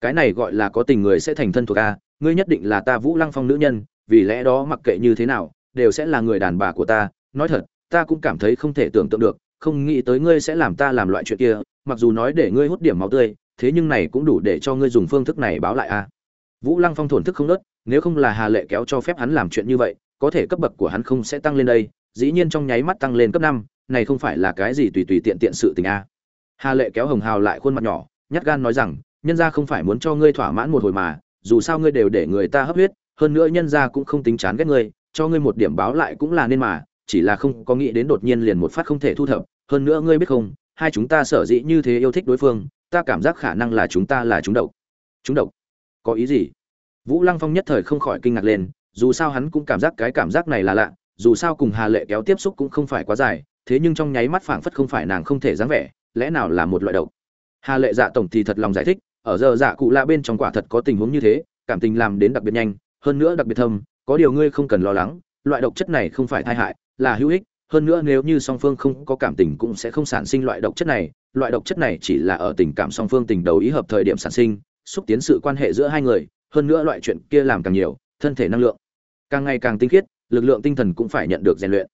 cái này gọi là có tình người sẽ thành thân thuộc a, ngươi nhất định là ta vũ lăng phong nữ nhân, vì lẽ đó mặc kệ như thế nào, đều sẽ là người đàn bà của ta. Nói thật, ta cũng cảm thấy không thể tưởng tượng được, không nghĩ tới ngươi sẽ làm ta làm loại chuyện kia, mặc dù nói để ngươi hút điểm máu tươi, thế nhưng này cũng đủ để cho ngươi dùng phương thức này báo lại a. Vũ lăng phong thổn thức không nớt, nếu không là hà lệ kéo cho phép hắn làm chuyện như vậy, có thể cấp bậc của hắn không sẽ tăng lên đây, dĩ nhiên trong nháy mắt tăng lên cấp năm, này không phải là cái gì tùy tùy tiện tiện sự tình a. Hà lệ kéo hồng hào lại khuôn mặt nhỏ, nhát gan nói rằng nhân gia không phải muốn cho ngươi thỏa mãn một hồi mà, dù sao ngươi đều để người ta hấp huyết, hơn nữa nhân gia cũng không tính chán ghét ngươi, cho ngươi một điểm báo lại cũng là nên mà, chỉ là không có nghĩ đến đột nhiên liền một phát không thể thu thập, hơn nữa ngươi biết không, hai chúng ta sở dĩ như thế yêu thích đối phương, ta cảm giác khả năng là chúng ta là chúng độc. Chúng độc? Có ý gì? Vũ lăng phong nhất thời không khỏi kinh ngạc lên, dù sao hắn cũng cảm giác cái cảm giác này là lạ, dù sao cùng hà lệ kéo tiếp xúc cũng không phải quá dài, thế nhưng trong nháy mắt phảng phất không phải nàng không thể dáng vẻ, lẽ nào là một loại độc? Hà lệ dạ tổng thì thật lòng giải thích ở giờ dạ cụ lạ bên trong quả thật có tình huống như thế, cảm tình làm đến đặc biệt nhanh, hơn nữa đặc biệt thâm, có điều ngươi không cần lo lắng, loại độc chất này không phải tai hại, là hữu ích, hơn nữa nếu như song phương không có cảm tình cũng sẽ không sản sinh loại độc chất này, loại độc chất này chỉ là ở tình cảm song phương tình đầu ý hợp thời điểm sản sinh, xúc tiến sự quan hệ giữa hai người, hơn nữa loại chuyện kia làm càng nhiều, thân thể năng lượng càng ngày càng tinh khiết, lực lượng tinh thần cũng phải nhận được rèn luyện.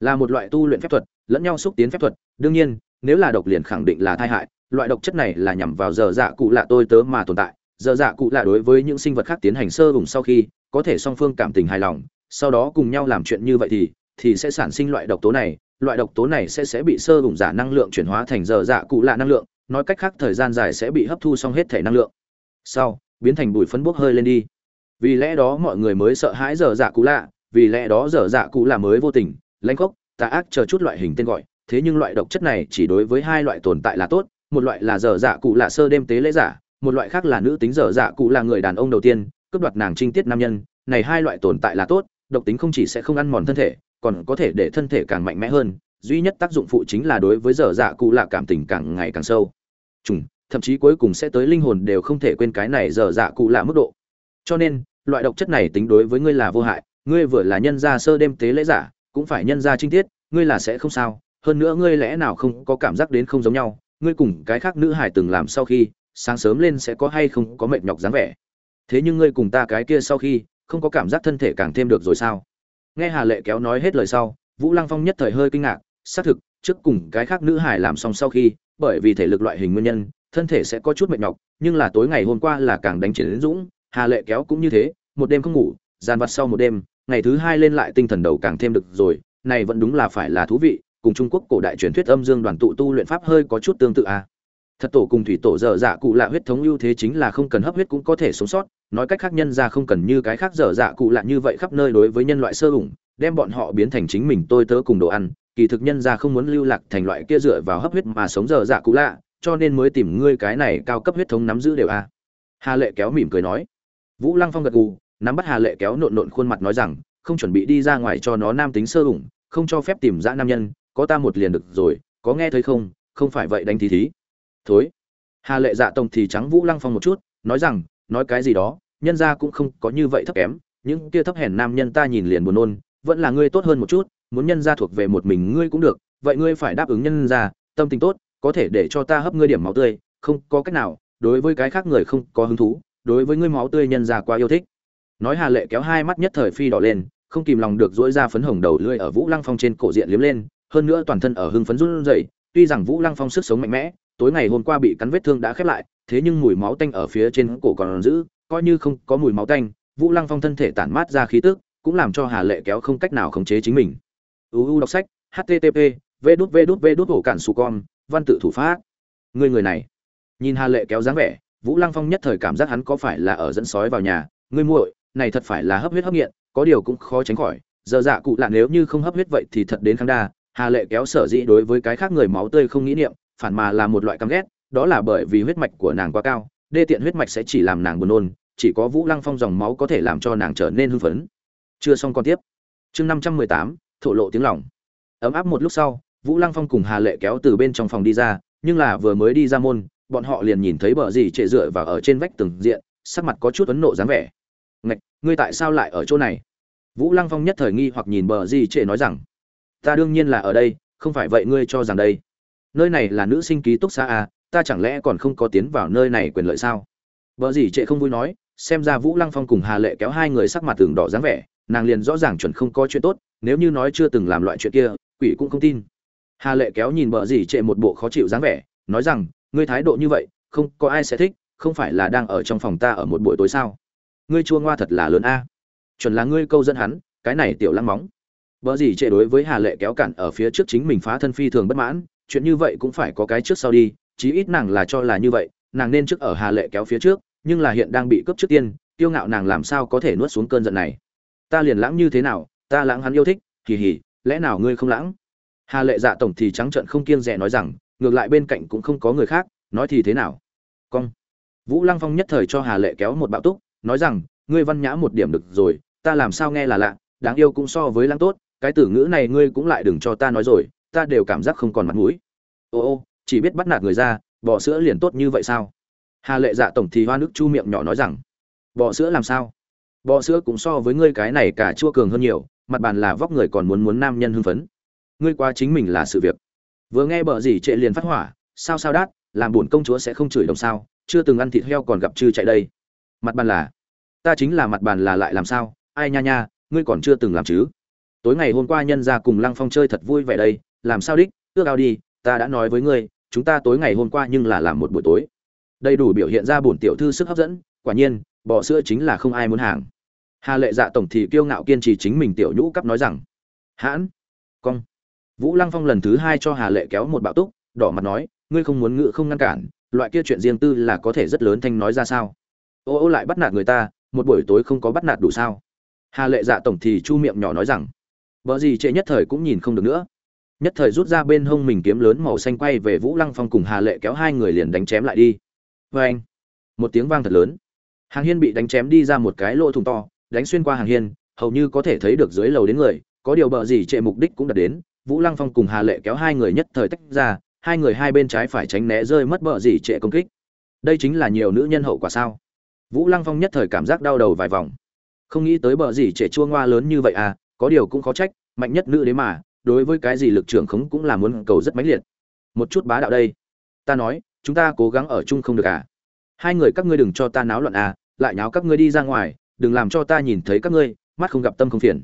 Là một loại tu luyện phép thuật, lẫn nhau xúc tiến phép thuật, đương nhiên, nếu là độc liền khẳng định là tai hại loại độc chất này là nhằm vào giờ dạ cụ lạ tôi tớ mà tồn tại. Giờ dạ cụ lạ đối với những sinh vật khác tiến hành sơ vùng sau khi có thể song phương cảm tình hài lòng, sau đó cùng nhau làm chuyện như vậy thì thì sẽ sản sinh loại độc tố này. Loại độc tố này sẽ sẽ bị sơ vùng giả năng lượng chuyển hóa thành giờ dạ cụ lạ năng lượng, nói cách khác thời gian dài sẽ bị hấp thu xong hết thể năng lượng. Sau, biến thành bụi phấn bốc hơi lên đi. Vì lẽ đó mọi người mới sợ hãi giờ dạ cụ lạ, vì lẽ đó giờ dạ cụ lạ mới vô tình, lãnh khốc tà ác chờ chút loại hình tên gọi. Thế nhưng loại độc chất này chỉ đối với hai loại tồn tại là tốt một loại là dở dạ cụ lạ sơ đêm tế lễ giả, một loại khác là nữ tính dở dạ cụ là người đàn ông đầu tiên, cướp đoạt nàng trinh tiết nam nhân. Này hai loại tồn tại là tốt, độc tính không chỉ sẽ không ăn mòn thân thể, còn có thể để thân thể càng mạnh mẽ hơn. Duy nhất tác dụng phụ chính là đối với dở dạ cụ lạ cảm tình càng ngày càng sâu. Trùng, thậm chí cuối cùng sẽ tới linh hồn đều không thể quên cái này dở dạ cụ lạ mức độ. Cho nên, loại độc chất này tính đối với ngươi là vô hại, ngươi vừa là nhân gia sơ đêm tế lễ giả, cũng phải nhân gia trinh tiết, ngươi là sẽ không sao. Hơn nữa ngươi lẽ nào không có cảm giác đến không giống nhau ngươi cùng cái khác nữ hải từng làm sau khi, sáng sớm lên sẽ có hay không có mệt nhọc dáng vẻ. Thế nhưng ngươi cùng ta cái kia sau khi, không có cảm giác thân thể càng thêm được rồi sao? Nghe hà lệ kéo nói hết lời sau, vũ lăng phong nhất thời hơi kinh ngạc, xác thực, trước cùng cái khác nữ hải làm xong sau khi, bởi vì thể lực loại hình nguyên nhân, thân thể sẽ có chút mệt nhọc, nhưng là tối ngày hôm qua là càng đánh chiến đến dũng. Hà lệ kéo cũng như thế, một đêm không ngủ gian vặt sau một đêm, ngày thứ hai lên lại tinh thần đầu càng thêm được rồi, này vẫn đúng là phải là thú vị cùng trung quốc cổ đại truyền thuyết âm dương đoàn tụ tu luyện pháp hơi có chút tương tự à thật tổ cùng thủy tổ dở dạ cụ lạ huyết thống ưu thế chính là không cần hấp huyết cũng có thể sống sót, nói cách khác nhân ra không cần như cái khác dở dạ cụ lạ như vậy khắp nơi đối với nhân loại sơ ủng đem bọn họ biến thành chính mình tôi tớ cùng đồ ăn, kỳ thực nhân ra không muốn lưu lạc thành loại kia dựa vào hấp huyết mà sống dở dạ cụ lạ, cho nên mới tìm ngươi cái này cao cấp huyết thống nắm giữ đều a à. hà lệ kéo mỉm cười nói vũ lăng phong gật gù, nắm bắt hà lệ kéo nộn nộn khuôn mặt nói rằng, không chuẩn bị đi ra ngoài cho nó nam tính sơ ủng không cho phép tìm dã nam nhân có ta một liền được rồi, có nghe thấy không? Không phải vậy đánh thí thí. Thối. Hà lệ dạ tổng thì trắng vũ lăng phong một chút, nói rằng, nói cái gì đó, nhân ra cũng không có như vậy thấp kém, những kia thấp hèn nam nhân ta nhìn liền buồn nôn, vẫn là ngươi tốt hơn một chút, muốn nhân ra thuộc về một mình ngươi cũng được, vậy ngươi phải đáp ứng nhân ra tâm tình tốt, có thể để cho ta hấp ngươi điểm máu tươi, không có cách nào, đối với cái khác người không có hứng thú, đối với ngươi máu tươi nhân ra quá yêu thích. Nói hà lệ kéo hai mắt nhất thời phi đỏ lên, không kìm lòng được dỗi ra phấn hồng đầu lưỡi ở vũ lăng phong trên cổ diện liếm lên hơn nữa toàn thân ở hưng phấn run rẩy, tuy rằng vũ lăng phong sức sống mạnh mẽ, tối ngày hôm qua bị cắn vết thương đã khép lại, thế nhưng mùi máu tanh ở phía trên cổ còn giữ, coi như không có mùi máu tanh, vũ lăng phong thân thể tản mát ra khí tức, cũng làm cho hà lệ kéo không cách nào khống chế chính mình. Uu đọc sách http v cản con, văn tự thủ pháp. Người người này. Nhìn hà lệ kéo dáng vẻ, vũ lăng phong nhất thời cảm giác hắn có phải là ở dẫn sói vào nhà, ngươi muội, này thật phải là hấp huyết hấp nghiện, có điều cũng khó tránh khỏi, giờ dạ cụ lạ nếu như không hấp huyết vậy thì thật đến kháng đa hà lệ kéo sở dĩ đối với cái khác người máu tươi không nghĩ niệm, phản mà là một loại căm ghét, đó là bởi vì huyết mạch của nàng quá cao, đê tiện huyết mạch sẽ chỉ làm nàng buồn nôn, chỉ có vũ lăng phong dòng máu có thể làm cho nàng trở nên hưng phấn. Chưa xong còn tiếp. Chương năm trăm mười tám, thổ lộ tiếng lòng. Ấm áp một lúc sau, vũ lăng phong cùng hà lệ kéo từ bên trong phòng đi ra, nhưng là vừa mới đi ra môn, bọn họ liền nhìn thấy bờ gì trệ dựa và ở trên vách từng diện, sắc mặt có chút ấn nộ dáng vẻ. Ngạch, ngươi tại sao lại ở chỗ này? Vũ lăng phong nhất thời nghi hoặc nhìn bờ gì trệ nói rằng ta đương nhiên là ở đây không phải vậy ngươi cho rằng đây. Nơi này là nữ sinh ký túc xá à, ta chẳng lẽ còn không có tiến vào nơi này quyền lợi sao? Vợ gì trệ không vui nói xem ra vũ lăng phong cùng hà lệ kéo hai người sắc mặt tường đỏ dáng vẻ nàng liền rõ ràng chuẩn không có chuyện tốt nếu như nói chưa từng làm loại chuyện kia quỷ cũng không tin. Hà lệ kéo nhìn vợ gì trệ một bộ khó chịu dáng vẻ nói rằng ngươi thái độ như vậy không có ai sẽ thích không phải là đang ở trong phòng ta ở một buổi tối sao? Ngươi chua ngoa thật là lớn a. Chuẩn là ngươi câu dẫn hắn cái này tiểu lăng móng vợ gì trệ đối với hà lệ kéo cản ở phía trước chính mình phá thân phi thường bất mãn, chuyện như vậy cũng phải có cái trước sau đi, chí ít nàng là cho là như vậy, nàng nên trước ở hà lệ kéo phía trước, nhưng là hiện đang bị cướp trước tiên tiêu ngạo nàng làm sao có thể nuốt xuống cơn giận này. Ta liền lãng như thế nào, ta lãng hắn yêu thích kỳ hỉ lẽ nào ngươi không lãng? Hà lệ dạ tổng thì trắng trợn không kiêng dè nói rằng, ngược lại bên cạnh cũng không có người khác, nói thì thế nào? Cong. Vũ lăng phong nhất thời cho hà lệ kéo một bạo túc, nói rằng, ngươi văn nhã một điểm được rồi, ta làm sao nghe là lạ, đáng yêu cũng so với lãng tốt cái từ ngữ này ngươi cũng lại đừng cho ta nói rồi, ta đều cảm giác không còn mặt mũi. Ô ô, chỉ biết bắt nạt người ra, bò sữa liền tốt như vậy sao? Hà lệ dạ tổng thì hoa nước chu miệng nhỏ nói rằng, bò sữa làm sao? Bò sữa cũng so với ngươi cái này cả chua cường hơn nhiều, mặt bàn là vóc người còn muốn muốn nam nhân hưng phấn. Ngươi qua chính mình là sự việc. Vừa nghe bờ gì trệ liền phát hỏa, sao sao đát, làm buồn công chúa sẽ không chửi đồng sao, chưa từng ăn thịt heo còn gặp chư chạy đây. Mặt bàn là, ta chính là mặt bàn là lại làm sao? Ai nha nha, ngươi còn chưa từng làm chứ? Tối ngày hôm qua nhân ra cùng lăng phong chơi thật vui vẻ đây, làm sao đích? Ước ao đi, ta đã nói với ngươi, chúng ta tối ngày hôm qua nhưng là làm một buổi tối. Đầy đủ biểu hiện ra bổn tiểu thư sức hấp dẫn, quả nhiên, bò sữa chính là không ai muốn hàng. Hà lệ dạ tổng thì kiêu ngạo kiên trì chính mình tiểu nhũ cắp nói rằng, hãn, cong. Vũ lăng phong lần thứ hai cho hà lệ kéo một bạo túc, đỏ mặt nói, ngươi không muốn ngự không ngăn cản, loại kia chuyện riêng tư là có thể rất lớn thanh nói ra sao? Ô ô lại bắt nạt người ta, một buổi tối không có bắt nạt đủ sao? Hà lệ dạ tổng thì chu miệng nhỏ nói rằng vợ gì trễ nhất thời cũng nhìn không được nữa. Nhất thời rút ra bên hông mình kiếm lớn màu xanh quay về vũ lăng phong cùng hà lệ kéo hai người liền đánh chém lại đi. Vê anh, một tiếng vang thật lớn. Hàng hiên bị đánh chém đi ra một cái lỗ thùng to, đánh xuyên qua hàng hiên, hầu như có thể thấy được dưới lầu đến người, có điều bợ gì trệ mục đích cũng đã đến. Vũ lăng phong cùng hà lệ kéo hai người nhất thời tách ra, hai người hai bên trái phải tránh né rơi mất bợ gì trệ công kích. Đây chính là nhiều nữ nhân hậu quả sao? Vũ lăng phong nhất thời cảm giác đau đầu vài vòng. Không nghĩ tới bợ gì trệ chua ngoa lớn như vậy à có điều cũng khó trách, mạnh nhất nữ đấy mà, đối với cái gì lực trưởng khống cũng là muốn cầu rất mãnh liệt. Một chút bá đạo đây. Ta nói, chúng ta cố gắng ở chung không được à? Hai người các ngươi đừng cho ta náo loạn à lại nháo các ngươi đi ra ngoài, đừng làm cho ta nhìn thấy các ngươi, mắt không gặp tâm không phiền.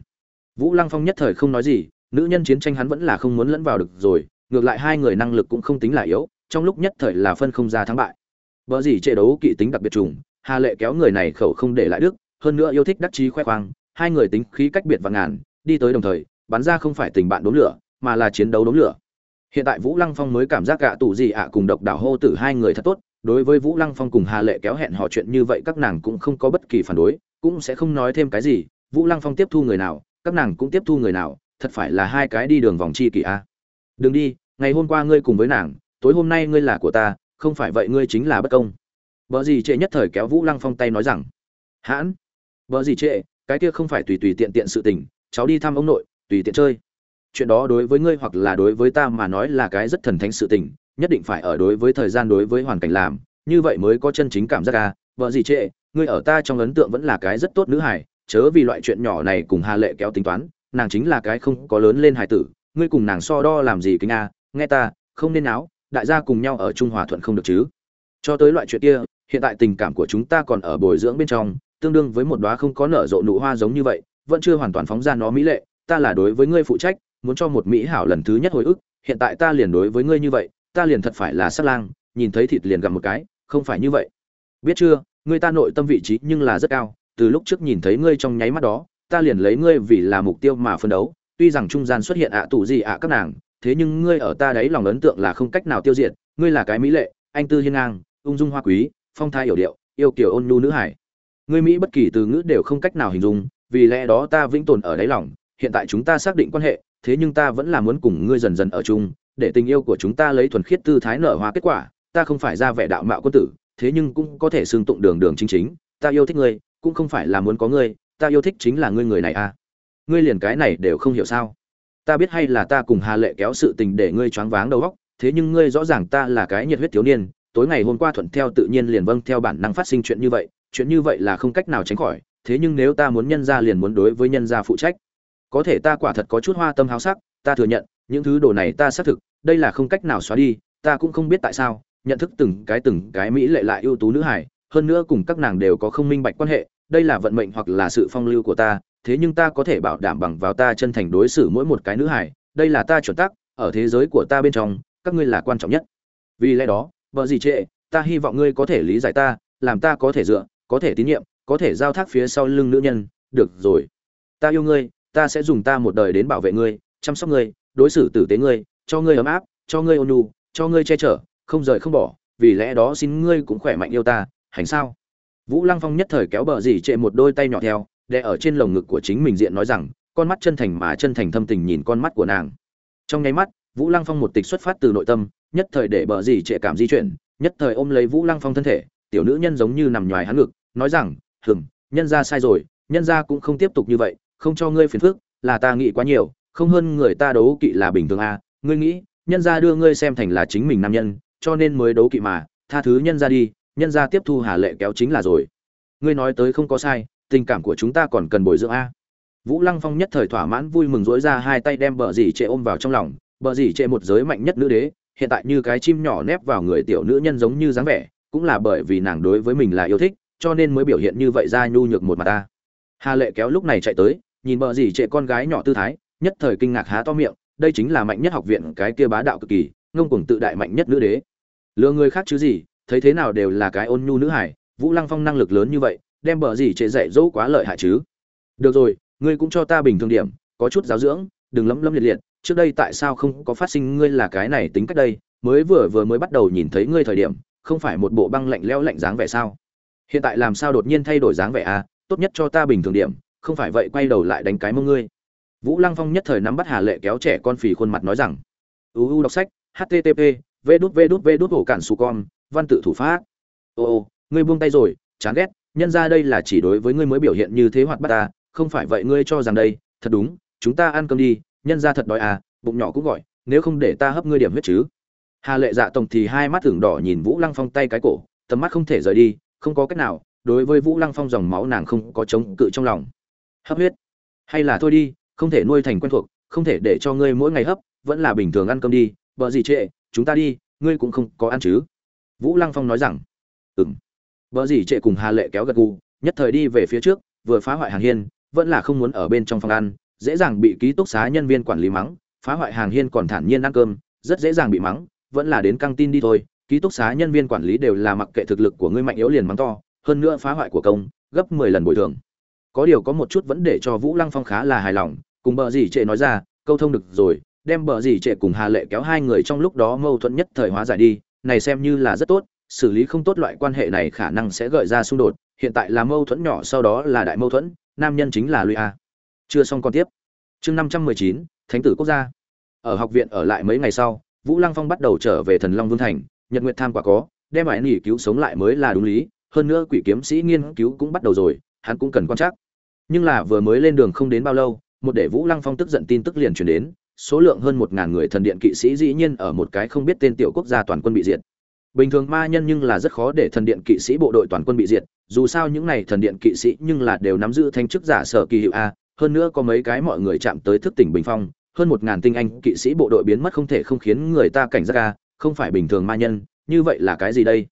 Vũ lăng phong nhất thời không nói gì, nữ nhân chiến tranh hắn vẫn là không muốn lẫn vào được rồi, ngược lại hai người năng lực cũng không tính là yếu, trong lúc nhất thời là phân không ra thắng bại. Vợ gì chế đấu kỵ tính đặc biệt trùng, hà lệ kéo người này khẩu không để lại đức, hơn nữa yêu thích đắc chí khoe khoang, hai người tính khí cách biệt và ngàn đi tới đồng thời, bắn ra không phải tình bạn đốn lửa, mà là chiến đấu đốn lửa. Hiện tại vũ lăng phong mới cảm giác gạ tù gì ạ cùng độc đảo hô tử hai người thật tốt, đối với vũ lăng phong cùng hà lệ kéo hẹn họ chuyện như vậy các nàng cũng không có bất kỳ phản đối, cũng sẽ không nói thêm cái gì, vũ lăng phong tiếp thu người nào, các nàng cũng tiếp thu người nào, thật phải là hai cái đi đường vòng chi kỷ a. Đừng đi, ngày hôm qua ngươi cùng với nàng, tối hôm nay ngươi là của ta, không phải vậy ngươi chính là bất công. Vợ gì trệ nhất thời kéo vũ lăng phong tay nói rằng, hãn vợ gì trệ, cái kia không phải tùy tùy tiện tiện sự tình cháu đi thăm ông nội, tùy tiện chơi. Chuyện đó đối với ngươi hoặc là đối với ta mà nói là cái rất thần thánh sự tình, nhất định phải ở đối với thời gian đối với hoàn cảnh làm, như vậy mới có chân chính cảm giác à vợ gì trệ ngươi ở ta trong ấn tượng vẫn là cái rất tốt nữ hải chớ vì loại chuyện nhỏ này cùng hà lệ kéo tính toán, nàng chính là cái không có lớn lên hải tử, ngươi cùng nàng so đo làm gì kinh a à, nghe ta, không nên áo đại gia cùng nhau ở trung hòa thuận không được chứ. Cho tới loại chuyện kia, hiện tại tình cảm của chúng ta còn ở bồi dưỡng bên trong, tương đương với một đóa không có nở rộ nụ hoa giống như vậy vẫn chưa hoàn toàn phóng ra nó mỹ lệ, ta là đối với ngươi phụ trách, muốn cho một mỹ hảo lần thứ nhất hồi ức, hiện tại ta liền đối với ngươi như vậy, ta liền thật phải là sát lang, nhìn thấy thịt liền gặp một cái, không phải như vậy. Biết chưa, ngươi ta nội tâm vị trí nhưng là rất cao, từ lúc trước nhìn thấy ngươi trong nháy mắt đó, ta liền lấy ngươi vì là mục tiêu mà phân đấu, tuy rằng trung gian xuất hiện ạ tù gì ạ các nàng, thế nhưng ngươi ở ta đấy lòng ấn tượng là không cách nào tiêu diệt, ngươi là cái mỹ lệ, anh tư hiên ngang, ung dung hoa quý, phong thai yểu điệu, yêu kiều ôn nhu nữ hải. Ngươi mỹ bất kỳ từ ngữ đều không cách nào hình dung vì lẽ đó ta vĩnh tồn ở đáy lòng, hiện tại chúng ta xác định quan hệ, thế nhưng ta vẫn là muốn cùng ngươi dần dần ở chung, để tình yêu của chúng ta lấy thuần khiết tư thái nở hoa kết quả, ta không phải ra vẻ đạo mạo quân tử, thế nhưng cũng có thể xương tụng đường đường chính chính, ta yêu thích ngươi, cũng không phải là muốn có ngươi, ta yêu thích chính là ngươi người này à. Ngươi liền cái này đều không hiểu sao. Ta biết hay là ta cùng hà lệ kéo sự tình để ngươi choáng váng đầu óc, thế nhưng ngươi rõ ràng ta là cái nhiệt huyết thiếu niên, tối ngày hôm qua thuận theo tự nhiên liền vâng theo bản năng phát sinh chuyện như vậy, chuyện như vậy là không cách nào tránh khỏi thế nhưng nếu ta muốn nhân ra liền muốn đối với nhân gia phụ trách. Có thể ta quả thật có chút hoa tâm háo sắc, ta thừa nhận, những thứ đồ này ta xác thực, đây là không cách nào xóa đi, ta cũng không biết tại sao, nhận thức từng cái từng cái mỹ lệ lại ưu tú nữ hải hơn nữa cùng các nàng đều có không minh bạch quan hệ, đây là vận mệnh hoặc là sự phong lưu của ta, thế nhưng ta có thể bảo đảm bằng vào ta chân thành đối xử mỗi một cái nữ hải đây là ta chuẩn tắc, ở thế giới của ta bên trong, các ngươi là quan trọng nhất. Vì lẽ đó, vợ gì trệ, ta hy vọng ngươi có thể lý giải ta, làm ta có thể dựa, có thể tín nhiệm có thể giao thác phía sau lưng nữ nhân, được rồi. Ta yêu ngươi, ta sẽ dùng ta một đời đến bảo vệ ngươi, chăm sóc ngươi, đối xử tử tế ngươi, cho ngươi ấm áp, cho ngươi ôn nhu, cho ngươi che chở, không rời không bỏ, vì lẽ đó xin ngươi cũng khỏe mạnh yêu ta, hành sao? Vũ lăng phong nhất thời kéo bờ dì trệ một đôi tay nhỏ theo, đè ở trên lồng ngực của chính mình diện nói rằng, con mắt chân thành mà chân thành thâm tình nhìn con mắt của nàng. Trong nháy mắt, vũ lăng phong một tịch xuất phát từ nội tâm, nhất thời để bờ dì trệ cảm di chuyển, nhất thời ôm lấy vũ lăng phong thân thể, tiểu nữ nhân giống như nằm ngoài hắn ngực, nói rằng hừm, nhân ra sai rồi, nhân ra cũng không tiếp tục như vậy, không cho ngươi phiền phức, là ta nghĩ quá nhiều, không hơn người ta đấu kỵ là bình thường à ngươi nghĩ, nhân ra đưa ngươi xem thành là chính mình nam nhân, cho nên mới đấu kỵ mà, tha thứ nhân ra đi, nhân ra tiếp thu hà lệ kéo chính là rồi. Ngươi nói tới không có sai, tình cảm của chúng ta còn cần bồi dưỡng a vũ lăng phong nhất thời thỏa mãn vui mừng dỗi ra hai tay đem bờ dì trệ ôm vào trong lòng, bờ dì trệ một giới mạnh nhất nữ đế, hiện tại như cái chim nhỏ nép vào người tiểu nữ nhân giống như dáng vẻ, cũng là bởi vì nàng đối với mình là yêu thích cho nên mới biểu hiện như vậy ra nhu nhược một mặt ta. Hà lệ kéo lúc này chạy tới, nhìn bờ gì trệ con gái nhỏ tư thái, nhất thời kinh ngạc há to miệng, đây chính là mạnh nhất học viện cái kia bá đạo cực kỳ, ngông cuồng tự đại mạnh nhất nữ đế. Lừa người khác chứ gì, thấy thế nào đều là cái ôn nhu nữ hải vũ lăng phong năng lực lớn như vậy, đem bờ gì trệ dạy dỗ quá lợi hại chứ. Được rồi, ngươi cũng cho ta bình thường điểm, có chút giáo dưỡng, đừng lấm lấm liệt liệt, trước đây tại sao không có phát sinh ngươi là cái này tính cách đây, mới vừa vừa mới bắt đầu nhìn thấy ngươi thời điểm, không phải một bộ băng lạnh leo lạnh dáng vẻ sao? Hiện tại làm sao đột nhiên thay đổi dáng vẻ à? Tốt nhất cho ta bình thường điểm, không phải vậy quay đầu lại đánh cái mông ngươi. Vũ lăng phong nhất thời nắm bắt hà lệ kéo trẻ con phì khuôn mặt nói rằng uu đọc sách http v đút v đút v đút hổ cản su con, văn tự thủ pháp. Ô ô, ngươi buông tay rồi, chán ghét, nhân ra đây là chỉ đối với ngươi mới biểu hiện như thế hoạt bắt ta, không phải vậy ngươi cho rằng đây, thật đúng, chúng ta ăn cơm đi, nhân ra thật đói à bụng nhỏ cũng gọi, nếu không để ta hấp ngươi điểm huyết chứ. Hà lệ dạ tổng thì hai mắt tưởng đỏ nhìn vũ lăng phong tay cái cổ, tầm mắt không thể rời đi không có cách nào, đối với vũ lăng phong dòng máu nàng không có chống cự trong lòng. Hấp huyết. Hay là thôi đi, không thể nuôi thành quen thuộc, không thể để cho ngươi mỗi ngày hấp, vẫn là bình thường ăn cơm đi, vợ gì trệ, chúng ta đi, ngươi cũng không có ăn chứ. Vũ lăng phong nói rằng ừng vợ gì trệ cùng hà lệ kéo gật gù, nhất thời đi về phía trước, vừa phá hoại hàng hiên, vẫn là không muốn ở bên trong phòng ăn, dễ dàng bị ký túc xá nhân viên quản lý mắng, phá hoại hàng hiên còn thản nhiên ăn cơm, rất dễ dàng bị mắng, vẫn là đến căng tin đi thôi ký túc xá nhân viên quản lý đều là mặc kệ thực lực của ngươi mạnh yếu liền mắng to, hơn nữa phá hoại của công, gấp mười lần bồi thường. Có điều có một chút vẫn để cho vũ lăng phong khá là hài lòng, cùng bờ dì trệ nói ra, câu thông được rồi, đem bờ dì trệ cùng hà lệ kéo hai người trong lúc đó mâu thuẫn nhất thời hóa giải đi, này xem như là rất tốt, xử lý không tốt loại quan hệ này khả năng sẽ gợi ra xung đột, hiện tại là mâu thuẫn nhỏ, sau đó là đại mâu thuẫn, nam nhân chính là lui a. Chưa xong còn tiếp. Chương năm trăm mười chín, thánh tử quốc gia. Ở học viện ở lại mấy ngày sau, vũ lăng phong bắt đầu trở về thần long vương thành nhật nguyệt tham quả có, đem ải nghỉ cứu sống lại mới là đúng lý, hơn nữa quỷ kiếm sĩ nghiên cứu cũng bắt đầu rồi, hắn cũng cần quan trắc. Nhưng là vừa mới lên đường không đến bao lâu, một để vũ lăng phong tức giận tin tức liền truyền đến, số lượng hơn một ngàn người thần điện kỵ sĩ dĩ nhiên ở một cái không biết tên tiểu quốc gia toàn quân bị diệt. Bình thường ma nhân nhưng là rất khó để thần điện kỵ sĩ bộ đội toàn quân bị diệt, dù sao những này thần điện kỵ sĩ nhưng là đều nắm giữ thanh chức giả sở kỳ hiệu a, hơn nữa có mấy cái mọi người chạm tới thức tỉnh bình phong, hơn một ngàn tinh anh kỵ sĩ bộ đội biến mất không thể không khiến người ta cảnh giác a không phải bình thường ma nhân, như vậy là cái gì đây?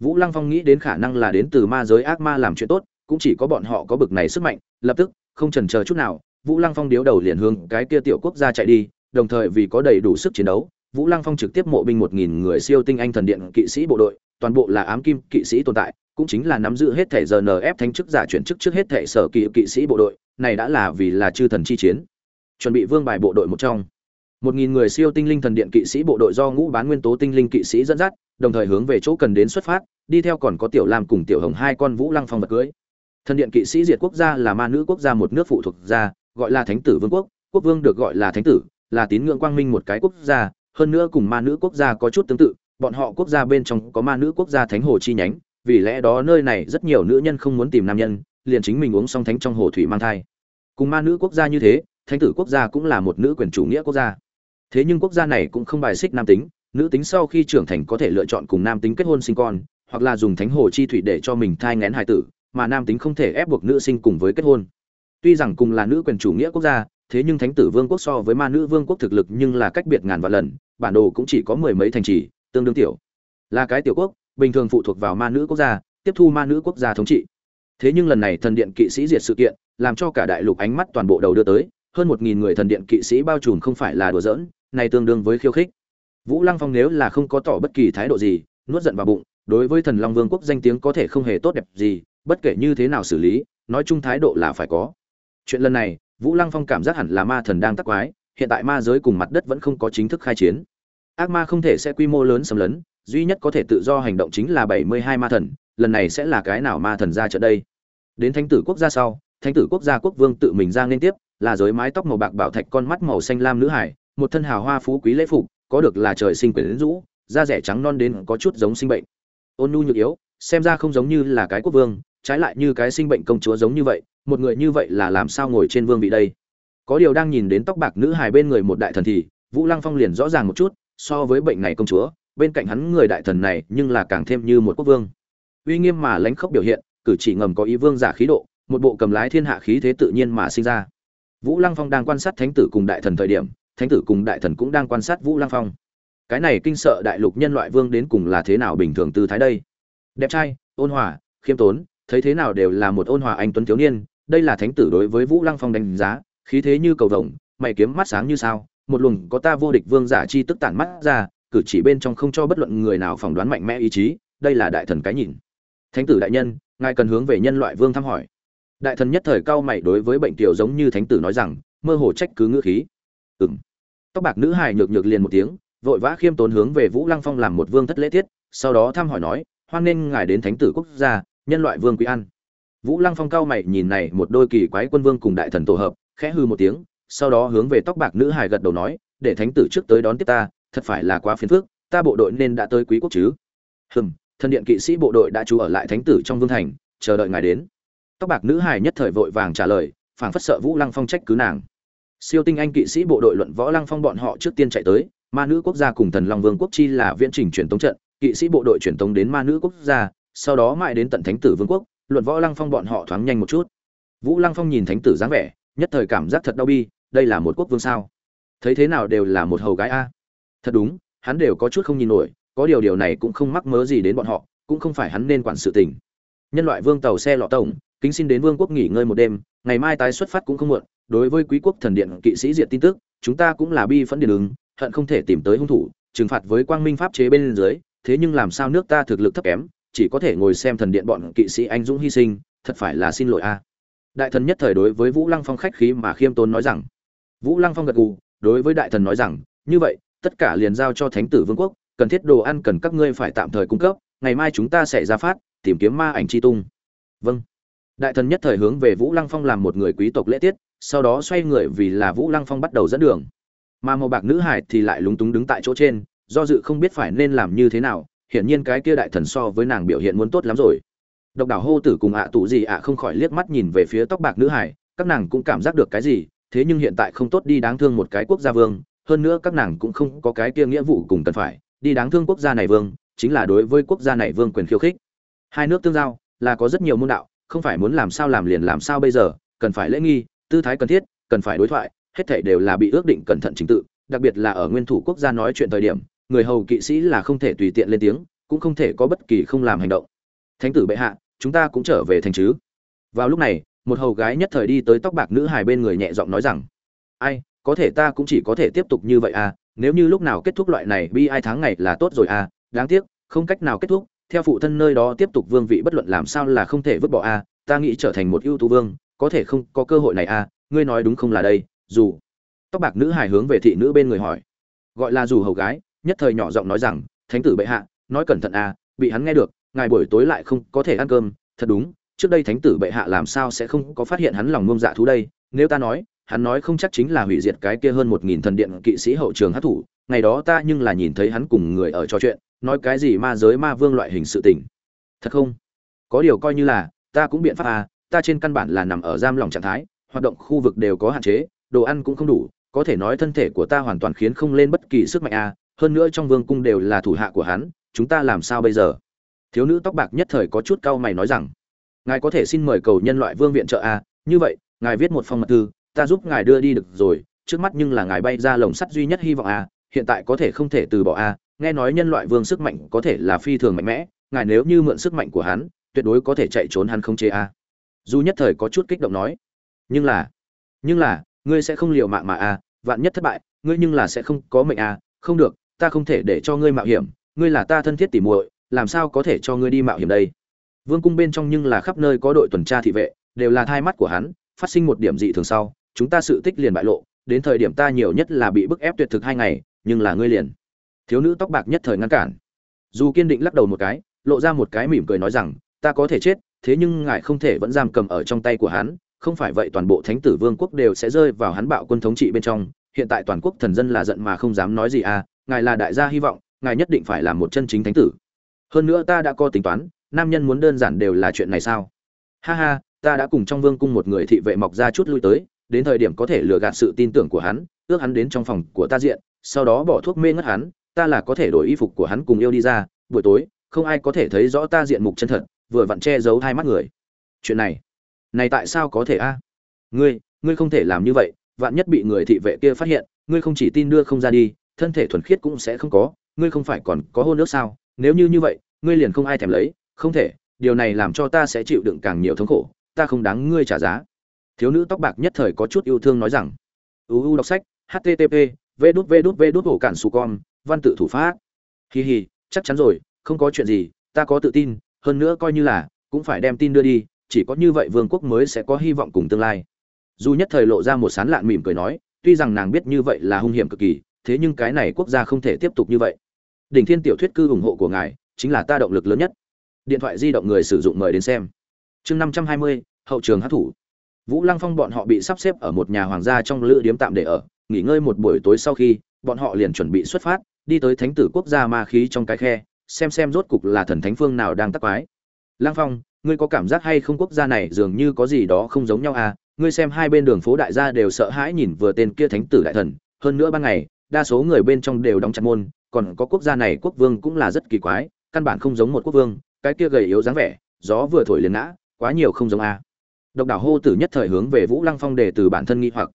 Vũ lăng phong nghĩ đến khả năng là đến từ ma giới ác ma làm chuyện tốt, cũng chỉ có bọn họ có bực này sức mạnh, lập tức, không chần chờ chút nào, vũ lăng phong điếu đầu liền hướng cái kia tiểu quốc gia chạy đi, đồng thời vì có đầy đủ sức chiến đấu, vũ lăng phong trực tiếp mộ binh một nghìn người siêu tinh anh thần điện kỵ sĩ bộ đội, toàn bộ là ám kim kỵ sĩ tồn tại, cũng chính là nắm giữ hết thể rnf thánh chức giả chuyển chức trước hết thể sở kỵ kỵ sĩ bộ đội, này đã là vì là chư thần chi chiến. Chuẩn bị vương bài bộ đội một trong một nghìn người siêu tinh linh thần điện kỵ sĩ bộ đội do ngũ bán nguyên tố tinh linh kỵ sĩ dẫn dắt, đồng thời hướng về chỗ cần đến xuất phát, đi theo còn có tiểu lam cùng tiểu hồng hai con vũ lăng phong vật cưới. Thần điện kỵ sĩ diệt quốc gia là ma nữ quốc gia một nước phụ thuộc gia, gọi là thánh tử vương quốc quốc vương được gọi là thánh tử, là tín ngưỡng quang minh một cái quốc gia, hơn nữa cùng ma nữ quốc gia có chút tương tự, bọn họ quốc gia bên trong có ma nữ quốc gia thánh hồ chi nhánh, vì lẽ đó nơi này rất nhiều nữ nhân không muốn tìm nam nhân, liền chính mình uống xong thánh trong hồ thủy mang thai. Cùng ma nữ quốc gia như thế, thánh tử quốc gia cũng là một nữ quyền chủ nghĩa quốc gia thế nhưng quốc gia này cũng không bài xích nam tính, nữ tính sau khi trưởng thành có thể lựa chọn cùng nam tính kết hôn sinh con, hoặc là dùng thánh hồ chi thủy để cho mình thai ngén hài tử, mà nam tính không thể ép buộc nữ sinh cùng với kết hôn. Tuy rằng cùng là nữ quyền chủ nghĩa quốc gia, thế nhưng thánh tử vương quốc so với ma nữ vương quốc thực lực nhưng là cách biệt ngàn vạn lần, bản đồ cũng chỉ có mười mấy thành trì, tương đương tiểu. Là cái tiểu quốc, bình thường phụ thuộc vào ma nữ quốc gia, tiếp thu ma nữ quốc gia thống trị. Thế nhưng lần này thần điện kỵ sĩ diệt sự kiện, làm cho cả đại lục ánh mắt toàn bộ đầu đưa tới hơn một nghìn người thần điện kỵ sĩ bao trùm không phải là đùa giỡn, này tương đương với khiêu khích. Vũ lăng phong nếu là không có tỏ bất kỳ thái độ gì, nuốt giận vào bụng, đối với thần long vương quốc danh tiếng có thể không hề tốt đẹp gì, bất kể như thế nào xử lý, nói chung thái độ là phải có. Chuyện lần này, vũ lăng phong cảm giác hẳn là ma thần đang tác quái, hiện tại ma giới cùng mặt đất vẫn không có chính thức khai chiến. Ác ma không thể sẽ quy mô lớn xâm lấn, duy nhất có thể tự do hành động chính là bảy mươi hai ma thần, lần này sẽ là cái nào ma thần ra trận đây? Đến thánh tử quốc gia sau, thánh tử quốc gia quốc vương tự mình ra nên tiếp là giới mái tóc màu bạc bảo thạch con mắt màu xanh lam nữ hải, một thân hào hoa phú quý lễ phục, có được là trời sinh quyển rũ, da rẻ trắng non đến có chút giống sinh bệnh. Ôn nhu nhược yếu, xem ra không giống như là cái quốc vương, trái lại như cái sinh bệnh công chúa giống như vậy, một người như vậy là làm sao ngồi trên vương vị đây? Có điều đang nhìn đến tóc bạc nữ hài bên người một đại thần thì, vũ lăng phong liền rõ ràng một chút, so với bệnh này công chúa, bên cạnh hắn người đại thần này nhưng là càng thêm như một quốc vương. Uy nghiêm mà lãnh khốc biểu hiện, cử chỉ ngầm có ý vương giả khí độ, một bộ cầm lái thiên hạ khí thế tự nhiên mà sinh ra vũ lăng phong đang quan sát thánh tử cùng đại thần thời điểm, thánh tử cùng đại thần cũng đang quan sát vũ lăng phong. Cái này kinh sợ đại lục nhân loại vương đến cùng là thế nào bình thường tư thái đây? Đẹp trai, ôn hòa, khiêm tốn, thấy thế nào đều là một ôn hòa anh tuấn thiếu niên, đây là thánh tử đối với vũ lăng phong đánh giá, khí thế như cầu vồng, mày kiếm mắt sáng như sao, một luồng có ta vô địch vương giả chi tức tản mắt ra, cử chỉ bên trong không cho bất luận người nào phỏng đoán mạnh mẽ ý chí, đây là đại thần cái nhìn. Thánh tử đại nhân, ngài cần hướng về nhân loại vương thăm hỏi đại thần nhất thời cao mày đối với bệnh tiểu giống như thánh tử nói rằng, mơ hồ trách cứ ngữ khí. Ừng tóc bạc nữ hài nhược nhược liền một tiếng, vội vã khiêm tốn hướng về vũ lăng phong làm một vương thất lễ tiết, sau đó thăm hỏi nói, hoan nghênh ngài đến thánh tử quốc gia, nhân loại vương quý an. Vũ lăng phong cao mày nhìn này một đôi kỳ quái quân vương cùng đại thần tổ hợp, khẽ hư một tiếng, sau đó hướng về tóc bạc nữ hài gật đầu nói, để thánh tử trước tới đón tiếp ta, thật phải là quá phiền phức, ta bộ đội nên đã tới quý quốc chứ. Hừm, thần điện kỵ sĩ bộ đội đã trú ở lại thánh tử trong vương thành, chờ đợi ngài đến tóc bạc nữ hài nhất thời vội vàng trả lời, phảng phất sợ vũ lăng phong trách cứ nàng. Siêu tinh anh kỵ sĩ bộ đội luận võ lăng phong bọn họ trước tiên chạy tới, ma nữ quốc gia cùng thần long vương quốc chi là viễn trình truyền tống trận, kỵ sĩ bộ đội truyền tống đến ma nữ quốc gia, sau đó mãi đến tận thánh tử vương quốc, luận võ lăng phong bọn họ thoáng nhanh một chút. Vũ lăng phong nhìn thánh tử dáng vẻ, nhất thời cảm giác thật đau bi, đây là một quốc vương sao? Thấy thế nào đều là một hầu gái a. Thật đúng, hắn đều có chút không nhìn nổi, có điều điều này cũng không mắc mớ gì đến bọn họ, cũng không phải hắn nên quản sự tình. Nhân loại vương tàu xe lọ tổng kính xin đến vương quốc nghỉ ngơi một đêm, ngày mai tái xuất phát cũng không muộn, đối với quý quốc thần điện kỵ sĩ diệt tin tức, chúng ta cũng là bi phẫn điện ứng, hận không thể tìm tới hung thủ, trừng phạt với quang minh pháp chế bên dưới, thế nhưng làm sao nước ta thực lực thấp kém, chỉ có thể ngồi xem thần điện bọn kỵ sĩ anh dũng hy sinh, thật phải là xin lỗi a. Đại thần nhất thời đối với vũ lăng phong khách khí mà khiêm tốn nói rằng. Vũ lăng phong gật gù, đối với đại thần nói rằng, như vậy, tất cả liền giao cho thánh tử vương quốc, cần thiết đồ ăn cần các ngươi phải tạm thời cung cấp, ngày mai chúng ta sẽ ra phát, tìm kiếm ma ảnh chi tung. Vâng đại thần nhất thời hướng về vũ lăng phong làm một người quý tộc lễ tiết, sau đó xoay người vì là vũ lăng phong bắt đầu dẫn đường. Mà màu bạc nữ hải thì lại lúng túng đứng tại chỗ trên, do dự không biết phải nên làm như thế nào, hiển nhiên cái kia đại thần so với nàng biểu hiện muốn tốt lắm rồi. Độc đảo hô tử cùng ạ tụ gì ạ không khỏi liếc mắt nhìn về phía tóc bạc nữ hải, các nàng cũng cảm giác được cái gì, thế nhưng hiện tại không tốt đi đáng thương một cái quốc gia vương, hơn nữa các nàng cũng không có cái kia nghĩa vụ cùng cần phải, đi đáng thương quốc gia này vương, chính là đối với quốc gia này vương quyền khiêu khích. Hai nước tương giao, là có rất nhiều môn đạo không phải muốn làm sao làm liền làm sao bây giờ, cần phải lễ nghi, tư thái cần thiết, cần phải đối thoại, hết thảy đều là bị ước định cẩn thận chính tự, đặc biệt là ở nguyên thủ quốc gia nói chuyện thời điểm, người hầu kỵ sĩ là không thể tùy tiện lên tiếng, cũng không thể có bất kỳ không làm hành động. Thánh tử bệ hạ, chúng ta cũng trở về thành chứ. Vào lúc này, một hầu gái nhất thời đi tới tóc bạc nữ hài bên người nhẹ giọng nói rằng, ai, có thể ta cũng chỉ có thể tiếp tục như vậy à nếu như lúc nào kết thúc loại này bi ai tháng ngày là tốt rồi à đáng tiếc, không cách nào kết thúc theo phụ thân nơi đó tiếp tục vương vị bất luận làm sao là không thể vứt bỏ à ta nghĩ trở thành một ưu tú vương, có thể không có cơ hội này à ngươi nói đúng không là đây, dù. Tóc bạc nữ hài hướng về thị nữ bên người hỏi. Gọi là dù hầu gái, nhất thời nhỏ giọng nói rằng, thánh tử bệ hạ, nói cẩn thận à bị hắn nghe được, ngài buổi tối lại không có thể ăn cơm. Thật đúng, trước đây thánh tử bệ hạ làm sao sẽ không có phát hiện hắn lòng ngông dạ thú đây? Nếu ta nói, hắn nói không chắc chính là hủy diệt cái kia hơn một nghìn thần điện kỵ sĩ hậu trường hát thủ ngày đó ta nhưng là nhìn thấy hắn cùng người ở trò chuyện nói cái gì ma giới ma vương loại hình sự tình thật không có điều coi như là ta cũng biện pháp à ta trên căn bản là nằm ở giam lòng trạng thái hoạt động khu vực đều có hạn chế đồ ăn cũng không đủ có thể nói thân thể của ta hoàn toàn khiến không lên bất kỳ sức mạnh à hơn nữa trong vương cung đều là thủ hạ của hắn chúng ta làm sao bây giờ thiếu nữ tóc bạc nhất thời có chút cau mày nói rằng ngài có thể xin mời cầu nhân loại vương viện trợ à, như vậy ngài viết một phong mật thư ta giúp ngài đưa đi được rồi trước mắt nhưng là ngài bay ra lồng sắt duy nhất hy vọng à hiện tại có thể không thể từ bỏ a, nghe nói nhân loại vương sức mạnh có thể là phi thường mạnh mẽ, ngài nếu như mượn sức mạnh của hắn, tuyệt đối có thể chạy trốn hắn không chế a. Du nhất thời có chút kích động nói, nhưng là nhưng là, ngươi sẽ không liều mạng mà a, vạn nhất thất bại, ngươi nhưng là sẽ không có mệnh a, không được, ta không thể để cho ngươi mạo hiểm, ngươi là ta thân thiết tỉ muội, làm sao có thể cho ngươi đi mạo hiểm đây? Vương cung bên trong nhưng là khắp nơi có đội tuần tra thị vệ, đều là thai mắt của hắn, phát sinh một điểm dị thường sau, chúng ta sự tích liền bại lộ, đến thời điểm ta nhiều nhất là bị bức ép tuyệt thực hai ngày nhưng là ngươi liền. Thiếu nữ tóc bạc nhất thời ngăn cản. Dù kiên định lắc đầu một cái, lộ ra một cái mỉm cười nói rằng, ta có thể chết, thế nhưng ngài không thể vẫn giam cầm ở trong tay của hắn, không phải vậy toàn bộ thánh tử vương quốc đều sẽ rơi vào hắn bạo quân thống trị bên trong, hiện tại toàn quốc thần dân là giận mà không dám nói gì à ngài là đại gia hy vọng, ngài nhất định phải là một chân chính thánh tử. Hơn nữa ta đã có tính toán, nam nhân muốn đơn giản đều là chuyện này sao? Ha ha, ta đã cùng trong vương cung một người thị vệ mọc ra chút lui tới, đến thời điểm có thể lừa gạt sự tin tưởng của hắn, ước hắn đến trong phòng của ta diện sau đó bỏ thuốc mê ngất hắn, ta là có thể đổi y phục của hắn cùng yêu đi ra, buổi tối, không ai có thể thấy rõ ta diện mục chân thật, vừa vặn che giấu hai mắt người. Chuyện này này tại sao có thể a? Ngươi ngươi không thể làm như vậy, vạn nhất bị người thị vệ kia phát hiện, ngươi không chỉ tin đưa không ra đi, thân thể thuần khiết cũng sẽ không có, ngươi không phải còn có hôn nước sao? Nếu như như vậy, ngươi liền không ai thèm lấy. Không thể, điều này làm cho ta sẽ chịu đựng càng nhiều thống khổ, ta không đáng ngươi trả giá. Thiếu nữ tóc bạc nhất thời có chút yêu thương nói rằng. Uu đọc sách, http vê đút vê đút vê đút hổ cản su con, văn tự thủ pháp. Hì hì, chắc chắn rồi, không có chuyện gì, ta có tự tin, hơn nữa coi như là, cũng phải đem tin đưa đi, chỉ có như vậy vương quốc mới sẽ có hy vọng cùng tương lai. Dù nhất thời lộ ra một sán lạn mỉm cười nói, tuy rằng nàng biết như vậy là hung hiểm cực kỳ, thế nhưng cái này quốc gia không thể tiếp tục như vậy. Đỉnh thiên tiểu thuyết cư ủng hộ của ngài, chính là ta động lực lớn nhất. Điện thoại di động người sử dụng mời đến xem. Chương năm trăm hai mươi, hậu trường hát thủ vũ lăng phong bọn họ bị sắp xếp ở một nhà hoàng gia trong lữ điếm tạm để ở nghỉ ngơi một buổi tối sau khi, bọn họ liền chuẩn bị xuất phát, đi tới thánh tử quốc gia ma khí trong cái khe, xem xem rốt cục là thần thánh phương nào đang tắc quái. Lang phong, ngươi có cảm giác hay không quốc gia này dường như có gì đó không giống nhau à? Ngươi xem hai bên đường phố đại gia đều sợ hãi nhìn vừa tên kia thánh tử đại thần, hơn nữa ban ngày, đa số người bên trong đều đóng chặt môn, còn có quốc gia này quốc vương cũng là rất kỳ quái, căn bản không giống một quốc vương, cái kia gầy yếu dáng vẻ, gió vừa thổi liền ngã, quá nhiều không giống a độc đảo hô tử nhất thời hướng về vũ lăng phong để từ bản thân nghi hoặc.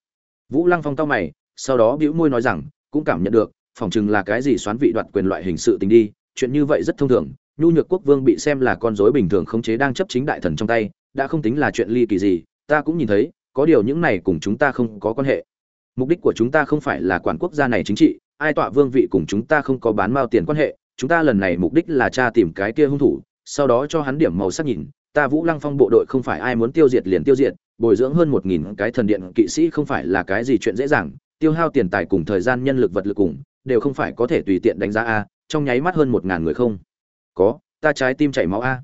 Vũ lăng phong cao mày sau đó bĩu môi nói rằng, cũng cảm nhận được, phỏng chừng là cái gì xoán vị đoạt quyền loại hình sự tình đi, chuyện như vậy rất thông thường, nhu nhược quốc vương bị xem là con rối bình thường khống chế đang chấp chính đại thần trong tay, đã không tính là chuyện ly kỳ gì, ta cũng nhìn thấy, có điều những này cùng chúng ta không có quan hệ. Mục đích của chúng ta không phải là quản quốc gia này chính trị, ai tọa vương vị cùng chúng ta không có bán mao tiền quan hệ, chúng ta lần này mục đích là tra tìm cái kia hung thủ, sau đó cho hắn điểm màu sắc nhìn, ta vũ lăng phong bộ đội không phải ai muốn tiêu diệt liền tiêu diệt, bồi dưỡng hơn một nghìn cái thần điện kỵ sĩ không phải là cái gì chuyện dễ dàng tiêu hao tiền tài cùng thời gian nhân lực vật lực cùng, đều không phải có thể tùy tiện đánh giá a, trong nháy mắt hơn một ngàn người không? Có, ta trái tim chảy máu a.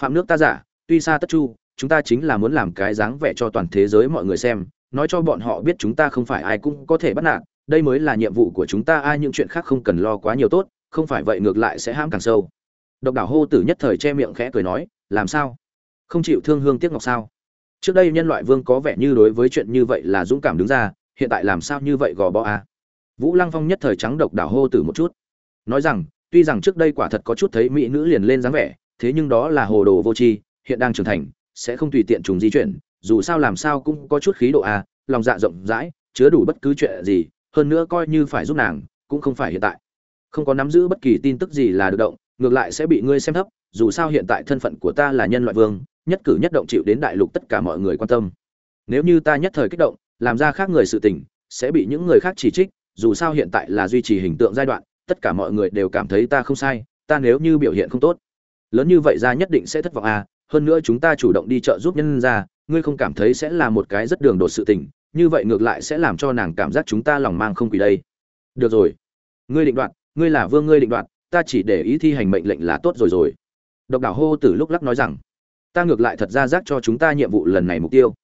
Phạm nước ta giả, tuy xa tất chu, chúng ta chính là muốn làm cái dáng vẻ cho toàn thế giới mọi người xem, nói cho bọn họ biết chúng ta không phải ai cũng có thể bắt nạt, đây mới là nhiệm vụ của chúng ta ai những chuyện khác không cần lo quá nhiều tốt, không phải vậy ngược lại sẽ ham càng sâu. Độc đảo hô tử nhất thời che miệng khẽ cười nói, làm sao? Không chịu thương hương tiếc ngọc sao? Trước đây nhân loại vương có vẻ như đối với chuyện như vậy là dũng cảm đứng ra hiện tại làm sao như vậy gò bó a vũ lăng phong nhất thời trắng độc đảo hô tử một chút. Nói rằng, tuy rằng trước đây quả thật có chút thấy mỹ nữ liền lên dáng vẻ, thế nhưng đó là hồ đồ vô tri, hiện đang trưởng thành, sẽ không tùy tiện trùng di chuyển, dù sao làm sao cũng có chút khí độ a lòng dạ rộng rãi, chứa đủ bất cứ chuyện gì, hơn nữa coi như phải giúp nàng, cũng không phải hiện tại. Không có nắm giữ bất kỳ tin tức gì là được động, ngược lại sẽ bị ngươi xem thấp, dù sao hiện tại thân phận của ta là nhân loại vương, nhất cử nhất động chịu đến đại lục tất cả mọi người quan tâm. Nếu như ta nhất thời kích động làm ra khác người sự tình, sẽ bị những người khác chỉ trích, dù sao hiện tại là duy trì hình tượng giai đoạn, tất cả mọi người đều cảm thấy ta không sai, ta nếu như biểu hiện không tốt, lớn như vậy ra nhất định sẽ thất vọng à hơn nữa chúng ta chủ động đi chợ giúp nhân ra ngươi không cảm thấy sẽ là một cái rất đường đột sự tình, như vậy ngược lại sẽ làm cho nàng cảm giác chúng ta lòng mang không quỷ đây. Được rồi, ngươi định đoạt, ngươi là vương ngươi định đoạt, ta chỉ để ý thi hành mệnh lệnh là tốt rồi rồi. Độc đảo hô từ lúc lắc nói rằng, ta ngược lại thật ra giác cho chúng ta nhiệm vụ lần này mục tiêu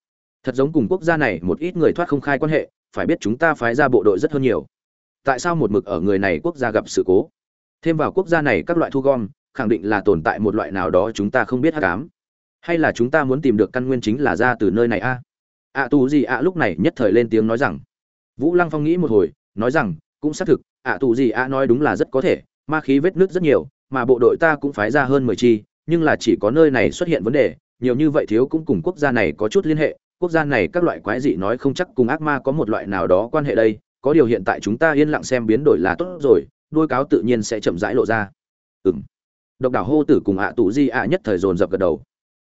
thật giống cùng quốc gia này một ít người thoát không khai quan hệ phải biết chúng ta phái ra bộ đội rất hơn nhiều. Tại sao một mực ở người này quốc gia gặp sự cố? Thêm vào quốc gia này các loại thu gom khẳng định là tồn tại một loại nào đó chúng ta không biết hát cám hay là chúng ta muốn tìm được căn nguyên chính là ra từ nơi này a? Ạ tù gì ạ lúc này nhất thời lên tiếng nói rằng. Vũ lăng phong nghĩ một hồi nói rằng cũng xác thực ạ à, tù gì ạ nói đúng là rất có thể ma khí vết nước rất nhiều mà bộ đội ta cũng phái ra hơn mười chi nhưng là chỉ có nơi này xuất hiện vấn đề nhiều như vậy thiếu cũng cùng quốc gia này có chút liên hệ quốc gia này các loại quái dị nói không chắc cùng ác ma có một loại nào đó quan hệ đây, có điều hiện tại chúng ta yên lặng xem biến đổi là tốt rồi đôi cáo tự nhiên sẽ chậm rãi lộ ra. Ừng độc đảo hô tử cùng ạ tù di ạ nhất thời dồn dập gật đầu.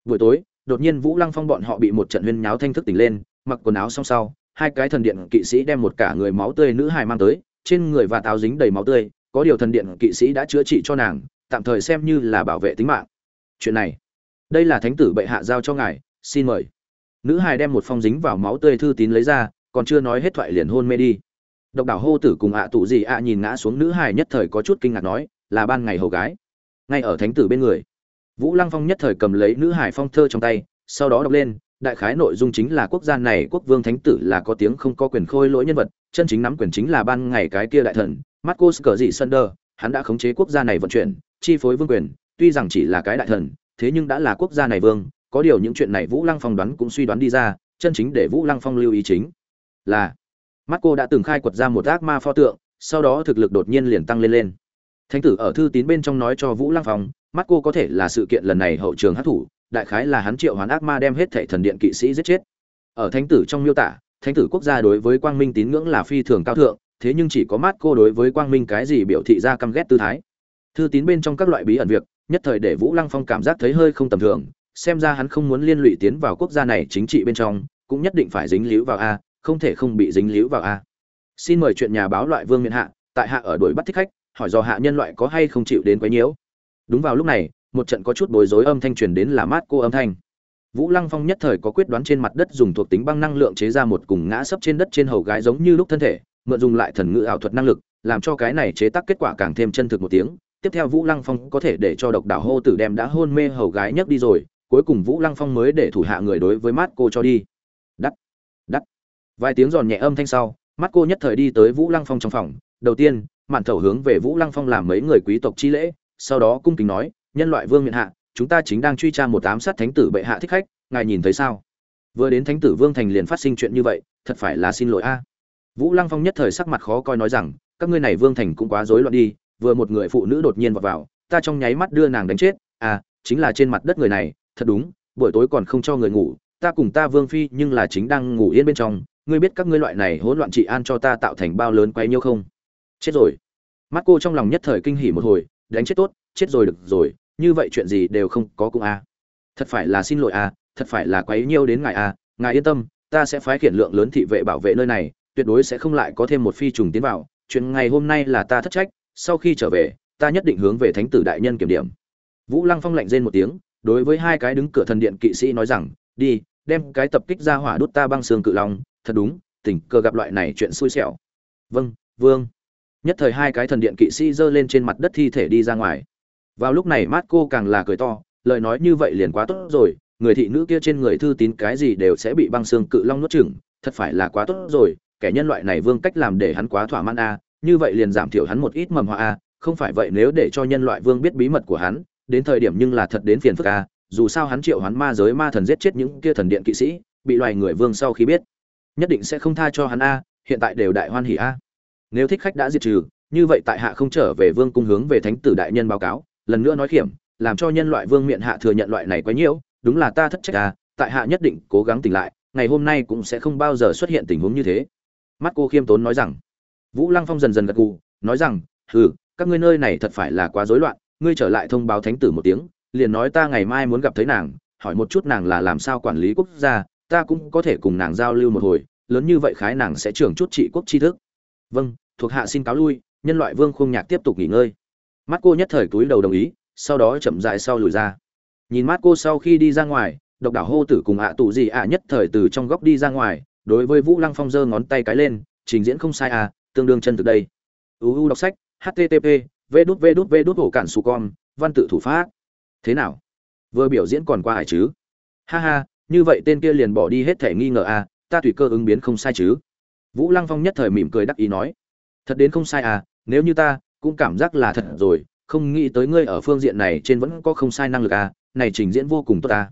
Buổi tối, đột nhiên vũ lăng phong bọn họ bị một trận huyên nháo thanh thức tỉnh lên, mặc quần áo xong sau, hai cái thần điện kỵ sĩ đem một cả người máu tươi nữ hài mang tới, trên người và táo dính đầy máu tươi, có điều thần điện kỵ sĩ đã chữa trị cho nàng, tạm thời xem như là bảo vệ tính mạng. Chuyện này, đây là thánh tử bệ hạ giao cho ngài, xin mời nữ hài đem một phong dính vào máu tươi thư tín lấy ra, còn chưa nói hết thoại liền hôn mê đi. Độc đảo hô tử cùng ạ tụ gì ạ nhìn ngã xuống nữ hài nhất thời có chút kinh ngạc nói, là ban ngày hầu gái. Ngay ở thánh tử bên người, vũ lăng phong nhất thời cầm lấy nữ hài phong thơ trong tay, sau đó đọc lên, đại khái nội dung chính là quốc gia này quốc vương thánh tử là có tiếng không có quyền khôi lỗi nhân vật, chân chính nắm quyền chính là ban ngày cái kia đại thần, marcos cờ dị sunder hắn đã khống chế quốc gia này vận chuyển, chi phối vương quyền, tuy rằng chỉ là cái đại thần, thế nhưng đã là quốc gia này vương có điều những chuyện này vũ lăng phong đoán cũng suy đoán đi ra chân chính để vũ lăng phong lưu ý chính là Marco đã từng khai quật ra một ác ma pho tượng, sau đó thực lực đột nhiên liền tăng lên lên. Thánh tử ở thư tín bên trong nói cho Vũ Lăng Phong, Marco có thể là sự kiện lần này hậu trường hát thủ, đại khái là hắn triệu hoán ác ma đem hết thệ thần điện kỵ sĩ giết chết. Ở thánh tử trong miêu tả, thánh tử quốc gia đối với quang minh tín ngưỡng là phi thường cao thượng, thế nhưng chỉ có Marco đối với quang minh cái gì biểu thị ra căm ghét tư thái. Thư tín bên trong các loại bí ẩn việc, nhất thời để Vũ Lăng Phong cảm giác thấy hơi không tầm thường, xem ra hắn không muốn liên lụy tiến vào quốc gia này chính trị bên trong, cũng nhất định phải dính líu vào a, không thể không bị dính líu vào a. Xin mời chuyện nhà báo loại vương miện hạ tại hạ ở đuổi bắt thích khách hỏi do hạ nhân loại có hay không chịu đến quấy nhiễu. Đúng vào lúc này một trận có chút bối rối âm thanh truyền đến là mát cô âm thanh. Vũ lăng phong nhất thời có quyết đoán trên mặt đất dùng thuộc tính băng năng lượng chế ra một cùng ngã sấp trên đất trên hầu gái giống như lúc thân thể mượn dùng lại thần ngữ ảo thuật năng lực làm cho cái này chế tác kết quả càng thêm chân thực một tiếng. Tiếp theo vũ lăng phong có thể để cho độc đảo hô tử đem đã hôn mê hầu gái nhấc đi rồi cuối cùng vũ lăng phong mới để thủ hạ người đối với mắt cô cho đi. Đắt đắt. Vài tiếng giòn nhẹ âm thanh sau mắt cô nhất thời đi tới vũ lăng phong trong phòng. Đầu tiên, mạn thầu hướng về vũ lăng phong làm mấy người quý tộc chi lễ, sau đó cung kính nói, nhân loại vương miện hạ, chúng ta chính đang truy tra một ám sát thánh tử bệ hạ thích khách, ngài nhìn thấy sao? Vừa đến thánh tử vương thành liền phát sinh chuyện như vậy, thật phải là xin lỗi a. Vũ lăng phong nhất thời sắc mặt khó coi nói rằng, các ngươi này vương thành cũng quá rối loạn đi, vừa một người phụ nữ đột nhiên vào vào, ta trong nháy mắt đưa nàng đánh chết à chính là trên mặt đất người này thật đúng, buổi tối còn không cho người ngủ, ta cùng ta vương phi nhưng là chính đang ngủ yên bên trong, ngươi biết các ngươi loại này hỗn loạn trị an cho ta tạo thành bao lớn quay nhiêu không? Chết rồi. Mắt cô trong lòng nhất thời kinh hỉ một hồi, đánh chết tốt, chết rồi được rồi, như vậy chuyện gì đều không có cũng a. Thật phải là xin lỗi a, thật phải là quấy nhiêu đến ngài a, ngài yên tâm, ta sẽ phái khiển lượng lớn thị vệ bảo vệ nơi này, tuyệt đối sẽ không lại có thêm một phi trùng tiến vào, chuyện ngày hôm nay là ta thất trách, sau khi trở về, ta nhất định hướng về thánh tử đại nhân kiểm điểm. Vũ lăng phong lạnh rên một tiếng đối với hai cái đứng cửa thần điện kỵ sĩ nói rằng, đi, đem cái tập kích ra hỏa đốt ta băng xương cự long, thật đúng, tình cờ gặp loại này chuyện xui xẻo. Vâng vương. Nhất thời hai cái thần điện kỵ sĩ giơ lên trên mặt đất thi thể đi ra ngoài. Vào lúc này mát cô càng là cười to, lời nói như vậy liền quá tốt rồi, người thị nữ kia trên người thư tín cái gì đều sẽ bị băng xương cự long nuốt chửng, thật phải là quá tốt rồi, kẻ nhân loại này vương cách làm để hắn quá thỏa mãn a, như vậy liền giảm thiểu hắn một ít mầm hoa a, không phải vậy nếu để cho nhân loại vương biết bí mật của hắn đến thời điểm nhưng là thật đến phiền phức a dù sao hắn triệu hắn ma giới ma thần giết chết những kia thần điện kỵ sĩ, bị loài người vương sau khi biết, nhất định sẽ không tha cho hắn a, hiện tại đều đại hoan hỉ a. Nếu thích khách đã diệt trừ, như vậy tại hạ không trở về vương cung hướng về thánh tử đại nhân báo cáo, lần nữa nói khiểm, làm cho nhân loại vương miện hạ thừa nhận loại này quá nhiều, đúng là ta thất trách a, tại hạ nhất định cố gắng tỉnh lại, ngày hôm nay cũng sẽ không bao giờ xuất hiện tình huống như thế. Mắt cô khiêm tốn nói rằng, vũ lăng phong dần dần gật gù, nói rằng ừ các ngươi nơi này thật phải là quá rối loạn ngươi trở lại thông báo thánh tử một tiếng, liền nói ta ngày mai muốn gặp thấy nàng, hỏi một chút nàng là làm sao quản lý quốc gia, ta cũng có thể cùng nàng giao lưu một hồi, lớn như vậy khái nàng sẽ trưởng chút trị quốc tri thức. Vâng thuộc hạ xin cáo lui, nhân loại vương khung nhạc tiếp tục nghỉ ngơi. Mắt cô nhất thời túi đầu đồng ý, sau đó chậm dại sau lùi ra. Nhìn mắt cô sau khi đi ra ngoài, độc đảo hô tử cùng ạ tụ gì ạ nhất thời từ trong góc đi ra ngoài, đối với vũ lăng phong giơ ngón tay cái lên, trình diễn không sai à tương đương chân từ đây. Uu đọc sách http vê đút vê đút vê đút hổ cản su con văn tự thủ pháp. Thế nào? Vừa biểu diễn còn qua hải chứ? Ha ha như vậy tên kia liền bỏ đi hết thể nghi ngờ à ta tùy cơ ứng biến không sai chứ. Vũ lăng phong nhất thời mỉm cười đắc ý nói. Thật đến không sai à nếu như ta cũng cảm giác là thật rồi không nghĩ tới ngươi ở phương diện này trên vẫn có không sai năng lực à này trình diễn vô cùng tốt à.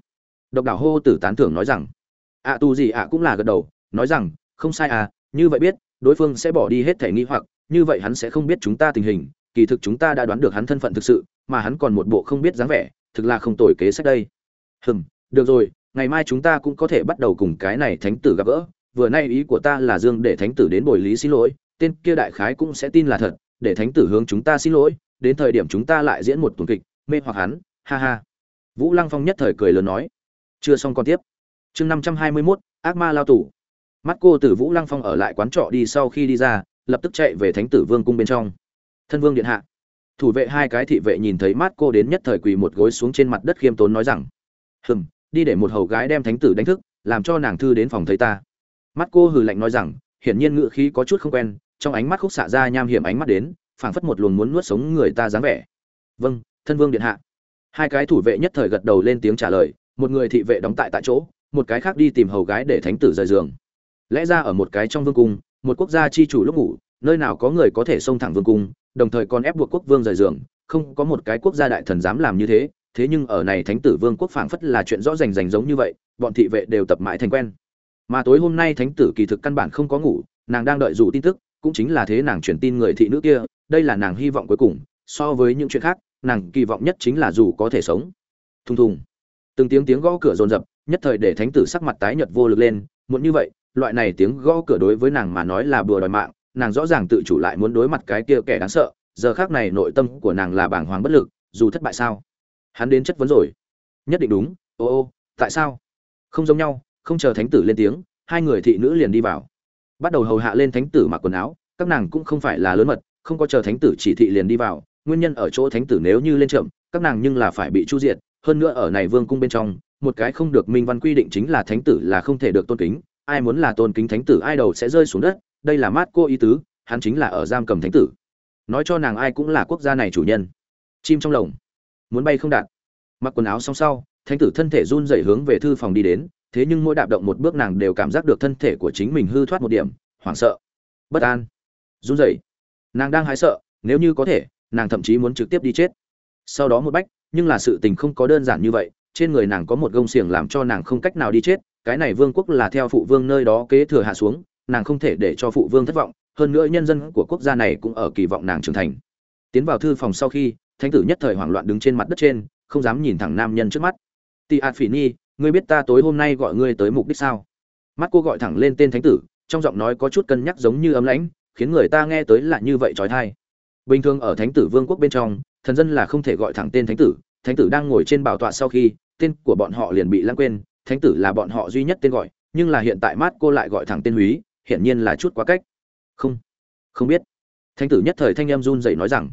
Độc đảo hô tử tán thưởng nói rằng. Ạ à, tu gì ạ cũng là gật đầu nói rằng không sai à như vậy biết đối phương sẽ bỏ đi hết thể nghi hoặc như vậy hắn sẽ không biết chúng ta tình hình kỳ thực chúng ta đã đoán được hắn thân phận thực sự, mà hắn còn một bộ không biết dáng vẻ, thực là không tồi kế sách đây. Hừm, được rồi, ngày mai chúng ta cũng có thể bắt đầu cùng cái này thánh tử gặp gỡ, vừa nay ý của ta là dương để thánh tử đến bồi lý xin lỗi, tên kia đại khái cũng sẽ tin là thật, để thánh tử hướng chúng ta xin lỗi, đến thời điểm chúng ta lại diễn một tuần kịch, mê hoặc hắn, ha ha. Vũ lăng phong nhất thời cười lớn nói. Chưa xong còn tiếp. Chương năm trăm hai mươi mốt, ác ma lao tù. Mắt cô từ vũ lăng phong ở lại quán trọ đi sau khi đi ra, lập tức chạy về thánh tử vương cung bên trong thân vương điện hạ. Thủ vệ hai cái thị vệ nhìn thấy mắt cô đến nhất thời quỳ một gối xuống trên mặt đất khiêm tốn nói rằng, hừm, đi để một hầu gái đem thánh tử đánh thức, làm cho nàng thư đến phòng thấy ta. Mắt cô hừ lạnh nói rằng, hiển nhiên ngự khí có chút không quen, trong ánh mắt khúc xạ ra nham hiểm ánh mắt đến, phảng phất một luồng muốn nuốt sống người ta dáng vẻ. Vâng thân vương điện hạ. Hai cái thủ vệ nhất thời gật đầu lên tiếng trả lời, một người thị vệ đóng tại tại chỗ, một cái khác đi tìm hầu gái để thánh tử rời giường. Lẽ ra ở một cái trong vương cung, một quốc gia chi chủ lúc ngủ, nơi nào có người có thể xông thẳng vương cung đồng thời còn ép buộc quốc vương rời giường, không có một cái quốc gia đại thần dám làm như thế thế nhưng ở này thánh tử vương quốc phảng phất là chuyện rõ rành rành giống như vậy, bọn thị vệ đều tập mãi thành quen. Mà tối hôm nay thánh tử kỳ thực căn bản không có ngủ, nàng đang đợi dù tin tức, cũng chính là thế nàng truyền tin người thị nữ kia, đây là nàng hy vọng cuối cùng, so với những chuyện khác, nàng kỳ vọng nhất chính là dù có thể sống. Thùng thùng. Từng tiếng tiếng gõ cửa rồn rập nhất thời để thánh tử sắc mặt tái nhợt vô lực lên muốn như vậy, loại này tiếng gõ cửa đối với nàng mà nói là bừa đòi mạng nàng rõ ràng tự chủ lại muốn đối mặt cái kia kẻ đáng sợ, giờ khác này nội tâm của nàng là bàng hoàng bất lực, dù thất bại sao? Hắn đến chất vấn rồi. Nhất định đúng, ô ô, tại sao? Không giống nhau, không chờ thánh tử lên tiếng, hai người thị nữ liền đi vào. Bắt đầu hầu hạ lên thánh tử mặc quần áo, các nàng cũng không phải là lớn mật, không có chờ thánh tử chỉ thị liền đi vào, nguyên nhân ở chỗ thánh tử nếu như lên trộm các nàng nhưng là phải bị chu diệt, hơn nữa ở này vương cung bên trong, một cái không được minh văn quy định chính là thánh tử là không thể được tôn kính, ai muốn là tôn kính thánh tử, ai đầu sẽ rơi xuống đất đây là mát cô ý tứ, hắn chính là ở giam cầm thánh tử. Nói cho nàng ai cũng là quốc gia này chủ nhân. Chim trong lồng. Muốn bay không đạt. Mặc quần áo xong sau, thánh tử thân thể run rẩy hướng về thư phòng đi đến, thế nhưng mỗi đạp động một bước nàng đều cảm giác được thân thể của chính mình hư thoát một điểm, hoảng sợ. Bất an. Run rẩy. Nàng đang hái sợ, nếu như có thể, nàng thậm chí muốn trực tiếp đi chết. Sau đó một bách, nhưng là sự tình không có đơn giản như vậy, trên người nàng có một gông xiềng làm cho nàng không cách nào đi chết, cái này vương quốc là theo phụ vương nơi đó kế thừa hạ xuống nàng không thể để cho phụ vương thất vọng, hơn nữa nhân dân của quốc gia này cũng ở kỳ vọng nàng trưởng thành. Tiến vào thư phòng sau khi, thánh tử nhất thời hoảng loạn đứng trên mặt đất trên, không dám nhìn thẳng nam nhân trước mắt. Tị ạt phỉ nhi ngươi biết ta tối hôm nay gọi ngươi tới mục đích sao? Mắt cô gọi thẳng lên tên thánh tử, trong giọng nói có chút cân nhắc giống như ấm lãnh, khiến người ta nghe tới là như vậy trói thai. Bình thường ở thánh tử vương quốc bên trong, thần dân là không thể gọi thẳng tên thánh tử thánh tử đang ngồi trên bảo tọa sau khi, tên của bọn họ liền bị lãng quên, thánh tử là bọn họ duy nhất tên gọi, nhưng là hiện tại mát cô lại gọi thẳng tên húy hiển nhiên là chút quá cách. Không không biết. Thánh tử nhất thời thanh em run dậy nói rằng,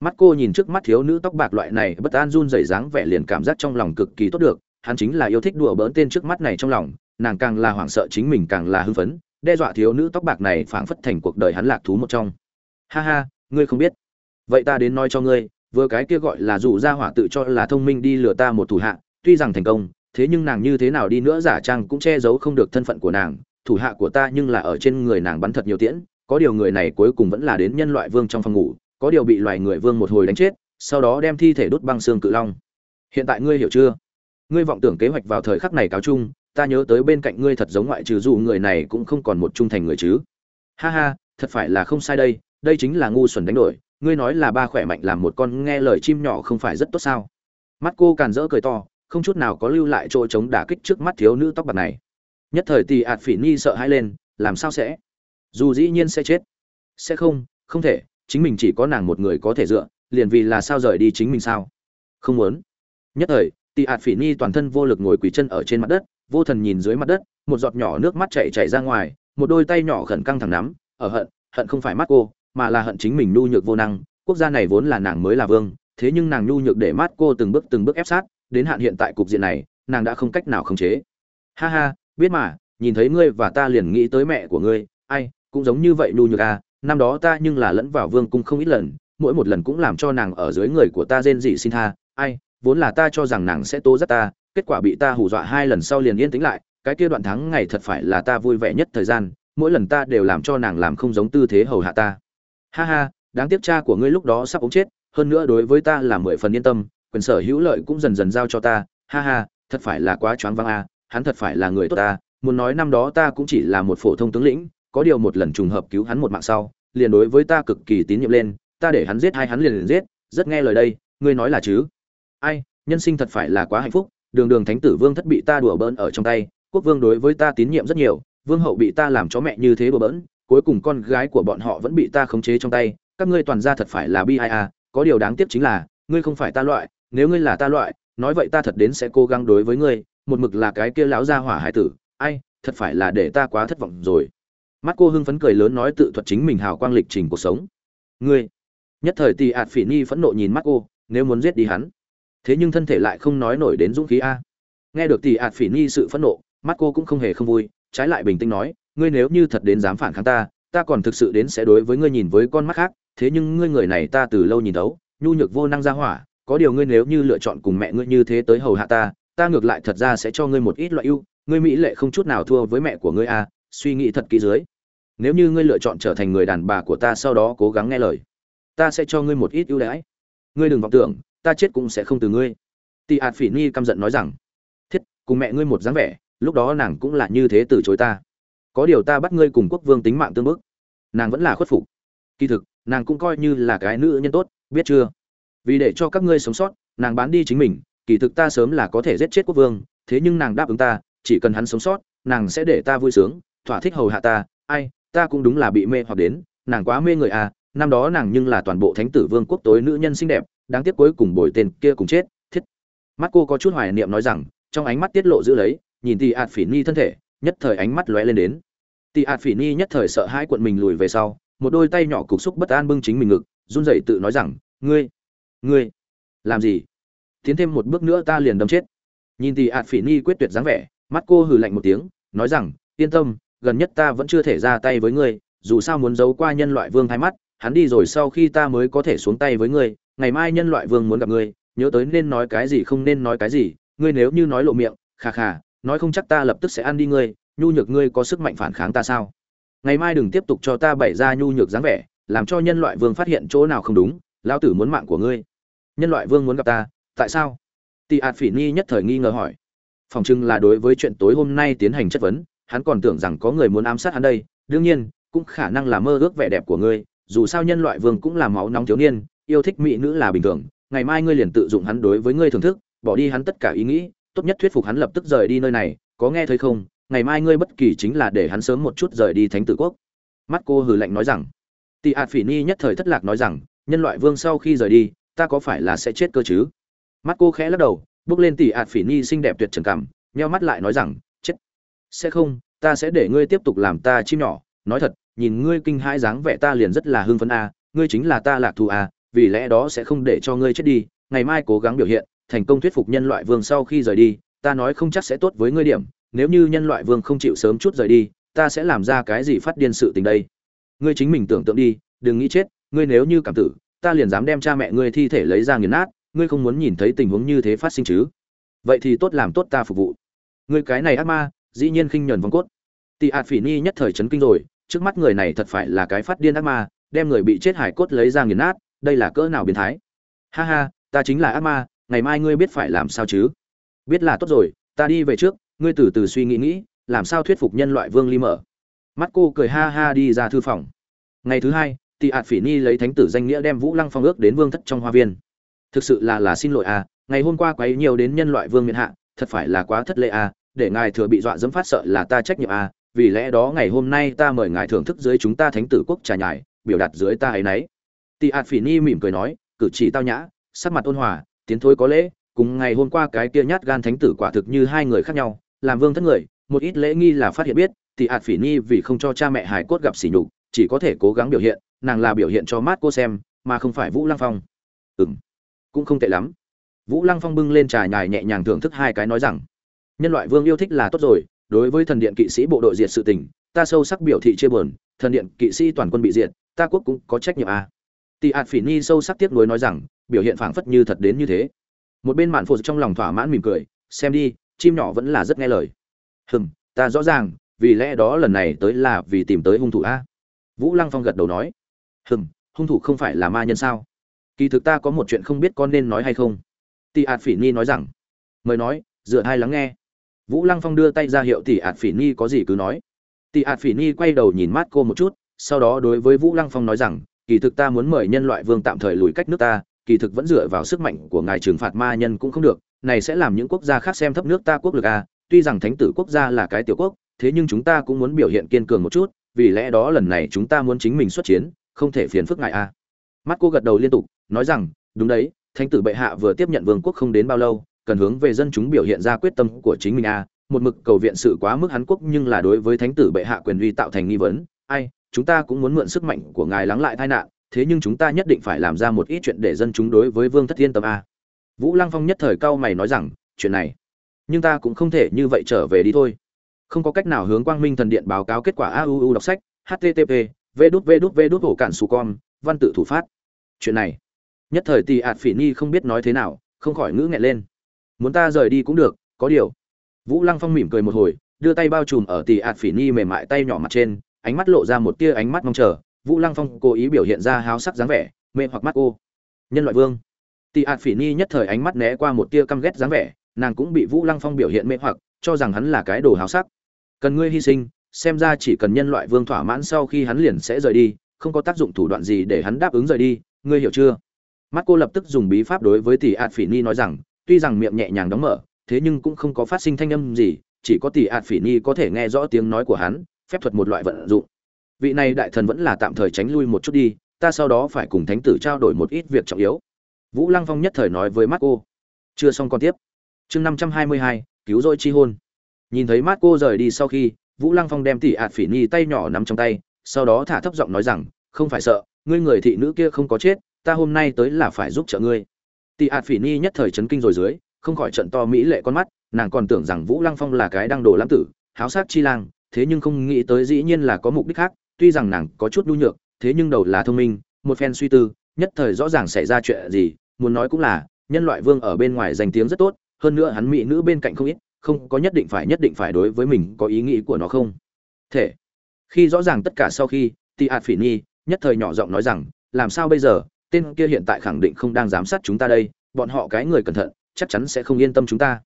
mắt cô nhìn trước mắt thiếu nữ tóc bạc loại này bất an run rẩy dáng vẻ liền cảm giác trong lòng cực kỳ tốt được, hắn chính là yêu thích đùa bỡn tên trước mắt này trong lòng, nàng càng là hoảng sợ chính mình càng là hưng phấn, đe dọa thiếu nữ tóc bạc này phảng phất thành cuộc đời hắn lạc thú một trong. Ha ha, ngươi không biết. Vậy ta đến nói cho ngươi, vừa cái kia gọi là dù ra hỏa tự cho là thông minh đi lừa ta một thủ hạ, tuy rằng thành công, thế nhưng nàng như thế nào đi nữa giả trang cũng che giấu không được thân phận của nàng thủ hạ của ta nhưng là ở trên người nàng bắn thật nhiều tiễn, có điều người này cuối cùng vẫn là đến nhân loại vương trong phòng ngủ, có điều bị loài người vương một hồi đánh chết, sau đó đem thi thể đốt băng xương cự long. Hiện tại ngươi hiểu chưa? Ngươi vọng tưởng kế hoạch vào thời khắc này cáo chung, ta nhớ tới bên cạnh ngươi thật giống ngoại trừ dù người này cũng không còn một trung thành người chứ. Ha ha, thật phải là không sai đây đây chính là ngu xuẩn đánh đổi, ngươi nói là ba khỏe mạnh làm một con nghe lời chim nhỏ không phải rất tốt sao? Mắt cô càn rỡ cười to, không chút nào có lưu lại chỗ chống đả kích trước mắt thiếu nữ tóc bạc này nhất thời tì ạt phỉ nhi sợ hãi lên, làm sao sẽ? Dù dĩ nhiên sẽ chết. Sẽ không không thể, chính mình chỉ có nàng một người có thể dựa, liền vì là sao rời đi chính mình sao? Không muốn. Nhất thời tì ạt phỉ nhi toàn thân vô lực ngồi quỳ chân ở trên mặt đất, vô thần nhìn dưới mặt đất, một giọt nhỏ nước mắt chảy chảy ra ngoài, một đôi tay nhỏ khẩn căng thẳng nắm, ở hận hận không phải mắt cô, mà là hận chính mình nhu nhược vô năng, quốc gia này vốn là nàng mới là vương, thế nhưng nàng nhu nhược để mắt cô từng bước từng bước ép sát, đến hạn hiện tại cục diện này, nàng đã không cách nào khống chế. Ha ha biết mà, nhìn thấy ngươi và ta liền nghĩ tới mẹ của ngươi, ai, cũng giống như vậy nhu nhược à năm đó ta nhưng là lẫn vào vương cung không ít lần, mỗi một lần cũng làm cho nàng ở dưới người của ta rên dị xin tha, ai, vốn là ta cho rằng nàng sẽ tố giác ta, kết quả bị ta hù dọa hai lần sau liền yên tĩnh lại, cái kia đoạn thắng ngày thật phải là ta vui vẻ nhất thời gian, mỗi lần ta đều làm cho nàng làm không giống tư thế hầu hạ ta. Ha ha, đáng tiếc cha của ngươi lúc đó sắp ống chết, hơn nữa đối với ta là mười phần yên tâm, quyền sở hữu lợi cũng dần dần giao cho ta, ha ha, thật phải là quá choáng váng a hắn thật phải là người tốt ta, muốn nói năm đó ta cũng chỉ là một phổ thông tướng lĩnh, có điều một lần trùng hợp cứu hắn một mạng sau, liền đối với ta cực kỳ tín nhiệm lên, ta để hắn giết hai hắn liền liền giết, rất nghe lời đây, ngươi nói là chứ? Ai, nhân sinh thật phải là quá hạnh phúc, đường đường thánh tử vương thất bị ta đùa bỡn ở trong tay, quốc vương đối với ta tín nhiệm rất nhiều, vương hậu bị ta làm chó mẹ như thế đùa bỡn, cuối cùng con gái của bọn họ vẫn bị ta khống chế trong tay, các ngươi toàn ra thật phải là bi ai à có điều đáng tiếc chính là, ngươi không phải ta loại, nếu ngươi là ta loại, nói vậy ta thật đến sẽ cố gắng đối với ngươi một mực là cái kia lão gia hỏa hải tử, ai, thật phải là để ta quá thất vọng rồi. Mắt cô hưng phấn cười lớn nói tự thuật chính mình hào quang lịch trình cuộc sống. Ngươi, nhất thời tì ạt phỉ nhi phẫn nộ nhìn mắt cô, nếu muốn giết đi hắn. Thế nhưng thân thể lại không nói nổi đến dũng khí a. Nghe được tì ạt phỉ nhi sự phẫn nộ, mắt cô cũng không hề không vui, trái lại bình tĩnh nói, ngươi nếu như thật đến dám phản kháng ta ta còn thực sự đến sẽ đối với ngươi nhìn với con mắt khác. Thế nhưng ngươi người này ta từ lâu nhìn thấu, nhu nhược vô năng ra hỏa, có điều ngươi nếu như lựa chọn cùng mẹ ngươi như thế tới hầu hạ ta ta ngược lại thật ra sẽ cho ngươi một ít loại ưu, ngươi mỹ lệ không chút nào thua với mẹ của ngươi a suy nghĩ thật kỹ dưới. Nếu như ngươi lựa chọn trở thành người đàn bà của ta sau đó cố gắng nghe lời, ta sẽ cho ngươi một ít ưu đãi. Ngươi đừng vọng tưởng, ta chết cũng sẽ không từ ngươi. Tị ạt phỉ ni căm giận nói rằng, thiết, cùng mẹ ngươi một dáng vẻ, lúc đó nàng cũng là như thế từ chối ta. Có điều ta bắt ngươi cùng quốc vương tính mạng tương bức. Nàng vẫn là khuất phục. Kỳ thực, nàng cũng coi như là cái nữ nhân tốt, biết chưa? Vì để cho các ngươi sống sót, nàng bán đi chính mình kỳ thực ta sớm là có thể giết chết quốc vương, thế nhưng nàng đáp ứng ta, chỉ cần hắn sống sót, nàng sẽ để ta vui sướng, thỏa thích hầu hạ ta. Ai, ta cũng đúng là bị mê hoặc đến, nàng quá mê người à năm đó nàng nhưng là toàn bộ thánh tử vương quốc tối nữ nhân xinh đẹp, đáng tiếc cuối cùng bồi tên kia cùng chết, thiết. Mắt cô có chút hoài niệm nói rằng, trong ánh mắt tiết lộ giữ lấy, nhìn tì ạt phỉ ni thân thể, nhất thời ánh mắt lóe lên đến. Tì ạt phỉ ni nhất thời sợ hãi cuộn mình lùi về sau, một đôi tay nhỏ cục xúc bất an bưng chính mình ngực, run rẩy tự nói rằng, ngươi ngươi, làm gì? Tiến thêm một bước nữa ta liền đâm chết. Nhìn thì ạt phỉ ni quyết tuyệt dáng vẻ, mắt cô hừ lạnh một tiếng, nói rằng, yên tâm, gần nhất ta vẫn chưa thể ra tay với ngươi, dù sao muốn giấu qua nhân loại vương thay mắt, hắn đi rồi sau khi ta mới có thể xuống tay với ngươi, ngày mai nhân loại vương muốn gặp ngươi, nhớ tới nên nói cái gì không nên nói cái gì, ngươi nếu như nói lộ miệng khà khà nói không chắc ta lập tức sẽ ăn đi ngươi, nhu nhược ngươi có sức mạnh phản kháng ta sao? Ngày mai đừng tiếp tục cho ta bày ra nhu nhược dáng vẻ, làm cho nhân loại vương phát hiện chỗ nào không đúng, lão tử muốn mạng của ngươi. Nhân loại vương muốn gặp ta tại sao? Tị ạt phỉ nhi nhất thời nghi ngờ hỏi. Phòng trưng là đối với chuyện tối hôm nay tiến hành chất vấn, hắn còn tưởng rằng có người muốn ám sát hắn đây, đương nhiên, cũng khả năng là mơ ước vẻ đẹp của ngươi, dù sao nhân loại vương cũng là máu nóng thiếu niên, yêu thích mỹ nữ là bình thường, ngày mai ngươi liền tự dụng hắn đối với ngươi thưởng thức, bỏ đi hắn tất cả ý nghĩ, tốt nhất thuyết phục hắn lập tức rời đi nơi này, có nghe thấy không? Ngày mai ngươi bất kỳ chính là để hắn sớm một chút rời đi thánh tử quốc. Mắt cô hừ lạnh nói rằng. Tị ạt phỉ ni nhất thời thất lạc nói rằng, nhân loại vương sau khi rời đi, ta có phải là sẽ chết cơ chứ? Mắt cô khẽ lắc đầu, bước lên tỉ ạt phỉ nhi xinh đẹp tuyệt trần cảm, nheo mắt lại nói rằng, chết! Sẽ không, ta sẽ để ngươi tiếp tục làm ta chim nhỏ. Nói thật, nhìn ngươi kinh hãi dáng vẻ ta liền rất là hưng phấn a, ngươi chính là ta lạc thù a, vì lẽ đó sẽ không để cho ngươi chết đi. Ngày mai cố gắng biểu hiện, thành công thuyết phục nhân loại vương sau khi rời đi, ta nói không chắc sẽ tốt với ngươi điểm. Nếu như nhân loại vương không chịu sớm chút rời đi, ta sẽ làm ra cái gì phát điên sự tình đây? Ngươi chính mình tưởng tượng đi, đừng nghĩ chết. Ngươi nếu như cảm tử, ta liền dám đem cha mẹ ngươi thi thể lấy ra nghiền nát ngươi không muốn nhìn thấy tình huống như thế phát sinh chứ? Vậy thì tốt làm tốt ta phục vụ. Ngươi cái này ác ma, dĩ nhiên khinh nhẫn vòng cốt. Tị ạt phỉ ni nhất thời chấn kinh rồi, trước mắt người này thật phải là cái phát điên ác ma, đem người bị chết hải cốt lấy ra nghiền nát, đây là cỡ nào biến thái? Ha ha, ta chính là ác ma, ngày mai ngươi biết phải làm sao chứ? Biết là tốt rồi, ta đi về trước, ngươi từ từ suy nghĩ nghĩ, làm sao thuyết phục nhân loại vương ly mở. Mắt cô cười ha ha đi ra thư phòng. Ngày thứ hai tị ạt phỉ ni lấy thánh tử danh nghĩa đem vũ lăng phong ước đến vương thất trong hoa viên thực sự là là xin lỗi à ngày hôm qua quấy nhiều đến nhân loại vương miện hạ, thật phải là quá thất lễ à để ngài thừa bị dọa dẫm phát sợ là ta trách nhiệm à vì lẽ đó ngày hôm nay ta mời ngài thưởng thức dưới chúng ta thánh tử quốc trà nhài biểu đạt dưới ta ấy nấy. Tị ạt phỉ ni mỉm cười nói, cử chỉ tao nhã, sắc mặt ôn hòa, tiến thối có lễ, cùng ngày hôm qua cái kia nhát gan thánh tử quả thực như hai người khác nhau, làm vương thất người, một ít lễ nghi là phát hiện biết, tị ạt phỉ ni vì không cho cha mẹ hải cốt gặp sỉ nhục, chỉ có thể cố gắng biểu hiện, nàng là biểu hiện cho mát cô xem, mà không phải vũ lăng phong. Ừng cũng không tệ lắm. Vũ lăng phong bưng lên trà nhài nhẹ nhàng thưởng thức hai cái nói rằng, nhân loại vương yêu thích là tốt rồi, đối với thần điện kỵ sĩ bộ đội diệt sự tình, ta sâu sắc biểu thị chia buồn, thần điện kỵ sĩ toàn quân bị diệt, ta quốc cũng có trách nhiệm à. tị ạt phỉ ni sâu sắc tiếc nuối nói rằng, biểu hiện phảng phất như thật đến như thế. Một bên mạn phụ trong lòng thỏa mãn mỉm cười, xem đi, chim nhỏ vẫn là rất nghe lời. Hừm, ta rõ ràng, vì lẽ đó lần này tới là vì tìm tới hung thủ a. Vũ lăng phong gật đầu nói, hừm, hung thủ không phải là ma nhân sao? Kỳ thực ta có một chuyện không biết con nên nói hay không. Tị ạt phỉ Nhi nói rằng, mời nói, dựa hai lắng nghe. Vũ lăng phong đưa tay ra hiệu tị ạt phỉ Nhi có gì cứ nói. Tị ạt phỉ Nhi quay đầu nhìn mát cô một chút, sau đó đối với vũ lăng phong nói rằng, kỳ thực ta muốn mời nhân loại vương tạm thời lùi cách nước ta, kỳ thực vẫn dựa vào sức mạnh của ngài trừng phạt ma nhân cũng không được, này sẽ làm những quốc gia khác xem thấp nước ta quốc lực a tuy rằng thánh tử quốc gia là cái tiểu quốc, thế nhưng chúng ta cũng muốn biểu hiện kiên cường một chút, vì lẽ đó lần này chúng ta muốn chính mình xuất chiến, không thể phiền phức ngài a mắt cô gật đầu liên tục nói rằng, đúng đấy, thánh tử bệ hạ vừa tiếp nhận vương quốc không đến bao lâu, cần hướng về dân chúng biểu hiện ra quyết tâm của chính mình a một mực cầu viện sự quá mức hắn quốc nhưng là đối với thánh tử bệ hạ quyền uy tạo thành nghi vấn. Ai, chúng ta cũng muốn mượn sức mạnh của ngài lắng lại tai nạn, thế nhưng chúng ta nhất định phải làm ra một ít chuyện để dân chúng đối với vương thất thiên tâm a vũ lăng phong nhất thời cao mày nói rằng, chuyện này, nhưng ta cũng không thể như vậy trở về đi thôi. Không có cách nào hướng quang minh thần điện báo cáo kết quả auu đọc sách http v đút v đút v đút hổ cản su con văn tự thủ phát. Chuyện này nhất thời tì ạt phỉ nhi không biết nói thế nào, không khỏi ngữ nghẹn lên. Muốn ta rời đi cũng được, có điều. Vũ lăng phong mỉm cười một hồi, đưa tay bao trùm ở tì ạt phỉ nhi mềm mại tay nhỏ mặt trên, ánh mắt lộ ra một tia ánh mắt mong chờ. Vũ lăng phong cố ý biểu hiện ra háo sắc dáng vẻ, mê hoặc mắt cô nhân loại vương. Tì ạt phỉ nhi nhất thời ánh mắt né qua một tia căm ghét dáng vẻ, nàng cũng bị vũ lăng phong biểu hiện mê hoặc, cho rằng hắn là cái đồ háo sắc. Cần ngươi hy sinh, xem ra chỉ cần nhân loại vương thỏa mãn sau khi hắn liền sẽ rời đi, không có tác dụng thủ đoạn gì để hắn đáp ứng rời đi, ngươi hiểu chưa? Mắt cô lập tức dùng bí pháp đối với tỷ ạt phỉ ni nói rằng, tuy rằng miệng nhẹ nhàng đóng mở, thế nhưng cũng không có phát sinh thanh âm gì, chỉ có tỷ ạt phỉ ni có thể nghe rõ tiếng nói của hắn, phép thuật một loại vận dụng. Vị này đại thần vẫn là tạm thời tránh lui một chút đi, ta sau đó phải cùng thánh tử trao đổi một ít việc trọng yếu. Vũ lăng phong nhất thời nói với mắt cô chưa xong còn tiếp. Chương năm trăm hai mươi hai, cứu rỗi chi hôn. Nhìn thấy mắt cô rời đi sau khi, vũ lăng phong đem tỷ ạt phỉ nhi tay nhỏ nắm trong tay, sau đó thả thấp giọng nói rằng, không phải sợ, ngươi người thị nữ kia không có chết ta hôm nay tới là phải giúp trợ ngươi. Tị ạt phỉ Ni nhất thời chấn kinh rồi dưới, không khỏi trận to mỹ lệ con mắt, nàng còn tưởng rằng vũ lăng phong là cái đang đồ lãng tử, háo sát chi lang, thế nhưng không nghĩ tới dĩ nhiên là có mục đích khác, tuy rằng nàng có chút nhu nhược, thế nhưng đầu là thông minh, một phen suy tư, nhất thời rõ ràng xảy ra chuyện gì, muốn nói cũng là, nhân loại vương ở bên ngoài danh tiếng rất tốt, hơn nữa hắn mỹ nữ bên cạnh không ít, không có nhất định phải nhất định phải đối với mình có ý nghĩ của nó không? Thể, khi rõ ràng tất cả sau khi tị ạt phỉ nhi nhất thời nhỏ giọng nói rằng, làm sao bây giờ? Tên kia hiện tại khẳng định không đang giám sát chúng ta đây, bọn họ cái người cẩn thận, chắc chắn sẽ không yên tâm chúng ta.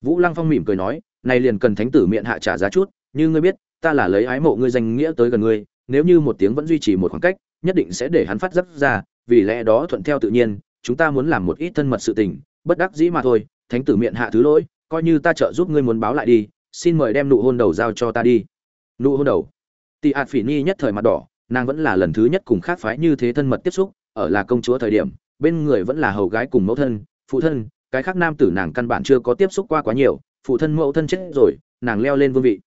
Vũ lăng phong mỉm cười nói, này liền cần thánh tử miệng hạ trả giá chút, như ngươi biết, ta là lấy ái mộ ngươi danh nghĩa tới gần ngươi, nếu như một tiếng vẫn duy trì một khoảng cách, nhất định sẽ để hắn phát giác ra, vì lẽ đó thuận theo tự nhiên, chúng ta muốn làm một ít thân mật sự tình, bất đắc dĩ mà thôi, thánh tử miệng hạ thứ lỗi, coi như ta trợ giúp ngươi muốn báo lại đi, xin mời đem nụ hôn đầu giao cho ta đi. Nụ hôn đầu. Tị ạt phỉ nhi nhất thời mặt đỏ, nàng vẫn là lần thứ nhất cùng khác phái như thế thân mật tiếp xúc ở là công chúa thời điểm, bên người vẫn là hầu gái cùng mẫu thân, phụ thân, cái khác nam tử nàng căn bản chưa có tiếp xúc qua quá nhiều, phụ thân mẫu thân chết rồi, nàng leo lên vương vị.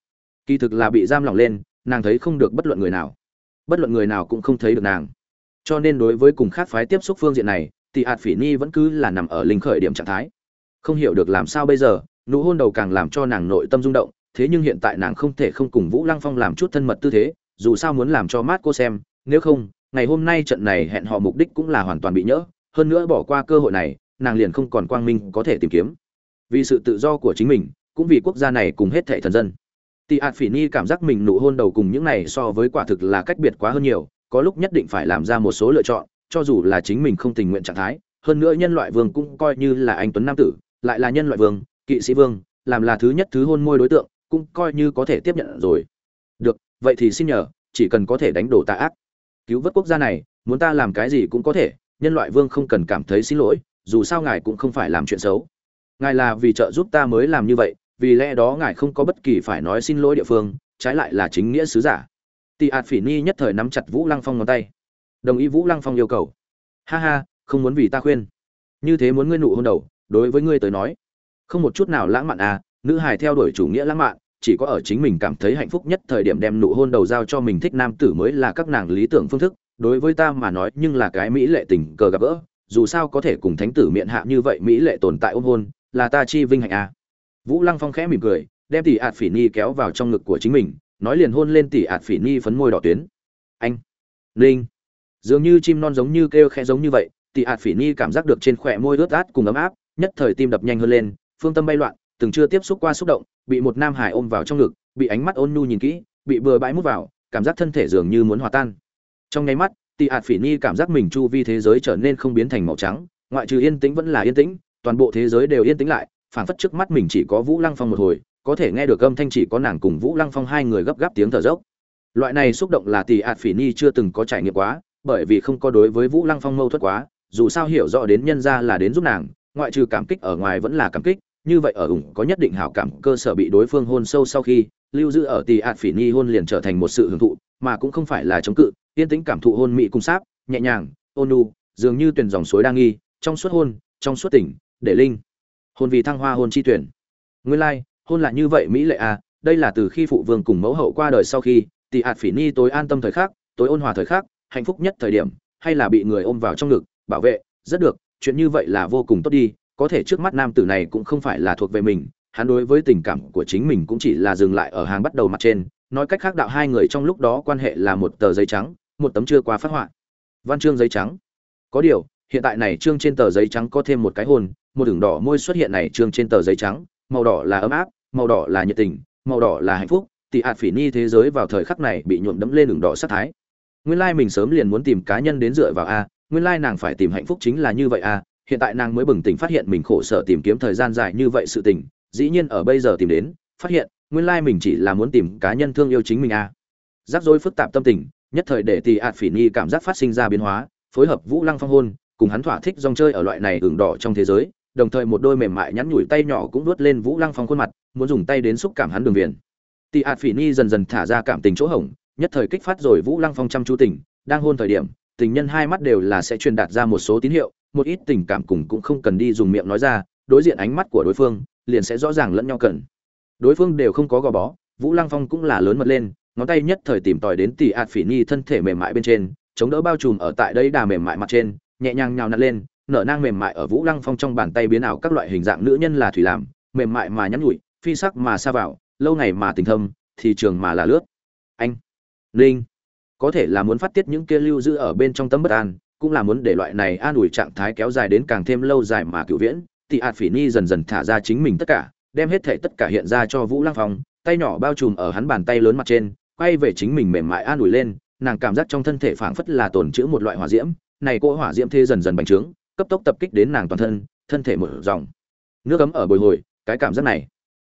Kỳ thực là bị giam lỏng lên, nàng thấy không được bất luận người nào. Bất luận người nào cũng không thấy được nàng. Cho nên đối với cùng khác phái tiếp xúc phương diện này thì hạt phỉ nhi vẫn cứ là nằm ở linh khởi điểm trạng thái. Không hiểu được làm sao bây giờ, nụ hôn đầu càng làm cho nàng nội tâm rung động, thế nhưng hiện tại nàng không thể không cùng vũ lăng phong làm chút thân mật tư thế, dù sao muốn làm cho mát cô xem, nếu không ngày hôm nay trận này hẹn họ mục đích cũng là hoàn toàn bị nhỡ, hơn nữa bỏ qua cơ hội này, nàng liền không còn quang minh có thể tìm kiếm. Vì sự tự do của chính mình, cũng vì quốc gia này cùng hết thệ thần dân. Tị ạt phỉ ni cảm giác mình nụ hôn đầu cùng những này so với quả thực là cách biệt quá hơn nhiều, có lúc nhất định phải làm ra một số lựa chọn, cho dù là chính mình không tình nguyện trạng thái, hơn nữa nhân loại vương cũng coi như là anh tuấn nam tử, lại là nhân loại vương, kỵ sĩ vương, làm là thứ nhất thứ hôn môi đối tượng, cũng coi như có thể tiếp nhận rồi. Được, vậy thì xin nhờ, chỉ cần có thể đánh đổ tà ác cứu vớt quốc gia này, muốn ta làm cái gì cũng có thể, nhân loại vương không cần cảm thấy xin lỗi, dù sao ngài cũng không phải làm chuyện xấu. Ngài là vì trợ giúp ta mới làm như vậy, vì lẽ đó ngài không có bất kỳ phải nói xin lỗi địa phương, trái lại là chính nghĩa sứ giả. Tị ạt phỉ ni nhất thời nắm chặt vũ lăng phong ngón tay. Đồng ý vũ lăng phong yêu cầu. Ha ha, không muốn vì ta khuyên. Như thế muốn ngươi nụ hôn đầu, đối với ngươi tới nói. Không một chút nào lãng mạn à nữ hài theo đuổi chủ nghĩa lãng mạn chỉ có ở chính mình cảm thấy hạnh phúc nhất thời điểm đem nụ hôn đầu giao cho mình thích nam tử mới là các nàng lý tưởng phương thức. Đối với ta mà nói, nhưng là cái mỹ lệ tình cờ gặp gỡ, dù sao có thể cùng thánh tử miệng hạ như vậy mỹ lệ tồn tại ôm hôn, là ta chi vinh hạnh à. vũ lăng phong khẽ mỉm cười, đem tỷ ạt phỉ ni kéo vào trong ngực của chính mình, nói liền hôn lên tỷ ạt phỉ ni phấn môi đỏ tuyến. Anh, linh. Dường như chim non giống như kêu khẽ giống như vậy, tỷ ạt phỉ ni cảm giác được trên khỏe môi ướt át cùng ấm áp, nhất thời tim đập nhanh hơn lên, phương tâm bay loạn từng chưa tiếp xúc qua xúc động, bị một nam hải ôm vào trong ngực, bị ánh mắt ôn nhu nhìn kỹ, bị bừa bãi mút vào, cảm giác thân thể dường như muốn hòa tan. Trong nháy mắt, tị ạt phỉ nhi cảm giác mình chu vi thế giới trở nên không biến thành màu trắng, ngoại trừ yên tĩnh vẫn là yên tĩnh, toàn bộ thế giới đều yên tĩnh lại, phảng phất trước mắt mình chỉ có vũ lăng phong một hồi, có thể nghe được âm thanh chỉ có nàng cùng vũ lăng phong hai người gấp gáp tiếng thở dốc. Loại này xúc động là tị ạt phỉ nhi chưa từng có trải nghiệm quá, bởi vì không có đối với vũ lăng phong mâu thuẫn quá, dù sao hiểu rõ đến nhân ra là đến giúp nàng, ngoại trừ cảm kích ở ngoài vẫn là cảm kích như vậy ở ủng có nhất định hảo cảm, cơ sở bị đối phương hôn sâu sau khi, lưu giữ ở tì ạt phỉ nhi hôn liền trở thành một sự hưởng thụ, mà cũng không phải là chống cự, yên tĩnh cảm thụ hôn mị cung sáp, nhẹ nhàng, ôn nu dường như tuyển dòng suối đang nghi, trong suốt hôn, trong suốt tỉnh, để linh. Hôn vì thăng hoa hôn chi tuyển. Nguyên lai, hôn là như vậy mỹ lệ à đây là từ khi phụ vương cùng mẫu hậu qua đời sau khi tỷ ạt phỉ nhi tối an tâm thời khắc, tối ôn hòa thời khắc, hạnh phúc nhất thời điểm, hay là bị người ôm vào trong ngực, bảo vệ, rất được, chuyện như vậy là vô cùng tốt đi có thể trước mắt nam tử này cũng không phải là thuộc về mình, hắn đối với tình cảm của chính mình cũng chỉ là dừng lại ở hàng bắt đầu mặt trên, nói cách khác đạo hai người trong lúc đó quan hệ là một tờ giấy trắng, một tấm chưa qua phát họa. Văn chương giấy trắng. Có điều, hiện tại này chương trên tờ giấy trắng có thêm một cái hồn, một đường đỏ môi xuất hiện này chương trên tờ giấy trắng, màu đỏ là ấm áp, màu đỏ là nhiệt tình, màu đỏ là hạnh phúc tỷ hạt phỉ ni thế giới vào thời khắc này bị nhuộm đẫm lên đường đỏ sắc thái. Nguyên lai mình sớm liền muốn tìm cá nhân đến dựa vào a, nguyên lai nàng phải tìm hạnh phúc chính là như vậy a hiện tại nàng mới bừng tỉnh phát hiện mình khổ sở tìm kiếm thời gian dài như vậy sự tình, dĩ nhiên ở bây giờ tìm đến, phát hiện, nguyên lai mình chỉ là muốn tìm cá nhân thương yêu chính mình à. Rắc rối phức tạp tâm tình, nhất thời để tỷ ạt phỉ nhi cảm giác phát sinh ra biến hóa, phối hợp vũ lăng phong hôn, cùng hắn thỏa thích rong chơi ở loại này ửng đỏ trong thế giới, đồng thời một đôi mềm mại nhắn nhủi tay nhỏ cũng vuốt lên vũ lăng phong khuôn mặt, muốn dùng tay đến xúc cảm hắn đường viền. Tỷ ạt phỉ nhi dần dần thả ra cảm tình chỗ hỏng nhất thời kích phát rồi vũ lăng phong chăm chú tình đang hôn thời điểm, tình nhân hai mắt đều là sẽ truyền đạt ra một số tín hiệu một ít tình cảm cùng cũng không cần đi dùng miệng nói ra, đối diện ánh mắt của đối phương, liền sẽ rõ ràng lẫn nhau cần. Đối phương đều không có gò bó, vũ lăng phong cũng là lớn mật lên, ngón tay nhất thời tìm tòi đến tỷ ạt phỉ nhi thân thể mềm mại bên trên, chống đỡ bao trùm ở tại đây đà mềm mại mặt trên, nhẹ nhàng nhào nặn lên, nở nang mềm mại ở vũ lăng phong trong bàn tay biến ảo các loại hình dạng nữ nhân là thủy làm, mềm mại mà nhắn nhụi phi sắc mà xa vào, lâu ngày mà tình thâm, thì trường mà là lướt. Anh, linh, có thể là muốn phát tiết những kia lưu giữ ở bên trong tấm bất an cũng là muốn để loại này an ủi trạng thái kéo dài đến càng thêm lâu dài mà cựu viễn, thì ạt phỉ ni dần dần thả ra chính mình tất cả, đem hết thể tất cả hiện ra cho vũ lăng phong, tay nhỏ bao trùm ở hắn bàn tay lớn mặt trên, quay về chính mình mềm mại an ủi lên, nàng cảm giác trong thân thể phảng phất là tồn chữ một loại hỏa diễm, này cô hỏa diễm thê dần dần bành trướng, cấp tốc tập kích đến nàng toàn thân thân thể một dòng nước ấm ở bồi hồi, cái cảm giác này.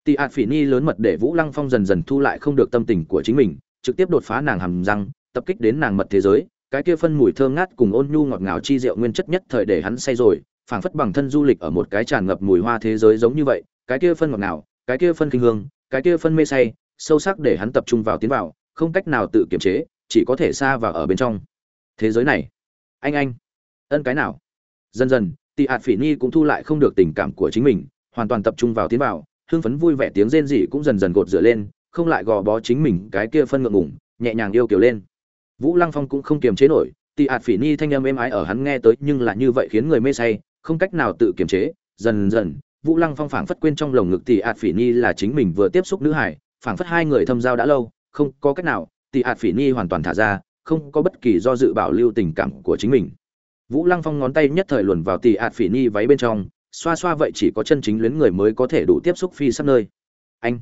Tị ạt phỉ ni lớn mật để vũ lăng phong dần dần thu lại không được tâm tình của chính mình, trực tiếp đột phá nàng hầm răng, tập kích đến nàng mật thế giới cái kia phân mùi thơm ngát cùng ôn nhu ngọt ngào chi rượu nguyên chất nhất thời để hắn say rồi, phảng phất bằng thân du lịch ở một cái tràn ngập mùi hoa thế giới giống như vậy, cái kia phân ngọt ngào, cái kia phân kinh hương, cái kia phân mê say, sâu sắc để hắn tập trung vào tiến vào, không cách nào tự kiềm chế, chỉ có thể xa vào ở bên trong. Thế giới này, anh anh, ân cái nào? Dần dần, tị hạt phỉ nhi cũng thu lại không được tình cảm của chính mình, hoàn toàn tập trung vào tiến vào, hưng phấn vui vẻ tiếng rên rỉ cũng dần dần gột rửa lên, không lại gò bó chính mình cái kia phân ngượng ngùng, nhẹ nhàng yêu kiều lên vũ lăng phong cũng không kiềm chế nổi, tị hạt phỉ nhi thanh âm êm ái ở hắn nghe tới nhưng là như vậy khiến người mê say, không cách nào tự kiềm chế. Dần dần, vũ lăng phong phảng phất quên trong lồng ngực tị hạt phỉ nhi là chính mình vừa tiếp xúc nữ hải, phảng phất hai người thâm giao đã lâu, không có cách nào, tị hạt phỉ nhi hoàn toàn thả ra, không có bất kỳ do dự bảo lưu tình cảm của chính mình. Vũ lăng phong ngón tay nhất thời luồn vào tị hạt phỉ nhi váy bên trong, xoa xoa vậy chỉ có chân chính luyến người mới có thể đủ tiếp xúc phi sắp nơi. Anh,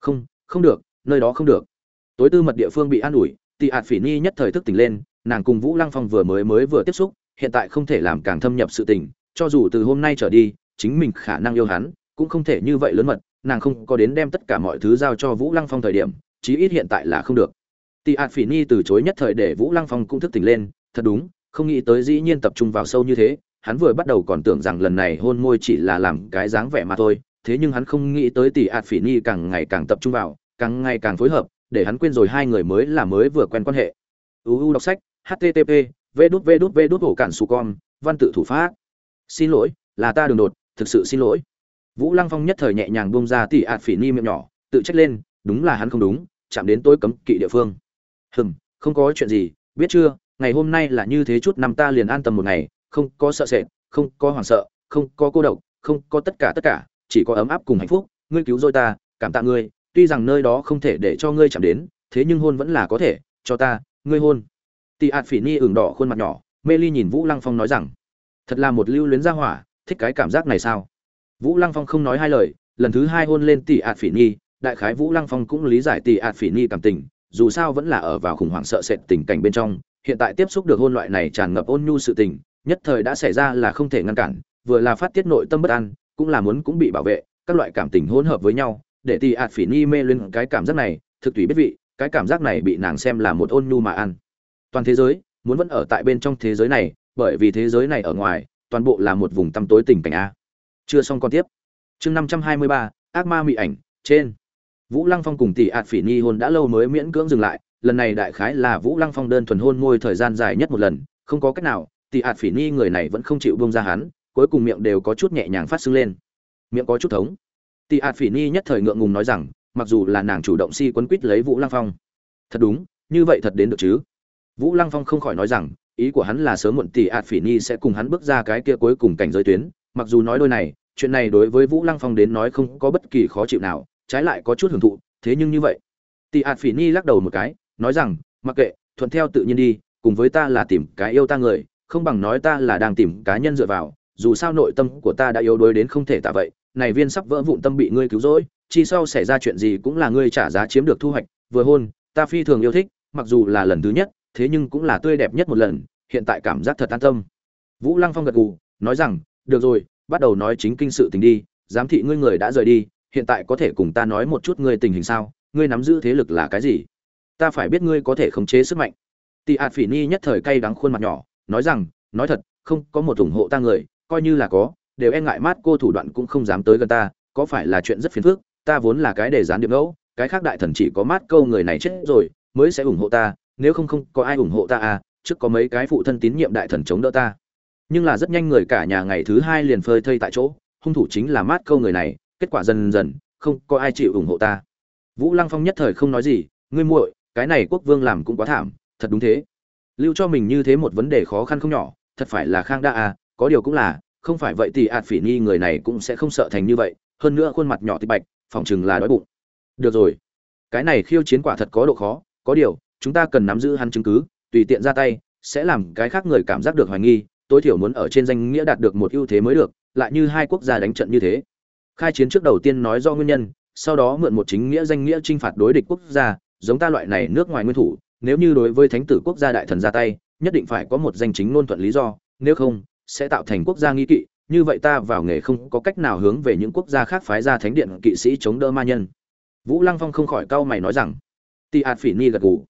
không không được, nơi đó không được. Tối tư mật địa phương bị an ủi tị hạt phỉ nhi nhất thời thức tỉnh lên, nàng cùng vũ lăng phong vừa mới mới vừa tiếp xúc, hiện tại không thể làm càng thâm nhập sự tình, cho dù từ hôm nay trở đi, chính mình khả năng yêu hắn, cũng không thể như vậy lớn mật, nàng không có đến đem tất cả mọi thứ giao cho vũ lăng phong thời điểm, chí ít hiện tại là không được. Tị hạt phỉ nhi từ chối nhất thời để vũ lăng phong cũng thức tỉnh lên, thật đúng, không nghĩ tới dĩ nhiên tập trung vào sâu như thế, hắn vừa bắt đầu còn tưởng rằng lần này hôn môi chỉ là làm cái dáng vẻ mà thôi, thế nhưng hắn không nghĩ tới tỷ ạt phỉ nhi càng ngày càng tập trung vào, càng ngày càng phối hợp để hắn quên rồi hai người mới là mới vừa quen quan hệ. Uu đọc sách http v đút v đút v đút hổ cản su con, văn tự thủ pháp. Xin lỗi, là ta đường đột, thực sự xin lỗi. Vũ lăng phong nhất thời nhẹ nhàng bông ra tỷ ạt phỉ ni miệng nhỏ, tự trách lên, đúng là hắn không đúng, chạm đến tôi cấm kỵ địa phương. Hừm, không có chuyện gì, biết chưa, ngày hôm nay là như thế chút năm ta liền an tâm một ngày, không có sợ sệt, không có hoảng sợ, không có cô độc, không có tất cả tất cả, chỉ có ấm áp cùng hạnh phúc. Ngươi cứu rồi ta, cảm tạ ngươi tuy rằng nơi đó không thể để cho ngươi chạm đến, thế nhưng hôn vẫn là có thể, cho ta, ngươi hôn. Tị ạt phỉ ni ửng đỏ khuôn mặt nhỏ, mê ly nhìn vũ lăng phong nói rằng, thật là một lưu luyến gia hỏa, thích cái cảm giác này sao? Vũ lăng phong không nói hai lời, lần thứ hai hôn lên tỷ ạt phỉ nhi đại khái vũ lăng phong cũng lý giải tỷ ạt phỉ nhi cảm tình, dù sao vẫn là ở vào khủng hoảng sợ sệt tình cảnh bên trong, hiện tại tiếp xúc được hôn loại này tràn ngập ôn nhu sự tình, nhất thời đã xảy ra là không thể ngăn cản, vừa là phát tiết nội tâm bất an, cũng là muốn cũng bị bảo vệ, các loại cảm tình hỗn hợp với nhau để tỷ ạt phỉ nhi mê lên cái cảm giác này, thực tùy biết vị, cái cảm giác này bị nàng xem là một ôn nhu mà ăn. Toàn thế giới, muốn vẫn ở tại bên trong thế giới này, bởi vì thế giới này ở ngoài, toàn bộ là một vùng tăm tối tình cảnh a. Chưa xong con tiếp. Chương năm trăm hai mươi ba, ác ma mị ảnh, trên. Vũ lăng phong cùng tỷ ạt phỉ nhi hôn đã lâu mới miễn cưỡng dừng lại, lần này đại khái là vũ lăng phong đơn thuần hôn môi thời gian dài nhất một lần, không có cách nào tỷ ạt phỉ nhi người này vẫn không chịu bông ra hắn, cuối cùng miệng đều có chút nhẹ nhàng phát sưng lên. Miệng có chút thống tị ạt phỉ ni nhất thời ngượng ngùng nói rằng, mặc dù là nàng chủ động si quấn quýt lấy vũ lăng phong. Thật đúng, như vậy thật đến được chứ? Vũ lăng phong không khỏi nói rằng, ý của hắn là sớm muộn tỷ ạt phỉ ni sẽ cùng hắn bước ra cái kia cuối cùng cảnh giới tuyến. Mặc dù nói đôi này, chuyện này đối với vũ lăng phong đến nói không có bất kỳ khó chịu nào, trái lại có chút hưởng thụ, thế nhưng như vậy. Tỷ ạt phỉ ni lắc đầu một cái, nói rằng, mặc kệ, thuận theo tự nhiên đi, cùng với ta là tìm cái yêu ta người, không bằng nói ta là đang tìm cá nhân dựa vào, dù sao nội tâm của ta đã yếu đuối đến không thể tả vậy này viên sắp vỡ vụn tâm bị ngươi cứu rỗi, chi sau xảy ra chuyện gì cũng là ngươi trả giá chiếm được thu hoạch, vừa hôn, ta phi thường yêu thích, mặc dù là lần thứ nhất, thế nhưng cũng là tươi đẹp nhất một lần, hiện tại cảm giác thật an tâm. Vũ lăng phong gật gù, nói rằng, được rồi, bắt đầu nói chính kinh sự tình đi, giám thị ngươi người đã rời đi, hiện tại có thể cùng ta nói một chút ngươi tình hình sao, ngươi nắm giữ thế lực là cái gì? Ta phải biết ngươi có thể khống chế sức mạnh. Tị ạt phỉ ni nhất thời cay đắng khuôn mặt nhỏ, nói rằng, nói thật, không có một ủng hộ ta người, coi như là có đều e ngại mát cô thủ đoạn cũng không dám tới gần ta, có phải là chuyện rất phiền phức, ta vốn là cái để gián điệp ngẫu, cái khác đại thần chỉ có mát câu người này chết rồi, mới sẽ ủng hộ ta, nếu không không có ai ủng hộ ta à trước có mấy cái phụ thân tín nhiệm đại thần chống đỡ ta. Nhưng là rất nhanh người cả nhà ngày thứ hai liền phơi thây tại chỗ, hung thủ chính là mát câu người này, kết quả dần dần, không có ai chịu ủng hộ ta. Vũ lăng phong nhất thời không nói gì, ngươi muội, cái này quốc vương làm cũng quá thảm, thật đúng thế. Lưu cho mình như thế một vấn đề khó khăn không nhỏ, thật phải là khang đa à có điều cũng là không phải vậy thì ạt phỉ nhi người này cũng sẽ không sợ thành như vậy, hơn nữa khuôn mặt nhỏ tịch bạch, phòng chừng là đói bụng. Được rồi. Cái này khiêu chiến quả thật có độ khó, có điều, chúng ta cần nắm giữ hắn chứng cứ, tùy tiện ra tay, sẽ làm cái khác người cảm giác được hoài nghi, tối thiểu muốn ở trên danh nghĩa đạt được một ưu thế mới được, lại như hai quốc gia đánh trận như thế. Khai chiến trước đầu tiên nói do nguyên nhân, sau đó mượn một chính nghĩa danh nghĩa t r i n h phạt đối địch quốc gia, giống ta loại này nước ngoài nguyên thủ, nếu như đối với thánh tử quốc gia đại thần ra tay, nhất định phải có một danh chính ngôn thuận lý do, nếu không sẽ tạo thành quốc gia nghi kỵ, như vậy ta vào nghề không có cách nào hướng về những quốc gia khác phái ra thánh điện kỵ sĩ chống đỡ ma nhân. Vũ lăng phong không khỏi cau mày nói rằng tị ạt phỉ ni gật gù.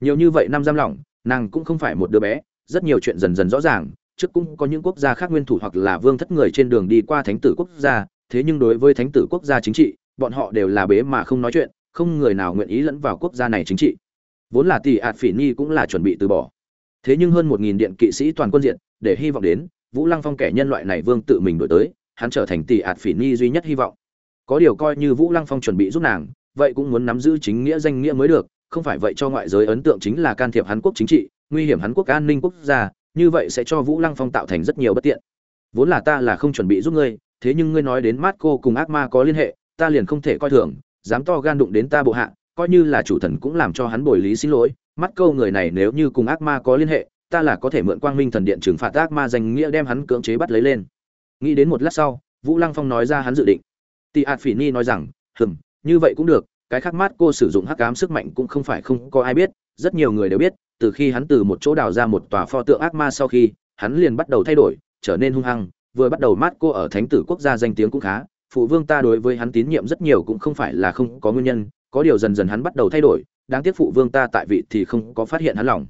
Nhiều như vậy năm giam lỏng, nàng cũng không phải một đứa bé, rất nhiều chuyện dần dần rõ ràng, trước cũng có những quốc gia khác nguyên thủ hoặc là vương thất người trên đường đi qua thánh tử quốc gia, thế nhưng đối với thánh tử quốc gia chính trị, bọn họ đều là bế mà không nói chuyện, không người nào nguyện ý lẫn vào quốc gia này chính trị. Vốn là tỷ ạt phỉ nhi cũng là chuẩn bị từ bỏ. Thế nhưng hơn một nghìn điện kỵ sĩ toàn quân diện, để hy vọng đến vũ lăng phong kẻ nhân loại này vương tự mình đổi tới, hắn trở thành tỷ ạt phỉ nhi duy nhất hy vọng. Có điều coi như vũ lăng phong chuẩn bị giúp nàng, vậy cũng muốn nắm giữ chính nghĩa danh nghĩa mới được, không phải vậy cho ngoại giới ấn tượng chính là can thiệp hắn quốc chính trị, nguy hiểm hắn quốc an ninh quốc gia, như vậy sẽ cho vũ lăng phong tạo thành rất nhiều bất tiện. Vốn là ta là không chuẩn bị giúp ngươi, thế nhưng ngươi nói đến mát cô cùng ác ma có liên hệ, ta liền không thể coi thường, dám to gan đụng đến ta bộ hạ, coi như là chủ thần cũng làm cho hắn bồi lý xin lỗi. Mắt câu người này nếu như cùng ác ma có liên hệ ta là có thể mượn quang minh thần điện trừng phạt ác ma danh nghĩa đem hắn cưỡng chế bắt lấy lên. Nghĩ đến một lát sau, vũ lăng phong nói ra hắn dự định. Tị ạt phỉ ni nói rằng, hừm, như vậy cũng được, cái khác mát cô sử dụng hắc ám sức mạnh cũng không phải không có ai biết, rất nhiều người đều biết, từ khi hắn từ một chỗ đào ra một tòa pho tượng ác ma sau khi, hắn liền bắt đầu thay đổi, trở nên hung hăng, vừa bắt đầu mát cô ở thánh tử quốc gia danh tiếng cũng khá, phụ vương ta đối với hắn tín nhiệm rất nhiều cũng không phải là không có nguyên nhân, có điều dần dần hắn bắt đầu thay đổi, đáng tiếc phụ vương ta tại vị thì không có phát hiện hắn lòng.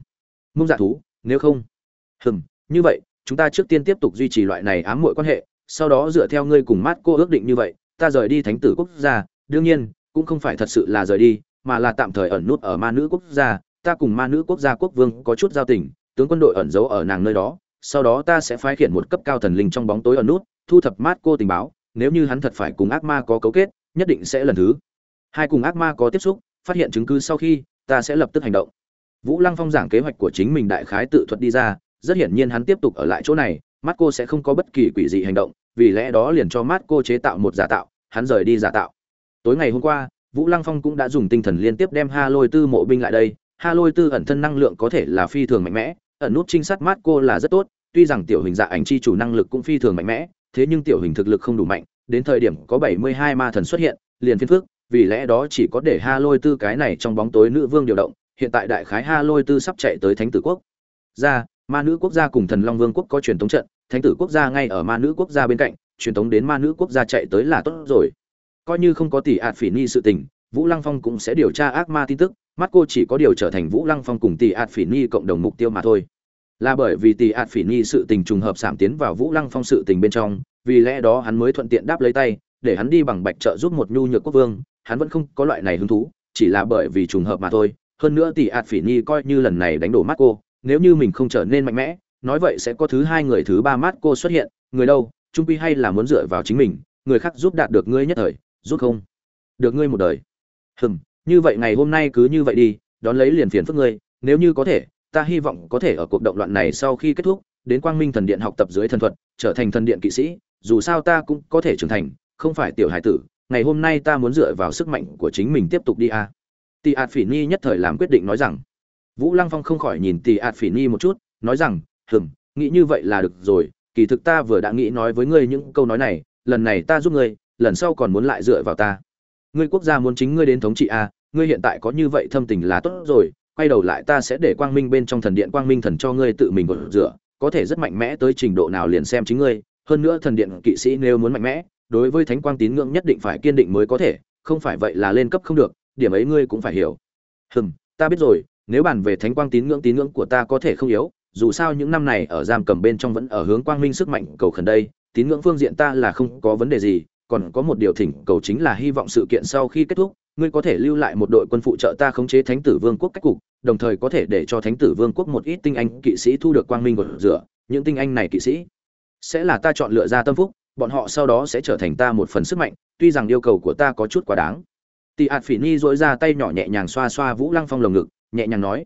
Mông dạ thú nếu không. Hừm, như vậy, chúng ta trước tiên tiếp tục duy trì loại này ám muội quan hệ, sau đó dựa theo ngươi cùng mát cô ước định như vậy, ta rời đi thánh tử quốc gia. Đương nhiên, cũng không phải thật sự là rời đi, mà là tạm thời ẩn nút ở ma nữ quốc gia. Ta cùng ma nữ quốc gia quốc vương có chút giao tình, tướng quân đội ẩn giấu ở nàng nơi đó. Sau đó ta sẽ phái khiển một cấp cao thần linh trong bóng tối ẩn nút, thu thập mát cô tình báo. Nếu như hắn thật phải cùng ác ma có cấu kết, nhất định sẽ lần thứ hai cùng ác ma có tiếp xúc, phát hiện chứng cứ sau khi, ta sẽ lập tức hành động vũ lăng phong giảng kế hoạch của chính mình đại khái tự thuật đi ra, rất hiển nhiên hắn tiếp tục ở lại chỗ này, mắt cô sẽ không có bất kỳ quỷ dị hành động, vì lẽ đó liền cho mắt cô chế tạo một giả tạo, hắn rời đi giả tạo. Tối ngày hôm qua, vũ lăng phong cũng đã dùng tinh thần liên tiếp đem ha lôi tư mộ binh lại đây, ha lôi tư ẩn thân năng lượng có thể là phi thường mạnh mẽ, ẩn nút trinh sát Marco cô là rất tốt, tuy rằng tiểu hình dạ ảnh chi chủ năng lực cũng phi thường mạnh mẽ, thế nhưng tiểu hình thực lực không đủ mạnh, đến thời điểm có bảy mươi hai ma thần xuất hiện, liền phiên phước, vì lẽ đó chỉ có để ha lôi tư cái này trong bóng tối nữ vương điều động hiện tại đại khái ha lôi tư sắp chạy tới thánh tử quốc. Ra, ma nữ quốc gia cùng thần long vương quốc có truyền thống trận, thánh tử quốc gia ngay ở ma nữ quốc gia bên cạnh, truyền thống đến ma nữ quốc gia chạy tới là tốt rồi. Coi như không có tỷ ạt phỉ ni sự tình, vũ lăng phong cũng sẽ điều tra ác ma tin tức, mắt cô chỉ có điều trở thành vũ lăng phong cùng tỷ ạt phỉ ni cộng đồng mục tiêu mà thôi. Là bởi vì tỷ ạt phỉ ni sự tình trùng hợp giảm tiến vào vũ lăng phong sự tình bên trong, vì lẽ đó hắn mới thuận tiện đáp lấy tay, để hắn đi bằng bạch trợ giúp một nhu nhược quốc vương, hắn vẫn không có loại này hứng thú, chỉ là bởi vì trùng hợp mà thôi hơn nữa tỷ ạt phỉ nhi coi như lần này đánh đổ mắt cô, nếu như mình không trở nên mạnh mẽ, nói vậy sẽ có thứ hai người thứ ba mắt cô xuất hiện, người đâu, trung quy hay là muốn dựa vào chính mình, người khác giúp đạt được ngươi nhất thời, giúp không được ngươi một đời hừm, như vậy ngày hôm nay cứ như vậy đi, đón lấy liền phiền phức ngươi, nếu như có thể, ta hy vọng có thể ở cuộc động loạn này sau khi kết thúc, đến quang minh thần điện học tập dưới thần thuật, trở thành thần điện kỵ sĩ, dù sao ta cũng có thể trưởng thành, không phải tiểu hải tử, ngày hôm nay ta muốn dựa vào sức mạnh của chính mình tiếp tục đi a à tị ạt phỉ nhi nhất thời làm quyết định nói rằng, vũ lăng phong không khỏi nhìn tị ạt phỉ nhi một chút, nói rằng, hừm, nghĩ như vậy là được rồi, kỳ thực ta vừa đã nghĩ nói với ngươi những câu nói này, lần này ta giúp ngươi, lần sau còn muốn lại dựa vào ta. Ngươi quốc gia muốn chính ngươi đến thống trị a ngươi hiện tại có như vậy thâm tình là tốt rồi, quay đầu lại ta sẽ để quang minh bên trong thần điện quang minh thần cho ngươi tự mình gột rửa, có thể rất mạnh mẽ tới trình độ nào liền xem chính ngươi, hơn nữa thần điện kỵ sĩ nếu muốn mạnh mẽ, đối với thánh quang tín ngưỡng nhất định phải kiên định mới có thể, không phải vậy là lên cấp không được điểm ấy ngươi cũng phải hiểu. Hừm, ta biết rồi, nếu bàn về thánh quang tín ngưỡng tín ngưỡng của ta có thể không yếu, dù sao những năm này ở giam cầm bên trong vẫn ở hướng quang minh sức mạnh cầu khẩn đây, tín ngưỡng phương diện ta là không có vấn đề gì, còn có một điều thỉnh cầu chính là hy vọng sự kiện sau khi kết thúc, ngươi có thể lưu lại một đội quân phụ trợ ta khống chế thánh tử vương quốc cách cục, đồng thời có thể để cho thánh tử vương quốc một ít tinh anh kỵ sĩ thu được quang minh của rửa, những tinh anh này kỵ sĩ. Sẽ là ta chọn lựa ra tâm phúc, bọn họ sau đó sẽ trở thành ta một phần sức mạnh, tuy rằng yêu cầu của ta có chút quá đáng tị ạt phỉ ni dỗi ra tay nhỏ nhẹ nhàng xoa xoa vũ lăng phong lồng ngực, nhẹ nhàng nói.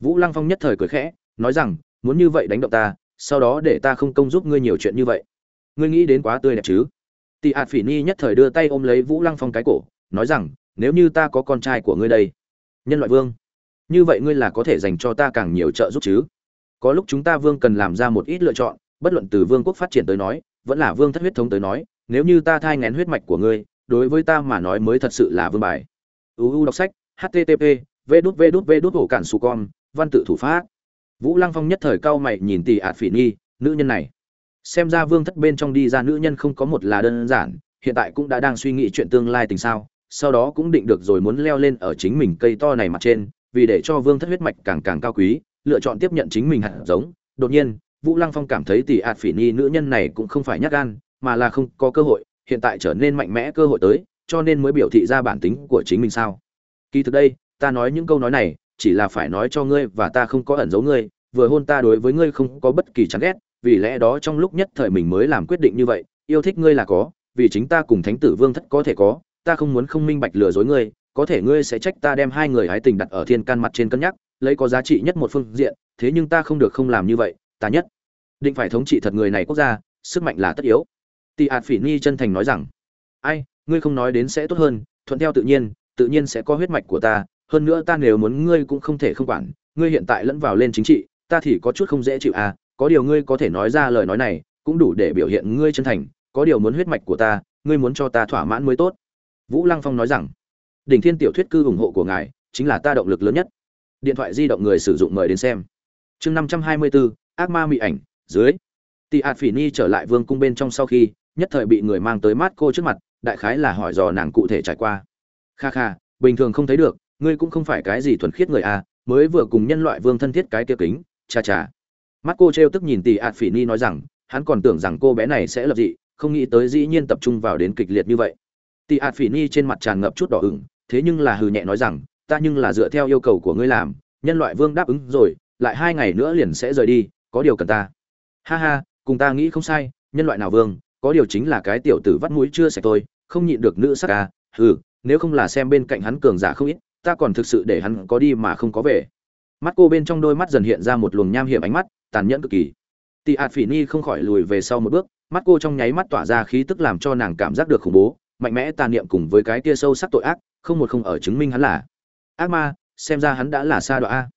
Vũ lăng phong nhất thời cười khẽ, nói rằng, muốn như vậy đánh động ta, sau đó để ta không công giúp ngươi nhiều chuyện như vậy. Ngươi nghĩ đến quá tươi đẹp chứ? Tị ạt phỉ ni nhất thời đưa tay ôm lấy vũ lăng phong cái cổ, nói rằng, nếu như ta có con trai của ngươi đây, nhân loại vương, như vậy ngươi là có thể dành cho ta càng nhiều trợ giúp chứ? Có lúc chúng ta vương cần làm ra một ít lựa chọn, bất luận từ vương quốc phát triển tới nói, vẫn là vương thất huyết thống tới nói, nếu như ta thai ngén huyết mạch của ngươi đối với ta mà nói mới thật sự là vương bài. Uu đọc sách http v đút v đút v đút hổ cản su con, văn tự thủ pháp. Vũ lăng phong nhất thời cao mày nhìn tỷ ạt phỉ nhi, nữ nhân này. Xem ra vương thất bên trong đi ra nữ nhân không có một là đơn giản, hiện tại cũng đã đang suy nghĩ chuyện tương lai tình sao, sau đó cũng định được rồi muốn leo lên ở chính mình cây to này mặt trên, vì để cho vương thất huyết mạch càng càng cao quý, lựa chọn tiếp nhận chính mình hạt giống. Đột nhiên, vũ lăng phong cảm thấy tỷ ạt phỉ nhi nữ nhân này cũng không phải nhát gan, mà là không có cơ hội hiện tại trở nên mạnh mẽ cơ hội tới, cho nên mới biểu thị ra bản tính của chính mình sao? Kỳ thực đây, ta nói những câu nói này, chỉ là phải nói cho ngươi và ta không có ẩn giấu ngươi, vừa hôn ta đối với ngươi không có bất kỳ chán ghét, vì lẽ đó trong lúc nhất thời mình mới làm quyết định như vậy, yêu thích ngươi là có, vì chính ta cùng thánh tử vương thất có thể có, ta không muốn không minh bạch lừa dối ngươi, có thể ngươi sẽ trách ta đem hai người hái tình đặt ở thiên can mặt trên cân nhắc, lấy có giá trị nhất một phương diện, thế nhưng ta không được không làm như vậy, ta nhất định phải thống trị thật người này quốc gia, sức mạnh là tất yếu tị ạt phỉ ni chân thành nói rằng, ai, ngươi không nói đến sẽ tốt hơn, thuận theo tự nhiên tự nhiên sẽ có huyết mạch của ta, hơn nữa ta nếu muốn ngươi cũng không thể không quản, ngươi hiện tại lẫn vào lên chính trị, ta thì có chút không dễ chịu à có điều ngươi có thể nói ra lời nói này, cũng đủ để biểu hiện ngươi chân thành, có điều muốn huyết mạch của ta, ngươi muốn cho ta thỏa mãn mới tốt. Vũ lăng phong nói rằng, đỉnh thiên tiểu thuyết cư ủng hộ của ngài, chính là ta động lực lớn nhất. Điện thoại di động người sử dụng mời đến xem. Chương năm trăm hai mươi bốn ác ma mị ảnh, dưới. Tị ạt phỉ ni trở lại vương cung bên trong sau khi nhất thời bị người mang tới mát cô trước mặt, đại khái là hỏi dò nàng cụ thể trải qua. Kha kha, bình thường không thấy được, ngươi cũng không phải cái gì thuần khiết người à mới vừa cùng nhân loại vương thân thiết cái kia kính, cha cha. Mắt cô trêu tức nhìn tỷ ạt phỉ ni nói rằng, hắn còn tưởng rằng cô bé này sẽ lập dị, không nghĩ tới dĩ nhiên tập trung vào đến kịch liệt như vậy. Tỷ ạt phỉ ni trên mặt tràn ngập chút đỏ ửng, thế nhưng là hừ nhẹ nói rằng, ta nhưng là dựa theo yêu cầu của ngươi làm, nhân loại vương đáp ứng rồi, lại hai ngày nữa liền sẽ rời đi, có điều cần ta. Ha ha, cùng ta nghĩ không sai, nhân loại nào vương có điều chính là cái tiểu tử vắt mũi chưa sạch tôi không nhịn được nữ sắc à hừ, nếu không là xem bên cạnh hắn cường giả không ít, ta còn thực sự để hắn có đi mà không có về. Mắt cô bên trong đôi mắt dần hiện ra một luồng nham hiểm ánh mắt, tàn nhẫn cực kỳ. Tị ạt phỉ ni không khỏi lùi về sau một bước, mắt cô trong nháy mắt tỏa ra khí tức làm cho nàng cảm giác được khủng bố, mạnh mẽ tàn niệm cùng với cái tia sâu sắc tội ác, không một không ở chứng minh hắn là ác ma, xem ra hắn đã là sa đọa a.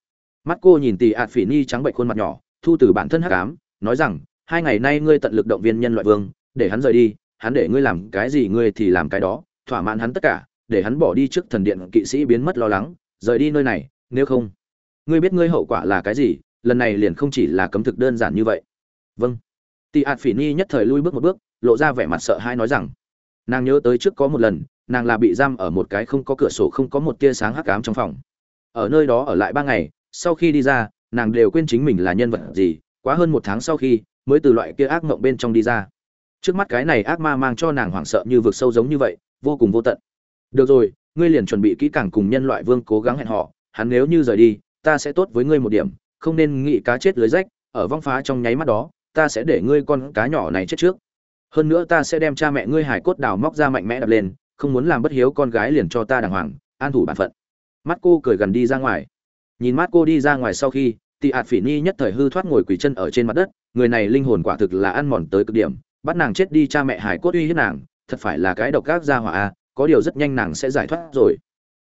Mắt cô nhìn tị ạt phỉ ni trắng bệnh khuôn mặt nhỏ, thu từ bản thân hắc ám, nói rằng, hai ngày nay ngươi tận lực động viên nhân loại vương để hắn rời đi, hắn để ngươi làm cái gì ngươi thì làm cái đó, thỏa mãn hắn tất cả, để hắn bỏ đi trước thần điện kỵ sĩ biến mất lo lắng, rời đi nơi này, nếu không, ngươi biết ngươi hậu quả là cái gì, lần này liền không chỉ là cấm thực đơn giản như vậy. Vâng. Tị ạt phỉ ni nhất thời lui bước một bước, lộ ra vẻ mặt sợ hãi nói rằng, nàng nhớ tới trước có một lần, nàng là bị giam ở một cái không có cửa sổ không có một tia sáng hắc ám trong phòng. Ở nơi đó ở lại ba ngày, sau khi đi ra, nàng đều quên chính mình là nhân vật gì, quá hơn một tháng sau khi, mới từ loại kia ác mộng bên trong đi ra trước mắt cái này ác ma mang cho nàng hoảng sợ như vực sâu giống như vậy, vô cùng vô tận. Được rồi, ngươi liền chuẩn bị kỹ càng cùng nhân loại vương cố gắng hẹn họ, hắn nếu như rời đi, ta sẽ tốt với ngươi một điểm, không nên nghĩ cá chết lưới rách, ở vong phá trong nháy mắt đó, ta sẽ để ngươi con cá nhỏ này chết trước. Hơn nữa ta sẽ đem cha mẹ ngươi hải cốt đào móc ra mạnh mẽ đập lên, không muốn làm bất hiếu con gái liền cho ta đàng hoàng, an thủ bản phận. Mắt cô cười gần đi ra ngoài. Nhìn mắt cô đi ra ngoài sau khi, tị ạt phỉ ni nhất thời hư thoát ngồi quỳ chân ở trên mặt đất, người này linh hồn quả thực là ăn mòn tới cực điểm bắt nàng chết đi cha mẹ hải cốt uy hiếp nàng, thật phải là cái độc ác gia hỏa a có điều rất nhanh nàng sẽ giải thoát rồi.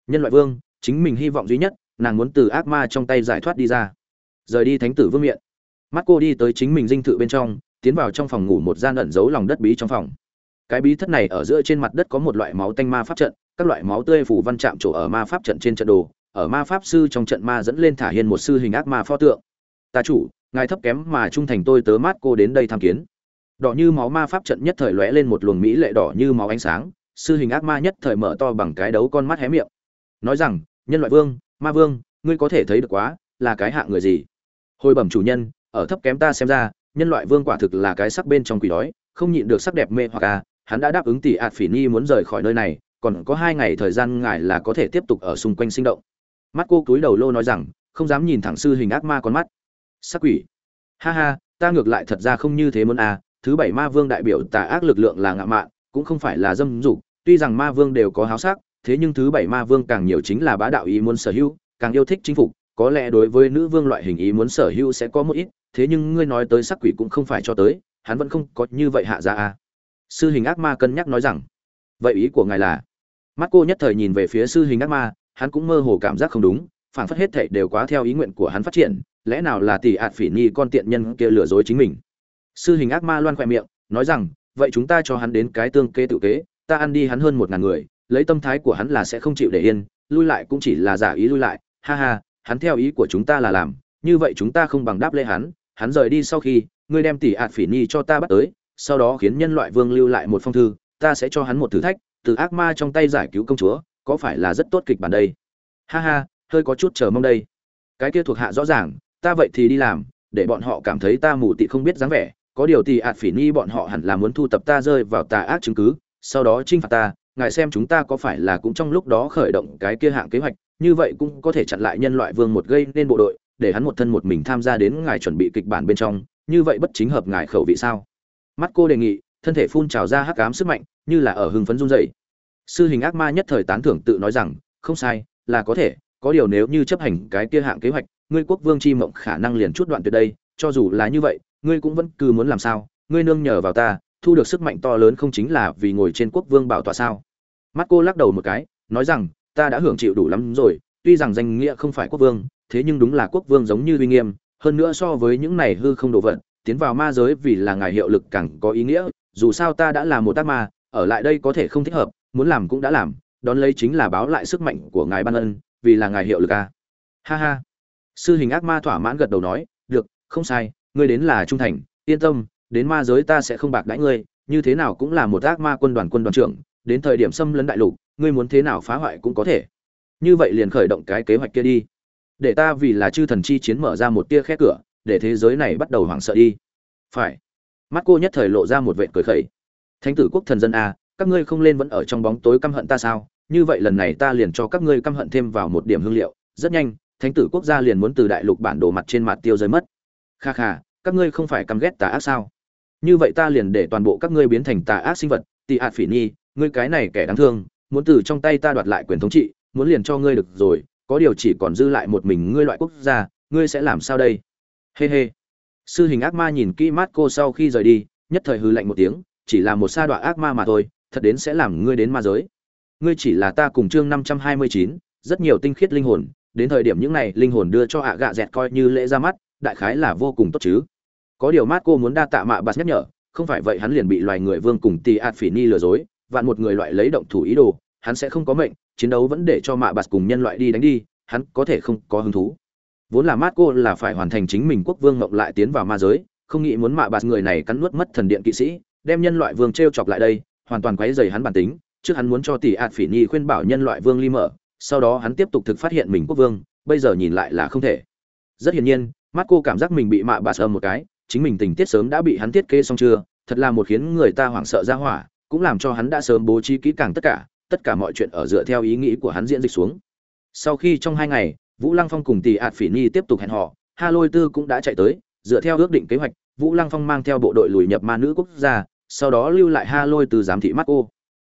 Nhân loại vương, chính mình hy vọng duy nhất, nàng muốn từ ác ma trong tay giải thoát đi ra. Rời đi thánh tử vương miện. Mắt cô đi tới chính mình dinh thự bên trong, tiến vào trong phòng ngủ một gian ẩn giấu lòng đất bí trong phòng. Cái bí thất này ở giữa trên mặt đất có một loại máu tanh ma pháp trận, các loại máu tươi phủ văn chạm trổ ở ma pháp trận trên trận đồ, ở ma pháp sư trong trận ma dẫn lên thả hiên một sư hình ác ma pho tượng. Ta chủ, ngài thấp kém mà trung thành tôi tớ mát cô đến đây tham kiến đỏ như máu ma pháp trận nhất thời lóe lên một luồng mỹ lệ đỏ như máu ánh sáng, sư hình ác ma nhất thời mở to bằng cái đấu con mắt hé miệng. Nói rằng, nhân loại vương, ma vương, ngươi có thể thấy được quá, là cái hạng người gì? Hồi bẩm chủ nhân, ở thấp kém ta xem ra, nhân loại vương quả thực là cái sắc bên trong quỷ đói, không nhịn được sắc đẹp mê hoặc à hắn đã đáp ứng tỷ ạt phỉ nhi muốn rời khỏi nơi này, còn có hai ngày thời gian ngài là có thể tiếp tục ở xung quanh sinh động. Mắt cô cúi đầu lô nói rằng, không dám nhìn thẳng sư hình ác ma con mắt. Sắc quỷ. Ha ha, ta ngược lại thật ra không như thế muốn à thứ bảy ma vương đại biểu tà ác lực lượng là ngạo mạn, cũng không phải là dâm dục, tuy rằng ma vương đều có háo sắc, thế nhưng thứ bảy ma vương càng nhiều chính là bá đạo ý muốn sở hữu, càng yêu thích chinh phục, có lẽ đối với nữ vương loại hình ý muốn sở hữu sẽ có một ít, thế nhưng ngươi nói tới sắc quỷ cũng không phải cho tới, hắn vẫn không có như vậy hạ ra à sư hình ác ma cân nhắc nói rằng, vậy ý của ngài là? Mắt cô nhất thời nhìn về phía sư hình ác ma, hắn cũng mơ hồ cảm giác không đúng phản phất hết thảy đều quá theo ý nguyện của hắn phát triển, lẽ nào là tỷ ạt phỉ nhi con tiện nhân kia lừa dối chính mình? Sư hình ác ma loan khỏe miệng, nói rằng, vậy chúng ta cho hắn đến cái tương kế tự kế, ta ăn đi hắn hơn một ngàn người, lấy tâm thái của hắn là sẽ không chịu để yên, lui lại cũng chỉ là giả ý lui lại, ha ha, hắn theo ý của chúng ta là làm, như vậy chúng ta không bằng đáp lễ hắn hắn rời đi sau khi, ngươi đem tỷ ạt phỉ nhi cho ta bắt tới, sau đó khiến nhân loại vương lưu lại một phong thư, ta sẽ cho hắn một thử thách, từ ác ma trong tay giải cứu công chúa, có phải là rất tốt kịch bản đây? Ha ha, hơi có chút chờ mong đây. Cái kia thuộc hạ rõ ràng, ta vậy thì đi làm, để bọn họ cảm thấy ta mù tị không biết dáng vẻ có điều thì ạt phỉ nhi bọn họ hẳn là muốn thu tập ta rơi vào tà ác chứng cứ, sau đó t r i n h phạt ta, ngài xem chúng ta có phải là cũng trong lúc đó khởi động cái kia hạng kế hoạch, như vậy cũng có thể chặn lại nhân loại vương một gây nên bộ đội, để hắn một thân một mình tham gia đến ngài chuẩn bị kịch bản bên trong, như vậy bất chính hợp ngài khẩu vị sao? Mắt cô đề nghị, thân thể phun trào ra hắc ám sức mạnh, như là ở hưng phấn run dày sư hình ác ma nhất thời tán thưởng tự nói rằng, không sai, là có thể, có điều nếu như chấp hành cái kia hạng kế hoạch, ngươi quốc vương chi mộng khả năng liền chút đoạn từ đây, cho dù là như vậy ngươi cũng vẫn cứ muốn làm sao? Ngươi nương nhờ vào ta, thu được sức mạnh to lớn không chính là vì ngồi trên quốc vương bảo tọa sao? Mắt cô lắc đầu một cái, nói rằng, ta đã hưởng chịu đủ lắm rồi, tuy rằng danh nghĩa không phải quốc vương, thế nhưng đúng là quốc vương giống như uy nghiêm, hơn nữa so với những này hư không đồ vật, tiến vào ma giới vì là ngài hiệu lực càng có ý nghĩa, dù sao ta đã là một tác ma, ở lại đây có thể không thích hợp, muốn làm cũng đã làm, đón lấy chính là báo lại sức mạnh của ngài ban ân, vì là ngài hiệu lực à. ha ha. Sư hình ác ma thỏa mãn gật đầu nói, được, không sai ngươi đến là trung thành, yên tâm, đến ma giới ta sẽ không bạc đãi ngươi, như thế nào cũng là một ác ma quân đoàn quân đoàn trưởng, đến thời điểm xâm lấn đại lục, ngươi muốn thế nào phá hoại cũng có thể. Như vậy liền khởi động cái kế hoạch kia đi. Để ta vì là chư thần chi chiến mở ra một tia khe cửa, để thế giới này bắt đầu hoảng sợ đi. Phải. Mắt cô nhất thời lộ ra một vệt cười khẩy. Thánh tử quốc thần dân a các ngươi không lên vẫn ở trong bóng tối căm hận ta sao? Như vậy lần này ta liền cho các ngươi căm hận thêm vào một điểm hương liệu. Rất nhanh, thánh tử quốc gia liền muốn từ đại lục bản đồ mặt trên mặt tiêu rơi mất. Kha kha các ngươi không phải căm ghét tà ác sao? Như vậy ta liền để toàn bộ các ngươi biến thành tà ác sinh vật tị ạt phỉ nhi, ngươi cái này kẻ đáng thương, muốn từ trong tay ta đoạt lại quyền thống trị, muốn liền cho ngươi được rồi, có điều chỉ còn dư lại một mình ngươi loại quốc gia, ngươi sẽ làm sao đây? Hê、hey、hê、hey. sư hình ác ma nhìn kỹ mắt cô sau khi rời đi, nhất thời hư lạnh một tiếng, chỉ là một sa đoạn ác ma mà thôi, thật đến sẽ làm ngươi đến ma giới. Ngươi chỉ là ta cùng chương năm trăm hai mươi chín, rất nhiều tinh khiết linh hồn, đến thời điểm những này linh hồn đưa cho ạ gạ dẹt coi như lễ ra mắt, đại khái là vô cùng tốt chứ có điều mát cô muốn đa tạ mạ bạt nhắc nhở, không phải vậy hắn liền bị loài người vương cùng tì ạt phỉ ni lừa dối, vạn một người loại lấy động thủ ý đồ, hắn sẽ không có mệnh, chiến đấu vẫn để cho mạ bạt cùng nhân loại đi đánh đi, hắn có thể không có hứng thú. Vốn là mát cô là phải hoàn thành chính mình quốc vương ngộng lại tiến vào ma giới, không nghĩ muốn mạ bạt người này cắn nuốt mất thần điện kỵ sĩ, đem nhân loại vương t r e o chọc lại đây, hoàn toàn quấy dày hắn bản tính, trước hắn muốn cho tỷ ạt phỉ nhi khuyên bảo nhân loại vương ly mở, sau đó hắn tiếp tục thực phát hiện mình quốc vương, bây giờ nhìn lại là không thể. Rất hiển nhiên mắt cô cảm giác mình bị mạ bà sờ một cái chính mình tình tiết sớm đã bị hắn thiết kế xong chưa, thật là một khiến người ta hoảng sợ ra hỏa, cũng làm cho hắn đã sớm bố trí kỹ càng tất cả tất cả mọi chuyện ở dựa theo ý nghĩ của hắn diễn dịch xuống. Sau khi trong hai ngày, vũ lăng phong cùng tỷ ạt phỉ nhi tiếp tục hẹn họ ha lôi tư cũng đã chạy tới, dựa theo ước định kế hoạch, vũ lăng phong mang theo bộ đội lùi nhập ma nữ quốc gia, sau đó lưu lại ha lôi tư giám thị mắt cô.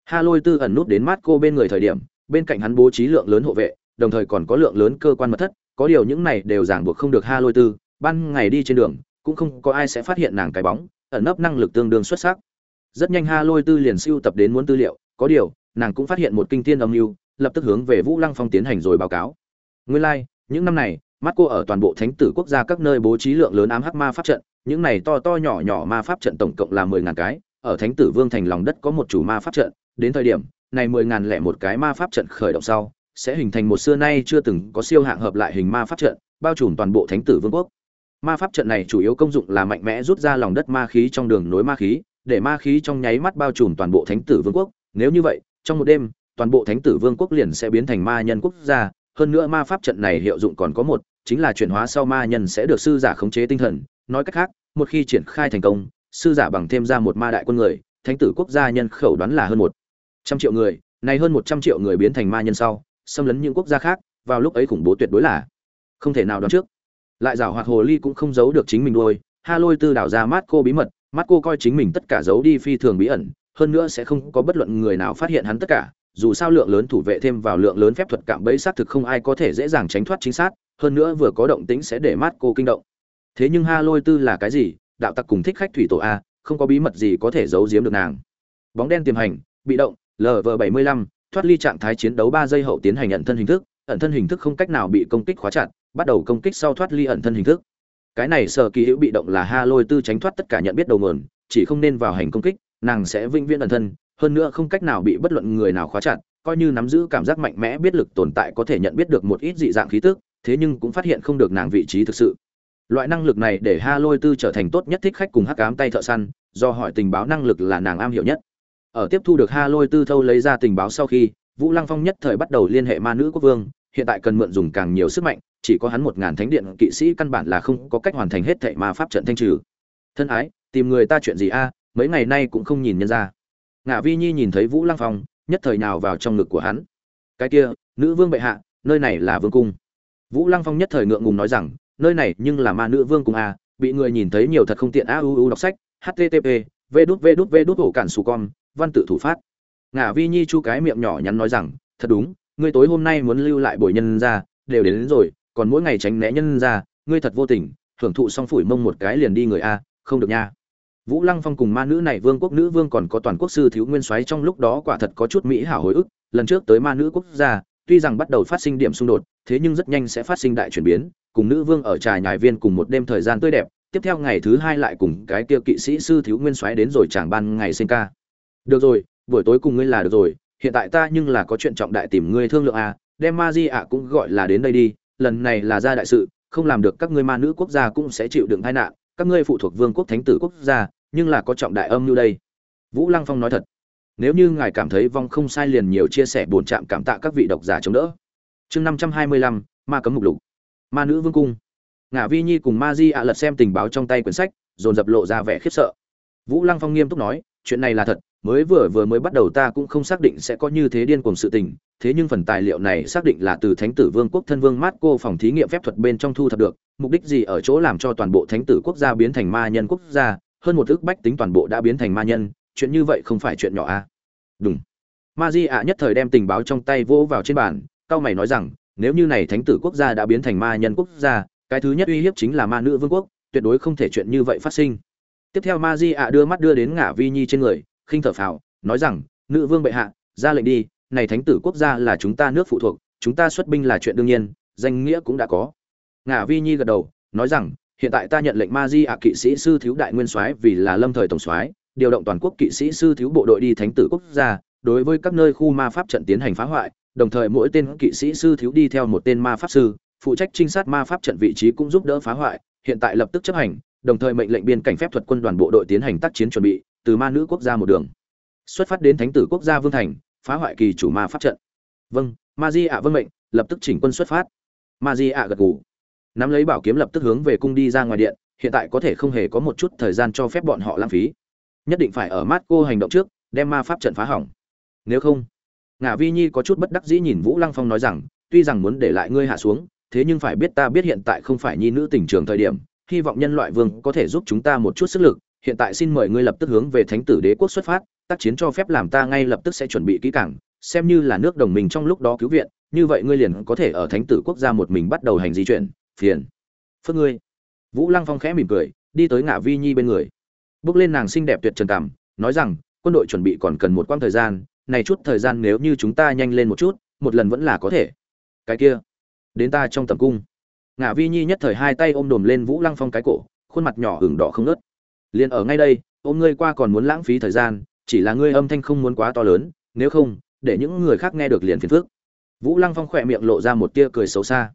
Ha lôi tư ẩn nút đến mắt cô bên người thời điểm, bên cạnh hắn bố trí lượng lớn hộ vệ, đồng thời còn có lượng lớn cơ quan mật thất, có điều những này đều ràng buộc không được ha lôi tư, ban ngày đi trên đường cũng không có ai sẽ phát hiện nàng cái bóng ẩn nấp năng lực tương đương xuất sắc. Rất nhanh ha lôi tư liền siêu tập đến muốn tư liệu có điều nàng cũng phát hiện một kinh tiên âm mưu lập tức hướng về vũ lăng phong tiến hành rồi báo cáo. Nguyên lai like, những năm này mắt cô ở toàn bộ thánh tử quốc gia các nơi bố trí lượng lớn ám hắc ma pháp trận những này to to nhỏ nhỏ ma pháp trận tổng cộng là mười ngàn cái ở thánh tử vương thành lòng đất có một chủ ma pháp trận đến thời điểm này mười ngàn lẻ một cái ma pháp trận khởi động sau sẽ hình thành một xưa nay chưa từng có siêu hạng hợp lại hình ma pháp trận bao trùm toàn bộ thánh tử vương quốc ma pháp trận này chủ yếu công dụng là mạnh mẽ rút ra lòng đất ma khí trong đường nối ma khí, để ma khí trong nháy mắt bao trùm toàn bộ thánh tử vương quốc. Nếu như vậy, trong một đêm, toàn bộ thánh tử vương quốc liền sẽ biến thành ma nhân quốc gia. Hơn nữa ma pháp trận này hiệu dụng còn có một, chính là chuyển hóa sau ma nhân sẽ được sư giả khống chế tinh thần. Nói cách khác, một khi triển khai thành công, sư giả bằng thêm ra một ma đại quân người, thánh tử quốc gia nhân khẩu đoán là hơn một trăm triệu người. Này hơn một trăm triệu người biến thành ma nhân sau, xâm lấn những quốc gia khác, vào lúc ấy khủng bố tuyệt đối là không thể nào đoán trước lại giảo hoạt hồ ly cũng không giấu được chính mình đôi ha lôi tư đảo ra mắt cô bí mật, mắt cô coi chính mình tất cả giấu đi phi thường bí ẩn. Hơn nữa sẽ không có bất luận người nào phát hiện hắn tất cả. Dù sao lượng lớn thủ vệ thêm vào lượng lớn phép thuật cạm bẫy xác thực không ai có thể dễ dàng tránh thoát chính xác. Hơn nữa vừa có động tĩnh sẽ để mắt cô kinh động. Thế nhưng ha lôi tư là cái gì? Đạo tặc cùng thích khách thủy tổ a, không có bí mật gì có thể giấu giếm được nàng. Bóng đen tiềm hành, bị động lv 75 thoát ly trạng thái chiến đấu ba giây hậu tiến hành ẩn thân hình thức. Ẩn thân hình thức không cách nào bị công kích khóa chặt bắt đầu công kích sau thoát ly ẩn thân hình thức. Cái này sở kỳ hữu bị động là ha lôi tư tránh thoát tất cả nhận biết đầu nguồn, chỉ không nên vào hành công kích, nàng sẽ vĩnh viễn ẩn thân, hơn nữa không cách nào bị bất luận người nào khóa chặt, coi như nắm giữ cảm giác mạnh mẽ biết lực tồn tại có thể nhận biết được một ít dị dạng khí tức, thế nhưng cũng phát hiện không được nàng vị trí thực sự. Loại năng lực này để ha lôi tư trở thành tốt nhất thích khách cùng hắc ám tay thợ săn, do hỏi tình báo năng lực là nàng am hiểu nhất. Ở tiếp thu được ha lôi tư thâu lấy ra tình báo sau khi, vũ lăng phong nhất thời bắt đầu liên hệ ma nữ quốc vương, hiện tại cần mượn dùng càng nhiều sức mạnh chỉ có hắn một ngàn thánh điện kỵ sĩ căn bản là không có cách hoàn thành hết thệ ma pháp trận thanh trừ. Thân ái tìm người ta chuyện gì a? Mấy ngày nay cũng không nhìn nhân ra. Ngạ vi nhi nhìn thấy vũ lăng phong nhất thời nào vào trong ngực của hắn. Cái kia nữ vương bệ hạ nơi này là vương cung. Vũ lăng phong nhất thời ngượng ngùng nói rằng nơi này nhưng là ma nữ vương cung a bị người nhìn thấy nhiều thật không tiện. A u u đọc sách http v đút v đút v đút hổ cản sù con văn tự thủ phát. Ngạ vi nhi chu cái miệng nhỏ nhắn nói rằng thật đúng ngươi tối hôm nay muốn lưu lại bồi nhân ra đều đến, đến rồi còn mỗi ngày tránh né nhân ra, ngươi thật vô tình hưởng thụ xong phủi mông một cái liền đi người a, không được nha. Vũ lăng phong cùng ma nữ này vương quốc nữ vương còn có toàn quốc sư thiếu nguyên soái trong lúc đó quả thật có chút mỹ hảo hồi ức, lần trước tới ma nữ quốc gia, tuy rằng bắt đầu phát sinh điểm xung đột, thế nhưng rất nhanh sẽ phát sinh đại chuyển biến, cùng nữ vương ở trài nhài viên cùng một đêm thời gian tươi đẹp, tiếp theo ngày thứ hai lại cùng cái kia kỵ sĩ sư thiếu nguyên soái đến rồi chàng ban ngày sinh ca. Được rồi, buổi tối cùng ngươi là được rồi, hiện tại ta nhưng là có chuyện trọng đại tìm ngươi thương lượng à đem ma di ạ cũng gọi là đến đây đi lần này là ra đại sự, không làm được các ngươi ma nữ quốc gia cũng sẽ chịu đựng tai nạn, các ngươi phụ thuộc vương quốc thánh tử quốc gia, nhưng là có trọng đại âm như đây. Vũ lăng phong nói thật. Nếu như ngài cảm thấy vong không sai liền nhiều chia sẻ bổn trạm cảm tạ các vị độc giả chống đỡ. Chương năm trăm hai mươi lăm, ma cấm mục lục. Ma nữ vương cung. Ngả vi nhi cùng ma di ạ lật xem tình báo trong tay quyển sách, dồn dập lộ ra vẻ khiếp sợ. Vũ lăng phong nghiêm túc nói chuyện này là thật, mới vừa vừa mới bắt đầu ta cũng không xác định sẽ có như thế điên cuồng sự tình, thế nhưng phần tài liệu này xác định là từ thánh tử vương quốc thân vương mát cô phòng thí nghiệm phép thuật bên trong thu thập được, mục đích gì ở chỗ làm cho toàn bộ thánh tử quốc gia biến thành ma nhân quốc gia, hơn một ước bách tính toàn bộ đã biến thành ma nhân, chuyện như vậy không phải chuyện nhỏ à? Đúng ma di ạ nhất thời đem tình báo trong tay vỗ vào trên bàn, cao mày nói rằng, nếu như này thánh tử quốc gia đã biến thành ma nhân quốc gia, cái thứ nhất uy hiếp chính là ma nữ vương quốc, tuyệt đối không thể chuyện như vậy phát sinh tiếp theo ma di ạ đưa mắt đưa đến ngả vi nhi trên người, khinh thở phào, nói rằng, nữ vương bệ hạ, ra lệnh đi, này thánh tử quốc gia là chúng ta nước phụ thuộc, chúng ta xuất binh là chuyện đương nhiên, danh nghĩa cũng đã có. Ngả vi nhi gật đầu, nói rằng, hiện tại ta nhận lệnh ma di ạ kỵ sĩ sư thiếu đại nguyên soái vì là lâm thời tổng soái, điều động toàn quốc kỵ sĩ sư thiếu bộ đội đi thánh tử quốc gia, đối với các nơi khu ma pháp trận tiến hành phá hoại, đồng thời mỗi tên kỵ sĩ sư thiếu đi theo một tên ma pháp sư, phụ trách trinh sát ma pháp trận vị trí cũng giúp đỡ phá hoại, hiện tại lập tức chấp hành đồng thời mệnh lệnh biên cảnh phép thuật quân đoàn bộ đội tiến hành tác chiến chuẩn bị, từ ma nữ quốc gia một đường. Xuất phát đến thánh tử quốc gia vương thành, phá hoại kỳ chủ ma pháp trận. Vâng ma di ạ vâng mệnh, lập tức chỉnh quân xuất phát. Ma di ạ gật gù. Nắm lấy bảo kiếm lập tức hướng về cung đi ra ngoài điện, hiện tại có thể không hề có một chút thời gian cho phép bọn họ lãng phí. Nhất định phải ở mát cô hành động trước, đem ma pháp trận phá hỏng. Nếu không, ngả vi nhi có chút bất đắc dĩ nhìn vũ lăng phong nói rằng, tuy rằng muốn để lại ngươi hạ xuống, thế nhưng phải biết ta biết hiện tại không phải nhi nữ tình trường thời điểm hy vọng nhân loại vương có thể giúp chúng ta một chút sức lực, hiện tại xin mời ngươi lập tức hướng về thánh tử đế quốc xuất phát, tác chiến cho phép làm ta ngay lập tức sẽ chuẩn bị kỹ càng, xem như là nước đồng minh trong lúc đó cứu viện, như vậy ngươi liền có thể ở thánh tử quốc gia một mình bắt đầu hành di chuyển, phiền. Phước ngươi. Vũ lăng phong khẽ mỉm cười, đi tới ngã vi nhi bên người. Bước lên nàng xinh đẹp tuyệt trần cảm, nói rằng, quân đội chuẩn bị còn cần một quãng thời gian, này chút thời gian nếu như chúng ta nhanh lên một chút, một lần vẫn là có thể. Cái kia. Đến ta trong tầm cung ngã vi nhi nhất thời hai tay ôm đồm lên vũ lăng phong cái cổ, khuôn mặt nhỏ hừng đỏ không ngớt. Liền ở ngay đây, ôm ngươi qua còn muốn lãng phí thời gian, chỉ là ngươi âm thanh không muốn quá to lớn, nếu không, để những người khác nghe được liền phiền phước vũ lăng phong khỏe miệng lộ ra một tia cười xấu xa.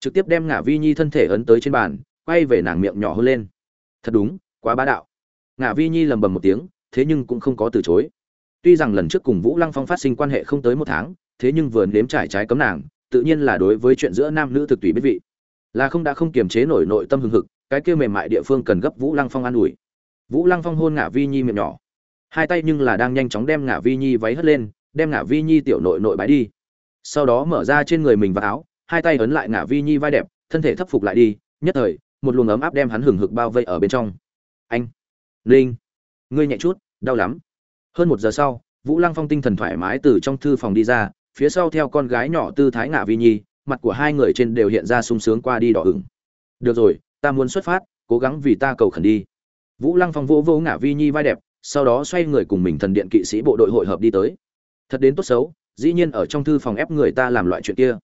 Trực tiếp đem ngả vi nhi thân thể ấn tới trên bàn, quay về nàng miệng nhỏ hơn lên. Thật đúng, quá bá đạo. Ngả vi nhi lầm bầm một tiếng, thế nhưng cũng không có từ chối. Tuy rằng lần trước cùng vũ lăng phong phát sinh quan hệ không tới một tháng, thế nhưng vừa nếm trải trái cấm nàng, tự nhiên là đối với chuyện giữa nam nữ thực tùy biết vị là không đã không kiềm chế nổi nội tâm hưng hực, cái kia mềm mại địa phương cần gấp vũ lăng phong an ủi. Vũ lăng phong hôn ngả vi nhi miệng nhỏ. Hai tay nhưng là đang nhanh chóng đem ngả vi nhi váy hất lên, đem ngả vi nhi tiểu nội nội bãi đi. Sau đó mở ra trên người mình và áo, hai tay ấn lại ngả vi nhi vai đẹp, thân thể thấp phục lại đi, nhất thời, một luồng ấm áp đem hắn hừng hực bao vây ở bên trong. Anh, linh, ngươi nhẹ chút, đau lắm. Hơn một giờ sau, vũ lăng phong tinh thần thoải mái từ trong thư phòng đi ra, phía sau theo con gái nhỏ tư thái ngả vi nhi mặt của hai người trên đều hiện ra sung sướng qua đi đỏ ửng. Được rồi, ta muốn xuất phát, cố gắng vì ta cầu khẩn đi. Vũ lăng phong vỗ vỗ ngả vi nhi vai đẹp, sau đó xoay người cùng mình thần điện kỵ sĩ bộ đội hội hợp đi tới. Thật đến tốt xấu, dĩ nhiên ở trong thư phòng ép người ta làm loại chuyện kia.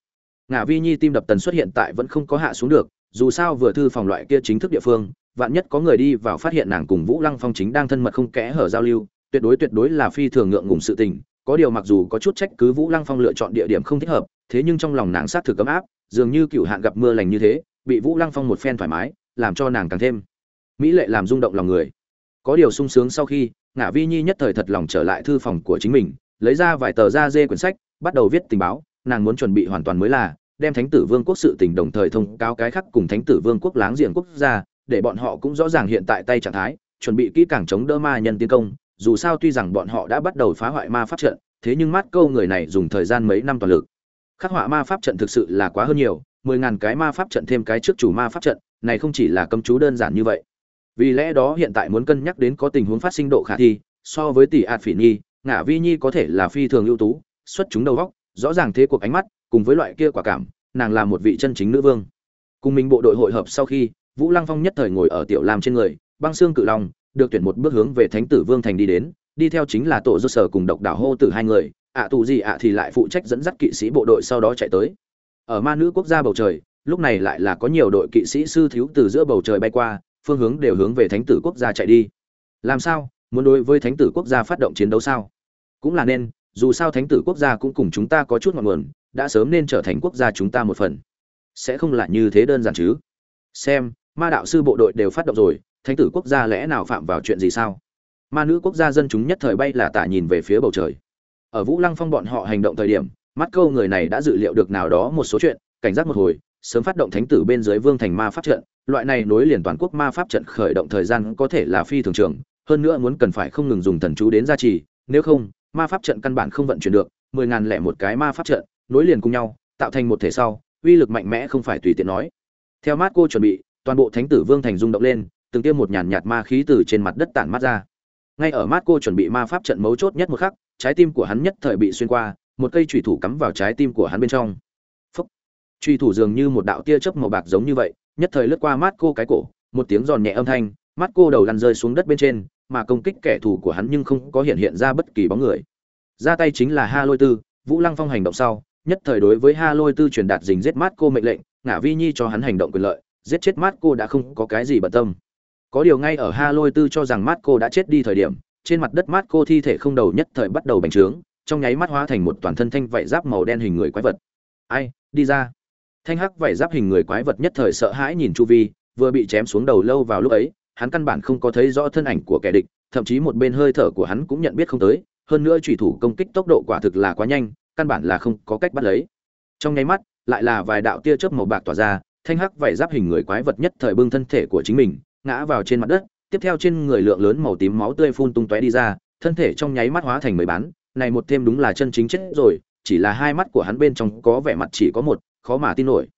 Ngả vi nhi tim đập tần xuất hiện tại vẫn không có hạ xuống được, dù sao vừa thư phòng loại kia chính thức địa phương, vạn nhất có người đi vào phát hiện nàng cùng vũ lăng phong chính đang thân mật không kẽ hở giao lưu, tuyệt đối tuyệt đối là phi thường ngượng ngùng sự tình, có điều mặc dù có chút trách cứ vũ lăng phong lựa chọn địa điểm không thích hợp thế nhưng trong lòng nàng sát thực cấm áp, dường như cựu hạn gặp mưa lành như thế, bị vũ lăng phong một phen thoải mái, làm cho nàng càng thêm mỹ lệ làm rung động lòng người. Có điều sung sướng sau khi ngả vi nhi nhất thời thật lòng trở lại thư phòng của chính mình, lấy ra vài tờ da dê quyển sách, bắt đầu viết tình báo, nàng muốn chuẩn bị hoàn toàn mới là, đem thánh tử vương quốc sự tình đồng thời thông cáo cái khác cùng thánh tử vương quốc láng giềng quốc gia, để bọn họ cũng rõ ràng hiện tại tay trạng thái, chuẩn bị kỹ càng chống đỡ ma nhân tiến công. Dù sao tuy rằng bọn họ đã bắt đầu phá hoại ma pháp trận, thế nhưng mắt câu người này dùng thời gian mấy năm toàn lực khắc họa ma pháp trận thực sự là quá hơn nhiều, mười ngàn cái ma pháp trận thêm cái trước chủ ma pháp trận, này không chỉ là cấm chú đơn giản như vậy. Vì lẽ đó hiện tại muốn cân nhắc đến có tình huống phát sinh độ khả thi, so với tỷ ạt phỉ nhi, ngả vi nhi có thể là phi thường ưu tú, xuất chúng đầu góc, rõ ràng thế cuộc ánh mắt, cùng với loại kia quả cảm, nàng là một vị chân chính nữ vương. Cùng mình bộ đội hội hợp sau khi, vũ lăng phong nhất thời ngồi ở tiểu lam trên người, băng xương cự long, được tuyển một bước hướng về thánh tử vương thành đi đến, đi theo chính là tổ do sở cùng độc đảo hô tử hai người ạ tù gì ạ thì lại phụ trách dẫn dắt kỵ sĩ bộ đội sau đó chạy tới. Ở ma nữ quốc gia bầu trời, lúc này lại là có nhiều đội kỵ sĩ sư thiếu từ giữa bầu trời bay qua, phương hướng đều hướng về thánh tử quốc gia chạy đi. Làm sao? Muốn đối với thánh tử quốc gia phát động chiến đấu sao? Cũng là nên, dù sao thánh tử quốc gia cũng cùng chúng ta có chút ngọn nguồn, đã sớm nên trở thành quốc gia chúng ta một phần. Sẽ không là như thế đơn giản chứ? Xem, ma đạo sư bộ đội đều phát động rồi, thánh tử quốc gia lẽ nào phạm vào chuyện gì sao? Ma nữ quốc gia dân chúng nhất thời bay là tả nhìn về phía bầu trời ở vũ lăng phong bọn họ hành động thời điểm, mắt câu người này đã dự liệu được nào đó một số chuyện, cảnh giác một hồi, sớm phát động thánh tử bên dưới vương thành ma pháp trận. Loại này nối liền toàn quốc ma pháp trận khởi động thời gian có thể là phi thường trường, hơn nữa muốn cần phải không ngừng dùng thần chú đến gia trì, nếu không, ma pháp trận căn bản không vận chuyển được, mười ngàn lẻ một cái ma pháp trận, nối liền cùng nhau, tạo thành một thể sau, uy lực mạnh mẽ không phải tùy tiện nói. Theo mát cô chuẩn bị, toàn bộ thánh tử vương thành rung động lên, từng tiêm một nhàn nhạt ma khí từ trên mặt đất tản mát ra. Ngay ở mát cô chuẩn bị ma pháp trận mấu chốt nhất một khắc trái tim của hắn nhất thời bị xuyên qua, một cây chủy thủ cắm vào trái tim của hắn bên trong. Phốc. truy thủ dường như một đạo tia chớp màu bạc giống như vậy, nhất thời lướt qua mắt cô cái cổ, một tiếng giòn nhẹ âm thanh, mắt cô đầu lăn rơi xuống đất bên trên, mà công kích kẻ thù của hắn nhưng không có hiện hiện ra bất kỳ bóng người. Ra tay chính là ha lôi tư, vũ lăng phong hành động sau, nhất thời đối với ha lôi tư truyền đạt dình giết mắt cô mệnh lệnh, ngả vi nhi cho hắn hành động quyền lợi, giết chết mắt cô đã không có cái gì bận tâm. Có điều ngay ở ha lôi tư cho rằng mắt cô đã chết đi thời điểm trên mặt đất mát cô thi thể không đầu nhất thời bắt đầu bành trướng, trong nháy mắt hóa thành một toàn thân thanh vảy giáp màu đen hình người quái vật. Ai, đi ra. Thanh hắc vảy giáp hình người quái vật nhất thời sợ hãi nhìn chu vi, vừa bị chém xuống đầu lâu vào lúc ấy, hắn căn bản không có thấy rõ thân ảnh của kẻ địch, thậm chí một bên hơi thở của hắn cũng nhận biết không tới, hơn nữa trùy thủ công kích tốc độ quả thực là quá nhanh, căn bản là không có cách bắt lấy. Trong nháy mắt, lại là vài đạo tia chớp màu bạc tỏa ra, thanh hắc vảy giáp hình người quái vật nhất thời bưng thân thể của chính mình, ngã vào trên mặt đất tiếp theo trên người lượng lớn màu tím máu tươi phun tung tóe đi ra, thân thể trong nháy mắt hóa thành mười bán. Này một thêm đúng là chân chính chết rồi, chỉ là hai mắt của hắn bên trong có vẻ mặt chỉ có một, khó mà tin nổi.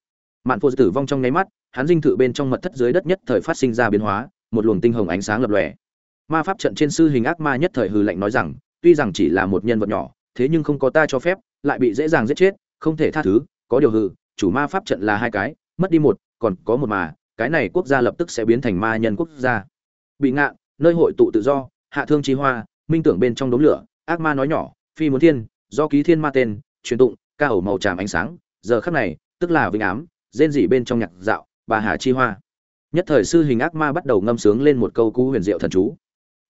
Mạn Phu tử vong trong nháy mắt, hắn dinh thự bên trong mật thất dưới đất nhất thời phát sinh ra biến hóa, một luồng tinh hồng ánh sáng lập lòe. Ma pháp trận trên sư hình ác ma nhất thời hừ lạnh nói rằng, tuy rằng chỉ là một nhân vật nhỏ, thế nhưng không có ta cho phép, lại bị dễ dàng giết chết, không thể tha thứ, có điều hừ, chủ ma pháp trận là hai cái, mất đi một, còn có một mà, cái này quốc gia lập tức sẽ biến thành ma nhân quốc gia bị ngạ, nơi hội tụ tự do, hạ thương chi hoa, minh tưởng bên trong đống lửa, ác ma nói nhỏ, phi muốn thiên, do ký thiên ma tên, truyền tụng, ca ẩu màu tràm ánh sáng, giờ khắc này, tức là vinh ám, rên rỉ bên trong nhạc dạo, bà hà chi hoa. Nhất thời sư hình ác ma bắt đầu ngâm sướng lên một câu cú huyền diệu thần chú.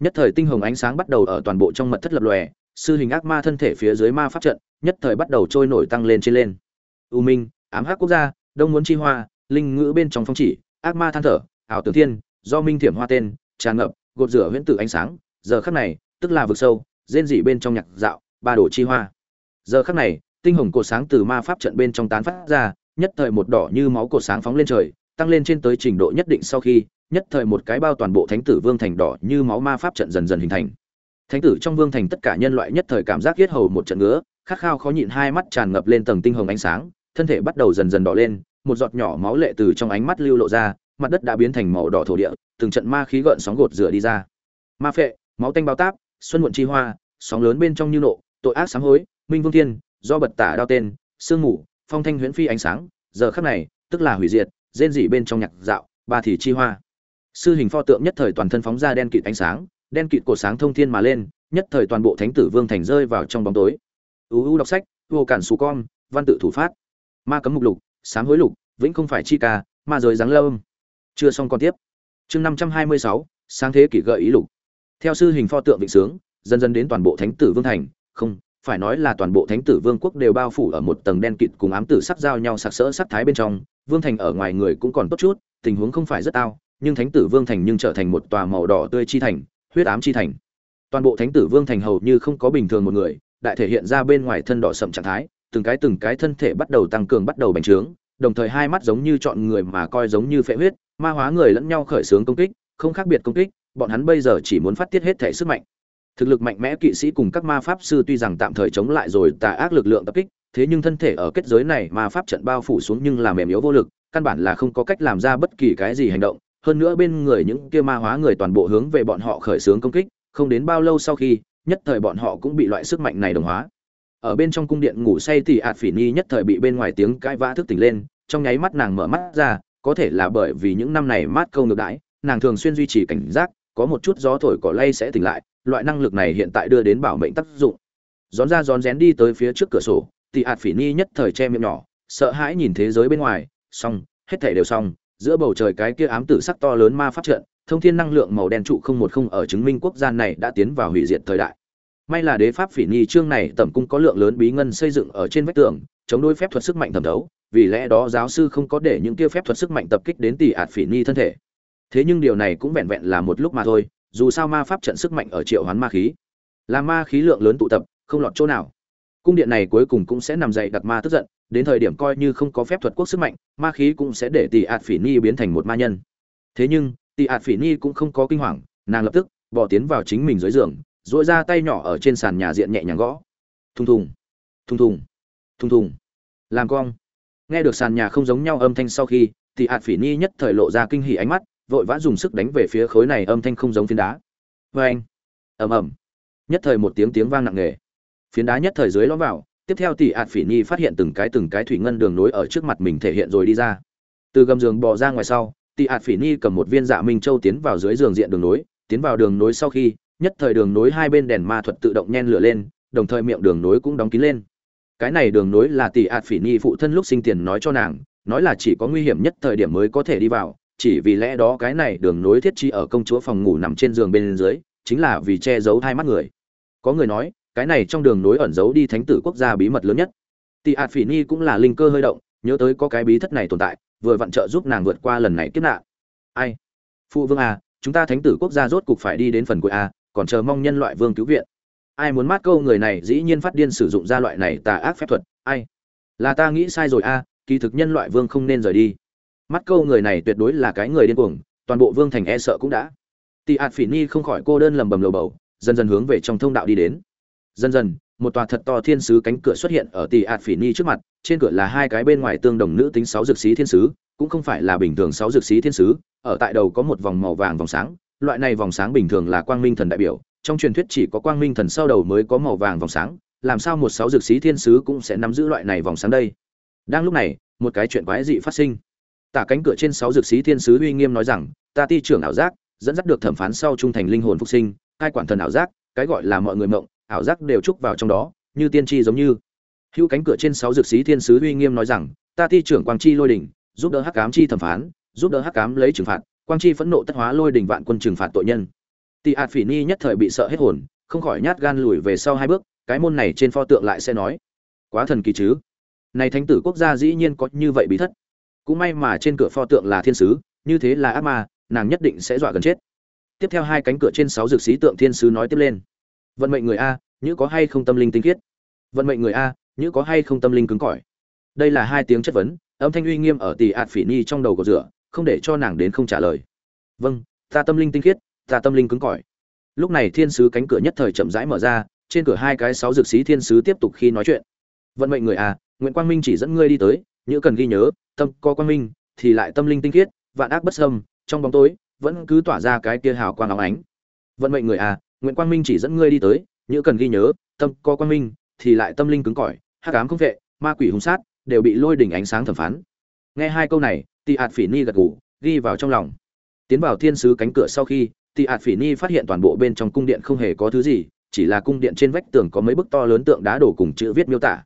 Nhất thời tinh hồng ánh sáng bắt đầu ở toàn bộ trong mật thất lập lòe, sư hình ác ma thân thể phía dưới ma pháp trận, nhất thời bắt đầu trôi nổi tăng lên trên lên. U minh, ám hắc quốc gia, đông muốn chi hoa, linh ngữ bên trong phong chỉ, ác ma than thở, ảo tưởng thiên, do minh thiểm hoa tên tràn ngập, gột rửa huyễn tử ánh sáng. Giờ khắc này, tức là vực sâu, rên rỉ bên trong nhạc dạo, ba đổ chi hoa. Giờ khắc này, tinh hồng cột sáng từ ma pháp trận bên trong tán phát ra, nhất thời một đỏ như máu cột sáng phóng lên trời, tăng lên trên tới trình độ nhất định sau khi, nhất thời một cái bao toàn bộ thánh tử vương thành đỏ như máu ma pháp trận dần dần hình thành. Thánh tử trong vương thành tất cả nhân loại nhất thời cảm giác yết hầu một trận ngứa, khát khao khó nhịn hai mắt tràn ngập lên tầng tinh hồng ánh sáng, thân thể bắt đầu dần dần đỏ lên, một giọt nhỏ máu lệ từ trong ánh mắt lưu lộ ra mặt đất đã biến thành màu đỏ thổ địa, từng trận ma khí gợn sóng gột rửa đi ra. Ma phệ, máu tanh bao táp, xuân muộn chi hoa, sóng lớn bên trong như nộ, tội ác sáng hối, minh vương thiên, do bật tả đao tên, sương mù, phong thanh huyễn phi ánh sáng, giờ khắc này, tức là hủy diệt, rên rỉ bên trong nhạc dạo, ba thì chi hoa. Sư hình pho tượng nhất thời toàn thân phóng ra đen kịt ánh sáng, đen kịt cổ sáng thông thiên mà lên, nhất thời toàn bộ thánh tử vương thành rơi vào trong bóng tối. Uu đọc sách, vô cản xù con, văn tự thủ phát. Ma cấm mục lục, sám hối lục, vĩnh không phải chi ca, ma giới giáng lâm chưa xong còn tiếp. Chương năm trăm hai mươi sáu, sáng thế kỷ gợi ý lục. Theo sư hình pho tượng vịnh sướng, dần dần đến toàn bộ thánh tử vương thành. Không, phải nói là toàn bộ thánh tử vương quốc đều bao phủ ở một tầng đen kịt cùng ám tử sắc giao nhau sặc sỡ sắc thái bên trong. Vương thành ở ngoài người cũng còn tốt chút, tình huống không phải rất ao nhưng thánh tử vương thành nhưng trở thành một tòa màu đỏ tươi chi thành, huyết ám chi thành. Toàn bộ thánh tử vương thành hầu như không có bình thường một người, đại thể hiện ra bên ngoài thân đỏ sậm trạng thái, từng cái từng cái thân thể bắt đầu tăng cường bắt đầu bành trướng, đồng thời hai mắt giống như chọn người mà coi giống như phệ huyết ma hóa người lẫn nhau khởi xướng công kích, không khác biệt công kích, bọn hắn bây giờ chỉ muốn phát tiết hết thể sức mạnh. Thực lực mạnh mẽ kỵ sĩ cùng các ma pháp sư tuy rằng tạm thời chống lại rồi tà ác lực lượng tập kích, thế nhưng thân thể ở kết giới này ma pháp trận bao phủ xuống nhưng là mềm yếu vô lực, căn bản là không có cách làm ra bất kỳ cái gì hành động. Hơn nữa bên người những kia ma hóa người toàn bộ hướng về bọn họ khởi xướng công kích, không đến bao lâu sau khi, nhất thời bọn họ cũng bị loại sức mạnh này đồng hóa. Ở bên trong cung điện ngủ say thì ạt phỉ nhi nhất thời bị bên ngoài tiếng cãi vã thức tỉnh lên, trong nháy mắt nàng mở mắt ra có thể là bởi vì những năm này mát câu ngược đãi, nàng thường xuyên duy trì cảnh giác, có một chút gió thổi cỏ lay sẽ tỉnh lại, loại năng lực này hiện tại đưa đến bảo mệnh tác dụng. Rón ra rón rén đi tới phía trước cửa sổ, tị ạt phỉ ni nhất thời che miệng nhỏ, sợ hãi nhìn thế giới bên ngoài, xong, hết thể đều xong, giữa bầu trời cái kia ám tử sắc to lớn ma phát trận, thông thiên năng lượng màu đen trụ không một không ở chứng minh quốc gia này đã tiến vào hủy diệt thời đại. May là đế pháp phỉ nhi chương này tẩm cung có lượng lớn bí ngân xây dựng ở trên vách tường chống đối phép thuật sức mạnh thẩm thấu, vì lẽ đó giáo sư không có để những kia phép thuật sức mạnh tập kích đến tỷ ạt phỉ nhi thân thể. Thế nhưng điều này cũng vẹn vẹn là một lúc mà thôi, dù sao ma pháp trận sức mạnh ở triệu hoán ma khí. Là ma khí lượng lớn tụ tập, không lọt chỗ nào. Cung điện này cuối cùng cũng sẽ nằm dậy đặt ma tức giận, đến thời điểm coi như không có phép thuật quốc sức mạnh, ma khí cũng sẽ để tỷ ạt phỉ ni biến thành một ma nhân. Thế nhưng, tỷ ạt phỉ ni cũng không có kinh hoàng, nàng lập tức bỏ tiến vào chính mình dưới giường dội ra tay nhỏ ở trên sàn nhà diện nhẹ nhàng gõ. Thùng thùng thùng thùng thùng thùng. Làm cong. Nghe được sàn nhà không giống nhau âm thanh sau khi, thì hạt phỉ ni nhất thời lộ ra kinh hỉ ánh mắt, vội vã dùng sức đánh về phía khối này âm thanh không giống phiến đá. Vê anh. Ầm ầm. Nhất thời một tiếng tiếng vang nặng nề. Phiến đá nhất thời dưới lõm vào, tiếp theo thì hạt phỉ ni phát hiện từng cái từng cái thủy ngân đường nối ở trước mặt mình thể hiện rồi đi ra. Từ gầm giường bò ra ngoài sau, thì hạt phỉ ni cầm một viên dạ minh châu tiến vào dưới giường diện đường nối, tiến vào đường nối sau khi, nhất thời đường nối hai bên đèn ma thuật tự động nhen lửa lên, đồng thời miệng đường nối cũng đóng kín lên cái này đường nối là tỷ ạt phỉ nhi phụ thân lúc sinh tiền nói cho nàng, nói là chỉ có nguy hiểm nhất thời điểm mới có thể đi vào, chỉ vì lẽ đó cái này đường nối thiết trí ở công chúa phòng ngủ nằm trên giường bên dưới, chính là vì che giấu hai mắt người. Có người nói, cái này trong đường nối ẩn giấu đi thánh tử quốc gia bí mật lớn nhất. Tỷ ạt phỉ nhi cũng là linh cơ hơi động, nhớ tới có cái bí thất này tồn tại, vừa vặn trợ giúp nàng vượt qua lần này kiếp nạn. Ai? Phụ vương à chúng ta thánh tử quốc gia rốt cục phải đi đến phần cuối à còn chờ mong nhân loại vương cứu viện ai muốn mát câu người này dĩ nhiên phát điên sử dụng ra loại này tà ác phép thuật, ai? Là ta nghĩ sai rồi à kỳ thực nhân loại vương không nên rời đi. Mắt câu người này tuyệt đối là cái người điên cuồng, toàn bộ vương thành e sợ cũng đã. Tị ạt phỉ ni không khỏi cô đơn lầm bầm lầu bầu, dần dần hướng về trong thông đạo đi đến. Dần dần, một tòa thật to thiên sứ cánh cửa xuất hiện ở tị ạt phỉ ni trước mặt, trên cửa là hai cái bên ngoài tương đồng nữ tính sáu dược sĩ thiên sứ, cũng không phải là bình thường sáu dược sĩ thiên sứ, ở tại đầu có một vòng màu vàng vòng sáng, loại này vòng sáng bình thường là quang minh thần đại biểu trong truyền thuyết chỉ có quang minh thần sau đầu mới có màu vàng vòng sáng, làm sao một sáu dược sĩ thiên sứ cũng sẽ nắm giữ loại này vòng sáng đây? Đang lúc này, một cái chuyện quái dị phát sinh. Tả cánh cửa trên sáu dược sĩ thiên sứ uy nghiêm nói rằng, ta ti trưởng ảo giác, dẫn dắt được thẩm phán sau trung thành linh hồn phục sinh, cai quản thần ảo giác, cái gọi là mọi người mộng, ảo giác đều chúc vào trong đó, như tiên tri giống như. Hữu cánh cửa trên sáu dược sĩ thiên sứ uy nghiêm nói rằng, ta ti trưởng quang chi lôi đình giúp đỡ hắc cám chi thẩm phán, giúp đỡ hắc cám lấy trừng phạt, quang chi phẫn nộ tất hóa lôi đình vạn quân trừng phạt tội nhân tị ạt phỉ ni nhất thời bị sợ hết hồn, không khỏi nhát gan lùi về sau hai bước, cái môn này trên pho tượng lại sẽ nói, quá thần kỳ chứ? Này thánh tử quốc gia dĩ nhiên có như vậy bí thất. Cũng may mà trên cửa pho tượng là thiên sứ, như thế là ác ma, nàng nhất định sẽ dọa gần chết. Tiếp theo hai cánh cửa trên sáu dược sĩ tượng thiên sứ nói tiếp lên, vận mệnh người a như có hay không tâm linh tinh khiết? Vận mệnh người a như có hay không tâm linh cứng cỏi? Đây là hai tiếng chất vấn, âm thanh uy nghiêm ở Tì ạt phỉ ni trong đầu của rửa, không để cho nàng đến không trả lời. Vâng ta tâm linh tinh khiết ta tâm linh cứng cỏi. Lúc này thiên sứ cánh cửa nhất thời chậm rãi mở ra trên cửa hai cái sáu dược sĩ thiên sứ tiếp tục khi nói chuyện. Vận mệnh người à, nguyễn quang minh chỉ dẫn ngươi đi tới như cần ghi nhớ tâm có quang minh thì lại tâm linh tinh khiết vạn ác bất sâm trong bóng tối vẫn cứ tỏa ra cái kia hào quang óng ánh. Vận mệnh người à nguyễn quang minh chỉ dẫn ngươi đi tới như cần ghi nhớ tâm có quang minh thì lại tâm linh cứng cỏi hắc ám không vệ ma quỷ hung sát đều bị lôi đỉnh ánh sáng thẩm phán. Nghe hai câu này tị ạt phỉ ni gật gù ghi vào trong lòng. Tiến vào thiên sứ cánh cửa sau khi thì ạt phỉ ni phát hiện toàn bộ bên trong cung điện không hề có thứ gì, chỉ là cung điện trên vách tường có mấy bức to lớn tượng đá đổ cùng chữ viết miêu tả.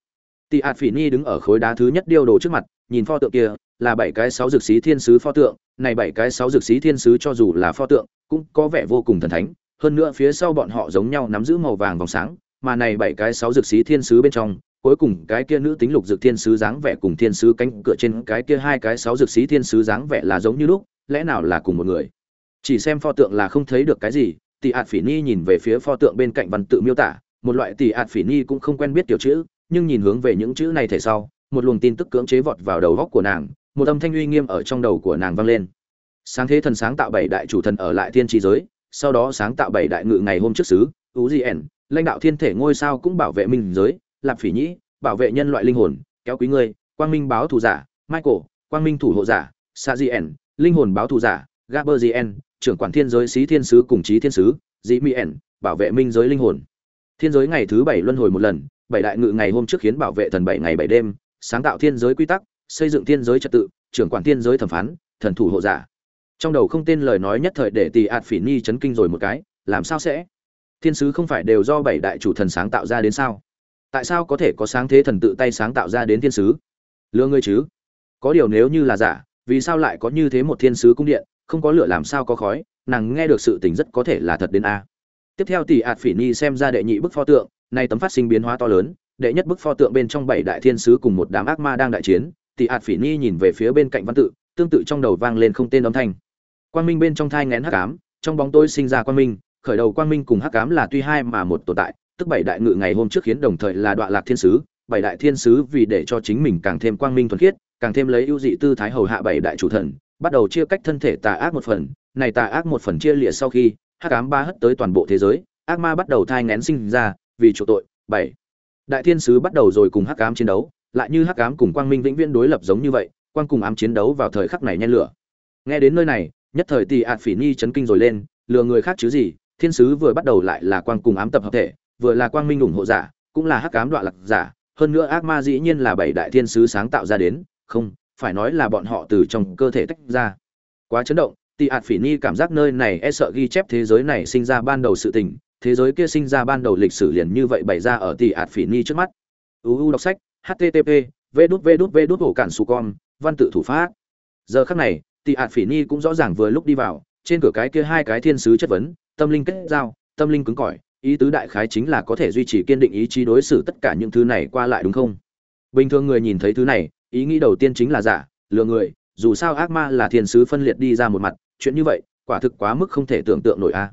Tị ạt phỉ ni đứng ở khối đá thứ nhất điêu đồ trước mặt, nhìn pho tượng kia, là bảy cái sáu dược sĩ thiên sứ pho tượng. Này bảy cái sáu dược sĩ thiên sứ cho dù là pho tượng, cũng có vẻ vô cùng thần thánh. Hơn nữa phía sau bọn họ giống nhau nắm giữ màu vàng vòng sáng, mà này bảy cái sáu dược sĩ thiên sứ bên trong, cuối cùng cái kia nữ tính lục dược thiên sứ dáng vẻ cùng thiên sứ cánh cửa trên cái kia hai cái sáu dược sĩ thiên sứ dáng vẻ là giống như lúc, lẽ nào là cùng một người? Chỉ xem pho tượng là không thấy được cái gì tỷ ạt phỉ ni nhìn về phía pho tượng bên cạnh văn tự miêu tả, một loại tỷ ạt phỉ ni cũng không quen biết tiểu chữ, nhưng nhìn hướng về những chữ này thể sau, một luồng tin tức cưỡng chế vọt vào đầu góc của nàng, một âm thanh uy nghiêm ở trong đầu của nàng vang lên. Sáng thế thần sáng tạo bảy đại chủ thần ở lại thiên trí giới, sau đó sáng tạo bảy đại ngự ngày hôm trước xứ, ú di ẩn, lãnh đạo thiên thể ngôi sao cũng bảo vệ minh giới, lạp phỉ nhĩ, bảo vệ nhân loại linh hồn, kéo quý ngươi, quang minh báo thù giả, michael, quang minh thủ hộ giả, sa di ẩn, linh hồn báo thù giả, gaber gn trưởng quản thiên giới sĩ thiên sứ cùng chí thiên sứ, dĩ mỹ ẻn, bảo vệ minh giới linh hồn. Thiên giới ngày thứ bảy luân hồi một lần, bảy đại ngự ngày hôm trước khiến bảo vệ thần bảy ngày bảy đêm, sáng tạo thiên giới quy tắc, xây dựng thiên giới trật tự, trưởng quản thiên giới thẩm phán, thần thủ hộ giả. Trong đầu không tên lời nói nhất thời để tỷ ạt phỉ ni chấn kinh rồi một cái, làm sao sẽ? Thiên sứ không phải đều do bảy đại chủ thần sáng tạo ra đến sao? Tại sao có thể có sáng thế thần tự tay sáng tạo ra đến thiên sứ? Lừa ngươi chứ? Có điều nếu như là giả, vì sao lại có như thế một thiên sứ cung điện không có lửa làm sao có khói, nàng nghe được sự tình rất có thể là thật đến a. Tiếp theo tỷ ạt phỉ ni xem ra đệ nhị bức pho tượng, nay tấm phát sinh biến hóa to lớn, đệ nhất bức pho tượng bên trong bảy đại thiên sứ cùng một đám ác ma đang đại chiến tỷ ạt phỉ ni nhìn về phía bên cạnh văn tự, tương tự trong đầu vang lên không tên âm thanh. Quang minh bên trong thai ngén hắc ám, trong bóng tôi sinh ra quang minh, khởi đầu quang minh cùng hắc ám là tuy hai mà một tồn tại, tức bảy đại ngự ngày hôm trước khiến đồng thời là đoạn lạc thiên sứ, bảy đại thiên sứ vì để cho chính mình càng thêm quang minh thuần khiết, càng thêm lấy ưu dị tư thái hầu hạ bảy đại chủ thần bắt đầu chia cách thân thể tà ác một phần, này tà ác một phần chia liệt sau khi, hắc ám ba hất tới toàn bộ thế giới, ác ma bắt đầu thai ngén sinh ra, vì chủ tội, bảy. Đại thiên sứ bắt đầu rồi cùng hắc ám chiến đấu, lại như hắc ám cùng quang minh vĩnh viễn đối lập giống như vậy, quang cùng ám chiến đấu vào thời khắc này nhen lửa. Nghe đến nơi này, nhất thời tỷ ạt phỉ nhi chấn kinh rồi lên, lừa người khác chứ gì, thiên sứ vừa bắt đầu lại là quang cùng ám tập hợp thể, vừa là quang minh ủng hộ giả, cũng là hắc ám đoạn lạc giả, hơn nữa ác ma dĩ nhiên là bảy đại thiên sứ sáng tạo ra đến, không phải nói là bọn họ từ trong cơ thể tách ra. Quá chấn động, tị ạt phỉ Ni cảm giác nơi này e sợ ghi chép thế giới này sinh ra ban đầu sự tình, thế giới kia sinh ra ban đầu lịch sử liền như vậy bày ra ở tị ạt phỉ ni trước mắt. Uu đọc sách http v đút v đút v đút hổ cản su con, văn tự thủ pháp. Giờ khắc này, tị ạt phỉ ni cũng rõ ràng vừa lúc đi vào, trên cửa cái kia hai cái thiên sứ chất vấn, tâm linh kết giao, tâm linh cứng cỏi, ý tứ đại khái chính là có thể duy trì kiên định ý chí đối xử tất cả những thứ này qua lại đúng không? Bình thường người nhìn thấy thứ này ý nghĩ đầu tiên chính là giả lừa người dù sao ác ma là thiên sứ phân liệt đi ra một mặt chuyện như vậy quả thực quá mức không thể tưởng tượng nổi a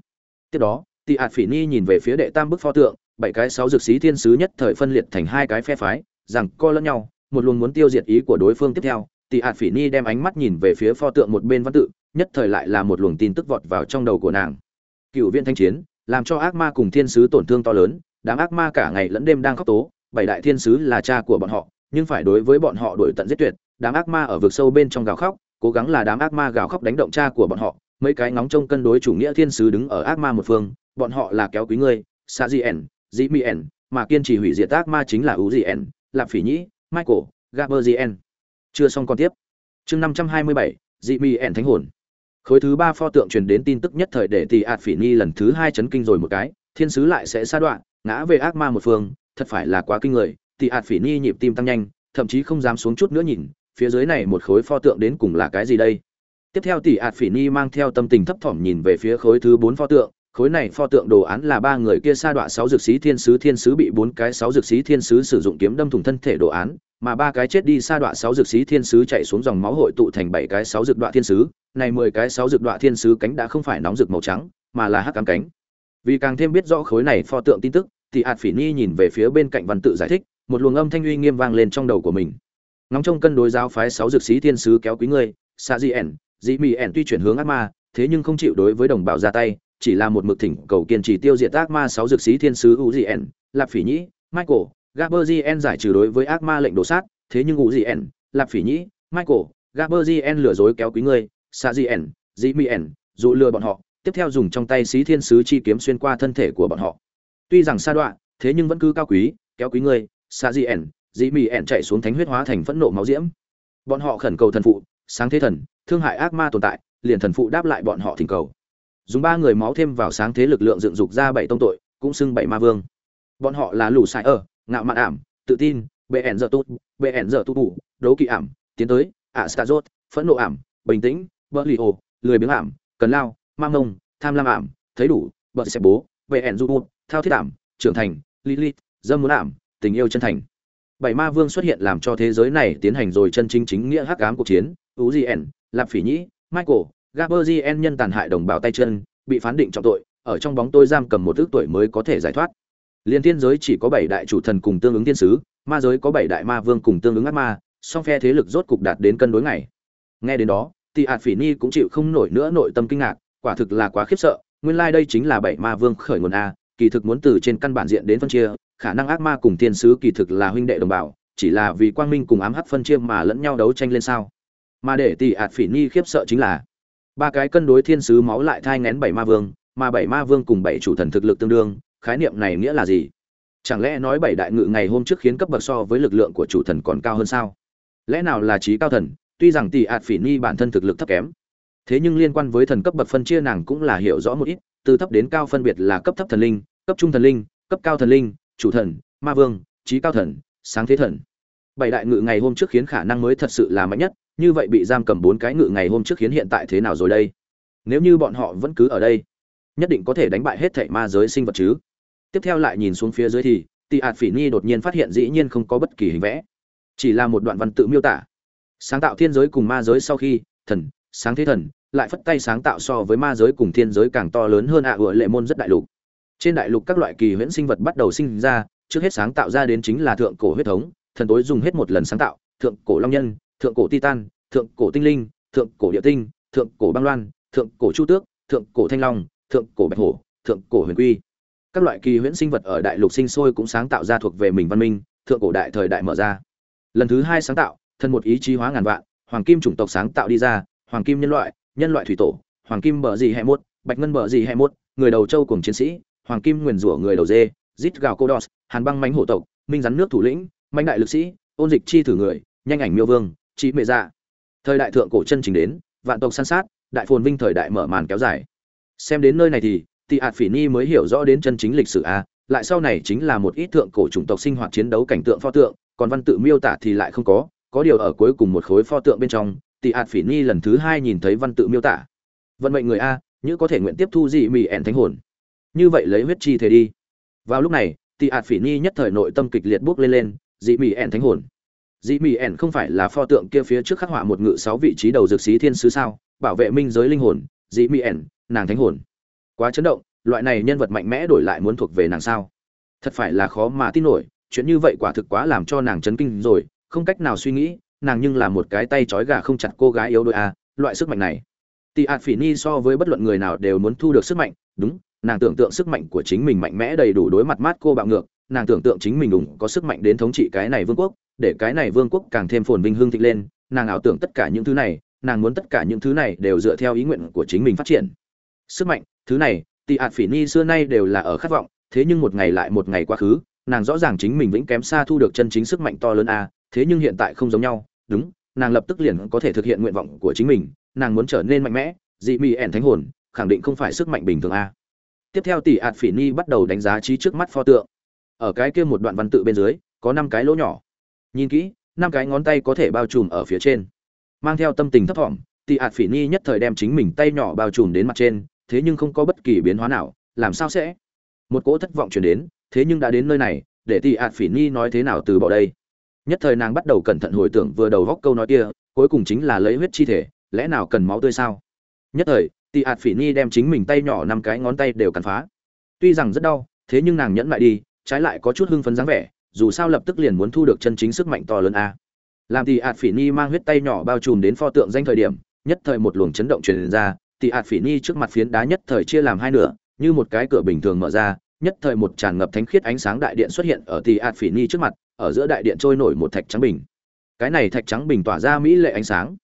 tiếp đó Tỷ Ạt Phỉ Ni nhìn về phía đệ tam bức pho tượng, bảy cái sáu dược sĩ thiên sứ nhất thời phân liệt thành hai cái phe phái, rằng co lẫn nhau, một luồng muốn tiêu diệt ý của đối phương tiếp theo. Tỷ Ạt Phỉ Ni đem ánh mắt nhìn về phía pho tượng một bên văn tự, nhất thời lại là một luồng tin tức vọt vào trong đầu của nàng. Cựu viện thanh chiến, làm cho ác ma cùng thiên sứ tổn thương to lớn, đám ác ma cả ngày lẫn đêm đang khóc tố, bảy đại thiên sứ là cha của bọn họ, nhưng phải đối với bọn họ đuổi tận giết tuyệt, đám ác ma ở vực sâu bên trong gào khóc, cố gắng là đám ác ma gào khóc đánh động cha của bọn họ, mấy cái ngóng trông cân đối chủ nghĩa thiên sứ đứng ở ác ma một phương bọn họ là kéo quý ngươi sa di ẩn dĩ mi ẩn mà kiên trì hủy diệt ác ma chính là u di ẩn lạp phỉ nhĩ michael gaberzien chưa xong còn tiếp. Chương năm trăm hai mươi bảy dị mi ẩn thánh hồn. Khối thứ ba pho tượng truyền đến tin tức nhất thời để tỷ ạt phỉ nhi lần thứ hai chấn kinh rồi một cái thiên sứ lại sẽ sa đoạn ngã về ác ma một phương thật phải là quá kinh người thì ạt phỉ nhi nhịp tim tăng nhanh, thậm chí không dám xuống chút nữa nhìn, phía dưới này một khối pho tượng đến cùng là cái gì đây? Tiếp theo tỷ ạt phỉ nhi mang theo tâm tình thấp thỏm nhìn về phía khối thứ bốn pho tượng. Khối này pho tượng đồ án là ba người kia sa đọa sáu dược sĩ thiên sứ thiên sứ bị bốn cái sáu dược sĩ thiên sứ sử dụng kiếm đâm thủng thân thể đồ án, mà ba cái chết đi sa đọa sáu dược sĩ thiên sứ chạy xuống dòng máu hội tụ thành bảy cái sáu dược đọa thiên sứ. Này mười cái sáu dược đọa thiên sứ cánh đã không phải nóng rực màu trắng, mà là hắc cám cánh. Vì càng thêm biết rõ khối này pho tượng tin tức, thì ạt phỉ nhi nhìn về phía bên cạnh văn tự giải thích một luồng âm thanh uy nghiêm vang lên trong đầu của mình. Ngóng trông cân đối giáo phái sáu dược sĩ thiên sứ kéo quý ngươi, sa di ẻn dĩ mỹ ẻn tuy chuyển hướng ác ma, thế nhưng không chịu đối với đồng bào ra tay, chỉ là một mực thỉnh cầu kiên trì tiêu diệt ác ma sáu dược sĩ thiên sứ u di ẻn lạp phỉ nhĩ, michael gaberzien giải trừ đối với ác ma lệnh đổ sát, thế nhưng u di ẻn lạp phỉ nhĩ, michael gaberzien lừa dối kéo quý ngươi, sa di ẻn dĩ mỹ ẻn dụ lừa bọn họ, tiếp theo dùng trong tay sĩ thiên sứ chi kiếm xuyên qua thân thể của bọn họ. Tuy rằng xa đoạn thế nhưng vẫn cứ cao quý, kéo quý ngươi sa di ẻn dĩ mì ẻn chạy xuống thánh huyết hóa thành phẫn nộ máu diễm. Bọn họ khẩn cầu thần phụ sáng thế thần thương hại ác ma tồn tại liền thần phụ đáp lại bọn họ thỉnh cầu. Dùng ba người máu thêm vào sáng thế lực lượng dựng dục ra bảy tông tội cũng xưng bảy ma vương. Bọn họ là lù sai ở ngạo mạn ảm tự tin bệ ẻn giờ tốt bệ ẻn giờ tu bù đấu kỵ ảm tiến tới ạ stạ rốt phẫn nộ ảm bình tĩnh bỡ lì ồ lười biếng ảm cần lao mang ngông, tham lam ảm thấy đủ bợ xẹp bố bệ ẻn du bụt thao thiết ảm trưởng thành lilith dâm muốn ảm tình yêu chân thành. Bảy ma vương xuất hiện làm cho thế giới này tiến hành rồi chân chính chính nghĩa hắc ám cuộc chiến. U gn lạp phỉ nhĩ, michael gaberzien nhân tàn hại đồng bào tay chân, bị phán định trọng tội, ở trong bóng tôi giam cầm một ước tuổi mới có thể giải thoát. Liên thiên giới chỉ có bảy đại chủ thần cùng tương ứng thiên sứ, ma giới có bảy đại ma vương cùng tương ứng ác ma, song phe thế lực rốt cục đạt đến cân đối ngày. Nghe đến đó thì hạt phỉ ni cũng chịu không nổi nữa nội tâm kinh ngạc, quả thực là quá khiếp sợ, nguyên lai đây chính là bảy ma vương khởi nguồn a, kỳ thực muốn từ trên căn bản diện đến phân chia khả năng ác ma cùng thiên sứ kỳ thực là huynh đệ đồng bào, chỉ là vì quang minh cùng ám hắc phân chia mà lẫn nhau đấu tranh lên sao. Mà để tỷ ạt phỉ nhi khiếp sợ chính là, ba cái cân đối thiên sứ máu lại thai ngén bảy ma vương, mà bảy ma vương cùng bảy chủ thần thực lực tương đương, khái niệm này nghĩa là gì? Chẳng lẽ nói bảy đại ngự ngày hôm trước khiến cấp bậc so với lực lượng của chủ thần còn cao hơn sao? Lẽ nào là trí cao thần? Tuy rằng tỷ ạt phỉ nhi bản thân thực lực thấp kém, thế nhưng liên quan với thần cấp bậc phân chia nàng cũng là hiểu rõ một ít, từ thấp đến cao phân biệt là cấp thấp thần linh, cấp trung thần linh, cấp cao thần linh chủ thần, ma vương, trí cao thần, sáng thế thần. Bảy đại ngự ngày hôm trước khiến khả năng mới thật sự là mạnh nhất, như vậy bị giam cầm bốn cái ngự ngày hôm trước khiến hiện tại thế nào rồi đây? Nếu như bọn họ vẫn cứ ở đây, nhất định có thể đánh bại hết thảy ma giới sinh vật chứ. Tiếp theo lại nhìn xuống phía dưới thì tị ạt phỉ nhi đột nhiên phát hiện dĩ nhiên không có bất kỳ hình vẽ, chỉ là một đoạn văn tự miêu tả. Sáng tạo thiên giới cùng ma giới sau khi, thần, sáng thế thần, lại phất tay sáng tạo so với ma giới cùng thiên giới càng to lớn hơn ạ à ựa lệ môn rất đại lục trên đại lục các loại kỳ huyễn sinh vật bắt đầu sinh ra trước hết sáng tạo ra đến chính là thượng cổ huyết thống thần tối dùng hết một lần sáng tạo thượng cổ long nhân thượng cổ titan thượng cổ tinh linh thượng cổ địa tinh thượng cổ băng loan thượng cổ chu tước thượng cổ thanh long thượng cổ bạch hổ thượng cổ huyền quy các loại kỳ huyễn sinh vật ở đại lục sinh sôi cũng sáng tạo ra thuộc về mình văn minh thượng cổ đại thời đại mở ra lần thứ hai sáng tạo thân một ý chí hóa ngàn vạn hoàng kim chủng tộc sáng tạo đi ra hoàng kim nhân loại nhân loại thủy tổ hoàng kim bờ gì hai muốt, bạch ngân bờ gì hai muốt, người đầu châu cùng chiến sĩ hoàng kim nguyền rủa người đầu dê, zit gào cô đos, hàn băng mánh hổ tộc, minh rắn nước thủ lĩnh manh đại lực sĩ, ôn dịch chi thử người, nhanh ảnh miêu vương, chị mệ dạ. Thời đại thượng cổ chân trình đến, vạn tộc san sát, đại phồn vinh thời đại mở màn kéo dài. Xem đến nơi này thì, tị ạt phỉ ni mới hiểu rõ đến chân chính lịch sử a, lại sau này chính là một ít thượng cổ chủng tộc sinh hoạt chiến đấu cảnh tượng pho tượng, còn văn tự miêu tả thì lại không có có điều ở cuối cùng một khối pho tượng bên trong, tị ạt phỉ ni lần thứ hai nhìn thấy văn tự miêu tả. Vận mệnh người a như có thể nguyện tiếp thu gì mì ẻn thánh hồn như vậy lấy huyết chi thể đi. Vào lúc này, tị ạt phỉ Nhi nhất thời nội tâm kịch liệt bước lên lên, dị mị ẻn thánh hồn. Dị mị ẻn không phải là pho tượng kia phía trước khắc họa một ngự sáu vị trí đầu dược sĩ thiên sứ sao, bảo vệ minh giới linh hồn, dị mị ẻn, nàng thánh hồn. Quá chấn động, loại này nhân vật mạnh mẽ đổi lại muốn thuộc về nàng sao? Thật phải là khó mà tin nổi, chuyện như vậy quả thực quá làm cho nàng chấn kinh rồi, không cách nào suy nghĩ, nàng nhưng là một cái tay trói gà không chặt cô gái yếu đuối a loại sức mạnh này. Tị ạt phỉ ni so với bất luận người nào đều muốn thu được sức mạnh, đúng nàng tưởng tượng sức mạnh của chính mình mạnh mẽ đầy đủ đối mặt mát cô bạo ngược, nàng tưởng tượng chính mình đủng có sức mạnh đến thống trị cái này vương quốc, để cái này vương quốc càng thêm phồn vinh hương thịnh lên, nàng ảo tưởng tất cả những thứ này, nàng muốn tất cả những thứ này đều dựa theo ý nguyện của chính mình phát triển. Sức mạnh, thứ này tỷ ạt phỉ ni xưa nay đều là ở khát vọng, thế nhưng một ngày lại một ngày quá khứ, nàng rõ ràng chính mình vĩnh kém xa thu được chân chính sức mạnh to lớn a, thế nhưng hiện tại không giống nhau, đúng, nàng lập tức liền có thể thực hiện nguyện vọng của chính mình, nàng muốn trở nên mạnh mẽ, dị mị ẻn thánh hồn, khẳng định không phải sức mạnh bình thường a tiếp theo tỷ ạt phỉ ni bắt đầu đánh giá trí trước mắt pho tượng. Ở cái kia một đoạn văn tự bên dưới, có năm cái lỗ nhỏ. Nhìn kỹ, năm cái ngón tay có thể bao trùm ở phía trên. Mang theo tâm tình thấp thỏm, tỷ ạt phỉ ni nhất thời đem chính mình tay nhỏ bao trùm đến mặt trên, thế nhưng không có bất kỳ biến hóa nào, làm sao sẽ? Một cỗ thất vọng chuyển đến, thế nhưng đã đến nơi này, để tỷ ạt phỉ ni nói thế nào từ bỏ đây? Nhất thời nàng bắt đầu cẩn thận hồi tưởng vừa đầu góc câu nói kia, cuối cùng chính là lấy huyết chi thể, lẽ nào cần máu tươi sao? Nhất thời tị ạt phỉ ni đem chính mình tay nhỏ năm cái ngón tay đều cắn phá. Tuy rằng rất đau, thế nhưng nàng nhẫn lại đi, trái lại có chút hưng phấn dáng vẻ, dù sao lập tức liền muốn thu được chân chính sức mạnh to lớn a. Làm tị ạt phỉ ni mang huyết tay nhỏ bao trùm đến pho tượng danh thời điểm, nhất thời một luồng chấn động truyền ra tị ạt phỉ ni trước mặt phiến đá nhất thời chia làm hai nửa, như một cái cửa bình thường mở ra, nhất thời một tràn ngập thánh khiết ánh sáng đại điện xuất hiện ở tị ạt phỉ ni trước mặt, ở giữa đại điện trôi nổi một thạch trắng bình. Cái này thạch trắng bình tỏa ra mỹ lệ ánh sáng.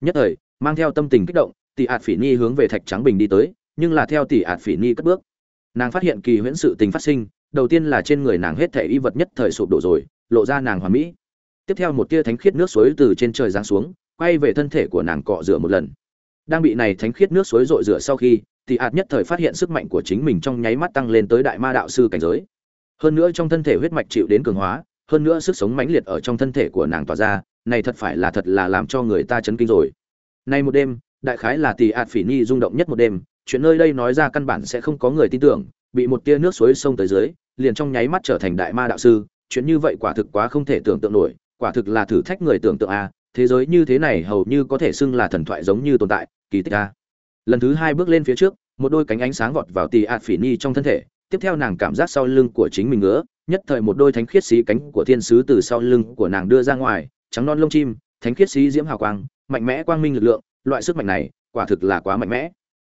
Nhất thời, mang theo tâm tình kích động tỷ ạt phỉ nhi hướng về thạch trắng bình đi tới, nhưng là theo tỷ ạt phỉ nhi cất bước. Nàng phát hiện kỳ huyễn sự tình phát sinh, đầu tiên là trên người nàng hết thể y vật nhất thời sụp đổ rồi, lộ ra nàng hoàn mỹ. Tiếp theo một tia thánh khiết nước suối từ trên trời giáng xuống, quay về thân thể của nàng cọ rửa một lần. Đang bị này thánh khiết nước suối rội rửa sau khi, tỷ ạt nhất thời phát hiện sức mạnh của chính mình trong nháy mắt tăng lên tới đại ma đạo sư cảnh giới. Hơn nữa trong thân thể huyết mạch chịu đến cường hóa, hơn nữa sức sống mãnh liệt ở trong thân thể của nàng tỏa ra, này thật phải là thật là làm cho người ta chấn kinh rồi. Nay một đêm đại khái là tỷ ạt phỉ nhi rung động nhất một đêm, chuyện nơi đây nói ra căn bản sẽ không có người tin tưởng, bị một tia nước suối sông tới dưới, liền trong nháy mắt trở thành đại ma đạo sư, chuyện như vậy quả thực quá không thể tưởng tượng nổi, quả thực là thử thách người tưởng tượng a, thế giới như thế này hầu như có thể xưng là thần thoại giống như tồn tại, kỳ tích a. Lần thứ hai bước lên phía trước, một đôi cánh ánh sáng vọt vào tì ạt phỉ nhi trong thân thể, tiếp theo nàng cảm giác sau lưng của chính mình ngứa, nhất thời một đôi thánh khiết xí cánh của thiên sứ từ sau lưng của nàng đưa ra ngoài, trắng non lông chim, thánh khiết xí diễm hào quang, mạnh mẽ quang minh lực lượng loại sức mạnh này, quả thực là quá mạnh mẽ.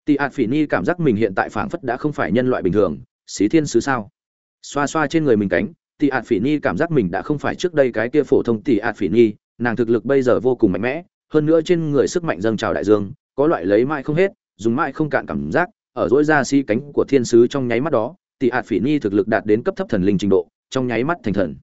Tị ạt phỉ nhi cảm giác mình hiện tại phảng phất đã không phải nhân loại bình thường, xí thiên sứ sao? Xoa xoa trên người mình cánh tị ạt phỉ nhi cảm giác mình đã không phải trước đây cái kia phổ thông tị ạt phỉ nhi nàng thực lực bây giờ vô cùng mạnh mẽ, hơn nữa trên người sức mạnh dâng trào đại dương, có loại lấy mãi không hết, dùng mãi không cạn cảm giác, ở dỗi ra si cánh của thiên sứ trong nháy mắt đó tỷ ạt phỉ nhi thực lực đạt đến cấp thấp thần linh trình độ, trong nháy mắt thành thần.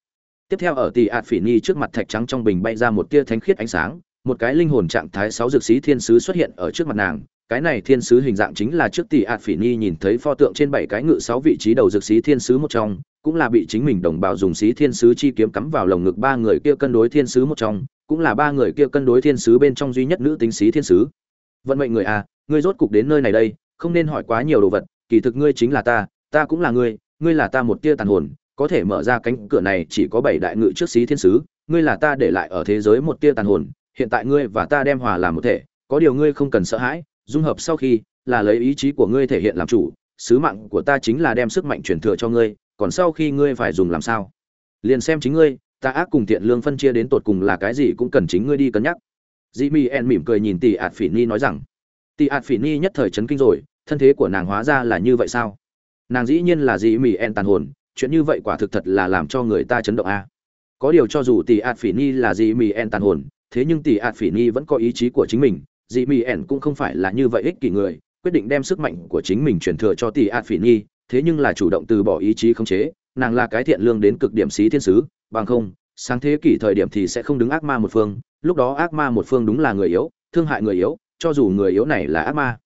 Tiếp theo ở tỷ ạt phỉ nhi trước mặt thạch trắng trong bình bay ra một tia thánh khiết ánh sáng một cái linh hồn trạng thái sáu dược sĩ thiên sứ xuất hiện ở trước mặt nàng. Cái này thiên sứ hình dạng chính là trước tỷ ạt phỉ nhi nhìn thấy pho tượng trên bảy cái ngự sáu vị trí đầu dược sĩ thiên sứ một trong, cũng là bị chính mình đồng bào dùng sĩ thiên sứ chi kiếm cắm vào lồng ngực ba người kia cân đối thiên sứ một trong, cũng là ba người kia cân đối thiên sứ bên trong duy nhất nữ tính sĩ thiên sứ. Vận mệnh người à ngươi rốt cục đến nơi này đây, không nên hỏi quá nhiều đồ vật, kỳ thực ngươi chính là ta ta cũng là ngươi ngươi là ta một tia tàn hồn, có thể mở ra cánh cửa này chỉ có bảy đại ngự trước sĩ thiên sứ, ngươi là ta để lại ở thế giới một tia tàn hồn hiện tại ngươi và ta đem hòa làm một thể, có điều ngươi không cần sợ hãi, dung hợp sau khi là lấy ý chí của ngươi thể hiện làm chủ, sứ mạng của ta chính là đem sức mạnh truyền thừa cho ngươi, còn sau khi ngươi phải dùng làm sao? Liền xem chính ngươi, ta ác cùng tiện lương phân chia đến tột cùng là cái gì cũng cần chính ngươi đi cân nhắc. Dĩ mi en mỉm cười nhìn tỷ ạt phỉ ni nói rằng tỷ ạt phỉ ni nhất thời chấn kinh rồi, thân thế của nàng hóa ra là như vậy sao? Nàng dĩ nhiên là dĩ mi en tàn hồn, chuyện như vậy quả thực thật là làm cho người ta chấn động a. Có điều cho dù tỷ ạt phỉ ni là dĩ mi en tàn hồn thế nhưng tỷ ạt phỉ nhi vẫn có ý chí của chính mình dĩ mỹ ẻn cũng không phải là như vậy ích kỷ người, quyết định đem sức mạnh của chính mình truyền thừa cho tỷ ạt phỉ nhi thế nhưng là chủ động từ bỏ ý chí khống chế, nàng là cái thiện lương đến cực điểm xí thiên sứ, bằng không, sáng thế kỷ thời điểm thì sẽ không đứng ác ma một phương, lúc đó ác ma một phương đúng là người yếu, thương hại người yếu, cho dù người yếu này là ác ma.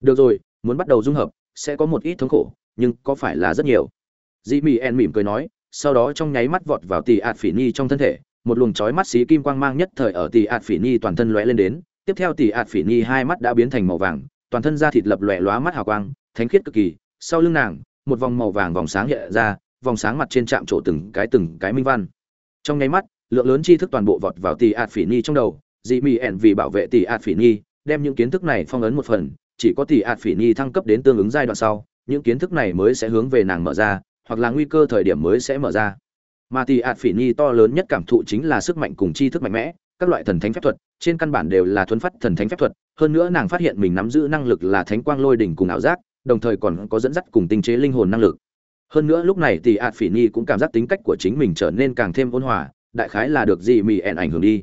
Được rồi, muốn bắt đầu dung hợp, sẽ có một ít thống khổ, nhưng có phải là rất nhiều? Dĩ mỹ en mỉm cười nói, sau đó trong nháy mắt vọt vào tỷ ạt phỉ nhi trong thân thể một luồng chói mắt xí kim quang mang nhất thời ở tỷ ạt phỉ nhi toàn thân lóe lên đến. Tiếp theo tỷ ạt phỉ nhi hai mắt đã biến thành màu vàng, toàn thân da thịt lập lòe lóa mắt hào quang, thánh khiết cực kỳ. Sau lưng nàng, một vòng màu vàng vòng sáng hiện ra, vòng sáng mặt trên chạm trổ từng cái từng cái minh văn. Trong nháy mắt, lượng lớn tri thức toàn bộ vọt vào tỷ ạt phỉ nhi trong đầu, dị mỹ ẻn vì bảo vệ tỷ ạt phỉ nhi, đem những kiến thức này phong ấn một phần, chỉ có tỷ ạt phỉ nhi thăng cấp đến tương ứng giai đoạn sau, những kiến thức này mới sẽ hướng về nàng mở ra, hoặc là nguy cơ thời điểm mới sẽ mở ra mà tỷ ạt phỉ nhi to lớn nhất cảm thụ chính là sức mạnh cùng tri thức mạnh mẽ. Các loại thần thánh phép thuật, trên căn bản đều là thuấn phát thần thánh phép thuật. Hơn nữa nàng phát hiện mình nắm giữ năng lực là thánh quang lôi đỉnh cùng ảo giác, đồng thời còn có dẫn dắt cùng tinh chế linh hồn năng lực. Hơn nữa lúc này thì ạt phỉ nhi cũng cảm giác tính cách của chính mình trở nên càng thêm ôn hòa, đại khái là được gì mì ẹn ảnh hưởng đi.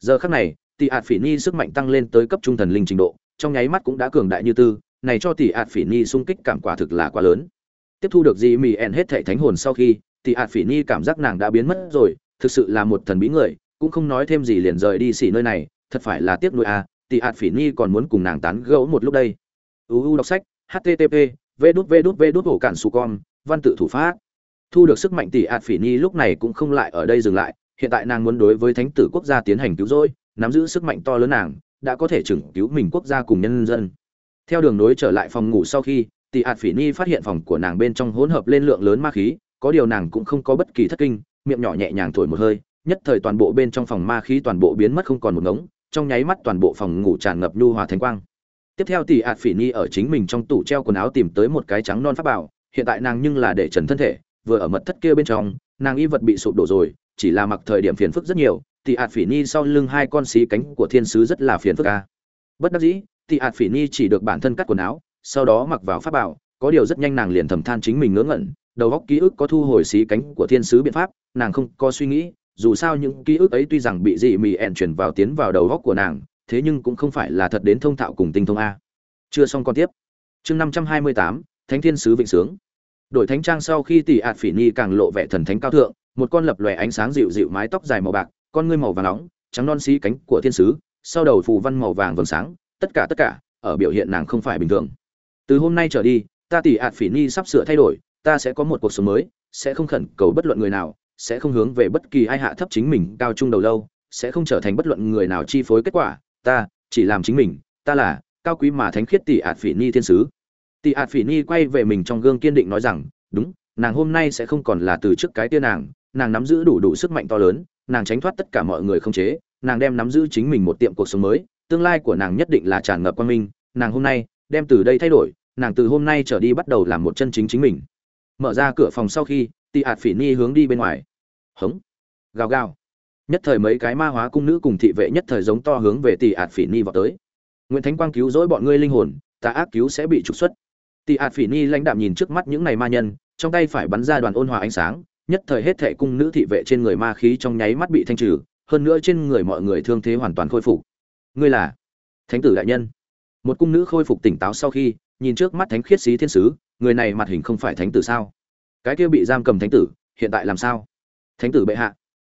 Giờ khắc này tỷ ạt phỉ nhi sức mạnh tăng lên tới cấp trung thần linh trình độ, trong nháy mắt cũng đã cường đại như tư, này cho tỷ ạt phỉ nhi sung kích cảm quả thực là quá lớn. Tiếp thu được gì mì ẹn hết thảy thánh hồn sau khi thì ạt phỉ nhi cảm giác nàng đã biến mất rồi, thực sự là một thần bí người, cũng không nói thêm gì liền rời đi xỉ nơi này, thật phải là tiếc nuôi à thì ạt phỉ nhi còn muốn cùng nàng tán gẫu một lúc đây. Uu đọc sách http v đút v đút v đút hổ cản su con, văn tự thủ pháp. Thu được sức mạnh tỷ ạt phỉ nhi lúc này cũng không lại ở đây dừng lại, hiện tại nàng muốn đối với thánh tử quốc gia tiến hành cứu rỗi, nắm giữ sức mạnh to lớn nàng, đã có thể chừng cứu mình quốc gia cùng nhân dân. Theo đường nối trở lại phòng ngủ sau khi tỷ ạt phỉ nhi phát hiện phòng của nàng bên trong hỗn hợp lên lượng lớn ma khí có điều nàng cũng không có bất kỳ thất kinh, miệng nhỏ nhẹ nhàng thổi một hơi, nhất thời toàn bộ bên trong phòng ma khí toàn bộ biến mất không còn một ngống, trong nháy mắt toàn bộ phòng ngủ tràn ngập nhu hòa thánh quang. Tiếp theo tỷ ạt phỉ ni ở chính mình trong tủ treo quần áo tìm tới một cái trắng non pháp bảo, hiện tại nàng nhưng là để trần thân thể, vừa ở mật thất kia bên trong, nàng y vật bị sụp đổ rồi, chỉ là mặc thời điểm phiền phức rất nhiều tỷ ạt phỉ ni sau lưng hai con xí cánh của thiên sứ rất là phiền phức ca bất đắc dĩ tỷ ạt phỉ ni chỉ được bản thân cắt quần áo, sau đó mặc vào pháp bảo, có điều rất nhanh nàng liền thầm than chính mình ngớ ngẩn đầu óc ký ức có thu hồi xí cánh của thiên sứ biện pháp, nàng không có suy nghĩ, dù sao những ký ức ấy tuy rằng bị dị mị ẹn chuyển vào tiến vào đầu óc của nàng, thế nhưng cũng không phải là thật đến thông thạo cùng tinh thông a. Chưa xong con tiếp. Chương năm trăm hai mươi tám, thánh thiên sứ vịnh sướng. Đổi thánh trang sau khi tỷ ạt phỉ nhi càng lộ vẻ thần thánh cao thượng, một con lập lòe ánh sáng dịu dịu mái tóc dài màu bạc, con ngươi màu vàng nóng, trắng non xí cánh của thiên sứ, sau đầu phù văn màu vàng vầng sáng, tất cả tất cả, ở biểu hiện nàng không phải bình thường. Từ hôm nay trở đi, ta tỷ ạt phỉ nhi sắp sửa thay đổi ta sẽ có một cuộc sống mới, sẽ không khẩn cầu bất luận người nào, sẽ không hướng về bất kỳ ai hạ thấp chính mình cao trung đầu lâu, sẽ không trở thành bất luận người nào chi phối kết quả. Ta chỉ làm chính mình, ta là cao quý mà thánh khiết tỷ ạt phỉ ni thiên sứ. Tỷ ạt phỉ ni quay về mình trong gương kiên định nói rằng, đúng, nàng hôm nay sẽ không còn là từ trước cái tia nàng nàng nắm giữ đủ đủ sức mạnh to lớn, nàng tránh thoát tất cả mọi người không chế, nàng đem nắm giữ chính mình một tiệm cuộc sống mới, tương lai của nàng nhất định là tràn ngập quang minh, nàng hôm nay đem từ đây thay đổi, nàng từ hôm nay trở đi bắt đầu làm một chân chính chính mình mở ra cửa phòng sau khi, tị ạt phỉ ni hướng đi bên ngoài. Hống. Gào gào. Nhất thời mấy cái ma hóa cung nữ cùng thị vệ nhất thời giống to hướng về tị ạt phỉ ni vào tới. Nguyễn thánh quang cứu rỗi bọn ngươi linh hồn ta ác cứu sẽ bị trục xuất. Tị ạt phỉ ni lãnh đạm nhìn trước mắt những này ma nhân, trong tay phải bắn ra đoàn ôn hòa ánh sáng, nhất thời hết thệ cung nữ thị vệ trên người ma khí trong nháy mắt bị thanh trừ, hơn nữa trên người mọi người thương thế hoàn toàn khôi phục. Ngươi là thánh tử đại nhân. Một cung nữ khôi phục tỉnh táo sau khi, nhìn trước mắt thánh khiết sĩ thiên sứ người này mặt hình không phải thánh tử sao? Cái kia bị giam cầm thánh tử, hiện tại làm sao? Thánh tử bệ hạ.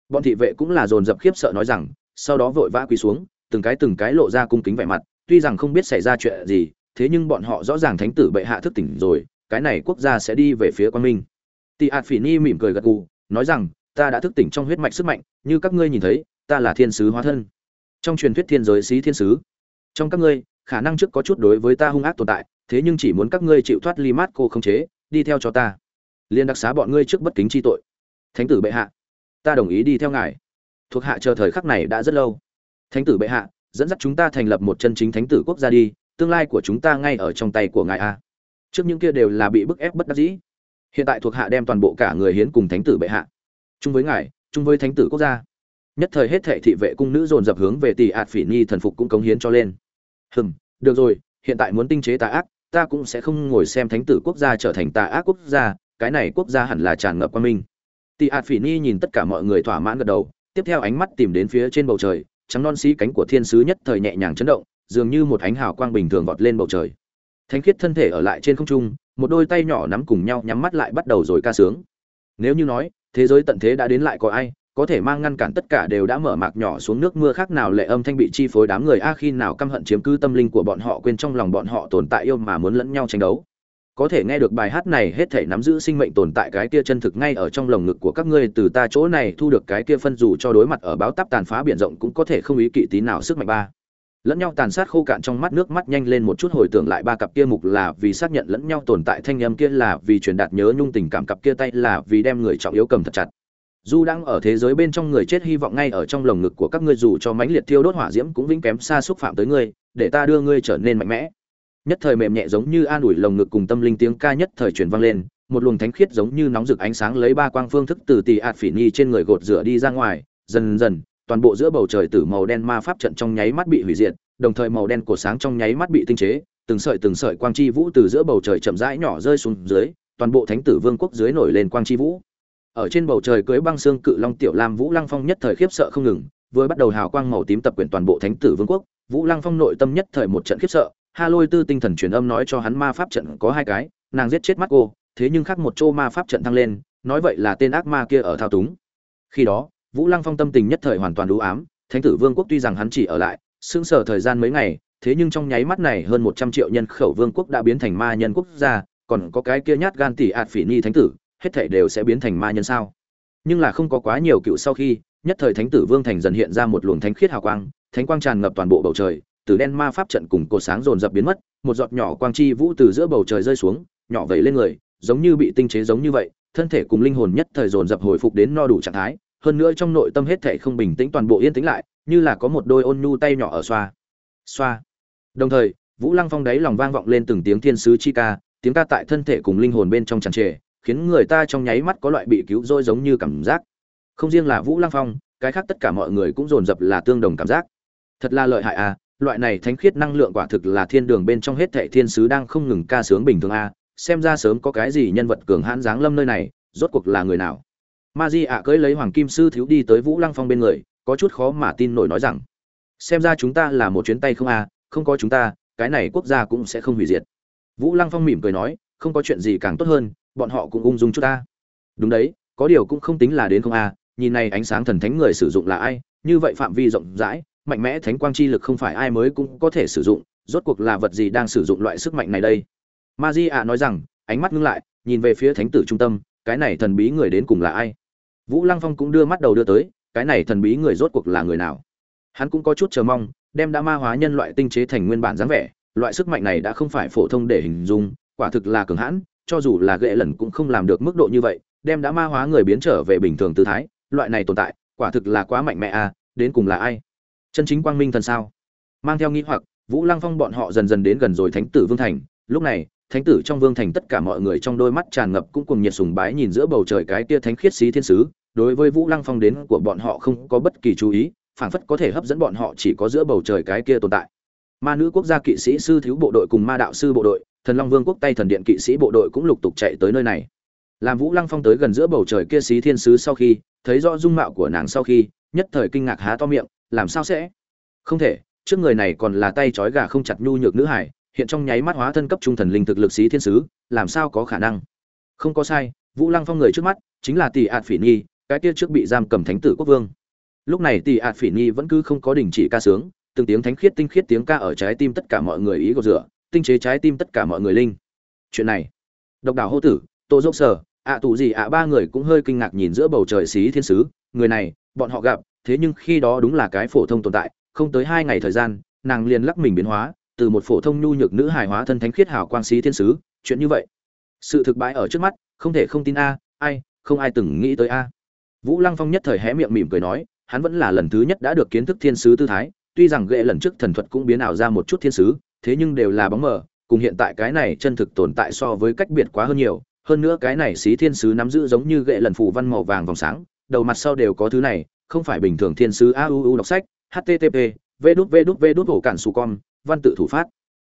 Bọn thị vệ cũng là dồn dập khiếp sợ nói rằng, sau đó vội vã quỳ xuống, từng cái từng cái lộ ra cung kính vẻ mặt, tuy rằng không biết xảy ra chuyện gì, thế nhưng bọn họ rõ ràng thánh tử bệ hạ thức tỉnh rồi, cái này quốc gia sẽ đi về phía quan minh. Tị ạt phỉ ni mỉm cười gật gù, nói rằng, ta đã thức tỉnh trong huyết mạch sức mạnh, như các ngươi nhìn thấy, ta là thiên sứ hóa thân. Trong truyền thuyết thiên giới xí thiên sứ. Trong các ngươi, khả năng trước có chút đối với ta hung ác tồn tại thế nhưng chỉ muốn các ngươi chịu thoát ly mát cô không chế, đi theo cho ta. Liên đặc xá bọn ngươi trước bất kính chi tội. Thánh tử bệ hạ, ta đồng ý đi theo ngài. Thuộc hạ chờ thời khắc này đã rất lâu. Thánh tử bệ hạ, dẫn dắt chúng ta thành lập một chân chính thánh tử quốc gia đi, tương lai của chúng ta ngay ở trong tay của ngài a. Trước những kia đều là bị bức ép bất đắc dĩ. Hiện tại thuộc hạ đem toàn bộ cả người hiến cùng thánh tử bệ hạ. Chung với ngài, chung với thánh tử quốc gia. Nhất thời hết thệ thị vệ cung nữ dồn dập hướng về tỷ ạt phỉ nhi thần phục cũng cống hiến cho lên. Hừm, được rồi, hiện tại muốn tinh chế tà ác ta cũng sẽ không ngồi xem thánh tử quốc gia trở thành tà ác quốc gia, cái này quốc gia hẳn là tràn ngập quan minh tị ạt phỉ ni nhìn tất cả mọi người thỏa mãn gật đầu, tiếp theo ánh mắt tìm đến phía trên bầu trời, trắng non xí cánh của thiên sứ nhất thời nhẹ nhàng chấn động, dường như một ánh hào quang bình thường vọt lên bầu trời. Thánh khiết thân thể ở lại trên không trung, một đôi tay nhỏ nắm cùng nhau nhắm mắt lại bắt đầu rồi ca sướng. Nếu như nói, thế giới tận thế đã đến lại có ai có thể mang ngăn cản tất cả đều đã mở mạc nhỏ xuống nước mưa khác nào lệ âm thanh bị chi phối đám người a khi nào căm hận chiếm cứ tâm linh của bọn họ quên trong lòng bọn họ tồn tại yêu mà muốn lẫn nhau tranh đấu. Có thể nghe được bài hát này hết thể nắm giữ sinh mệnh tồn tại cái kia chân thực ngay ở trong lồng ngực của các ngươi, từ ta chỗ này thu được cái kia phân dù cho đối mặt ở báo táp tàn phá biển rộng cũng có thể không ý kỵ tí nào sức mạnh ba. Lẫn nhau tàn sát khô cạn trong mắt nước mắt nhanh lên một chút hồi tưởng lại ba cặp kia mục là vì xác nhận lẫn nhau tồn tại, thanh âm kia là vì truyền đạt nhớ nhung tình cảm, cặp kia tay là vì đem người trọng yếu cầm thật chặt dù đang ở thế giới bên trong người chết hy vọng ngay ở trong lồng ngực của các ngươi, dù cho mãnh liệt thiêu đốt hỏa diễm cũng vĩnh kém xa xúc phạm tới ngươi, để ta đưa ngươi trở nên mạnh mẽ. Nhất thời mềm nhẹ giống như an ủi lồng ngực cùng tâm linh tiếng ca nhất thời truyền vang lên, một luồng thánh khiết giống như nóng rực ánh sáng lấy ba quang phương thức từ tì ạt phỉ nhi trên người gột rửa đi ra ngoài, dần dần, toàn bộ giữa bầu trời tử màu đen ma pháp trận trong nháy mắt bị hủy diệt, đồng thời màu đen của sáng trong nháy mắt bị tinh chế, từng sợi từng sợi quang chi vũ từ giữa bầu trời chậm rãi nhỏ rơi xuống dưới, toàn bộ thánh tử vương quốc dưới nổi lên quang chi vũ ở trên bầu trời cưới băng xương cự long tiểu lam vũ lăng phong nhất thời khiếp sợ không ngừng, vừa bắt đầu hào quang màu tím tập quyển toàn bộ thánh tử vương quốc. Vũ lăng phong nội tâm nhất thời một trận khiếp sợ, ha lôi tư tinh thần truyền âm nói cho hắn ma pháp trận có hai cái, nàng giết chết mắt cô, thế nhưng khác một chỗ ma pháp trận thăng lên, nói vậy là tên ác ma kia ở thao túng. Khi đó, vũ lăng phong tâm tình nhất thời hoàn toàn đủ ám, thánh tử vương quốc tuy rằng hắn chỉ ở lại, sững sờ thời gian mấy ngày, thế nhưng trong nháy mắt này hơn một trăm triệu nhân khẩu vương quốc đã biến thành ma nhân quốc gia, còn có cái kia nhát gan tỷ ạt phỉ ni thánh tử hết thảy đều sẽ biến thành ma nhân sao? Nhưng là không có quá nhiều cựu sau khi, nhất thời thánh tử vương thành dần hiện ra một luồng thánh khiết hào quang, thánh quang tràn ngập toàn bộ bầu trời, từ đen ma pháp trận cùng cột sáng dồn dập biến mất, một giọt nhỏ quang chi vũ từ giữa bầu trời rơi xuống, nhỏ vẩy lên người, giống như bị tinh chế giống như vậy, thân thể cùng linh hồn nhất thời dồn dập hồi phục đến no đủ trạng thái, hơn nữa trong nội tâm hết thể không bình tĩnh toàn bộ yên tĩnh lại, như là có một đôi ôn nhu tay nhỏ ở xoa xoa. Đồng thời, vũ lăng phong đáy lòng vang vọng lên từng tiếng thiên sứ chi ca, tiếng ca tại thân thể cùng linh hồn bên trong tràn trề khiến người ta trong nháy mắt có loại bị cứu rỗi giống như cảm giác. Không riêng là vũ lăng phong, cái khác tất cả mọi người cũng dồn dập là tương đồng cảm giác. Thật là lợi hại à loại này thánh khiết năng lượng quả thực là thiên đường bên trong hết thảy thiên sứ đang không ngừng ca sướng bình thường a à. xem ra sớm có cái gì nhân vật cường hãn dáng lâm nơi này, rốt cuộc là người nào? Ma di ạ cưỡi lấy hoàng kim sư thiếu đi tới vũ lăng phong bên người, có chút khó mà tin nổi nói rằng, xem ra chúng ta là một chuyến tay không à không có chúng ta, cái này quốc gia cũng sẽ không hủy diệt. Vũ lăng phong mỉm cười nói, không có chuyện gì càng tốt hơn bọn họ cũng ung dung chút ta. Đúng đấy, có điều cũng không tính là đến không à nhìn này ánh sáng thần thánh người sử dụng là ai, như vậy phạm vi rộng rãi, mạnh mẽ thánh quang chi lực không phải ai mới cũng có thể sử dụng, rốt cuộc là vật gì đang sử dụng loại sức mạnh này đây? Ma di ạ nói rằng, ánh mắt ngưng lại, nhìn về phía thánh tử trung tâm, cái này thần bí người đến cùng là ai? Vũ lăng phong cũng đưa mắt đầu đưa tới, cái này thần bí người rốt cuộc là người nào? Hắn cũng có chút chờ mong, đem đã ma hóa nhân loại tinh chế thành nguyên bản dáng vẻ, loại sức mạnh này đã không phải phổ thông để hình dung, quả thực là cường hãn cho dù là ghệ lần cũng không làm được mức độ như vậy, đem đã ma hóa người biến trở về bình thường tư thái, loại này tồn tại, quả thực là quá mạnh mẽ à đến cùng là ai? Chân chính quang minh thần sao? Mang theo nghĩ hoặc, vũ lăng phong bọn họ dần dần đến gần rồi thánh tử vương thành. Lúc này, thánh tử trong vương thành tất cả mọi người trong đôi mắt tràn ngập cũng cùng nhiệt sùng bái nhìn giữa bầu trời cái tia thánh khiết xí thiên sứ. Đối với vũ lăng phong đến của bọn họ không có bất kỳ chú ý, phảng phất có thể hấp dẫn bọn họ chỉ có giữa bầu trời cái kia tồn tại. Ma nữ quốc gia kỵ sĩ sư thiếu bộ đội cùng ma đạo sư bộ đội thần long vương quốc tay thần điện kỵ sĩ bộ đội cũng lục tục chạy tới nơi này. Làm vũ lăng phong tới gần giữa bầu trời kia xí thiên sứ sau khi, thấy rõ dung mạo của nàng sau khi, nhất thời kinh ngạc há to miệng, làm sao sẽ? Không thể, trước người này còn là tay trói gà không chặt nhu nhược nữ hải, hiện trong nháy mắt hóa thân cấp trung thần linh thực lực xí thiên sứ, làm sao có khả năng? Không có sai, vũ lăng phong người trước mắt, chính là tỷ ạt phỉ nhi, cái kia trước bị giam cầm thánh tử quốc vương. Lúc này tỷ ạt phỉ nhi vẫn cứ không có đình chỉ ca sướng, từng tiếng thánh khiết tinh khiết tiếng ca ở trái tim tất cả mọi người ý gột rửa tinh chế trái tim tất cả mọi người linh. Chuyện này. Độc đảo hô tử, tô dốc sở, ạ tù gì ạ, ba người cũng hơi kinh ngạc nhìn giữa bầu trời xí thiên sứ. Người này, bọn họ gặp, thế nhưng khi đó đúng là cái phổ thông tồn tại. Không tới hai ngày thời gian, nàng liền lắc mình biến hóa, từ một phổ thông nhu nhược nữ hài hóa thân thánh khiết hảo quang xí thiên sứ. Chuyện như vậy. Sự thực bãi ở trước mắt, không thể không tin a, ai, không ai từng nghĩ tới a. Vũ lăng phong nhất thời hé miệng mỉm cười nói, hắn vẫn là lần thứ nhất đã được kiến thức thiên sứ tư thái, tuy rằng ghệ lần trước thần thuật cũng biến ảo ra một chút thiên sứ thế nhưng đều là bóng mờ, cùng hiện tại cái này chân thực tồn tại so với cách biệt quá hơn nhiều. Hơn nữa cái này xí thiên sứ nắm giữ giống như gậy lần phủ văn màu vàng vòng sáng, đầu mặt sau đều có thứ này, không phải bình thường thiên sứ auu đọc sách http v đút v đút v đút hổ cản su con văn tự thủ phát.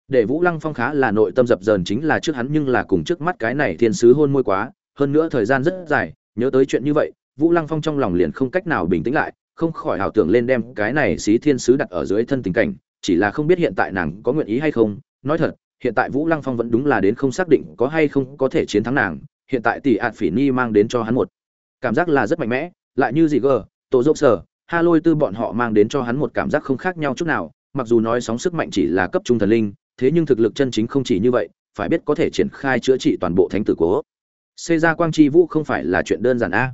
Để vũ lăng phong khá là nội tâm dập dờn chính là trước hắn nhưng là cùng trước mắt cái này thiên sứ hôn môi quá, hơn nữa thời gian rất dài, nhớ tới chuyện như vậy, vũ lăng phong trong lòng liền không cách nào bình tĩnh lại, không khỏi hào tưởng lên đem cái này xí thiên sứ đặt ở dưới thân tình cảnh chỉ là không biết hiện tại nàng có nguyện ý hay không. Nói thật, hiện tại vũ lăng phong vẫn đúng là đến không xác định có hay không có thể chiến thắng nàng. Hiện tại tỷ ạt phỉ ni mang đến cho hắn một cảm giác là rất mạnh mẽ. Lại như gì gờ, tổ dốc sở, ha lôi tư bọn họ mang đến cho hắn một cảm giác không khác nhau chút nào. Mặc dù nói sóng sức mạnh chỉ là cấp trung thần linh, thế nhưng thực lực chân chính không chỉ như vậy, phải biết có thể triển khai chữa trị toàn bộ thánh tử cố xê ra quang chi vũ không phải là chuyện đơn giản a.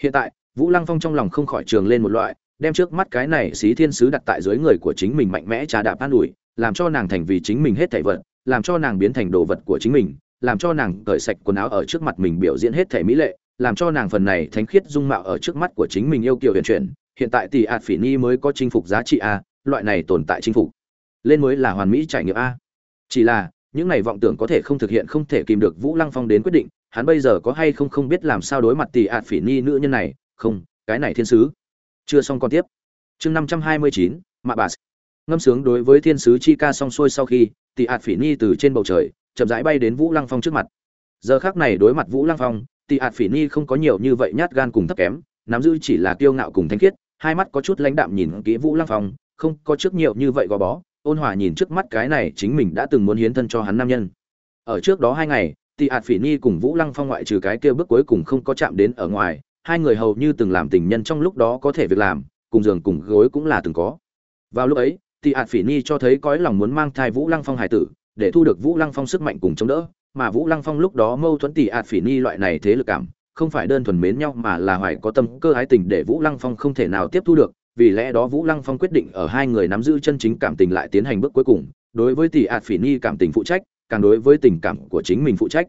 Hiện tại, vũ lăng phong trong lòng không khỏi trường lên một loại đem trước mắt cái này xí thiên sứ đặt tại dưới người của chính mình mạnh mẽ trà đạp an ủi, làm cho nàng thành vì chính mình hết thảy vật, làm cho nàng biến thành đồ vật của chính mình, làm cho nàng cởi sạch quần áo ở trước mặt mình biểu diễn hết thể mỹ lệ, làm cho nàng phần này thánh khiết dung mạo ở trước mắt của chính mình yêu kiều huyền chuyển. Hiện tại tỷ ạt phỉ ni mới có chinh phục giá trị a, loại này tồn tại chinh phục, lên mới là hoàn mỹ trải nghiệm a. Chỉ là, những này vọng tưởng có thể không thực hiện không thể kìm được vũ lăng phong đến quyết định, hắn bây giờ có hay không không biết làm sao đối mặt tỷ ạt phỉ ni nữ nhân này. Không, cái này thiên sứ chưa xong còn tiếp. Chương năm trăm hai mươi chín, mạ bà ngâm sướng đối với thiên sứ chi ca xong xuôi sau khi tỷ hạt phỉ nhi từ trên bầu trời, chậm rãi bay đến vũ lăng phong trước mặt. Giờ khác này đối mặt vũ lăng phong tỷ hạt phỉ nhi không có nhiều như vậy nhát gan cùng thấp kém, nắm giữ chỉ là kiêu ngạo cùng thanh khiết, hai mắt có chút lãnh đạm nhìn kỹ vũ lăng phong, không có trước nhiều như vậy gò bó, ôn hòa nhìn trước mắt cái này chính mình đã từng muốn hiến thân cho hắn nam nhân. Ở trước đó hai ngày, tị hạt phỉ nhi cùng vũ lăng phong ngoại trừ cái kia bước cuối cùng không có chạm đến ở ngoài hai người hầu như từng làm tình nhân trong lúc đó có thể việc làm, cùng giường cùng gối cũng là từng có. Vào lúc ấy thì ạt phỉ nhi cho thấy cõi lòng muốn mang thai vũ lăng phong hải tử, để thu được vũ lăng phong sức mạnh cùng chống đỡ, mà vũ lăng phong lúc đó mâu thuẫn tỷ ạt phỉ nhi loại này thế lực cảm, không phải đơn thuần mến nhau mà là hoài có tâm cơ ái tình để vũ lăng phong không thể nào tiếp thu được, vì lẽ đó vũ lăng phong quyết định ở hai người nắm giữ chân chính cảm tình lại tiến hành bước cuối cùng, đối với tỷ ạt phỉ nhi cảm tình phụ trách, càng đối với tình cảm của chính mình phụ trách.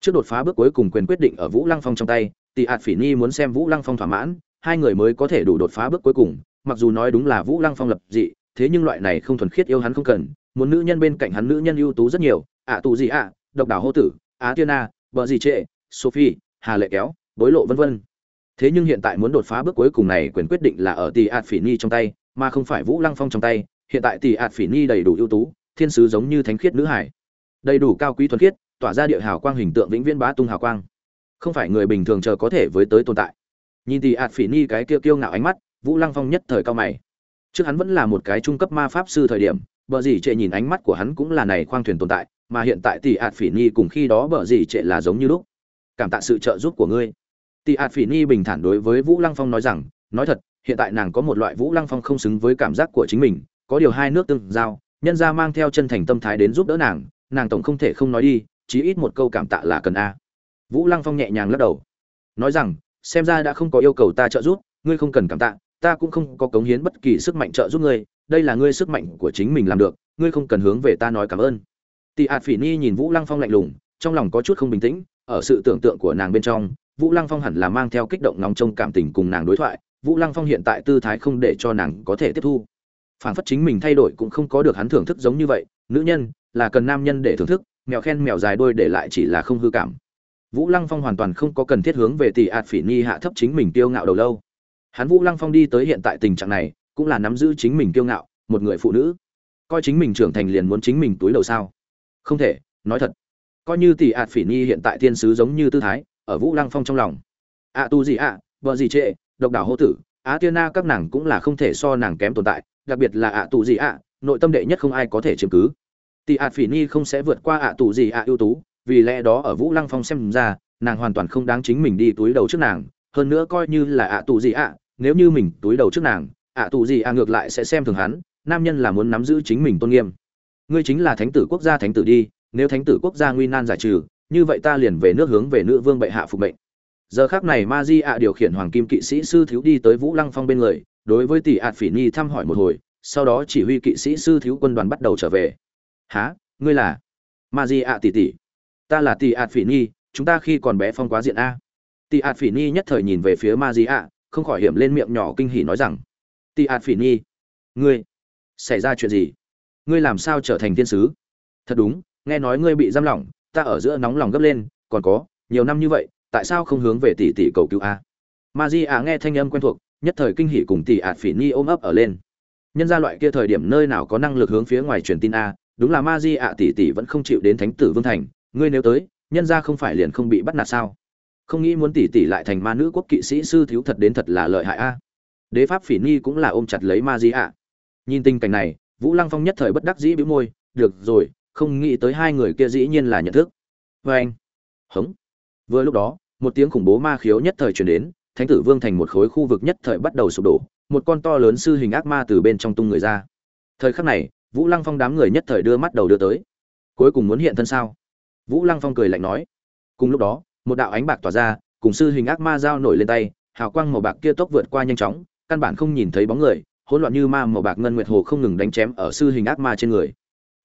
Trước đột phá bước cuối cùng quyền quyết định ở vũ lăng phong trong tay tỷ ạt phỉ nhi muốn xem vũ lăng phong thỏa mãn, hai người mới có thể đủ đột phá bước cuối cùng, mặc dù nói đúng là vũ lăng phong lập dị, thế nhưng loại này không thuần khiết yêu hắn không cần, muốn nữ nhân bên cạnh hắn nữ nhân ưu tú rất nhiều, ạ tù gì ạ, độc đảo hô tử, á tiên a vợ gì trệ, sophie, hà lệ kéo, bối lộ vân vân. Thế nhưng hiện tại muốn đột phá bước cuối cùng này quyền quyết định là ở tỷ ạt phỉ nhi trong tay, mà không phải vũ lăng phong trong tay, hiện tại tỷ ạt phỉ nhi đầy đủ ưu tú, thiên sứ giống như thánh khiết nữ hải. Đầy đủ cao quý thuần khiết, tỏa ra địa hào quang hình tượng vĩnh viễn bá tung hào quang không phải người bình thường chờ có thể với tới tồn tại. Nhìn thì ạt phỉ ni cái kia kiêu ngạo ánh mắt, vũ lăng phong nhất thời cao mày. Trước hắn vẫn là một cái trung cấp ma pháp sư thời điểm, bờ gì trệ nhìn ánh mắt của hắn cũng là này khoang thuyền tồn tại, mà hiện tại tỷ ạt phỉ ni cùng khi đó bờ gì trệ là giống như lúc. Cảm tạ sự trợ giúp của ngươi. Tỷ ạt phỉ ni bình thản đối với vũ lăng phong nói rằng, nói thật, hiện tại nàng có một loại vũ lăng phong không xứng với cảm giác của chính mình, có điều hai nước tương giao, nhân ra mang theo chân thành tâm thái đến giúp đỡ nàng nàng tổng không thể không nói đi, chí ít một câu cảm tạ là cần a vũ lăng phong nhẹ nhàng lắc đầu. Nói rằng, xem ra đã không có yêu cầu ta trợ giúp, ngươi không cần cảm tạ, ta cũng không có cống hiến bất kỳ sức mạnh trợ giúp ngươi, đây là ngươi sức mạnh của chính mình làm được, ngươi không cần hướng về ta nói cảm ơn. Tị Át phỉ nhi nhìn vũ lăng phong lạnh lùng, trong lòng có chút không bình tĩnh, ở sự tưởng tượng của nàng bên trong, vũ lăng phong hẳn là mang theo kích động nóng trong cảm tình cùng nàng đối thoại, vũ lăng phong hiện tại tư thái không để cho nàng có thể tiếp thu. Phản phất chính mình thay đổi cũng không có được hắn thưởng thức giống như vậy, nữ nhân là cần nam nhân để thưởng thức, mèo khen mèo dài đôi để lại chỉ là không hư cảm vũ lăng phong hoàn toàn không có cần thiết hướng về tỷ ạt phỉ nhi hạ thấp chính mình kiêu ngạo đầu lâu. Hắn vũ lăng phong đi tới hiện tại tình trạng này, cũng là nắm giữ chính mình kiêu ngạo, một người phụ nữ. Coi chính mình trưởng thành liền muốn chính mình túi đầu sao? Không thể, nói thật. Coi như tỷ ạt phỉ nhi hiện tại thiên sứ giống như tư thái, ở vũ lăng phong trong lòng. Ạ tu gì ạ vợ gì trệ, độc đảo hô tử, á tiên na các nàng cũng là không thể so nàng kém tồn tại, đặc biệt là ạ tù gì ạ, nội tâm đệ nhất không ai có thể chiếm cứ. Tỷ ạt phỉ nhi không sẽ vượt qua ạ tù gì ạ ưu tú vì lẽ đó ở vũ lăng phong xem ra, nàng hoàn toàn không đáng chính mình đi túi đầu trước nàng, hơn nữa coi như là ạ tù gì ạ, nếu như mình túi đầu trước nàng, ạ tù gì ạ ngược lại sẽ xem thường hắn, nam nhân là muốn nắm giữ chính mình tôn nghiêm. Ngươi chính là thánh tử quốc gia thánh tử đi, nếu thánh tử quốc gia nguy nan giải trừ, như vậy ta liền về nước hướng về nữ vương bệ hạ phục mệnh. Giờ khác này ma di ạ điều khiển hoàng kim kỵ sĩ sư thiếu đi tới vũ lăng phong bên người, đối với tỷ ạt phỉ nhi thăm hỏi một hồi, sau đó chỉ huy kỵ sĩ sư thiếu quân đoàn bắt đầu trở về. Há ngươi là? Ma di ạ tỷ tỷ ta là tỷ ạt phỉ nhi, chúng ta khi còn bé phong quá diện a. Tỷ ạt phỉ nhi nhất thời nhìn về phía ma di ạ không khỏi hiểm lên miệng nhỏ kinh hỉ nói rằng tỷ ạt phỉ nhi, ngươi, xảy ra chuyện gì? Ngươi làm sao trở thành thiên sứ? Thật đúng, nghe nói ngươi bị giam lỏng, ta ở giữa nóng lòng gấp lên, còn có, nhiều năm như vậy, tại sao không hướng về tỷ tỷ cầu cứu a? Ma di ạ nghe thanh âm quen thuộc, nhất thời kinh hỉ cùng tỷ ạt phỉ nhi ôm ấp ở lên. Nhân ra loại kia thời điểm nơi nào có năng lực hướng phía ngoài truyền tin a, đúng là ma di ạ tỷ tỷ vẫn không chịu đến thánh tử vương thành ngươi nếu tới, nhân ra không phải liền không bị bắt nạt sao? Không nghĩ muốn tỷ tỷ lại thành ma nữ quốc kỵ sĩ sư thiếu thật đến thật là lợi hại a. Đế pháp phỉ nhi cũng là ôm chặt lấy ma di ạ. Nhìn tình cảnh này, vũ lăng phong nhất thời bất đắc dĩ bĩu môi, được rồi, không nghĩ tới hai người kia dĩ nhiên là nhận thức. Vê anh, hống. Vừa lúc đó, một tiếng khủng bố ma khiếu nhất thời chuyển đến, thánh tử vương thành một khối khu vực nhất thời bắt đầu sụp đổ, một con to lớn sư hình ác ma từ bên trong tung người ra. Thời khắc này, vũ lăng phong đám người nhất thời đưa mắt đầu đưa tới. Cuối cùng muốn hiện thân sao? Vũ lăng phong cười lạnh nói. Cùng lúc đó, một đạo ánh bạc tỏa ra, cùng sư hình ác ma dao nổi lên tay, hào quang màu bạc kia tốc vượt qua nhanh chóng, căn bản không nhìn thấy bóng người, hỗn loạn như ma màu bạc ngân nguyệt hồ không ngừng đánh chém ở sư hình ác ma trên người.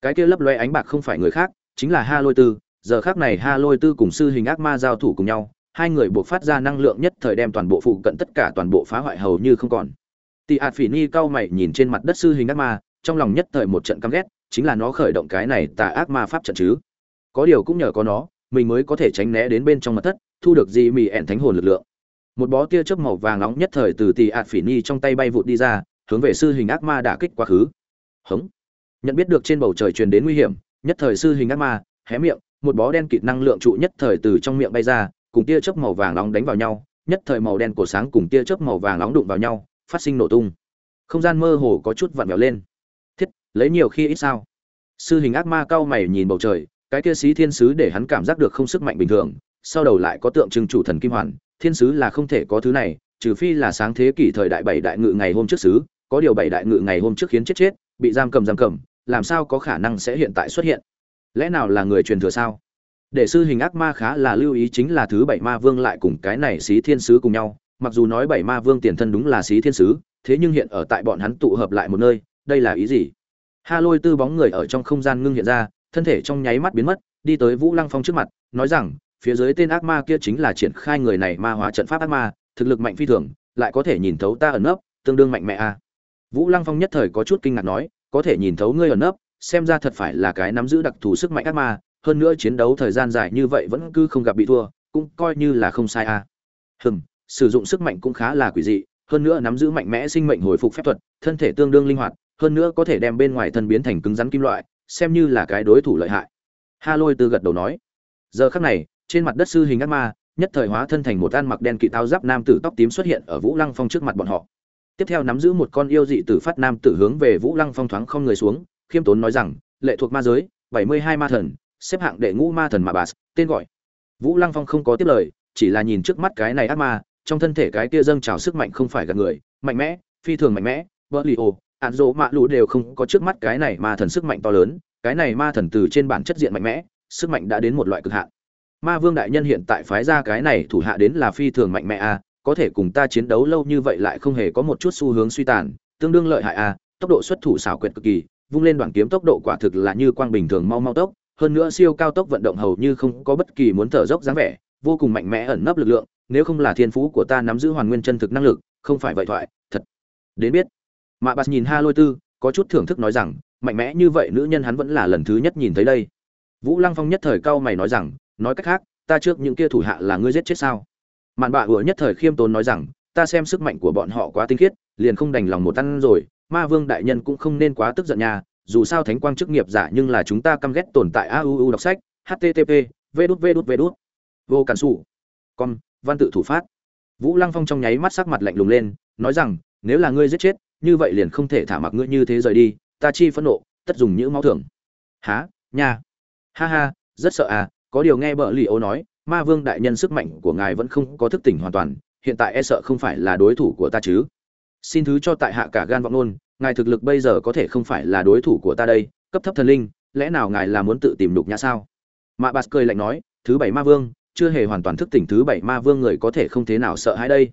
Cái kia lấp loe ánh bạc không phải người khác, chính là ha lôi tư. Giờ khác này ha lôi tư cùng sư hình ác ma giao thủ cùng nhau, hai người buộc phát ra năng lượng nhất thời đem toàn bộ phụ cận tất cả toàn bộ phá hoại hầu như không còn. Tị ạt phỉ ni cao mày nhìn trên mặt đất sư hình ác ma, trong lòng nhất thời một trận căm ghét, chính là nó khởi động cái này tà ác ma pháp trận chứ có điều cũng nhờ có nó, mình mới có thể tránh né đến bên trong mặt thất, thu được gì mì ẻn thánh hồn lực lượng. Một bó tia chớp màu vàng nóng nhất thời từ tì ạt phỉ ni trong tay bay vụt đi ra, hướng về sư hình ác ma đả kích quá khứ. Hống. Nhận biết được trên bầu trời truyền đến nguy hiểm, nhất thời sư hình ác ma, hé miệng, một bó đen kịt năng lượng trụ nhất thời từ trong miệng bay ra, cùng tia chớp màu vàng nóng đánh vào nhau, nhất thời màu đen của sáng cùng tia chớp màu vàng nóng đụng vào nhau, phát sinh nổ tung. Không gian mơ hồ có chút vặn vẹo lên. Thiết, lấy nhiều khi ít sao? Sư hình ác ma cao mày nhìn bầu trời cái kia xí thiên sứ để hắn cảm giác được không sức mạnh bình thường, sau đầu lại có tượng trưng chủ thần kim hoàn, thiên sứ là không thể có thứ này, trừ phi là sáng thế kỷ thời đại bảy đại ngự ngày hôm trước sứ có điều bảy đại ngự ngày hôm trước khiến chết chết, bị giam cầm giam cầm, làm sao có khả năng sẽ hiện tại xuất hiện? Lẽ nào là người truyền thừa sao? Để sư hình ác ma khá là lưu ý chính là thứ bảy ma vương lại cùng cái này xí thiên sứ cùng nhau, mặc dù nói bảy ma vương tiền thân đúng là xí thiên sứ, thế nhưng hiện ở tại bọn hắn tụ hợp lại một nơi, đây là ý gì? Ha lôi tư bóng người ở trong không gian ngưng hiện ra thân thể trong nháy mắt biến mất, đi tới vũ lăng phong trước mặt, nói rằng, phía dưới tên ác ma kia chính là triển khai người này ma hóa trận pháp ác ma, thực lực mạnh phi thường, lại có thể nhìn thấu ta ẩn nấp, tương đương mạnh mẽ a vũ lăng phong nhất thời có chút kinh ngạc nói, có thể nhìn thấu ngươi ẩn nấp, xem ra thật phải là cái nắm giữ đặc thù sức mạnh ác ma, hơn nữa chiến đấu thời gian dài như vậy vẫn cứ không gặp bị thua, cũng coi như là không sai a hừm, sử dụng sức mạnh cũng khá là quỷ dị, hơn nữa nắm giữ mạnh mẽ sinh mệnh hồi phục phép thuật, thân thể tương đương linh hoạt, hơn nữa có thể đem bên ngoài thân biến thành cứng rắn kim loại xem như là cái đối thủ lợi hại. Ha lôi tư gật đầu nói. Giờ khắc này, trên mặt đất sư hình ác ma, nhất thời hóa thân thành một ăn mặc đen kỵ tao giáp nam tử tóc tím xuất hiện ở vũ lăng phong trước mặt bọn họ. Tiếp theo nắm giữ một con yêu dị tử phát nam tử hướng về vũ lăng phong thoáng không người xuống, khiêm tốn nói rằng, lệ thuộc ma giới, bảy mươi hai ma thần, xếp hạng đệ ngũ ma thần mà bà tên gọi. Vũ lăng phong không có tiếp lời, chỉ là nhìn trước mắt cái này ác ma, trong thân thể cái kia dâng trào sức mạnh không phải gạt người, mạnh mẽ, phi thường mạnh mẽ, vỡ lì ồ ạn dỗ mạ lũ đều không có trước mắt cái này ma thần sức mạnh to lớn cái này ma thần từ trên bản chất diện mạnh mẽ sức mạnh đã đến một loại cực hạn. Ma vương đại nhân hiện tại phái ra cái này thủ hạ đến là phi thường mạnh mẽ a à, có thể cùng ta chiến đấu lâu như vậy lại không hề có một chút xu hướng suy tàn tương đương lợi hại a à, tốc độ xuất thủ xảo quyệt cực kỳ vung lên đoạn kiếm tốc độ quả thực là như quang bình thường mau mau tốc hơn nữa siêu cao tốc vận động hầu như không có bất kỳ muốn thở dốc dáng vẻ vô cùng mạnh mẽ ẩn nấp lực lượng nếu không là thiên phú của ta nắm giữ hoàn nguyên chân thực năng lực không phải vậy thoại thật. Đến biết mạ bạt nhìn ha lôi tư, có chút thưởng thức nói rằng, mạnh mẽ như vậy nữ nhân hắn vẫn là lần thứ nhất nhìn thấy đây. Vũ lăng phong nhất thời cau mày nói rằng, nói cách khác, ta trước những kia thủ hạ là ngươi giết chết sao? Mạn bạ ủa nhất thời khiêm tốn nói rằng, ta xem sức mạnh của bọn họ quá tinh khiết, liền không đành lòng một ăn rồi, ma vương đại nhân cũng không nên quá tức giận nha, dù sao thánh quang chức nghiệp giả nhưng là chúng ta căm ghét tồn tại auu đọc sách http v đút v đút v đút. Vô cản sủ. Con văn tự thủ phát. Vũ lăng phong trong nháy mắt sắc mặt lạnh lùng lên, nói rằng, nếu là ngươi giết chết như vậy liền không thể thả mặc ngươi như thế rời đi, ta chi phẫn nộ, tất dùng những máu thưởng há nha. Ha ha, rất sợ à có điều nghe bợ lì ô nói, ma vương đại nhân sức mạnh của ngài vẫn không có thức tỉnh hoàn toàn, hiện tại e sợ không phải là đối thủ của ta chứ. Xin thứ cho tại hạ cả gan vọng nôn ngài thực lực bây giờ có thể không phải là đối thủ của ta đây, cấp thấp thần linh, lẽ nào ngài là muốn tự tìm đục nhã sao? Mạ bạt cười lạnh nói, thứ bảy ma vương, chưa hề hoàn toàn thức tỉnh thứ bảy ma vương người có thể không thế nào sợ hãi đây.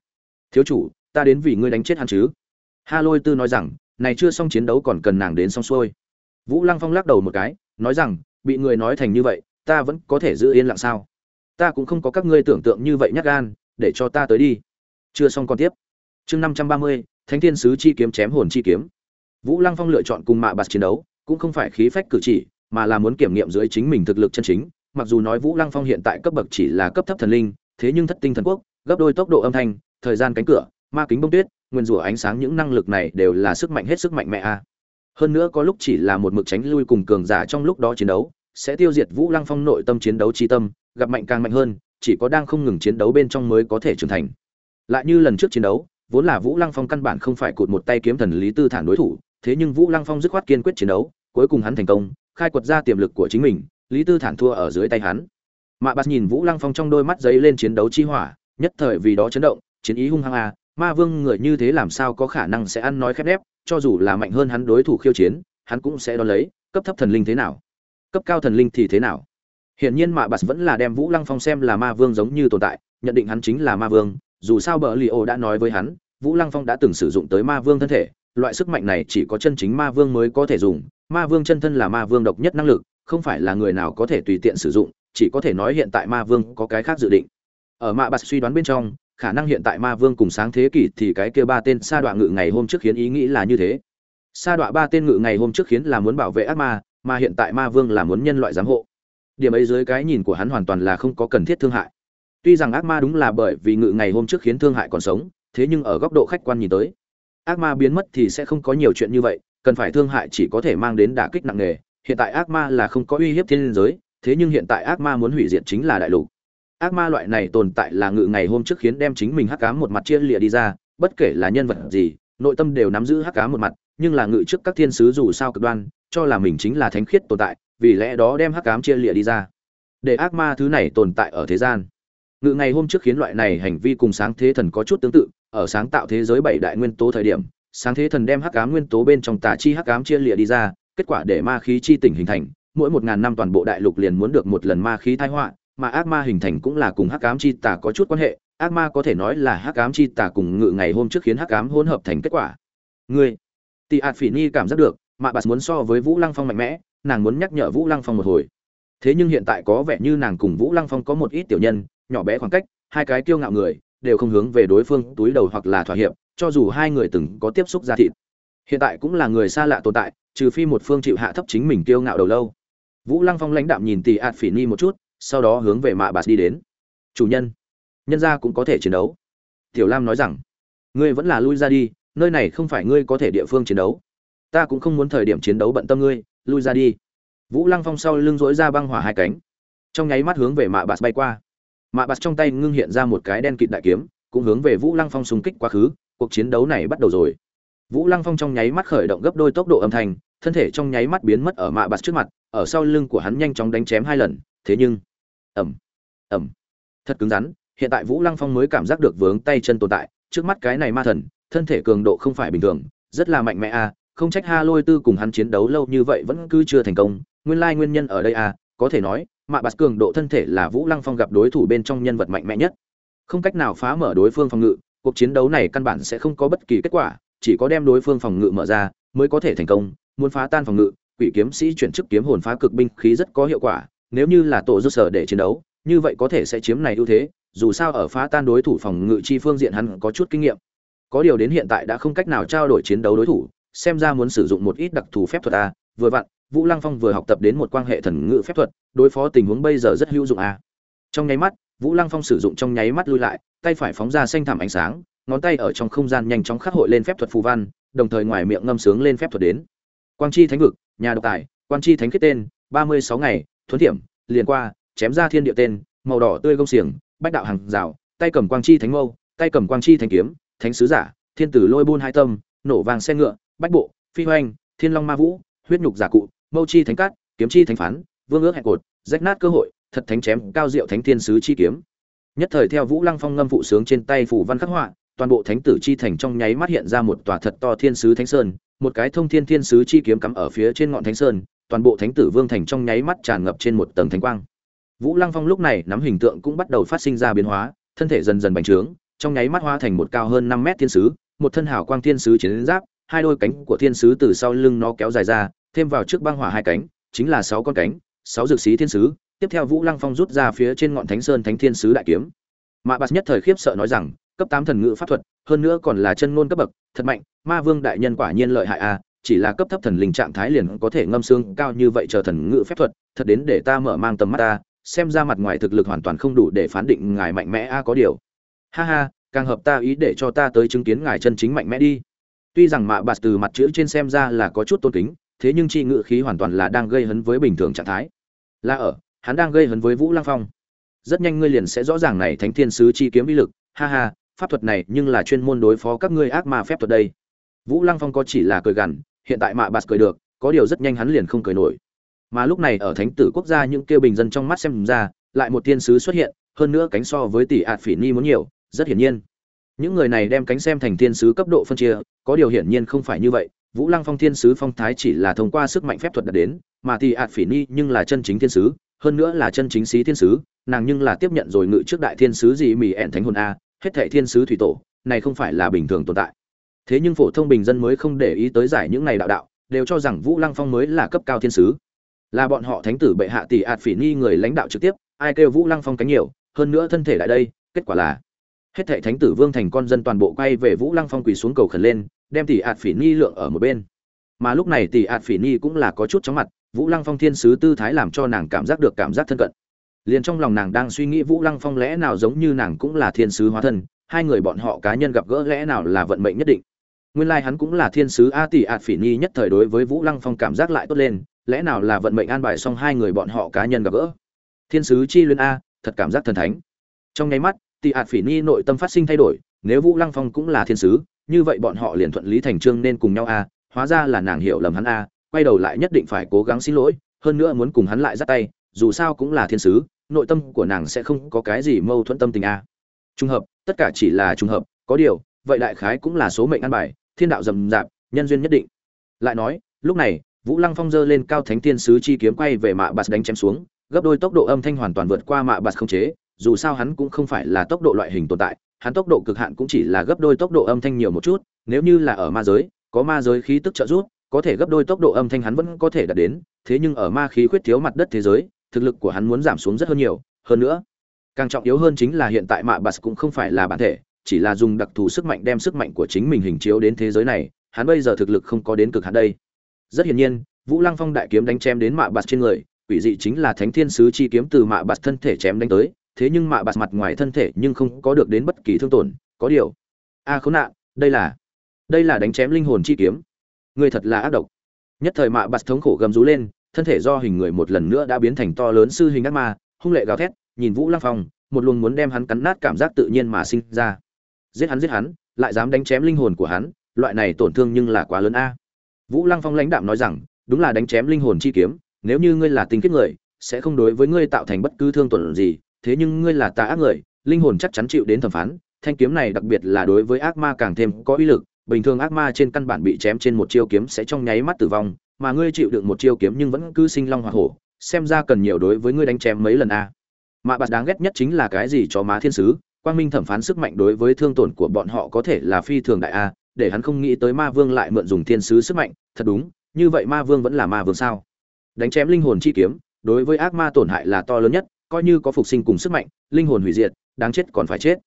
Thiếu chủ, ta đến vì ngươi đánh chết hắn chứ? Ha lôi tư nói rằng, này chưa xong chiến đấu còn cần nàng đến xong xuôi. Vũ lăng phong lắc đầu một cái, nói rằng, bị người nói thành như vậy, ta vẫn có thể giữ yên lặng sao? Ta cũng không có các ngươi tưởng tượng như vậy nhắc gan, để cho ta tới đi. Chưa xong còn tiếp. Chương năm trăm ba mươi, thánh thiên sứ chi kiếm chém hồn chi kiếm. Vũ lăng phong lựa chọn cùng mạ bạt chiến đấu, cũng không phải khí phách cử chỉ, mà là muốn kiểm nghiệm dưới chính mình thực lực chân chính. Mặc dù nói vũ lăng phong hiện tại cấp bậc chỉ là cấp thấp thần linh, thế nhưng thất tinh thần quốc, gấp đôi tốc độ âm thanh, thời gian cánh cửa, ma kính bông tuyết nguyên rủa ánh sáng những năng lực này đều là sức mạnh hết sức mạnh mẽ a. Hơn nữa có lúc chỉ là một mực tránh lui cùng cường giả trong lúc đó chiến đấu, sẽ tiêu diệt vũ lăng phong nội tâm chiến đấu chi tâm, gặp mạnh càng mạnh hơn, chỉ có đang không ngừng chiến đấu bên trong mới có thể trưởng thành. Lại như lần trước chiến đấu, vốn là vũ lăng phong căn bản không phải cụt một tay kiếm thần lý tư thản đối thủ, thế nhưng vũ lăng phong dứt khoát kiên quyết chiến đấu, cuối cùng hắn thành công, khai quật ra tiềm lực của chính mình, lý tư thản thua ở dưới tay hắn. Mạ bạt nhìn vũ lăng phong trong đôi mắt giấy lên chiến đấu chi hỏa, nhất thời vì đó chấn động, chiến ý hung hăng à ma vương người như thế làm sao có khả năng sẽ ăn nói khép nép, cho dù là mạnh hơn hắn đối thủ khiêu chiến, hắn cũng sẽ đón lấy, cấp thấp thần linh thế nào? Cấp cao thần linh thì thế nào? Hiển nhiên mạ bạt vẫn là đem vũ lăng phong xem là ma vương giống như tồn tại, nhận định hắn chính là ma vương, dù sao bờ li ô đã nói với hắn, vũ lăng phong đã từng sử dụng tới ma vương thân thể, loại sức mạnh này chỉ có chân chính ma vương mới có thể dùng, ma vương chân thân là ma vương độc nhất năng lực, không phải là người nào có thể tùy tiện sử dụng, chỉ có thể nói hiện tại ma vương có cái khác dự định. Ở mạ bạt suy đoán bên trong khả năng hiện tại ma vương cùng sáng thế kỷ thì cái kia ba tên sa đọa ngự ngày hôm trước khiến ý nghĩ là như thế. Sa đọa ba tên ngự ngày hôm trước khiến là muốn bảo vệ ác ma, mà hiện tại ma vương là muốn nhân loại giám hộ. Điểm ấy dưới cái nhìn của hắn hoàn toàn là không có cần thiết thương hại. Tuy rằng ác ma đúng là bởi vì ngự ngày hôm trước khiến thương hại còn sống, thế nhưng ở góc độ khách quan nhìn tới, ác ma biến mất thì sẽ không có nhiều chuyện như vậy, cần phải thương hại chỉ có thể mang đến đả kích nặng nề. Hiện tại ác ma là không có uy hiếp thiên giới, thế nhưng hiện tại ác ma muốn hủy diệt chính là đại lục ác ma loại này tồn tại là ngự ngày hôm trước khiến đem chính mình hắc cám một mặt chia lịa đi ra, bất kể là nhân vật gì, nội tâm đều nắm giữ hắc ám một mặt, nhưng là ngự trước các thiên sứ dù sao cực đoan, cho là mình chính là thánh khiết tồn tại, vì lẽ đó đem hắc ám chia lịa đi ra. Để ác ma thứ này tồn tại ở thế gian. Ngự ngày hôm trước khiến loại này hành vi cùng sáng thế thần có chút tương tự, ở sáng tạo thế giới bảy đại nguyên tố thời điểm, sáng thế thần đem hắc ám nguyên tố bên trong tà chi hắc ám chia lịa đi ra, kết quả để ma khí chi tỉnh hình thành, mỗi một ngàn năm toàn bộ đại lục liền muốn được một lần ma khí thái họa mà ác ma hình thành cũng là cùng hắc ám chi tà có chút quan hệ, ác ma có thể nói là hắc ám chi tà cùng ngự ngày hôm trước khiến hắc ám hỗn hợp thành kết quả. Ngươi Tỷ ạt phỉ ni cảm giác được mạ bà muốn so với vũ lăng phong mạnh mẽ, nàng muốn nhắc nhở vũ lăng phong một hồi. Thế nhưng hiện tại có vẻ như nàng cùng vũ lăng phong có một ít tiểu nhân, nhỏ bé khoảng cách, hai cái kiêu ngạo người, đều không hướng về đối phương túi đầu hoặc là thỏa hiệp, cho dù hai người từng có tiếp xúc ra thịt. Hiện tại cũng là người xa lạ tồn tại, trừ phi một phương chịu hạ thấp chính mình kiêu ngạo đầu lâu. Vũ lăng phong lãnh đạm nhìn Tỷ ạt phỉ ni một chút sau đó hướng về mạ bạt đi đến. Chủ nhân nhân gia cũng có thể chiến đấu. Tiểu lam nói rằng, ngươi vẫn là lui ra đi, nơi này không phải ngươi có thể địa phương chiến đấu. Ta cũng không muốn thời điểm chiến đấu bận tâm ngươi, lui ra đi. Vũ lăng phong sau lưng dỗi ra băng hỏa hai cánh, trong nháy mắt hướng về mạ bạt bay qua. Mạ bạt trong tay ngưng hiện ra một cái đen kịt đại kiếm, cũng hướng về vũ lăng phong xung kích quá khứ, cuộc chiến đấu này bắt đầu rồi. Vũ lăng phong trong nháy mắt khởi động gấp đôi tốc độ âm thanh, thân thể trong nháy mắt biến mất ở mạ bạt trước mặt, ở sau lưng của hắn nhanh chóng đánh chém hai lần, thế nhưng ẩm ẩm thật cứng rắn, hiện tại vũ lăng phong mới cảm giác được vướng tay chân tồn tại, trước mắt cái này ma thần, thân thể cường độ không phải bình thường, rất là mạnh mẽ a không trách ha lôi tư cùng hắn chiến đấu lâu như vậy vẫn cứ chưa thành công, nguyên lai nguyên nhân ở đây a có thể nói, mạ bạt cường độ thân thể là vũ lăng phong gặp đối thủ bên trong nhân vật mạnh mẽ nhất. Không cách nào phá mở đối phương phòng ngự, cuộc chiến đấu này căn bản sẽ không có bất kỳ kết quả, chỉ có đem đối phương phòng ngự mở ra, mới có thể thành công, muốn phá tan phòng ngự, quỷ kiếm sĩ chuyển chức kiếm hồn phá cực binh khí rất có hiệu quả nếu như là tổ dư sở để chiến đấu, như vậy có thể sẽ chiếm này ưu thế, dù sao ở phá tan đối thủ phòng ngự chi phương diện hắn có chút kinh nghiệm. Có điều đến hiện tại đã không cách nào trao đổi chiến đấu đối thủ, xem ra muốn sử dụng một ít đặc thù phép thuật a. Vừa vặn, vũ lăng phong vừa học tập đến một quan hệ thần ngự phép thuật, đối phó tình huống bây giờ rất hữu dụng a. Trong nháy mắt, vũ lăng phong sử dụng trong nháy mắt lui lại, tay phải phóng ra xanh thảm ánh sáng, ngón tay ở trong không gian nhanh chóng khắc hội lên phép thuật phù văn, đồng thời ngoài miệng ngâm sướng lên phép thuật đến. Quang chi thánh vực, nhà độc tài, quang chi thánh kết tên, ba mươi sáu ngày thuấn thiểm, liền qua, chém ra thiên địa tên, màu đỏ tươi gông xiềng, bách đạo hàng rào, tay cầm quang chi thánh mâu, tay cầm quang chi thánh kiếm, thánh sứ giả, thiên tử lôi buôn hai tâm, nổ vàng xe ngựa, bách bộ, phi hoành, thiên long ma vũ, huyết nhục giả cụ, mâu chi thánh cát, kiếm chi thánh phán, vương ước hẹn cột, rách nát cơ hội, thật thánh chém, cao diệu thánh thiên sứ chi kiếm. Nhất thời theo vũ lăng phong ngâm phụ sướng trên tay phủ văn khắc họa, toàn bộ thánh tử chi thành trong nháy mắt hiện ra một tòa thật to thiên sứ thánh sơn, một cái thông thiên thiên sứ chi kiếm cắm ở phía trên ngọn thánh sơn toàn bộ thánh tử vương thành trong nháy mắt tràn ngập trên một tầng thánh quang. Vũ lăng phong lúc này nắm hình tượng cũng bắt đầu phát sinh ra biến hóa, thân thể dần dần bành trướng, trong nháy mắt hóa thành một cao hơn năm mét thiên sứ, một thân hảo quang thiên sứ chiến giáp, hai đôi cánh của thiên sứ từ sau lưng nó kéo dài ra, thêm vào trước băng hỏa hai cánh, chính là sáu con cánh, sáu dược sĩ thiên sứ, tiếp theo vũ lăng phong rút ra phía trên ngọn thánh sơn thánh thiên sứ đại kiếm. Mạ bạt nhất thời khiếp sợ nói rằng, cấp tám thần ngữ pháp thuật, hơn nữa còn là chân ngôn cấp bậc, thật mạnh, ma vương đại nhân quả nhiên lợi hại a chỉ là cấp thấp thần linh trạng thái liền có thể ngâm xương cao như vậy chờ thần ngự phép thuật, thật đến để ta mở mang tầm mắt ta, xem ra mặt ngoài thực lực hoàn toàn không đủ để phán định ngài mạnh mẽ a, có điều. Ha ha, càng hợp ta ý để cho ta tới chứng kiến ngài chân chính mạnh mẽ đi. Tuy rằng mạ bạt từ mặt chữ trên xem ra là có chút tôn kính, thế nhưng chi ngự khí hoàn toàn là đang gây hấn với bình thường trạng thái. Là ở, hắn đang gây hấn với vũ lăng phong. Rất nhanh ngươi liền sẽ rõ ràng này thánh thiên sứ chi kiếm uy lực. Ha ha, pháp thuật này nhưng là chuyên môn đối phó các ngươi ác ma phép thuật đây. Vũ lăng phong có chỉ là cười gằn hiện tại mạ bạt cười được, có điều rất nhanh hắn liền không cười nổi. Mà lúc này ở thánh tử quốc gia những kêu bình dân trong mắt xem ra, lại một thiên sứ xuất hiện, hơn nữa cánh so với tỷ ạt phỉ ni muốn nhiều, rất hiển nhiên. Những người này đem cánh xem thành thiên sứ cấp độ phân chia, có điều hiển nhiên không phải như vậy, vũ lăng phong thiên sứ phong thái chỉ là thông qua sức mạnh phép thuật đạt đến, mà tỷ ạt phỉ ni nhưng là chân chính thiên sứ, hơn nữa là chân chính sĩ thiên sứ, nàng nhưng là tiếp nhận rồi ngự trước đại thiên sứ gì mỹ ẹn thánh hồn a, hết thệ thiên sứ thủy tổ, này không phải là bình thường tồn tại thế nhưng phổ thông bình dân mới không để ý tới giải những này đạo đạo, đều cho rằng vũ lăng phong mới là cấp cao thiên sứ. Là bọn họ thánh tử bệ hạ tỷ ạt phỉ ni người lãnh đạo trực tiếp, ai kêu vũ lăng phong cánh nhiều, hơn nữa thân thể lại đây, kết quả là hết thệ thánh tử vương thành con dân toàn bộ quay về vũ lăng phong quỳ xuống cầu khẩn lên, đem tỷ ạt phỉ ni lượng ở một bên. Mà lúc này tỷ ạt phỉ ni cũng là có chút chóng mặt, vũ lăng phong thiên sứ tư thái làm cho nàng cảm giác được cảm giác thân cận. Liền trong lòng nàng đang suy nghĩ vũ lăng phong lẽ nào giống như nàng cũng là thiên sứ hóa thân, hai người bọn họ cá nhân gặp gỡ lẽ nào là vận mệnh nhất định nguyên lai hắn cũng là thiên sứ a tỷ ạt phỉ nhi nhất thời đối với vũ lăng phong cảm giác lại tốt lên, lẽ nào là vận mệnh an bài xong hai người bọn họ cá nhân gặp gỡ? Thiên sứ chi luyện a, thật cảm giác thần thánh. Trong nháy mắt tỷ ạt phỉ nhi nội tâm phát sinh thay đổi, nếu vũ lăng phong cũng là thiên sứ, như vậy bọn họ liền thuận lý thành trương nên cùng nhau a, hóa ra là nàng hiểu lầm hắn a, quay đầu lại nhất định phải cố gắng xin lỗi, hơn nữa muốn cùng hắn lại dắt tay, dù sao cũng là thiên sứ, nội tâm của nàng sẽ không có cái gì mâu thuẫn tâm tình a. Trùng hợp, tất cả chỉ là trùng hợp, có điều, vậy đại khái cũng là số mệnh ăn bài thiên đạo rầm rạp, nhân duyên nhất định. Lại nói, lúc này, vũ lăng phong giơ lên cao thánh thiên sứ chi kiếm quay về mạ bạt đánh chém xuống, gấp đôi tốc độ âm thanh hoàn toàn vượt qua mạ bạt không chế, dù sao hắn cũng không phải là tốc độ loại hình tồn tại, hắn tốc độ cực hạn cũng chỉ là gấp đôi tốc độ âm thanh nhiều một chút, nếu như là ở ma giới, có ma giới khí tức trợ giúp, có thể gấp đôi tốc độ âm thanh hắn vẫn có thể đạt đến, thế nhưng ở ma khí khuyết thiếu mặt đất thế giới, thực lực của hắn muốn giảm xuống rất hơn nhiều. Hơn nữa, càng trọng yếu hơn chính là hiện tại mạ bạt cũng không phải là bản thể chỉ là dùng đặc thù sức mạnh đem sức mạnh của chính mình hình chiếu đến thế giới này hắn bây giờ thực lực không có đến cực hạn đây. Rất hiển nhiên vũ lăng phong đại kiếm đánh chém đến mạ bạt trên người quỷ dị chính là thánh thiên sứ chi kiếm từ mạ bạt thân thể chém đánh tới thế nhưng mạ bạt mặt ngoài thân thể nhưng không có được đến bất kỳ thương tổn có điều. A à, khốn nạn đây là đây là đánh chém linh hồn chi kiếm. Người thật là ác độc. Nhất thời mạ bạt thống khổ gầm rú lên thân thể do hình người một lần nữa đã biến thành to lớn sư hình ác ma hung lệ gào thét nhìn vũ lăng phong một luồng muốn đem hắn cắn nát cảm giác tự nhiên mà sinh ra giết hắn giết hắn, lại dám đánh chém linh hồn của hắn, loại này tổn thương nhưng là quá lớn a. Vũ lăng phong lãnh đạm nói rằng, đúng là đánh chém linh hồn chi kiếm, nếu như ngươi là tinh kết người, sẽ không đối với ngươi tạo thành bất cứ thương tổn gì, thế nhưng ngươi là tà ác người, linh hồn chắc chắn chịu đến thẩm phán, thanh kiếm này đặc biệt là đối với ác ma càng thêm có uy lực, bình thường ác ma trên căn bản bị chém trên một chiêu kiếm sẽ trong nháy mắt tử vong, mà ngươi chịu được một chiêu kiếm nhưng vẫn cứ sinh long hoa hổ, xem ra cần nhiều đối với ngươi đánh chém mấy lần a. Mà bạt đáng ghét nhất chính là cái gì cho má thiên sứ? Quang minh thẩm phán sức mạnh đối với thương tổn của bọn họ có thể là phi thường đại a, để hắn không nghĩ tới ma vương lại mượn dùng thiên sứ sức mạnh, thật đúng, như vậy ma vương vẫn là ma vương sao? Đánh chém linh hồn chi kiếm, đối với ác ma tổn hại là to lớn nhất, coi như có phục sinh cùng sức mạnh, linh hồn hủy diệt, đáng chết còn phải chết.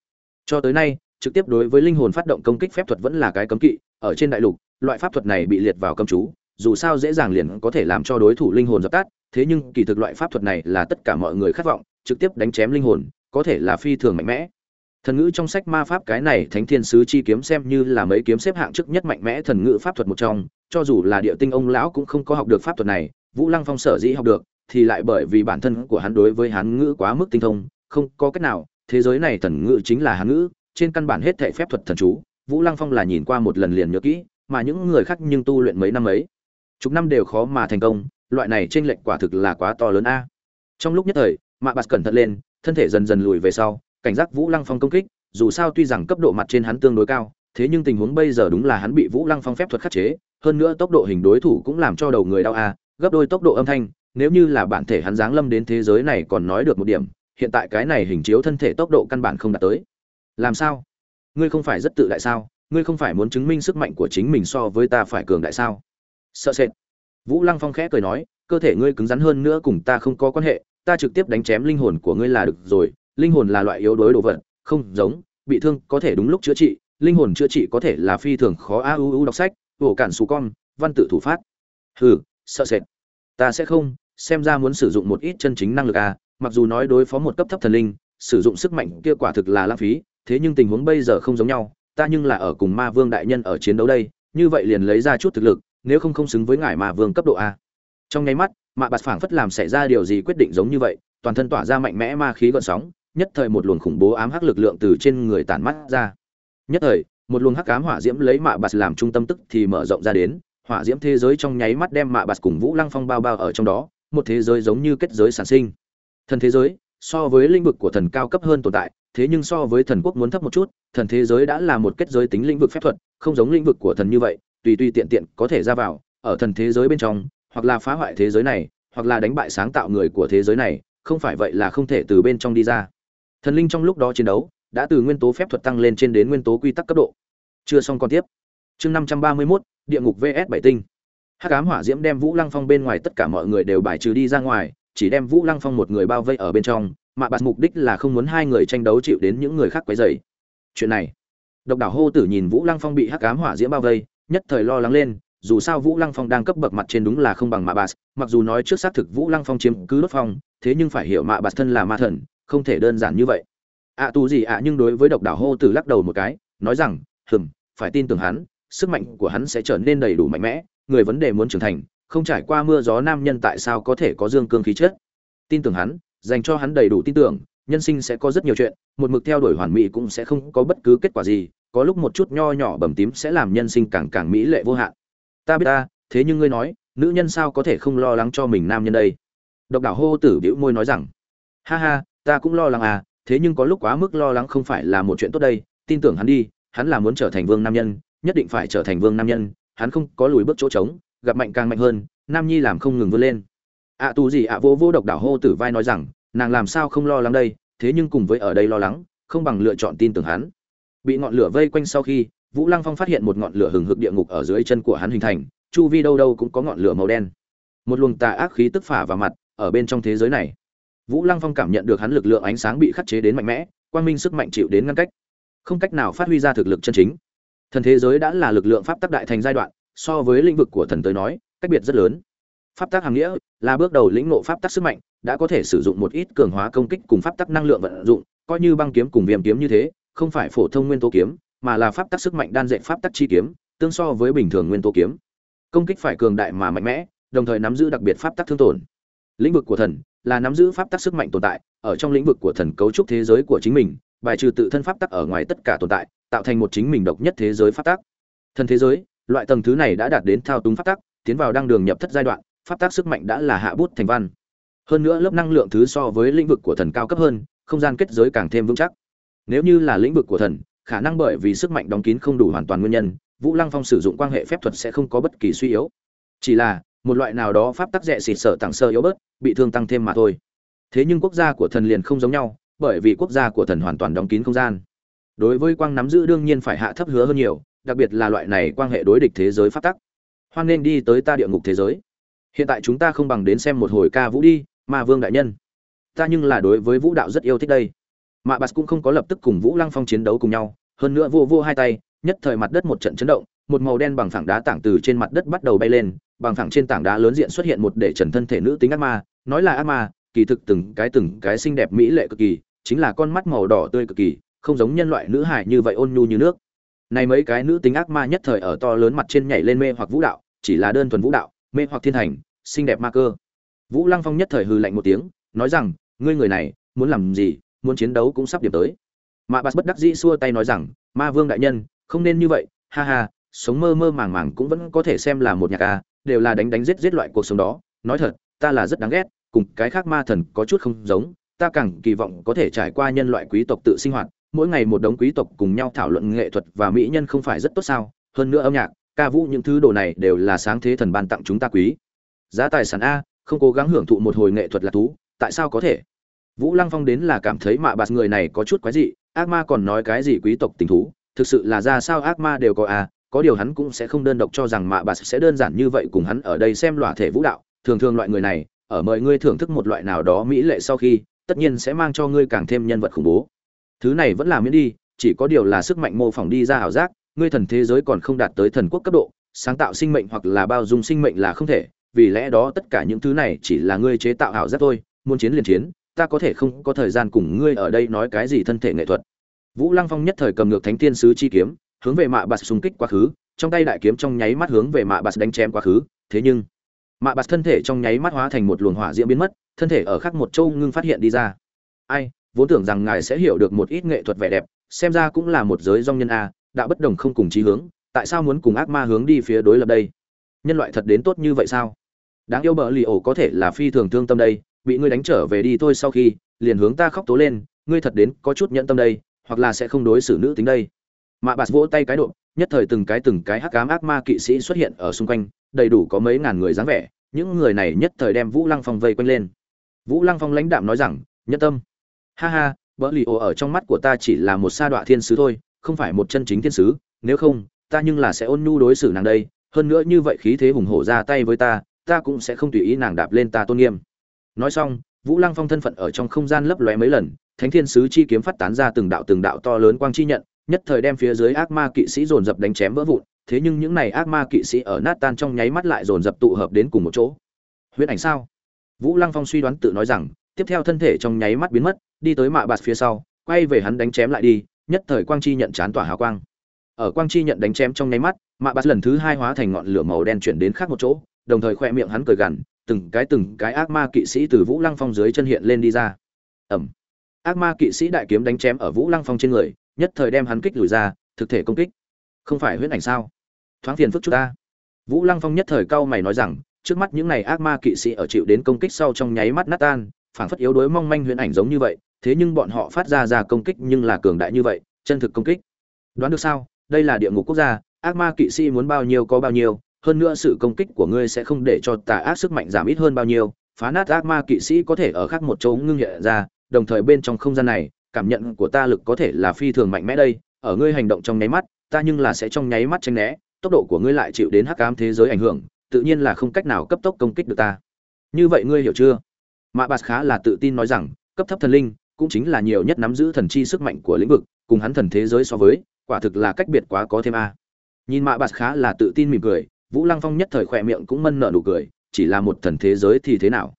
Cho tới nay, trực tiếp đối với linh hồn phát động công kích phép thuật vẫn là cái cấm kỵ, ở trên đại lục, loại pháp thuật này bị liệt vào cấm chú, dù sao dễ dàng liền có thể làm cho đối thủ linh hồn dập tắt, thế nhưng kỳ thực loại pháp thuật này là tất cả mọi người khát vọng, trực tiếp đánh chém linh hồn, có thể là phi thường mạnh mẽ thần ngữ trong sách ma pháp cái này thánh thiên sứ chi kiếm xem như là mấy kiếm xếp hạng trước nhất mạnh mẽ thần ngữ pháp thuật một trong, cho dù là địa tinh ông lão cũng không có học được pháp thuật này, vũ lăng phong sở dĩ học được, thì lại bởi vì bản thân của hắn đối với hán ngữ quá mức tinh thông, không có cách nào, thế giới này thần ngữ chính là hán ngữ, trên căn bản hết thệ phép thuật thần chú, vũ lăng phong là nhìn qua một lần liền nhớ kỹ, mà những người khác nhưng tu luyện mấy năm ấy, chục năm đều khó mà thành công, loại này tranh lệch quả thực là quá to lớn a. Trong lúc nhất thời, mạ bạt cẩn thận lên, thân thể dần dần lùi về sau cảnh giác vũ lăng phong công kích, dù sao tuy rằng cấp độ mặt trên hắn tương đối cao, thế nhưng tình huống bây giờ đúng là hắn bị vũ lăng phong phép thuật khắc chế, hơn nữa tốc độ hình đối thủ cũng làm cho đầu người đau a, gấp đôi tốc độ âm thanh, nếu như là bản thể hắn giáng lâm đến thế giới này còn nói được một điểm, hiện tại cái này hình chiếu thân thể tốc độ căn bản không đạt tới. Làm sao? Ngươi không phải rất tự đại sao? Ngươi không phải muốn chứng minh sức mạnh của chính mình so với ta phải cường đại sao? Sợ sệt. Vũ lăng phong khẽ cười nói, cơ thể ngươi cứng rắn hơn nữa cùng ta không có quan hệ, ta trực tiếp đánh chém linh hồn của ngươi là được rồi linh hồn là loại yếu đuối đồ vật, không giống, bị thương có thể đúng lúc chữa trị, linh hồn chữa trị có thể là phi thường khó a u u đọc sách, ổ cản xù con, văn tự thủ phát hừ, sợ sệt. Ta sẽ không, xem ra muốn sử dụng một ít chân chính năng lực a mặc dù nói đối phó một cấp thấp thần linh, sử dụng sức mạnh kia quả thực là lãng phí, thế nhưng tình huống bây giờ không giống nhau, ta nhưng là ở cùng ma vương đại nhân ở chiến đấu đây, như vậy liền lấy ra chút thực lực, nếu không không xứng với ngài ma vương cấp độ a. Trong nháy mắt, mạ bạt phảng phất làm xảy ra điều gì quyết định giống như vậy, toàn thân tỏa ra mạnh mẽ ma khí gợn sóng nhất thời một luồng khủng bố ám hắc lực lượng từ trên người tản mắt ra. Nhất thời, một luồng hắc ám hỏa diễm lấy mạ bạt làm trung tâm tức thì mở rộng ra đến, hỏa diễm thế giới trong nháy mắt đem mạ bạt cùng vũ lăng phong bao bao ở trong đó, một thế giới giống như kết giới sản sinh. Thần thế giới, so với lĩnh vực của thần cao cấp hơn tồn tại, thế nhưng so với thần quốc muốn thấp một chút, thần thế giới đã là một kết giới tính lĩnh vực phép thuật, không giống lĩnh vực của thần như vậy, tùy tùy tiện tiện có thể ra vào, ở thần thế giới bên trong, hoặc là phá hoại thế giới này, hoặc là đánh bại sáng tạo người của thế giới này, không phải vậy là không thể từ bên trong đi ra thần linh trong lúc đó chiến đấu, đã từ nguyên tố phép thuật tăng lên trên đến nguyên tố quy tắc cấp độ. Chưa xong còn tiếp. Chương năm trăm ba mươi mốt, địa ngục vs bảy tinh. Hắc ám hỏa diễm đem vũ lăng phong bên ngoài tất cả mọi người đều bài trừ đi ra ngoài, chỉ đem vũ lăng phong một người bao vây ở bên trong, mà bạt mục đích là không muốn hai người tranh đấu chịu đến những người khác quấy dày chuyện này, độc đảo hô tử nhìn vũ lăng phong bị hắc ám hỏa diễm bao vây, nhất thời lo lắng lên, dù sao vũ lăng phong đang cấp bậc mặt trên đúng là không bằng mạ bạt, mặc dù nói trước xác thực vũ lăng phong chiếm cứ đốt phong, thế nhưng phải hiểu mạ bạt thân là ma thần không thể đơn giản như vậy. Ạ à, tù gì ạ nhưng đối với độc đảo hô tử lắc đầu một cái nói rằng hừm phải tin tưởng hắn sức mạnh của hắn sẽ trở nên đầy đủ mạnh mẽ người vấn đề muốn trưởng thành không trải qua mưa gió nam nhân tại sao có thể có dương cương khí chất. Tin tưởng hắn dành cho hắn đầy đủ tin tưởng nhân sinh sẽ có rất nhiều chuyện một mực theo đuổi hoàn mỹ cũng sẽ không có bất cứ kết quả gì có lúc một chút nho nhỏ bầm tím sẽ làm nhân sinh càng càng mỹ lệ vô hạn. Ta biết ta thế nhưng ngươi nói nữ nhân sao có thể không lo lắng cho mình nam nhân đây? Độc đảo hô tử bĩu môi nói rằng ha ha ta cũng lo lắng à thế nhưng có lúc quá mức lo lắng không phải là một chuyện tốt đây tin tưởng hắn đi hắn là muốn trở thành vương nam nhân nhất định phải trở thành vương nam nhân hắn không có lùi bước chỗ trống gặp mạnh càng mạnh hơn nam nhi làm không ngừng vươn lên. Ạ à, tù gì ạ vô vô độc đảo hô tử vai nói rằng nàng làm sao không lo lắng đây thế nhưng cùng với ở đây lo lắng không bằng lựa chọn tin tưởng hắn. Bị ngọn lửa vây quanh sau khi vũ lăng phong phát hiện một ngọn lửa hừng hực địa ngục ở dưới chân của hắn hình thành chu vi đâu đâu cũng có ngọn lửa màu đen. Một luồng tà ác khí tức phả vào mặt ở bên trong thế giới này vũ lăng phong cảm nhận được hắn lực lượng ánh sáng bị khắc chế đến mạnh mẽ, quang minh sức mạnh chịu đến ngăn cách. Không cách nào phát huy ra thực lực chân chính. Thần thế giới đã là lực lượng pháp tắc đại thành giai đoạn, so với lĩnh vực của thần tới nói, cách biệt rất lớn. Pháp tắc hàng nghĩa là bước đầu lĩnh ngộ pháp tắc sức mạnh, đã có thể sử dụng một ít cường hóa công kích cùng pháp tắc năng lượng vận dụng, coi như băng kiếm cùng viêm kiếm như thế, không phải phổ thông nguyên tố kiếm, mà là pháp tắc sức mạnh đan dệt pháp tắc chi kiếm, tương so với bình thường nguyên tố kiếm. Công kích phải cường đại mà mạnh mẽ, đồng thời nắm giữ đặc biệt pháp tắc thương tổn. Lĩnh vực của thần là nắm giữ pháp tắc sức mạnh tồn tại, ở trong lĩnh vực của thần cấu trúc thế giới của chính mình, bài trừ tự thân pháp tắc ở ngoài tất cả tồn tại, tạo thành một chính mình độc nhất thế giới pháp tắc. Thần thế giới, loại tầng thứ này đã đạt đến thao túng pháp tắc, tiến vào đang đường nhập thất giai đoạn, pháp tắc sức mạnh đã là hạ bút thành văn. Hơn nữa lớp năng lượng thứ so với lĩnh vực của thần cao cấp hơn, không gian kết giới càng thêm vững chắc. Nếu như là lĩnh vực của thần, khả năng bởi vì sức mạnh đóng kín không đủ hoàn toàn nguyên nhân, vũ lăng phong sử dụng quan hệ phép thuật sẽ không có bất kỳ suy yếu. Chỉ là một loại nào đó pháp tắc rẻ xịt sợ tặng sơ yếu bớt, bị thương tăng thêm mà thôi. Thế nhưng quốc gia của thần liền không giống nhau, bởi vì quốc gia của thần hoàn toàn đóng kín không gian. Đối với quang nắm giữ đương nhiên phải hạ thấp hứa hơn nhiều, đặc biệt là loại này quan hệ đối địch thế giới pháp tắc. Hoan nên đi tới ta địa ngục thế giới. Hiện tại chúng ta không bằng đến xem một hồi ca vũ đi mà vương đại nhân. Ta nhưng là đối với vũ đạo rất yêu thích đây. Mạ bạt cũng không có lập tức cùng vũ lăng phong chiến đấu cùng nhau, hơn nữa vô vô hai tay, nhất thời mặt đất một trận chấn động, một màu đen bằng phẳng đá tảng từ trên mặt đất bắt đầu bay lên bằng phẳng trên tảng đá lớn diện xuất hiện một để trần thân thể nữ tính ác ma, nói là ác ma, kỳ thực từng cái từng cái xinh đẹp mỹ lệ cực kỳ, chính là con mắt màu đỏ tươi cực kỳ, không giống nhân loại nữ hải như vậy ôn nhu như nước. Này mấy cái nữ tính ác ma nhất thời ở to lớn mặt trên nhảy lên mê hoặc vũ đạo, chỉ là đơn thuần vũ đạo, mê hoặc thiên thành xinh đẹp ma cơ. Vũ lăng phong nhất thời hư lạnh một tiếng, nói rằng, ngươi người này, muốn làm gì, muốn chiến đấu cũng sắp điểm tới. Mà bà bất đắc dĩ xua tay nói rằng, ma vương đại nhân, không nên như vậy, ha ha, sống mơ mơ màng màng cũng vẫn có thể xem là một nhạc ca đều là đánh đánh giết giết loại cuộc sống đó. Nói thật, ta là rất đáng ghét, cùng cái khác ma thần có chút không giống, ta càng kỳ vọng có thể trải qua nhân loại quý tộc tự sinh hoạt, mỗi ngày một đống quý tộc cùng nhau thảo luận nghệ thuật và mỹ nhân không phải rất tốt sao? Hơn nữa âm nhạc, ca vũ những thứ đồ này đều là sáng thế thần ban tặng chúng ta quý. Giá tài sản a, không cố gắng hưởng thụ một hồi nghệ thuật là thú, tại sao có thể? Vũ lăng phong đến là cảm thấy mạ bạt người này có chút quái dị, ác ma còn nói cái gì quý tộc tình thú, thực sự là ra sao ác ma đều có a có điều hắn cũng sẽ không đơn độc cho rằng mạ bà sẽ đơn giản như vậy cùng hắn ở đây xem lỏa thể vũ đạo. Thường thường loại người này, ở mời ngươi thưởng thức một loại nào đó mỹ lệ sau khi, tất nhiên sẽ mang cho ngươi càng thêm nhân vật khủng bố. Thứ này vẫn là miễn đi, chỉ có điều là sức mạnh mô phỏng đi ra ảo giác, ngươi thần thế giới còn không đạt tới thần quốc cấp độ, sáng tạo sinh mệnh hoặc là bao dung sinh mệnh là không thể, vì lẽ đó tất cả những thứ này chỉ là ngươi chế tạo ảo giác thôi, muốn chiến liền chiến, ta có thể không có thời gian cùng ngươi ở đây nói cái gì thân thể nghệ thuật. Vũ lăng phong nhất thời cầm ngược thánh tiên sứ chi kiếm hướng về mạ bạt xung kích quá khứ, trong tay đại kiếm trong nháy mắt hướng về mạ bạt đánh chém quá khứ. Thế nhưng, mạ bạt thân thể trong nháy mắt hóa thành một luồng hỏa diễm biến mất, thân thể ở khắc một châu ngưng phát hiện đi ra. Ai, vốn tưởng rằng ngài sẽ hiểu được một ít nghệ thuật vẻ đẹp, xem ra cũng là một giới dong nhân a, đã bất đồng không cùng chí hướng, tại sao muốn cùng ác ma hướng đi phía đối lập đây? Nhân loại thật đến tốt như vậy sao? Đáng yêu bờ lì ổ có thể là phi thường thương tâm đây, bị ngươi đánh trở về đi thôi sau khi, liền hướng ta khóc tố lên, ngươi thật đến có chút nhẫn tâm đây, hoặc là sẽ không đối xử nữ tính đây mạ bạt vỗ tay cái độ, nhất thời từng cái từng cái hắc ám ác ma kỵ sĩ xuất hiện ở xung quanh, đầy đủ có mấy ngàn người dáng vẻ, những người này nhất thời đem vũ lăng phong vây quanh lên. Vũ lăng phong lãnh đạm nói rằng, nhất tâm. Ha ha bỡ lì ồ ở trong mắt của ta chỉ là một sa đọa thiên sứ thôi, không phải một chân chính thiên sứ, nếu không, ta nhưng là sẽ ôn nhu đối xử nàng đây, hơn nữa như vậy khí thế hùng hổ ra tay với ta ta cũng sẽ không tùy ý nàng đạp lên ta tôn nghiêm. Nói xong, vũ lăng phong thân phận ở trong không gian lấp lóe mấy lần, thánh thiên sứ chi kiếm phát tán ra từng đạo từng đạo to lớn quang chi nhận nhất thời đem phía dưới ác ma kỵ sĩ dồn dập đánh chém vỡ vụn, thế nhưng những này ác ma kỵ sĩ ở nát tan trong nháy mắt lại dồn dập tụ hợp đến cùng một chỗ. Huyễn ảnh sao? Vũ lăng phong suy đoán tự nói rằng, tiếp theo thân thể trong nháy mắt biến mất, đi tới mạ bạt phía sau, quay về hắn đánh chém lại đi, nhất thời quang chi nhận chán tỏa hào quang. Ở quang chi nhận đánh chém trong nháy mắt, mạ bạt lần thứ hai hóa thành ngọn lửa màu đen chuyển đến khác một chỗ, đồng thời khoe miệng hắn cười gằn, từng cái từng cái ác ma kỵ sĩ từ vũ lăng phong dưới chân hiện lên đi ra. Ẩm. Ác ma kỵ sĩ đại kiếm đánh chém ở vũ lăng phong trên người nhất thời đem hắn kích lùi ra, thực thể công kích. Không phải huyễn ảnh sao? Thoáng phiền phức chút ta. Vũ lăng phong nhất thời cau mày nói rằng, trước mắt những này ác ma kỵ sĩ ở chịu đến công kích sau trong nháy mắt nát tan, phảng phất yếu đuối mong manh huyễn ảnh giống như vậy, thế nhưng bọn họ phát ra ra công kích nhưng là cường đại như vậy, chân thực công kích. Đoán được sao? Đây là địa ngục quốc gia, ác ma kỵ sĩ muốn bao nhiêu có bao nhiêu, hơn nữa sự công kích của ngươi sẽ không để cho tà ác sức mạnh giảm ít hơn bao nhiêu, phá nát ác ma kỵ sĩ có thể ở khác một chỗ ngưng hiện ra, đồng thời bên trong không gian này cảm nhận của ta lực có thể là phi thường mạnh mẽ đây, ở ngươi hành động trong nháy mắt, ta nhưng là sẽ trong nháy mắt tranh né, tốc độ của ngươi lại chịu đến hắc ám thế giới ảnh hưởng, tự nhiên là không cách nào cấp tốc công kích được ta. Như vậy ngươi hiểu chưa? Mạ bạt khá là tự tin nói rằng, cấp thấp thần linh cũng chính là nhiều nhất nắm giữ thần chi sức mạnh của lĩnh vực, cùng hắn thần thế giới so với, quả thực là cách biệt quá có thêm a. Nhìn mạ bạt khá là tự tin mỉm cười, vũ lăng phong nhất thời khỏe miệng cũng mân nợ nụ cười, chỉ là một thần thế giới thì thế nào?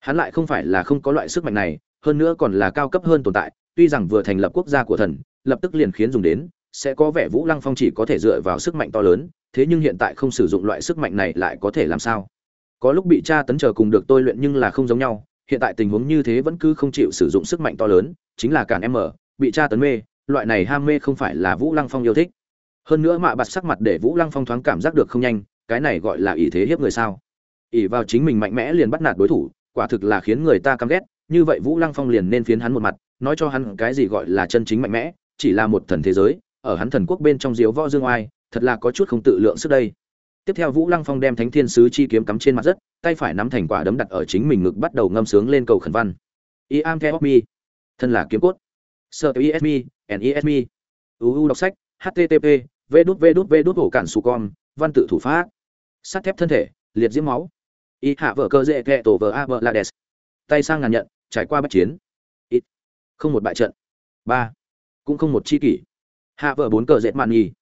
Hắn lại không phải là không có loại sức mạnh này, hơn nữa còn là cao cấp hơn tồn tại tuy rằng vừa thành lập quốc gia của thần, lập tức liền khiến dùng đến, sẽ có vẻ vũ lăng phong chỉ có thể dựa vào sức mạnh to lớn, thế nhưng hiện tại không sử dụng loại sức mạnh này lại có thể làm sao? Có lúc bị tra tấn chờ cùng được tôi luyện nhưng là không giống nhau, hiện tại tình huống như thế vẫn cứ không chịu sử dụng sức mạnh to lớn, chính là cản em mở, bị tra tấn mê, loại này ham mê không phải là vũ lăng phong yêu thích. Hơn nữa mạ bặt sắc mặt để vũ lăng phong thoáng cảm giác được không nhanh, cái này gọi là ý thế hiếp người sao? Ỉ vào chính mình mạnh mẽ liền bắt nạt đối thủ, quả thực là khiến người ta căm ghét, như vậy vũ lăng phong liền nên phiến hắn một mặt nói cho hắn cái gì gọi là chân chính mạnh mẽ, chỉ là một thần thế giới, ở hắn thần quốc bên trong diếu võ dương oai, thật là có chút không tự lượng sức đây. Tiếp theo vũ lăng phong đem thánh thiên sứ chi kiếm cắm trên mặt đất, tay phải nắm thành quả đấm đặt ở chính mình ngực bắt đầu ngâm sướng lên cầu khẩn văn. I am care of me thân là kiếm cốt. Sợ is me and is me uu đọc sách http v đút v đút v đút cản su con, văn tự thủ pháp. Sắt thép thân thể, liệt diễm máu. Y hạ vợ cơ dễ kệ tổ vợ a vợ la đès. Tay sang ngàn nhận, trải qua bất chiến không một bại trận. Ba, cũng không một chi kỷ. Hạ vợ bốn cờ dệt mạn nhì.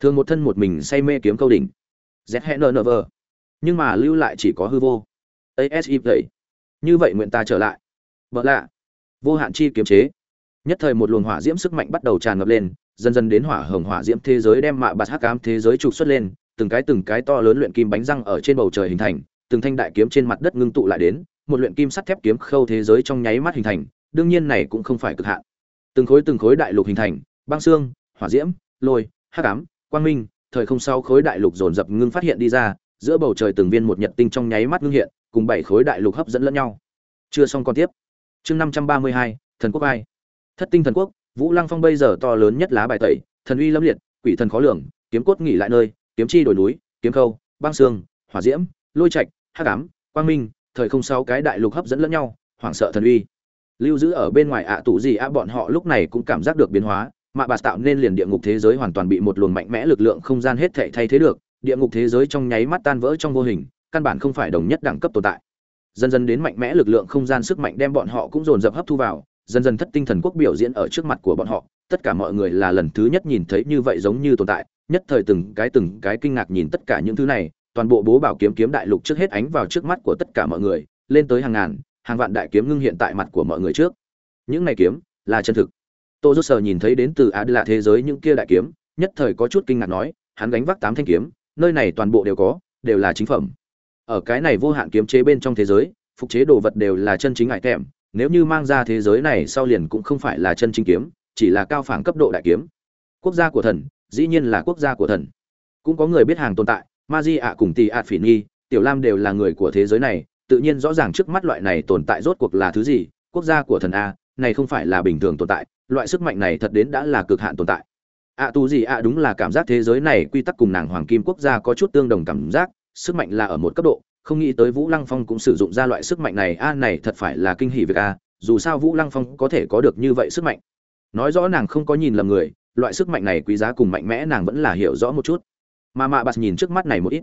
Thường một thân một mình say mê kiếm câu đỉnh. Z hẹn nờ vờ. Nhưng mà lưu lại chỉ có hư vô. Asip vậy như vậy nguyện ta trở lại. Vợ lạ. Vô hạn chi kiếm chế. Nhất thời một luồng hỏa diễm sức mạnh bắt đầu tràn ngập lên, dần dần đến hỏa hồng hỏa diễm thế giới đem mạ bạt hắc ám thế giới trục xuất lên, từng cái từng cái to lớn luyện kim bánh răng ở trên bầu trời hình thành, từng thanh đại kiếm trên mặt đất ngưng tụ lại đến, một luyện kim sắt thép kiếm khâu thế giới trong nháy mắt hình thành đương nhiên này cũng không phải cực hạn. Từng khối từng khối đại lục hình thành, băng xương, hỏa diễm, lôi, hắc ám, quang minh, thời không sau khối đại lục dồn dập ngưng phát hiện đi ra, giữa bầu trời từng viên một nhật tinh trong nháy mắt ngưng hiện, cùng bảy khối đại lục hấp dẫn lẫn nhau. Chưa xong còn tiếp. Chương năm trăm ba mươi hai, thần quốc ai thất tinh thần quốc, vũ lăng phong bây giờ to lớn nhất lá bài tẩy, thần uy lâm liệt, quỷ thần khó lường, kiếm cốt nghỉ lại nơi, kiếm chi đổi núi, kiếm khâu, băng xương, hỏa diễm, lôi trạch, hắc ám, quang minh, thời không sau cái đại lục hấp dẫn lẫn nhau, hoảng sợ thần uy lưu giữ ở bên ngoài ạ tù gì ạ, bọn họ lúc này cũng cảm giác được biến hóa mạ bà tạo nên liền địa ngục thế giới hoàn toàn bị một luồng mạnh mẽ lực lượng không gian hết thảy thay thế được, địa ngục thế giới trong nháy mắt tan vỡ trong vô hình, căn bản không phải đồng nhất đẳng cấp tồn tại. Dần dần đến mạnh mẽ lực lượng không gian sức mạnh đem bọn họ cũng dồn dập hấp thu vào, dần dần thất tinh thần quốc biểu diễn ở trước mặt của bọn họ, tất cả mọi người là lần thứ nhất nhìn thấy như vậy giống như tồn tại, nhất thời từng cái từng cái kinh ngạc nhìn tất cả những thứ này, toàn bộ bố bảo kiếm kiếm đại lục trước hết ánh vào trước mắt của tất cả mọi người, lên tới hàng ngàn hàng vạn đại kiếm ngưng hiện tại mặt của mọi người trước. Những này kiếm là chân thực. Tô rốt sờ nhìn thấy đến từ á là thế giới những kia đại kiếm, nhất thời có chút kinh ngạc nói, hắn gánh vác tám thanh kiếm, nơi này toàn bộ đều có, đều là chính phẩm. Ở cái này vô hạn kiếm chế bên trong thế giới, phục chế đồ vật đều là chân chính ngại thèm. nếu như mang ra thế giới này sau liền cũng không phải là chân chính kiếm, chỉ là cao phẳng cấp độ đại kiếm. Quốc gia của thần, dĩ nhiên là quốc gia của thần. Cũng có người biết hàng tồn tại ma di ạ cùng tì ạt phỉ nhi tiểu lam đều là người của thế giới này tự nhiên rõ ràng trước mắt loại này tồn tại rốt cuộc là thứ gì, quốc gia của thần a, này không phải là bình thường tồn tại, loại sức mạnh này thật đến đã là cực hạn tồn tại. Ạ tu gì ạ đúng là cảm giác thế giới này quy tắc cùng nàng hoàng kim quốc gia có chút tương đồng cảm giác, sức mạnh là ở một cấp độ, không nghĩ tới vũ lăng phong cũng sử dụng ra loại sức mạnh này, a này thật phải là kinh hỷ việc a, dù sao vũ lăng phong có thể có được như vậy sức mạnh. Nói rõ nàng không có nhìn lầm người, loại sức mạnh này quý giá cùng mạnh mẽ nàng vẫn là hiểu rõ một chút. Mà mạ bạt nhìn trước mắt này một ít,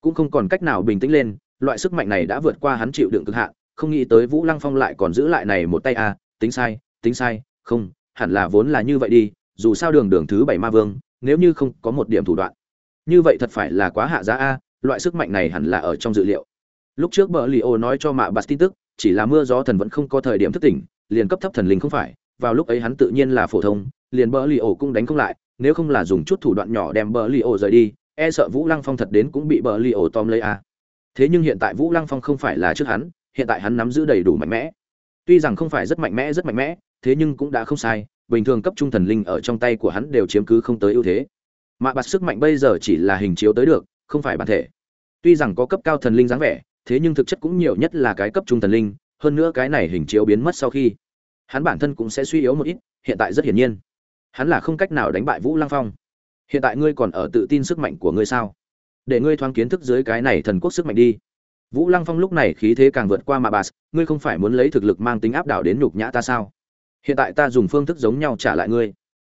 cũng không còn cách nào bình tĩnh lên loại sức mạnh này đã vượt qua hắn chịu đựng cực hạn, không nghĩ tới vũ lăng phong lại còn giữ lại này một tay a tính sai tính sai, không, hẳn là vốn là như vậy đi, dù sao đường đường thứ bảy ma vương, nếu như không có một điểm thủ đoạn. Như vậy thật phải là quá hạ giá a, loại sức mạnh này hẳn là ở trong dự liệu. Lúc trước bờ li ô nói cho mạ bạt tin tức, chỉ là mưa gió thần vẫn không có thời điểm thức tỉnh, liền cấp thấp thần linh không phải, vào lúc ấy hắn tự nhiên là phổ thông, liền bờ li ô cũng đánh không lại, nếu không là dùng chút thủ đoạn nhỏ đem bờ li ô rời đi e sợ vũ lăng phong thật đến cũng bị bờ li ô tóm lấy a thế nhưng hiện tại vũ lăng phong không phải là trước hắn, hiện tại hắn nắm giữ đầy đủ mạnh mẽ. Tuy rằng không phải rất mạnh mẽ, rất mạnh mẽ, thế nhưng cũng đã không sai, bình thường cấp trung thần linh ở trong tay của hắn đều chiếm cứ không tới ưu thế. Mạ bạt sức mạnh bây giờ chỉ là hình chiếu tới được, không phải bản thể. Tuy rằng có cấp cao thần linh dáng vẻ, thế nhưng thực chất cũng nhiều nhất là cái cấp trung thần linh, hơn nữa cái này hình chiếu biến mất sau khi, hắn bản thân cũng sẽ suy yếu một ít, hiện tại rất hiển nhiên. Hắn là không cách nào đánh bại vũ lăng phong. Hiện tại ngươi còn ở tự tin sức mạnh của ngươi sao? Để ngươi thoáng kiến thức dưới cái này thần quốc sức mạnh đi. Vũ lăng phong lúc này khí thế càng vượt qua mà bà ngươi không phải muốn lấy thực lực mang tính áp đảo đến nhục nhã ta sao? Hiện tại ta dùng phương thức giống nhau trả lại ngươi.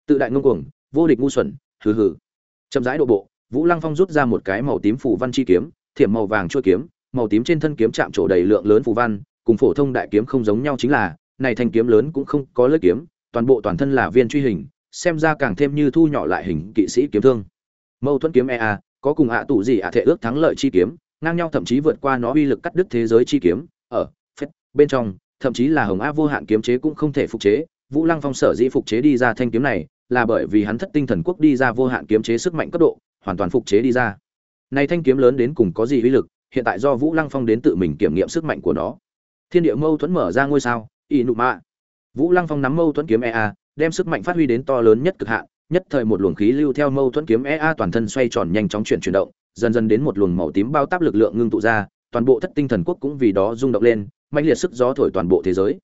Tự đại ngông cuồng, vô địch ngu xuẩn, hừ hừ. Chậm rãi độ bộ, vũ lăng phong rút ra một cái màu tím phủ văn chi kiếm, thiểm màu vàng chua kiếm, màu tím trên thân kiếm chạm trổ đầy lượng lớn phù văn, cùng phổ thông đại kiếm không giống nhau chính là, này thanh kiếm lớn cũng không có lưỡi kiếm, toàn bộ toàn thân là viên truy hình, xem ra càng thêm như thu nhỏ lại hình kỵ sĩ kiếm thương. Mâu thuẫn kiếm ea có cùng ạ tù gì ạ thể ước thắng lợi chi kiếm, ngang nhau thậm chí vượt qua nó uy lực cắt đứt thế giới chi kiếm, ở, phết, bên trong, thậm chí là hồng a vô hạn kiếm chế cũng không thể phục chế, vũ lăng phong sở dĩ phục chế đi ra thanh kiếm này, là bởi vì hắn thất tinh thần quốc đi ra vô hạn kiếm chế sức mạnh cấp độ, hoàn toàn phục chế đi ra. Này thanh kiếm lớn đến cùng có gì uy lực, hiện tại do vũ lăng phong đến tự mình kiểm nghiệm sức mạnh của nó. Thiên địa mâu thuẫn mở ra ngôi sao y nụ mạ. Vũ lăng phong nắm mâu thuẫn kiếm ea đem sức mạnh phát huy đến to lớn nhất cực hạn nhất thời một luồng khí lưu theo mâu thuẫn kiếm ea toàn thân xoay tròn nhanh chóng chuyển chuyển động dần dần đến một luồng màu tím bao táp lực lượng ngưng tụ ra toàn bộ thất tinh thần quốc cũng vì đó rung động lên mạnh liệt sức gió thổi toàn bộ thế giới.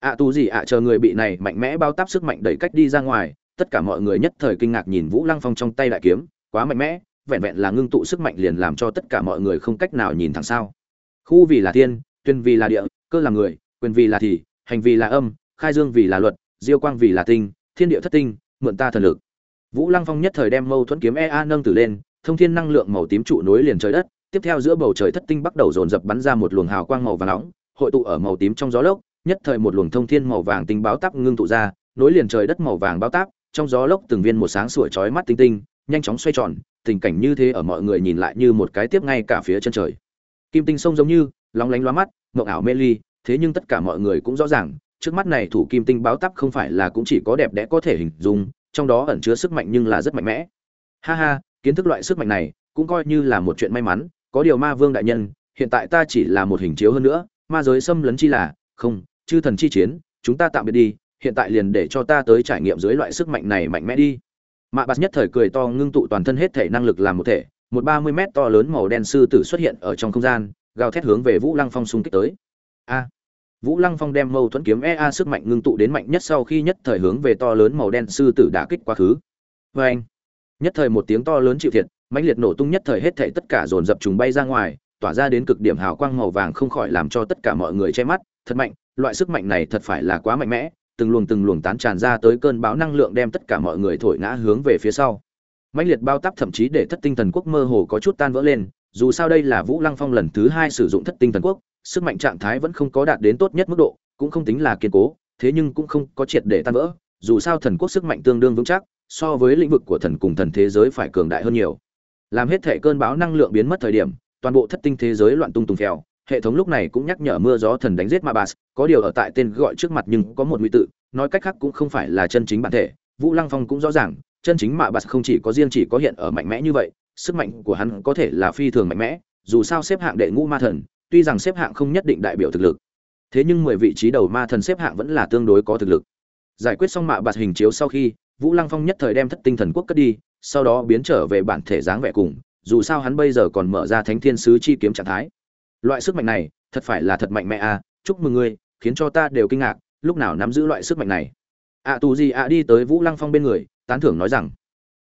Ạ à, tu gì ạ chờ người bị này mạnh mẽ bao táp sức mạnh đẩy cách đi ra ngoài tất cả mọi người nhất thời kinh ngạc nhìn vũ lăng phong trong tay đại kiếm quá mạnh mẽ vẹn vẹn là ngưng tụ sức mạnh liền làm cho tất cả mọi người không cách nào nhìn thẳng sao. Khu vì là thiên tuyên vì là địa cơ là người quyền vì là thì hành vì là âm khai dương vì là luật diêu quang vì là tinh thiên địa thất tinh mượn ta thần lực vũ lăng phong nhất thời đem mâu thuẫn kiếm ea nâng từ lên, thông thiên năng lượng màu tím trụ nối liền trời đất, tiếp theo giữa bầu trời thất tinh bắt đầu dồn dập bắn ra một luồng hào quang màu vàng nóng, hội tụ ở màu tím trong gió lốc, nhất thời một luồng thông thiên màu vàng tinh báo táp ngưng tụ ra, nối liền trời đất màu vàng báo táp, trong gió lốc từng viên một sáng sủa chói mắt tinh tinh, nhanh chóng xoay tròn, tình cảnh như thế ở mọi người nhìn lại như một cái tiếp ngay cả phía chân trời. Kim tinh sông giống như, lóng lánh loa mắt ngọc ảo mê ly, thế nhưng tất cả mọi người cũng rõ ràng, trước mắt này thủ kim tinh báo táp không phải là cũng chỉ có đẹp đẽ có thể hình dung trong đó ẩn chứa sức mạnh nhưng là rất mạnh mẽ. Ha ha, kiến thức loại sức mạnh này cũng coi như là một chuyện may mắn, có điều ma vương đại nhân, hiện tại ta chỉ là một hình chiếu hơn nữa, ma giới xâm lấn chi là, không, chư thần chi chiến, chúng ta tạm biệt đi, hiện tại liền để cho ta tới trải nghiệm dưới loại sức mạnh này mạnh mẽ đi. Mạ bạt nhất thời cười to ngưng tụ toàn thân hết thể năng lực làm một thể, một ba mươi mét to lớn màu đen sư tử xuất hiện ở trong không gian, gào thét hướng về vũ lăng phong xung kích tới. A vũ lăng phong đem mâu thuẫn kiếm ea sức mạnh ngưng tụ đến mạnh nhất sau khi nhất thời hướng về to lớn màu đen sư tử đã kích quá khứ. Và anh, nhất thời một tiếng to lớn chịu thiệt, mãnh liệt nổ tung nhất thời hết thảy tất cả dồn dập trùng bay ra ngoài, tỏa ra đến cực điểm hào quang màu vàng không khỏi làm cho tất cả mọi người che mắt, thật mạnh, loại sức mạnh này thật phải là quá mạnh mẽ, từng luồng từng luồng tán tràn ra tới cơn bão năng lượng đem tất cả mọi người thổi ngã hướng về phía sau. Mãnh liệt bao táp thậm chí để thất tinh thần quốc mơ hồ có chút tan vỡ lên, dù sao đây là vũ lăng phong lần thứ hai sử dụng thất tinh thần quốc sức mạnh trạng thái vẫn không có đạt đến tốt nhất mức độ, cũng không tính là kiên cố, thế nhưng cũng không có triệt để tan vỡ, dù sao thần quốc sức mạnh tương đương vững chắc, so với lĩnh vực của thần cùng thần thế giới phải cường đại hơn nhiều. Làm hết thể cơn bão năng lượng biến mất thời điểm, toàn bộ thất tinh thế giới loạn tung tung phèo, hệ thống lúc này cũng nhắc nhở mưa gió thần đánh giết ma bas có điều ở tại tên gọi trước mặt nhưng có một nguy tự, nói cách khác cũng không phải là chân chính bản thể, vũ lăng phong cũng rõ ràng, chân chính mạ bas không chỉ có riêng chỉ có hiện ở mạnh mẽ như vậy, sức mạnh của hắn có thể là phi thường mạnh mẽ, dù sao xếp hạng đệ ngũ ma thần tuy rằng xếp hạng không nhất định đại biểu thực lực, thế nhưng mười vị trí đầu ma thần xếp hạng vẫn là tương đối có thực lực. Giải quyết xong mạ bạt hình chiếu sau khi, vũ lăng phong nhất thời đem thất tinh thần quốc cất đi, sau đó biến trở về bản thể dáng vẻ cùng, dù sao hắn bây giờ còn mở ra thánh thiên sứ chi kiếm trạng thái. Loại sức mạnh này, thật phải là thật mạnh mẽ à chúc mừng ngươi, khiến cho ta đều kinh ngạc, lúc nào nắm giữ loại sức mạnh này. Ạ tù gì ạ đi tới vũ lăng phong bên người, tán thưởng nói rằng,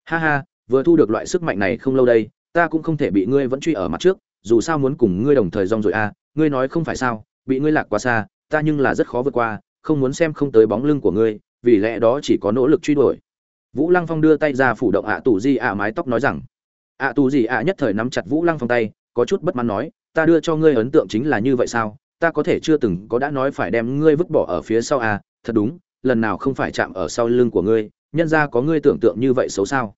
ha ha, vừa thu được loại sức mạnh này không lâu đây, ta cũng không thể bị ngươi vẫn truy ở mặt trước dù sao muốn cùng ngươi đồng thời rong rồi à ngươi nói không phải sao, bị ngươi lạc quá xa, ta nhưng là rất khó vượt qua, không muốn xem không tới bóng lưng của ngươi, vì lẽ đó chỉ có nỗ lực truy đuổi. Vũ lăng phong đưa tay ra phủ động ạ à tù di ạ mái tóc nói rằng, ạ tù gì ạ nhất thời nắm chặt vũ lăng phong tay, có chút bất mãn nói, ta đưa cho ngươi ấn tượng chính là như vậy sao, ta có thể chưa từng có đã nói phải đem ngươi vứt bỏ ở phía sau à thật đúng, lần nào không phải chạm ở sau lưng của ngươi, nhân ra có ngươi tưởng tượng như vậy xấu sao.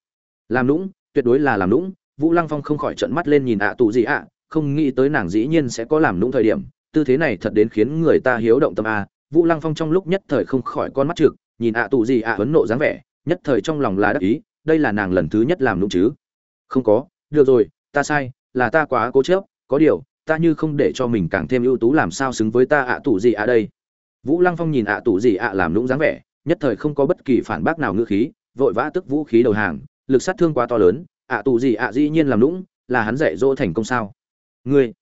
Làm lũng tuyệt đối là làm lũng vũ lăng phong không khỏi trận mắt lên nhìn ạ à tù gì ạ không nghĩ tới nàng dĩ nhiên sẽ có làm lũng thời điểm, tư thế này thật đến khiến người ta hiếu động tâm a. Vũ lăng phong trong lúc nhất thời không khỏi con mắt trực, nhìn ạ tù gì ạ à nộ dáng vẻ, nhất thời trong lòng là đắc ý, đây là nàng lần thứ nhất làm lũng chứ. Không có, được rồi, ta sai, là ta quá cố chấp, có điều, ta như không để cho mình càng thêm ưu tú làm sao xứng với ta ạ tù gì ạ đây. Vũ lăng phong nhìn ạ tù gì ạ làm lũng dáng vẻ, nhất thời không có bất kỳ phản bác nào ngữ khí, vội vã tức vũ khí đầu hàng, lực sát thương quá to lớn, ạ tù gì ạ dĩ nhiên làm lũng là hắn dạy dỗ thành công sao? Ngươi.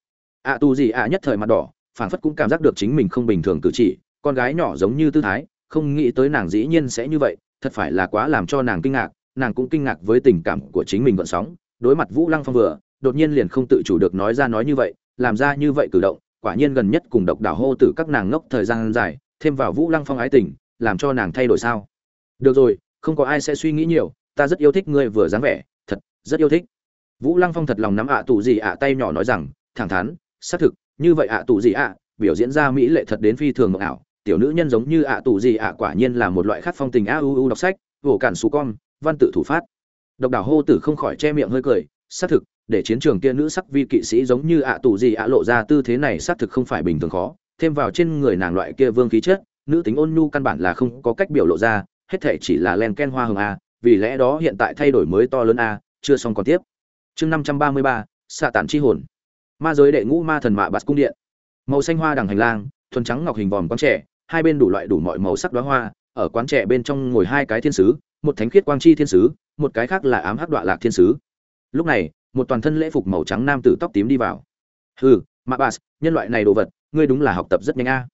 Ạ tù gì ạ nhất thời mặt đỏ, phảng phất cũng cảm giác được chính mình không bình thường cử chỉ. Con gái nhỏ giống như tư thái, không nghĩ tới nàng dĩ nhiên sẽ như vậy, thật phải là quá làm cho nàng kinh ngạc, nàng cũng kinh ngạc với tình cảm của chính mình vận sóng. Đối mặt vũ lăng phong vừa, đột nhiên liền không tự chủ được nói ra nói như vậy, làm ra như vậy cử động, quả nhiên gần nhất cùng độc đảo hô tử các nàng ngốc thời gian dài, thêm vào vũ lăng phong ái tình, làm cho nàng thay đổi sao? Được rồi, không có ai sẽ suy nghĩ nhiều, ta rất yêu thích ngươi vừa dáng vẻ, thật, rất yêu thích vũ lăng phong thật lòng nắm ạ tù gì ạ, tay nhỏ nói rằng, thẳng thắn, xác thực, như vậy ạ tù gì ạ, biểu diễn ra mỹ lệ thật đến phi thường mộng ảo. Tiểu nữ nhân giống như ạ tù gì ạ quả nhiên là một loại khát phong tình a u u đọc sách vỗ cản xù con, văn tự thủ phát. Độc đảo hô tử không khỏi che miệng hơi cười, xác thực, để chiến trường kia nữ sắc vi kỵ sĩ giống như ạ tù gì ạ lộ ra tư thế này xác thực không phải bình thường khó. Thêm vào trên người nàng loại kia vương khí chất, nữ tính ôn nhu căn bản là không có cách biểu lộ ra, hết thể chỉ là len ken hoa hồng a, vì lẽ đó hiện tại thay đổi mới to lớn a, chưa xong còn tiếp chương năm trăm ba mươi ba, xạ tản chi hồn. Ma giới đệ ngũ ma thần mạ bạt cung điện. Màu xanh hoa đằng hành lang, thuần trắng ngọc hình vòm quán trẻ, hai bên đủ loại đủ mọi màu sắc đóa hoa, ở quán trẻ bên trong ngồi hai cái thiên sứ, một thánh khiết quang chi thiên sứ, một cái khác là ám hắc đoạ lạc thiên sứ. Lúc này, một toàn thân lễ phục màu trắng nam tử tóc tím đi vào. Hừ, mạ bạt, nhân loại này đồ vật, ngươi đúng là học tập rất nhanh a.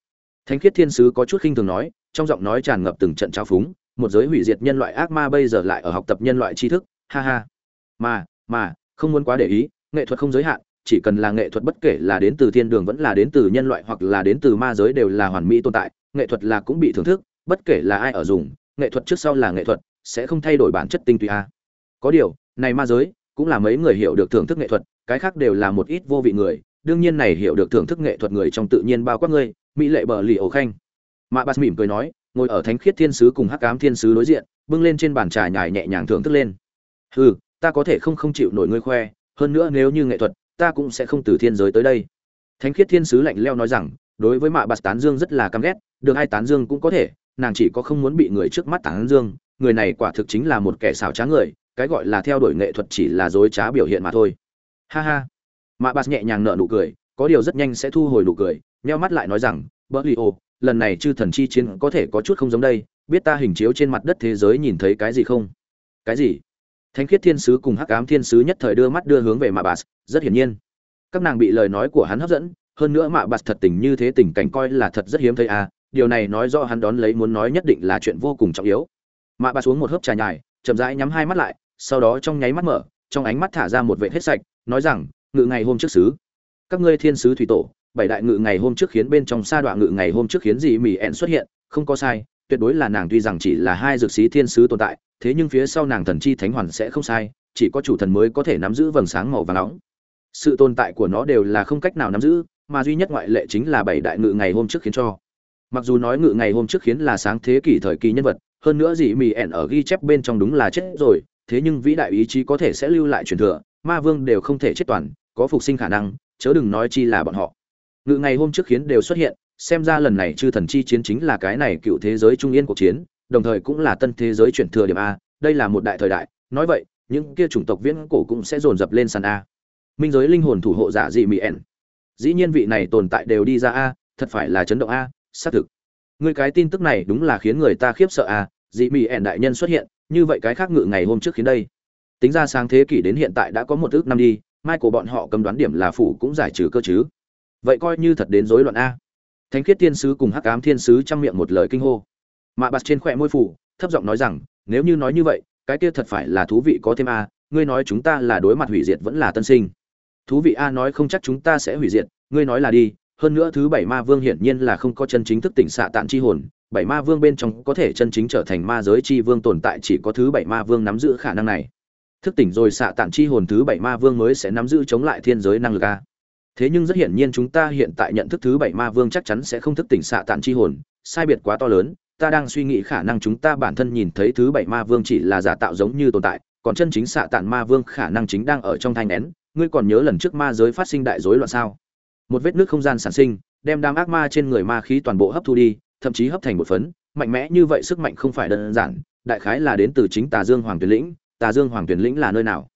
Thánh khiết thiên sứ có chút khinh thường nói, trong giọng nói tràn ngập từng trận trao phúng, một giới hủy diệt nhân loại ác ma bây giờ lại ở học tập nhân loại tri thức. Ha ha. Mà mà không muốn quá để ý, nghệ thuật không giới hạn, chỉ cần là nghệ thuật bất kể là đến từ thiên đường vẫn là đến từ nhân loại hoặc là đến từ ma giới đều là hoàn mỹ tồn tại, nghệ thuật là cũng bị thưởng thức, bất kể là ai ở dùng, nghệ thuật trước sau là nghệ thuật, sẽ không thay đổi bản chất tinh túy a. Có điều, này ma giới cũng là mấy người hiểu được thưởng thức nghệ thuật, cái khác đều là một ít vô vị người, đương nhiên này hiểu được thưởng thức nghệ thuật người trong tự nhiên bao quát ngươi, mỹ lệ bờ lì ổ khanh. Mạ bát mỉm cười nói, ngồi ở thánh khiết thiên sứ cùng hắc ám thiên sứ đối diện, bưng lên trên bàn trà nhài nhẹ nhàng thưởng thức lên. Hừ ta có thể không không chịu nổi ngươi khoe, hơn nữa nếu như nghệ thuật, ta cũng sẽ không từ thiên giới tới đây. Thánh khiết thiên sứ lạnh leo nói rằng, đối với mạ bạt tán dương rất là căm ghét, được hai tán dương cũng có thể, nàng chỉ có không muốn bị người trước mắt tán dương, người này quả thực chính là một kẻ xảo trá người, cái gọi là theo đuổi nghệ thuật chỉ là dối trá biểu hiện mà thôi. Ha ha. Mạ bạt nhẹ nhàng nở nụ cười, có điều rất nhanh sẽ thu hồi nụ cười, nheo mắt lại nói rằng bỡ li ô lần này chư thần chi chiến có thể có chút không giống đây, biết ta hình chiếu trên mặt đất thế giới nhìn thấy cái gì không? Cái gì? Thánh khiết thiên sứ cùng hắc ám thiên sứ nhất thời đưa mắt đưa hướng về mạ bạt, rất hiển nhiên. Các nàng bị lời nói của hắn hấp dẫn, hơn nữa mạ bạt thật tình như thế tình cảnh coi là thật rất hiếm thấy à điều này nói do hắn đón lấy muốn nói nhất định là chuyện vô cùng trọng yếu. Mạ bạt xuống một hớp trà nhài, chậm rãi nhắm hai mắt lại, sau đó trong nháy mắt mở, trong ánh mắt thả ra một vệ hết sạch, nói rằng, ngự ngày hôm trước sứ, các ngươi thiên sứ thủy tổ, bảy đại ngự ngày hôm trước khiến bên trong sa đoạn ngự ngày hôm trước khiến gì mỹ ẹn xuất hiện, không có sai, tuyệt đối là nàng tuy rằng chỉ là hai dược sĩ thiên sứ tồn tại thế nhưng phía sau nàng thần chi thánh hoàn sẽ không sai, chỉ có chủ thần mới có thể nắm giữ vầng sáng màu vàng nóng. Sự tồn tại của nó đều là không cách nào nắm giữ, mà duy nhất ngoại lệ chính là bảy đại ngự ngày hôm trước khiến cho. Mặc dù nói ngự ngày hôm trước khiến là sáng thế kỷ thời kỳ nhân vật, hơn nữa gì mì ẹn ở ghi chép bên trong đúng là chết rồi, thế nhưng vĩ đại ý chí có thể sẽ lưu lại truyền thừa, ma vương đều không thể chết toàn, có phục sinh khả năng, chớ đừng nói chi là bọn họ. Ngự ngày hôm trước khiến đều xuất hiện, xem ra lần này chư thần chi chiến chính là cái này cựu thế giới trung yên cuộc chiến đồng thời cũng là tân thế giới chuyển thừa điểm a, đây là một đại thời đại, nói vậy, những kia chủng tộc viễn cổ cũng sẽ dồn dập lên sàn a. Minh giới linh hồn thủ hộ giả dị mỹ ẻn. Dĩ nhiên vị này tồn tại đều đi ra a, thật phải là chấn động a, xác thực. Người cái tin tức này đúng là khiến người ta khiếp sợ a, dị mỹ ẻn đại nhân xuất hiện, như vậy cái khác ngự ngày hôm trước khiến đây. Tính ra sáng thế kỷ đến hiện tại đã có một ước năm đi mai của bọn họ cầm đoán điểm là phủ cũng giải trừ cơ chứ. Vậy coi như thật đến rối loạn a. Thánh khiết thiên sứ cùng hắc ám thiên sứ trong miệng một lời kinh hô mạ bạt trên khỏe môi phủ, thấp giọng nói rằng, nếu như nói như vậy, cái kia thật phải là thú vị có thêm a, ngươi nói chúng ta là đối mặt hủy diệt vẫn là tân sinh. Thú vị a, nói không chắc chúng ta sẽ hủy diệt, ngươi nói là đi, hơn nữa thứ bảy ma vương hiển nhiên là không có chân chính thức tỉnh xạ tạn chi hồn, bảy ma vương bên trong có thể chân chính trở thành ma giới chi vương tồn tại chỉ có thứ bảy ma vương nắm giữ khả năng này. Thức tỉnh rồi xạ tản chi hồn thứ bảy ma vương mới sẽ nắm giữ chống lại thiên giới năng lực a. Thế nhưng rất hiển nhiên chúng ta hiện tại nhận thức thứ bảy ma vương chắc chắn sẽ không thức tỉnh xạ tản chi hồn, sai biệt quá to lớn ta đang suy nghĩ khả năng chúng ta bản thân nhìn thấy thứ bảy ma vương chỉ là giả tạo giống như tồn tại, còn chân chính xạ tản ma vương khả năng chính đang ở trong thanh nén. Ngươi còn nhớ lần trước ma giới phát sinh đại rối loạn sao? Một vết nước không gian sản sinh, đem đám ác ma trên người ma khí toàn bộ hấp thu đi, thậm chí hấp thành một phấn. Mạnh mẽ như vậy sức mạnh không phải đơn giản, đại khái là đến từ chính tà dương hoàng tuyển lĩnh. Tà dương hoàng tuyển lĩnh là nơi nào?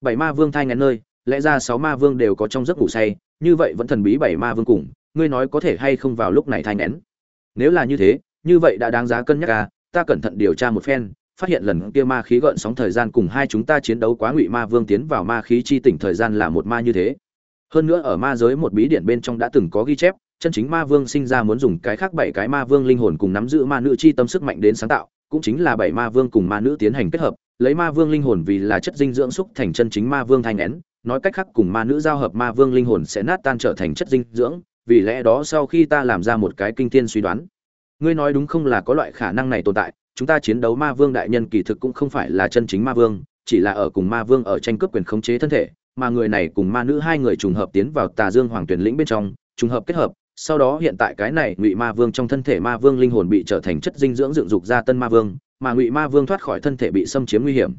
Bảy ma vương thai ngén nơi, lẽ ra sáu ma vương đều có trong giấc ngủ say, như vậy vẫn thần bí bảy ma vương cùng, ngươi nói có thể hay không vào lúc này thai ngén nếu là như thế như vậy đã đáng giá cân nhắc à ta cẩn thận điều tra một phen, phát hiện lần kia ma khí gợn sóng thời gian cùng hai chúng ta chiến đấu quá ngụy ma vương tiến vào ma khí chi tỉnh thời gian là một ma như thế. Hơn nữa ở ma giới một bí điển bên trong đã từng có ghi chép, chân chính ma vương sinh ra muốn dùng cái khác bảy cái ma vương linh hồn cùng nắm giữ ma nữ chi tâm sức mạnh đến sáng tạo, cũng chính là bảy ma vương cùng ma nữ tiến hành kết hợp, lấy ma vương linh hồn vì là chất dinh dưỡng xúc thành chân chính ma vương thanh nén, nói cách khác cùng ma nữ giao hợp ma vương linh hồn sẽ nát tan trở thành chất dinh dưỡng, vì lẽ đó sau khi ta làm ra một cái kinh thiên suy đoán ngươi nói đúng không là có loại khả năng này tồn tại, chúng ta chiến đấu ma vương đại nhân kỳ thực cũng không phải là chân chính ma vương, chỉ là ở cùng ma vương ở tranh cướp quyền khống chế thân thể, mà người này cùng ma nữ hai người trùng hợp tiến vào tà dương hoàng tuyển lĩnh bên trong, trùng hợp kết hợp, sau đó hiện tại cái này ngụy ma vương trong thân thể ma vương linh hồn bị trở thành chất dinh dưỡng dựng dục ra tân ma vương, mà ngụy ma vương thoát khỏi thân thể bị xâm chiếm nguy hiểm.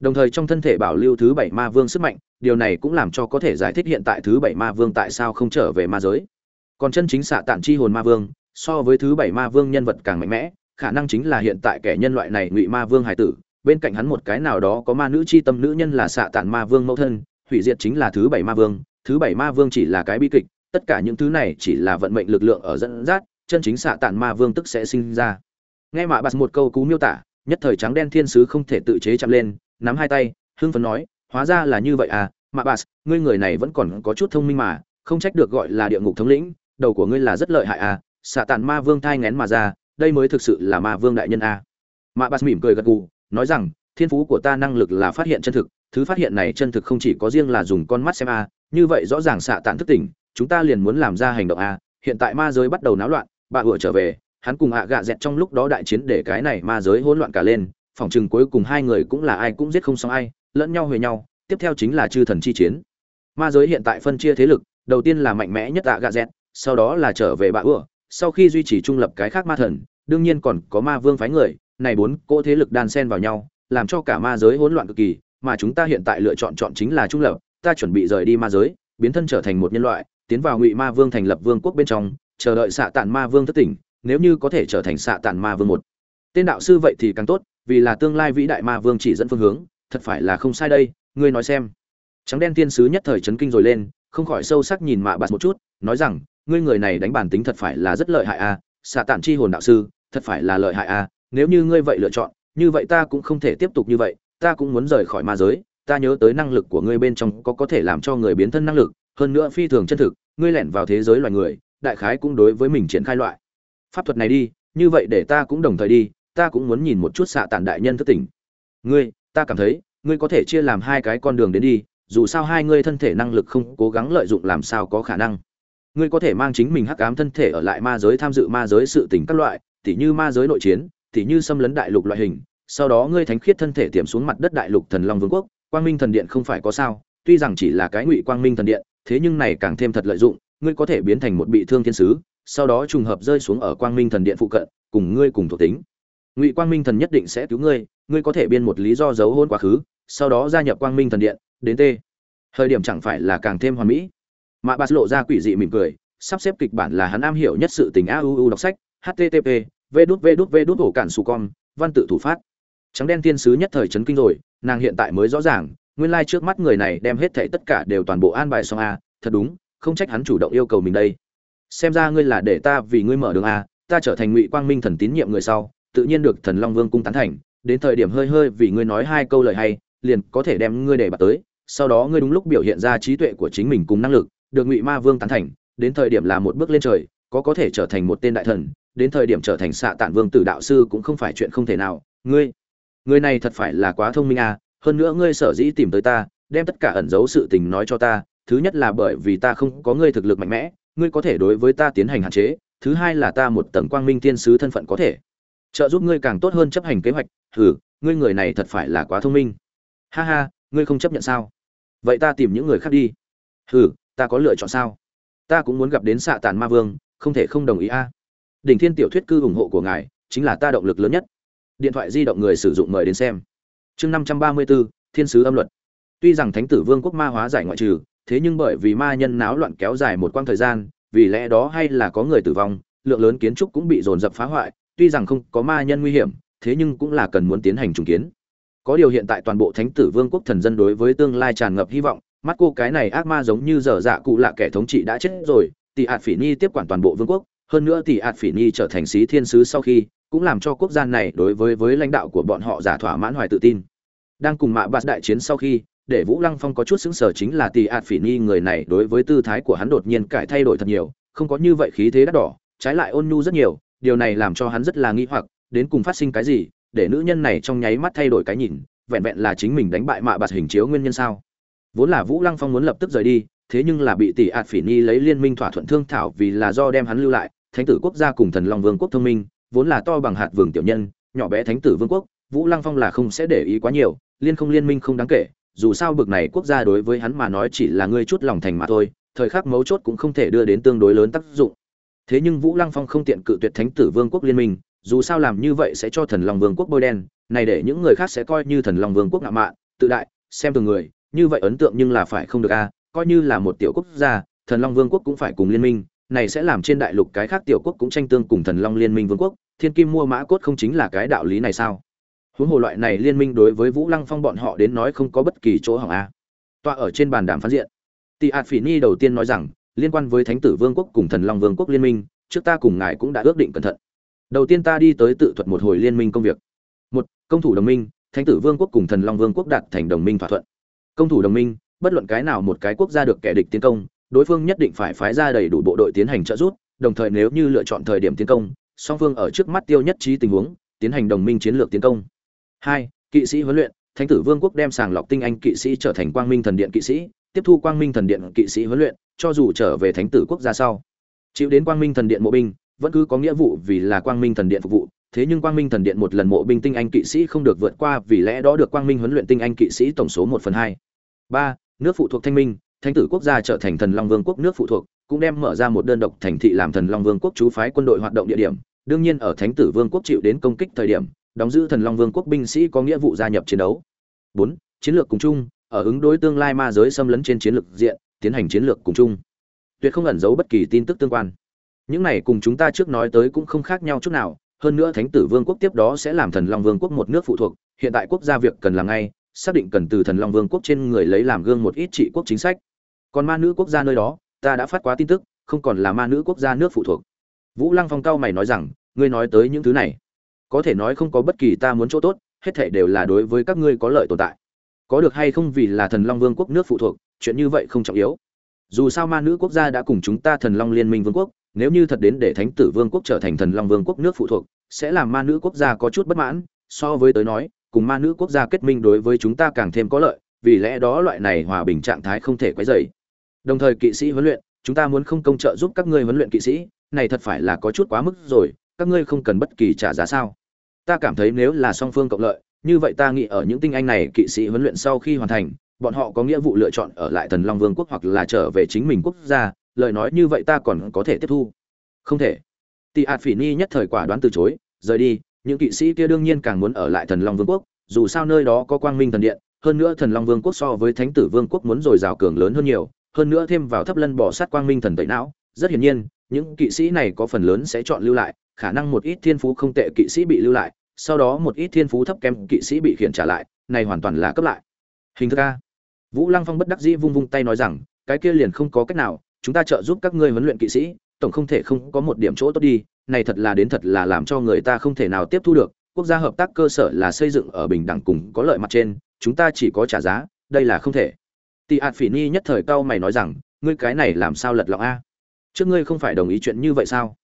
Đồng thời trong thân thể bảo lưu thứ bảy ma vương sức mạnh, điều này cũng làm cho có thể giải thích hiện tại thứ bảy ma vương tại sao không trở về ma giới. Còn chân chính xạ tản chi hồn ma vương so với thứ bảy ma vương nhân vật càng mạnh mẽ, khả năng chính là hiện tại kẻ nhân loại này ngụy ma vương hải tử, bên cạnh hắn một cái nào đó có ma nữ chi tâm nữ nhân là xạ tản ma vương mẫu thân, hủy diệt chính là thứ bảy ma vương, thứ bảy ma vương chỉ là cái bi kịch, tất cả những thứ này chỉ là vận mệnh lực lượng ở dẫn dắt, chân chính xạ tản ma vương tức sẽ sinh ra. Nghe mạ bạt một câu cú miêu tả, nhất thời trắng đen thiên sứ không thể tự chế chạm lên, nắm hai tay, hưng phấn nói, hóa ra là như vậy à mạ bạt, ngươi người này vẫn còn có chút thông minh mà, không trách được gọi là địa ngục thống lĩnh, đầu của ngươi là rất lợi hại à xạ tản ma vương thai ngén mà ra, đây mới thực sự là ma vương đại nhân a. Mạ bạt mỉm cười gật gù, nói rằng, thiên phú của ta năng lực là phát hiện chân thực, thứ phát hiện này chân thực không chỉ có riêng là dùng con mắt xem a, như vậy rõ ràng xạ tản thức tỉnh, chúng ta liền muốn làm ra hành động a. Hiện tại ma giới bắt đầu náo loạn, bà vừa trở về, hắn cùng hạ gạ dẹt trong lúc đó đại chiến để cái này ma giới hỗn loạn cả lên phỏng chừng cuối cùng hai người cũng là ai cũng giết không xong ai, lẫn nhau huề nhau, tiếp theo chính là chư thần chi chiến. Ma giới hiện tại phân chia thế lực, đầu tiên là mạnh mẽ nhất hạ gạ dẹt, sau đó là trở về bà ủa sau khi duy trì trung lập cái khác ma thần, đương nhiên còn có ma vương phái người, này bốn cỗ thế lực đan xen vào nhau, làm cho cả ma giới hỗn loạn cực kỳ, mà chúng ta hiện tại lựa chọn chọn chính là trung lập, ta chuẩn bị rời đi ma giới, biến thân trở thành một nhân loại, tiến vào ngụy ma vương thành lập vương quốc bên trong, chờ đợi xạ tản ma vương thất tỉnh, nếu như có thể trở thành xạ tản ma vương một. Tên đạo sư vậy thì càng tốt, vì là tương lai vĩ đại ma vương chỉ dẫn phương hướng, thật phải là không sai đây, ngươi nói xem. Trắng đen tiên sứ nhất thời chấn kinh rồi lên, không khỏi sâu sắc nhìn mạ bạt một chút, nói rằng ngươi người này đánh bản tính thật phải là rất lợi hại a à, xạ tản chi hồn đạo sư thật phải là lợi hại a à, nếu như ngươi vậy lựa chọn như vậy ta cũng không thể tiếp tục như vậy ta cũng muốn rời khỏi ma giới ta nhớ tới năng lực của ngươi bên trong có có thể làm cho người biến thân năng lực hơn nữa phi thường chân thực ngươi lẻn vào thế giới loài người đại khái cũng đối với mình triển khai loại. Pháp thuật này đi như vậy để ta cũng đồng thời đi ta cũng muốn nhìn một chút xạ tản đại nhân thức tỉnh. Ngươi ta cảm thấy ngươi có thể chia làm hai cái con đường đến đi dù sao hai ngươi thân thể năng lực không cố gắng lợi dụng làm sao có khả năng ngươi có thể mang chính mình hắc ám thân thể ở lại ma giới tham dự ma giới sự tình các loại, tỉ như ma giới nội chiến, tỉ như xâm lấn đại lục loại hình, sau đó ngươi thánh khiết thân thể tiềm xuống mặt đất đại lục thần long vương quốc, quang minh thần điện không phải có sao, tuy rằng chỉ là cái ngụy quang minh thần điện, thế nhưng này càng thêm thật lợi dụng, ngươi có thể biến thành một bị thương thiên sứ, sau đó trùng hợp rơi xuống ở quang minh thần điện phụ cận, cùng ngươi cùng thuộc tính. Ngụy quang minh thần nhất định sẽ cứu ngươi ngươi có thể biên một lý do giấu hôn quá khứ, sau đó gia nhập quang minh thần điện, đến t thời điểm chẳng phải là càng thêm hoàn mỹ mạ bà lộ ra quỷ dị mỉm cười sắp xếp kịch bản là hắn am hiểu nhất sự tình auu đọc sách http v đút v đút v đút hổ cản su con văn tự thủ phát trắng đen tiên sứ nhất thời chấn kinh rồi nàng hiện tại mới rõ ràng nguyên lai trước mắt người này đem hết thảy tất cả đều toàn bộ an bài xong a thật đúng không trách hắn chủ động yêu cầu mình đây xem ra ngươi là để ta vì ngươi mở đường a ta trở thành ngụy quang minh thần tín nhiệm người sau tự nhiên được thần long vương cung tán thành đến thời điểm hơi hơi vì ngươi nói hai câu lời hay liền có thể đem ngươi để bạt tới sau đó ngươi đúng lúc biểu hiện ra trí tuệ của chính mình cùng năng lực được ngụy ma vương tán thành, đến thời điểm là một bước lên trời, có có thể trở thành một tên đại thần, đến thời điểm trở thành xạ tản vương tử đạo sư cũng không phải chuyện không thể nào. Ngươi người này thật phải là quá thông minh à hơn nữa ngươi sở dĩ tìm tới ta, đem tất cả ẩn giấu sự tình nói cho ta, thứ nhất là bởi vì ta không có ngươi thực lực mạnh mẽ, ngươi có thể đối với ta tiến hành hạn chế, thứ hai là ta một tầng quang minh tiên sứ thân phận có thể trợ giúp ngươi càng tốt hơn chấp hành kế hoạch. Hừ, ngươi người này thật phải là quá thông minh. Ha ha, ngươi không chấp nhận sao? Vậy ta tìm những người khác đi. Hừ ta có lựa chọn sao? Ta cũng muốn gặp đến xạ tàn ma vương, không thể không đồng ý a. Đỉnh thiên tiểu thuyết cư ủng hộ của ngài, chính là ta động lực lớn nhất. Điện thoại di động người sử dụng mời đến xem. Chương năm trăm ba mươi bốn thiên sứ âm luật. Tuy rằng thánh tử vương quốc ma hóa giải ngoại trừ, thế nhưng bởi vì ma nhân náo loạn kéo dài một quãng thời gian, vì lẽ đó hay là có người tử vong, lượng lớn kiến trúc cũng bị dồn dập phá hoại, tuy rằng không có ma nhân nguy hiểm, thế nhưng cũng là cần muốn tiến hành trùng kiến. Có điều hiện tại toàn bộ thánh tử vương quốc thần dân đối với tương lai tràn ngập hy vọng mắt cô cái này ác ma giống như dở dạ cụ lạ kẻ thống trị đã chết rồi, tỷ hạt phỉ nhi tiếp quản toàn bộ vương quốc, hơn nữa tỷ ạt phỉ nhi trở thành sĩ thiên sứ sau khi, cũng làm cho quốc gia này đối với với lãnh đạo của bọn họ giả thỏa mãn hoài tự tin. Đang cùng mạ bạt đại chiến sau khi, để vũ lăng phong có chút xứng sở chính là tỷ ạt phỉ nhi người này đối với tư thái của hắn đột nhiên cải thay đổi thật nhiều, không có như vậy khí thế đắt đỏ, trái lại ôn nhu rất nhiều, điều này làm cho hắn rất là nghi hoặc, đến cùng phát sinh cái gì, để nữ nhân này trong nháy mắt thay đổi cái nhìn, vẹn vẹn là chính mình đánh bại mạ bạt hình chiếu nguyên nhân sao? Vốn là vũ lăng phong muốn lập tức rời đi, thế nhưng là bị tỷ ạt phỉ nhi lấy liên minh thỏa thuận thương thảo vì là do đem hắn lưu lại, thánh tử quốc gia cùng thần long vương quốc thông minh, vốn là to bằng hạt vườn tiểu nhân, nhỏ bé thánh tử vương quốc, vũ lăng phong là không sẽ để ý quá nhiều, liên không liên minh không đáng kể, dù sao bực này quốc gia đối với hắn mà nói chỉ là ngươi chút lòng thành mà thôi, thời khắc mấu chốt cũng không thể đưa đến tương đối lớn tác dụng. Thế nhưng vũ lăng phong không tiện cự tuyệt thánh tử vương quốc liên minh, dù sao làm như vậy sẽ cho thần long vương quốc bôi đen, này để những người khác sẽ coi như thần long vương quốc ngạo mạn, tự đại, xem từng người như vậy ấn tượng nhưng là phải không được a, coi như là một tiểu quốc gia, thần long vương quốc cũng phải cùng liên minh, này sẽ làm trên đại lục cái khác tiểu quốc cũng tranh tương cùng thần long liên minh vương quốc, thiên kim mua mã cốt không chính là cái đạo lý này sao? Huống hồ loại này liên minh đối với vũ lăng phong bọn họ đến nói không có bất kỳ chỗ hỏng a. Tọa ở trên bàn đàm phán diện. Tị hạt phỉ ni đầu tiên nói rằng, liên quan với thánh tử vương quốc cùng thần long vương quốc liên minh, trước ta cùng ngài cũng đã ước định cẩn thận. Đầu tiên ta đi tới tự thuật một hồi liên minh công việc. Một, công thủ đồng minh, thánh tử vương quốc cùng thần long vương quốc đạt thành đồng minh thỏa thuận công thủ đồng minh, bất luận cái nào một cái quốc gia được kẻ địch tiến công, đối phương nhất định phải phái ra đầy đủ bộ đội tiến hành trợ giúp, đồng thời nếu như lựa chọn thời điểm tiến công, song phương ở trước mắt tiêu nhất trí tình huống, tiến hành đồng minh chiến lược tiến công. Hai, kỵ sĩ huấn luyện, thánh tử vương quốc đem sàng lọc tinh anh kỵ sĩ trở thành quang minh thần điện kỵ sĩ, tiếp thu quang minh thần điện kỵ sĩ huấn luyện, cho dù trở về thánh tử quốc gia sau. Chịu đến quang minh thần điện mộ binh, vẫn cứ có nghĩa vụ vì là quang minh thần điện phục vụ thế nhưng quang minh thần điện một lần mộ binh tinh anh kỵ sĩ không được vượt qua, vì lẽ đó được quang minh huấn luyện tinh anh kỵ sĩ tổng số một phần hai. Ba, nước phụ thuộc thanh minh, thánh tử quốc gia trở thành thần long vương quốc nước phụ thuộc, cũng đem mở ra một đơn độc thành thị làm thần long vương quốc chú phái quân đội hoạt động địa điểm. Đương nhiên ở thánh tử vương quốc chịu đến công kích thời điểm, đóng giữ thần long vương quốc binh sĩ có nghĩa vụ gia nhập chiến đấu. Bốn, chiến lược cùng chung, ở ứng đối tương lai ma giới xâm lấn trên chiến lược diện, tiến hành chiến lược cùng chung. Tuyệt không ẩn giấu bất kỳ tin tức tương quan. Những này cùng chúng ta trước nói tới cũng không khác nhau chút nào hơn nữa thánh tử vương quốc tiếp đó sẽ làm thần long vương quốc một nước phụ thuộc, hiện tại quốc gia việc cần làm ngay, xác định cần từ thần long vương quốc trên người lấy làm gương một ít trị quốc chính sách. Còn ma nữ quốc gia nơi đó, ta đã phát quá tin tức, không còn là ma nữ quốc gia nước phụ thuộc. Vũ lăng phong cao mày nói rằng, ngươi nói tới những thứ này, có thể nói không có bất kỳ ta muốn chỗ tốt, hết thể đều là đối với các ngươi có lợi tồn tại. Có được hay không vì là thần long vương quốc nước phụ thuộc, chuyện như vậy không trọng yếu. Dù sao ma nữ quốc gia đã cùng chúng ta thần long liên minh vương quốc nếu như thật đến để thánh tử vương quốc trở thành thần long vương quốc nước phụ thuộc, sẽ làm ma nữ quốc gia có chút bất mãn. So với tới nói, cùng ma nữ quốc gia kết minh đối với chúng ta càng thêm có lợi, vì lẽ đó loại này hòa bình trạng thái không thể quấy dày đồng thời kỵ sĩ huấn luyện, chúng ta muốn không công trợ giúp các ngươi huấn luyện kỵ sĩ, này thật phải là có chút quá mức rồi, các ngươi không cần bất kỳ trả giá sao. Ta cảm thấy nếu là song phương cộng lợi, như vậy ta nghĩ ở những tinh anh này kỵ sĩ huấn luyện sau khi hoàn thành, bọn họ có nghĩa vụ lựa chọn ở lại thần long vương quốc hoặc là trở về chính mình quốc gia lời nói như vậy ta còn có thể tiếp thu. Không thể. Tị ạt phỉ ni nhất thời quả đoán từ chối, rời đi, những kỵ sĩ kia đương nhiên càng muốn ở lại thần long vương quốc, dù sao nơi đó có quang minh thần điện, hơn nữa thần long vương quốc so với thánh tử vương quốc muốn dồi dào cường lớn hơn nhiều, hơn nữa thêm vào thấp lân bỏ sát quang minh thần tẩy não, rất hiển nhiên, những kỵ sĩ này có phần lớn sẽ chọn lưu lại, khả năng một ít thiên phú không tệ kỵ sĩ bị lưu lại, sau đó một ít thiên phú thấp kém kỵ sĩ bị khiển trả lại, này hoàn toàn là cấp lại. Hình thức a. Vũ lăng phong bất đắc dĩ vung vung tay nói rằng, cái kia liền không có cách nào chúng ta trợ giúp các ngươi huấn luyện kỵ sĩ, tổng không thể không có một điểm chỗ tốt đi, này thật là đến thật là làm cho người ta không thể nào tiếp thu được, quốc gia hợp tác cơ sở là xây dựng ở bình đẳng cùng có lợi mặt trên, chúng ta chỉ có trả giá, đây là không thể. Tị ạt phỉ ni nhất thời cao mày nói rằng, ngươi cái này làm sao lật lọng a? Trước ngươi không phải đồng ý chuyện như vậy sao?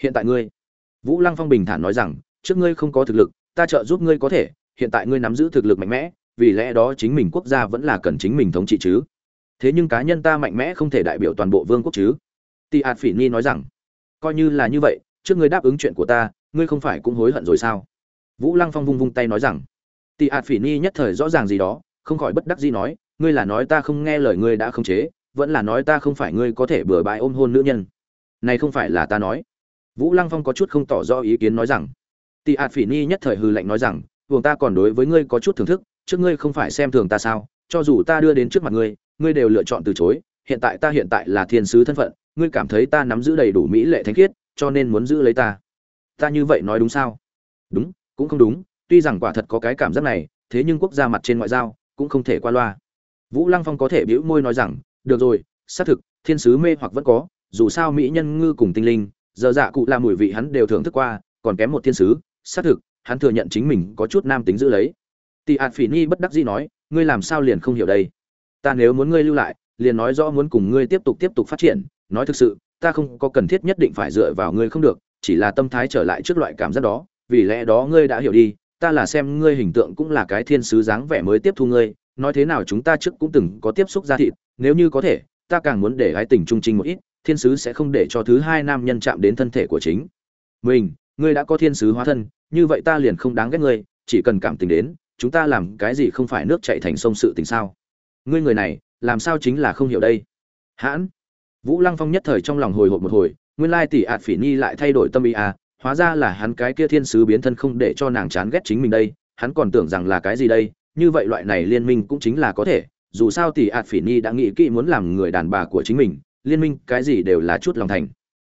Hiện tại ngươi, vũ lăng phong bình thản nói rằng, trước ngươi không có thực lực, ta trợ giúp ngươi có thể, hiện tại ngươi nắm giữ thực lực mạnh mẽ, vì lẽ đó chính mình quốc gia vẫn là cần chính mình thống trị chứ thế nhưng cá nhân ta mạnh mẽ không thể đại biểu toàn bộ vương quốc chứ? Tị ạt phỉ ni nói rằng, coi như là như vậy, trước ngươi đáp ứng chuyện của ta, ngươi không phải cũng hối hận rồi sao? Vũ lăng phong vung vung tay nói rằng, tị ạt phỉ ni nhất thời rõ ràng gì đó, không khỏi bất đắc gì nói, ngươi là nói ta không nghe lời ngươi đã không chế, vẫn là nói ta không phải ngươi có thể bừa bãi ôm hôn nữ nhân. Này không phải là ta nói. Vũ lăng phong có chút không tỏ rõ ý kiến nói rằng, tị ạt phỉ ni nhất thời hư lạnh nói rằng buồng ta còn đối với ngươi có chút thưởng thức, trước ngươi không phải xem thường ta sao, cho dù ta đưa đến trước mặt ngươi ngươi đều lựa chọn từ chối, hiện tại ta hiện tại là thiên sứ thân phận, ngươi cảm thấy ta nắm giữ đầy đủ mỹ lệ thánh khiết, cho nên muốn giữ lấy ta. Ta như vậy nói đúng sao? Đúng, cũng không đúng, tuy rằng quả thật có cái cảm giác này, thế nhưng quốc gia mặt trên ngoại giao cũng không thể qua loa. Vũ lăng phong có thể bĩu môi nói rằng, được rồi, xác thực, thiên sứ mê hoặc vẫn có, dù sao mỹ nhân ngư cùng tinh linh, giờ dạ cụ là mùi vị hắn đều thưởng thức qua, còn kém một thiên sứ, xác thực, hắn thừa nhận chính mình có chút nam tính giữ lấy. Tị ạt phỉ nhi bất đắc dĩ nói, ngươi làm sao liền không hiểu đây? Ta nếu muốn ngươi lưu lại, liền nói rõ muốn cùng ngươi tiếp tục tiếp tục phát triển, nói thực sự, ta không có cần thiết nhất định phải dựa vào ngươi không được, chỉ là tâm thái trở lại trước loại cảm giác đó, vì lẽ đó ngươi đã hiểu đi, ta là xem ngươi hình tượng cũng là cái thiên sứ dáng vẻ mới tiếp thu ngươi, nói thế nào chúng ta trước cũng từng có tiếp xúc ra thịt, nếu như có thể, ta càng muốn để ái tình trung trinh một ít, thiên sứ sẽ không để cho thứ hai nam nhân chạm đến thân thể của chính mình, ngươi đã có thiên sứ hóa thân, như vậy ta liền không đáng ghét ngươi, chỉ cần cảm tình đến, chúng ta làm cái gì không phải nước chạy thành sông sự tình sao? Ngươi người này, làm sao chính là không hiểu đây? Hãn. Vũ lăng phong nhất thời trong lòng hồi hộp một hồi, nguyên lai tỷ ạt phỉ nhi lại thay đổi tâm ý à hóa ra là hắn cái kia thiên sứ biến thân không để cho nàng chán ghét chính mình đây, hắn còn tưởng rằng là cái gì đây, như vậy loại này liên minh cũng chính là có thể, dù sao tỷ ạt phỉ nhi đã nghĩ kỹ muốn làm người đàn bà của chính mình, liên minh cái gì đều là chút lòng thành.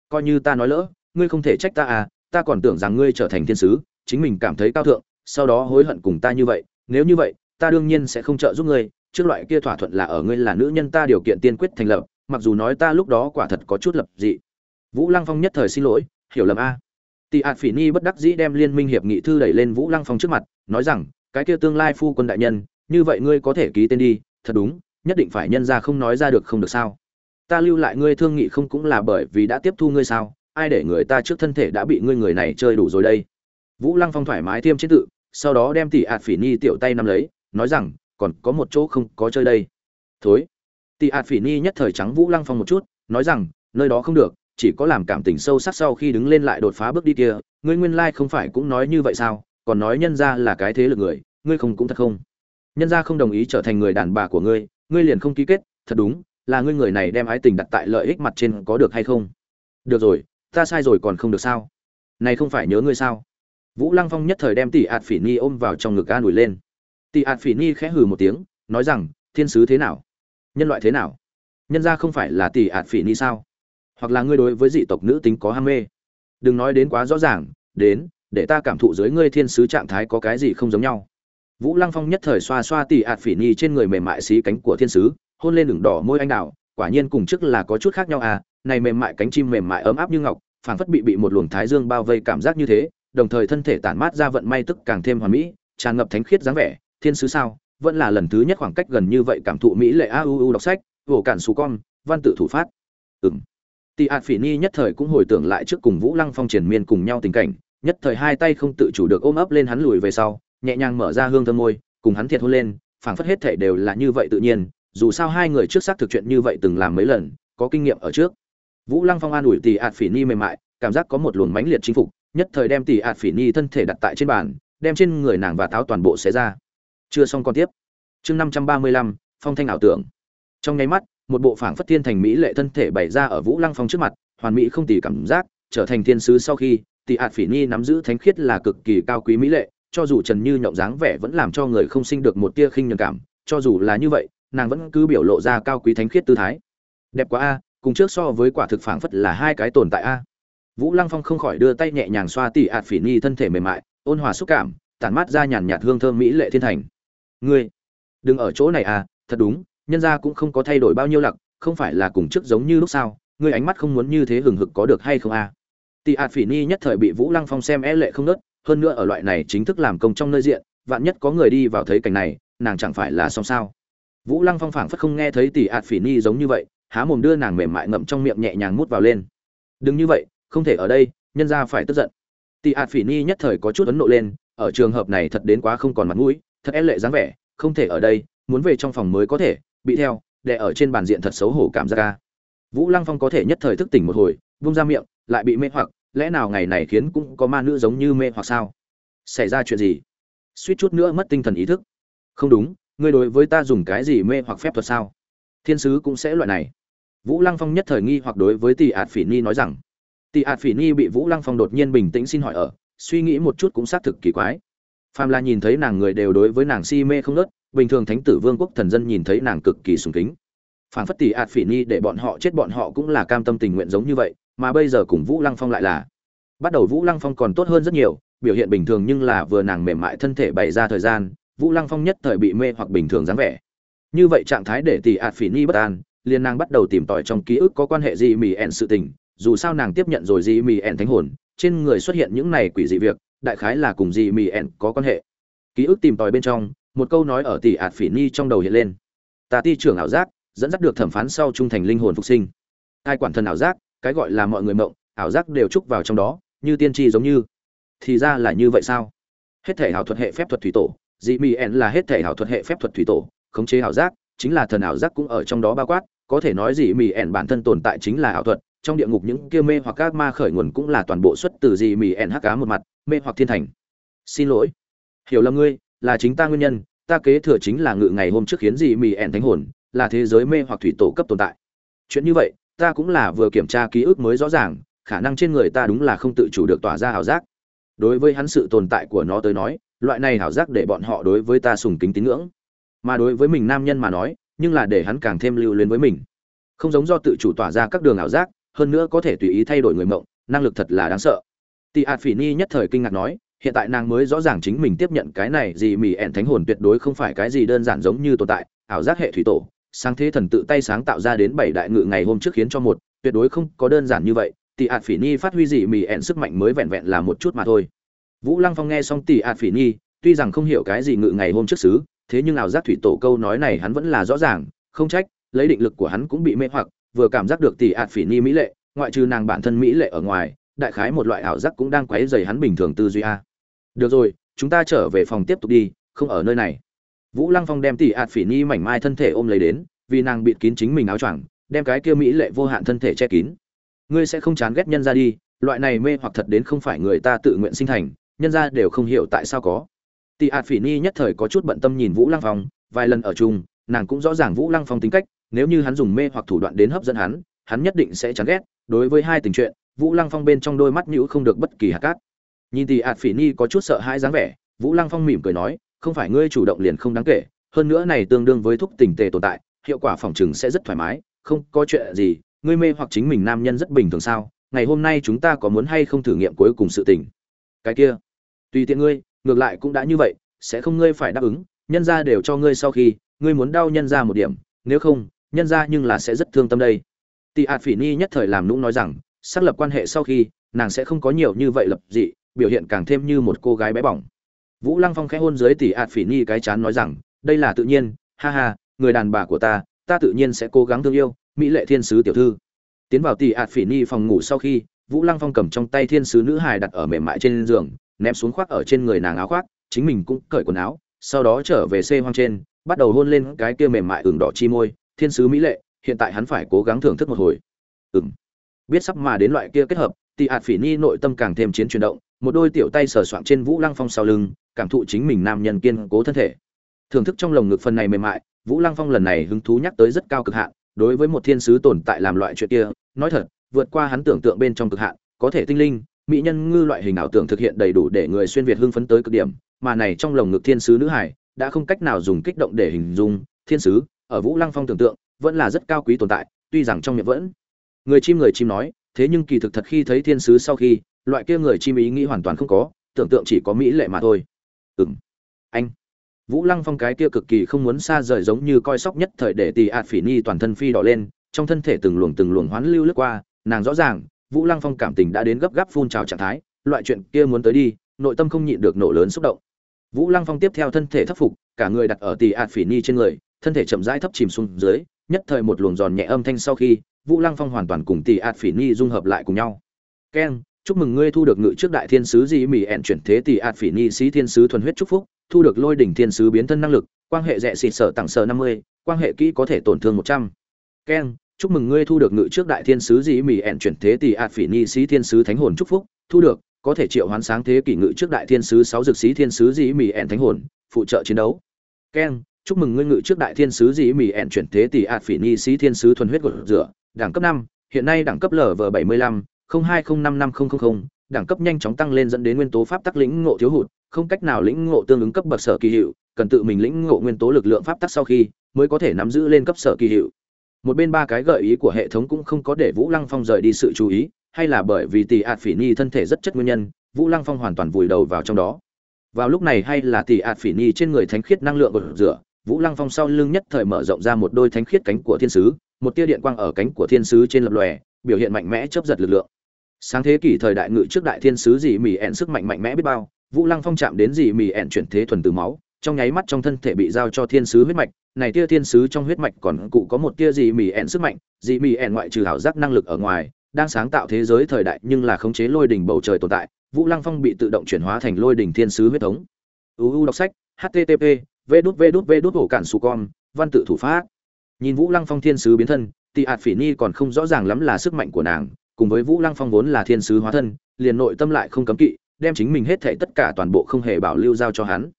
Coi như ta nói lỡ, ngươi không thể trách ta à ta còn tưởng rằng ngươi trở thành thiên sứ, chính mình cảm thấy cao thượng, sau đó hối hận cùng ta như vậy, nếu như vậy, ta đương nhiên sẽ không trợ giúp ngươi trước loại kia thỏa thuận là ở ngươi là nữ nhân ta điều kiện tiên quyết thành lập, mặc dù nói ta lúc đó quả thật có chút lập dị. Vũ lăng phong nhất thời xin lỗi, hiểu lầm a. Tị ạt phỉ nhi bất đắc dĩ đem liên minh hiệp nghị thư đẩy lên vũ lăng phong trước mặt, nói rằng, cái kia tương lai phu quân đại nhân, như vậy ngươi có thể ký tên đi, thật đúng, nhất định phải nhân ra không nói ra được không được sao? Ta lưu lại ngươi thương nghị không cũng là bởi vì đã tiếp thu ngươi sao? Ai để người ta trước thân thể đã bị ngươi người này chơi đủ rồi đây? Vũ lăng phong thoải mái thêm chế tự, sau đó đem tỷ ạt phỉ nhi tiểu tay nắm lấy, nói rằng còn có một chỗ không có chơi đây. Thối. Tỷ ạt phỉ ni nhất thời trắng vũ lăng phong một chút, nói rằng, nơi đó không được, chỉ có làm cảm tình sâu sắc sau khi đứng lên lại đột phá bước đi kia, ngươi nguyên lai không phải cũng nói như vậy sao, còn nói nhân ra là cái thế lực người, ngươi không cũng thật không? Nhân ra không đồng ý trở thành người đàn bà của ngươi ngươi liền không ký kết, thật đúng, là ngươi người này đem ái tình đặt tại lợi ích mặt trên có được hay không? Được rồi, ta sai rồi còn không được sao? Này không phải nhớ ngươi sao? Vũ lăng phong nhất thời đem tỷ ạt phỉ ni ôm vào trong ngực an ủi lên tỷ ạt phỉ ni khẽ hừ một tiếng, nói rằng, thiên sứ thế nào? Nhân loại thế nào? Nhân ra không phải là tỷ ạt phỉ ni sao? Hoặc là ngươi đối với dị tộc nữ tính có ham mê? Đừng nói đến quá rõ ràng, đến, để ta cảm thụ dưới ngươi thiên sứ trạng thái có cái gì không giống nhau. Vũ lăng phong nhất thời xoa xoa Tỷ ạt phỉ nhi trên người mềm mại xí cánh của thiên sứ, hôn lên đường đỏ môi anh đào, quả nhiên cùng trước là có chút khác nhau à này mềm mại cánh chim mềm mại ấm áp như ngọc, phảng phất bị bị một luồng thái dương bao vây cảm giác như thế, đồng thời thân thể tản mát ra vận may tức càng thêm hoàn mỹ, tràn ngập thánh khiết dáng vẻ thiên sứ sao? Vẫn là lần thứ nhất khoảng cách gần như vậy cảm thụ mỹ lệ a u u đọc sách vồ cản xù con, văn tự thủ phát. Ừng tị ạt phỉ ni nhất thời cũng hồi tưởng lại trước cùng vũ lăng phong triển miên cùng nhau tình cảnh, nhất thời hai tay không tự chủ được ôm ấp lên hắn lùi về sau, nhẹ nhàng mở ra hương thơm môi, cùng hắn thiệt hôn lên, phảng phất hết thể đều là như vậy tự nhiên, dù sao hai người trước xác thực chuyện như vậy từng làm mấy lần, có kinh nghiệm ở trước. Vũ lăng phong an ủi tị ạt phỉ ni mềm mại, cảm giác có một luồng mãnh liệt chinh phục, nhất thời đem tị ạt phỉ ni thân thể đặt tại trên bàn, đem trên người nàng và táo toàn bộ xé ra chưa xong còn tiếp. Chương năm trăm ba mươi lăm, phong thanh ảo tưởng. Trong nháy mắt, một bộ phảng phất thiên thành mỹ lệ thân thể bày ra ở vũ lăng phong trước mặt, hoàn mỹ không tỉ cảm giác, trở thành thiên sứ sau khi tỉ ạt phỉ nhi nắm giữ thánh khiết là cực kỳ cao quý mỹ lệ, cho dù trần như nhậu dáng vẻ vẫn làm cho người không sinh được một tia khinh nhường cảm, cho dù là như vậy, nàng vẫn cứ biểu lộ ra cao quý thánh khiết tư thái. Đẹp quá a, cùng trước so với quả thực phảng phất là hai cái tồn tại a. Vũ lăng phong không khỏi đưa tay nhẹ nhàng xoa tỉ ạt phỉ nhi thân thể mềm mại, ôn hòa xúc cảm, tản mát ra nhàn nhạt hương thơm mỹ lệ thiên thành ngươi, đừng ở chỗ này à thật đúng, nhân gia cũng không có thay đổi bao nhiêu lặc, không phải là cùng trước giống như lúc sau, ngươi ánh mắt không muốn như thế hừng hực có được hay không à? Tị ạt phỉ ni nhất thời bị vũ lăng phong xem e lệ không nớt, hơn nữa ở loại này chính thức làm công trong nơi diện, vạn nhất có người đi vào thấy cảnh này, nàng chẳng phải là xong sao? Vũ lăng phong phảng phất không nghe thấy tỷ ạt phỉ ni giống như vậy, há mồm đưa nàng mềm mại ngậm trong miệng nhẹ nhàng mút vào lên. Đừng như vậy, không thể ở đây, nhân ra phải tức giận. Tỷ ạt phỉ ni nhất thời có chút ấn nộ lên, ở trường hợp này thật đến quá không còn mặt mũi thật e lệ dáng vẻ, không thể ở đây, muốn về trong phòng mới có thể, bị theo, để ở trên bàn diện thật xấu hổ cảm giác ca vũ lăng phong có thể nhất thời thức tỉnh một hồi, vung ra miệng, lại bị mê hoặc, lẽ nào ngày này khiến cũng có ma nữ giống như mê hoặc sao? Xảy ra chuyện gì? Suýt chút nữa mất tinh thần ý thức. Không đúng, ngươi đối với ta dùng cái gì mê hoặc phép thuật sao? Thiên sứ cũng sẽ loại này. Vũ lăng phong nhất thời nghi hoặc đối với tỷ ạt phỉ ni nói rằng. Tỷ ạt phỉ ni bị vũ lăng phong đột nhiên bình tĩnh xin hỏi ở, suy nghĩ một chút cũng xác thực kỳ quái phàm là nhìn thấy nàng người đều đối với nàng si mê không nớt bình thường thánh tử vương quốc thần dân nhìn thấy nàng cực kỳ sùng kính. Phản phất tỷ ạt phỉ ni để bọn họ chết bọn họ cũng là cam tâm tình nguyện giống như vậy, mà bây giờ cùng vũ lăng phong lại là. Bắt đầu vũ lăng phong còn tốt hơn rất nhiều, biểu hiện bình thường nhưng là vừa nàng mềm mại thân thể bày ra thời gian, vũ lăng phong nhất thời bị mê hoặc bình thường dáng vẻ. Như vậy trạng thái để tỷ ạt phỉ ni bất an, liền nàng bắt đầu tìm tòi trong ký ức có quan hệ gì mì ẻn sự tình, dù sao nàng tiếp nhận rồi gì mì ẻn thánh hồn, trên người xuất hiện những này quỷ dị việc đại khái là cùng dị mì ẹn có quan hệ. Ký ức tìm tòi bên trong, một câu nói ở tỷ ạt phỉ ni trong đầu hiện lên. Tà ti trưởng ảo giác, dẫn dắt được thẩm phán sau trung thành linh hồn phục sinh. Ai quản thần ảo giác, cái gọi là mọi người mộng, ảo giác đều trúc vào trong đó, như tiên tri giống như. Thì ra là như vậy sao? Hết thể ảo thuật hệ phép thuật thủy tổ dị mỹ ẻn là hết thể ảo thuật hệ phép thuật thủy tổ, khống chế ảo giác, chính là thần ảo giác cũng ở trong đó bao quát, có thể nói dị mỹ ẻn bản thân tồn tại chính là ảo thuật trong địa ngục những kia mê hoặc các ma khởi nguồn cũng là toàn bộ xuất từ gì mì ẻn hắc cá một mặt, mê hoặc thiên thành. Xin lỗi. Hiểu lầm ngươi, là chính ta nguyên nhân, ta kế thừa chính là ngự ngày hôm trước khiến gì mì ẻn thánh hồn, là thế giới mê hoặc thủy tổ cấp tồn tại. Chuyện như vậy, ta cũng là vừa kiểm tra ký ức mới rõ ràng, khả năng trên người ta đúng là không tự chủ được tỏa ra ảo giác. Đối với hắn sự tồn tại của nó tới nói, loại này ảo giác để bọn họ đối với ta sùng kính tín ngưỡng. Mà đối với mình nam nhân mà nói, nhưng là để hắn càng thêm lưu luyến với mình. Không giống do tự chủ tỏa ra các đường ảo giác hơn nữa có thể tùy ý thay đổi người mộng, năng lực thật là đáng sợ. Tị ạt phỉ ni nhất thời kinh ngạc nói, hiện tại nàng mới rõ ràng chính mình tiếp nhận cái này gì mỉ ẹn thánh hồn tuyệt đối không phải cái gì đơn giản giống như tồn tại, ảo giác hệ thủy tổ, sáng thế thần tự tay sáng tạo ra đến bảy đại ngự ngày hôm trước khiến cho một, tuyệt đối không có đơn giản như vậy, tị ạt phỉ nhi phát huy gì mỉ ẹn sức mạnh mới vẹn vẹn là một chút mà thôi. Vũ lăng phong nghe xong tị ạt phỉ nhi tuy rằng không hiểu cái gì ngự ngày hôm trước xứ, thế nhưng ảo giác thủy tổ câu nói này hắn vẫn là rõ ràng, không trách, lấy định lực của hắn cũng bị mê hoặc vừa cảm giác được tỷ ạt phỉ ni mỹ lệ, ngoại trừ nàng bản thân mỹ lệ ở ngoài, đại khái một loại ảo giác cũng đang quấy dày hắn bình thường tư duy a. Được rồi, chúng ta trở về phòng tiếp tục đi, không ở nơi này. Vũ lăng phong đem tỷ ạt phỉ ni mảnh mai thân thể ôm lấy đến, vì nàng bịt kín chính mình áo choàng, đem cái kia mỹ lệ vô hạn thân thể che kín. Ngươi sẽ không chán ghét nhân ra đi, loại này mê hoặc thật đến không phải người ta tự nguyện sinh thành, nhân ra đều không hiểu tại sao có. Tỷ ạt phỉ ni nhất thời có chút bận tâm nhìn vũ lăng phong, vài lần ở chung, nàng cũng rõ ràng vũ lăng phong tính cách nếu như hắn dùng mê hoặc thủ đoạn đến hấp dẫn hắn hắn nhất định sẽ chán ghét. Đối với hai tình chuyện, vũ lăng phong bên trong đôi mắt nhũ không được bất kỳ hạt cát. Nhìn thì ạt phỉ ni có chút sợ hãi dáng vẻ, vũ lăng phong mỉm cười nói, không phải ngươi chủ động liền không đáng kể, hơn nữa này tương đương với thúc tình tề tồn tại, hiệu quả phòng chừng sẽ rất thoải mái, không có chuyện gì, ngươi mê hoặc chính mình nam nhân rất bình thường sao? Ngày hôm nay chúng ta có muốn hay không thử nghiệm cuối cùng sự tình? Cái kia, tùy tiện ngươi, ngược lại cũng đã như vậy, sẽ không ngươi phải đáp ứng, nhân ra đều cho ngươi sau khi, ngươi muốn đau nhân ra một điểm, nếu không nhân ra nhưng là sẽ rất thương tâm đây. Tị ạt phỉ ni nhất thời làm nũng nói rằng, xác lập quan hệ sau khi, nàng sẽ không có nhiều như vậy lập dị, biểu hiện càng thêm như một cô gái bé bỏng. Vũ lăng phong khẽ hôn dưới tỷ ạt phỉ ni cái chán nói rằng, đây là tự nhiên, ha ha, người đàn bà của ta ta tự nhiên sẽ cố gắng thương yêu, mỹ lệ thiên sứ tiểu thư. Tiến vào tỷ ạt phỉ ni phòng ngủ sau khi, vũ lăng phong cầm trong tay thiên sứ nữ hài đặt ở mềm mại trên giường, ném xuống khoác ở trên người nàng áo khoác, chính mình cũng cởi quần áo, sau đó trở về xê hoang trên, bắt đầu hôn lên cái kia mềm mại ửng đỏ chi môi thiên sứ mỹ lệ, hiện tại hắn phải cố gắng thưởng thức một hồi. Ừng biết sắp mà đến loại kia kết hợp tị ạt phỉ ni nội tâm càng thêm chiến chuyển động, một đôi tiểu tay sờ soạng trên vũ lăng phong sau lưng, cảm thụ chính mình nam nhân kiên cố thân thể. Thưởng thức trong lồng ngực phần này mềm mại, vũ lăng phong lần này hứng thú nhắc tới rất cao cực hạn, đối với một thiên sứ tồn tại làm loại chuyện kia, nói thật, vượt qua hắn tưởng tượng bên trong cực hạn, có thể tinh linh, mỹ nhân ngư loại hình ảo tưởng thực hiện đầy đủ để người xuyên việt hưng phấn tới cực điểm, mà này trong lồng ngực thiên sứ nữ hải, đã không cách nào dùng kích động để hình dung, thiên sứ ở vũ lăng phong tưởng tượng, vẫn là rất cao quý tồn tại, tuy rằng trong miệng vẫn. Người chim người chim nói, thế nhưng kỳ thực thật khi thấy thiên sứ sau khi, loại kia người chim ý nghĩ hoàn toàn không có, tưởng tượng chỉ có mỹ lệ mà thôi. Ừm. Anh. Vũ lăng phong cái kia cực kỳ không muốn xa rời giống như coi sóc nhất thời để tì ạt phỉ nhi toàn thân phi đỏ lên, trong thân thể từng luồng từng luồng hoán lưu lướt qua, nàng rõ ràng, vũ lăng phong cảm tình đã đến gấp gáp phun trào trạng thái, loại chuyện kia muốn tới đi, nội tâm không nhịn được nổ lớn xúc động. Vũ lăng phong tiếp theo thân thể thất phục, cả người đặt ở tì ạt phỉ nhi trên người thân thể chậm rãi thấp chìm xuống dưới, nhất thời một luồng giòn nhẹ âm thanh sau khi, vũ lăng phong hoàn toàn cùng tỷ ạt phỉ nhi dung hợp lại cùng nhau. Keng chúc mừng ngươi thu được ngự trước đại thiên sứ dị mỹ ẹn chuyển thế tỷ ạt phỉ nhi sĩ thiên sứ thuần huyết chúc phúc, thu được lôi đỉnh thiên sứ biến thân năng lực, quan hệ rẻ xịt sở tặng sở năm mươi, quan hệ kỹ có thể tổn thương một trăm. Keng chúc mừng ngươi thu được ngự trước đại thiên sứ dị mỹ ẹn chuyển thế tỷ ạt phỉ nhi sĩ thiên sứ thánh hồn chúc phúc, thu được, có thể triệu hoán sáng thế kỷ ngự trước đại thiên sứ sáu dược sĩ thiên sứ dị mỹ ẹn thánh hồn, phụ trợ chiến đấu. Keng chúc mừng ngươi ngự trước đại thiên sứ dĩ mỹ ẹn chuyển thế tỷ ạt phỉ ni sĩ thiên sứ thuần huyết của rửa, đẳng cấp năm, hiện nay đẳng cấp lv bảy mươi lăm, không hai không năm năm không không không, đẳng cấp nhanh chóng tăng lên dẫn đến nguyên tố pháp tắc lĩnh ngộ thiếu hụt, không cách nào lĩnh ngộ tương ứng cấp bậc sở kỳ hiệu, cần tự mình lĩnh ngộ nguyên tố lực lượng pháp tắc sau khi mới có thể nắm giữ lên cấp sở kỳ hiệu. Một bên ba cái gợi ý của hệ thống cũng không có để vũ lăng phong rời đi sự chú ý, hay là bởi vì tỷ ạt phỉ ni thân thể rất chất nguyên nhân, vũ lăng phong hoàn toàn vùi đầu vào trong đó. Vào lúc này hay là tỷ ạt phỉ ni trên người thánh khiết năng lượng của rửa vũ lăng phong sau lưng nhất thời mở rộng ra một đôi thánh khiết cánh của thiên sứ, một tia điện quang ở cánh của thiên sứ trên lập lòe, biểu hiện mạnh mẽ chớp giật lực lượng. Sáng thế kỷ thời đại ngự trước đại thiên sứ dị mỉ ẹn sức mạnh mạnh mẽ biết bao, vũ lăng phong chạm đến dị mỉ ẹn chuyển thế thuần từ máu, trong nháy mắt trong thân thể bị giao cho thiên sứ huyết mạch, này tia thiên sứ trong huyết mạch còn cụ có một tia dị mỉ ẹn sức mạnh dị mỉ ẹn ngoại trừ hảo giác năng lực ở ngoài, đang sáng tạo thế giới thời đại nhưng là khống chế lôi đỉnh bầu trời tồn tại, vũ lăng phong bị tự động chuyển hóa thành lôi đỉnh thiên sứ huyết thống. Uu đọc sách http vê đút vê đút vê đút hổ cản su con, văn tự thủ pháp. Nhìn vũ lăng phong thiên sứ biến thân, tị ạt phỉ ni còn không rõ ràng lắm là sức mạnh của nàng, cùng với vũ lăng phong vốn là thiên sứ hóa thân, liền nội tâm lại không cấm kỵ, đem chính mình hết thảy tất cả toàn bộ không hề bảo lưu giao cho hắn.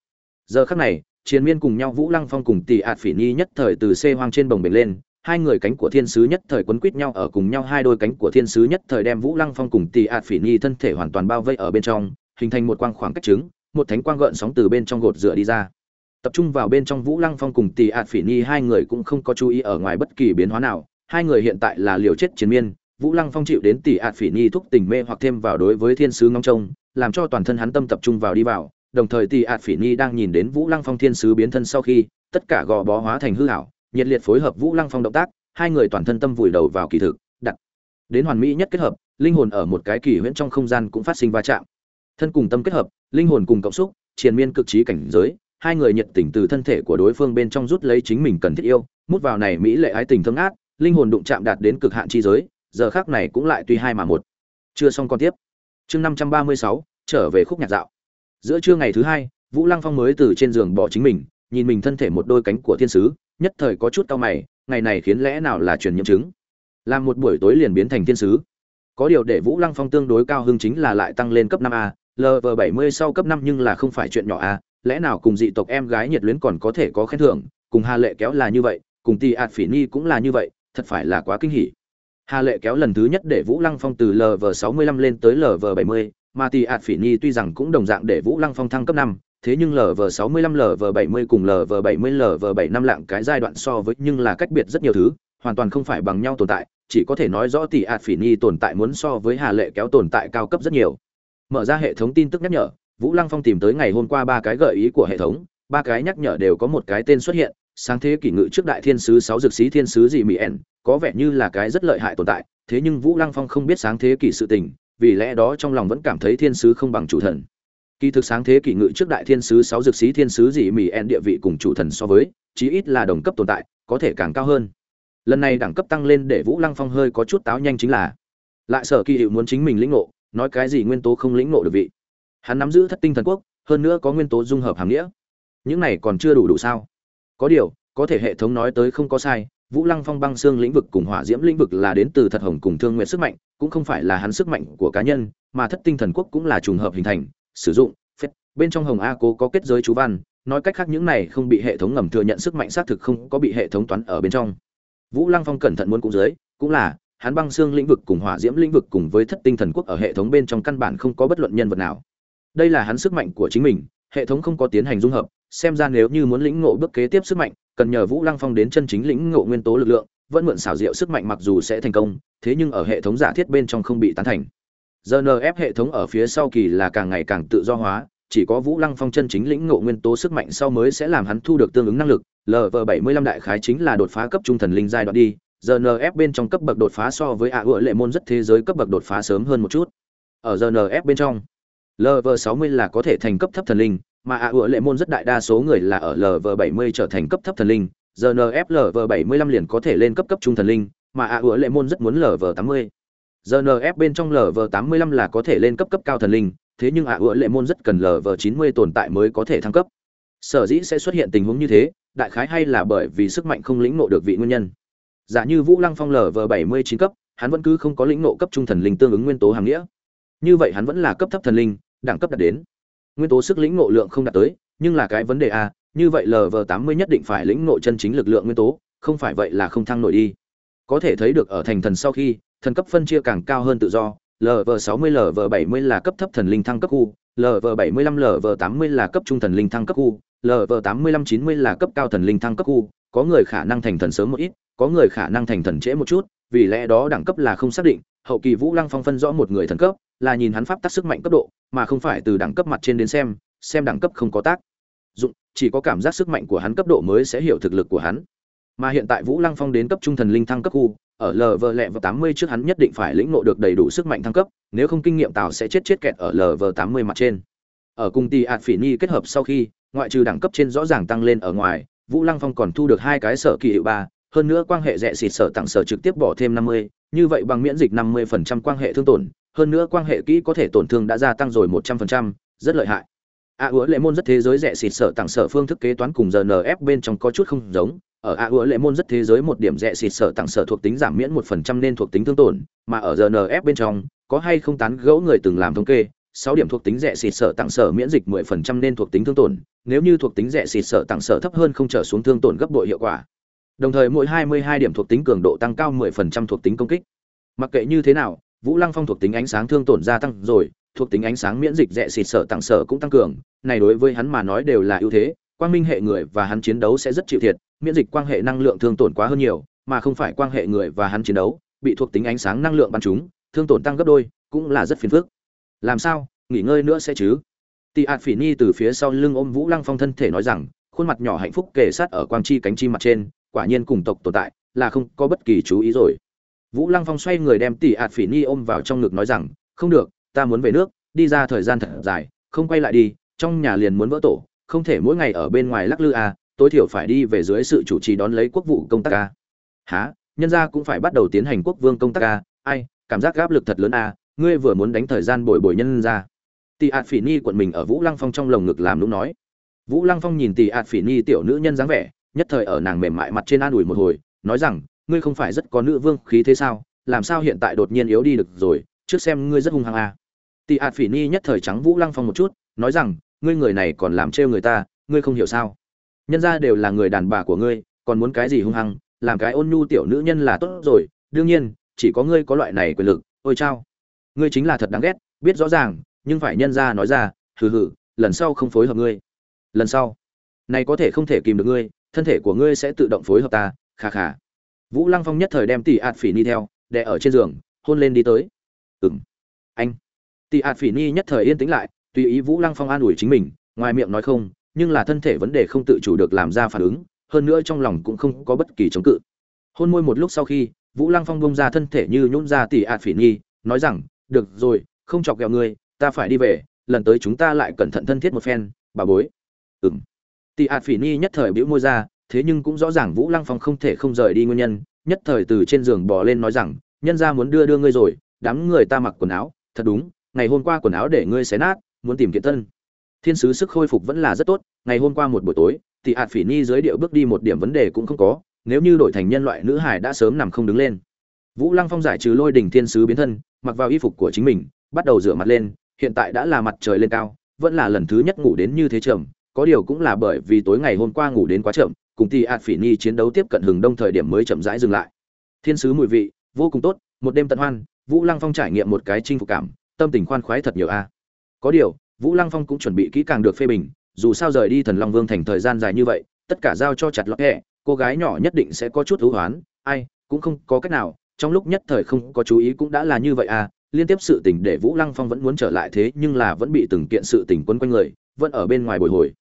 Giờ khắc này, chiến miên cùng nhau vũ lăng phong cùng tỷ ạt phỉ ni nhất thời từ xê hoang trên bồng bềnh lên, hai người cánh của thiên sứ nhất thời quấn quít nhau ở cùng nhau, hai đôi cánh của thiên sứ nhất thời đem vũ lăng phong cùng tỷ ạt phỉ nhi thân thể hoàn toàn bao vây ở bên trong, hình thành một quang khoảng cách trứng, một thánh quang gợn sóng từ bên trong gột rửa đi ra tập trung vào bên trong vũ lăng phong cùng tỷ ạt phỉ nhi hai người cũng không có chú ý ở ngoài bất kỳ biến hóa nào. Hai người hiện tại là liều chết chiến miên, vũ lăng phong chịu đến tỷ ạt phỉ nhi thúc tình mê hoặc thêm vào đối với thiên sứ ngong trông, làm cho toàn thân hắn tâm tập trung vào đi vào. Đồng thời tỷ ạt phỉ nhi đang nhìn đến vũ lăng phong thiên sứ biến thân sau khi, tất cả gò bó hóa thành hư hảo nhiệt liệt phối hợp vũ lăng phong động tác, hai người toàn thân tâm vùi đầu vào kỳ thực, đặt. Đến hoàn mỹ nhất kết hợp, linh hồn ở một cái kỳ huyễn trong không gian cũng phát sinh va chạm. Thân cùng tâm kết hợp, linh hồn cùng cộng xúc, triền miên cực trí cảnh giới hai người nhiệt tình từ thân thể của đối phương bên trong rút lấy chính mình cần thiết yêu, mút vào này mỹ lệ ái tình thương ác, linh hồn đụng chạm đạt đến cực hạn chi giới, giờ khác này cũng lại tuy hai mà một. Chưa xong còn tiếp. Chương năm trăm ba mươi sáu, trở về khúc nhạc dạo. Giữa trưa ngày thứ hai, vũ lăng phong mới từ trên giường bỏ chính mình, nhìn mình thân thể một đôi cánh của thiên sứ, nhất thời có chút cau mày, ngày này khiến lẽ nào là truyền nhiễm chứng? Làm một buổi tối liền biến thành thiên sứ. Có điều để vũ lăng phong tương đối cao hưng chính là lại tăng lên cấp năm a lv bảy mươi sau cấp năm nhưng là không phải chuyện nhỏ a lẽ nào cùng dị tộc em gái nhiệt luyến còn có thể có khen thưởng? Cùng hà lệ kéo là như vậy, cùng tì ạt phỉ nhi cũng là như vậy, thật phải là quá kinh hỉ. Hà lệ kéo lần thứ nhất để vũ lăng phong từ lv sáu mươi lăm lên tới lv bảy mươi, mà tì ạt phỉ nhi tuy rằng cũng đồng dạng để vũ lăng phong thăng cấp năm, thế nhưng lv sáu mươi lăm lv bảy mươi cùng lv bảy mươi lv bảy năm lạng cái giai đoạn so với nhưng là cách biệt rất nhiều thứ, hoàn toàn không phải bằng nhau tồn tại, chỉ có thể nói rõ tỷ ạt phỉ nhi tồn tại muốn so với hà lệ kéo tồn tại cao cấp rất nhiều. Mở ra hệ thống tin tức nhắc nhở vũ lăng phong tìm tới ngày hôm qua ba cái gợi ý của hệ thống, ba cái nhắc nhở đều có một cái tên xuất hiện, sáng thế kỷ ngự trước đại thiên sứ sáu dược sĩ thiên sứ dị mỹ ẻn, có vẻ như là cái rất lợi hại tồn tại, thế nhưng vũ lăng phong không biết sáng thế kỷ sự tình, vì lẽ đó trong lòng vẫn cảm thấy thiên sứ không bằng chủ thần. Kỳ thực sáng thế kỷ ngự trước đại thiên sứ sáu dược sĩ thiên sứ dị mỹ ẻn địa vị cùng chủ thần so với, chí ít là đồng cấp tồn tại, có thể càng cao hơn. Lần này đẳng cấp tăng lên để vũ lăng phong hơi có chút táo nhanh chính là, lại sở kỳ hiệu muốn chính mình lĩnh ngộ, nói cái gì nguyên tố không lĩnh ngộ được vị hắn nắm giữ thất tinh thần quốc, hơn nữa có nguyên tố dung hợp hàm nghĩa. Những này còn chưa đủ đủ sao? Có điều, có thể hệ thống nói tới không có sai, vũ lăng phong băng xương lĩnh vực cùng hỏa diễm lĩnh vực là đến từ thật hồng cùng thương nguyện sức mạnh, cũng không phải là hắn sức mạnh của cá nhân, mà thất tinh thần quốc cũng là trùng hợp hình thành, sử dụng phép bên trong hồng a cố có kết giới chú văn, nói cách khác những này không bị hệ thống ngầm thừa nhận sức mạnh xác thực không có bị hệ thống toán ở bên trong. Vũ lăng phong cẩn thận muốn cũng dưới, cũng là, hắn băng xương lĩnh vực cùng hỏa diễm lĩnh vực cùng với thất tinh thần quốc ở hệ thống bên trong căn bản không có bất luận nhân vật nào đây là hắn sức mạnh của chính mình, hệ thống không có tiến hành dung hợp, xem ra nếu như muốn lĩnh ngộ bước kế tiếp sức mạnh, cần nhờ vũ lăng phong đến chân chính lĩnh ngộ nguyên tố lực lượng, vẫn mượn xảo diệu sức mạnh mặc dù sẽ thành công, thế nhưng ở hệ thống giả thiết bên trong không bị tán thành. Rnf hệ thống ở phía sau kỳ là càng ngày càng tự do hóa, chỉ có vũ lăng phong chân chính lĩnh ngộ nguyên tố sức mạnh sau mới sẽ làm hắn thu được tương ứng năng lực. Lv 75 đại khái chính là đột phá cấp trung thần linh giai đoạn đi rnf bên trong cấp bậc đột phá so với ạ à lệ môn rất thế giới cấp bậc đột phá sớm hơn một chút. Ở rnf bên trong lv 60 là có thể thành cấp thấp thần linh, mà ạ à lệ môn rất đại đa số người là ở lv 70 trở thành cấp thấp thần linh rnf lv 75 liền có thể lên cấp cấp trung thần linh, mà ạ à lệ môn rất muốn lv 80 rnf bên trong lv 85 là có thể lên cấp cấp cao thần linh, thế nhưng ạ à lệ môn rất cần lv 90 tồn tại mới có thể thăng cấp. Sở dĩ sẽ xuất hiện tình huống như thế, đại khái hay là bởi vì sức mạnh không lĩnh nộ được vị nguyên nhân. Giả như vũ lăng phong lv 79 cấp, hắn vẫn cứ không có lĩnh nộ cấp trung thần linh tương ứng nguyên tố hàng nghĩa. Như vậy hắn vẫn là cấp thấp thần linh đẳng cấp đạt đến. Nguyên tố sức lĩnh ngộ lượng không đạt tới, nhưng là cái vấn đề a như vậy lv tám mươi nhất định phải lĩnh ngộ chân chính lực lượng nguyên tố, không phải vậy là không thăng nổi đi. Có thể thấy được ở thành thần sau khi, thần cấp phân chia càng cao hơn tự do lv sáu mươi lv bảy mươi là cấp thấp thần linh thăng cấp khu lv bảy mươi lăm lv tám mươi là cấp trung thần linh thăng cấp khu lv tám mươi lăm chín mươi là cấp cao thần linh thăng cấp khu. Có người khả năng thành thần sớm một ít, có người khả năng thành thần trễ một chút, vì lẽ đó đẳng cấp là không xác định, hậu kỳ vũ lăng phong phân rõ một người thần cấp là nhìn hắn pháp tác sức mạnh cấp độ, mà không phải từ đẳng cấp mặt trên đến xem xem đẳng cấp không có tác dụng, chỉ có cảm giác sức mạnh của hắn cấp độ mới sẽ hiểu thực lực của hắn. Mà hiện tại vũ lăng phong đến cấp trung thần linh thăng cấp khu, ở lv lẹ và tám mươi trước hắn nhất định phải lĩnh ngộ được đầy đủ sức mạnh thăng cấp, nếu không kinh nghiệm tạo sẽ chết chết kẹt ở lv tám mươi mặt trên. Ở cùng ty ạt phỉ nhi kết hợp sau khi, ngoại trừ đẳng cấp trên rõ ràng tăng lên ở ngoài, vũ lăng phong còn thu được hai cái sở kỳ hiệu ba, hơn nữa quan hệ rẻ xịt sở tặng sở trực tiếp bỏ thêm năm mươi, như vậy bằng miễn dịch năm mươi phần trăm quan hệ thương tổn hơn nữa quan hệ kỹ có thể tổn thương đã gia tăng rồi một trăm phần trăm, rất lợi hại. A hứa lệ môn rất thế giới rẻ xịt sở tặng sở phương thức kế toán cùng rnf bên trong có chút không giống. Ở a hứa lệ môn rất thế giới một điểm rẻ xịt sở tặng sở thuộc tính giảm miễn một phần trăm nên thuộc tính thương tổn, mà ở rnf bên trong, có hay không tán gẫu người từng làm thống kê, sáu điểm thuộc tính rẻ xịt sở tặng sở miễn dịch mười phần trăm nên thuộc tính thương tổn, nếu như thuộc tính rẻ xịt sở tặng sở thấp hơn không trở xuống thương tổn gấp bội hiệu quả. Đồng thời mỗi hai mươi hai điểm thuộc tính cường độ tăng cao mười phần trăm thuộc tính công kích. Mặc kệ như thế nào vũ lăng phong thuộc tính ánh sáng thương tổn gia tăng rồi, thuộc tính ánh sáng miễn dịch rẻ xịt sở tặng sở cũng tăng cường. Này đối với hắn mà nói đều là ưu thế. Quang minh hệ người và hắn chiến đấu sẽ rất chịu thiệt. Miễn dịch quan hệ năng lượng thương tổn quá hơn nhiều, mà không phải quan hệ người và hắn chiến đấu, bị thuộc tính ánh sáng năng lượng bắn chúng thương tổn tăng gấp đôi, cũng là rất phiền phức. Làm sao? Nghỉ ngơi nữa sẽ chứ? Tị ạt phỉ ni từ phía sau lưng ôm vũ lăng phong thân thể nói rằng, khuôn mặt nhỏ hạnh phúc kề sát ở quang chi cánh chim mặt trên, quả nhiên cùng tộc tồn tại, là không có bất kỳ chú ý rồi vũ lăng phong xoay người đem Tỷ ạt phỉ Nhi ôm vào trong ngực nói rằng không được ta muốn về nước đi ra thời gian thật dài không quay lại đi trong nhà liền muốn vỡ tổ không thể mỗi ngày ở bên ngoài lắc lư à, tối thiểu phải đi về dưới sự chủ trì đón lấy quốc vụ công tác à. há nhân gia cũng phải bắt đầu tiến hành quốc vương công tác à. ai cảm giác áp lực thật lớn à. ngươi vừa muốn đánh thời gian bồi bồi nhân ra Tỷ ạt phỉ Nhi quận mình ở vũ lăng phong trong lồng ngực làm lúc nói vũ lăng phong nhìn Tỷ ạt phỉ Nhi tiểu nữ nhân dáng vẻ nhất thời ở nàng mềm mại mặt trên an ủi một hồi nói rằng ngươi không phải rất có nữ vương khí thế sao? Làm sao hiện tại đột nhiên yếu đi được rồi? Trước xem ngươi rất hung hăng à. tị ạt phỉ ni nhất thời trắng vũ lăng phong một chút, nói rằng, ngươi người này còn làm trêu người ta, ngươi không hiểu sao? Nhân ra đều là người đàn bà của ngươi, còn muốn cái gì hung hăng? Làm cái ôn nhu tiểu nữ nhân là tốt rồi. Đương nhiên, chỉ có ngươi có loại này quyền lực. Ôi chao. Ngươi chính là thật đáng ghét, biết rõ ràng, nhưng phải nhân ra nói ra, hừ hừ, lần sau không phối hợp ngươi. Lần sau. Này có thể không thể kìm được ngươi, thân thể của ngươi sẽ tự động phối hợp ta khà khà vũ lăng phong nhất thời đem tỷ ạt phỉ ni theo, đè ở trên giường, hôn lên đi tới. Ừng anh. Tỷ ạt phỉ ni nhất thời yên tĩnh lại, tùy ý vũ lăng phong an ủi chính mình, ngoài miệng nói không, nhưng là thân thể vấn đề không tự chủ được làm ra phản ứng, hơn nữa trong lòng cũng không có bất kỳ chống cự. Hôn môi một lúc sau khi, vũ lăng phong bông ra thân thể như nhún ra tỷ ạt phỉ nhi nói rằng, được rồi, không chọc ghẹo ngươi, ta phải đi về, lần tới chúng ta lại cẩn thận thân thiết một phen, bà bối. Ừng tỷ ạt phỉ nhi nhất thời bĩu môi ra thế nhưng cũng rõ ràng vũ lăng phong không thể không rời đi nguyên nhân, nhất thời từ trên giường bò lên nói rằng, nhân gia muốn đưa đưa ngươi rồi, đám người ta mặc quần áo, thật đúng, ngày hôm qua quần áo để ngươi xé nát, muốn tìm kiện thân. Thiên sứ sức khôi phục vẫn là rất tốt, ngày hôm qua một buổi tối, thì ạt phỉ nhi dưới điệu bước đi một điểm vấn đề cũng không có, nếu như đổi thành nhân loại nữ hải đã sớm nằm không đứng lên. Vũ lăng phong giải trừ lôi đỉnh thiên sứ biến thân, mặc vào y phục của chính mình, bắt đầu rửa mặt lên, hiện tại đã là mặt trời lên cao, vẫn là lần thứ nhất ngủ đến như thế chậm, có điều cũng là bởi vì tối ngày hôm qua ngủ đến quá chậm cùng tỷ ạt phỉ nhi chiến đấu tiếp cận hừng đông thời điểm mới chậm rãi dừng lại. Thiên sứ mùi vị, vô cùng tốt, một đêm tận hoan, vũ lăng phong trải nghiệm một cái chinh phục cảm, tâm tình khoan khoái thật nhiều a. Có điều, vũ lăng phong cũng chuẩn bị kỹ càng được phê bình, dù sao rời đi thần long vương thành thời gian dài như vậy, tất cả giao cho chặt lọt hẹ, cô gái nhỏ nhất định sẽ có chút hữu hoán, ai, cũng không có cách nào, trong lúc nhất thời không có chú ý cũng đã là như vậy à liên tiếp sự tình để vũ lăng phong vẫn muốn trở lại thế nhưng là vẫn bị từng kiện sự tình quấn quanh người, vẫn ở bên ngoài bồi hồi.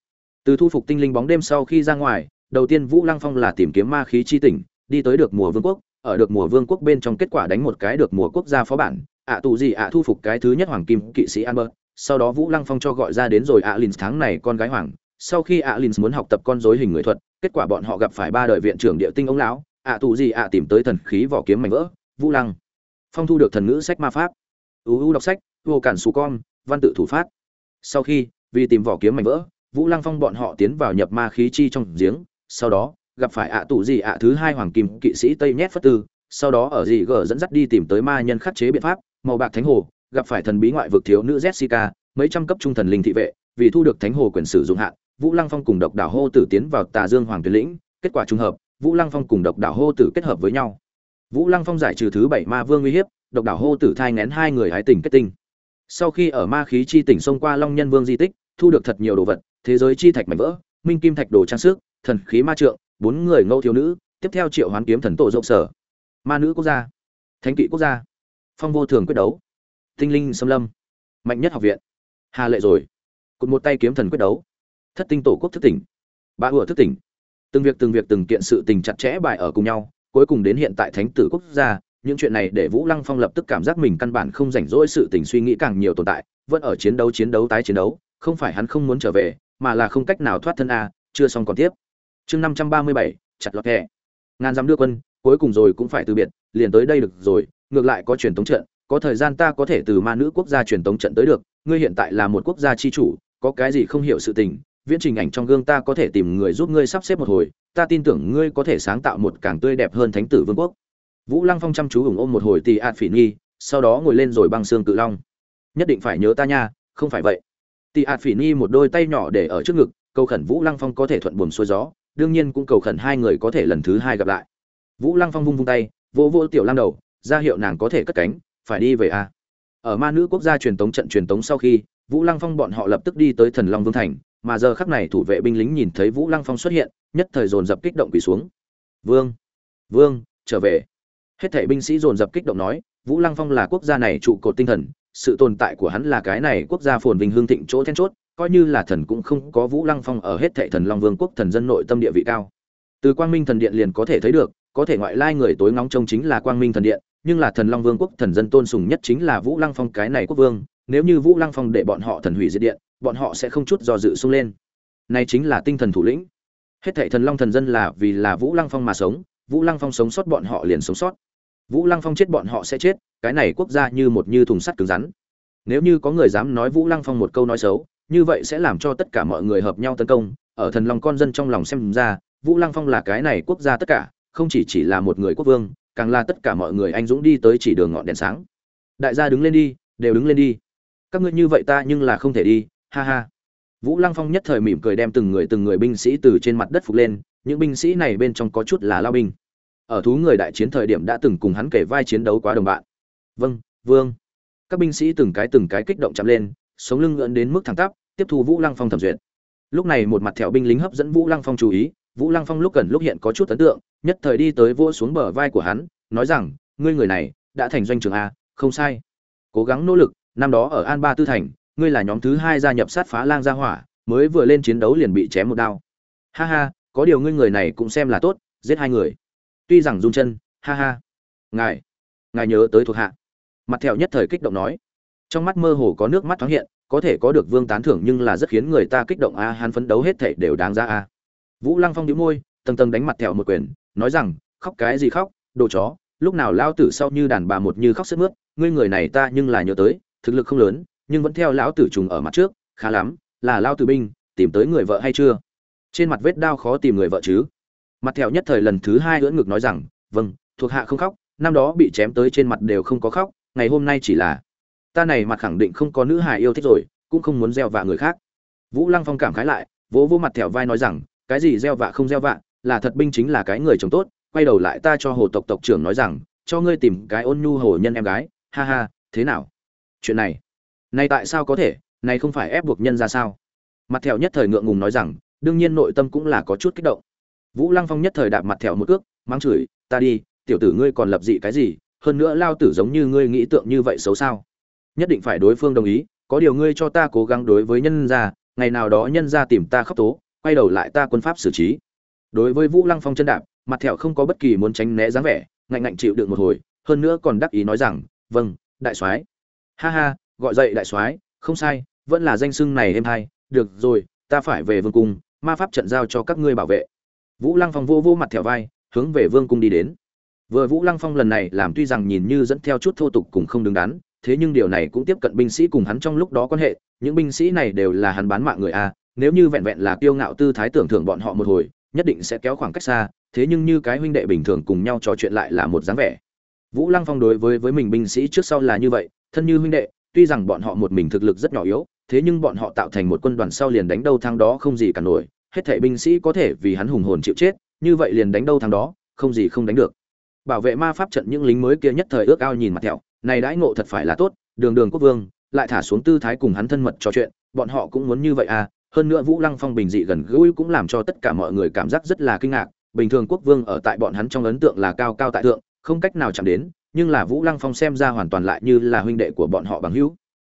Từ thu phục tinh linh bóng đêm sau khi ra ngoài đầu tiên vũ lăng phong là tìm kiếm ma khí chi tỉnh, đi tới được mùa vương quốc, ở được mùa vương quốc bên trong kết quả đánh một cái được mùa quốc gia phó bản, ạ tù gì ạ thu phục cái thứ nhất hoàng kim kỵ sĩ albert sau đó vũ lăng phong cho gọi ra đến rồi ạ à tháng này con gái hoàng. Sau khi ạ à muốn học tập con dối hình người thuật, kết quả bọn họ gặp phải ba đời viện trưởng địa tinh ông lão, ạ tù gì ạ tìm tới thần khí vỏ kiếm mảnh vỡ, vũ lăng phong thu được thần ngữ sách ma pháp. Uu đọc sách, vô cản xù con, văn tự thủ phát. Sau khi vì tìm vỏ kiếm mảnh vỡ, vũ lăng phong bọn họ tiến vào nhập ma khí chi trong giếng sau đó gặp phải ạ tù gì ạ thứ hai hoàng kim kỵ sĩ tây nhét phất tư sau đó ở gì gờ dẫn dắt đi tìm tới ma nhân khắc chế biện pháp màu bạc thánh hồ gặp phải thần bí ngoại vực thiếu nữ Jessica, mấy trăm cấp trung thần linh thị vệ, vì thu được thánh hồ quyền sử dụng hạn, Vũ Lăng Phong cùng độc đảo hô tử tiến vào Tà Dương Hoàng tuyến lĩnh, kết quả trùng hợp, Vũ Lăng Phong cùng độc đảo hô tử kết hợp với nhau. Vũ Lăng Phong giải trừ thứ bảy ma vương uy hiếp, độc đảo hô tử thai ngén hai người hái tình kết tinh. Sau khi ở ma khí chi tỉnh xông qua Long Nhân Vương di tích, thu được thật nhiều đồ vật, thế giới chi thạch mảnh vỡ, minh kim thạch đồ trang sức, thần khí ma trượng, bốn người ngâu thiếu nữ, tiếp theo triệu hoán kiếm thần tổ rộng sở, ma nữ quốc gia, thánh kỵ quốc gia, phong vô thường quyết đấu tinh linh xâm lâm mạnh nhất học viện hà lệ rồi cụt một tay kiếm thần quyết đấu thất tinh tổ quốc thức tỉnh ba ủa thức tỉnh. Từng việc từng việc từng kiện sự tình chặt chẽ bài ở cùng nhau cuối cùng đến hiện tại thánh tử quốc gia những chuyện này để vũ lăng phong lập tức cảm giác mình căn bản không rảnh rỗi sự tình suy nghĩ càng nhiều tồn tại vẫn ở chiến đấu chiến đấu tái chiến đấu không phải hắn không muốn trở về mà là không cách nào thoát thân a chưa xong còn tiếp chương năm trăm ba mươi bảy, chặt lọt hẹ ngàn dám đưa quân, cuối cùng rồi cũng phải từ biệt, liền tới đây được rồi, ngược lại có truyền tống trận, có thời gian ta có thể từ ma nữ quốc gia truyền tống trận tới được, ngươi hiện tại là một quốc gia chi chủ, có cái gì không hiểu sự tình, viễn trình ảnh trong gương ta có thể tìm người giúp ngươi sắp xếp một hồi, ta tin tưởng ngươi có thể sáng tạo một càng tươi đẹp hơn thánh tử vương quốc. Vũ lăng phong chăm chú ủng ôm một hồi tì ạt phỉ nghi sau đó ngồi lên rồi băng xương cự long. Nhất định phải nhớ ta nha, không phải vậy. Tì ạt phỉ nghi một đôi tay nhỏ để ở trước ngực, cầu khẩn vũ lăng phong có thể thuận buồm xuôi gió đương nhiên cũng cầu khẩn hai người có thể lần thứ hai gặp lại. Vũ lăng phong vung vung tay, vỗ vỗ tiểu lam đầu, ra hiệu nàng có thể cất cánh, phải đi về a. Ở ma nữ quốc gia truyền tống trận truyền tống sau khi, vũ lăng phong bọn họ lập tức đi tới thần long vương thành, mà giờ khắc này thủ vệ binh lính nhìn thấy vũ lăng phong xuất hiện, nhất thời dồn dập kích động quỳ xuống. Vương vương, trở về. Hết thảy binh sĩ dồn dập kích động nói, vũ lăng phong là quốc gia này trụ cột tinh thần, sự tồn tại của hắn là cái này quốc gia phồn vinh hương thịnh chỗ then chốt coi như là thần cũng không có vũ lăng phong ở hết thệ thần long vương quốc thần dân nội tâm địa vị cao. Từ quang minh thần điện liền có thể thấy được, có thể ngoại lai người tối ngóng trông chính là quang minh thần điện, nhưng là thần long vương quốc thần dân tôn sùng nhất chính là vũ lăng phong cái này quốc vương, nếu như vũ lăng phong để bọn họ thần hủy diệt điện, bọn họ sẽ không chút do dự xung lên. Này chính là tinh thần thủ lĩnh. Hết thảy thần long thần dân là vì là vũ lăng phong mà sống, vũ lăng phong sống sót bọn họ liền sống sót. Vũ lăng phong chết bọn họ sẽ chết, cái này quốc gia như một như thùng sắt cứng rắn. Nếu như có người dám nói vũ lăng phong một câu nói xấu như vậy sẽ làm cho tất cả mọi người hợp nhau tấn công, ở thần long con dân trong lòng xem ra, vũ lăng phong là cái này quốc gia tất cả, không chỉ chỉ là một người quốc vương, càng là tất cả mọi người anh dũng đi tới chỉ đường ngọn đèn sáng. Đại gia đứng lên đi, đều đứng lên đi. Các ngươi như vậy ta nhưng là không thể đi, ha ha. Vũ lăng phong nhất thời mỉm cười đem từng người từng người binh sĩ từ trên mặt đất phục lên, những binh sĩ này bên trong có chút là lao binh. Ở thú người đại chiến thời điểm đã từng cùng hắn kể vai chiến đấu quá đồng bạn. Vâng vương. Các binh sĩ từng cái từng cái kích động chạm lên sống lưng ngưỡn đến mức thẳng tắp, tiếp thu vũ lăng phong thẩm duyệt. Lúc này một mặt thẹo binh lính hấp dẫn vũ lăng phong chú ý, vũ lăng phong lúc gần lúc hiện có chút ấn tượng, nhất thời đi tới vỗ xuống bờ vai của hắn, nói rằng, ngươi người này đã thành doanh trưởng a, không sai. Cố gắng nỗ lực, năm đó ở an ba tư thành, ngươi là nhóm thứ hai gia nhập sát phá lang gia hỏa, mới vừa lên chiến đấu liền bị chém một đao. Ha ha, có điều ngươi người này cũng xem là tốt, giết hai người. Tuy rằng run chân, ha ha. Ngài ngài nhớ tới thuộc hạ. Mặt thẹo nhất thời kích động nói trong mắt mơ hồ có nước mắt thoáng hiện, có thể có được vương tán thưởng nhưng là rất khiến người ta kích động, a, hắn phấn đấu hết thể đều đáng ra a. Vũ lăng phong đĩu môi, tầng tầng đánh mặt thẹo một quyền, nói rằng, khóc cái gì khóc, đồ chó, lúc nào lao tử sau như đàn bà một như khóc sức mướt, ngươi người này ta nhưng là nhớ tới, thực lực không lớn, nhưng vẫn theo lão tử trùng ở mặt trước, khá lắm, là lao tử binh, tìm tới người vợ hay chưa? Trên mặt vết đao khó tìm người vợ chứ? Mặt thẹo nhất thời lần thứ hai ưỡn ngực nói rằng vâng thuộc hạ không khóc, năm đó bị chém tới trên mặt đều không có khóc, ngày hôm nay chỉ là ta này mặt khẳng định không có nữ hài yêu thích rồi, cũng không muốn gieo vạ người khác. Vũ lăng phong cảm khái lại, vỗ vỗ mặt thẹo vai nói rằng, cái gì gieo vạ không gieo vạ, là thật binh chính là cái người chồng tốt, quay đầu lại ta cho hồ tộc tộc trưởng nói rằng, cho ngươi tìm cái ôn nhu hồ nhân em gái, ha ha, thế nào? Chuyện này này tại sao có thể, này không phải ép buộc nhân ra sao? Mặt thẹo nhất thời ngượng ngùng nói rằng, đương nhiên nội tâm cũng là có chút kích động. Vũ lăng phong nhất thời đạp mặt thẹo một ước mắng chửi, ta đi, tiểu tử ngươi còn lập dị cái gì, hơn nữa lao tử giống như ngươi nghĩ tượng như vậy xấu sao? Nhất định phải đối phương đồng ý, có điều ngươi cho ta cố gắng đối với nhân gia, ngày nào đó nhân gia tìm ta khóc tố, quay đầu lại ta quân pháp xử trí. Đối với vũ lăng phong chân đạp, mặt thẹo không có bất kỳ muốn tránh né dáng vẻ, ngạnh ngạnh chịu đựng một hồi, hơn nữa còn đắc ý nói rằng vâng đại soái. Ha ha, gọi dậy đại soái, không sai, vẫn là danh xưng này êm hay, được rồi, ta phải về vương cung, ma pháp trận giao cho các ngươi bảo vệ. Vũ lăng phong vô vô mặt thẹo vai, hướng về vương cung đi đến. Vừa vũ lăng phong lần này làm tuy rằng nhìn như dẫn theo chút thô tục cùng không đứng đắn thế nhưng điều này cũng tiếp cận binh sĩ cùng hắn trong lúc đó quan hệ, những binh sĩ này đều là hắn bán mạng người a, nếu như vẹn vẹn là kiêu ngạo tư thái tưởng thưởng bọn họ một hồi, nhất định sẽ kéo khoảng cách xa, thế nhưng như cái huynh đệ bình thường cùng nhau trò chuyện lại là một dáng vẻ. Vũ lăng phong đối với với mình binh sĩ trước sau là như vậy, thân như huynh đệ, tuy rằng bọn họ một mình thực lực rất nhỏ yếu, thế nhưng bọn họ tạo thành một quân đoàn sau liền đánh đâu thang đó không gì cả nổi, hết thảy binh sĩ có thể vì hắn hùng hồn chịu chết, như vậy liền đánh đâu thang đó, không gì không đánh được. Bảo vệ ma pháp trận những lính mới kia nhất thời ước ao nhìn mặt thẹo này đãi ngộ thật phải là tốt, đường đường quốc vương, lại thả xuống tư thái cùng hắn thân mật trò chuyện, bọn họ cũng muốn như vậy à hơn nữa vũ lăng phong bình dị gần gũi cũng làm cho tất cả mọi người cảm giác rất là kinh ngạc, bình thường quốc vương ở tại bọn hắn trong ấn tượng là cao cao tại thượng, không cách nào chạm đến, nhưng là vũ lăng phong xem ra hoàn toàn lại như là huynh đệ của bọn họ bằng hữu.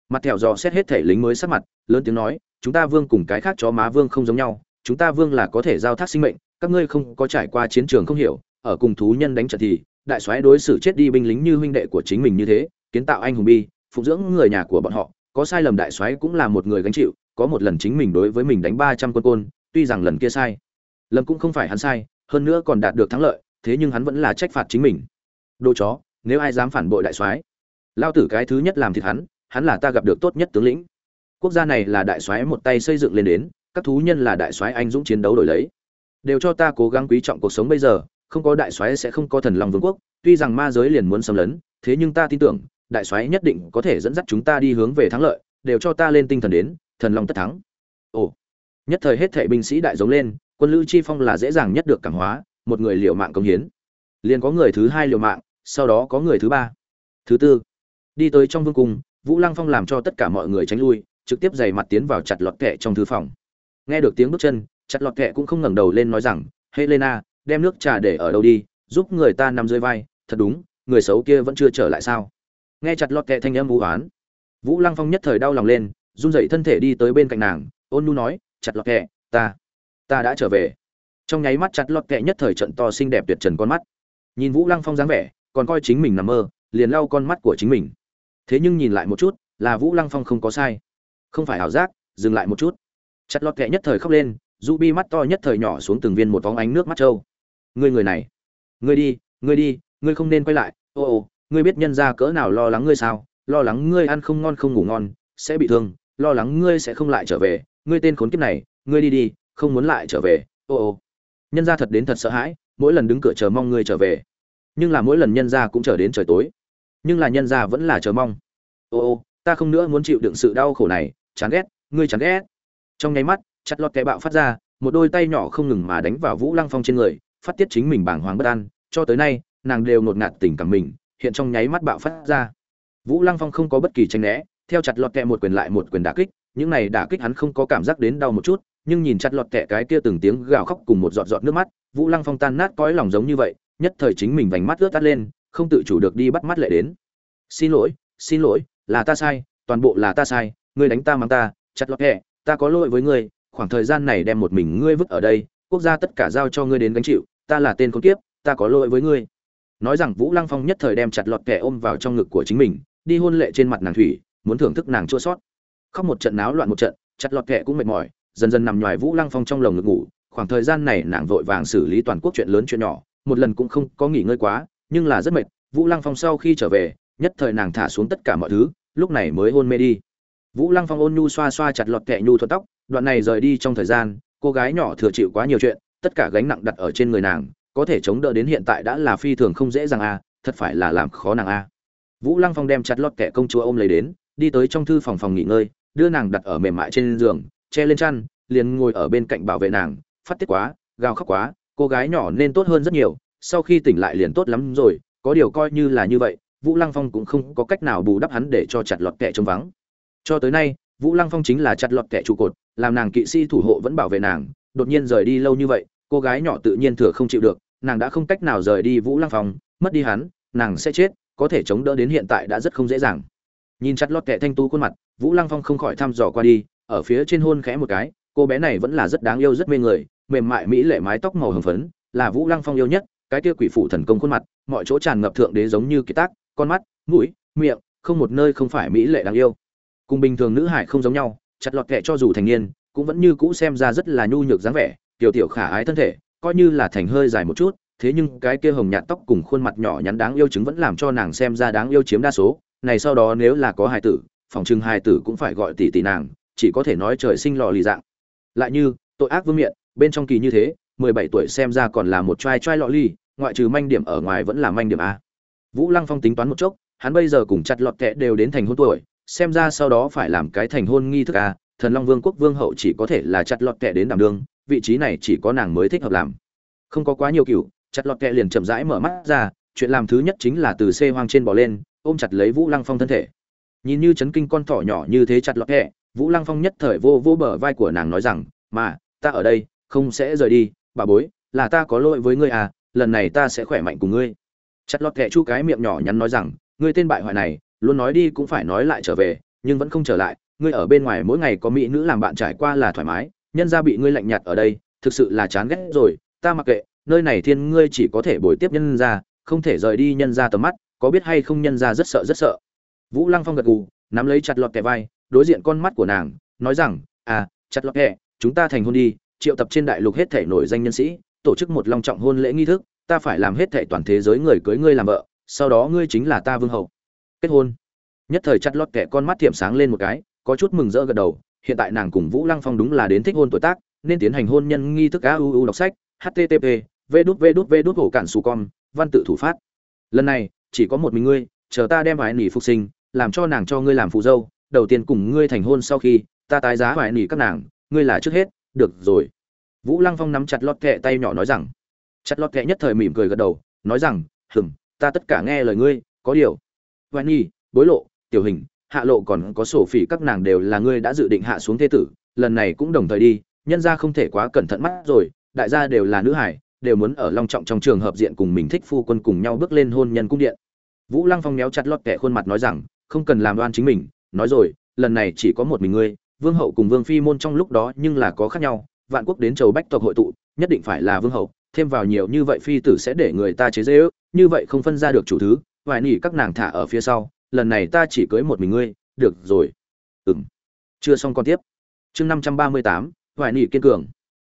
Mặt thẹo dò xét hết thể lính mới sắc mặt, lớn tiếng nói, chúng ta vương cùng cái khác chó má vương không giống nhau, chúng ta vương là có thể giao thác sinh mệnh, các ngươi không có trải qua chiến trường không hiểu, ở cùng thú nhân đánh trận thì đại soái đối xử chết đi binh lính như huynh đệ của chính mình như thế, kiến tạo anh hùng bi phụng dưỡng người nhà của bọn họ, có sai lầm đại soái cũng là một người gánh chịu, có một lần chính mình đối với mình đánh ba trăm quân côn, tuy rằng lần kia sai lâm cũng không phải hắn sai, hơn nữa còn đạt được thắng lợi, thế nhưng hắn vẫn là trách phạt chính mình. Đồ chó, nếu ai dám phản bội đại soái, lao tử cái thứ nhất làm thịt hắn hắn là ta gặp được tốt nhất tướng lĩnh. Quốc gia này là đại soái một tay xây dựng lên đến, các thú nhân là đại soái anh dũng chiến đấu đổi lấy. Đều cho ta cố gắng quý trọng cuộc sống bây giờ không có đại soái sẽ không có thần long vương quốc, tuy rằng ma giới liền muốn xâm lấn, thế nhưng ta tin tưởng, đại soái nhất định có thể dẫn dắt chúng ta đi hướng về thắng lợi, đều cho ta lên tinh thần đến, thần long tất thắng. Ồ, nhất thời hết thệ binh sĩ đại giống lên, quân lữ chi phong là dễ dàng nhất được cảm hóa, một người liều mạng công hiến. Liền có người thứ hai liều mạng, sau đó có người thứ ba. Thứ tư, đi tới trong vương cung, vũ lăng phong làm cho tất cả mọi người tránh lui, trực tiếp giày mặt tiến vào chặt lọt kẹ trong thư phòng. Nghe được tiếng bước chân, chặt lọt kẹ cũng không ngẩng đầu lên nói rằng, helena đem nước trà để ở đâu đi, giúp người ta nằm dưới vai, thật đúng, người xấu kia vẫn chưa trở lại sao? Nghe chặt lọt kẹ thanh âm vũ oán vũ lăng phong nhất thời đau lòng lên, run dậy thân thể đi tới bên cạnh nàng, ôn nu nói, chặt lọt kẹ, ta ta đã trở về. Trong nháy mắt chặt lọt kẹ nhất thời trận to xinh đẹp tuyệt trần con mắt. Nhìn vũ lăng phong dáng vẻ, còn coi chính mình nằm mơ, liền lau con mắt của chính mình. Thế nhưng nhìn lại một chút, là vũ lăng phong không có sai. Không phải ảo giác, dừng lại một chút. Chặt lọt kẹ nhất thời khóc lên, du bi mắt to nhất thời nhỏ xuống từng viên một vóng ánh nước mắt trâu ngươi người này. Ngươi đi ngươi đi, ngươi không nên quay lại. Ô ô, ngươi biết nhân ra cỡ nào lo lắng ngươi sao? Lo lắng ngươi ăn không ngon không ngủ ngon, sẽ bị thương. Lo lắng ngươi sẽ không lại trở về. Ngươi tên khốn kiếp này, ngươi đi đi, không muốn lại trở về. Ô ô. Nhân ra thật đến thật sợ hãi, mỗi lần đứng cửa chờ mong ngươi trở về. Nhưng là mỗi lần nhân ra cũng chờ đến trời tối. Nhưng là nhân ra vẫn là chờ mong. Ô ô, ta không nữa muốn chịu đựng sự đau khổ này, chán ghét, ngươi chán ghét. Trong nháy mắt, chặt lọt kẻ bạo phát ra, một đôi tay nhỏ không ngừng mà đánh vào vũ lăng phong trên người phát tiết chính mình bàng hoàng bất an, cho tới nay, nàng đều ngột ngạt tình cảm mình, hiện trong nháy mắt bạo phát ra. Vũ lăng phong không có bất kỳ tranh né, theo chặt lọt kẹ một quyền lại một quyền đả kích, những này đả kích hắn không có cảm giác đến đau một chút, nhưng nhìn chặt lọt kẹ cái kia từng tiếng gào khóc cùng một giọt giọt nước mắt, vũ lăng phong tan nát cõi lòng giống như vậy, nhất thời chính mình vành mắt ướt tắt lên, không tự chủ được đi bắt mắt lệ đến. Xin lỗi xin lỗi, là ta sai, toàn bộ là ta sai, ngươi đánh ta mang ta, chặt lọt kẹ, ta có lỗi với ngươi, khoảng thời gian này đem một mình ngươi vứt ở đây, quốc gia tất cả giao cho ngươi đến gánh chịu ta là tên con kiếp, ta có lỗi với ngươi. Nói rằng vũ lăng phong nhất thời đem chặt lọt kẻ ôm vào trong ngực của chính mình, đi hôn lệ trên mặt nàng thủy, muốn thưởng thức nàng chua sót. Khóc một trận náo loạn một trận, chặt lọt kẻ cũng mệt mỏi, dần dần nằm ngoài vũ lăng phong trong lồng ngực ngủ. Khoảng thời gian này nàng vội vàng xử lý toàn quốc chuyện lớn chuyện nhỏ, một lần cũng không có nghỉ ngơi quá, nhưng là rất mệt. Vũ lăng phong sau khi trở về, nhất thời nàng thả xuống tất cả mọi thứ, lúc này mới hôn mê đi. Vũ lăng phong ôn nhu xoa xoa chặt lọt kẹ nhu thuật tóc, đoạn này rời đi trong thời gian, cô gái nhỏ thừa chịu quá nhiều chuyện tất cả gánh nặng đặt ở trên người nàng, có thể chống đỡ đến hiện tại đã là phi thường không dễ dàng a thật phải là làm khó nàng a vũ lăng phong đem chặt lọt kẹ công chúa ôm lấy đến, đi tới trong thư phòng phòng nghỉ ngơi, đưa nàng đặt ở mềm mại trên giường, che lên chăn, liền ngồi ở bên cạnh bảo vệ nàng, phát tiết quá, gào khóc quá, cô gái nhỏ nên tốt hơn rất nhiều, sau khi tỉnh lại liền tốt lắm rồi, có điều coi như là như vậy, vũ lăng phong cũng không có cách nào bù đắp hắn để cho chặt lọt kẹ trống vắng. Cho tới nay, vũ lăng phong chính là chặt lọt kẻ trụ cột, làm nàng kỵ sĩ thủ hộ vẫn bảo vệ nàng, đột nhiên rời đi lâu như vậy cô gái nhỏ tự nhiên thừa không chịu được, nàng đã không cách nào rời đi vũ lăng phong, mất đi hắn, nàng sẽ chết, có thể chống đỡ đến hiện tại đã rất không dễ dàng. Nhìn chặt lọt kệ thanh tú khuôn mặt, vũ lăng phong không khỏi thăm dò qua đi, ở phía trên hôn khẽ một cái, cô bé này vẫn là rất đáng yêu rất mê người, mềm mại mỹ lệ mái tóc màu hồng phấn, là vũ lăng phong yêu nhất, cái kia quỷ phủ thần công khuôn mặt, mọi chỗ tràn ngập thượng đế giống như kiệt tác, con mắt, mũi, miệng, không một nơi không phải mỹ lệ đáng yêu. Cùng bình thường nữ hải không giống nhau, chặt lọt kệ cho dù thành niên, cũng vẫn như cũ xem ra rất là nhu nhược dáng vẻ tiểu tiểu khả ái thân thể, coi như là thành hơi dài một chút, thế nhưng cái kia hồng nhạt tóc cùng khuôn mặt nhỏ nhắn đáng yêu chứng vẫn làm cho nàng xem ra đáng yêu chiếm đa số này sau đó nếu là có hài tử, phòng trưng hài tử cũng phải gọi tỷ tỷ nàng, chỉ có thể nói trời sinh lò lì dạng lại như, tội ác vương miện, bên trong kỳ như thế, mười bảy tuổi xem ra còn là một trai trai lọ ly ngoại trừ manh điểm ở ngoài vẫn là manh điểm a vũ lăng phong tính toán một chốc, hắn bây giờ cùng chặt lọt kệ đều đến thành hôn tuổi, xem ra sau đó phải làm cái thành hôn nghi thức a. thần long vương quốc vương hậu chỉ có thể là chặt lọt kẹ đến đảm đương vị trí này chỉ có nàng mới thích hợp làm. Không có quá nhiều cựu chặt lọt kẹ liền chậm rãi mở mắt ra, chuyện làm thứ nhất chính là từ xê hoang trên bò lên, ôm chặt lấy vũ lăng phong thân thể. Nhìn như chấn kinh con thỏ nhỏ như thế chặt lọt kẹ, vũ lăng phong nhất thời vô vô bờ vai của nàng nói rằng, mà, ta ở đây, không sẽ rời đi, bà bối, là ta có lỗi với ngươi à lần này ta sẽ khỏe mạnh cùng ngươi. Chặt lọt kẹ chu cái miệng nhỏ nhắn nói rằng, ngươi tên bại hoại này, luôn nói đi cũng phải nói lại trở về, nhưng vẫn không trở lại, ngươi ở bên ngoài mỗi ngày có mỹ nữ làm bạn trải qua là thoải mái nhân ra bị ngươi lạnh nhạt ở đây, thực sự là chán ghét rồi, ta mặc kệ, nơi này thiên ngươi chỉ có thể bồi tiếp nhân ra không thể rời đi nhân ra tầm mắt, có biết hay không nhân ra rất sợ rất sợ. Vũ lăng phong gật gù, nắm lấy chặt lọt kẻ vai, đối diện con mắt của nàng, nói rằng à chặt lọt kẻ, chúng ta thành hôn đi, triệu tập trên đại lục hết thể nổi danh nhân sĩ, tổ chức một long trọng hôn lễ nghi thức, ta phải làm hết thể toàn thế giới người cưới ngươi làm vợ, sau đó ngươi chính là ta vương hậu. Kết hôn. Nhất thời chặt lọt kẻ con mắt thiệm sáng lên một cái, có chút mừng rỡ gật đầu hiện tại nàng cùng vũ lăng phong đúng là đến thích hôn tuổi tác, nên tiến hành hôn nhân nghi thức Auu đọc sách http v đút v đút v đút hổ cản su con văn tự thủ phát. Lần này, chỉ có một mình ngươi, chờ ta đem vài nỉ phục sinh, làm cho nàng cho ngươi làm phù dâu, đầu tiên cùng ngươi thành hôn sau khi, ta tái giá vài nỉ các nàng, ngươi là trước hết, được rồi. Vũ lăng phong nắm chặt lót kẹ tay nhỏ nói rằng, chặt lót kẹ nhất thời mỉm cười gật đầu, nói rằng hừng ta tất cả nghe lời ngươi, có điều. Vài nỉ, bối lộ, tiểu hình hạ lộ còn có sổ phỉ các nàng đều là ngươi đã dự định hạ xuống thế tử, lần này cũng đồng thời đi, nhân ra không thể quá cẩn thận mắt rồi, đại gia đều là nữ hải, đều muốn ở long trọng trong trường hợp diện cùng mình thích phu quân cùng nhau bước lên hôn nhân cung điện. Vũ lăng phong méo chặt lót kẻ khuôn mặt nói rằng, không cần làm đoan chính mình, nói rồi, lần này chỉ có một mình ngươi, vương hậu cùng vương phi môn trong lúc đó nhưng là có khác nhau, vạn quốc đến châu bách tộc hội tụ, nhất định phải là vương hậu, thêm vào nhiều như vậy phi tử sẽ để người ta chế dễ ước như vậy không phân ra được chủ thứ vài nỉ các nàng thả ở phía sau lần này ta chỉ cưới một mình ngươi, được rồi. Ừng chưa xong con tiếp. Chương năm trăm ba mươi tám nỉ kiên cường.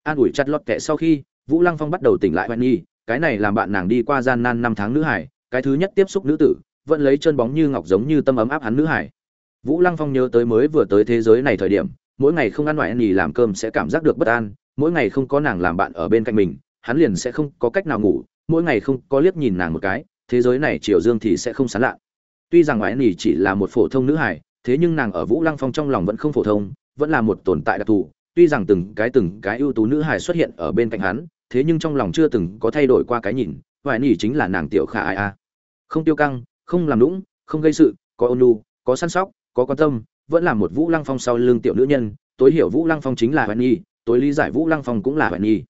An ủi chặt lót kẻ sau khi, vũ lăng phong bắt đầu tỉnh lại hoài nhi, cái này làm bạn nàng đi qua gian nan năm tháng nữ hải, cái thứ nhất tiếp xúc nữ tử, vẫn lấy chân bóng như ngọc giống như tâm ấm áp hắn nữ hải. Vũ lăng phong nhớ tới mới vừa tới thế giới này thời điểm, mỗi ngày không ăn ngoại nỉ làm cơm sẽ cảm giác được bất an, mỗi ngày không có nàng làm bạn ở bên cạnh mình, hắn liền sẽ không có cách nào ngủ, mỗi ngày không có liếc nhìn nàng một cái, thế giới này triều dương thì sẽ không sán lạ tuy rằng ngoại nhi chỉ là một phổ thông nữ hải thế nhưng nàng ở vũ lăng phong trong lòng vẫn không phổ thông, vẫn là một tồn tại đặc thù. Tuy rằng từng cái từng cái ưu tú nữ hải xuất hiện ở bên cạnh hắn, thế nhưng trong lòng chưa từng có thay đổi qua cái nhìn, ngoại nỉ chính là nàng tiểu khả ai a. Không tiêu căng, không làm lũng không gây sự, có ôn nhu, có săn sóc, có quan tâm, vẫn là một vũ lăng phong sau lưng tiểu nữ nhân, tối hiểu vũ lăng phong chính là hoài nhi tối lý giải vũ lăng phong cũng là hoài nhi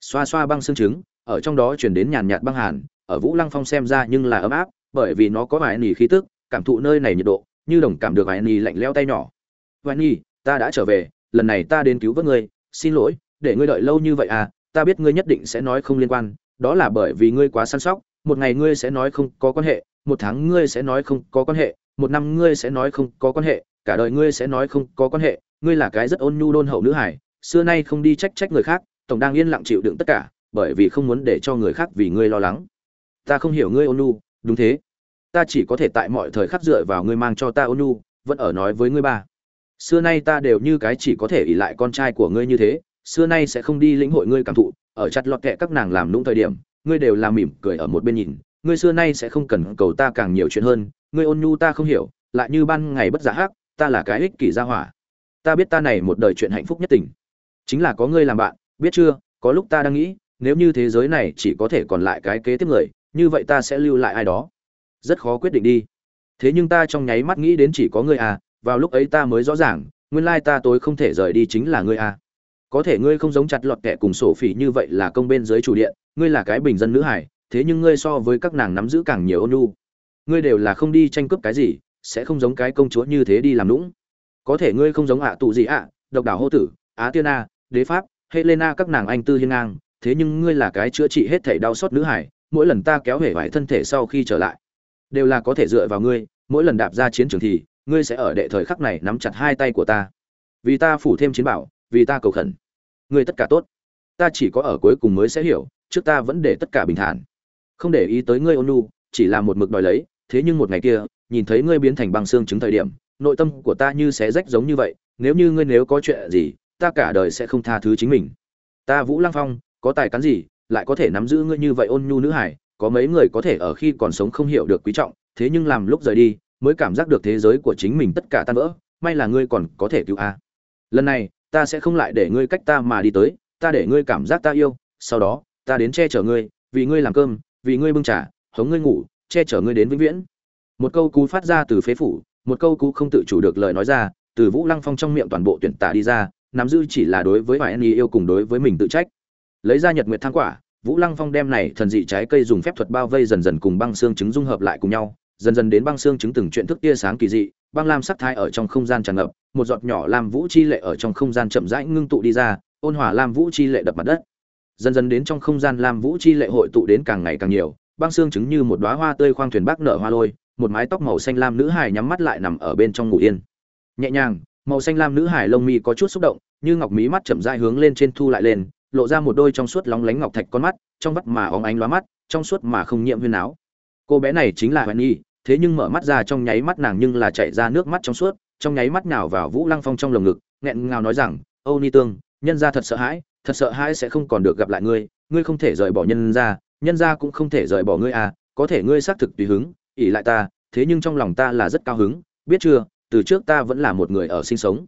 xoa xoa băng xương trứng, ở trong đó chuyển đến nhàn nhạt băng hàn, ở vũ lăng phong xem ra nhưng là ấm áp bởi vì nó có vài nỉ khí tức, cảm thụ nơi này nhiệt độ, như đồng cảm được vài nỉ lạnh leo tay nhỏ. Vài nỉ ta đã trở về, lần này ta đến cứu vớt ngươi, xin lỗi, để ngươi đợi lâu như vậy à ta biết ngươi nhất định sẽ nói không liên quan, đó là bởi vì ngươi quá săn sóc, một ngày ngươi sẽ nói không có quan hệ, một tháng ngươi sẽ nói không có quan hệ, một năm ngươi sẽ nói không có quan hệ, cả đời ngươi sẽ nói không có quan hệ, ngươi là cái rất ôn nhu đôn hậu nữ hải, xưa nay không đi trách trách người khác, tổng đang yên lặng chịu đựng tất cả, bởi vì không muốn để cho người khác vì ngươi lo lắng. Ta không hiểu ngươi ôn nhu, đúng thế ta chỉ có thể tại mọi thời khắc dựa vào ngươi mang cho ta ôn nhu, vẫn ở nói với ngươi ba. Xưa nay ta đều như cái chỉ có thể ỉ lại con trai của ngươi như thế, xưa nay sẽ không đi lĩnh hội ngươi cảm thụ, ở chặt lọt kệ các nàng làm nũng thời điểm, ngươi đều làm mỉm cười ở một bên nhìn, ngươi xưa nay sẽ không cần cầu ta càng nhiều chuyện hơn, ngươi ôn nhu ta không hiểu, lại như ban ngày bất giả hát ta là cái ích kỷ gia hỏa. Ta biết ta này một đời chuyện hạnh phúc nhất tình, chính là có ngươi làm bạn, biết chưa, có lúc ta đang nghĩ, nếu như thế giới này chỉ có thể còn lại cái kế tiếp người, như vậy ta sẽ lưu lại ai đó rất khó quyết định đi. Thế nhưng ta trong nháy mắt nghĩ đến chỉ có ngươi à vào lúc ấy ta mới rõ ràng, nguyên lai ta tối không thể rời đi chính là ngươi à. Có thể ngươi không giống chặt lọt kẻ cùng sổ phỉ như vậy là công bên dưới chủ điện, ngươi là cái bình dân nữ hải, thế nhưng ngươi so với các nàng nắm giữ càng nhiều ôn nhu. Ngươi đều là không đi tranh cướp cái gì, sẽ không giống cái công chúa như thế đi làm lũng có thể ngươi không giống ạ tụ gì ạ, độc đảo hô tử, á tiên a, đế pháp helena các nàng anh tư hiên ngang, thế nhưng ngươi là cái chữa trị hết thể đau xót nữ hải, mỗi lần ta kéo hể vải thân thể sau khi trở lại đều là có thể dựa vào ngươi, mỗi lần đạp ra chiến trường thì, ngươi sẽ ở đệ thời khắc này nắm chặt hai tay của ta. Vì ta phủ thêm chiến bảo, vì ta cầu khẩn. Ngươi tất cả tốt. Ta chỉ có ở cuối cùng mới sẽ hiểu, trước ta vẫn để tất cả bình thản. Không để ý tới ngươi, ôn nhu chỉ là một mực đòi lấy, thế nhưng một ngày kia, nhìn thấy ngươi biến thành băng xương chứng thời điểm, nội tâm của ta như sẽ rách giống như vậy, nếu như ngươi nếu có chuyện gì, ta cả đời sẽ không tha thứ chính mình. Ta vũ lăng phong, có tài cán gì, lại có thể nắm giữ ngươi như vậy ôn nhu nữ hải có mấy người có thể ở khi còn sống không hiểu được quý trọng, thế nhưng làm lúc rời đi, mới cảm giác được thế giới của chính mình tất cả tan vỡ, may là ngươi còn có thể cứu a. Lần này, ta sẽ không lại để ngươi cách ta mà đi tới, ta để ngươi cảm giác ta yêu, sau đó, ta đến che chở ngươi, vì ngươi làm cơm, vì ngươi bưng trà, hống ngươi ngủ, che chở ngươi đến vĩnh viễn. Một câu cú phát ra từ phế phủ, một câu cú không tự chủ được lời nói ra, từ vũ lăng phong trong miệng toàn bộ tuyển tả đi ra, nắm giữ chỉ là đối với hoài anh yêu cùng đối với mình tự trách. Lấy ra nhật nguyệt thang quả vũ lăng phong đem này thần dị trái cây dùng phép thuật bao vây dần dần cùng băng xương trứng dung hợp lại cùng nhau, dần dần đến băng xương trứng từng chuyện thức tia sáng kỳ dị, băng lam sắc thái ở trong không gian tràn ngập, một giọt nhỏ lam vũ chi lệ ở trong không gian chậm rãi ngưng tụ đi ra, ôn hòa lam vũ chi lệ đập mặt đất. Dần dần đến trong không gian lam vũ chi lệ hội tụ đến càng ngày càng nhiều, băng xương trứng như một đóa hoa tươi khoang thuyền bác nở hoa lôi, một mái tóc màu xanh lam nữ hải nhắm mắt lại nằm ở bên trong ngủ yên. Nhẹ nhàng, màu xanh lam nữ hải lông mi có chút xúc động, như ngọc mí mắt chậm rãi hướng lên trên thu lại lên lộ ra một đôi trong suốt lóng lánh ngọc thạch con mắt, trong mắt mà óng ánh lóa mắt, trong suốt mà không nhiễm huyên áo cô bé này chính là hoài nhi, thế nhưng mở mắt ra trong nháy mắt nàng nhưng là chạy ra nước mắt trong suốt, trong nháy mắt nào vào vũ lăng phong trong lồng ngực, nghẹn ngào nói rằng, âu ni tương, nhân ra thật sợ hãi, thật sợ hãi sẽ không còn được gặp lại ngươi ngươi không thể rời bỏ nhân ra nhân ra cũng không thể rời bỏ ngươi à có thể ngươi xác thực tùy hứng ỉ lại ta, thế nhưng trong lòng ta là rất cao hứng, biết chưa, từ trước ta vẫn là một người ở sinh sống.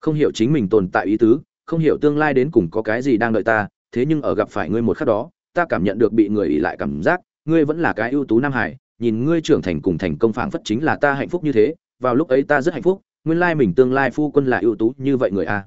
Không hiểu chính mình tồn tại ý tứ không hiểu tương lai đến cùng có cái gì đang đợi ta, thế nhưng ở gặp phải ngươi một khắc đó, ta cảm nhận được bị người ỉ lại cảm giác, ngươi vẫn là cái ưu tú nam hải, nhìn ngươi trưởng thành cùng thành công phảng phất chính là ta hạnh phúc như thế, vào lúc ấy ta rất hạnh phúc, nguyên lai mình tương lai phu quân là ưu tú như vậy người a.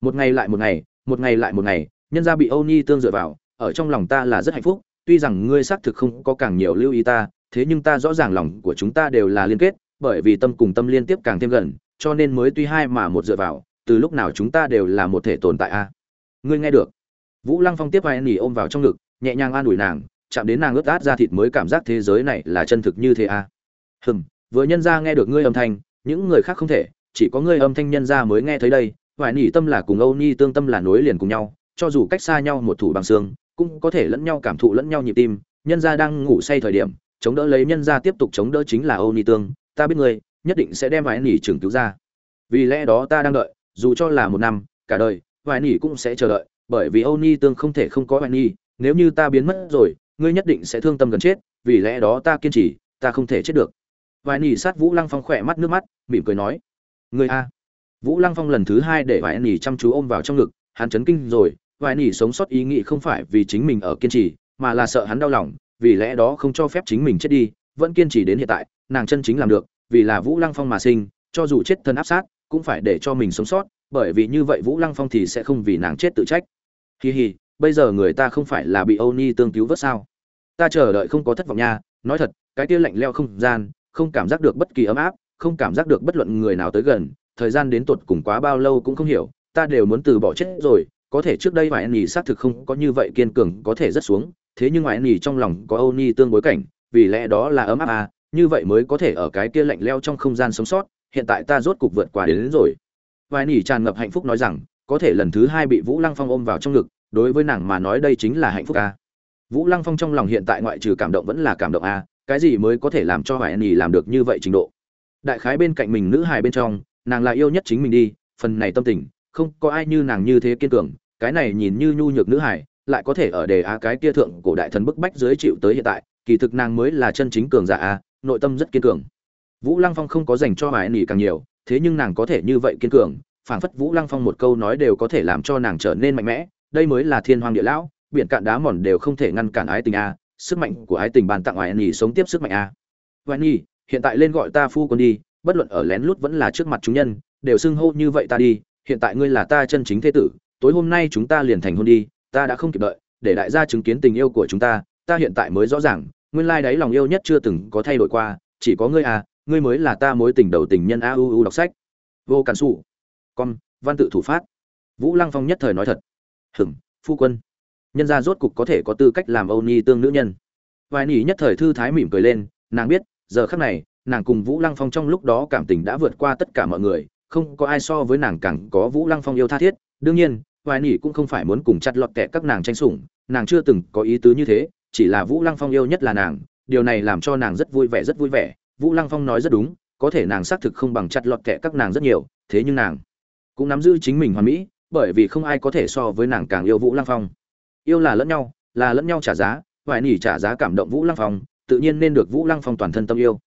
Một ngày lại một ngày một ngày lại một ngày, nhân ra bị âu ni tương dựa vào, ở trong lòng ta là rất hạnh phúc, tuy rằng ngươi xác thực không có càng nhiều lưu ý ta, thế nhưng ta rõ ràng lòng của chúng ta đều là liên kết, bởi vì tâm cùng tâm liên tiếp càng thêm gần, cho nên mới tuy hai mà một dựa vào từ lúc nào chúng ta đều là một thể tồn tại a? À? Ngươi nghe được? Vũ lăng phong tiếp vai nỉ ôm vào trong ngực, nhẹ nhàng an ủi nàng, chạm đến nàng ướt át ra thịt mới cảm giác thế giới này là chân thực như thế a. À? Hừm, vừa nhân ra nghe được ngươi âm thanh, những người khác không thể, chỉ có ngươi âm thanh nhân ra mới nghe thấy đây. Hoài nỉ tâm là cùng âu ni tương tâm là nối liền cùng nhau, cho dù cách xa nhau một thủ bằng xương, cũng có thể lẫn nhau cảm thụ lẫn nhau nhịp tim. Nhân ra đang ngủ say thời điểm, chống đỡ lấy nhân ra tiếp tục chống đỡ chính là âu ni tương. Ta biết ngươi, nhất định sẽ đem hoài nỉ trưởng cứu ra. Vì lẽ đó ta đang đợi dù cho là một năm, cả đời vài nỉ cũng sẽ chờ đợi, bởi vì âu ni tương không thể không có vài nỉ nếu như ta biến mất rồi, ngươi nhất định sẽ thương tâm gần chết, vì lẽ đó ta kiên trì, ta không thể chết được. Vài nỉ sát vũ lăng phong khỏe mắt nước mắt, mỉm cười nói, ngươi a. Vũ lăng phong lần thứ hai để vài nỉ chăm chú ôm vào trong ngực, hắn chấn kinh rồi vài nỉ sống sót ý nghĩ không phải vì chính mình ở kiên trì, mà là sợ hắn đau lòng, vì lẽ đó không cho phép chính mình chết đi, vẫn kiên trì đến hiện tại, nàng chân chính làm được, vì là vũ lăng phong mà sinh, cho dù chết thân áp sát cũng phải để cho mình sống sót, bởi vì như vậy vũ lăng phong thì sẽ không vì nàng chết tự trách. Hì hì bây giờ người ta không phải là bị âu ni tương cứu vớt sao? Ta chờ đợi không có thất vọng nha, nói thật, cái kia lạnh leo không gian, không cảm giác được bất kỳ ấm áp, không cảm giác được bất luận người nào tới gần, thời gian đến tột cùng quá bao lâu cũng không hiểu, ta đều muốn từ bỏ chết rồi, có thể trước đây ngoại nhì xác thực không có như vậy kiên cường, có thể rất xuống, thế nhưng ngoại nhì trong lòng có âu ni tương bối cảnh, vì lẽ đó là ấm áp à như vậy mới có thể ở cái kia lạnh leo trong không gian sống sót hiện tại ta rốt cục vượt qua đến, đến rồi. Vài nỉ tràn ngập hạnh phúc nói rằng có thể lần thứ hai bị vũ lăng phong ôm vào trong ngực đối với nàng mà nói đây chính là hạnh phúc a vũ lăng phong trong lòng hiện tại ngoại trừ cảm động vẫn là cảm động a cái gì mới có thể làm cho vài nỉ làm được như vậy trình độ? Đại khái bên cạnh mình nữ hài bên trong nàng là yêu nhất chính mình đi phần này tâm tình không có ai như nàng như thế kiên cường cái này nhìn như nhu nhược nữ hài lại có thể ở đề a cái kia thượng cổ đại thần bức bách dưới chịu tới hiện tại kỳ thực nàng mới là chân chính cường giả a nội tâm rất kiên cường vũ lăng phong không có dành cho hải nỉ càng nhiều, thế nhưng nàng có thể như vậy kiên cường, phảng phất vũ lăng phong một câu nói đều có thể làm cho nàng trở nên mạnh mẽ. Đây mới là thiên hoàng địa lão, biển cạn đá mòn đều không thể ngăn cản ái tình a, sức mạnh của ái tình bàn tặng hải nỉ sống tiếp sức mạnh a. Hải nỉ hiện tại lên gọi ta phu quân đi, bất luận ở lén lút vẫn là trước mặt chúng nhân, đều xưng hô như vậy ta đi, hiện tại ngươi là ta chân chính thế tử, tối hôm nay chúng ta liền thành hôn đi, ta đã không kịp đợi, để đại gia chứng kiến tình yêu của chúng ta ta hiện tại mới rõ ràng, nguyên lai đáy lòng yêu nhất chưa từng có thay đổi qua, chỉ có ngươi à ngươi mới là ta mối tình đầu tình nhân a u u đọc sách. Vô cản Sụ, con văn tự thủ phát. Vũ lăng phong nhất thời nói thật. Hừng phu quân. Nhân gia rốt cục có thể có tư cách làm âu ni tương nữ nhân. Vài nỉ nhất thời thư thái mỉm cười lên nàng biết giờ khắc này nàng cùng vũ lăng phong trong lúc đó cảm tình đã vượt qua tất cả mọi người không có ai so với nàng càng có vũ lăng phong yêu tha thiết. Đương nhiên vài nỉ cũng không phải muốn cùng chặt lọt kẹ các nàng tranh sủng nàng chưa từng có ý tứ như thế chỉ là Vũ Lăng Phong yêu nhất là nàng, điều này làm cho nàng rất vui vẻ rất vui vẻ. Vũ Lăng Phong nói rất đúng, có thể nàng xác thực không bằng chặt lọt kệ các nàng rất nhiều, thế nhưng nàng cũng nắm giữ chính mình hoàn mỹ, bởi vì không ai có thể so với nàng càng yêu Vũ Lăng Phong. Yêu là lẫn nhau, là lẫn nhau trả giá, Vài Nỉ trả giá cảm động Vũ Lăng Phong, tự nhiên nên được Vũ Lăng Phong toàn thân tâm yêu.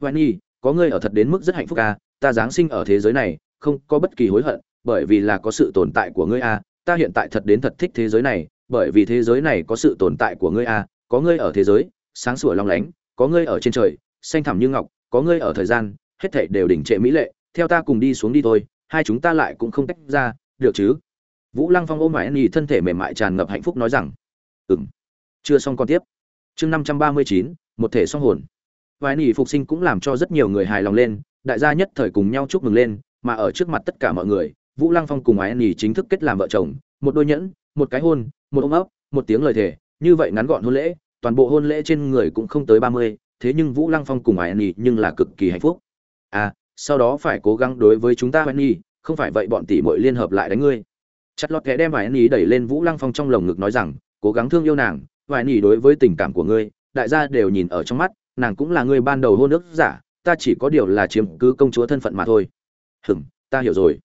Vài Nỉ, có ngươi ở thật đến mức rất hạnh phúc à? ta giáng sinh ở thế giới này, không có bất kỳ hối hận, bởi vì là có sự tồn tại của ngươi à? ta hiện tại thật đến thật thích thế giới này, bởi vì thế giới này có sự tồn tại của ngươi à? có ngươi ở thế giới, sáng sủa long lánh, có ngươi ở trên trời, xanh thẳm như ngọc, có ngươi ở thời gian, hết thảy đều đỉnh trệ mỹ lệ, theo ta cùng đi xuống đi thôi, hai chúng ta lại cũng không tách ra, được chứ? Vũ Lăng Phong ôm mãi nhì thân thể mềm mại tràn ngập hạnh phúc nói rằng, "Ừm." Chưa xong con tiếp. Chương năm trăm ba mươi chín, một thể song hồn. Vài nhì phục sinh cũng làm cho rất nhiều người hài lòng lên, đại gia nhất thời cùng nhau chúc mừng lên, mà ở trước mặt tất cả mọi người, Vũ Lăng Phong cùng Ái Nhì chính thức kết làm vợ chồng, một đôi nhẫn, một cái hôn, một ôm ấp, một tiếng lời thề như vậy ngắn gọn hôn lễ toàn bộ hôn lễ trên người cũng không tới ba mươi thế nhưng vũ lăng phong cùng ải nhi nhưng là cực kỳ hạnh phúc. À sau đó phải cố gắng đối với chúng ta ải nhi, không phải vậy bọn tỷ muội liên hợp lại đánh ngươi. Chặt lọt kẻ đem ải nhi đẩy lên vũ lăng phong trong lồng ngực nói rằng, cố gắng thương yêu nàng ải nhi đối với tình cảm của ngươi, đại gia đều nhìn ở trong mắt, nàng cũng là người ban đầu hôn ước giả, ta chỉ có điều là chiếm cứ công chúa thân phận mà thôi. Hừm ta hiểu rồi.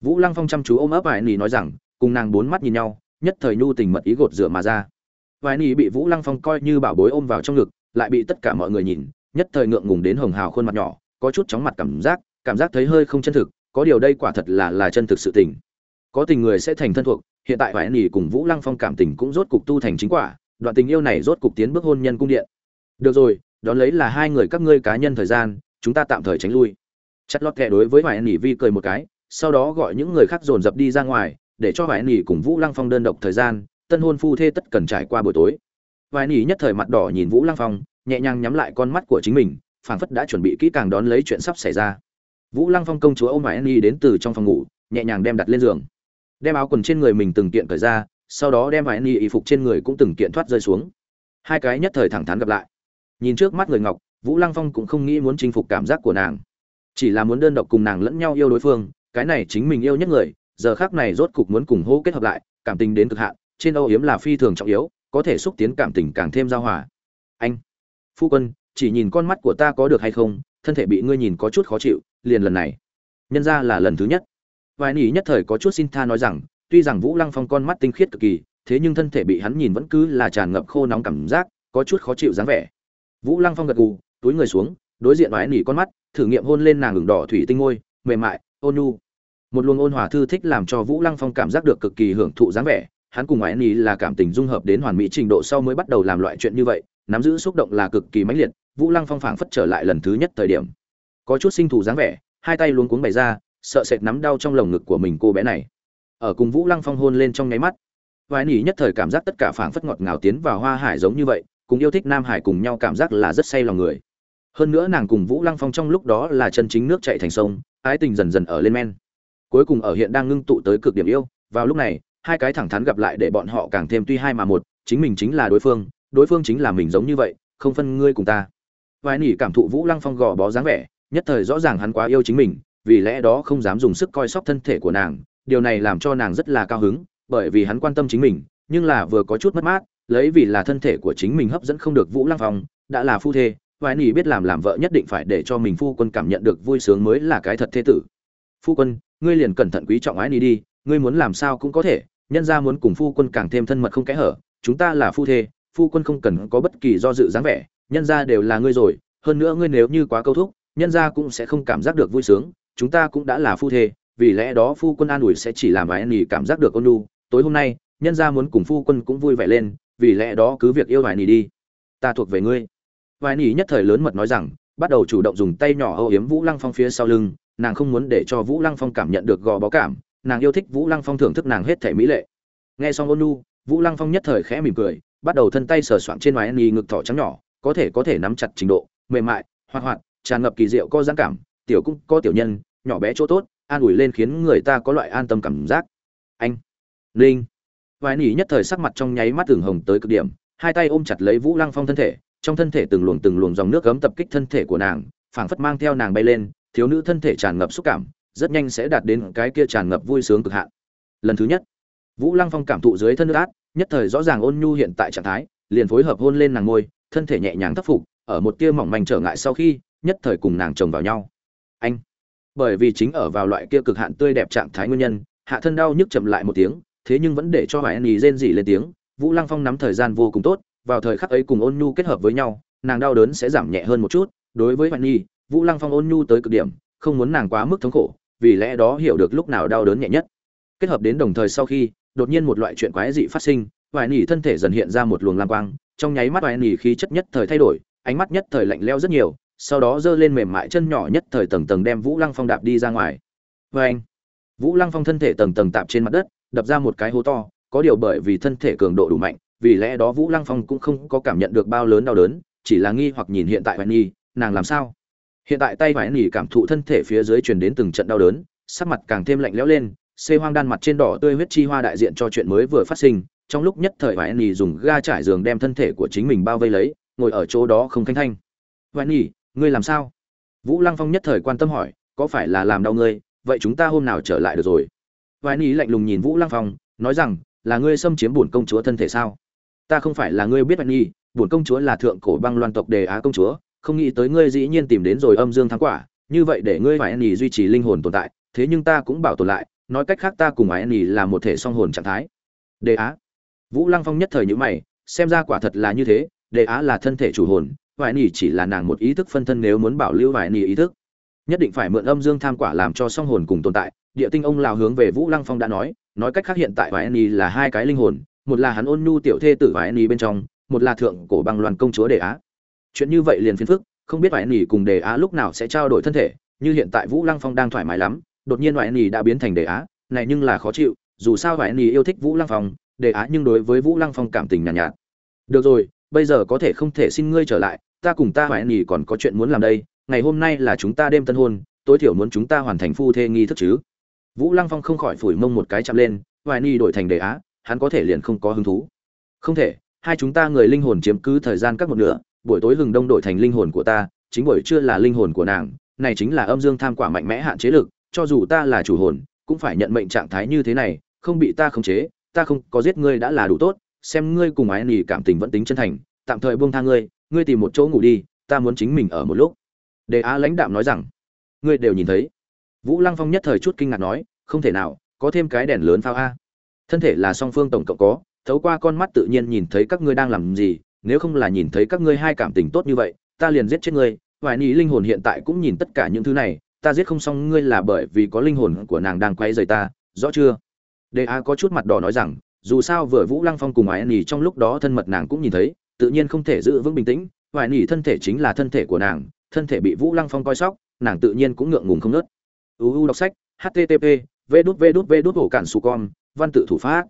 Vũ lăng phong chăm chú ôm ấp ải nhi nói rằng, cùng nàng bốn mắt nhìn nhau, nhất thời nhu tình mật ý gột rửa mà ra. Vài nỉ bị vũ lăng phong coi như bảo bối ôm vào trong ngực lại bị tất cả mọi người nhìn, nhất thời ngượng ngùng đến hồng hào khuôn mặt nhỏ, có chút chóng mặt cảm giác cảm giác thấy hơi không chân thực, có điều đây quả thật là là chân thực sự tình. Có tình người sẽ thành thân thuộc, hiện tại vài nỉ cùng vũ lăng phong cảm tình cũng rốt cục tu thành chính quả, đoạn tình yêu này rốt cục tiến bước hôn nhân cung điện. Được rồi, đón lấy là hai người các ngươi cá nhân thời gian, chúng ta tạm thời tránh lui. Chặt lót kệ đối với vài nỉ vi cười một cái, sau đó gọi những người khác dồn dập đi ra ngoài, để cho vài nỉ cùng vũ lăng phong đơn độc thời gian, tân hôn phu thê tất cần trải qua buổi tối vài nỉ nhất thời mặt đỏ nhìn vũ lăng phong, nhẹ nhàng nhắm lại con mắt của chính mình, phảng phất đã chuẩn bị kỹ càng đón lấy chuyện sắp xảy ra. Vũ lăng phong công chúa ôm vài nỉ đến từ trong phòng ngủ, nhẹ nhàng đem đặt lên giường. Đem áo quần trên người mình từng kiện cởi ra, sau đó đem vài nỉ y phục trên người cũng từng kiện thoát rơi xuống. Hai cái nhất thời thẳng thắn gặp lại. Nhìn trước mắt người ngọc, vũ lăng phong cũng không nghĩ muốn chinh phục cảm giác của nàng. Chỉ là muốn đơn độc cùng nàng lẫn nhau yêu đối phương, cái này chính mình yêu nhất người, giờ khác này rốt cục muốn cùng hô kết hợp lại, cảm tình đến cực hạn, trên âu yếm là phi thường trọng yếu có thể xúc tiến cảm tình càng thêm giao hòa. Anh, phu quân, chỉ nhìn con mắt của ta có được hay không, thân thể bị ngươi nhìn có chút khó chịu, liền lần này. Nhân ra là lần thứ nhất. Vài nỉ nhất thời có chút xin tha nói rằng, tuy rằng vũ lăng phong con mắt tinh khiết cực kỳ, thế nhưng thân thể bị hắn nhìn vẫn cứ là tràn ngập khô nóng cảm giác, có chút khó chịu dáng vẻ. Vũ lăng phong gật gù, túi người xuống, đối diện vài nỉ con mắt, thử nghiệm hôn lên nàng ngừng đỏ thủy tinh ngôi, mềm mại, ôn nhu. Một luồng ôn hòa thư thích làm cho vũ lăng phong cảm giác được cực kỳ hưởng thụ dáng vẻ hắn cùng ngoại nỉ là cảm tình dung hợp đến hoàn mỹ trình độ sau mới bắt đầu làm loại chuyện như vậy, nắm giữ xúc động là cực kỳ mãnh liệt, vũ lăng phong phảng phất trở lại lần thứ nhất thời điểm. Có chút sinh thủ dáng vẻ, hai tay luống cuống bày ra, sợ sệt nắm đau trong lồng ngực của mình cô bé này. Ở cùng vũ lăng phong hôn lên trong nháy mắt vài nỉ nhất thời cảm giác tất cả phảng phất ngọt ngào tiến vào hoa hải giống như vậy, cùng yêu thích nam hải cùng nhau cảm giác là rất say lòng người. Hơn nữa nàng cùng vũ lăng phong trong lúc đó là chân chính nước chạy thành sông, ái tình dần dần ở lên men. Cuối cùng ở hiện đang ngưng tụ tới cực điểm yêu, vào lúc này hai cái thẳng thắn gặp lại để bọn họ càng thêm tuy hai mà một, chính mình chính là đối phương đối phương chính là mình giống như vậy, không phân ngươi cùng ta. Vài nỉ cảm thụ vũ lăng phong gò bó dáng vẻ, nhất thời rõ ràng hắn quá yêu chính mình, vì lẽ đó không dám dùng sức coi sóc thân thể của nàng, điều này làm cho nàng rất là cao hứng, bởi vì hắn quan tâm chính mình, nhưng là vừa có chút mất mát, lấy vì là thân thể của chính mình hấp dẫn không được vũ lăng phong, đã là phu thê vài nỉ biết làm làm vợ nhất định phải để cho mình phu quân cảm nhận được vui sướng mới là cái thật thế tử. Phu quân, ngươi liền cẩn thận quý trọng ái nỉ đi, ngươi muốn làm sao cũng có thể nhân ra muốn cùng phu quân càng thêm thân mật không kẽ hở, chúng ta là phu thê, phu quân không cần có bất kỳ do dự dáng vẻ, nhân ra đều là ngươi rồi, hơn nữa ngươi nếu như quá câu thúc, nhân ra cũng sẽ không cảm giác được vui sướng, chúng ta cũng đã là phu thê, vì lẽ đó phu quân an ủi sẽ chỉ làm vài nỉ cảm giác được ôn nhu. Tối hôm nay, nhân ra muốn cùng phu quân cũng vui vẻ lên, vì lẽ đó cứ việc yêu vài nỉ đi. Ta thuộc về ngươi. Vài nỉ nhất thời lớn mật nói rằng, bắt đầu chủ động dùng tay nhỏ âu yếm vũ lăng phong phía sau lưng, nàng không muốn để cho vũ lăng phong cảm nhận được gò bó cảm nàng yêu thích vũ lăng phong thưởng thức nàng hết thể mỹ lệ. Nghe xong ôn Nhu, vũ lăng phong nhất thời khẽ mỉm cười bắt đầu thân tay sờ soạng trên ngoài nghi ngực thỏ trắng nhỏ có thể có thể nắm chặt trình độ mềm mại hoạt hoạt tràn ngập kỳ diệu có dáng cảm tiểu cũng có tiểu nhân nhỏ bé chỗ tốt an ủi lên khiến người ta có loại an tâm cảm giác. Anh linh. Vài nỉ nhất thời sắc mặt trong nháy mắt tưởng hồng tới cực điểm hai tay ôm chặt lấy vũ lăng phong thân thể trong thân thể từng luồng từng luồng dòng nước gấm tập kích thân thể của nàng phảng phất mang theo nàng bay lên thiếu nữ thân thể tràn ngập xúc cảm rất nhanh sẽ đạt đến cái kia tràn ngập vui sướng cực hạn. Lần thứ nhất vũ lăng phong cảm thụ dưới thân nước át nhất thời rõ ràng ôn nhu hiện tại trạng thái liền phối hợp hôn lên nàng môi, thân thể nhẹ nhàng thấp phục ở một tia mỏng manh trở ngại sau khi nhất thời cùng nàng chồng vào nhau. Anh bởi vì chính ở vào loại kia cực hạn tươi đẹp trạng thái nguyên nhân hạ thân đau nhức chậm lại một tiếng thế nhưng vẫn để cho hoài nhi rên rỉ lên tiếng vũ lăng phong nắm thời gian vô cùng tốt vào thời khắc ấy cùng ôn nhu kết hợp với nhau nàng đau đớn sẽ giảm nhẹ hơn một chút đối với hoài nhi vũ lăng phong ôn nhu tới cực điểm không muốn nàng quá mức thống khổ vì lẽ đó hiểu được lúc nào đau đớn nhẹ nhất. Kết hợp đến đồng thời sau khi, đột nhiên một loại chuyện quái dị phát sinh vài nỉ thân thể dần hiện ra một luồng lam quang, trong nháy mắt vài nỉ khí chất nhất thời thay đổi, ánh mắt nhất thời lạnh leo rất nhiều, sau đó giơ lên mềm mại chân nhỏ nhất thời tầng tầng đem vũ lăng phong đạp đi ra ngoài. Vê anh, vũ lăng phong thân thể tầng tầng tạp trên mặt đất, đập ra một cái hố to, có điều bởi vì thân thể cường độ đủ mạnh, vì lẽ đó vũ lăng phong cũng không có cảm nhận được bao lớn đau đớn, chỉ là nghi hoặc nhìn hiện tại hoài nỉ nàng làm sao? Hiện tại tay vải nỉ cảm thụ thân thể phía dưới truyền đến từng trận đau đớn, sắc mặt càng thêm lạnh lẽo lên, xê hoang đan mặt trên đỏ tươi huyết chi hoa đại diện cho chuyện mới vừa phát sinh, trong lúc nhất thời vải nỉ dùng ga trải giường đem thân thể của chính mình bao vây lấy, ngồi ở chỗ đó không khanh thanh. Vải nỉ, ngươi làm sao? Vũ lăng phong nhất thời quan tâm hỏi, có phải là làm đau ngươi? Vậy chúng ta hôm nào trở lại được rồi? Vải nỉ lạnh lùng nhìn vũ lăng phong, nói rằng, là ngươi xâm chiếm bổn công chúa thân thể sao? Ta không phải là ngươi biết vải nỉ, bổn công chúa là thượng cổ băng loan tộc đề á công chúa không nghĩ tới ngươi dĩ nhiên tìm đến rồi âm dương thắng quả, như vậy để ngươi và Annie duy trì linh hồn tồn tại, thế nhưng ta cũng bảo tồn lại, nói cách khác ta cùng ái là một thể song hồn trạng thái. Đề á. Vũ lăng phong nhất thời nhữ mày, xem ra quả thật là như thế đề á là thân thể chủ hồn và nỉ chỉ là nàng một ý thức phân thân nếu muốn bảo lưu và nỉ ý thức. Nhất định phải mượn âm dương tham quả làm cho song hồn cùng tồn tại, địa tinh ông lào hướng về vũ lăng phong đã nói nói cách khác hiện tại và Annie là hai cái linh hồn, một là hắn ôn nhu tiểu thê tử và Annie bên trong, một là thượng cổ băng loàn công chúa đề á chuyện như vậy liền phiền phức không biết ngoại nỉ cùng đề á lúc nào sẽ trao đổi thân thể như hiện tại vũ lăng phong đang thoải mái lắm đột nhiên ngoại nỉ đã biến thành đề á này nhưng là khó chịu dù sao ngoại nỉ yêu thích vũ lăng phong đề á nhưng đối với vũ lăng phong cảm tình nhàn nhạt, nhạt. Được rồi bây giờ có thể không thể xin ngươi trở lại ta cùng ta ngoại nỉ còn có chuyện muốn làm đây ngày hôm nay là chúng ta đêm tân hôn tối thiểu muốn chúng ta hoàn thành phu thê nghi thức chứ. Vũ lăng phong không khỏi phủi mông một cái chạm lên ngoại nỉ đổi thành đề á hắn có thể liền không có hứng thú. Không thể hai chúng ta người linh hồn chiếm cứ thời gian các một nửa buổi tối hừng đông đổi thành linh hồn của ta, chính buổi trưa là linh hồn của nàng, này chính là âm dương tham quả mạnh mẽ hạn chế lực, cho dù ta là chủ hồn, cũng phải nhận mệnh trạng thái như thế này, không bị ta khống chế, ta không có giết ngươi đã là đủ tốt, xem ngươi cùng ái nỉ cảm tình vẫn tính chân thành, tạm thời buông tha ngươi ngươi tìm một chỗ ngủ đi, ta muốn chính mình ở một lúc. Đề á lãnh đạm nói rằng. Ngươi đều nhìn thấy. Vũ lăng phong nhất thời chút kinh ngạc nói, không thể nào, có thêm cái đèn lớn phao a. Thân thể là song phương tổng cộng có, thấu qua con mắt tự nhiên nhìn thấy các ngươi đang làm gì nếu không là nhìn thấy các ngươi hai cảm tình tốt như vậy, ta liền giết chết ngươi. Vài ní linh hồn hiện tại cũng nhìn tất cả những thứ này, ta giết không xong ngươi là bởi vì có linh hồn của nàng đang quay rời ta, rõ chưa? Đề a có chút mặt đỏ nói rằng, dù sao vừa vũ lăng phong cùng ái nỉ trong lúc đó thân mật nàng cũng nhìn thấy, tự nhiên không thể giữ vững bình tĩnh. Vài nỉ thân thể chính là thân thể của nàng, thân thể bị vũ lăng phong coi sóc, nàng tự nhiên cũng ngượng ngùng không nớt. Uu đọc sách http v đút v đút đút hổ cản su con, văn tự thủ pháp.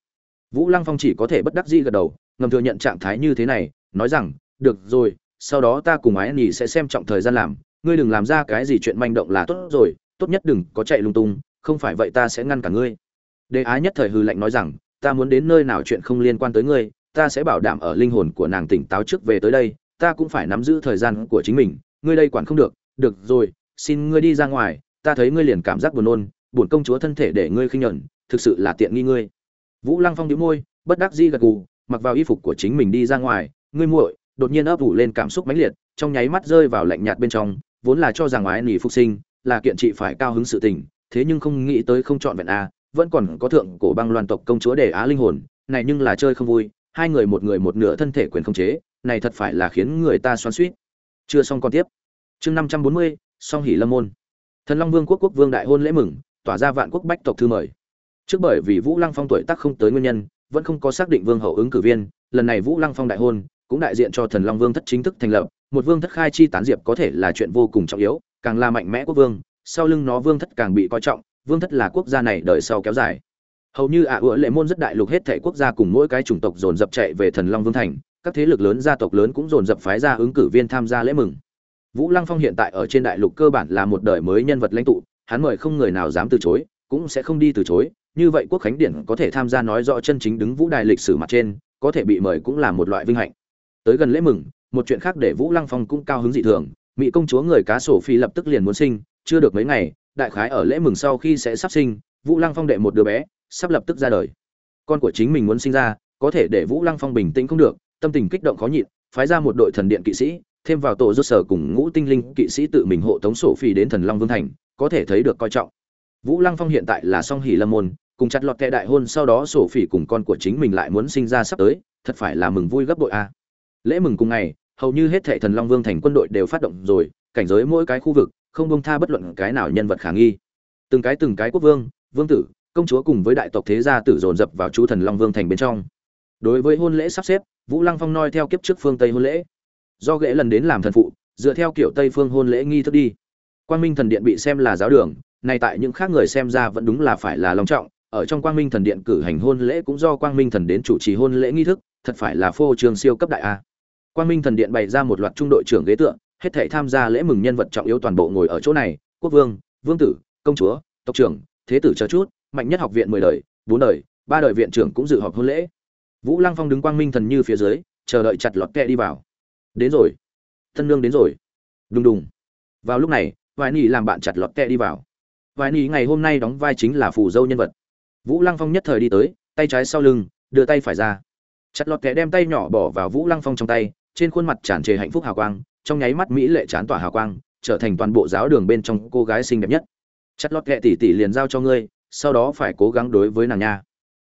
Vũ lăng phong chỉ có thể bất đắc dĩ gật đầu, ngầm thừa nhận trạng thái như thế này nói rằng, được rồi, sau đó ta cùng ái nhì sẽ xem trọng thời gian làm. Ngươi đừng làm ra cái gì chuyện manh động là tốt rồi, tốt nhất đừng có chạy lung tung, không phải vậy ta sẽ ngăn cả ngươi. Đề á nhất thời hư lệnh nói rằng, ta muốn đến nơi nào chuyện không liên quan tới ngươi, ta sẽ bảo đảm ở linh hồn của nàng tỉnh táo trước về tới đây, ta cũng phải nắm giữ thời gian của chính mình. Ngươi đây quản không được. Được rồi, xin ngươi đi ra ngoài, ta thấy ngươi liền cảm giác buồn nôn, buồn công chúa thân thể để ngươi khinh nhẫn, thực sự là tiện nghi ngươi. Vũ lăng phong đĩu môi, bất đắc dĩ gật gù, mặc vào y phục của chính mình đi ra ngoài ngươi muội, đột nhiên ấp ủ lên cảm xúc mãnh liệt, trong nháy mắt rơi vào lạnh nhạt bên trong, vốn là cho rằng ái nỉ phục sinh là kiện trị phải cao hứng sự tình, thế nhưng không nghĩ tới không chọn vẹn a, vẫn còn có thượng cổ băng loan tộc công chúa để á linh hồn, này nhưng là chơi không vui, hai người một người một nửa thân thể quyền không chế, này thật phải là khiến người ta xoắn suýt chưa xong còn tiếp. Chương năm trăm bốn mươi, song hỉ lâm môn. Thần long vương quốc quốc vương đại hôn lễ mừng, tỏa ra vạn quốc bách tộc thư mời. Trước bởi vì vũ lăng phong tuổi tác không tới nguyên nhân, vẫn không có xác định vương hậu ứng cử viên, lần này vũ lăng phong đại hôn cũng đại diện cho thần long vương thất chính thức thành lập, một vương thất khai chi tán diệp có thể là chuyện vô cùng trọng yếu, càng là mạnh mẽ quốc vương, sau lưng nó vương thất càng bị coi trọng, vương thất là quốc gia này đời sau kéo dài. Hầu như ạ à lệ môn rất đại lục hết thể quốc gia cùng mỗi cái chủng tộc dồn dập chạy về thần long vương thành, các thế lực lớn, gia tộc lớn cũng dồn dập phái ra ứng cử viên tham gia lễ mừng. Vũ lăng phong hiện tại ở trên đại lục cơ bản là một đời mới nhân vật lãnh tụ, hắn mời không người nào dám từ chối, cũng sẽ không đi từ chối, như vậy quốc khánh điển có thể tham gia nói rõ chân chính đứng vũ đài lịch sử mặt trên, có thể bị mời cũng là một loại vinh hạnh tới gần lễ mừng, một chuyện khác để vũ lăng phong cũng cao hứng dị thường. Mỹ công chúa người cá sổ phi lập tức liền muốn sinh, chưa được mấy ngày, đại khái ở lễ mừng sau khi sẽ sắp sinh, vũ lăng phong đệ một đứa bé, sắp lập tức ra đời. Con của chính mình muốn sinh ra, có thể để vũ lăng phong bình tĩnh không được, tâm tình kích động khó nhịn, phái ra một đội thần điện kỵ sĩ, thêm vào tổ rốt sở cùng ngũ tinh linh kỵ sĩ tự mình hộ tống sổ phi đến thần long vương thành, có thể thấy được coi trọng. Vũ lăng phong hiện tại là song hỷ lâm môn, cùng chặt lọt kẻ đại hôn sau đó sổ phỉ cùng con của chính mình lại muốn sinh ra sắp tới, thật phải là mừng vui gấp bội a lễ mừng cùng ngày, hầu như hết thệ thần long vương thành quân đội đều phát động rồi, cảnh giới mỗi cái khu vực, không bông tha bất luận cái nào nhân vật khả nghi. Từng cái từng cái quốc vương vương tử, công chúa cùng với đại tộc thế gia tử dồn dập vào chú thần long vương thành bên trong. Đối với hôn lễ sắp xếp, vũ lăng phong noi theo kiếp trước phương tây hôn lễ. Do ghệ lần đến làm thần phụ, dựa theo kiểu tây phương hôn lễ nghi thức đi. Quang minh thần điện bị xem là giáo đường này tại những khác người xem ra vẫn đúng là phải là long trọng, ở trong quang minh thần điện cử hành hôn lễ cũng do quang minh thần đến chủ trì hôn lễ nghi thức, thật phải là phô trường siêu cấp đại a quang minh thần điện bày ra một loạt trung đội trưởng ghế tượng hết thảy tham gia lễ mừng nhân vật trọng yếu toàn bộ ngồi ở chỗ này, quốc vương vương tử, công chúa, tộc trưởng, thế tử chờ chút, mạnh nhất học viện mười đời, bốn đời, ba đời viện trưởng cũng dự họp hôn lễ. Vũ lăng phong đứng quang minh thần như phía dưới, chờ đợi chặt lọt kẹ đi vào. Đến rồi. Thân nương đến rồi. Đùng đùng. Vào lúc này vài nỉ làm bạn chặt lọt kẹ đi vào. Vài nỉ ngày hôm nay đóng vai chính là phù dâu nhân vật. Vũ lăng phong nhất thời đi tới, tay trái sau lưng, đưa tay phải ra. Chặt lọt kẹ đem tay nhỏ bỏ vào vũ lăng phong trong tay trên khuôn mặt tràn trề hạnh phúc hào quang, trong nháy mắt mỹ lệ chán tỏa hào quang, trở thành toàn bộ giáo đường bên trong cô gái xinh đẹp nhất. Chặt lót kệ tỉ tỉ liền giao cho ngươi, sau đó phải cố gắng đối với nàng nha.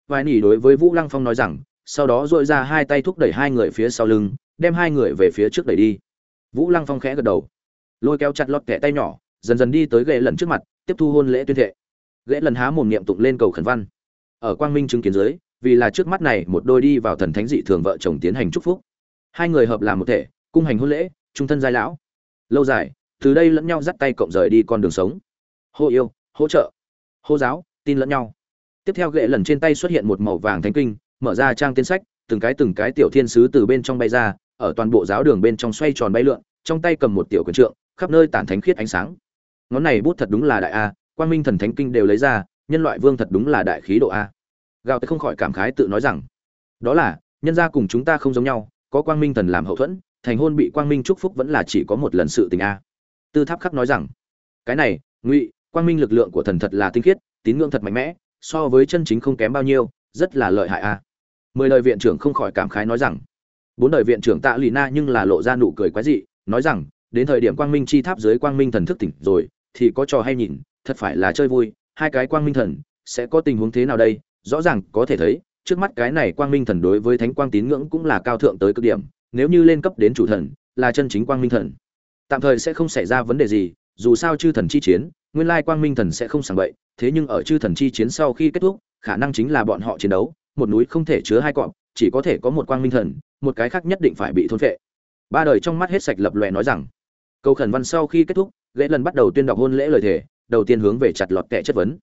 Vài nỉ đối với vũ lăng phong nói rằng, sau đó dội ra hai tay thúc đẩy hai người phía sau lưng, đem hai người về phía trước đẩy đi. Vũ lăng phong khẽ gật đầu. Lôi kéo chặt lọt kẹ tay nhỏ, dần dần đi tới ghệ lần trước mặt, tiếp thu hôn lễ tuyên thệ. Ghệ lần há mồm niệm tụng lên cầu khẩn văn. Ở quang minh chứng kiến dưới, vì là trước mắt này một đôi đi vào thần thánh dị thường vợ chồng tiến hành chúc phúc hai người hợp làm một thể, cung hành hôn lễ, trung thân giai lão. Lâu dài, từ đây lẫn nhau dắt tay cộng rời đi con đường sống. Hô yêu, hỗ trợ, hô giáo, tin lẫn nhau. Tiếp theo ghệ lần trên tay xuất hiện một màu vàng thánh kinh, mở ra trang tiên sách, từng cái từng cái tiểu thiên sứ từ bên trong bay ra, ở toàn bộ giáo đường bên trong xoay tròn bay lượn, trong tay cầm một tiểu quyền trượng, khắp nơi tản thánh khiết ánh sáng. Ngón này bút thật đúng là đại a, quang minh thần thánh kinh đều lấy ra, nhân loại vương thật đúng là đại khí độ a. Gào tới không khỏi cảm khái tự nói rằng, đó là, nhân gia cùng chúng ta không giống nhau có quang minh thần làm hậu thuẫn, thành hôn bị quang minh chúc phúc vẫn là chỉ có một lần sự tình a. Tư tháp khắc nói rằng, cái này, ngụy, quang minh lực lượng của thần thật là tinh khiết, tín ngưỡng thật mạnh mẽ, so với chân chính không kém bao nhiêu, rất là lợi hại a. Mười đời viện trưởng không khỏi cảm khái nói rằng, bốn đời viện trưởng tạ lì na nhưng là lộ ra nụ cười quái dị, nói rằng, đến thời điểm quang minh chi tháp dưới quang minh thần thức tỉnh rồi, thì có trò hay nhìn, thật phải là chơi vui, hai cái quang minh thần, sẽ có tình huống thế nào đây, rõ ràng có thể thấy trước mắt cái này quang minh thần đối với thánh quang tín ngưỡng cũng là cao thượng tới cực điểm, nếu như lên cấp đến chủ thần, là chân chính quang minh thần. Tạm thời sẽ không xảy ra vấn đề gì, dù sao chư thần chi chiến, nguyên lai quang minh thần sẽ không sàng bậy, thế nhưng ở chư thần chi chiến sau khi kết thúc, khả năng chính là bọn họ chiến đấu, một núi không thể chứa hai cọp chỉ có thể có một quang minh thần, một cái khác nhất định phải bị thôn phệ. Ba đời trong mắt hết sạch lập lòe nói rằng, câu khẩn văn sau khi kết thúc ghế lần bắt đầu tuyên đọc hôn lễ lời thề, đầu tiên hướng về chặt lọt kẻ chất vấn.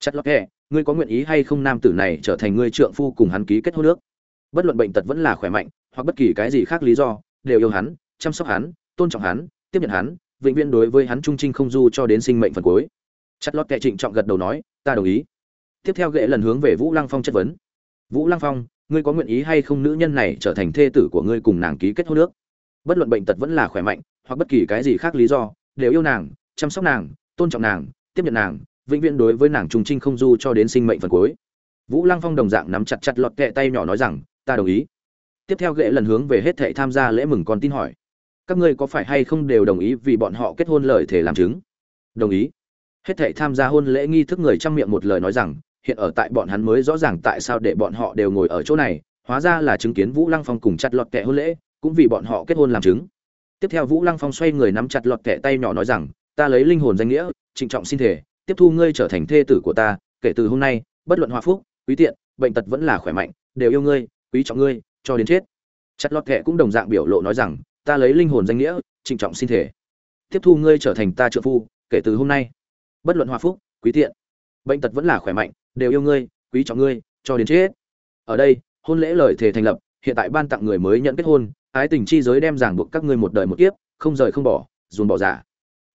Chặt lọt kẻ ngươi có nguyện ý hay không nam tử này trở thành ngươi trượng phu cùng hắn ký kết hôn nước bất luận bệnh tật vẫn là khỏe mạnh, hoặc bất kỳ cái gì khác lý do, đều yêu hắn, chăm sóc hắn, tôn trọng hắn, tiếp nhận hắn, vĩnh viễn đối với hắn trung trinh không du cho đến sinh mệnh phần cuối. Chặt lót kệ trịnh trọng gật đầu nói, ta đồng ý. Tiếp theo ghệ lần hướng về vũ lăng phong chất vấn. Vũ lăng phong, ngươi có nguyện ý hay không nữ nhân này trở thành thê tử của ngươi cùng nàng ký kết hôn nước bất luận bệnh tật vẫn là khỏe mạnh, hoặc bất kỳ cái gì khác lý do, đều yêu nàng, chăm sóc nàng, tôn trọng nàng, tiếp nhận nàng vĩnh viễn đối với nàng trung trinh không du cho đến sinh mệnh phần cuối. Vũ lăng phong đồng dạng nắm chặt chặt lọt kẹ tay nhỏ nói rằng, ta đồng ý. Tiếp theo ghệ lần hướng về hết thệ tham gia lễ mừng con tin hỏi, các ngươi có phải hay không đều đồng ý vì bọn họ kết hôn lời thể làm chứng? Đồng ý. Hết thệ tham gia hôn lễ nghi thức người chăm miệng một lời nói rằng, hiện ở tại bọn hắn mới rõ ràng tại sao để bọn họ đều ngồi ở chỗ này, hóa ra là chứng kiến vũ lăng phong cùng chặt lọt kẹ hôn lễ, cũng vì bọn họ kết hôn làm chứng. Tiếp theo vũ lăng phong xoay người nắm chặt lọt kẹ tay nhỏ nói rằng, ta lấy linh hồn danh nghĩa, trịnh trọng xin thể tiếp thu ngươi trở thành thê tử của ta, kể từ hôm nay, bất luận hòa phúc, quý tiện, bệnh tật vẫn là khỏe mạnh, đều yêu ngươi, quý trọng ngươi, cho đến chết. Chặt lọt kệ cũng đồng dạng biểu lộ nói rằng, ta lấy linh hồn danh nghĩa, trịnh trọng xin thể. Tiếp thu ngươi trở thành ta trợ phu, kể từ hôm nay. Bất luận hòa phúc, quý tiện, bệnh tật vẫn là khỏe mạnh, đều yêu ngươi, quý trọng ngươi, cho đến chết. Ở đây, hôn lễ lời thề thành lập, hiện tại ban tặng người mới nhận kết hôn, ái tình chi giới đem ràng buộc các ngươi một đời một kiếp, không rời không bỏ dùn bỏ giả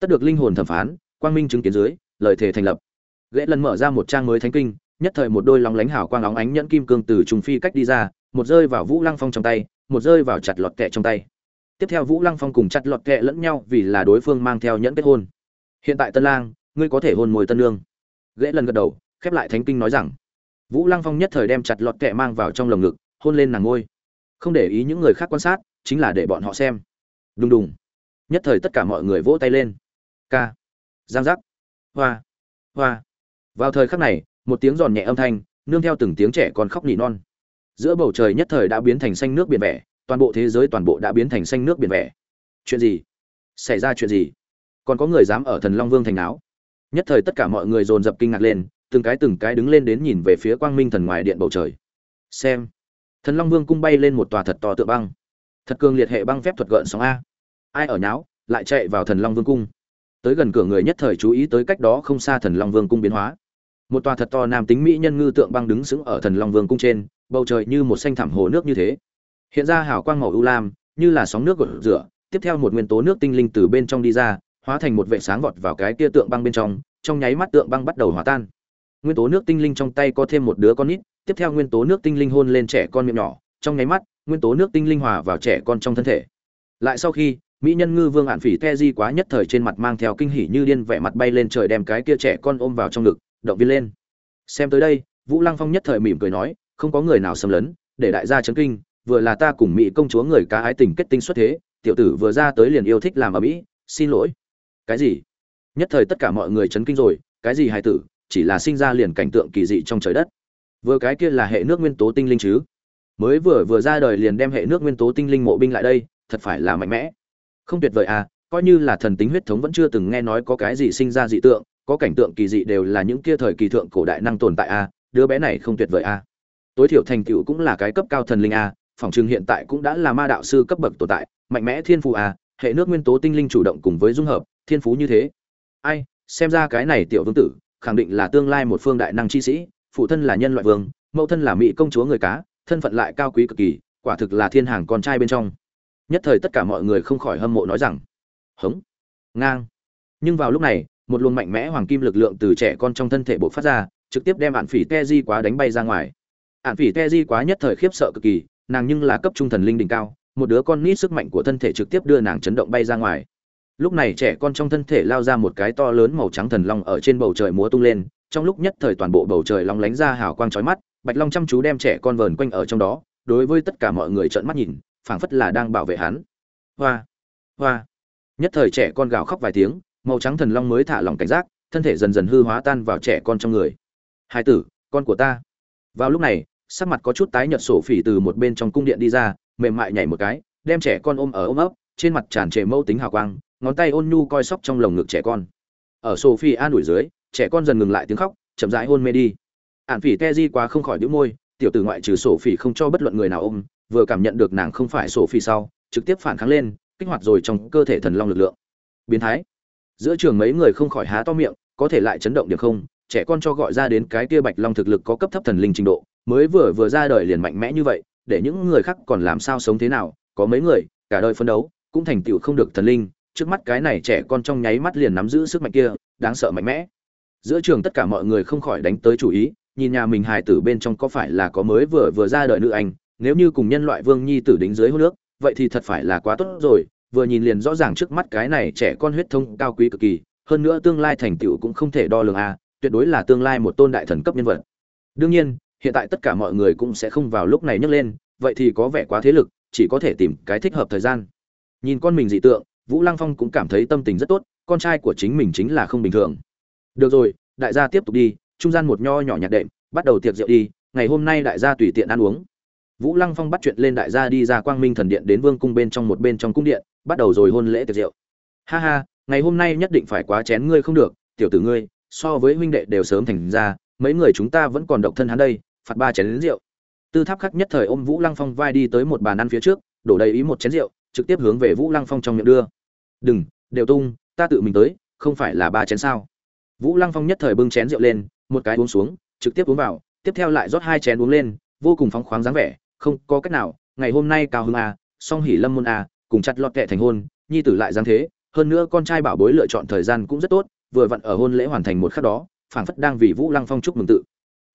tất được linh hồn thẩm phán, quang minh chứng kiến dưới lời thề thành lập. Ghệ lần mở ra một trang mới thánh kinh, nhất thời một đôi lóng lánh hào quang óng ánh nhẫn kim cương từ trùng phi cách đi ra, một rơi vào vũ lăng phong trong tay, một rơi vào chặt lọt kẹ trong tay. Tiếp theo vũ lăng phong cùng chặt lọt kẹ lẫn nhau vì là đối phương mang theo nhẫn kết hôn. Hiện tại tân lang, ngươi có thể hôn mồi tân lương ghệ lần gật đầu, khép lại thánh kinh nói rằng. Vũ lăng phong nhất thời đem chặt lọt kẹ mang vào trong lồng ngực, hôn lên nàng ngôi. Không để ý những người khác quan sát, chính là để bọn họ xem. Đùng đùng. Nhất thời tất cả mọi người vỗ tay lên. Ca. Giang giác hoa hoa. Vào thời khắc này, một tiếng giòn nhẹ âm thanh, nương theo từng tiếng trẻ còn khóc nỉ non. Giữa bầu trời nhất thời đã biến thành xanh nước biển vẻ, toàn bộ thế giới toàn bộ đã biến thành xanh nước biển vẻ. Chuyện gì? Xảy ra chuyện gì? Còn có người dám ở thần long vương thành áo? Nhất thời tất cả mọi người dồn dập kinh ngạc lên, từng cái từng cái đứng lên đến nhìn về phía quang minh thần ngoài điện bầu trời. Xem. Thần long vương cung bay lên một tòa thật to tựa băng. Thật cường liệt hệ băng phép thuật gợn sóng a. Ai ở nháo, lại chạy vào thần long vương cung? Tới gần cửa người nhất thời chú ý tới cách đó không xa thần long vương cung biến hóa. Một tòa thật to nam tính mỹ nhân ngư tượng băng đứng sững ở thần long vương cung trên, bầu trời như một xanh thảm hồ nước như thế. Hiện ra hào quang màu ưu lam, như là sóng nước gột rửa, tiếp theo một nguyên tố nước tinh linh từ bên trong đi ra, hóa thành một vệ sáng vọt vào cái kia tượng băng bên trong trong nháy mắt tượng băng bắt đầu hòa tan. Nguyên tố nước tinh linh trong tay có thêm một đứa con nít, tiếp theo nguyên tố nước tinh linh hôn lên trẻ con miệng nhỏ, trong nháy mắt, nguyên tố nước tinh linh hòa vào trẻ con trong thân thể. Lại sau khi mỹ nhân ngư vương ạn phỉ te di quá nhất thời trên mặt mang theo kinh hỉ như điên vẻ mặt bay lên trời đem cái kia trẻ con ôm vào trong ngực, động viên lên. Xem tới đây, vũ lăng phong nhất thời mỉm cười nói, không có người nào xâm lấn, để đại gia chấn kinh, vừa là ta cùng mỹ công chúa người cá ái tình kết tinh xuất thế, tiểu tử vừa ra tới liền yêu thích làm ở mỹ, xin lỗi. Cái gì? Nhất thời tất cả mọi người chấn kinh rồi, cái gì hài tử, chỉ là sinh ra liền cảnh tượng kỳ dị trong trời đất. Vừa cái kia là hệ nước nguyên tố tinh linh chứ? Mới vừa vừa ra đời liền đem hệ nước nguyên tố tinh linh mộ binh lại đây, thật phải là mạnh mẽ không tuyệt vời à coi như là thần tính huyết thống vẫn chưa từng nghe nói có cái gì sinh ra dị tượng có cảnh tượng kỳ dị đều là những kia thời kỳ thượng cổ đại năng tồn tại à? đứa bé này không tuyệt vời à? tối thiểu thành tựu cũng là cái cấp cao thần linh à, phòng trường hiện tại cũng đã là ma đạo sư cấp bậc tồn tại mạnh mẽ thiên phú à, hệ nước nguyên tố tinh linh chủ động cùng với dung hợp thiên phú như thế ai xem ra cái này tiểu vương tử khẳng định là tương lai một phương đại năng chi sĩ phụ thân là nhân loại vương mẫu thân là mỹ công chúa người cá thân phận lại cao quý cực kỳ quả thực là thiên hàng con trai bên trong nhất thời tất cả mọi người không khỏi hâm mộ nói rằng, hống, ngang. Nhưng vào lúc này, một luồng mạnh mẽ hoàng kim lực lượng từ trẻ con trong thân thể bộc phát ra, trực tiếp đem ạn phỉ te di quá đánh bay ra ngoài. Ạn phỉ te di quá nhất thời khiếp sợ cực kỳ, nàng nhưng là cấp trung thần linh đỉnh cao, một đứa con nít sức mạnh của thân thể trực tiếp đưa nàng chấn động bay ra ngoài. Lúc này trẻ con trong thân thể lao ra một cái to lớn màu trắng thần long ở trên bầu trời múa tung lên, trong lúc nhất thời toàn bộ bầu trời long lánh ra hào quang chói mắt, bạch long chăm chú đem trẻ con vờn quanh ở trong đó, đối với tất cả mọi người trợn mắt nhìn phảng phất là đang bảo vệ hắn. Hoa hoa. Nhất thời trẻ con gào khóc vài tiếng, màu trắng thần long mới thả lòng cảnh giác, thân thể dần dần hư hóa tan vào trẻ con trong người. Hai tử, con của ta. Vào lúc này, sắc mặt có chút tái nhợt sổ phỉ từ một bên trong cung điện đi ra, mềm mại nhảy một cái, đem trẻ con ôm ở ôm ấp, trên mặt tràn trề mâu tính hào quang, ngón tay ôn nhu coi sóc trong lồng ngực trẻ con. Ở sophie an ủi dưới, trẻ con dần ngừng lại tiếng khóc, chậm rãi hôn mê đi. Ạn phỉ te di quá không khỏi đĩu môi, tiểu tử ngoại trừ sổ phỉ không cho bất luận người nào ôm vừa cảm nhận được nàng không phải sổ phi sau, trực tiếp phản kháng lên, kích hoạt rồi trong cơ thể thần long lực lượng. Biến thái. Giữa trường mấy người không khỏi há to miệng, có thể lại chấn động được không? Trẻ con cho gọi ra đến cái kia bạch long thực lực có cấp thấp thần linh trình độ, mới vừa vừa ra đời liền mạnh mẽ như vậy, để những người khác còn làm sao sống thế nào? Có mấy người, cả đời phân đấu, cũng thành tựu không được thần linh, trước mắt cái này trẻ con trong nháy mắt liền nắm giữ sức mạnh kia, đáng sợ mạnh mẽ. Giữa trường tất cả mọi người không khỏi đánh tới chủ ý, nhìn nhà mình hài tử bên trong có phải là có mới vừa vừa ra đời nữ anh nếu như cùng nhân loại vương nhi tử đính dưới hô nước vậy thì thật phải là quá tốt rồi, vừa nhìn liền rõ ràng trước mắt cái này trẻ con huyết thông cao quý cực kỳ, hơn nữa tương lai thành tựu cũng không thể đo lường a tuyệt đối là tương lai một tôn đại thần cấp nhân vật. Đương nhiên, hiện tại tất cả mọi người cũng sẽ không vào lúc này nhấc lên, vậy thì có vẻ quá thế lực, chỉ có thể tìm cái thích hợp thời gian. Nhìn con mình dị tượng, vũ lăng phong cũng cảm thấy tâm tình rất tốt, con trai của chính mình chính là không bình thường. Được rồi, đại gia tiếp tục đi, trung gian một nho nhỏ nhạc đệm, bắt đầu tiệc rượu đi, ngày hôm nay đại gia tùy tiện ăn uống vũ lăng phong bắt chuyện lên đại gia đi ra quang minh thần điện đến vương cung bên trong một bên trong cung điện, bắt đầu rồi hôn lễ tiệc rượu. Ha ha, ngày hôm nay nhất định phải quá chén ngươi không được, tiểu tử ngươi, so với huynh đệ đều sớm thành ra, mấy người chúng ta vẫn còn độc thân hắn đây, phạt ba chén rượu. Tư tháp khắc nhất thời ôm vũ lăng phong vai đi tới một bàn ăn phía trước, đổ đầy ý một chén rượu, trực tiếp hướng về vũ lăng phong trong miệng đưa. Đừng, đều tung, ta tự mình tới, không phải là ba chén sao? Vũ lăng phong nhất thời bưng chén rượu lên, một cái uống xuống, trực tiếp uống vào, tiếp theo lại rót hai chén uống lên, vô cùng phóng khoáng dáng vẻ không có cách nào, ngày hôm nay cao hưng a à, song hỉ lâm môn a cùng chặt lọt kệ thành hôn, nhi tử lại giáng thế, hơn nữa con trai bảo bối lựa chọn thời gian cũng rất tốt, vừa vặn ở hôn lễ hoàn thành một khắc đó, phảng phất đang vì vũ lăng phong chúc mừng tự.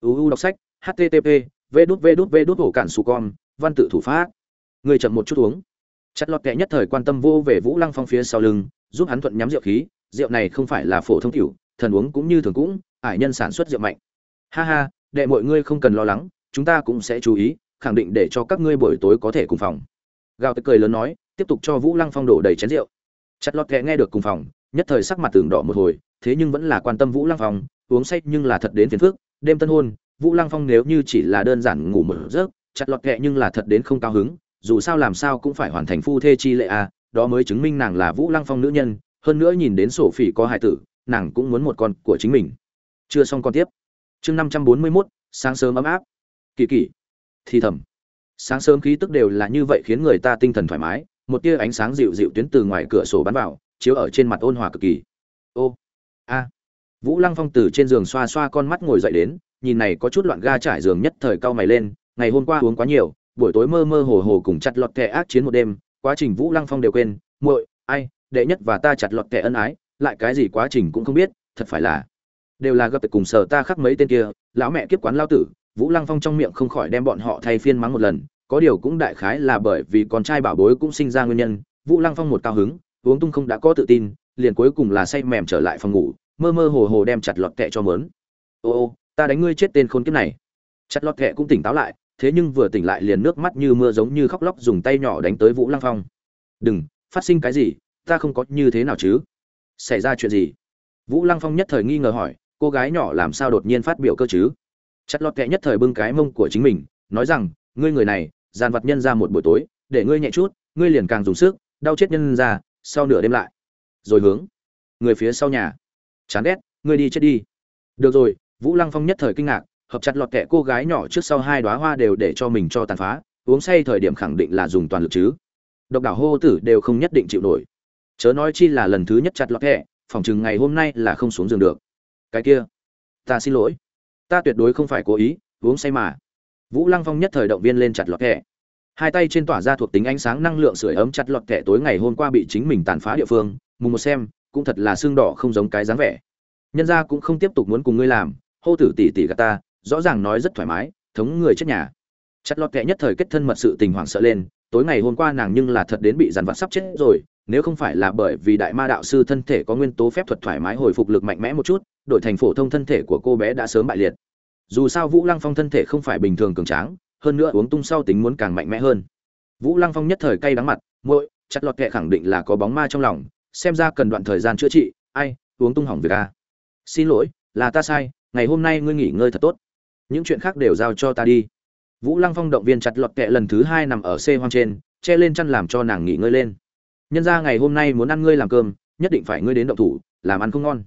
Uu đọc sách http v đút v đút v đút hổ cản su con, văn tự thủ pháp. Người chậm một chút uống. Chặt lọt kệ nhất thời quan tâm vô về vũ lăng phong phía sau lưng, giúp hắn thuận nhắm rượu khí, rượu này không phải là phổ thông tiểu, thần uống cũng như thường cũng, ải nhân sản xuất rượu mạnh. Ha ha, đệ mọi ngươi không cần lo lắng, chúng ta cũng sẽ chú ý khẳng định để cho các ngươi buổi tối có thể cùng phòng. Gào tới cười lớn nói, tiếp tục cho vũ lăng phong đổ đầy chén rượu. Chặt lọt kệ nghe được cùng phòng, nhất thời sắc mặt tường đỏ một hồi, thế nhưng vẫn là quan tâm vũ lăng phong, uống say nhưng là thật đến phiền phức, đêm tân hôn, vũ lăng phong nếu như chỉ là đơn giản ngủ một giấc, chặt lọt kệ nhưng là thật đến không cao hứng, dù sao làm sao cũng phải hoàn thành phu thê chi lệ à đó mới chứng minh nàng là vũ lăng phong nữ nhân, hơn nữa nhìn đến sổ phỉ có hài tử, nàng cũng muốn một con của chính mình. Chưa xong con tiếp. Chương năm trăm bốn mươi mốt, sáng sớm ấm áp. Kỳ kỳ thì thầm. Sáng sớm khí tức đều là như vậy khiến người ta tinh thần thoải mái, một tia ánh sáng dịu dịu tuyến từ ngoài cửa sổ bắn vào, chiếu ở trên mặt ôn hòa cực kỳ. Ô, a. Vũ lăng phong từ trên giường xoa xoa con mắt ngồi dậy đến, nhìn này có chút loạn ga trải giường nhất thời cau mày lên, ngày hôm qua uống quá nhiều, buổi tối mơ mơ hồ hồ cùng chặt lọt kẻ ác chiến một đêm, quá trình vũ lăng phong đều quên, muội, ai, đệ nhất và ta chặt lọt kẻ ân ái, lại cái gì quá trình cũng không biết, thật phải là, đều là gặp cùng sở ta khắc mấy tên kia, lão mẹ kiếp quán lao tử vũ lăng phong trong miệng không khỏi đem bọn họ thay phiên mắng một lần, có điều cũng đại khái là bởi vì con trai bảo bối cũng sinh ra nguyên nhân, vũ lăng phong một cao hứng, uống tung không đã có tự tin, liền cuối cùng là say mềm trở lại phòng ngủ, mơ mơ hồ hồ đem chặt lọt kẹ cho mớn. Ô ô, ta đánh ngươi chết tên khốn kiếp này. Chặt lọt kẹ cũng tỉnh táo lại, thế nhưng vừa tỉnh lại liền nước mắt như mưa giống như khóc lóc dùng tay nhỏ đánh tới vũ lăng phong. Đừng, phát sinh cái gì, ta không có như thế nào chứ? Xảy ra chuyện gì? Vũ lăng phong nhất thời nghi ngờ hỏi, cô gái nhỏ làm sao đột nhiên phát biểu cơ chứ? Chặt lọt kẹ nhất thời bưng cái mông của chính mình, nói rằng, ngươi người này, dàn vật nhân ra một buổi tối, để ngươi nhẹ chút, ngươi liền càng dùng sức, đau chết nhân ra, sau nửa đêm lại. Rồi hướng, người phía sau nhà. Chán ghét, ngươi đi chết đi. Được rồi. Vũ lăng phong nhất thời kinh ngạc, hợp chặt lọt kẹ cô gái nhỏ trước sau hai đoá hoa đều để cho mình cho tàn phá, uống say thời điểm khẳng định là dùng toàn lực chứ. Độc đảo hô tử đều không nhất định chịu nổi. Chớ nói chi là lần thứ nhất chặt lọt kẹ phòng chừng ngày hôm nay là không xuống giường được. Cái kia, ta xin lỗi ta tuyệt đối không phải cố ý, uống say mà. Vũ lăng phong nhất thời động viên lên chặt lọt kẹ hai tay trên tỏa ra thuộc tính ánh sáng năng lượng sưởi ấm chặt lọt kẹ tối ngày hôm qua bị chính mình tàn phá địa phương, mùng một xem, cũng thật là xương đỏ không giống cái dáng vẻ. Nhân gia cũng không tiếp tục muốn cùng ngươi làm, hô tử tỷ tỷ gà ta, rõ ràng nói rất thoải mái, thống người chết nhà. Chặt lọt kẹ nhất thời kết thân mật sự tình hoảng sợ lên, tối ngày hôm qua nàng nhưng là thật đến bị dàn vặt sắp chết rồi, nếu không phải là bởi vì đại ma đạo sư thân thể có nguyên tố phép thuật thoải mái hồi phục lực mạnh mẽ một chút đổi thành phổ thông thân thể của cô bé đã sớm bại liệt. Dù sao vũ lăng phong thân thể không phải bình thường cường tráng, hơn nữa uống tung sau tính muốn càng mạnh mẽ hơn. Vũ lăng phong nhất thời cay đắng mặt, muội chặt lọt kệ khẳng định là có bóng ma trong lòng, xem ra cần đoạn thời gian chữa trị. Ai, uống tung hỏng việc a xin lỗi, là ta sai, ngày hôm nay ngươi nghỉ ngơi thật tốt. Những chuyện khác đều giao cho ta đi. Vũ lăng phong động viên chặt lọt kệ lần thứ hai nằm ở xe hoang trên, che lên chăn làm cho nàng nghỉ ngơi lên. Nhân ra ngày hôm nay muốn ăn ngươi làm cơm, nhất định phải ngươi đến động thủ, làm ăn không ngon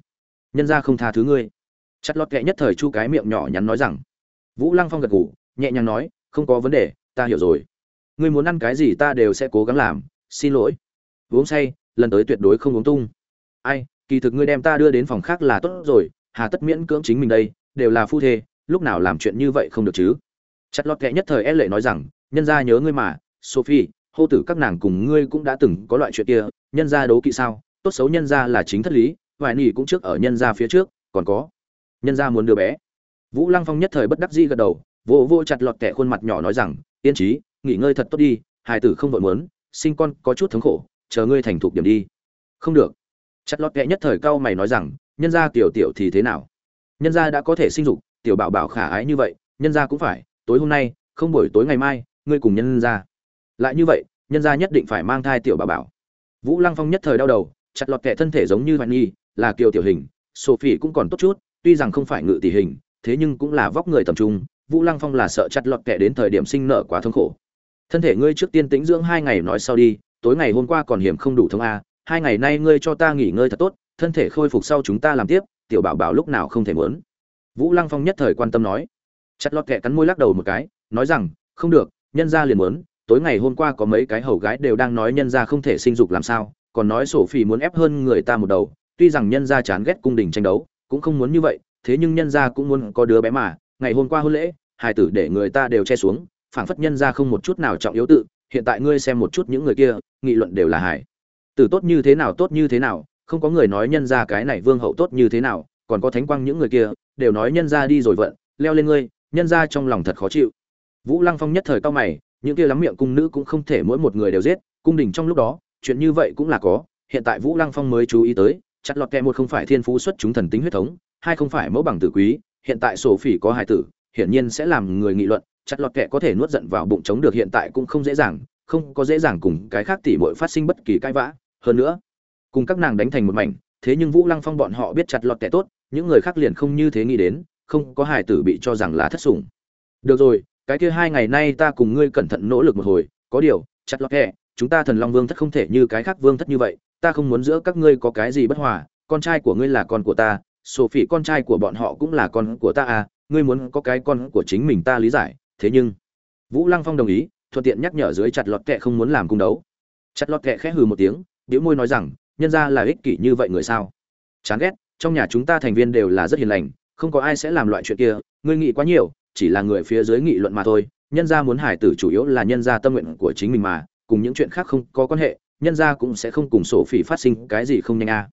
nhân ra không tha thứ ngươi. Chặt lọt kệ nhất thời chu cái miệng nhỏ nhắn nói rằng. Vũ lăng phong gật ngủ nhẹ nhàng nói, không có vấn đề, ta hiểu rồi. Ngươi muốn ăn cái gì ta đều sẽ cố gắng làm, xin lỗi. Uống say, lần tới tuyệt đối không uống tung. Ai, kỳ thực ngươi đem ta đưa đến phòng khác là tốt rồi, hà tất miễn cưỡng chính mình đây, đều là phu thê, lúc nào làm chuyện như vậy không được chứ? Chặt lọt kệ nhất thời e lệ nói rằng, nhân ra nhớ ngươi mà, sophie, hô tử các nàng cùng ngươi cũng đã từng có loại chuyện kia, nhân ra đố kỵ sao? Tốt xấu nhân ra là chính thất lý vài nỉ cũng trước ở nhân ra phía trước, còn có. Nhân ra muốn đưa bé. Vũ lăng phong nhất thời bất đắc dĩ gật đầu vô vô chặt lọt kẻ khuôn mặt nhỏ nói rằng, yên trí nghỉ ngơi thật tốt đi, hài tử không vội muốn, sinh con có chút thống khổ, chờ ngươi thành thục điểm đi. Không được. Chặt lọt kẻ nhất thời cao mày nói rằng, nhân gia tiểu tiểu thì thế nào? Nhân gia đã có thể sinh dục, tiểu bảo bảo khả ái như vậy, nhân gia cũng phải, tối hôm nay, không buổi tối ngày mai, ngươi cùng nhân gia. Lại như vậy, nhân gia nhất định phải mang thai tiểu bảo bảo. Vũ lăng phong nhất thời đau đầu, chặt lọt kẻ thân thể giống như hoài nhi là kiều tiểu hình, sophie cũng còn tốt chút, tuy rằng không phải ngự tỷ hình, thế nhưng cũng là vóc người tầm trung, vũ lăng phong là sợ chặt lọt kẻ đến thời điểm sinh nợ quá thống khổ. Thân thể ngươi trước tiên tĩnh dưỡng hai ngày nói sau đi, tối ngày hôm qua còn hiểm không đủ thông a, hai ngày nay ngươi cho ta nghỉ ngơi thật tốt, thân thể khôi phục sau chúng ta làm tiếp, tiểu bảo bảo lúc nào không thể muốn. Vũ lăng phong nhất thời quan tâm nói. Chặt lọt kẻ cắn môi lắc đầu một cái, nói rằng, không được, nhân gia liền muốn, tối ngày hôm qua có mấy cái hầu gái đều đang nói nhân gia không thể sinh dục làm sao, còn nói sổ phỉ muốn ép hơn người ta một đầu tuy rằng nhân gia chán ghét cung đình tranh đấu, cũng không muốn như vậy, thế nhưng nhân gia cũng muốn có đứa bé mà. Ngày hôm qua hôn lễ, hài tử để người ta đều che xuống, phảng phất nhân gia không một chút nào trọng yếu tự, hiện tại ngươi xem một chút những người kia, nghị luận đều là hài. Tử tốt như thế nào tốt như thế nào, không có người nói nhân gia cái này vương hậu tốt như thế nào, còn có thánh quang những người kia, đều nói nhân gia đi rồi vận, leo lên ngươi, nhân gia trong lòng thật khó chịu. Vũ lăng phong nhất thời cao mày, những kia lắm miệng cung nữ cũng không thể mỗi một người đều giết, cung đình trong lúc đó, chuyện như vậy cũng là có, hiện tại vũ lăng phong mới chú ý tới chặt lọt kẹ một không phải thiên phú xuất chúng thần tính huyết thống, hai không phải mẫu bằng tử quý, hiện tại sổ phỉ có hài tử, hiển nhiên sẽ làm người nghị luận, chặt lọt kẹ có thể nuốt giận vào bụng chống được hiện tại cũng không dễ dàng, không có dễ dàng cùng cái khác tỉ mội phát sinh bất kỳ cãi vã. Hơn nữa, cùng các nàng đánh thành một mảnh, thế nhưng vũ lăng phong bọn họ biết chặt lọt kẹ tốt, những người khác liền không như thế nghĩ đến, không có hài tử bị cho rằng là thất sủng. Được rồi, cái kia hai ngày nay ta cùng ngươi cẩn thận nỗ lực một hồi, có điều, chặt lọt kẹ, chúng ta thần long vương thất không thể như cái khác vương thất như vậy ta không muốn giữa các ngươi có cái gì bất hòa, con trai của ngươi là con của ta, sophie con trai của bọn họ cũng là con của ta à ngươi muốn có cái con của chính mình ta lý giải, thế nhưng, vũ lăng phong đồng ý, thuận tiện nhắc nhở dưới chặt lọt kệ không muốn làm cung đấu. Chặt lọt kệ khẽ hừ một tiếng biểu môi nói rằng, nhân ra là ích kỷ như vậy người sao? Chán ghét, trong nhà chúng ta thành viên đều là rất hiền lành, không có ai sẽ làm loại chuyện kia, ngươi nghĩ quá nhiều, chỉ là người phía dưới nghị luận mà thôi, nhân ra muốn hải tử chủ yếu là nhân ra tâm nguyện của chính mình mà, cùng những chuyện khác không có quan hệ nhân ra cũng sẽ không cùng sổ phỉ phát sinh cái gì không nhanh a à.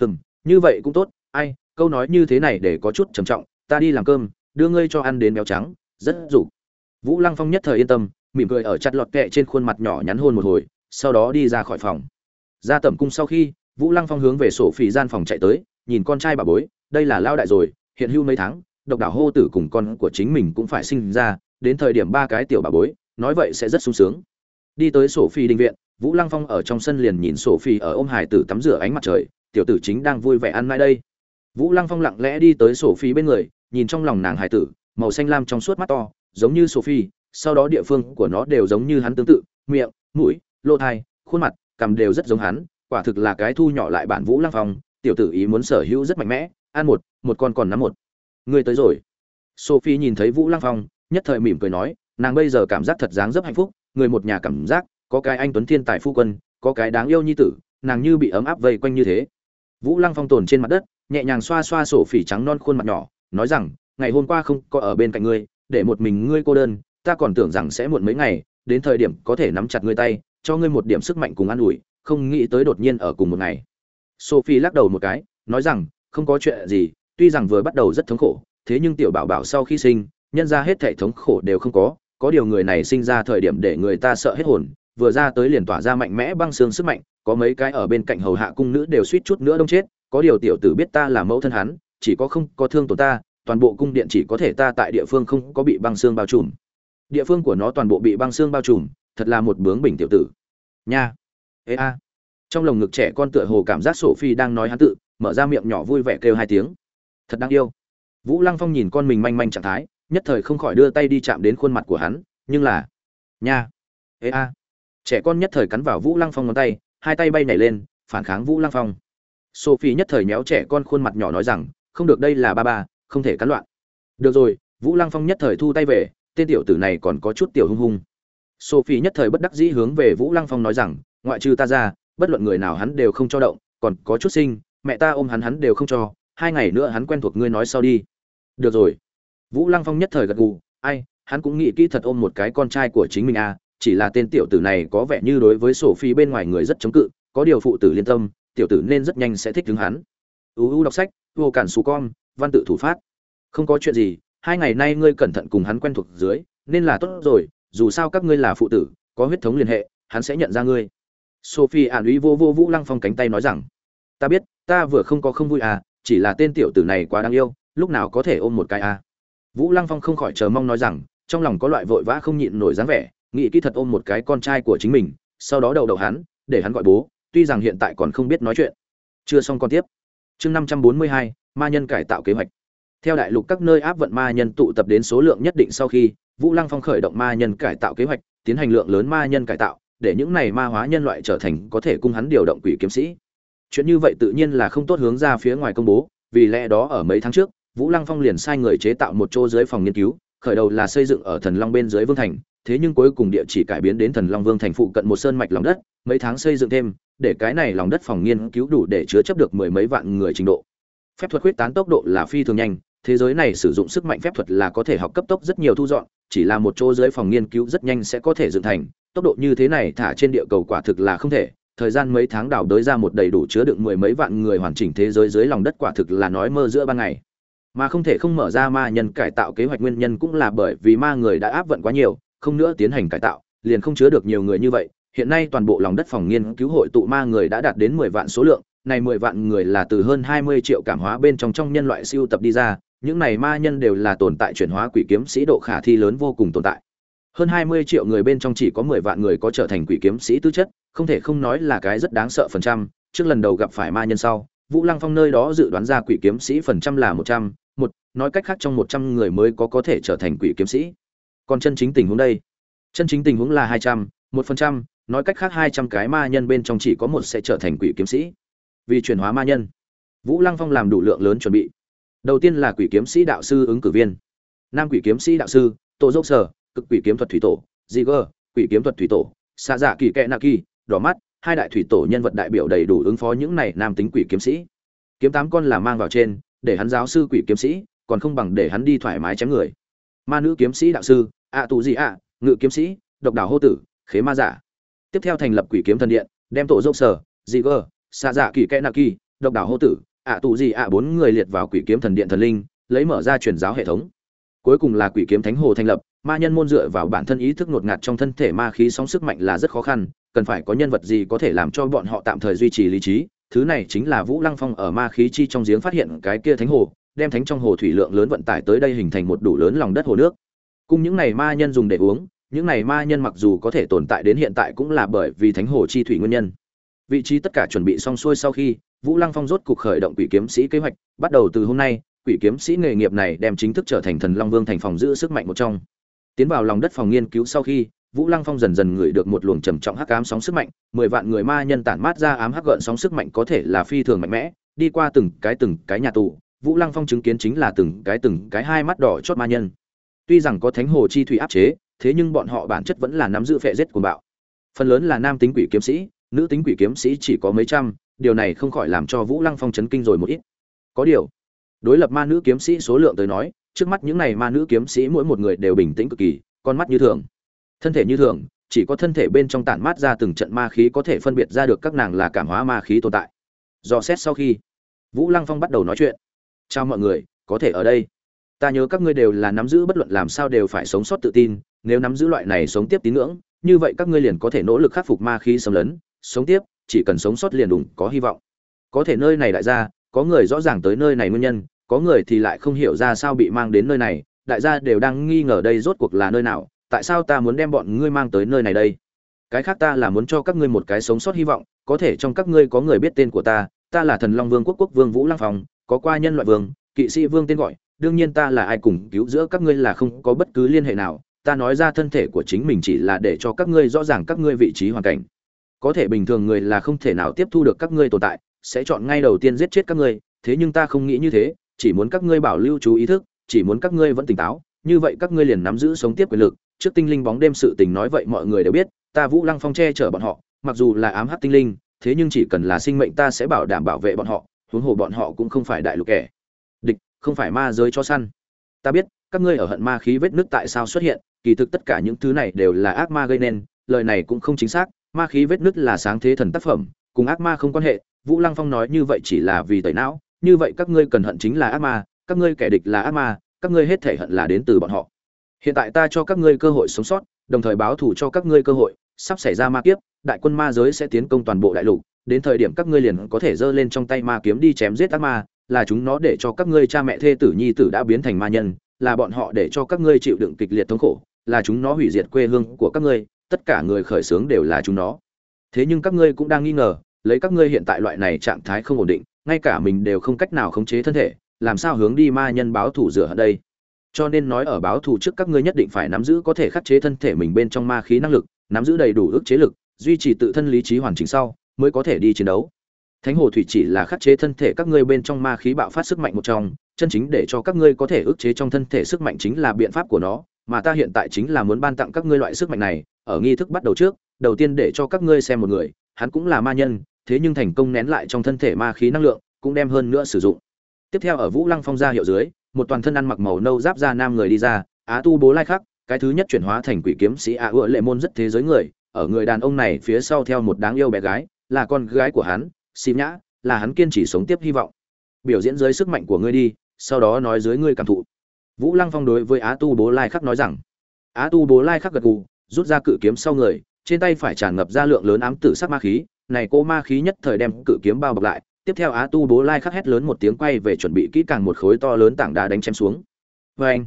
hừm, như vậy cũng tốt, ai, câu nói như thế này để có chút trầm trọng, ta đi làm cơm, đưa ngươi cho ăn đến béo trắng, rất dục vũ lăng phong nhất thời yên tâm, mỉm cười ở chặt lọt kẹ trên khuôn mặt nhỏ nhắn hôn một hồi, sau đó đi ra khỏi phòng. Ra tẩm cung sau khi, vũ lăng phong hướng về sổ phỉ gian phòng chạy tới, nhìn con trai bà bối, đây là lao đại rồi, hiện hưu mấy tháng, độc đảo hô tử cùng con của chính mình cũng phải sinh ra, đến thời điểm ba cái tiểu bà bối, nói vậy sẽ rất sung sướng. Đi tới sổ phi đình viện vũ lăng phong ở trong sân liền nhìn sổ phi ở ôm hải tử tắm rửa ánh mặt trời, tiểu tử chính đang vui vẻ ăn mai đây. Vũ lăng phong lặng lẽ đi tới sổ phi bên người, nhìn trong lòng nàng hải tử, màu xanh lam trong suốt mắt to, giống như sophie sau đó địa phương của nó đều giống như hắn tương tự, miệng, mũi, lỗ thai, khuôn mặt, cằm đều rất giống hắn, quả thực là cái thu nhỏ lại bản vũ lăng phong, tiểu tử ý muốn sở hữu rất mạnh mẽ, ăn một một con còn nắm một. Ngươi tới rồi. Sophie nhìn thấy vũ lăng phong, nhất thời mỉm cười nói, nàng bây giờ cảm giác thật dáng rất hạnh phúc, người một nhà cảm giác có cái anh tuấn thiên tài phu quân, có cái đáng yêu như tử, nàng như bị ấm áp vây quanh như thế. Vũ lăng phong tồn trên mặt đất, nhẹ nhàng xoa xoa sổ phỉ trắng non khuôn mặt nhỏ, nói rằng, ngày hôm qua không có ở bên cạnh ngươi, để một mình ngươi cô đơn, ta còn tưởng rằng sẽ muộn mấy ngày, đến thời điểm có thể nắm chặt ngươi tay, cho ngươi một điểm sức mạnh cùng an ủi, không nghĩ tới đột nhiên ở cùng một ngày. Sophie lắc đầu một cái, nói rằng, không có chuyện gì, tuy rằng vừa bắt đầu rất thống khổ, thế nhưng tiểu bảo bảo sau khi sinh, nhân ra hết thể thống khổ đều không có có điều người này sinh ra thời điểm để người ta sợ hết hồn vừa ra tới liền tỏa ra mạnh mẽ băng xương sức mạnh, có mấy cái ở bên cạnh hầu hạ cung nữ đều suýt chút nữa đông chết, có điều tiểu tử biết ta là mẫu thân hắn, chỉ có không có thương tổn ta, toàn bộ cung điện chỉ có thể ta tại địa phương không có bị băng xương bao trùm. Địa phương của nó toàn bộ bị băng xương bao trùm, thật là một bướng bình tiểu tử. Nha. Ê a. Trong lồng ngực trẻ con tựa hồ cảm giác sổ phi đang nói hắn tự, mở ra miệng nhỏ vui vẻ kêu hai tiếng. Thật đáng yêu. Vũ lăng phong nhìn con mình manh manh trạng thái, nhất thời không khỏi đưa tay đi chạm đến khuôn mặt của hắn, nhưng là, nha. Ê a trẻ con nhất thời cắn vào vũ lăng phong ngón tay, hai tay bay nhảy lên, phản kháng vũ lăng phong. Sophie nhất thời méo trẻ con khuôn mặt nhỏ nói rằng, không được, đây là ba ba, không thể cắn loạn. Được rồi, vũ lăng phong nhất thời thu tay về, tên tiểu tử này còn có chút tiểu hung hung. Sophie nhất thời bất đắc dĩ hướng về vũ lăng phong nói rằng, ngoại trừ ta ra, bất luận người nào hắn đều không cho động, còn có chút sinh mẹ ta ôm hắn hắn đều không cho, hai ngày nữa hắn quen thuộc ngươi nói sau đi. Được rồi. Vũ lăng phong nhất thời gật gù, ai, hắn cũng nghĩ kỹ thật ôm một cái con trai của chính mình à chỉ là tên tiểu tử này có vẻ như đối với sổ phi bên ngoài người rất chống cự, có điều phụ tử liên tâm, tiểu tử nên rất nhanh sẽ thích đứng hắn. Uu đọc sách, vô cản xù con, văn tự thủ phát. Không có chuyện gì, hai ngày nay ngươi cẩn thận cùng hắn quen thuộc dưới, nên là tốt rồi, dù sao các ngươi là phụ tử, có huyết thống liên hệ, hắn sẽ nhận ra ngươi. Sophie ản ý vô vô vũ lăng phong cánh tay nói rằng, ta biết, ta vừa không có không vui à chỉ là tên tiểu tử này quá đáng yêu, lúc nào có thể ôm một cái à? Vũ lăng phong không khỏi chờ mong nói rằng, trong lòng có loại vội vã không nhịn nổi dáng vẻ nghĩ kỹ thật ôm một cái con trai của chính mình, sau đó đầu đầu hắn, để hắn gọi bố, tuy rằng hiện tại còn không biết nói chuyện. Chưa xong con tiếp. Chương năm trăm bốn mươi hai, ma nhân cải tạo kế hoạch. Theo đại lục các nơi áp vận ma nhân tụ tập đến số lượng nhất định sau khi, vũ lăng phong khởi động ma nhân cải tạo kế hoạch, tiến hành lượng lớn ma nhân cải tạo, để những này ma hóa nhân loại trở thành có thể cung hắn điều động quỷ kiếm sĩ. Chuyện như vậy tự nhiên là không tốt hướng ra phía ngoài công bố, vì lẽ đó ở mấy tháng trước, vũ lăng phong liền sai người chế tạo một chỗ dưới phòng nghiên cứu khởi đầu là xây dựng ở thần long bên dưới vương thành, thế nhưng cuối cùng địa chỉ cải biến đến thần long vương thành phụ cận một sơn mạch lòng đất, mấy tháng xây dựng thêm, để cái này lòng đất phòng nghiên cứu đủ để chứa chấp được mười mấy vạn người trình độ. Phép thuật huyết tán tốc độ là phi thường nhanh, thế giới này sử dụng sức mạnh phép thuật là có thể học cấp tốc rất nhiều thu dọn, chỉ là một chỗ dưới phòng nghiên cứu rất nhanh sẽ có thể dựng thành, tốc độ như thế này thả trên địa cầu quả thực là không thể, thời gian mấy tháng đào đới ra một đầy đủ chứa đựng mười mấy vạn người hoàn chỉnh thế giới dưới lòng đất quả thực là nói mơ giữa ban ngày mà không thể không mở ra ma nhân cải tạo kế hoạch nguyên nhân cũng là bởi vì ma người đã áp vận quá nhiều, không nữa tiến hành cải tạo, liền không chứa được nhiều người như vậy. Hiện nay toàn bộ lòng đất phòng nghiên cứu hội tụ ma người đã đạt đến mười vạn số lượng, này mười vạn người là từ hơn hai mươi triệu cảm hóa bên trong trong nhân loại siêu tập đi ra, những này ma nhân đều là tồn tại chuyển hóa quỷ kiếm sĩ độ khả thi lớn vô cùng tồn tại. Hơn hai mươi triệu người bên trong chỉ có mười vạn người có trở thành quỷ kiếm sĩ tư chất, không thể không nói là cái rất đáng sợ phần trăm. Trước lần đầu gặp phải ma nhân sau vũ lăng phong nơi đó dự đoán ra quỷ kiếm sĩ phần trăm là một trăm một nói cách khác trong một trăm người mới có có thể trở thành quỷ kiếm sĩ. Còn chân chính tình huống đây? Chân chính tình huống là hai trăm một phần trăm nói cách khác hai trăm cái ma nhân bên trong chỉ có một sẽ trở thành quỷ kiếm sĩ. Vì chuyển hóa ma nhân. Vũ lăng phong làm đủ lượng lớn chuẩn bị. Đầu tiên là quỷ kiếm sĩ đạo sư ứng cử viên. Nam quỷ kiếm sĩ đạo sư tổ dốc sở cực quỷ kiếm thuật thủy tổ Ziger, quỷ kiếm thuật thủy tổ xa dạ kỳ kẹ nạ kỳ đỏ mắt hai đại thủy tổ nhân vật đại biểu đầy đủ ứng phó những này nam tính quỷ kiếm sĩ. Kiếm tám con là mang vào trên, để hắn giáo sư quỷ kiếm sĩ, còn không bằng để hắn đi thoải mái chém người. Ma nữ kiếm sĩ đạo sư ạ tù gì ạ ngự kiếm sĩ, độc đảo hô tử, khế ma giả. Tiếp theo thành lập quỷ kiếm thần điện, đem tổ dốc sở, dị gơ xa dạ kỳ kẽ nạ kỳ, độc đảo hô tử ạ tù gì ạ bốn người liệt vào quỷ kiếm thần điện thần linh, lấy mở ra truyền giáo hệ thống. Cuối cùng là quỷ kiếm thánh hồ thành lập, ma nhân môn dựa vào bản thân ý thức ngột ngạt trong thân thể ma khí sóng sức mạnh là rất khó khăn cần phải có nhân vật gì có thể làm cho bọn họ tạm thời duy trì lý trí. Thứ này chính là vũ lăng phong ở ma khí chi trong giếng phát hiện cái kia thánh hồ, đem thánh trong hồ thủy lượng lớn vận tải tới đây hình thành một đủ lớn lòng đất hồ nước. Cùng những này ma nhân dùng để uống, những này ma nhân mặc dù có thể tồn tại đến hiện tại cũng là bởi vì thánh hồ chi thủy nguyên nhân. Vị trí tất cả chuẩn bị xong xuôi sau khi, vũ lăng phong rốt cục khởi động quỷ kiếm sĩ kế hoạch, bắt đầu từ hôm nay, quỷ kiếm sĩ nghề nghiệp này đem chính thức trở thành thần long vương thành phòng giữ sức mạnh một trong. Tiến vào lòng đất phòng nghiên cứu sau khi vũ lăng phong dần dần ngửi được một luồng trầm trọng hắc ám sóng sức mạnh, mười vạn người ma nhân tản mát ra ám hắc gợn sóng sức mạnh có thể là phi thường mạnh mẽ, đi qua từng cái từng cái nhà tù, vũ lăng phong chứng kiến chính là từng cái từng cái hai mắt đỏ chót ma nhân. Tuy rằng có thánh hồ chi thủy áp chế, thế nhưng bọn họ bản chất vẫn là nắm giữ phệ giết của bạo. Phần lớn là nam tính quỷ kiếm sĩ, nữ tính quỷ kiếm sĩ chỉ có mấy trăm, điều này không khỏi làm cho vũ lăng phong chấn kinh rồi một ít. Có điều, đối lập ma nữ kiếm sĩ số lượng tới nói, trước mắt những này ma nữ kiếm sĩ mỗi một người đều bình tĩnh cực kỳ, con mắt như thường thân thể như thường, chỉ có thân thể bên trong tản mát ra từng trận ma khí có thể phân biệt ra được các nàng là cảm hóa ma khí tồn tại. Dò xét sau khi, vũ lăng phong bắt đầu nói chuyện. Chào mọi người, có thể ở đây. Ta nhớ các ngươi đều là nắm giữ bất luận làm sao đều phải sống sót tự tin, nếu nắm giữ loại này sống tiếp tín ngưỡng, như vậy các ngươi liền có thể nỗ lực khắc phục ma khí xâm lấn, sống tiếp, chỉ cần sống sót liền đủ có hy vọng. Có thể nơi này đại gia, có người rõ ràng tới nơi này nguyên nhân, có người thì lại không hiểu ra sao bị mang đến nơi này, đại gia đều đang nghi ngờ đây rốt cuộc là nơi nào tại sao ta muốn đem bọn ngươi mang tới nơi này đây? Cái khác ta là muốn cho các ngươi một cái sống sót hy vọng, có thể trong các ngươi có người biết tên của ta ta là thần long vương quốc quốc vương vũ lăng phong, có qua nhân loại vương, kỵ sĩ vương tên gọi, đương nhiên ta là ai cùng cứu giữa các ngươi là không có bất cứ liên hệ nào, ta nói ra thân thể của chính mình chỉ là để cho các ngươi rõ ràng các ngươi vị trí hoàn cảnh. Có thể bình thường người là không thể nào tiếp thu được các ngươi tồn tại, sẽ chọn ngay đầu tiên giết chết các ngươi, thế nhưng ta không nghĩ như thế, chỉ muốn các ngươi bảo lưu chú ý thức, chỉ muốn các ngươi vẫn tỉnh táo, như vậy các ngươi liền nắm giữ sống tiếp quyền lực trước tinh linh bóng đêm sự tình nói vậy mọi người đều biết, ta vũ lăng phong che chở bọn họ, mặc dù là ám hắc tinh linh, thế nhưng chỉ cần là sinh mệnh ta sẽ bảo đảm bảo vệ bọn họ, huống hồ bọn họ cũng không phải đại lục kẻ. Địch, không phải ma giới cho săn. Ta biết, các ngươi ở hận ma khí vết nước tại sao xuất hiện, kỳ thực tất cả những thứ này đều là ác ma gây nên, lời này cũng không chính xác, ma khí vết nứt là sáng thế thần tác phẩm, cùng ác ma không quan hệ, vũ lăng phong nói như vậy chỉ là vì tẩy não, như vậy các ngươi cần hận chính là ác ma, các ngươi kẻ địch là ác ma, các ngươi hết thể hận là đến từ bọn họ hiện tại ta cho các ngươi cơ hội sống sót, đồng thời báo thù cho các ngươi cơ hội, sắp xảy ra ma kiếp, đại quân ma giới sẽ tiến công toàn bộ đại lục, đến thời điểm các ngươi liền có thể giơ lên trong tay ma kiếm đi chém giết ác ma, là chúng nó để cho các ngươi cha mẹ thê tử nhi tử đã biến thành ma nhân, là bọn họ để cho các ngươi chịu đựng kịch liệt thống khổ, là chúng nó hủy diệt quê hương của các ngươi, tất cả người khởi xướng đều là chúng nó. Thế nhưng các ngươi cũng đang nghi ngờ, lấy các ngươi hiện tại loại này trạng thái không ổn định, ngay cả mình đều không cách nào khống chế thân thể, làm sao hướng đi ma nhân báo thủ rửa ở đây? Cho nên nói ở báo thù trước các ngươi nhất định phải nắm giữ có thể khắc chế thân thể mình bên trong ma khí năng lực, nắm giữ đầy đủ ức chế lực, duy trì tự thân lý trí hoàn chỉnh sau, mới có thể đi chiến đấu. Thánh hồ thủy chỉ là khắc chế thân thể các ngươi bên trong ma khí bạo phát sức mạnh một trong, chân chính để cho các ngươi có thể ức chế trong thân thể sức mạnh chính là biện pháp của nó, mà ta hiện tại chính là muốn ban tặng các ngươi loại sức mạnh này, ở nghi thức bắt đầu trước, đầu tiên để cho các ngươi xem một người, hắn cũng là ma nhân, thế nhưng thành công nén lại trong thân thể ma khí năng lượng, cũng đem hơn nữa sử dụng. Tiếp theo ở vũ lăng phong gia hiệu dưới một toàn thân ăn mặc màu nâu giáp da nam người đi ra, á tu bố lai khắc, cái thứ nhất chuyển hóa thành quỷ kiếm sĩ a ựa lệ môn rất thế giới người, ở người đàn ông này phía sau theo một đáng yêu bé gái, là con gái của hắn, xì nhã, là hắn kiên trì sống tiếp hy vọng. Biểu diễn dưới sức mạnh của ngươi đi, sau đó nói dưới ngươi cảm thụ. Vũ lăng phong đối với á tu bố lai khắc nói rằng, á tu bố lai khắc gật gù, rút ra cự kiếm sau người, trên tay phải tràn ngập ra lượng lớn ám tử sắc ma khí, này cô ma khí nhất thời đem cự kiếm bao bọc lại tiếp theo á tu bố lai khắc hét lớn một tiếng quay về chuẩn bị kỹ càng một khối to lớn tảng đá đánh chém xuống. Vê anh,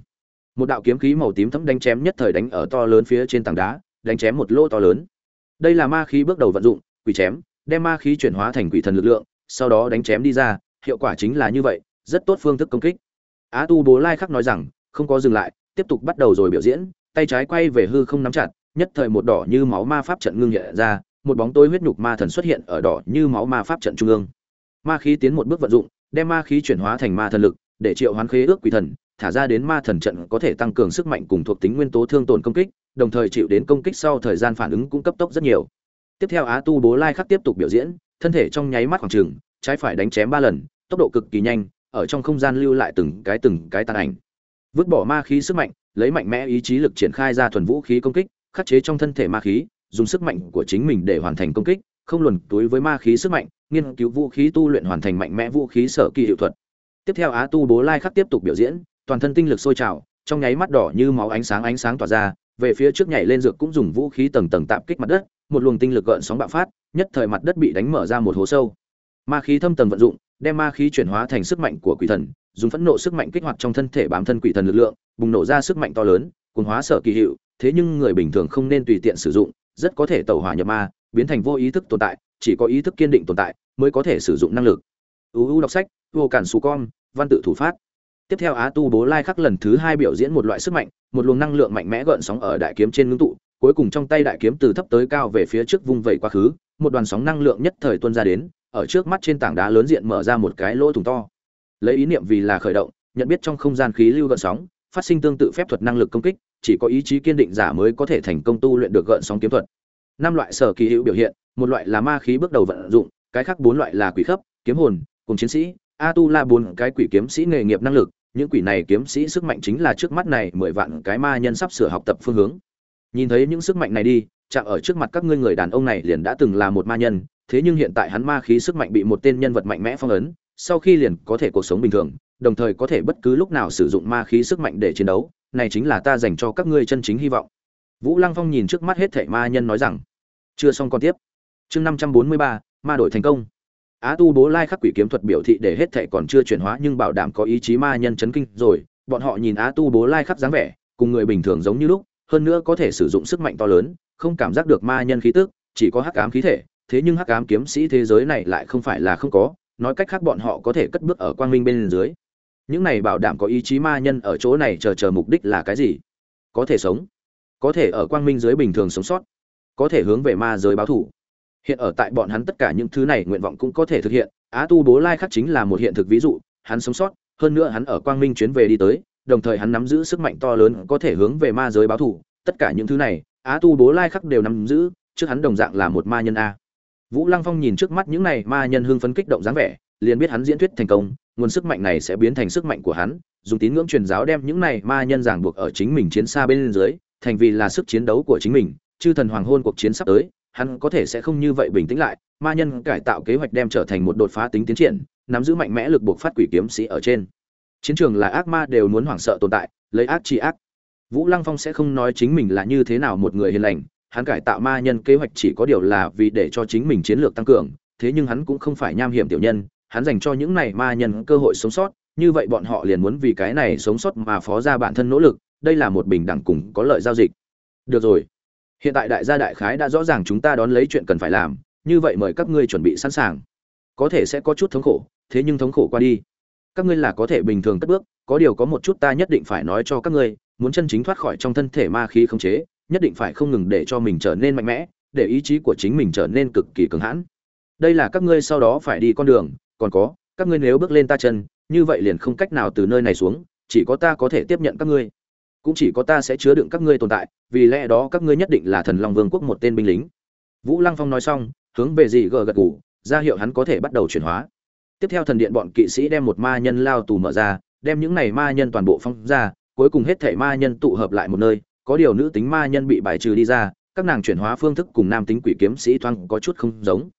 một đạo kiếm khí màu tím thấm đánh chém nhất thời đánh ở to lớn phía trên tảng đá, đánh chém một lỗ to lớn. Đây là ma khí bước đầu vận dụng, quỷ chém, đem ma khí chuyển hóa thành quỷ thần lực lượng, sau đó đánh chém đi ra, hiệu quả chính là như vậy, rất tốt phương thức công kích. Á tu bố lai khắc nói rằng, không có dừng lại, tiếp tục bắt đầu rồi biểu diễn, tay trái quay về hư không nắm chặt, nhất thời một đỏ như máu ma pháp trận ngưng hiện ra, một bóng tối huyết nhục ma thần xuất hiện ở đỏ như máu ma pháp trận trung ương ma khí tiến một bước vận dụng, đem ma khí chuyển hóa thành ma thần lực, để triệu hoán khế ước quỷ thần, thả ra đến ma thần trận có thể tăng cường sức mạnh cùng thuộc tính nguyên tố thương tổn công kích, đồng thời chịu đến công kích sau thời gian phản ứng cũng cấp tốc rất nhiều. Tiếp theo á tu bố lai khắc tiếp tục biểu diễn, thân thể trong nháy mắt khoảng trừng, trái phải đánh chém ba lần, tốc độ cực kỳ nhanh, ở trong không gian lưu lại từng cái từng cái tàn ảnh. Vứt bỏ ma khí sức mạnh, lấy mạnh mẽ ý chí lực triển khai ra thuần vũ khí công kích, khắc chế trong thân thể ma khí, dùng sức mạnh của chính mình để hoàn thành công kích, không luồn túi với ma khí sức mạnh nghiên cứu vũ khí tu luyện hoàn thành mạnh mẽ vũ khí sở kỳ hiệu thuật. Tiếp theo á tu bố lai khắc tiếp tục biểu diễn, toàn thân tinh lực sôi trào, trong nháy mắt đỏ như máu ánh sáng ánh sáng tỏa ra, về phía trước nhảy lên dược cũng dùng vũ khí tầng tầng tạm kích mặt đất, một luồng tinh lực gợn sóng bạo phát, nhất thời mặt đất bị đánh mở ra một hố sâu. Ma khí thâm tầng vận dụng, đem ma khí chuyển hóa thành sức mạnh của quỷ thần, dùng phẫn nộ sức mạnh kích hoạt trong thân thể bám thân quỷ thần lực lượng, bùng nổ ra sức mạnh to lớn, cuồng hóa sở kỳ hiệu, thế nhưng người bình thường không nên tùy tiện sử dụng, rất có thể tẩu hỏa nhập ma, biến thành vô ý thức tồn tại chỉ có ý thức kiên định tồn tại mới có thể sử dụng năng lực. Uu đọc sách, vô cản xù con, văn tự thủ phát. Tiếp theo á tu bố lai khắc lần thứ hai biểu diễn một loại sức mạnh, một luồng năng lượng mạnh mẽ gợn sóng ở đại kiếm trên ngưng tụ, cuối cùng trong tay đại kiếm từ thấp tới cao về phía trước vung vẩy quá khứ, một đoàn sóng năng lượng nhất thời tuôn ra đến, ở trước mắt trên tảng đá lớn diện mở ra một cái lỗ thủng to. Lấy ý niệm vì là khởi động, nhận biết trong không gian khí lưu gợn sóng, phát sinh tương tự phép thuật năng lực công kích, chỉ có ý chí kiên định giả mới có thể thành công tu luyện được gợn sóng kiếm thuật. Năm loại sở kỳ hữu biểu hiện một loại là ma khí bước đầu vận dụng, cái khác bốn loại là quỷ khấp kiếm hồn, cùng chiến sĩ. A tu la bốn cái quỷ kiếm sĩ nghề nghiệp năng lực, những quỷ này kiếm sĩ sức mạnh chính là trước mắt này mười vạn cái ma nhân sắp sửa học tập phương hướng. Nhìn thấy những sức mạnh này đi, chạm ở trước mặt các ngươi người đàn ông này liền đã từng là một ma nhân, thế nhưng hiện tại hắn ma khí sức mạnh bị một tên nhân vật mạnh mẽ phong ấn, sau khi liền có thể cuộc sống bình thường, đồng thời có thể bất cứ lúc nào sử dụng ma khí sức mạnh để chiến đấu, này chính là ta dành cho các ngươi chân chính hy vọng. Vũ lăng phong nhìn trước mắt hết thảy ma nhân nói rằng, chưa xong còn tiếp chương năm trăm bốn mươi ba, ma đổi thành công. Á tu bố lai khắc quỷ kiếm thuật biểu thị để hết thảy còn chưa chuyển hóa nhưng bảo đảm có ý chí ma nhân chấn kinh rồi. Bọn họ nhìn á tu bố lai khắc dáng vẻ, cùng người bình thường giống như lúc, hơn nữa có thể sử dụng sức mạnh to lớn, không cảm giác được ma nhân khí tức, chỉ có hắc ám khí thể. Thế nhưng hắc ám kiếm sĩ thế giới này lại không phải là không có, nói cách khác bọn họ có thể cất bước ở quang minh bên dưới. Những này bảo đảm có ý chí ma nhân ở chỗ này chờ chờ mục đích là cái gì? Có thể sống, có thể ở quang minh dưới bình thường sống sót, có thể hướng về ma giới báo thủ hiện ở tại bọn hắn tất cả những thứ này nguyện vọng cũng có thể thực hiện á tu bố lai khắc chính là một hiện thực ví dụ hắn sống sót hơn nữa hắn ở quang minh chuyến về đi tới đồng thời hắn nắm giữ sức mạnh to lớn có thể hướng về ma giới báo thù, tất cả những thứ này á tu bố lai khắc đều nắm giữ trước hắn đồng dạng là một ma nhân a. Vũ lăng phong nhìn trước mắt những này ma nhân hưng phấn kích động dáng vẻ liền biết hắn diễn thuyết thành công nguồn sức mạnh này sẽ biến thành sức mạnh của hắn dùng tín ngưỡng truyền giáo đem những này ma nhân giảng buộc ở chính mình chiến xa bên dưới thành vì là sức chiến đấu của chính mình chư thần hoàng hôn cuộc chiến sắp tới hắn có thể sẽ không như vậy bình tĩnh lại, ma nhân cải tạo kế hoạch đem trở thành một đột phá tính tiến triển, nắm giữ mạnh mẽ lực buộc phát quỷ kiếm sĩ ở trên. Chiến trường là ác ma đều muốn hoảng sợ tồn tại, lấy ác trị ác. Vũ lăng phong sẽ không nói chính mình là như thế nào một người hiền lành, hắn cải tạo ma nhân kế hoạch chỉ có điều là vì để cho chính mình chiến lược tăng cường, thế nhưng hắn cũng không phải nham hiểm tiểu nhân, hắn dành cho những này ma nhân cơ hội sống sót, như vậy bọn họ liền muốn vì cái này sống sót mà phó ra bản thân nỗ lực, đây là một bình đẳng cùng có lợi giao dịch. Được rồi hiện tại đại gia đại khái đã rõ ràng chúng ta đón lấy chuyện cần phải làm, như vậy mời các ngươi chuẩn bị sẵn sàng. Có thể sẽ có chút thống khổ, thế nhưng thống khổ qua đi. Các ngươi là có thể bình thường cất bước, có điều có một chút ta nhất định phải nói cho các ngươi, muốn chân chính thoát khỏi trong thân thể ma khí khống chế, nhất định phải không ngừng để cho mình trở nên mạnh mẽ, để ý chí của chính mình trở nên cực kỳ cứng hãn. Đây là các ngươi sau đó phải đi con đường, còn có, các ngươi nếu bước lên ta chân, như vậy liền không cách nào từ nơi này xuống, chỉ có ta có thể tiếp nhận các ngươi cũng chỉ có ta sẽ chứa đựng các ngươi tồn tại, vì lẽ đó các ngươi nhất định là thần long vương quốc một tên binh lính. Vũ lăng phong nói xong, hướng về dị gờ gật gù, ra hiệu hắn có thể bắt đầu chuyển hóa. Tiếp theo thần điện bọn kỵ sĩ đem một ma nhân lao tù mở ra, đem những này ma nhân toàn bộ phong ra, cuối cùng hết thể ma nhân tụ hợp lại một nơi, có điều nữ tính ma nhân bị bài trừ đi ra, các nàng chuyển hóa phương thức cùng nam tính quỷ kiếm sĩ thoáng có chút không giống.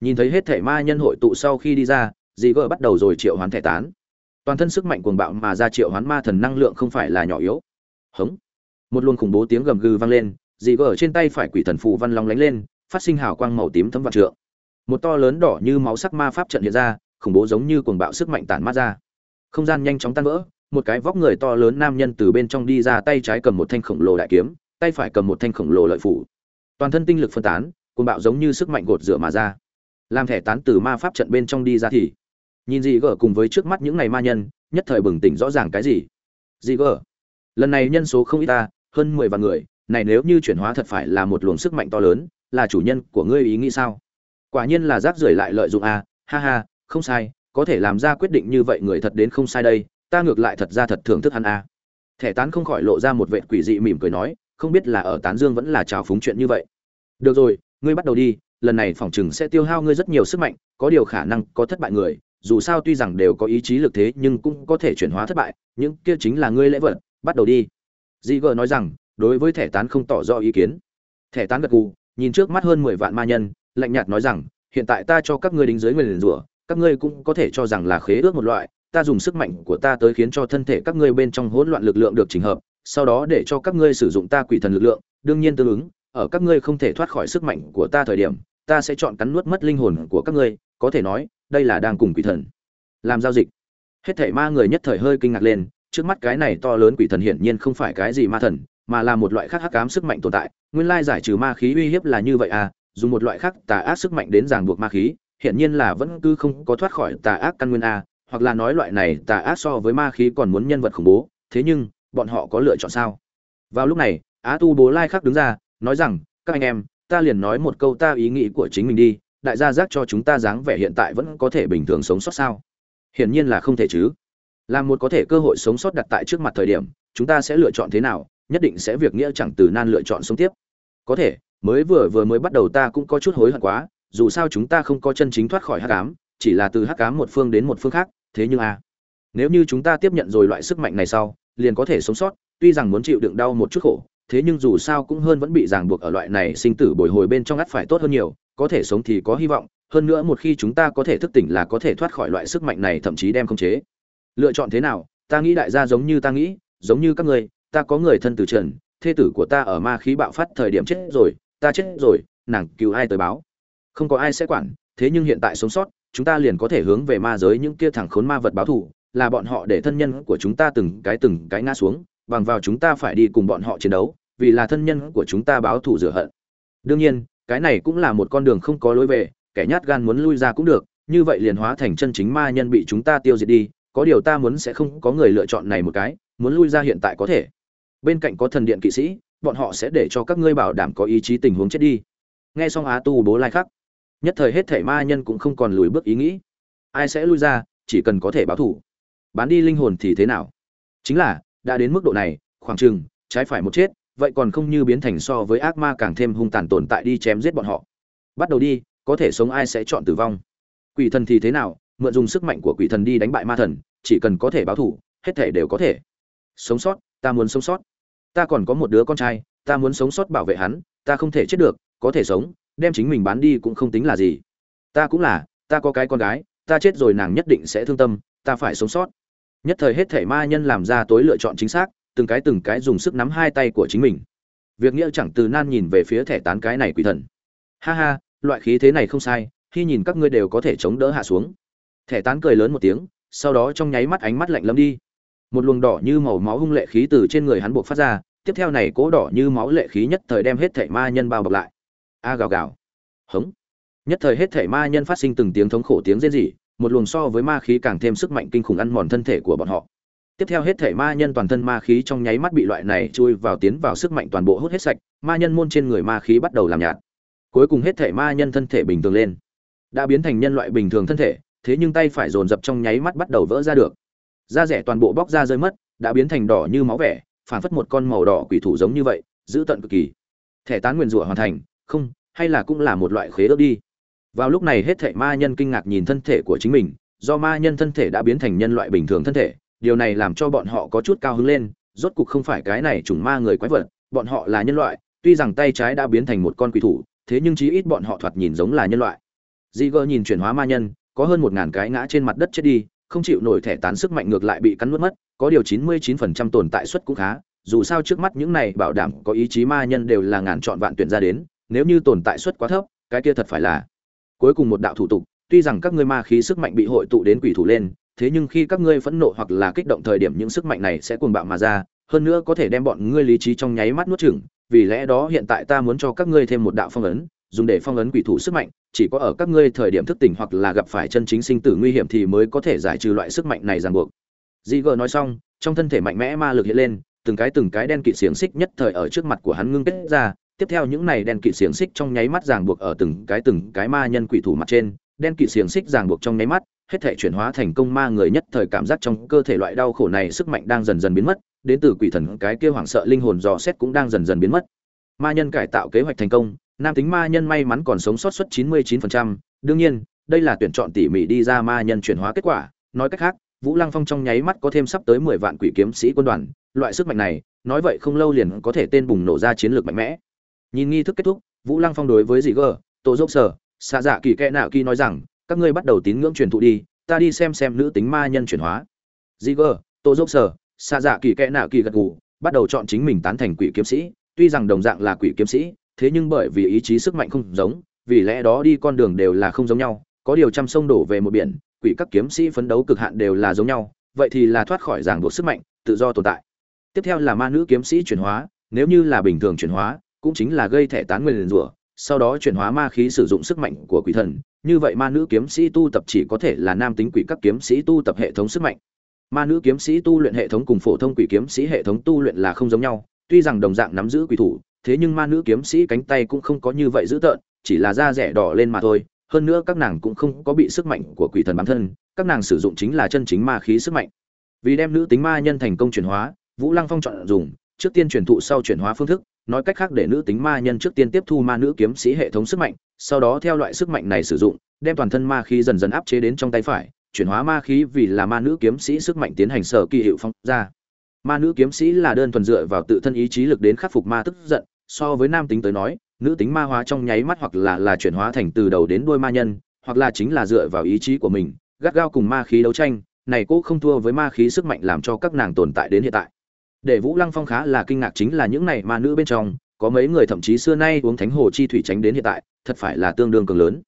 Nhìn thấy hết thể ma nhân hội tụ sau khi đi ra dị gờ bắt đầu rồi triệu hoán thẻ tán. Toàn thân sức mạnh cuồng bạo mà ra triệu hoán ma thần năng lượng không phải là nhỏ yếu hống. Một luồng khủng bố tiếng gầm gừ vang lên dị gờ trên tay phải quỷ thần phù văn long lánh lên, phát sinh hào quang màu tím thấm vạn trượng. Một to lớn đỏ như máu sắc ma pháp trận hiện ra, khủng bố giống như cuồng bạo sức mạnh tản mát ra. Không gian nhanh chóng tan vỡ, một cái vóc người to lớn nam nhân từ bên trong đi ra tay trái cầm một thanh khổng lồ đại kiếm, tay phải cầm một thanh khổng lồ lợi phủ. Toàn thân tinh lực phân tán, cuồng bạo giống như sức mạnh gột rửa mà ra. Làm thẻ tán từ ma pháp trận bên trong đi ra thì, nhìn dị gở cùng với trước mắt những ngày ma nhân, nhất thời bừng tỉnh rõ ràng cái gì. Dị gở lần này nhân số không ít ta hơn mười vạn người này nếu như chuyển hóa thật phải là một luồng sức mạnh to lớn là chủ nhân của ngươi ý nghĩ sao quả nhiên là rác rưởi lại lợi dụng a à, ha ha không sai có thể làm ra quyết định như vậy người thật đến không sai đây ta ngược lại thật ra thật thưởng thức hắn a à. thẻ tán không khỏi lộ ra một vệ quỷ dị mỉm cười nói không biết là ở tán dương vẫn là trào phúng chuyện như vậy được rồi ngươi bắt đầu đi lần này phòng chừng sẽ tiêu hao ngươi rất nhiều sức mạnh có điều khả năng có thất bại người dù sao tuy rằng đều có ý chí lực thế nhưng cũng có thể chuyển hóa thất bại những kia chính là ngươi lễ vật bắt đầu đi. Dị gờ nói rằng, đối với thẻ tán không tỏ rõ ý kiến. Thẻ tán gật gù, nhìn trước mắt hơn mười vạn ma nhân, lạnh nhạt nói rằng, hiện tại ta cho các ngươi đính dưới người liền rủa, các ngươi cũng có thể cho rằng là khế ước một loại, ta dùng sức mạnh của ta tới khiến cho thân thể các ngươi bên trong hỗn loạn lực lượng được chỉnh hợp, sau đó để cho các ngươi sử dụng ta quỷ thần lực lượng, đương nhiên tương ứng, ở các ngươi không thể thoát khỏi sức mạnh của ta thời điểm, ta sẽ chọn cắn nuốt mất linh hồn của các ngươi, có thể nói, đây là đang cùng quỷ thần. Làm giao dịch. Hết thể ma người nhất thời hơi kinh ngạc lên trước mắt cái này to lớn quỷ thần hiển nhiên không phải cái gì ma thần, mà là một loại khác hắc ám sức mạnh tồn tại, nguyên lai giải trừ ma khí uy hiếp là như vậy à dùng một loại khác tà ác sức mạnh đến ràng buộc ma khí, hiển nhiên là vẫn cứ không có thoát khỏi tà ác căn nguyên a hoặc là nói loại này tà ác so với ma khí còn muốn nhân vật khủng bố, thế nhưng, bọn họ có lựa chọn sao? Vào lúc này, á tu bố lai khắc đứng ra, nói rằng, các anh em, ta liền nói một câu ta ý nghĩ của chính mình đi, đại gia giác cho chúng ta dáng vẻ hiện tại vẫn có thể bình thường sống sót sao? Hiển nhiên là không thể chứ là một có thể cơ hội sống sót đặt tại trước mặt thời điểm, chúng ta sẽ lựa chọn thế nào, nhất định sẽ việc nghĩa chẳng từ nan lựa chọn sống tiếp. Có thể, mới vừa vừa mới bắt đầu ta cũng có chút hối hận quá, dù sao chúng ta không có chân chính thoát khỏi hắc ám, chỉ là từ hắc ám một phương đến một phương khác, thế nhưng a, nếu như chúng ta tiếp nhận rồi loại sức mạnh này sau, liền có thể sống sót, tuy rằng muốn chịu đựng đau một chút khổ, thế nhưng dù sao cũng hơn vẫn bị ràng buộc ở loại này sinh tử bồi hồi bên trong ngắt phải tốt hơn nhiều, có thể sống thì có hy vọng, hơn nữa một khi chúng ta có thể thức tỉnh là có thể thoát khỏi loại sức mạnh này thậm chí đem khống chế lựa chọn thế nào, ta nghĩ đại gia giống như ta nghĩ, giống như các người ta có người thân từ trần, thê tử của ta ở ma khí bạo phát thời điểm chết rồi, ta chết rồi, nàng cứu ai tới báo? Không có ai sẽ quản, thế nhưng hiện tại sống sót, chúng ta liền có thể hướng về ma giới những kia thẳng khốn ma vật báo thù, là bọn họ để thân nhân của chúng ta từng cái từng cái ngã xuống, bằng vào chúng ta phải đi cùng bọn họ chiến đấu, vì là thân nhân của chúng ta báo thù rửa hận. Đương nhiên, cái này cũng là một con đường không có lối về, kẻ nhát gan muốn lui ra cũng được, như vậy liền hóa thành chân chính ma nhân bị chúng ta tiêu diệt đi có điều ta muốn sẽ không có người lựa chọn này một cái, muốn lui ra hiện tại có thể. Bên cạnh có thần điện kỵ sĩ, bọn họ sẽ để cho các ngươi bảo đảm có ý chí tình huống chết đi. Nghe xong á tu bố lai khắc, nhất thời hết thể ma nhân cũng không còn lùi bước ý nghĩ. Ai sẽ lui ra, chỉ cần có thể báo thủ. Bán đi linh hồn thì thế nào? Chính là, đã đến mức độ này, khoảng chừng, trái phải một chết, vậy còn không như biến thành so với ác ma càng thêm hung tàn tồn tại đi chém giết bọn họ. Bắt đầu đi, có thể sống ai sẽ chọn tử vong. Quỷ thần thì thế nào? Mượn dùng sức mạnh của quỷ thần đi đánh bại ma thần, chỉ cần có thể báo thủ hết thể đều có thể. Sống sót, ta muốn sống sót. Ta còn có một đứa con trai, ta muốn sống sót bảo vệ hắn, ta không thể chết được, có thể sống, đem chính mình bán đi cũng không tính là gì. Ta cũng là, ta có cái con gái, ta chết rồi nàng nhất định sẽ thương tâm, ta phải sống sót. Nhất thời hết thể ma nhân làm ra tối lựa chọn chính xác, từng cái từng cái dùng sức nắm hai tay của chính mình. Việc nghĩa chẳng từ nan nhìn về phía thẻ tán cái này quỷ thần. Ha ha, loại khí thế này không sai, khi nhìn các ngươi đều có thể chống đỡ hạ xuống thẻ tán cười lớn một tiếng, sau đó trong nháy mắt ánh mắt lạnh lẫm đi. Một luồng đỏ như màu máu hung lệ khí từ trên người hắn buộc phát ra, tiếp theo này cố đỏ như máu lệ khí nhất thời đem hết thảy ma nhân bao bọc lại. A gào gào. Hống. Nhất thời hết thảy ma nhân phát sinh từng tiếng thống khổ tiếng rên rỉ, một luồng so với ma khí càng thêm sức mạnh kinh khủng ăn mòn thân thể của bọn họ. Tiếp theo hết thảy ma nhân toàn thân ma khí trong nháy mắt bị loại này chui vào tiến vào sức mạnh toàn bộ hút hết sạch, ma nhân môn trên người ma khí bắt đầu làm nhạt. Cuối cùng hết thảy ma nhân thân thể bình thường lên. Đã biến thành nhân loại bình thường thân thể thế nhưng tay phải dồn dập trong nháy mắt bắt đầu vỡ ra được. Da rẻ toàn bộ bóc ra rơi mất, đã biến thành đỏ như máu vẻ phản phất một con màu đỏ quỷ thủ giống như vậy giữ tận cực kỳ. Thẻ tán nguyên rủa hoàn thành, không, hay là cũng là một loại khế ước đi. Vào lúc này hết thảy ma nhân kinh ngạc nhìn thân thể của chính mình, do ma nhân thân thể đã biến thành nhân loại bình thường thân thể, điều này làm cho bọn họ có chút cao hứng lên, rốt cục không phải cái này chủng ma người quái vật, bọn họ là nhân loại, tuy rằng tay trái đã biến thành một con quỷ thủ, thế nhưng chí ít bọn họ thoạt nhìn giống là nhân loại. Di gơ nhìn chuyển hóa ma nhân có hơn một ngàn cái ngã trên mặt đất chết đi, không chịu nổi thẻ tán sức mạnh ngược lại bị cắn nuốt mất, có điều chín mươi chín phần trăm tồn tại suất cũng khá, dù sao trước mắt những này bảo đảm có ý chí ma nhân đều là ngàn chọn vạn tuyển ra đến, nếu như tồn tại suất quá thấp, cái kia thật phải là. Cuối cùng một đạo thủ tục, tuy rằng các ngươi ma khí sức mạnh bị hội tụ đến quỷ thủ lên, thế nhưng khi các ngươi phẫn nộ hoặc là kích động thời điểm những sức mạnh này sẽ cuồng bạo mà ra, hơn nữa có thể đem bọn ngươi lý trí trong nháy mắt nuốt chửng, vì lẽ đó hiện tại ta muốn cho các ngươi thêm một đạo phong ấn dùng để phong ấn quỷ thủ sức mạnh, chỉ có ở các ngươi thời điểm thức tỉnh hoặc là gặp phải chân chính sinh tử nguy hiểm thì mới có thể giải trừ loại sức mạnh này ràng buộc. Dị gờ nói xong, trong thân thể mạnh mẽ ma lực hiện lên, từng cái từng cái đen kịt xiềng xích nhất thời ở trước mặt của hắn ngưng kết ra, tiếp theo những này đen kịt xiềng xích trong nháy mắt ràng buộc ở từng cái từng cái ma nhân quỷ thủ mặt trên. Đen kịt xiềng xích ràng buộc trong nháy mắt, hết thể chuyển hóa thành công ma người nhất thời cảm giác trong cơ thể loại đau khổ này sức mạnh đang dần dần biến mất, đến từ quỷ thần cái kia hoảng sợ linh hồn dò xét cũng đang dần dần biến mất. Ma nhân cải tạo kế hoạch thành công nam tính ma nhân may mắn còn sống sót suất 99%, đương nhiên, đây là tuyển chọn tỉ mỉ đi ra ma nhân chuyển hóa kết quả, nói cách khác, Vũ Lăng Phong trong nháy mắt có thêm sắp tới 10 vạn quỷ kiếm sĩ quân đoàn, loại sức mạnh này, nói vậy không lâu liền có thể tên bùng nổ ra chiến lược mạnh mẽ. Nhìn nghi thức kết thúc, Vũ Lăng Phong đối với dị Gở, Tổ Dốc Sở, Sa Dạ Kỳ Kệ Nạo Kỳ nói rằng, các ngươi bắt đầu tín ngưỡng truyền thụ đi, ta đi xem xem nữ tính ma nhân chuyển hóa. Di Gở, tô dốc sở Sa dạ kỳ kẽ nạo kỳ gật gù bắt đầu chọn chính mình tán thành quỷ kiếm sĩ. Tuy rằng đồng dạng là quỷ kiếm sĩ thế nhưng bởi vì ý chí sức mạnh không giống, vì lẽ đó đi con đường đều là không giống nhau, có điều trăm sông đổ về một biển, quỷ các kiếm sĩ phấn đấu cực hạn đều là giống nhau, vậy thì là thoát khỏi ràng buộc sức mạnh, tự do tồn tại. Tiếp theo là ma nữ kiếm sĩ chuyển hóa, nếu như là bình thường chuyển hóa, cũng chính là gây thẻ tán nguyên rủa, sau đó chuyển hóa ma khí sử dụng sức mạnh của quỷ thần, như vậy ma nữ kiếm sĩ tu tập chỉ có thể là nam tính quỷ các kiếm sĩ tu tập hệ thống sức mạnh. Ma nữ kiếm sĩ tu luyện hệ thống cùng phổ thông quỷ kiếm sĩ hệ thống tu luyện là không giống nhau, tuy rằng đồng dạng nắm giữ quỷ thủ thế nhưng ma nữ kiếm sĩ cánh tay cũng không có như vậy dữ tợn, chỉ là da rẻ đỏ lên mà thôi. Hơn nữa các nàng cũng không có bị sức mạnh của quỷ thần bám thân, các nàng sử dụng chính là chân chính ma khí sức mạnh. Vì đem nữ tính ma nhân thành công chuyển hóa, vũ lăng phong chọn dùng, trước tiên truyền thụ sau chuyển hóa phương thức, nói cách khác để nữ tính ma nhân trước tiên tiếp thu ma nữ kiếm sĩ hệ thống sức mạnh, sau đó theo loại sức mạnh này sử dụng, đem toàn thân ma khí dần dần áp chế đến trong tay phải, chuyển hóa ma khí vì là ma nữ kiếm sĩ sức mạnh tiến hành sở kỳ hiệu phong ra. Ma nữ kiếm sĩ là đơn thuần dựa vào tự thân ý chí lực đến khắc phục ma tức giận so với nam tính tới nói, nữ tính ma hóa trong nháy mắt hoặc là là chuyển hóa thành từ đầu đến đuôi ma nhân, hoặc là chính là dựa vào ý chí của mình, gắt gao cùng ma khí đấu tranh, này cô không thua với ma khí sức mạnh làm cho các nàng tồn tại đến hiện tại. Để vũ lăng phong khá là kinh ngạc chính là những này ma nữ bên trong, có mấy người thậm chí xưa nay uống thánh hồ chi thủy tránh đến hiện tại, thật phải là tương đương cường lớn.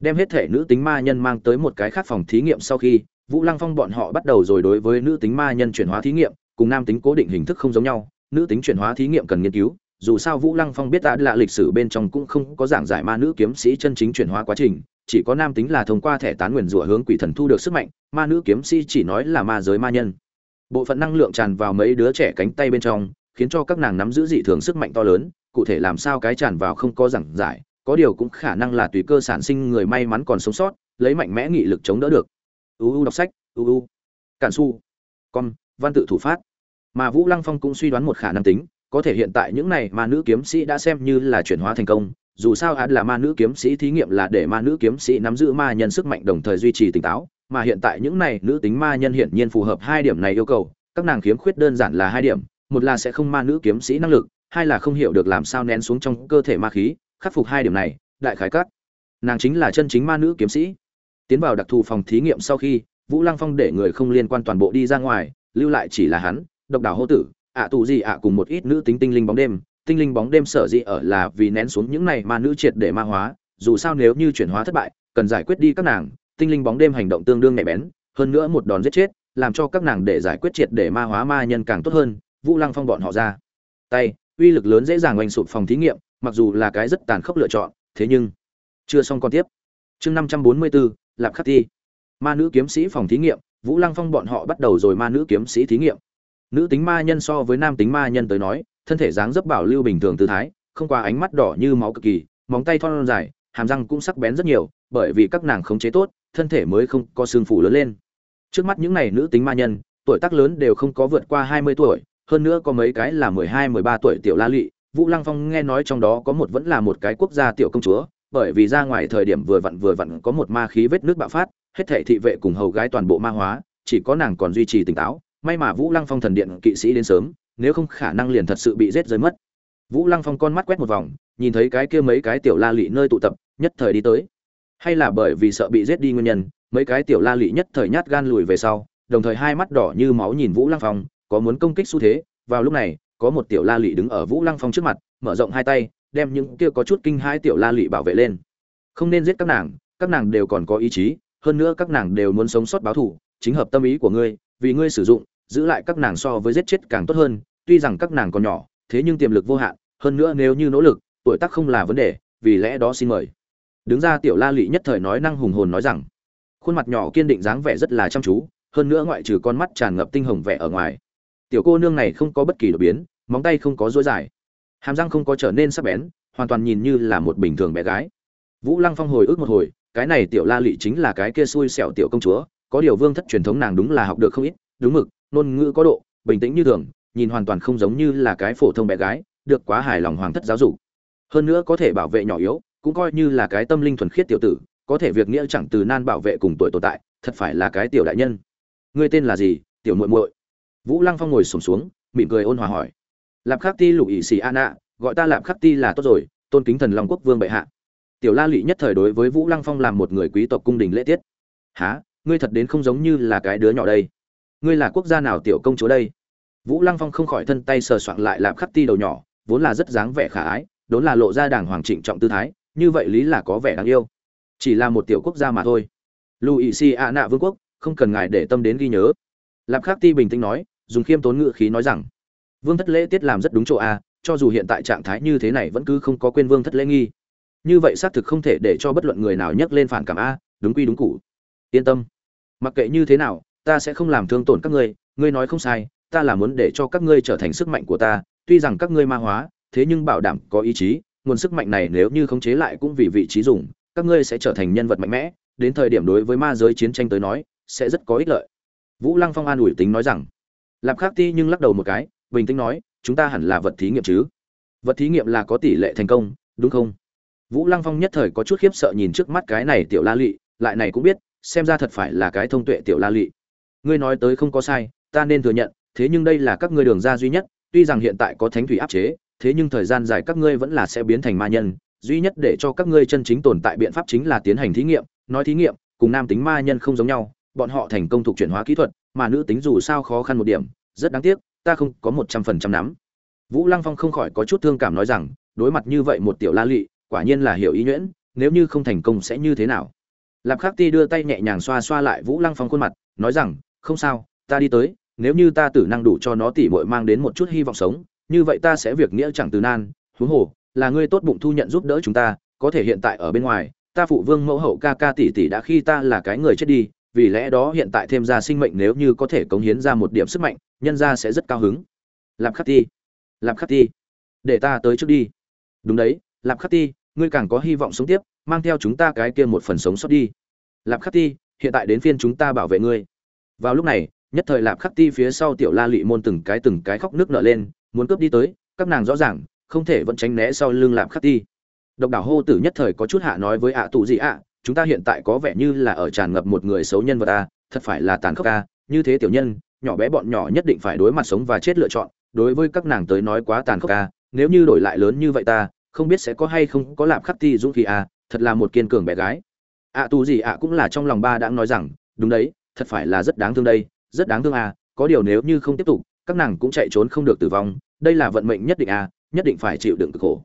Đem hết thể nữ tính ma nhân mang tới một cái khác phòng thí nghiệm sau khi, vũ lăng phong bọn họ bắt đầu rồi đối với nữ tính ma nhân chuyển hóa thí nghiệm, cùng nam tính cố định hình thức không giống nhau, nữ tính chuyển hóa thí nghiệm cần nghiên cứu dù sao vũ lăng phong biết đã là lịch sử bên trong cũng không có giảng giải ma nữ kiếm sĩ chân chính chuyển hóa quá trình, chỉ có nam tính là thông qua thẻ tán nguyền rủa hướng quỷ thần thu được sức mạnh, ma nữ kiếm sĩ chỉ nói là ma giới ma nhân. Bộ phận năng lượng tràn vào mấy đứa trẻ cánh tay bên trong, khiến cho các nàng nắm giữ dị thường sức mạnh to lớn, cụ thể làm sao cái tràn vào không có giảng giải, có điều cũng khả năng là tùy cơ sản sinh người may mắn còn sống sót, lấy mạnh mẽ nghị lực chống đỡ được. Uu đọc sách uu cản su. Con văn tự thủ phát. Mà vũ lăng phong cũng suy đoán một khả năng tính có thể hiện tại những này ma nữ kiếm sĩ đã xem như là chuyển hóa thành công, dù sao ad là ma nữ kiếm sĩ thí nghiệm là để ma nữ kiếm sĩ nắm giữ ma nhân sức mạnh đồng thời duy trì tỉnh táo, mà hiện tại những này nữ tính ma nhân hiển nhiên phù hợp hai điểm này yêu cầu, các nàng khiếm khuyết đơn giản là hai điểm, một là sẽ không ma nữ kiếm sĩ năng lực, hai là không hiểu được làm sao nén xuống trong cơ thể ma khí, khắc phục hai điểm này, đại khái cắt nàng chính là chân chính ma nữ kiếm sĩ. Tiến vào đặc thù phòng thí nghiệm sau khi, vũ lăng phong để người không liên quan toàn bộ đi ra ngoài, lưu lại chỉ là hắn, độc đảo hô tử ạ tù gì ạ cùng một ít nữ tính tinh linh bóng đêm. Tinh linh bóng đêm sở dĩ ở là vì nén xuống những này mà nữ triệt để ma hóa. Dù sao nếu như chuyển hóa thất bại, cần giải quyết đi các nàng. Tinh linh bóng đêm hành động tương đương nhạy bén, hơn nữa một đòn giết chết, làm cho các nàng để giải quyết triệt để ma hóa ma nhân càng tốt hơn. Vũ lăng phong bọn họ ra. Tay, uy lực lớn dễ dàng oanh sụp phòng thí nghiệm, mặc dù là cái rất tàn khốc lựa chọn, thế nhưng chưa xong còn tiếp. Chương năm trăm bốn mươi bốn lạp khắc thi. Ma nữ kiếm sĩ phòng thí nghiệm, vũ lăng phong bọn họ bắt đầu rồi ma nữ kiếm sĩ thí nghiệm nữ tính ma nhân so với nam tính ma nhân tới nói, thân thể dáng dấp bảo lưu bình thường tư thái, không qua ánh mắt đỏ như máu cực kỳ, móng tay thon dài, hàm răng cũng sắc bén rất nhiều, bởi vì các nàng khống chế tốt, thân thể mới không có xương phủ lớn lên. Trước mắt những này nữ tính ma nhân, tuổi tác lớn đều không có vượt qua hai mươi tuổi, hơn nữa có mấy cái là mười hai, mười ba tuổi tiểu la lị. Vũ lăng phong nghe nói trong đó có một vẫn là một cái quốc gia tiểu công chúa, bởi vì ra ngoài thời điểm vừa vặn vừa vặn có một ma khí vết nước bạo phát, hết thể thị vệ cùng hầu gái toàn bộ ma hóa, chỉ có nàng còn duy trì tỉnh táo may mà vũ lăng phong thần điện kỵ sĩ đến sớm, nếu không khả năng liền thật sự bị rết rơi mất. Vũ lăng phong con mắt quét một vòng, nhìn thấy cái kia mấy cái tiểu la lị nơi tụ tập, nhất thời đi tới. Hay là bởi vì sợ bị rết đi nguyên nhân, mấy cái tiểu la lị nhất thời nhát gan lùi về sau, đồng thời hai mắt đỏ như máu nhìn vũ lăng phong, có muốn công kích xu thế. Vào lúc này, có một tiểu la lị đứng ở vũ lăng phong trước mặt, mở rộng hai tay, đem những kia có chút kinh hai tiểu la lị bảo vệ lên. Không nên giết các nàng các nàng đều còn có ý chí, hơn nữa các nàng đều muốn sống sót báo thù, chính hợp tâm ý của ngươi vì ngươi sử dụng, giữ lại các nàng so với giết chết càng tốt hơn, tuy rằng các nàng còn nhỏ, thế nhưng tiềm lực vô hạn, hơn nữa nếu như nỗ lực, tuổi tác không là vấn đề, vì lẽ đó xin mời. Đứng ra tiểu la lị nhất thời nói năng hùng hồn nói rằng, khuôn mặt nhỏ kiên định dáng vẻ rất là chăm chú, hơn nữa ngoại trừ con mắt tràn ngập tinh hồng vẻ ở ngoài. Tiểu cô nương này không có bất kỳ đột biến, móng tay không có dối dài. Hàm răng không có trở nên sắc bén, hoàn toàn nhìn như là một bình thường bé gái. Vũ lăng phong hồi ức một hồi, cái này tiểu la lị chính là cái kia xui xẻo tiểu công chúa có điều vương thất truyền thống nàng đúng là học được không ít đúng mực ngôn ngữ có độ bình tĩnh như thường nhìn hoàn toàn không giống như là cái phổ thông bé gái được quá hài lòng hoàng thất giáo dục. Hơn nữa có thể bảo vệ nhỏ yếu cũng coi như là cái tâm linh thuần khiết tiểu tử có thể việc nghĩa chẳng từ nan bảo vệ cùng tuổi tồn tại thật phải là cái tiểu đại nhân. Ngươi tên là gì tiểu muội muội? Vũ lăng phong ngồi sổm xuống, xuống mỉm cười ôn hòa hỏi. Lạp khắc ti lục ỵ xì an ạ gọi ta lạp khắc ti là tốt rồi tôn kính thần long quốc vương bệ hạ. Tiểu la lụy nhất thời đối với vũ lăng phong làm một người quý tộc cung đình lễ tiết. Há ngươi thật đến không giống như là cái đứa nhỏ đây. Ngươi là quốc gia nào tiểu công chúa đây? Vũ lăng phong không khỏi thân tay sờ soạn lại lạp khắc ti đầu nhỏ, vốn là rất dáng vẻ khả ái, đốn là lộ ra đàng hoàng trịnh trọng tư thái, như vậy lý là có vẻ đáng yêu. Chỉ là một tiểu quốc gia mà thôi. Luisi ạ nạ vương quốc, không cần ngài để tâm đến ghi nhớ. Lạp khắc ti bình tĩnh nói, dùng khiêm tốn ngự khí nói rằng, vương thất lễ tiết làm rất đúng chỗ a, cho dù hiện tại trạng thái như thế này vẫn cứ không có quên vương thất lễ nghi. Như vậy xác thực không thể để cho bất luận người nào nhắc lên phản cảm a, đúng quy đúng cụ yên tâm mặc kệ như thế nào, ta sẽ không làm thương tổn các ngươi ngươi nói không sai, ta là muốn để cho các ngươi trở thành sức mạnh của ta, tuy rằng các ngươi ma hóa, thế nhưng bảo đảm có ý chí, nguồn sức mạnh này nếu như khống chế lại cũng vì vị trí dùng, các ngươi sẽ trở thành nhân vật mạnh mẽ, đến thời điểm đối với ma giới chiến tranh tới nói, sẽ rất có ích lợi. Vũ lăng phong an ủi tính nói rằng, lạp khắc ti nhưng lắc đầu một cái, bình tĩnh nói, chúng ta hẳn là vật thí nghiệm chứ? Vật thí nghiệm là có tỷ lệ thành công, đúng không? Vũ lăng phong nhất thời có chút khiếp sợ nhìn trước mắt cái này tiểu la lụy lại này cũng biết xem ra thật phải là cái thông tuệ tiểu la lị. Ngươi nói tới không có sai, ta nên thừa nhận, thế nhưng đây là các ngươi đường ra duy nhất, tuy rằng hiện tại có thánh thủy áp chế, thế nhưng thời gian dài các ngươi vẫn là sẽ biến thành ma nhân, duy nhất để cho các ngươi chân chính tồn tại biện pháp chính là tiến hành thí nghiệm, nói thí nghiệm, cùng nam tính ma nhân không giống nhau, bọn họ thành công thuộc chuyển hóa kỹ thuật, mà nữ tính dù sao khó khăn một điểm, rất đáng tiếc, ta không có một trăm phần trăm nắm. Vũ lăng phong không khỏi có chút thương cảm nói rằng, đối mặt như vậy một tiểu la lị, quả nhiên là hiểu ý nhuyễn, nếu như không thành công sẽ như thế nào? Lạp khắc ti đưa tay nhẹ nhàng xoa xoa lại vũ lăng phong khuôn mặt, nói rằng, không sao, ta đi tới, nếu như ta tử năng đủ cho nó tỉ mội mang đến một chút hy vọng sống, như vậy ta sẽ việc nghĩa chẳng từ nan. Huống hồ, là ngươi tốt bụng thu nhận giúp đỡ chúng ta, có thể hiện tại ở bên ngoài, ta phụ vương mẫu hậu ca ca tỷ tỷ đã khi ta là cái người chết đi, vì lẽ đó hiện tại thêm ra sinh mệnh nếu như có thể cống hiến ra một điểm sức mạnh, nhân ra sẽ rất cao hứng. Lạp khắc ti, lạp khắc ti, để ta tới trước đi. Đúng đấy, lạp khắc ti, ngươi càng có hy vọng sống tiếp mang theo chúng ta cái kia một phần sống sót đi. Lạp khắc ti, hiện tại đến phiên chúng ta bảo vệ ngươi. Vào lúc này, nhất thời lạp khắc ti phía sau tiểu la lị môn từng cái từng cái khóc nước nở lên, muốn cướp đi tới, các nàng rõ ràng, không thể vẫn tránh né sau lưng lạp khắc ti. Độc đảo hô tử nhất thời có chút hạ nói với ạ tụ gì ạ, chúng ta hiện tại có vẻ như là ở tràn ngập một người xấu nhân vật a thật phải là tàn khốc a như thế tiểu nhân, nhỏ bé bọn nhỏ nhất định phải đối mặt sống và chết lựa chọn, đối với các nàng tới nói quá tàn khốc a nếu như đổi lại lớn như vậy ta, không biết sẽ có hay không có lạp khắc ti dũng khí a thật là một kiên cường bé gái. Ạ tù gì ạ cũng là trong lòng ba đã nói rằng, đúng đấy, thật phải là rất đáng thương đây, rất đáng thương à có điều nếu như không tiếp tục, các nàng cũng chạy trốn không được tử vong, đây là vận mệnh nhất định à nhất định phải chịu đựng cực khổ.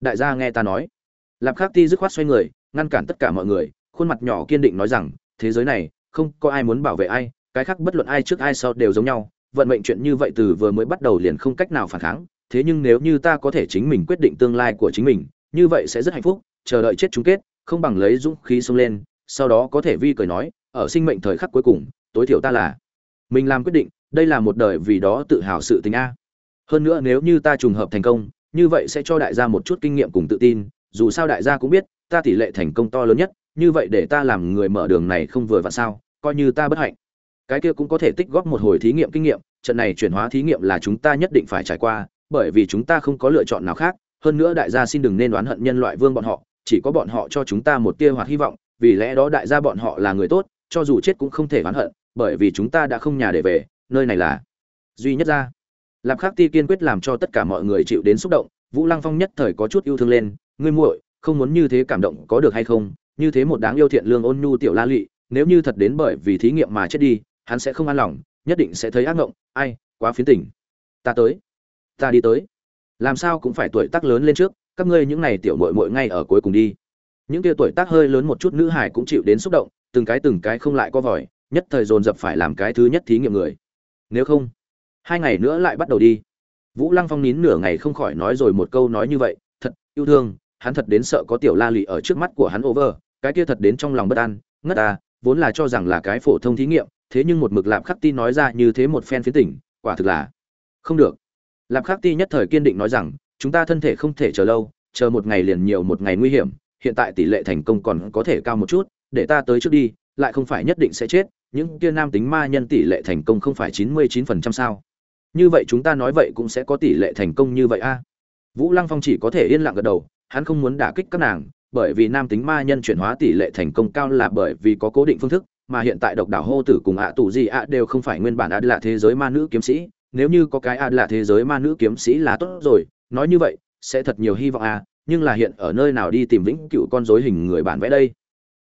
Đại gia nghe ta nói. Lạp khắc ti dứt khoát xoay người, ngăn cản tất cả mọi người, khuôn mặt nhỏ kiên định nói rằng, thế giới này, không có ai muốn bảo vệ ai, cái khác bất luận ai trước ai sau đều giống nhau, vận mệnh chuyện như vậy từ vừa mới bắt đầu liền không cách nào phản kháng, thế nhưng nếu như ta có thể chính mình quyết định tương lai của chính mình, như vậy sẽ rất hạnh phúc chờ đợi chết chung kết, không bằng lấy dũng khí xông lên, sau đó có thể vi cười nói, ở sinh mệnh thời khắc cuối cùng, tối thiểu ta là mình làm quyết định, đây là một đời vì đó tự hào sự tình a. Hơn nữa nếu như ta trùng hợp thành công, như vậy sẽ cho đại gia một chút kinh nghiệm cùng tự tin, dù sao đại gia cũng biết, ta tỷ lệ thành công to lớn nhất, như vậy để ta làm người mở đường này không vừa vặn sao, coi như ta bất hạnh. Cái kia cũng có thể tích góp một hồi thí nghiệm kinh nghiệm, trận này chuyển hóa thí nghiệm là chúng ta nhất định phải trải qua, bởi vì chúng ta không có lựa chọn nào khác, hơn nữa đại gia xin đừng nên đoán hận nhân loại vương bọn họ chỉ có bọn họ cho chúng ta một tia hoạt hy vọng, vì lẽ đó đại gia bọn họ là người tốt, cho dù chết cũng không thể oán hận, bởi vì chúng ta đã không nhà để về, nơi này là duy nhất ra lạp khắc ti kiên quyết làm cho tất cả mọi người chịu đến xúc động, vũ lăng phong nhất thời có chút yêu thương lên, ngươi muội, không muốn như thế cảm động có được hay không? Như thế một đáng yêu thiện lương ôn nhu tiểu la lị, nếu như thật đến bởi vì thí nghiệm mà chết đi, hắn sẽ không an lòng, nhất định sẽ thấy ác ngộng, ai, quá phiến tỉnh ta tới, ta đi tới. Làm sao cũng phải tuổi tác lớn lên trước các ngươi những này tiểu muội muội ngay ở cuối cùng đi. Những kia tuổi tác hơi lớn một chút nữ hải cũng chịu đến xúc động, từng cái từng cái không lại có vòi, nhất thời dồn dập phải làm cái thứ nhất thí nghiệm người. Nếu không, hai ngày nữa lại bắt đầu đi. Vũ lăng phong nín nửa ngày không khỏi nói rồi một câu nói như vậy, thật, yêu thương, hắn thật đến sợ có tiểu la lị ở trước mắt của hắn over, cái kia thật đến trong lòng bất an, ngất à vốn là cho rằng là cái phổ thông thí nghiệm, thế nhưng một mực lạp khắc ti nói ra như thế một phen phiến tỉnh quả thực là không được. Lạp khắc ti nhất thời kiên định nói rằng chúng ta thân thể không thể chờ lâu, chờ một ngày liền nhiều một ngày nguy hiểm, hiện tại tỷ lệ thành công còn có thể cao một chút, để ta tới trước đi, lại không phải nhất định sẽ chết, những kia nam tính ma nhân tỷ lệ thành công không phải chín mươi chín phần trăm sao. Như vậy chúng ta nói vậy cũng sẽ có tỷ lệ thành công như vậy a. Vũ lăng phong chỉ có thể yên lặng gật đầu, hắn không muốn đả kích các nàng, bởi vì nam tính ma nhân chuyển hóa tỷ lệ thành công cao là bởi vì có cố định phương thức, mà hiện tại độc đảo hô tử cùng ạ tù gì ạ đều không phải nguyên bản ạ là thế giới ma nữ kiếm sĩ, nếu như có cái ạ là thế giới ma nữ kiếm sĩ là tốt rồi nói như vậy, sẽ thật nhiều hy vọng à nhưng là hiện ở nơi nào đi tìm vĩnh cựu con rối hình người bản vẽ đây?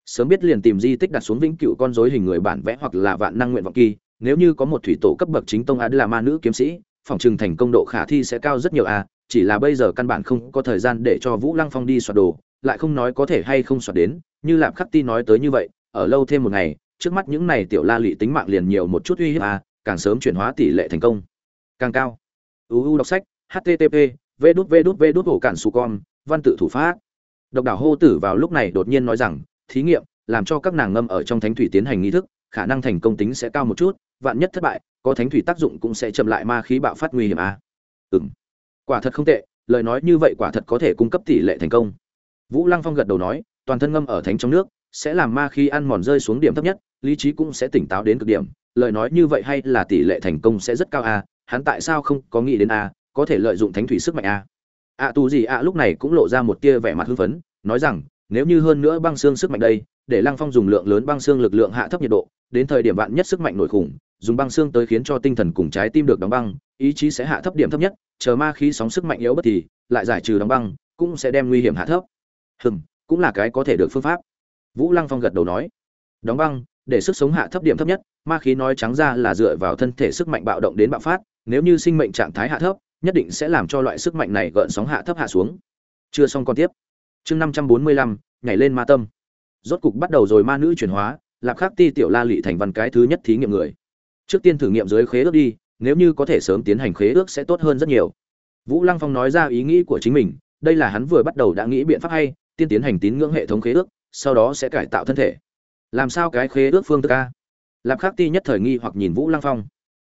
Sớm biết liền tìm di tích đặt xuống vĩnh cựu con rối hình người bản vẽ hoặc là vạn năng nguyện vọng kỳ, nếu như có một thủy tổ cấp bậc chính tông a là ma nữ kiếm sĩ, phòng trừng thành công độ khả thi sẽ cao rất nhiều a chỉ là bây giờ căn bản không có thời gian để cho vũ lăng phong đi soạt đồ, lại không nói có thể hay không soạt đến, như lạp khắc ti nói tới như vậy, ở lâu thêm một ngày, trước mắt những này tiểu la lị tính mạng liền nhiều một chút uy hiếp a càng sớm chuyển hóa tỷ lệ thành công. Càng cao. Uu đọc sách http vê đút vê đút vê đút hổ cản su con văn tự thủ pháp. Độc đảo hô tử vào lúc này đột nhiên nói rằng thí nghiệm làm cho các nàng ngâm ở trong thánh thủy tiến hành nghi thức khả năng thành công tính sẽ cao một chút vạn nhất thất bại có thánh thủy tác dụng cũng sẽ chậm lại ma khí bạo phát nguy hiểm à. ừm. Quả thật không tệ lời nói như vậy quả thật có thể cung cấp tỷ lệ thành công. Vũ lăng phong gật đầu nói toàn thân ngâm ở thánh trong nước sẽ làm ma khí ăn mòn rơi xuống điểm thấp nhất lý trí cũng sẽ tỉnh táo đến cực điểm lời nói như vậy hay là tỷ lệ thành công sẽ rất cao à, hắn tại sao không có nghĩ đến à, có thể lợi dụng thánh thủy sức mạnh à. ạ à, tù gì ạ lúc này cũng lộ ra một tia vẻ mặt hưng phấn nói rằng nếu như hơn nữa băng xương sức mạnh đây để lăng phong dùng lượng lớn băng xương lực lượng hạ thấp nhiệt độ đến thời điểm vạn nhất sức mạnh nổi khủng dùng băng xương tới khiến cho tinh thần cùng trái tim được đóng băng ý chí sẽ hạ thấp điểm thấp nhất chờ ma khí sóng sức mạnh yếu bất thì lại giải trừ đóng băng cũng sẽ đem nguy hiểm hạ thấp. Hừm cũng là cái có thể được phương pháp. Vũ lăng phong gật đầu nói. Đóng băng để sức sống hạ thấp điểm thấp nhất ma khí nói trắng ra là dựa vào thân thể sức mạnh bạo động đến bạo phát nếu như sinh mệnh trạng thái hạ thấp nhất định sẽ làm cho loại sức mạnh này gợn sóng hạ thấp hạ xuống. Chưa xong còn tiếp. Chương năm trăm bốn mươi lăm, nhảy lên ma tâm. Rốt cục bắt đầu rồi ma nữ chuyển hóa, lạp khắc ti tiểu la lị thành văn cái thứ nhất thí nghiệm người. Trước tiên thử nghiệm dưới khế ước đi, nếu như có thể sớm tiến hành khế ước sẽ tốt hơn rất nhiều. Vũ lăng phong nói ra ý nghĩ của chính mình, đây là hắn vừa bắt đầu đã nghĩ biện pháp hay, tiên tiến hành tín ngưỡng hệ thống khế ước, sau đó sẽ cải tạo thân thể. Làm sao cái khế ước phương thức a? Lạp khắc ti nhất thời nghi hoặc nhìn vũ lăng phong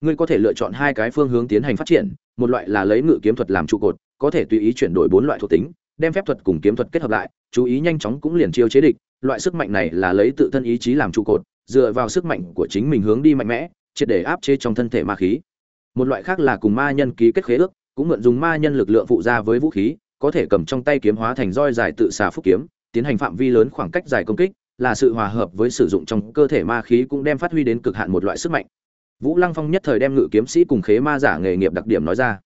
ngươi có thể lựa chọn hai cái phương hướng tiến hành phát triển, một loại là lấy ngự kiếm thuật làm trụ cột, có thể tùy ý chuyển đổi bốn loại thuộc tính, đem phép thuật cùng kiếm thuật kết hợp lại, chú ý nhanh chóng cũng liền chiêu chế địch, loại sức mạnh này là lấy tự thân ý chí làm trụ cột, dựa vào sức mạnh của chính mình hướng đi mạnh mẽ, triệt để áp chế trong thân thể ma khí. Một loại khác là cùng ma nhân ký kết khế ước, cũng mượn dùng ma nhân lực lượng phụ ra với vũ khí, có thể cầm trong tay kiếm hóa thành roi dài tự xà phúc kiếm, tiến hành phạm vi lớn khoảng cách dài công kích, là sự hòa hợp với sử dụng trong cơ thể ma khí cũng đem phát huy đến cực hạn một loại sức mạnh vũ lăng phong nhất thời đem ngự kiếm sĩ cùng khế ma giả nghề nghiệp đặc điểm nói ra.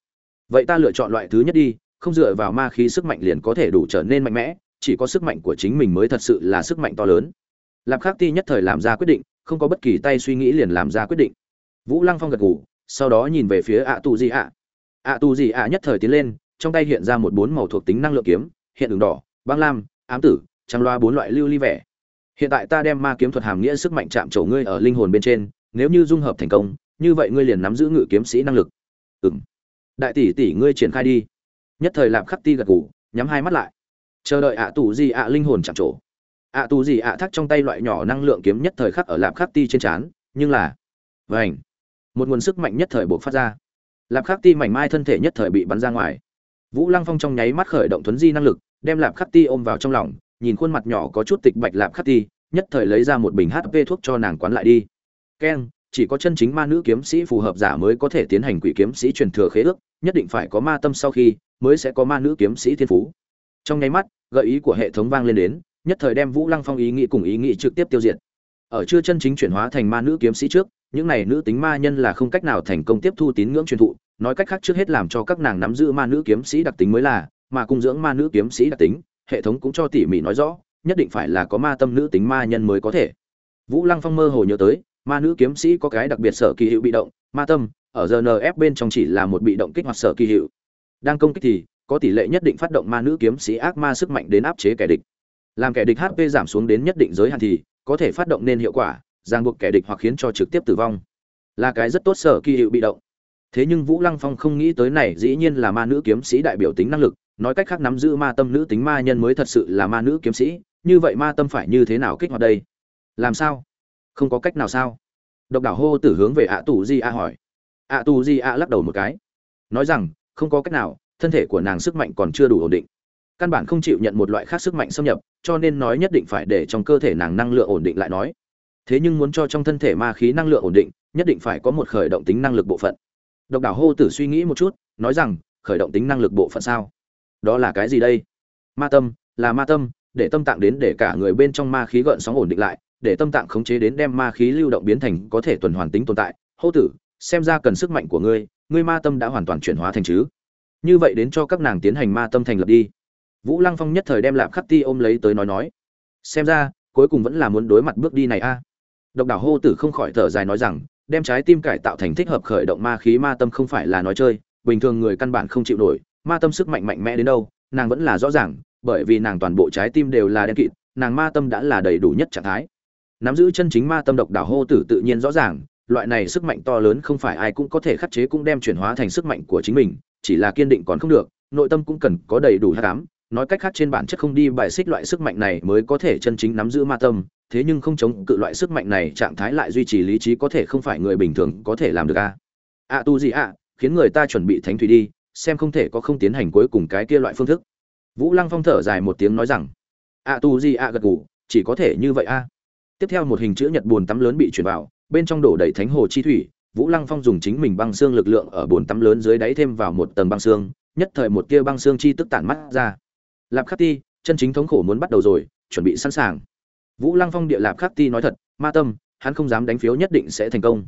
Vậy ta lựa chọn loại thứ nhất đi, không dựa vào ma khí sức mạnh liền có thể đủ trở nên mạnh mẽ, chỉ có sức mạnh của chính mình mới thật sự là sức mạnh to lớn. Lạp khắc ti nhất thời làm ra quyết định, không có bất kỳ tay suy nghĩ liền làm ra quyết định. Vũ lăng phong gật gù, sau đó nhìn về phía ạ tù gì ạ ạ tù gì ạ nhất thời tiến lên, trong tay hiện ra một bốn màu thuộc tính năng lượng kiếm, hiện đường đỏ, băng lam, ám tử trắng loa bốn loại lưu ly vẻ. Hiện tại ta đem ma kiếm thuật hàm nghĩa sức mạnh chạm trổ ngươi ở linh hồn bên trên nếu như dung hợp thành công, như vậy ngươi liền nắm giữ ngự kiếm sĩ năng lực. Ừng đại tỷ tỷ ngươi triển khai đi. Nhất thời lạp khắc ti gật gù, nhắm hai mắt lại. Chờ đợi ạ tù gì ạ linh hồn chạm trổ. Ạ tù gì ạ thắt trong tay loại nhỏ năng lượng kiếm nhất thời khắc ở lạp khắc ti trên trán, nhưng là vảnh một nguồn sức mạnh nhất thời buộc phát ra. Lạp khắc ti mảnh mai thân thể nhất thời bị bắn ra ngoài. Vũ lăng phong trong nháy mắt khởi động thuấn di năng lực, đem lạp khắc ti ôm vào trong lòng, nhìn khuôn mặt nhỏ có chút tịch bạch lạp khắc ti, nhất thời lấy ra một bình hp thuốc cho nàng quán lại đi keng, chỉ có chân chính ma nữ kiếm sĩ phù hợp giả mới có thể tiến hành quỷ kiếm sĩ truyền thừa khế ước, nhất định phải có ma tâm sau khi mới sẽ có ma nữ kiếm sĩ thiên phú. Trong nháy mắt, gợi ý của hệ thống vang lên đến, nhất thời đem vũ lăng phong ý nghĩ cùng ý nghĩ trực tiếp tiêu diệt. Ở chưa chân chính chuyển hóa thành ma nữ kiếm sĩ trước, những này nữ tính ma nhân là không cách nào thành công tiếp thu tín ngưỡng truyền thụ, nói cách khác trước hết làm cho các nàng nắm giữ ma nữ kiếm sĩ đặc tính mới là, mà cung dưỡng ma nữ kiếm sĩ đặc tính, hệ thống cũng cho tỉ mỉ nói rõ, nhất định phải là có ma tâm nữ tính ma nhân mới có thể. Vũ lăng phong mơ hồ nhớ tới ma nữ kiếm sĩ có cái đặc biệt sở kỳ hiệu bị động, ma tâm, ở rnf bên trong chỉ là một bị động kích hoạt sở kỳ hiệu. Đang công kích thì, có tỷ lệ nhất định phát động ma nữ kiếm sĩ ác ma sức mạnh đến áp chế kẻ địch. Làm kẻ địch hp giảm xuống đến nhất định giới hạn thì, có thể phát động nên hiệu quả, ràng buộc kẻ địch hoặc khiến cho trực tiếp tử vong. Là cái rất tốt sở kỳ hiệu bị động. Thế nhưng vũ lăng phong không nghĩ tới này, dĩ nhiên là ma nữ kiếm sĩ đại biểu tính năng lực, nói cách khác nắm giữ ma tâm nữ tính ma nhân mới thật sự là ma nữ kiếm sĩ, như vậy ma tâm phải như thế nào kích hoạt đây? Làm sao? Không có cách nào sao? Độc đảo hô tử hướng về ạ tù di a hỏi. Ạ tù di a lắc đầu một cái. Nói rằng, không có cách nào, thân thể của nàng sức mạnh còn chưa đủ ổn định. Căn bản không chịu nhận một loại khác sức mạnh xâm nhập, cho nên nói nhất định phải để trong cơ thể nàng năng lượng ổn định lại nói. Thế nhưng muốn cho trong thân thể ma khí năng lượng ổn định, nhất định phải có một khởi động tính năng lực bộ phận. Độc đảo hô tử suy nghĩ một chút, nói rằng, khởi động tính năng lực bộ phận sao? Đó là cái gì đây? Ma tâm, là ma tâm, để tâm tạng đến để cả người bên trong ma khí gợn sóng ổn định lại để tâm tạng khống chế đến đem ma khí lưu động biến thành có thể tuần hoàn tính tồn tại. Hô tử, xem ra cần sức mạnh của ngươi ngươi ma tâm đã hoàn toàn chuyển hóa thành chứ. Như vậy đến cho các nàng tiến hành ma tâm thành lập đi. Vũ lăng phong nhất thời đem lạp khắc ti ôm lấy tới nói nói. Xem ra, cuối cùng vẫn là muốn đối mặt bước đi này a. Độc đảo hô tử không khỏi thở dài nói rằng, đem trái tim cải tạo thành thích hợp khởi động ma khí ma tâm không phải là nói chơi, bình thường người căn bản không chịu nổi, ma tâm sức mạnh mạnh mẽ đến đâu, nàng vẫn là rõ ràng, bởi vì nàng toàn bộ trái tim đều là đen kịt, nàng ma tâm đã là đầy đủ nhất trạng thái nắm giữ chân chính ma tâm độc đảo hô tử tự nhiên rõ ràng, loại này sức mạnh to lớn không phải ai cũng có thể khắc chế cũng đem chuyển hóa thành sức mạnh của chính mình, chỉ là kiên định còn không được, nội tâm cũng cần có đầy đủ hát cám nói cách khác trên bản chất không đi bài xích loại sức mạnh này mới có thể chân chính nắm giữ ma tâm, thế nhưng không chống cự loại sức mạnh này trạng thái lại duy trì lý trí có thể không phải người bình thường có thể làm được a à? a tu gì a khiến người ta chuẩn bị thánh thủy đi, xem không thể có không tiến hành cuối cùng cái kia loại phương thức. Vũ lăng phong thở dài một tiếng nói rằng a tu gì a gật gù, chỉ có thể như vậy a tiếp theo một hình chữ nhật bồn tắm lớn bị chuyển vào, bên trong đổ đầy thánh hồ chi thủy, vũ lăng phong dùng chính mình băng xương lực lượng ở bồn tắm lớn dưới đáy thêm vào một tầng băng xương, nhất thời một tia băng xương chi tức tản mắt ra. Lạp khắc ti, chân chính thống khổ muốn bắt đầu rồi, chuẩn bị sẵn sàng. Vũ lăng phong địa lạp khắc ti nói thật, ma tâm, hắn không dám đánh phiếu nhất định sẽ thành công.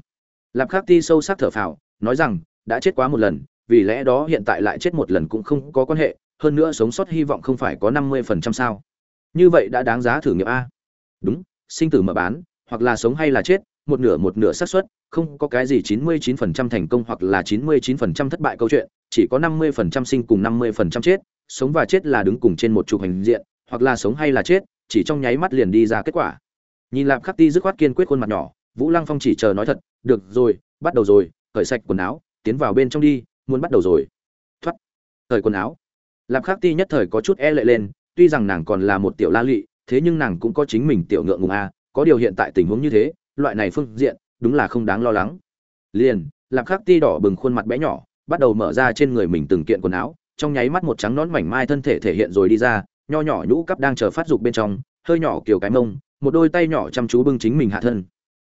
Lạp khắc ti sâu sắc thở phào, nói rằng, đã chết quá một lần, vì lẽ đó hiện tại lại chết một lần cũng không có quan hệ, hơn nữa sống sót hy vọng không phải có năm mươi phần trăm sao. Như vậy đã đáng giá thử nghiệm a. Đúng sinh tử mở bán hoặc là sống hay là chết một nửa một nửa xác suất không có cái gì chín mươi chín phần trăm thành công hoặc là chín mươi chín phần trăm thất bại câu chuyện chỉ có năm mươi phần trăm sinh cùng năm mươi phần trăm chết sống và chết là đứng cùng trên một trục hành diện hoặc là sống hay là chết chỉ trong nháy mắt liền đi ra kết quả. Nhìn lạp khắc ti dứt khoát kiên quyết khuôn mặt nhỏ vũ lăng phong chỉ chờ nói thật được rồi bắt đầu rồi cởi sạch quần áo tiến vào bên trong đi muốn bắt đầu rồi. Thoát. Cởi quần áo. Lạp khắc ti nhất thời có chút e lệ lên tuy rằng nàng còn là một tiểu la lị, thế nhưng nàng cũng có chính mình tiểu ngượng ngùng a có điều hiện tại tình huống như thế loại này phương diện đúng là không đáng lo lắng. Liền lạp khắc ti đỏ bừng khuôn mặt bé nhỏ bắt đầu mở ra trên người mình từng kiện quần áo trong nháy mắt một trắng nón mảnh mai thân thể thể hiện rồi đi ra nho nhỏ nhũ cắp đang chờ phát dục bên trong hơi nhỏ kiểu cái mông một đôi tay nhỏ chăm chú bưng chính mình hạ thân.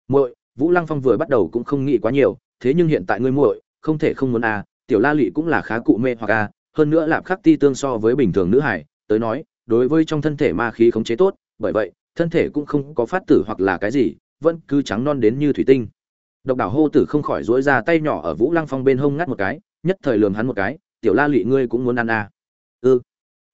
Muội vũ lăng phong vừa bắt đầu cũng không nghĩ quá nhiều thế nhưng hiện tại ngươi muội không thể không muốn a à, tiểu la lụy cũng là khá cụ mê hoặc a à, hơn nữa lạp khắc ti tương so với bình thường nữ hải tới nói đối với trong thân thể ma khí khống chế tốt, bởi vậy, thân thể cũng không có phát tử hoặc là cái gì, vẫn cứ trắng non đến như thủy tinh độc đảo hô tử không khỏi duỗi ra tay nhỏ ở vũ lăng phong bên hông ngắt một cái, nhất thời lườm hắn một cái, tiểu la Lệ ngươi cũng muốn ăn à. ư ừ.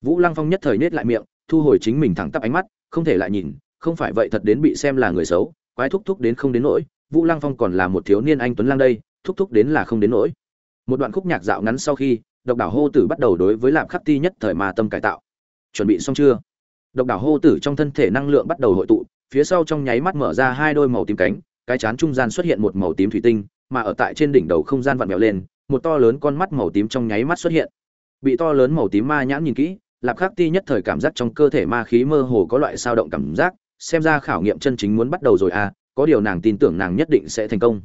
vũ lăng phong nhất thời nhếch lại miệng, thu hồi chính mình thẳng tắp ánh mắt, không thể lại nhìn, không phải vậy thật đến bị xem là người xấu, quái thúc thúc đến không đến nỗi, vũ lăng phong còn là một thiếu niên anh tuấn lang đây, thúc thúc đến là không đến nỗi một đoạn khúc nhạc dạo ngắn sau khi, độc đảo hô tử bắt đầu đối với lạp khắc ti nhất thời mà tâm cải tạo chuẩn bị xong chưa? Độc đảo hô tử trong thân thể năng lượng bắt đầu hội tụ, phía sau trong nháy mắt mở ra hai đôi màu tím cánh, cái chán trung gian xuất hiện một màu tím thủy tinh, mà ở tại trên đỉnh đầu không gian vặn vẹo lên, một to lớn con mắt màu tím trong nháy mắt xuất hiện. Bị to lớn màu tím ma nhãn nhìn kỹ, lạp khắc ti nhất thời cảm giác trong cơ thể ma khí mơ hồ có loại sao động cảm giác, xem ra khảo nghiệm chân chính muốn bắt đầu rồi à có điều nàng tin tưởng nàng nhất định sẽ thành công.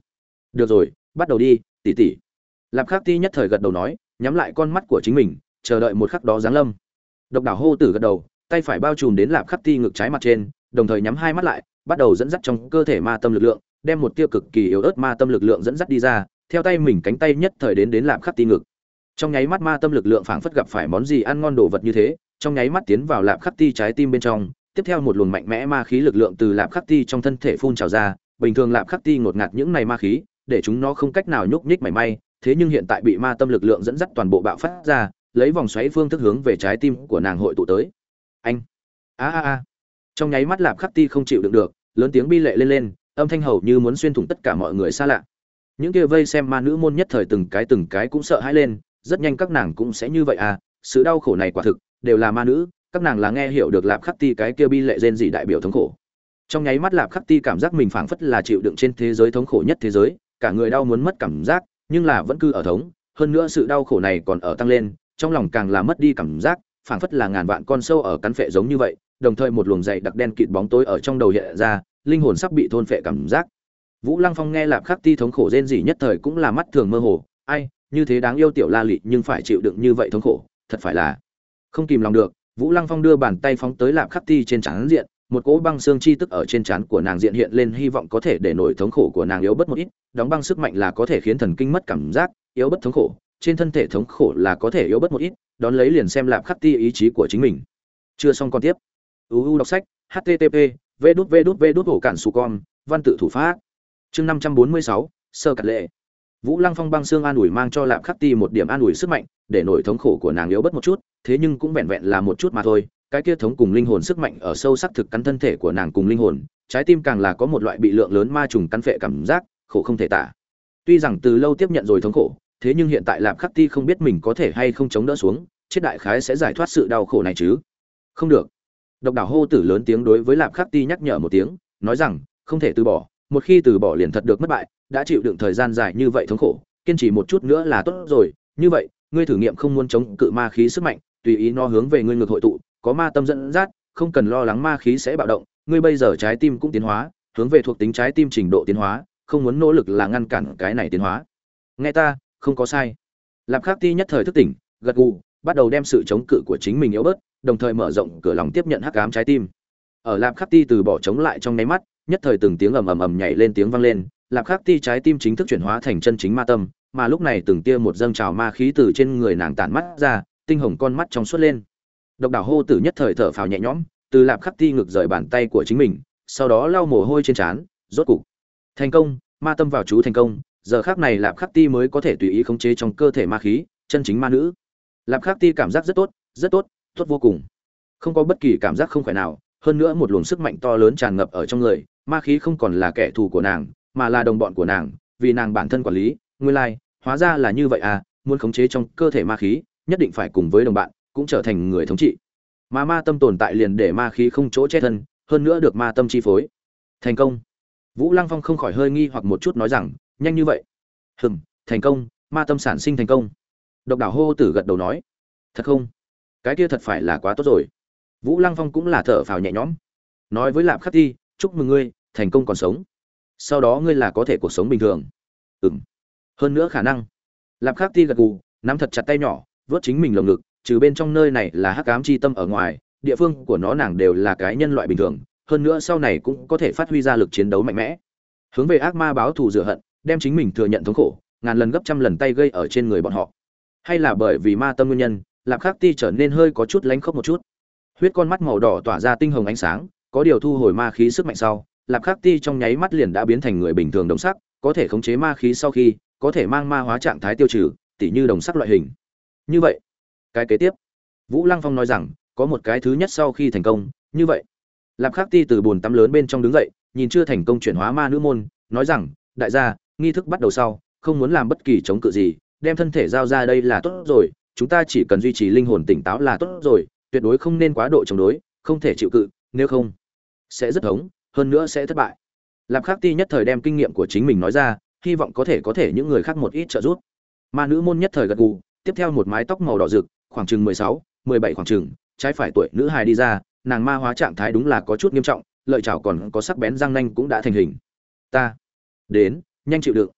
Được rồi, bắt đầu đi tỉ tỉ lạp khắc ti nhất thời gật đầu nói, nhắm lại con mắt của chính mình, chờ đợi một khắc đó giáng lâm độc đảo hô tử gật đầu, tay phải bao trùm đến lạp khắc ti ngực trái mặt trên, đồng thời nhắm hai mắt lại, bắt đầu dẫn dắt trong cơ thể ma tâm lực lượng, đem một tia cực kỳ yếu ớt ma tâm lực lượng dẫn dắt đi ra, theo tay mình cánh tay nhất thời đến đến lạp khắc ti ngực. Trong nháy mắt ma tâm lực lượng phảng phất gặp phải món gì ăn ngon đồ vật như thế, trong nháy mắt tiến vào lạp khắc ti trái tim bên trong, tiếp theo một luồng mạnh mẽ ma khí lực lượng từ lạp khắc ti trong thân thể phun trào ra, bình thường lạp khắc ti ngột ngạt những này ma khí, để chúng nó không cách nào nhúc nhích mảy may, thế nhưng hiện tại bị ma tâm lực lượng dẫn dắt toàn bộ bạo phát ra lấy vòng xoáy phương thức hướng về trái tim của nàng hội tụ tới. Anh. A a a. Trong nháy mắt lạp khắc ti không chịu đựng được, lớn tiếng bi lệ lên lên, âm thanh hầu như muốn xuyên thủng tất cả mọi người xa lạ. Những kia vây xem ma nữ môn nhất thời từng cái từng cái cũng sợ hãi lên, rất nhanh các nàng cũng sẽ như vậy à sự đau khổ này quả thực, đều là ma nữ, các nàng là nghe hiểu được lạp khắc ti cái kia bi lệ rên gì đại biểu thống khổ. Trong nháy mắt lạp khắc ti cảm giác mình phảng phất là chịu đựng trên thế giới thống khổ nhất thế giới, cả người đau muốn mất cảm giác, nhưng là vẫn cứ ở thống, hơn nữa sự đau khổ này còn ở tăng lên trong lòng càng là mất đi cảm giác, phảng phất là ngàn vạn con sâu ở cắn phệ giống như vậy, đồng thời một luồng dày đặc đen kịt bóng tối ở trong đầu hiện ra, linh hồn sắp bị thôn phệ cảm giác. Vũ lăng phong nghe lạp khắc ti thống khổ rên rỉ nhất thời cũng là mắt thường mơ hồ, ai, như thế đáng yêu tiểu la lị nhưng phải chịu đựng như vậy thống khổ, thật phải là không kìm lòng được. Vũ lăng phong đưa bàn tay phóng tới lạp khắc ti trên trán diện, một cỗ băng xương chi tức ở trên trán của nàng diện hiện lên, hy vọng có thể để nổi thống khổ của nàng yếu bớt một ít, đóng băng sức mạnh là có thể khiến thần kinh mất cảm giác, yếu bất thống khổ trên thân thể thống khổ là có thể yếu bớt một ít, đón lấy liền xem lạp khắc ti ý chí của chính mình. Chưa xong con tiếp. Uu đọc sách http v đút v đút v đút, hổ cản su con, văn tự thủ pháp. Chương năm trăm bốn mươi sáu, sơ cật lệ. Vũ lăng phong băng xương an ủi mang cho lạp khắc ti một điểm an ủi sức mạnh, để nổi thống khổ của nàng yếu bớt một chút, thế nhưng cũng vẹn vẹn là một chút mà thôi. Cái kia thống cùng linh hồn sức mạnh ở sâu sắc thực cắn thân thể của nàng cùng linh hồn, trái tim càng là có một loại bị lượng lớn ma trùng cắn phệ cảm giác, khổ không thể tả. Tuy rằng từ lâu tiếp nhận rồi thống khổ thế nhưng hiện tại lạp khắc ti không biết mình có thể hay không chống đỡ xuống, chết đại khái sẽ giải thoát sự đau khổ này chứ. Không được. Độc đảo hô tử lớn tiếng đối với lạp khắc ti nhắc nhở một tiếng, nói rằng, không thể từ bỏ, một khi từ bỏ liền thật được mất bại, đã chịu đựng thời gian dài như vậy thống khổ, kiên trì một chút nữa là tốt rồi. Như vậy, ngươi thử nghiệm không muốn chống cự ma khí sức mạnh, tùy ý nó hướng về ngươi ngược hội tụ, có ma tâm dẫn dắt, không cần lo lắng ma khí sẽ bạo động, ngươi bây giờ trái tim cũng tiến hóa, hướng về thuộc tính trái tim trình độ tiến hóa, không muốn nỗ lực là ngăn cản cái này tiến hóa. Nghe ta không có sai. Lạp khắc ti nhất thời thức tỉnh, gật gù, bắt đầu đem sự chống cự của chính mình yếu bớt, đồng thời mở rộng cửa lòng tiếp nhận hắc ám trái tim. Ở lạp khắc ti từ bỏ chống lại trong nháy mắt, nhất thời từng tiếng ầm ầm ầm nhảy lên tiếng vang lên, lạp khắc ti trái tim chính thức chuyển hóa thành chân chính ma tâm, mà lúc này từng tia một dâng trào ma khí từ trên người nàng tản mắt ra, tinh hồng con mắt trong suốt lên. Độc đảo hô tử nhất thời thở phào nhẹ nhõm, từ lạp khắc ti ngực rời bàn tay của chính mình, sau đó lau mồ hôi trên trán, rốt cục. Thành công, ma tâm vào chú thành công giờ khác này lạp khắc ti mới có thể tùy ý khống chế trong cơ thể ma khí, chân chính ma nữ. Lạp khắc ti cảm giác rất tốt rất tốt tốt vô cùng. Không có bất kỳ cảm giác không khỏe nào, hơn nữa một luồng sức mạnh to lớn tràn ngập ở trong người, ma khí không còn là kẻ thù của nàng, mà là đồng bọn của nàng, vì nàng bản thân quản lý, nguyên lai, hóa ra là như vậy à muốn khống chế trong cơ thể ma khí, nhất định phải cùng với đồng bạn, cũng trở thành người thống trị. Mà ma tâm tồn tại liền để ma khí không chỗ che thân, hơn nữa được ma tâm chi phối. Thành công. Vũ lăng phong không khỏi hơi nghi hoặc một chút nói rằng nhanh như vậy. Hừm, thành công, ma tâm sản sinh thành công. Độc đảo hô tử gật đầu nói. Thật không? Cái kia thật phải là quá tốt rồi. Vũ lăng phong cũng là thở phào nhẹ nhõm. Nói với lạp khắc ti, chúc mừng ngươi, thành công còn sống. Sau đó ngươi là có thể cuộc sống bình thường. Ừ m hơn nữa khả năng. Lạp khắc ti gật gù, nắm thật chặt tay nhỏ, vớt chính mình lồng ngực, trừ bên trong nơi này là hắc ám c h i tâm ở ngoài, địa phương của nó nàng đều là cái nhân loại bình thường, hơn nữa sau này cũng có thể phát huy ra lực chiến đấu mạnh mẽ. Hướng về ác ma báo thù rửa hận đem chính mình thừa nhận thống khổ, ngàn lần gấp trăm lần tay gây ở trên người bọn họ. Hay là bởi vì ma tâm nguyên nhân, lạp khắc ti trở nên hơi có chút lánh khóc một chút. Huyết con mắt màu đỏ tỏa ra tinh hồng ánh sáng, có điều thu hồi ma khí sức mạnh sau, lạp khắc ti trong nháy mắt liền đã biến thành người bình thường đồng sắc, có thể khống chế ma khí sau khi, có thể mang ma hóa trạng thái tiêu trừ, tỉ như đồng sắc loại hình. Như vậy, cái kế tiếp, vũ lăng phong nói rằng, có một cái thứ nhất sau khi thành công, như vậy. Lạp khắc ti từ bồn tắm lớn bên trong đứng dậy, nhìn chưa thành công chuyển hóa ma nữ môn, nói rằng, đại gia nghi thức bắt đầu sau, không muốn làm bất kỳ chống cự gì, đem thân thể giao ra đây là tốt rồi, chúng ta chỉ cần duy trì linh hồn tỉnh táo là tốt rồi, tuyệt đối không nên quá độ chống đối, không thể chịu cự, nếu không, sẽ rất thống hơn nữa sẽ thất bại. Lạp khắc ti nhất thời đem kinh nghiệm của chính mình nói ra, hy vọng có thể có thể những người khác một ít trợ giúp. Ma nữ môn nhất thời gật gù, tiếp theo một mái tóc màu đỏ rực, khoảng chừng mười sáu, mười bảy khoảng chừng, trái phải tuổi nữ hài đi ra, nàng ma hóa trạng thái đúng là có chút nghiêm trọng, lợi chảo còn có sắc bén răng nanh cũng đã thành hình. Ta đến nhanh chịu đựng.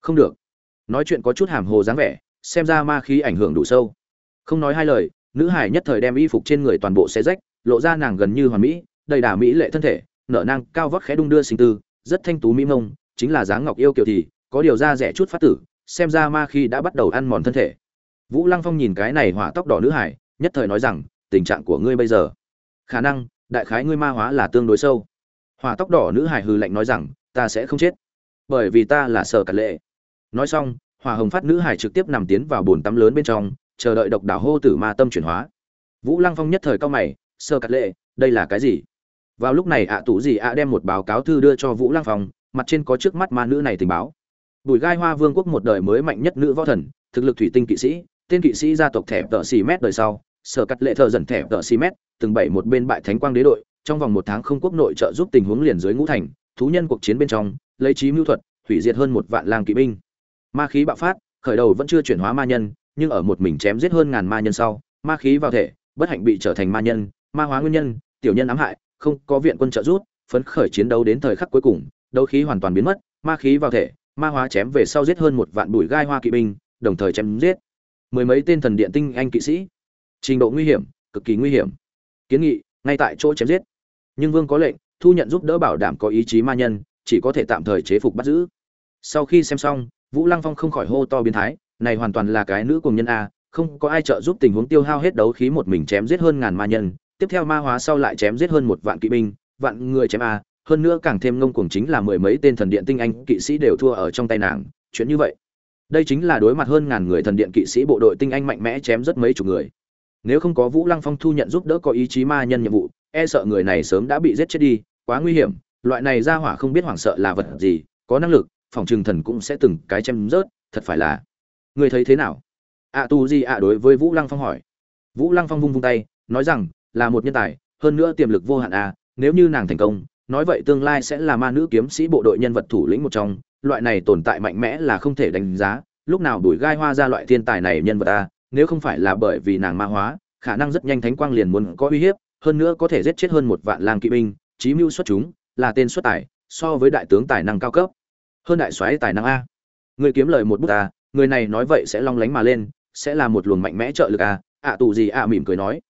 Không được. Nói chuyện có chút hàm hồ dáng vẻ, xem ra ma khí ảnh hưởng đủ sâu. Không nói hai lời, nữ hải nhất thời đem y phục trên người toàn bộ xé rách, lộ ra nàng gần như hoàn mỹ, đầy đà mỹ lệ thân thể, nở nang, cao vóc khẽ đung đưa sinh tư, rất thanh tú mỹ mông, chính là dáng ngọc yêu kiều thì, có điều ra rẻ chút phát tử, xem ra ma khi đã bắt đầu ăn mòn thân thể. Vũ lăng phong nhìn cái này hỏa tóc đỏ nữ hải, nhất thời nói rằng, tình trạng của ngươi bây giờ. Khả năng, đại khái ngươi ma hóa là tương đối sâu. Hỏa tóc đỏ nữ hải hư lạnh nói rằng, ta sẽ không chết bởi vì ta là sở cật lệ. Nói xong hỏa hồng phát nữ hải trực tiếp nằm tiến vào bồn tắm lớn bên trong, chờ đợi độc đảo hô tử ma tâm chuyển hóa. Vũ lăng phong nhất thời cao mày sơ cắt lệ, đây là cái gì? Vào lúc này ạ à tủ gì ạ đem một báo cáo thư đưa cho vũ lăng phong, mặt trên có trước mắt ma nữ này tình báo. Bùi gai hoa vương quốc một đời mới mạnh nhất nữ võ thần, thực lực thủy tinh kỵ sĩ, tên kỵ sĩ gia tộc thẻ tờ xì mét đời sau, sở cắt lệ thợ dần thẻ tờ xì mét, từng bảy một bên bại thánh quang đế đội, trong vòng một tháng không quốc nội trợ giúp tình huống liền dưới ngũ thành, thú nhân cuộc chiến bên trong lấy trí mưu thuật, hủy diệt hơn một vạn lang kỵ binh. Ma khí bạo phát, khởi đầu vẫn chưa chuyển hóa ma nhân, nhưng ở một mình chém giết hơn ngàn ma nhân sau, ma khí vào thể, bất hạnh bị trở thành ma nhân, ma hóa nguyên nhân, tiểu nhân ám hại, không có viện quân trợ giúp, phấn khởi chiến đấu đến thời khắc cuối cùng, đấu khí hoàn toàn biến mất, ma khí vào thể, ma hóa chém về sau giết hơn một vạn bụi gai hoa kỵ binh, đồng thời chém giết. Mười mấy tên thần điện tinh anh kỵ sĩ. Trình độ nguy hiểm, cực kỳ nguy hiểm. Kiến nghị, ngay tại chỗ chém giết. Nhưng vương có lệnh, thu nhận giúp đỡ bảo đảm có ý chí ma nhân chỉ có thể tạm thời chế phục bắt giữ. Sau khi xem xong, vũ lăng phong không khỏi hô to biến thái, này hoàn toàn là cái nữ cùng nhân a, không có ai trợ giúp tình huống tiêu hao hết đấu khí một mình chém giết hơn ngàn ma nhân, tiếp theo ma hóa sau lại chém giết hơn một vạn kỵ binh, vạn người chém a, hơn nữa càng thêm ngông cuồng chính là mười mấy tên thần điện tinh anh kỵ sĩ đều thua ở trong tay nàng, chuyện như vậy. Đây chính là đối mặt hơn ngàn người thần điện kỵ sĩ bộ đội tinh anh mạnh mẽ chém rất mấy chục người. Nếu không có vũ lăng phong thu nhận giúp đỡ có ý chí ma nhân nhiệm vụ e sợ người này sớm đã bị giết chết đi, quá nguy hiểm loại này ra hỏa không biết hoảng sợ là vật gì, có năng lực, phòng trừng thần cũng sẽ từng cái chém rớt, thật phải là. Người thấy thế nào? Ạ tu di ạ đối với vũ lăng phong hỏi. Vũ lăng phong vung vung tay, nói rằng, là một nhân tài, hơn nữa tiềm lực vô hạn à nếu như nàng thành công, nói vậy tương lai sẽ là ma nữ kiếm sĩ bộ đội nhân vật thủ lĩnh một trong, loại này tồn tại mạnh mẽ là không thể đánh giá, lúc nào đuổi gai hoa ra loại thiên tài này nhân vật a nếu không phải là bởi vì nàng ma hóa, khả năng rất nhanh thánh quang liền muốn có uy hiếp, hơn nữa có thể giết chết hơn một vạn lang kỵ binh, chí mưu xuất chúng là tên xuất tài, so với đại tướng tài năng cao cấp. Hơn đại soái tài năng a. Người kiếm lời một bút a, người này nói vậy sẽ long lánh mà lên, sẽ là một luồng mạnh mẽ trợ lực a. Ạ tù gì ạ mỉm cười nói.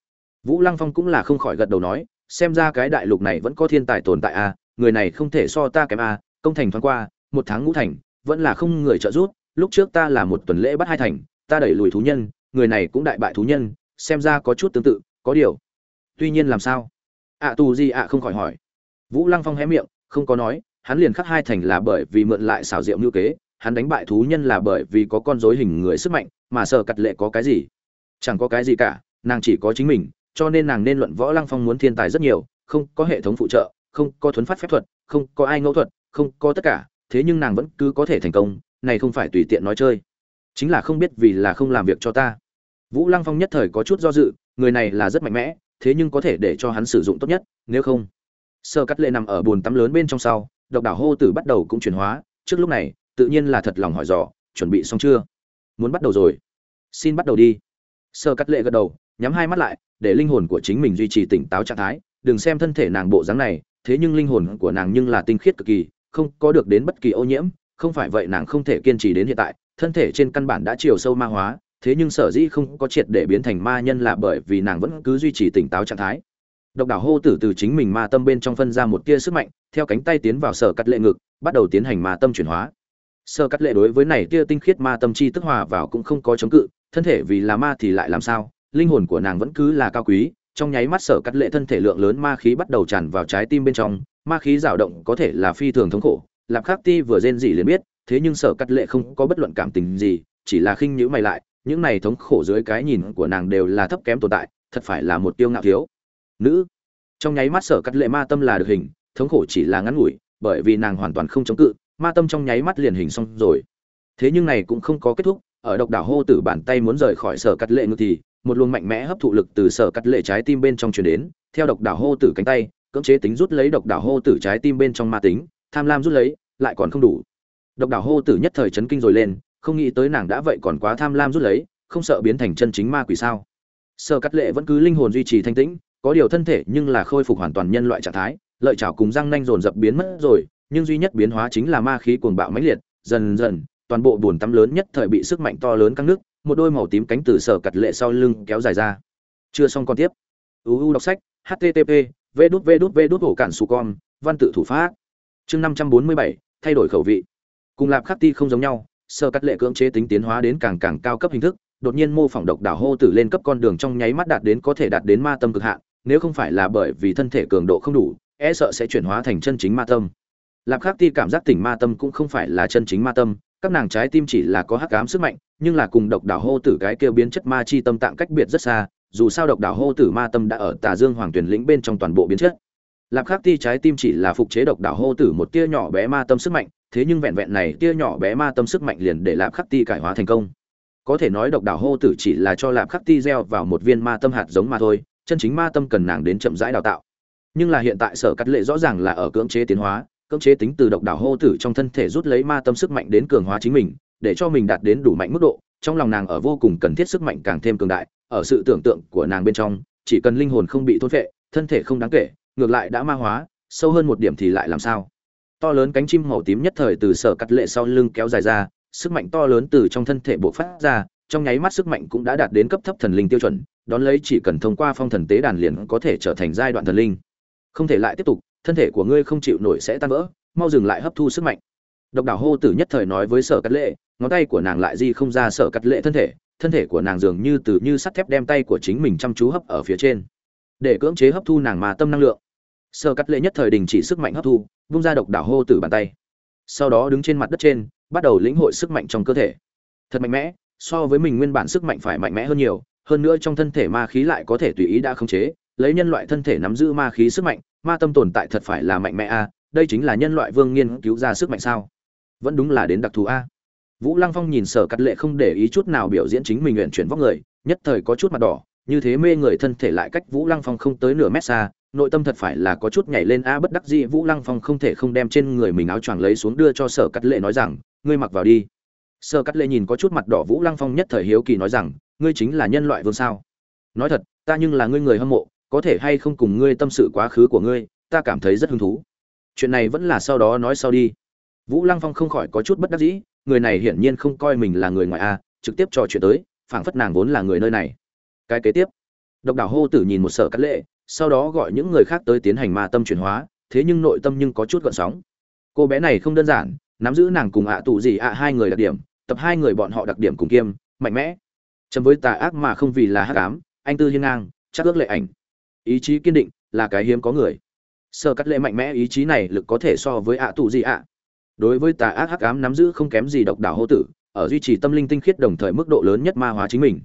Vũ lăng phong cũng là không khỏi gật đầu nói, xem ra cái đại lục này vẫn có thiên tài tồn tại a, người này không thể so ta kém a. Công thành thoáng qua, một tháng ngũ thành, vẫn là không người trợ giúp, lúc trước ta là một tuần lễ bắt hai thành, ta đẩy lùi thú nhân, người này cũng đại bại thú nhân, xem ra có chút tương tự, có điều. Tuy nhiên làm sao? Ạ tù gì ạ không khỏi hỏi vũ lăng phong hé miệng, không có nói, hắn liền khắc hai thành là bởi vì mượn lại xảo diệu như kế, hắn đánh bại thú nhân là bởi vì có con rối hình người sức mạnh, mà sợ cặt lệ có cái gì? Chẳng có cái gì cả, nàng chỉ có chính mình, cho nên nàng nên luận võ lăng phong muốn thiên tài rất nhiều, không có hệ thống phụ trợ, không có thuấn phát phép thuật, không có ai ngẫu thuật, không có tất cả, thế nhưng nàng vẫn cứ có thể thành công, này không phải tùy tiện nói chơi. Chính là không biết vì là không làm việc cho ta. Vũ lăng phong nhất thời có chút do dự, người này là rất mạnh mẽ, thế nhưng có thể để cho hắn sử dụng tốt nhất, nếu không sơ cắt lệ nằm ở bồn tắm lớn bên trong sau, độc đảo hô tử bắt đầu cũng chuyển hóa. Trước lúc này, tự nhiên là thật lòng hỏi dò, chuẩn bị xong chưa? Muốn bắt đầu rồi. Xin bắt đầu đi. Sơ cắt lệ gật đầu, nhắm hai mắt lại, để linh hồn của chính mình duy trì tỉnh táo trạng thái. Đừng xem thân thể nàng bộ dáng này, thế nhưng linh hồn của nàng nhưng là tinh khiết cực kỳ, không có được đến bất kỳ ô nhiễm. Không phải vậy nàng không thể kiên trì đến hiện tại. Thân thể trên căn bản đã chiều sâu ma hóa, thế nhưng sở dĩ không có triệt để biến thành ma nhân là bởi vì nàng vẫn cứ duy trì tỉnh táo trạng thái độc đảo hô tử từ chính mình ma tâm bên trong phân ra một tia sức mạnh, theo cánh tay tiến vào sở cắt lệ ngực, bắt đầu tiến hành ma tâm chuyển hóa. Sở cắt lệ đối với này tia tinh khiết ma tâm chi tức hòa vào cũng không có chống cự, thân thể vì là ma thì lại làm sao? Linh hồn của nàng vẫn cứ là cao quý, trong nháy mắt sở cắt lệ thân thể lượng lớn ma khí bắt đầu tràn vào trái tim bên trong, ma khí dao động có thể là phi thường thống khổ, lạp khắc ti vừa rên gì liền biết, thế nhưng sở cắt lệ không có bất luận cảm tình gì, chỉ là khinh nhữ mày lại, những này thống khổ dưới cái nhìn của nàng đều là thấp kém tồn tại, thật phải là một tiêu ngạo thiếu nữ. Trong nháy mắt sở cắt lệ ma tâm là được hình, thống khổ chỉ là ngắn ngủi, bởi vì nàng hoàn toàn không chống cự, ma tâm trong nháy mắt liền hình xong rồi. Thế nhưng này cũng không có kết thúc, ở độc đảo hô tử bàn tay muốn rời khỏi sở cắt lệ ngự thì, một luồng mạnh mẽ hấp thụ lực từ sở cắt lệ trái tim bên trong truyền đến, theo độc đảo hô tử cánh tay, cưỡng chế tính rút lấy độc đảo hô tử trái tim bên trong ma tính, tham lam rút lấy, lại còn không đủ. Độc đảo hô tử nhất thời chấn kinh rồi lên, không nghĩ tới nàng đã vậy còn quá tham lam rút lấy, không sợ biến thành chân chính ma quỷ sao. Sở cắt lệ vẫn cứ linh hồn duy trì thanh tĩnh có điều thân thể nhưng là khôi phục hoàn toàn nhân loại trạng thái, lợi chảo cùng răng nanh dồn dập biến mất rồi, nhưng duy nhất biến hóa chính là ma khí cuồng bạo mãnh liệt, dần dần, toàn bộ buồn tắm lớn nhất thời bị sức mạnh to lớn căng nước, một đôi màu tím cánh từ sở cặt lệ sau lưng kéo dài ra. Chưa xong còn tiếp. Uu đọc sách http v đút v đút v đút hổ cản su con, văn tự thủ pháp. Chương năm trăm bốn mươi bảy, thay đổi khẩu vị. Cùng lạp khắc ti không giống nhau sơ cắt lệ cưỡng chế tính tiến hóa đến càng càng cao cấp hình thức, đột nhiên mô phỏng độc đảo hô tử lên cấp con đường trong nháy mắt đạt đến có thể đạt đến ma tâm cực hạn nếu không phải là bởi vì thân thể cường độ không đủ e sợ sẽ chuyển hóa thành chân chính ma tâm. Lạp khắc ti cảm giác tỉnh ma tâm cũng không phải là chân chính ma tâm, các nàng trái tim chỉ là có hắc ám sức mạnh, nhưng là cùng độc đảo hô tử cái kêu biến chất ma chi tâm tạng cách biệt rất xa, dù sao độc đảo hô tử ma tâm đã ở tà dương hoàng tuyển lĩnh bên trong toàn bộ biến chất. Lạp khắc ti trái tim chỉ là phục chế độc đảo hô tử một tia nhỏ bé ma tâm sức mạnh, thế nhưng vẹn vẹn này tia nhỏ bé ma tâm sức mạnh liền để lạp khắc ti cải hóa thành công. Có thể nói độc đảo hô tử chỉ là cho lạp khắc ti gieo vào một viên ma tâm hạt giống mà thôi chân chính ma tâm cần nàng đến chậm rãi đào tạo. Nhưng là hiện tại sở cắt lệ rõ ràng là ở cưỡng chế tiến hóa, cưỡng chế tính từ độc đảo hô tử trong thân thể rút lấy ma tâm sức mạnh đến cường hóa chính mình, để cho mình đạt đến đủ mạnh mức độ, trong lòng nàng ở vô cùng cần thiết sức mạnh càng thêm cường đại, ở sự tưởng tượng của nàng bên trong, chỉ cần linh hồn không bị thôn phệ, thân thể không đáng kể, ngược lại đã ma hóa, sâu hơn một điểm thì lại làm sao? To lớn cánh chim màu tím nhất thời từ sở cắt lệ sau lưng kéo dài ra, sức mạnh to lớn từ trong thân thể bộc phát ra trong nháy mắt sức mạnh cũng đã đạt đến cấp thấp thần linh tiêu chuẩn, đón lấy chỉ cần thông qua phong thần tế đàn liền có thể trở thành giai đoạn thần linh. Không thể lại tiếp tục, thân thể của ngươi không chịu nổi sẽ tan vỡ, mau dừng lại hấp thu sức mạnh. Độc đảo hô tử nhất thời nói với sở cắt lệ, ngón tay của nàng lại di không ra sở cắt lệ thân thể thân thể của nàng dường như từ như sắt thép đem tay của chính mình chăm chú hấp ở phía trên. Để cưỡng chế hấp thu nàng mà tâm năng lượng. Sở cắt lệ nhất thời đình chỉ sức mạnh hấp thu bung ra độc đảo hô tử bàn tay. Sau đó đứng trên mặt đất trên, bắt đầu lĩnh hội sức mạnh trong cơ thể. Thật mạnh mẽ so với mình nguyên bản sức mạnh phải mạnh mẽ hơn nhiều, hơn nữa trong thân thể ma khí lại có thể tùy ý đã khống chế, lấy nhân loại thân thể nắm giữ ma khí sức mạnh, ma tâm tồn tại thật phải là mạnh mẽ a, đây chính là nhân loại vương nghiên cứu ra sức mạnh sao? Vẫn đúng là đến đặc thù a. Vũ lăng phong nhìn sở cắt lệ không để ý chút nào biểu diễn chính mình nguyện chuyển vóc người, nhất thời có chút mặt đỏ, như thế mê người thân thể lại cách vũ lăng phong không tới nửa mét xa, nội tâm thật phải là có chút nhảy lên a, bất đắc dĩ vũ lăng phong không thể không đem trên người mình áo choàng lấy xuống đưa cho sở cắt lệ nói rằng, ngươi mặc vào đi. Sơ cắt lệ nhìn có chút mặt đỏ vũ lăng phong nhất thời hiếu kỳ nói rằng, ngươi chính là nhân loại vương sao? Nói thật, ta nhưng là ngươi người hâm mộ, có thể hay không cùng ngươi tâm sự quá khứ của ngươi, ta cảm thấy rất hứng thú. Chuyện này vẫn là sau đó nói sau đi. Vũ lăng phong không khỏi có chút bất đắc dĩ, người này hiển nhiên không coi mình là người ngoài a, trực tiếp trò chuyện tới, phảng phất nàng vốn là người nơi này. Cái kế tiếp. Độc đảo hô tử nhìn một sở cắt lệ sau đó gọi những người khác tới tiến hành ma tâm chuyển hóa, thế nhưng nội tâm nhưng có chút gợn sóng. Cô bé này không đơn giản, nắm giữ nàng cùng ạ tụ gì ạ hai người đặc điểm tập hai người bọn họ đặc điểm cùng kiêm, mạnh mẽ. Chấm với tà ác mà không vì là hắc ám, anh tư hiên ngang, chắc ước lệ ảnh. Ý chí kiên định là cái hiếm có người. Sơ cắt lệ mạnh mẽ ý chí này lực có thể so với ạ tù gì ạ. Đối với tà ác hắc ám nắm giữ không kém gì độc đảo hô tử, ở duy trì tâm linh tinh khiết đồng thời mức độ lớn nhất ma hóa chính mình.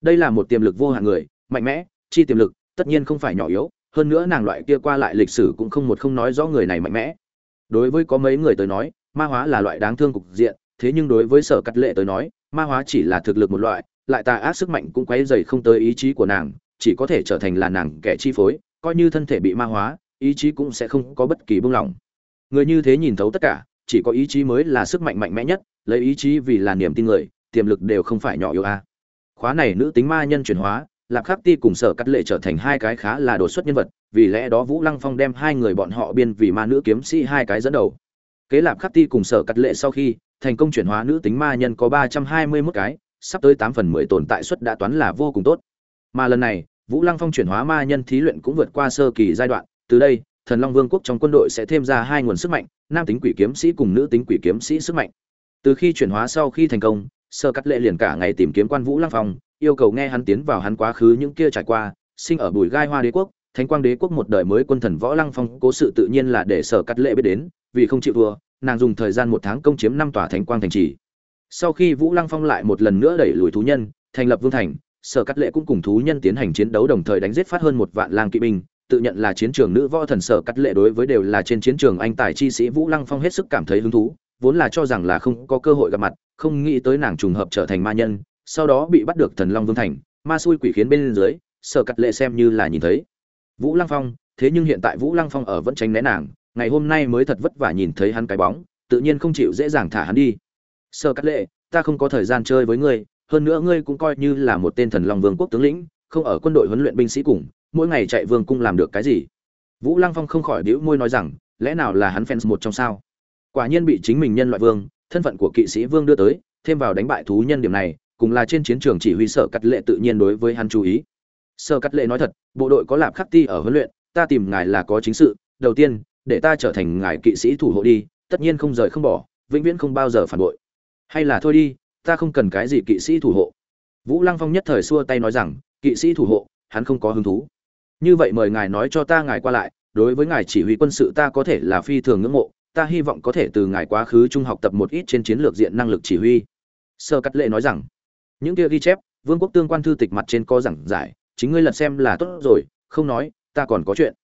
Đây là một tiềm lực vô hạn người, mạnh mẽ, chi tiềm lực, tất nhiên không phải nhỏ yếu, hơn nữa nàng loại kia qua lại lịch sử cũng không một không nói rõ người này mạnh mẽ. Đối với có mấy người tới nói, ma hóa là loại đáng thương cục diện thế nhưng đối với sở cắt lệ tới nói, ma hóa chỉ là thực lực một loại, lại tà ác sức mạnh cũng quấy dày không tới ý chí của nàng, chỉ có thể trở thành là nàng kẻ chi phối, coi như thân thể bị ma hóa, ý chí cũng sẽ không có bất kỳ buông lỏng. Người như thế nhìn thấu tất cả, chỉ có ý chí mới là sức mạnh mạnh mẽ nhất, lấy ý chí vì là niềm tin người, tiềm lực đều không phải nhỏ yếu a. Khóa này nữ tính ma nhân chuyển hóa, lạp khắc ti cùng sở cắt lệ trở thành hai cái khá là đột xuất nhân vật, vì lẽ đó vũ lăng phong đem hai người bọn họ biên vì ma nữ kiếm sĩ hai cái dẫn đầu kế lạp khắc ti cùng sở cắt lệ sau khi thành công chuyển hóa nữ tính ma nhân có ba trăm hai mươi 321 cái, sắp tới tám phần mười tồn tại suất đã toán là vô cùng tốt. Mà lần này, vũ lăng phong chuyển hóa ma nhân thí luyện cũng vượt qua sơ kỳ giai đoạn, từ đây, thần long vương quốc trong quân đội sẽ thêm ra hai nguồn sức mạnh, nam tính quỷ kiếm sĩ cùng nữ tính quỷ kiếm sĩ sức mạnh. Từ khi chuyển hóa sau khi thành công sơ cắt lệ liền cả ngày tìm kiếm quan vũ lăng phong, yêu cầu nghe hắn tiến vào hắn quá khứ những kia trải qua, sinh ở bùi gai hoa đế quốc thánh quang đế quốc một đời mới quân thần võ lăng phong cố sự tự nhiên là để sở cắt lệ biết đến, vì không chịu thua, nàng dùng thời gian một tháng công chiếm năm tòa thánh quang thành trì. Sau khi vũ lăng phong lại một lần nữa đẩy lùi thú nhân, thành lập vương thành, sở cắt lệ cũng cùng thú nhân tiến hành chiến đấu đồng thời đánh giết phát hơn một vạn lang kỵ binh, tự nhận là chiến trường nữ võ thần sở cắt lệ đối với đều là trên chiến trường anh tài chi sĩ vũ lăng phong hết sức cảm thấy hứng thú, vốn là cho rằng là không có cơ hội gặp mặt, không nghĩ tới nàng trùng hợp trở thành ma nhân, sau đó bị bắt được thần long vương thành, ma xui quỷ khiến bên dưới, sở cắt lệ xem như là nhìn thấy vũ lăng phong, thế nhưng hiện tại vũ lăng phong ở vẫn tránh né nàng, ngày hôm nay mới thật vất vả nhìn thấy hắn cái bóng, tự nhiên không chịu dễ dàng thả hắn đi. Sơ cắt lệ, ta không có thời gian chơi với ngươi, hơn nữa ngươi cũng coi như là một tên thần long vương quốc tướng lĩnh, không ở quân đội huấn luyện binh sĩ cùng, mỗi ngày chạy vương cung làm được cái gì? Vũ lăng phong không khỏi đĩu môi nói rằng, lẽ nào là hắn fans một trong sao? Quả nhiên bị chính mình nhân loại vương, thân phận của kỵ sĩ vương đưa tới, thêm vào đánh bại thú nhân điểm này, cùng là trên chiến trường chỉ huy sở cắt lệ tự nhiên đối với hắn chú ý. Sơ cắt lệ nói thật, bộ đội có lạp khắc ti ở huấn luyện, ta tìm ngài là có chính sự, đầu tiên, để ta trở thành ngài kỵ sĩ thủ hộ đi, tất nhiên không rời không bỏ, vĩnh viễn không bao giờ phản bội. Hay là thôi đi, ta không cần cái gì kỵ sĩ thủ hộ. Vũ lăng phong nhất thời xua tay nói rằng, kỵ sĩ thủ hộ, hắn không có hứng thú. Như vậy mời ngài nói cho ta ngài qua lại, đối với ngài chỉ huy quân sự ta có thể là phi thường ngưỡng mộ, ta hy vọng có thể từ ngài quá khứ trung học tập một ít trên chiến lược diện năng lực chỉ huy. Sơ cắt lệ nói rằng, những kia ghi chép, vương quốc tương quan thư tịch mặt trên có giảng giải chính ngươi lật xem là tốt rồi, không nói, ta còn có chuyện.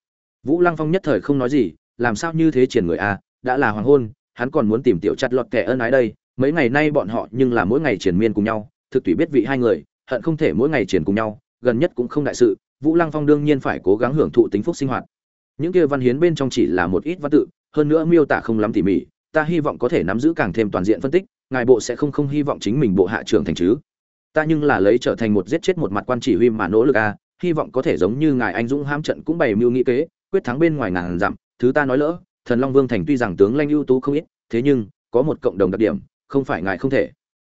Vũ lăng phong nhất thời không nói gì, làm sao như thế triển người a, đã là hoàng hôn, hắn còn muốn tìm tiểu chặt lọt kẻ ân ái đây, mấy ngày nay bọn họ nhưng là mỗi ngày triển miên cùng nhau, thực tùy biết vị hai người, hận không thể mỗi ngày triển cùng nhau, gần nhất cũng không đại sự, vũ lăng phong đương nhiên phải cố gắng hưởng thụ tính phúc sinh hoạt. Những kia văn hiến bên trong chỉ là một ít văn tự, hơn nữa miêu tả không lắm tỉ mỉ, ta hy vọng có thể nắm giữ càng thêm toàn diện phân tích, ngài bộ sẽ không không hy vọng chính mình bộ hạ trưởng thành chứ ta nhưng là lấy trở thành một giết chết một mặt quan chỉ huy mà nỗ lực a hy vọng có thể giống như ngài anh dũng ham trận cũng bày mưu nghĩ kế, quyết thắng bên ngoài ngàn dặm, thứ ta nói lỡ, thần long vương thành tuy rằng tướng lanh ưu tú không ít, thế nhưng, có một cộng đồng đặc điểm, không phải ngài không thể.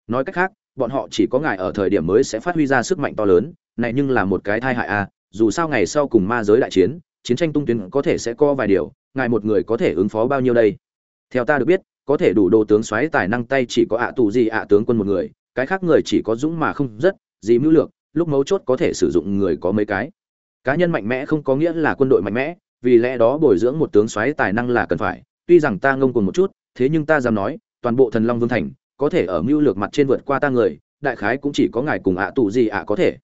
Nói cách khác, bọn họ chỉ có ngài ở thời điểm mới sẽ phát huy ra sức mạnh to lớn, này nhưng là một cái thai hại a dù sao ngày sau cùng ma giới đại chiến chiến tranh tung tuyến có thể sẽ có vài điều, ngài một người có thể ứng phó bao nhiêu đây? Theo ta được biết, có thể đủ đồ tướng xoáy tài năng tay chỉ có ạ tù gì ạ tướng quân một người cái khác người chỉ có dũng mà không rất gì mưu lược, lúc mấu chốt có thể sử dụng người có mấy cái. Cá nhân mạnh mẽ không có nghĩa là quân đội mạnh mẽ, vì lẽ đó bồi dưỡng một tướng soái tài năng là cần phải, tuy rằng ta ngông cuồng một chút, thế nhưng ta dám nói, toàn bộ thần long vương thành, có thể ở mưu lược mặt trên vượt qua ta người, đại khái cũng chỉ có ngài cùng ạ tù gì ạ có thể.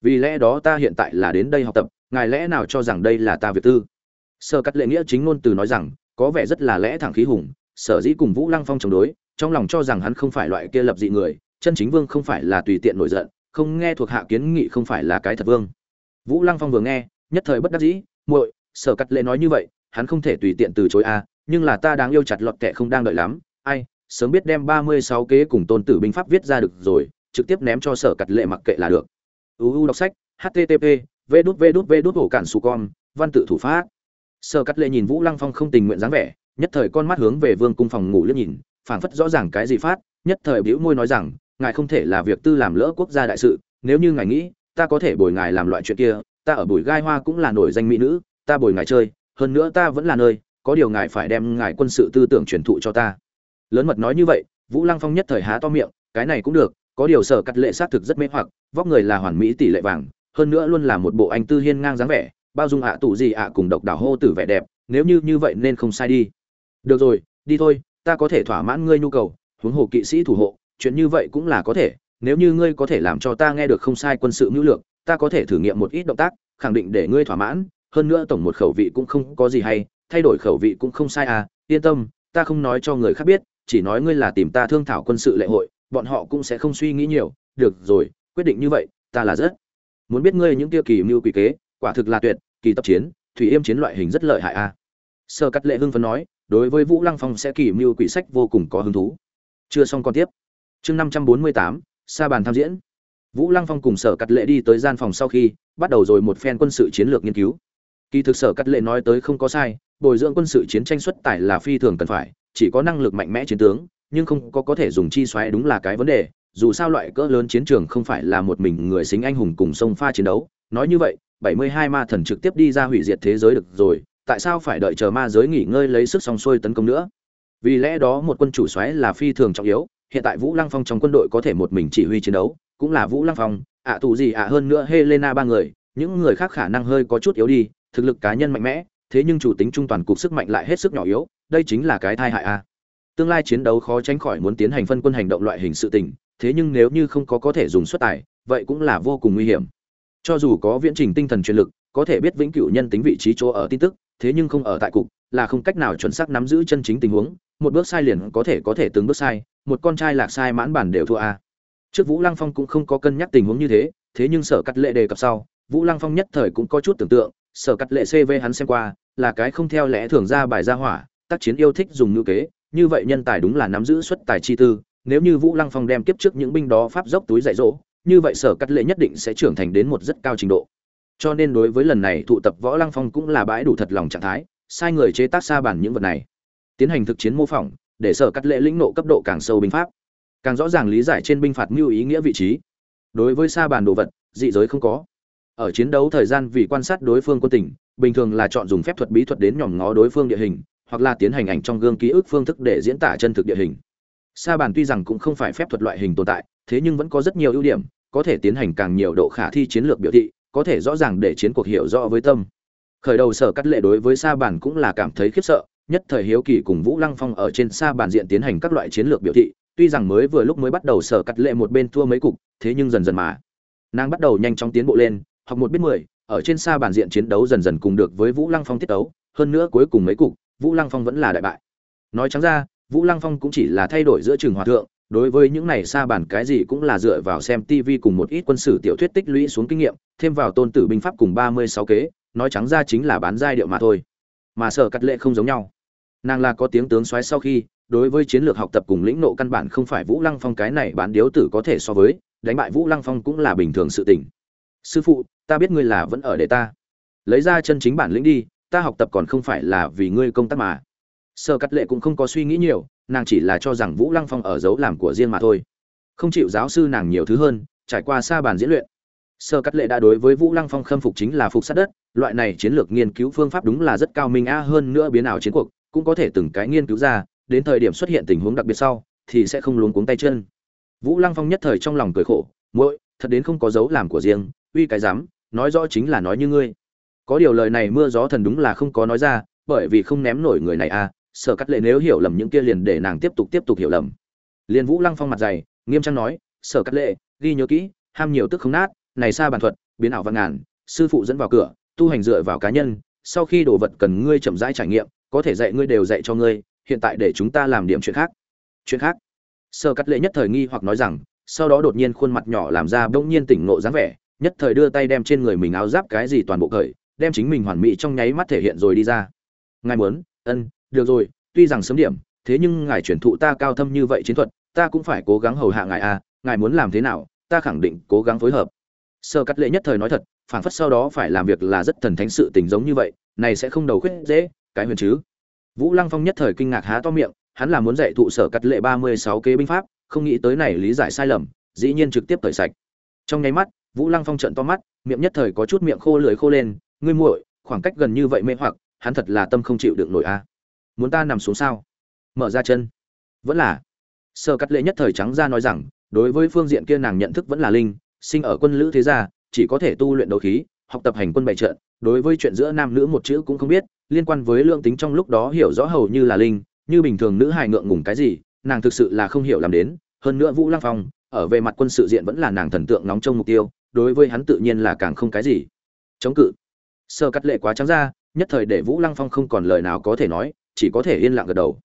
Vì lẽ đó ta hiện tại là đến đây học tập, ngài lẽ nào cho rằng đây là ta việc tư? Sơ cắt lệ nghĩa chính ngôn từ nói rằng, có vẻ rất là lẽ thẳng khí hùng, sở dĩ cùng vũ lăng phong chống đối, trong lòng cho rằng hắn không phải loại kia lập dị người chân chính vương không phải là tùy tiện nổi giận, không nghe thuộc hạ kiến nghị không phải là cái thật vương. Vũ lăng phong vừa nghe, nhất thời bất đắc dĩ, muội, sở cắt lệ nói như vậy, hắn không thể tùy tiện từ chối a nhưng là ta đáng yêu chặt lọt kệ không đang đợi lắm, ai, sớm biết đem ba mươi sáu kế cùng tôn tử binh pháp viết ra được rồi, trực tiếp ném cho sở cắt lệ mặc kệ là được. Uu đọc sách http v đút v đút v đút ổ cản su con, văn tự thủ pháp. Sở cắt lệ nhìn vũ lăng phong không tình nguyện dáng vẻ, nhất thời con mắt hướng về vương cung phòng ngủ liếc nhìn, phảng phất rõ ràng cái gì phát, nhất thời bĩu môi nói rằng ngài không thể là việc tư làm lỡ quốc gia đại sự, nếu như ngài nghĩ, ta có thể bồi ngài làm loại chuyện kia, ta ở bùi gai hoa cũng là nổi danh mỹ nữ, ta bồi ngài chơi, hơn nữa ta vẫn là nơi, có điều ngài phải đem ngài quân sự tư tưởng truyền thụ cho ta. Lớn mật nói như vậy, vũ lăng phong nhất thời há to miệng, cái này cũng được, có điều sở cắt lệ xác thực rất mê hoặc, vóc người là hoàn mỹ tỷ lệ vàng, hơn nữa luôn là một bộ anh tư hiên ngang dáng vẻ, bao dung ạ tụ gì ạ cùng độc đảo hô tử vẻ đẹp, nếu như như vậy nên không sai đi. Được rồi, đi thôi, ta có thể thỏa mãn ngươi nhu cầu, huống hồ kỵ sĩ thủ hộ chuyện như vậy cũng là có thể, nếu như ngươi có thể làm cho ta nghe được không sai quân sự mưu lược, ta có thể thử nghiệm một ít động tác, khẳng định để ngươi thỏa mãn, hơn nữa tổng một khẩu vị cũng không có gì hay, thay đổi khẩu vị cũng không sai à yên tâm, ta không nói cho người khác biết, chỉ nói ngươi là tìm ta thương thảo quân sự lệ hội, bọn họ cũng sẽ không suy nghĩ nhiều, được rồi, quyết định như vậy, ta là rất muốn biết ngươi những kia kỳ mưu quỷ kế, quả thực là tuyệt, kỳ tập chiến, thủy yêm chiến loại hình rất lợi hại a à. sơ cắt lệ hưng phấn nói, đối với vũ lăng phong sẽ kỳ mưu quỷ sách vô cùng có hứng thú chưa xong còn tiếp chương năm trăm bốn mươi tám xa bàn tham diễn. Vũ lăng phong cùng sở cắt lệ đi tới gian phòng sau khi, bắt đầu rồi một phen quân sự chiến lược nghiên cứu. Kỳ thực sở cắt lệ nói tới không có sai, bồi dưỡng quân sự chiến tranh xuất tải là phi thường cần phải, chỉ có năng lực mạnh mẽ chiến tướng, nhưng không có có thể dùng chi xoáy đúng là cái vấn đề, dù sao loại cỡ lớn chiến trường không phải là một mình người xính anh hùng cùng sông pha chiến đấu. Nói như vậy 72 ma thần trực tiếp đi ra hủy diệt thế giới được rồi, tại sao phải đợi chờ ma giới nghỉ ngơi lấy sức xong xuôi tấn công nữa? Vì lẽ đó một quân chủ xoáy là phi thường trọng yếu hiện tại vũ lăng phong trong quân đội có thể một mình chỉ huy chiến đấu, cũng là vũ lăng phong, ạ tù gì ạ hơn nữa helena ba người, những người khác khả năng hơi có chút yếu đi, thực lực cá nhân mạnh mẽ, thế nhưng chủ tính trung toàn cục sức mạnh lại hết sức nhỏ yếu, đây chính là cái thai hại a. Tương lai chiến đấu khó tránh khỏi muốn tiến hành phân quân hành động loại hình sự tình, thế nhưng nếu như không có có thể dùng xuất tài, vậy cũng là vô cùng nguy hiểm. Cho dù có viễn trình tinh thần chuyên lực, có thể biết vĩnh cửu nhân tính vị trí chỗ ở tin tức, thế nhưng không ở tại cục, là không cách nào chuẩn xác nắm giữ chân chính tình huống một bước sai liền có thể có thể từng bước sai, một con trai lạc sai mãn bản đều thua a. Trước vũ lăng phong cũng không có cân nhắc tình huống như thế thế nhưng sở cắt lệ đề cập sau, vũ lăng phong nhất thời cũng có chút tưởng tượng, sở cắt lệ cv hắn xem qua, là cái không theo lẽ thường ra bài ra hỏa, tác chiến yêu thích dùng ngữ kế, như vậy nhân tài đúng là nắm giữ xuất tài chi tư, nếu như vũ lăng phong đem tiếp trước những binh đó pháp dốc túi dạy dỗ, như vậy sở cắt lệ nhất định sẽ trưởng thành đến một rất cao trình độ. Cho nên đối với lần này tụ tập võ lăng phong cũng là bãi đủ thật lòng trạng thái, sai người chế tác xa bản những vật này tiến hành thực chiến mô phỏng, để sở cắt lệ lĩnh nộ cấp độ càng sâu binh pháp. Càng rõ ràng lý giải trên binh phạt mưu ý nghĩa vị trí. Đối với xa bàn đồ vật, dị giới không có. Ở chiến đấu thời gian vì quan sát đối phương quân tình, bình thường là chọn dùng phép thuật bí thuật đến nhòm ngó đối phương địa hình, hoặc là tiến hành ảnh trong gương ký ức phương thức để diễn tả chân thực địa hình. Sa bàn tuy rằng cũng không phải phép thuật loại hình tồn tại, thế nhưng vẫn có rất nhiều ưu điểm, có thể tiến hành càng nhiều độ khả thi chiến lược biểu thị, có thể rõ ràng để chiến cuộc hiểu rõ với tâm. Khởi đầu sở cắt lệ đối với sa bàn cũng là cảm thấy khiếp sợ nhất thời hiếu kỳ cùng vũ lăng phong ở trên xa bản diện tiến hành các loại chiến lược biểu thị, tuy rằng mới vừa lúc mới bắt đầu sở cắt lệ một bên thua mấy cục, thế nhưng dần dần mà, nàng bắt đầu nhanh chóng tiến bộ lên, học một biết mười, ở trên xa bản diện chiến đấu dần dần cùng được với vũ lăng phong tiết đấu hơn nữa cuối cùng mấy cục, vũ lăng phong vẫn là đại bại. Nói trắng ra, vũ lăng phong cũng chỉ là thay đổi giữa trường hòa thượng, đối với những này xa bản cái gì cũng là dựa vào xem tv cùng một ít quân sử tiểu thuyết tích lũy xuống kinh nghiệm, thêm vào tôn tử binh pháp cùng ba mươi sáu kế, nói trắng ra chính là bán giai điệu mà thôi mà sở cắt lệ không giống nhau. Nàng là có tiếng tướng xoáy sau khi, đối với chiến lược học tập cùng lĩnh nộ căn bản không phải vũ lăng phong cái này bán điếu tử có thể so với, đánh bại vũ lăng phong cũng là bình thường sự tình. Sư phụ, ta biết ngươi là vẫn ở để ta. Lấy ra chân chính bản lĩnh đi, ta học tập còn không phải là vì ngươi công tác mà. Sơ cắt lệ cũng không có suy nghĩ nhiều, nàng chỉ là cho rằng vũ lăng phong ở dấu làm của riêng mà thôi. Không chịu giáo sư nàng nhiều thứ hơn, trải qua xa bàn diễn luyện sơ cắt lệ đã đối với vũ lăng phong khâm phục chính là phục sát đất, loại này chiến lược nghiên cứu phương pháp đúng là rất cao minh a hơn nữa biến ảo chiến cuộc, cũng có thể từng cái nghiên cứu ra, đến thời điểm xuất hiện tình huống đặc biệt sau, thì sẽ không luống cuống tay chân. Vũ lăng phong nhất thời trong lòng cười khổ, muội, thật đến không có dấu làm của riêng, uy cái dám, nói rõ chính là nói như ngươi. Có điều lời này mưa gió thần đúng là không có nói ra, bởi vì không ném nổi người này a sở cắt lệ nếu hiểu lầm những kia liền để nàng tiếp tục tiếp tục hiểu lầm. Liền vũ lăng phong mặt dày, nghiêm trang nói sở cắt lệ, ghi nhớ kỹ, ham nhiều tức không nát này xa bàn thuật biến ảo văn ngàn sư phụ dẫn vào cửa tu hành dựa vào cá nhân sau khi đồ vật cần ngươi chậm rãi trải nghiệm có thể dạy ngươi đều dạy cho ngươi hiện tại để chúng ta làm điểm chuyện khác. Chuyện khác? Sơ cắt lệ nhất thời nghi hoặc nói rằng sau đó đột nhiên khuôn mặt nhỏ làm ra bỗng nhiên tỉnh ngộ dáng vẻ nhất thời đưa tay đem trên người mình áo giáp cái gì toàn bộ cởi đem chính mình hoàn mỹ trong nháy mắt thể hiện rồi đi ra. Ngài muốn? Ân được rồi tuy rằng sớm điểm thế nhưng ngài chuyển thụ ta cao thâm như vậy chiến thuật ta cũng phải cố gắng hầu hạ ngài a à, ngài muốn làm thế nào ta khẳng định cố gắng phối hợp sơ cắt lệ nhất thời nói thật phản phất sau đó phải làm việc là rất thần thánh sự tình giống như vậy, này sẽ không đầu khuyết dễ, cái huyền chứ. Vũ lăng phong nhất thời kinh ngạc há to miệng, hắn là muốn dạy thụ sở cắt lệ ba mươi sáu kế binh pháp, không nghĩ tới này lý giải sai lầm, dĩ nhiên trực tiếp cởi sạch. Trong nháy mắt, vũ lăng phong trận to mắt, miệng nhất thời có chút miệng khô lưỡi khô lên, ngươi muội, khoảng cách gần như vậy mê hoặc, hắn thật là tâm không chịu được nổi a. Muốn ta nằm xuống sao? Mở ra chân. Vẫn là. Sơ cắt lệ nhất thời trắng ra nói rằng, đối với phương diện kia nàng nhận thức vẫn là linh sinh ở quân lữ thế gia, chỉ có thể tu luyện đấu khí, học tập hành quân bày trận. Đối với chuyện giữa nam nữ một chữ cũng không biết, liên quan với lượng tính trong lúc đó hiểu rõ hầu như là linh, như bình thường nữ hài ngượng ngùng cái gì, nàng thực sự là không hiểu làm đến. Hơn nữa vũ lăng phong, ở về mặt quân sự diện vẫn là nàng thần tượng nóng trong mục tiêu, đối với hắn tự nhiên là càng không cái gì. Chống cự. Sơ cắt lệ quá trắng ra, nhất thời để vũ lăng phong không còn lời nào có thể nói, chỉ có thể yên lặng gật đầu.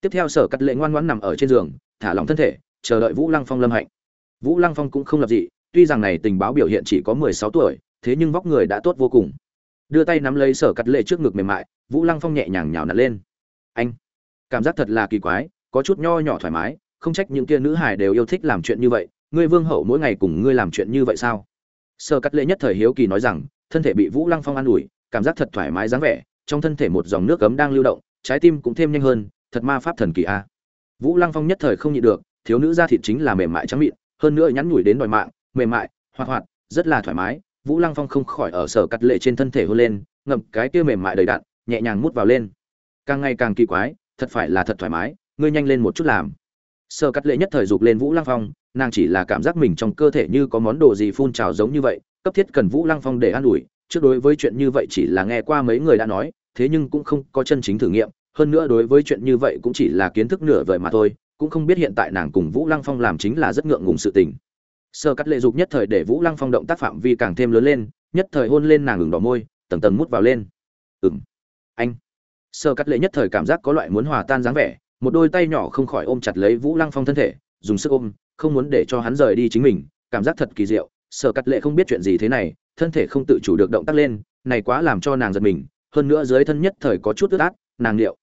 Tiếp theo sở cắt lệ ngoan ngoãn nằm ở trên giường, thả lỏng thân thể, chờ đợi vũ lăng phong lâm hạnh. Vũ lăng phong cũng không lập dị tuy rằng này tình báo biểu hiện chỉ có mười sáu tuổi, thế nhưng vóc người đã tốt vô cùng. Đưa tay nắm lấy sở cắt lệ trước ngực mềm mại, vũ lăng phong nhẹ nhàng nhào nặn lên. Anh, cảm giác thật là kỳ quái, có chút nho nhỏ thoải mái, không trách những kia nữ hài đều yêu thích làm chuyện như vậy, ngươi vương hậu mỗi ngày cùng ngươi làm chuyện như vậy sao? Sở cắt lệ nhất thời hiếu kỳ nói rằng, thân thể bị vũ lăng phong an ủi, cảm giác thật thoải mái dáng vẻ, trong thân thể một dòng nước cấm đang lưu động, trái tim cũng thêm nhanh hơn, thật ma pháp thần kỳ a. Vũ lăng phong nhất thời không nhịn được, thiếu nữ da thịt chính là mềm mại trắng mịn, hơn nữa nhắn nhủi đến đòi mạng mềm mại, hoạt hoạt, rất là thoải mái. Vũ lăng phong không khỏi ở sở cắt lệ trên thân thể hôn lên, ngậm cái kia mềm mại đầy đặn, nhẹ nhàng mút vào lên. Càng ngày càng kỳ quái, thật phải là thật thoải mái, ngươi nhanh lên một chút làm. Sở cắt lệ nhất thời dục lên vũ lăng phong, nàng chỉ là cảm giác mình trong cơ thể như có món đồ gì phun trào giống như vậy, cấp thiết cần vũ lăng phong để an ủi. Trước đối với chuyện như vậy chỉ là nghe qua mấy người đã nói, thế nhưng cũng không có chân chính thử nghiệm. Hơn nữa đối với chuyện như vậy cũng chỉ là kiến thức nửa vời mà thôi, cũng không biết hiện tại nàng cùng vũ lăng phong làm chính là rất ngượng ngùng sự tình sơ cắt lệ dục nhất thời để vũ lăng phong động tác phạm vi càng thêm lớn lên, nhất thời hôn lên nàng ngừng đỏ môi, tầng tầng mút vào lên. Ừng anh. Sơ cắt lệ nhất thời cảm giác có loại muốn hòa tan dáng vẻ, một đôi tay nhỏ không khỏi ôm chặt lấy vũ lăng phong thân thể, dùng sức ôm, không muốn để cho hắn rời đi chính mình, cảm giác thật kỳ diệu. Sở cắt lệ không biết chuyện gì thế này, thân thể không tự chủ được động tác lên, này quá làm cho nàng giật mình, hơn nữa dưới thân nhất thời có chút ướt át, nàng liệu.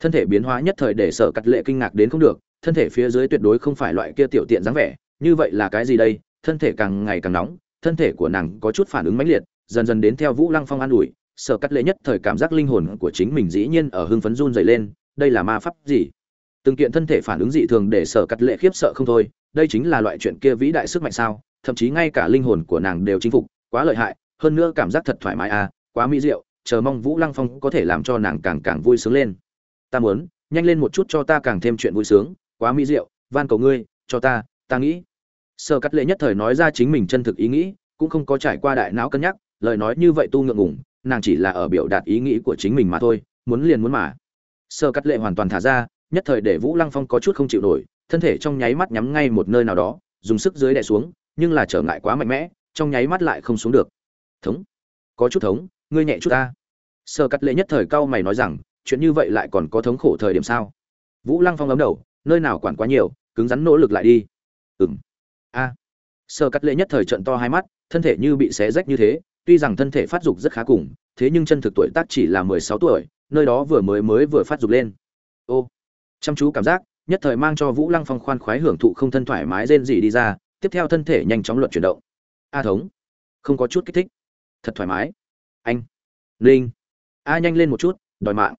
Thân thể biến hóa nhất thời để sở cắt lệ kinh ngạc đến không được, thân thể phía dưới tuyệt đối không phải loại kia tiểu tiện dáng vẻ như vậy là cái gì đây? Thân thể càng ngày càng nóng, thân thể của nàng có chút phản ứng mãnh liệt, dần dần đến theo vũ lăng phong an ủi sở cắt lệ nhất thời cảm giác linh hồn của chính mình dĩ nhiên ở hưng phấn run dày lên, đây là ma pháp gì? Từng kiện thân thể phản ứng dị thường để sở cắt lệ khiếp sợ không thôi, đây chính là loại chuyện kia vĩ đại sức mạnh sao? Thậm chí ngay cả linh hồn của nàng đều chinh phục, quá lợi hại, hơn nữa cảm giác thật thoải mái à quá mỹ diệu, chờ mong vũ lăng phong có thể làm cho nàng càng càng vui sướng lên. Ta muốn, nhanh lên một chút cho ta càng thêm chuyện vui sướng, quá mỹ diệu, van cầu ngươi, cho ta ta nghĩ sơ cắt lệ nhất thời nói ra chính mình chân thực ý nghĩ, cũng không có trải qua đại não cân nhắc, lời nói như vậy tu ngượng ngùng, nàng chỉ là ở biểu đạt ý nghĩ của chính mình mà thôi, muốn liền muốn mà. Sơ cắt lệ hoàn toàn thả ra, nhất thời để vũ lăng phong có chút không chịu nổi, thân thể trong nháy mắt nhắm ngay một nơi nào đó, dùng sức dưới đè xuống, nhưng là trở ngại quá mạnh mẽ, trong nháy mắt lại không xuống được. Thống, có chút thống, ngươi nhẹ chút ta. Sơ cắt lệ nhất thời cau mày nói rằng, chuyện như vậy lại còn có thống khổ thời điểm sao? Vũ lăng phong ấm đầu, nơi nào quản quá nhiều, cứng rắn nỗ lực lại đi. Ừng a. Sơ cắt lệ nhất thời trận to hai mắt, thân thể như bị xé rách như thế, tuy rằng thân thể phát dục rất khá cùng, thế nhưng chân thực tuổi tác chỉ là mười sáu tuổi, nơi đó vừa mới mới vừa phát dục lên. Ô. Chăm chú cảm giác, nhất thời mang cho vũ lăng phong khoan khoái hưởng thụ không thân thoải mái rên gì đi ra, tiếp theo thân thể nhanh chóng luận chuyển động. A thống. Không có chút kích thích. Thật thoải mái. Anh. Linh. A nhanh lên một chút, đòi mạng.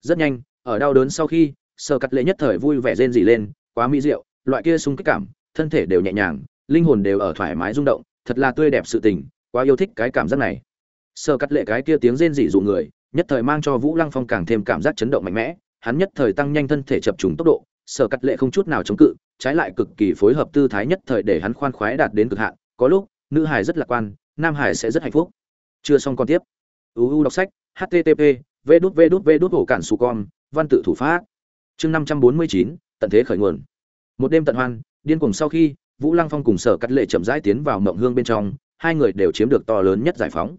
Rất nhanh, ở đau đớn sau khi sơ cắt lệ nhất thời vui vẻ rên rỉ lên, quá mỹ diệu, loại kia sung kích cảm thân thể đều nhẹ nhàng, linh hồn đều ở thoải mái rung động, thật là tươi đẹp sự tình, quá yêu thích cái cảm giác này. Sơ cắt lệ cái kia tiếng rên rỉ dụ người, nhất thời mang cho vũ lăng phong càng thêm cảm giác chấn động mạnh mẽ, hắn nhất thời tăng nhanh thân thể chập trùng tốc độ, sơ cắt lệ không chút nào chống cự, trái lại cực kỳ phối hợp tư thái nhất thời để hắn khoan khoái đạt đến cực hạn, có lúc, nữ hải rất lạc quan, nam hải sẽ rất hạnh phúc. Chưa xong còn tiếp. Uu đọc sách http v đút v đút v đút hổ cản su con, văn tự thủ pháp. Chương năm trăm bốn mươi chín, tận thế khởi nguồn. Một đêm tận hoan điên cuồng sau khi, vũ lăng phong cùng sở cắt lệ chậm rãi tiến vào mộng hương bên trong, hai người đều chiếm được to lớn nhất giải phóng.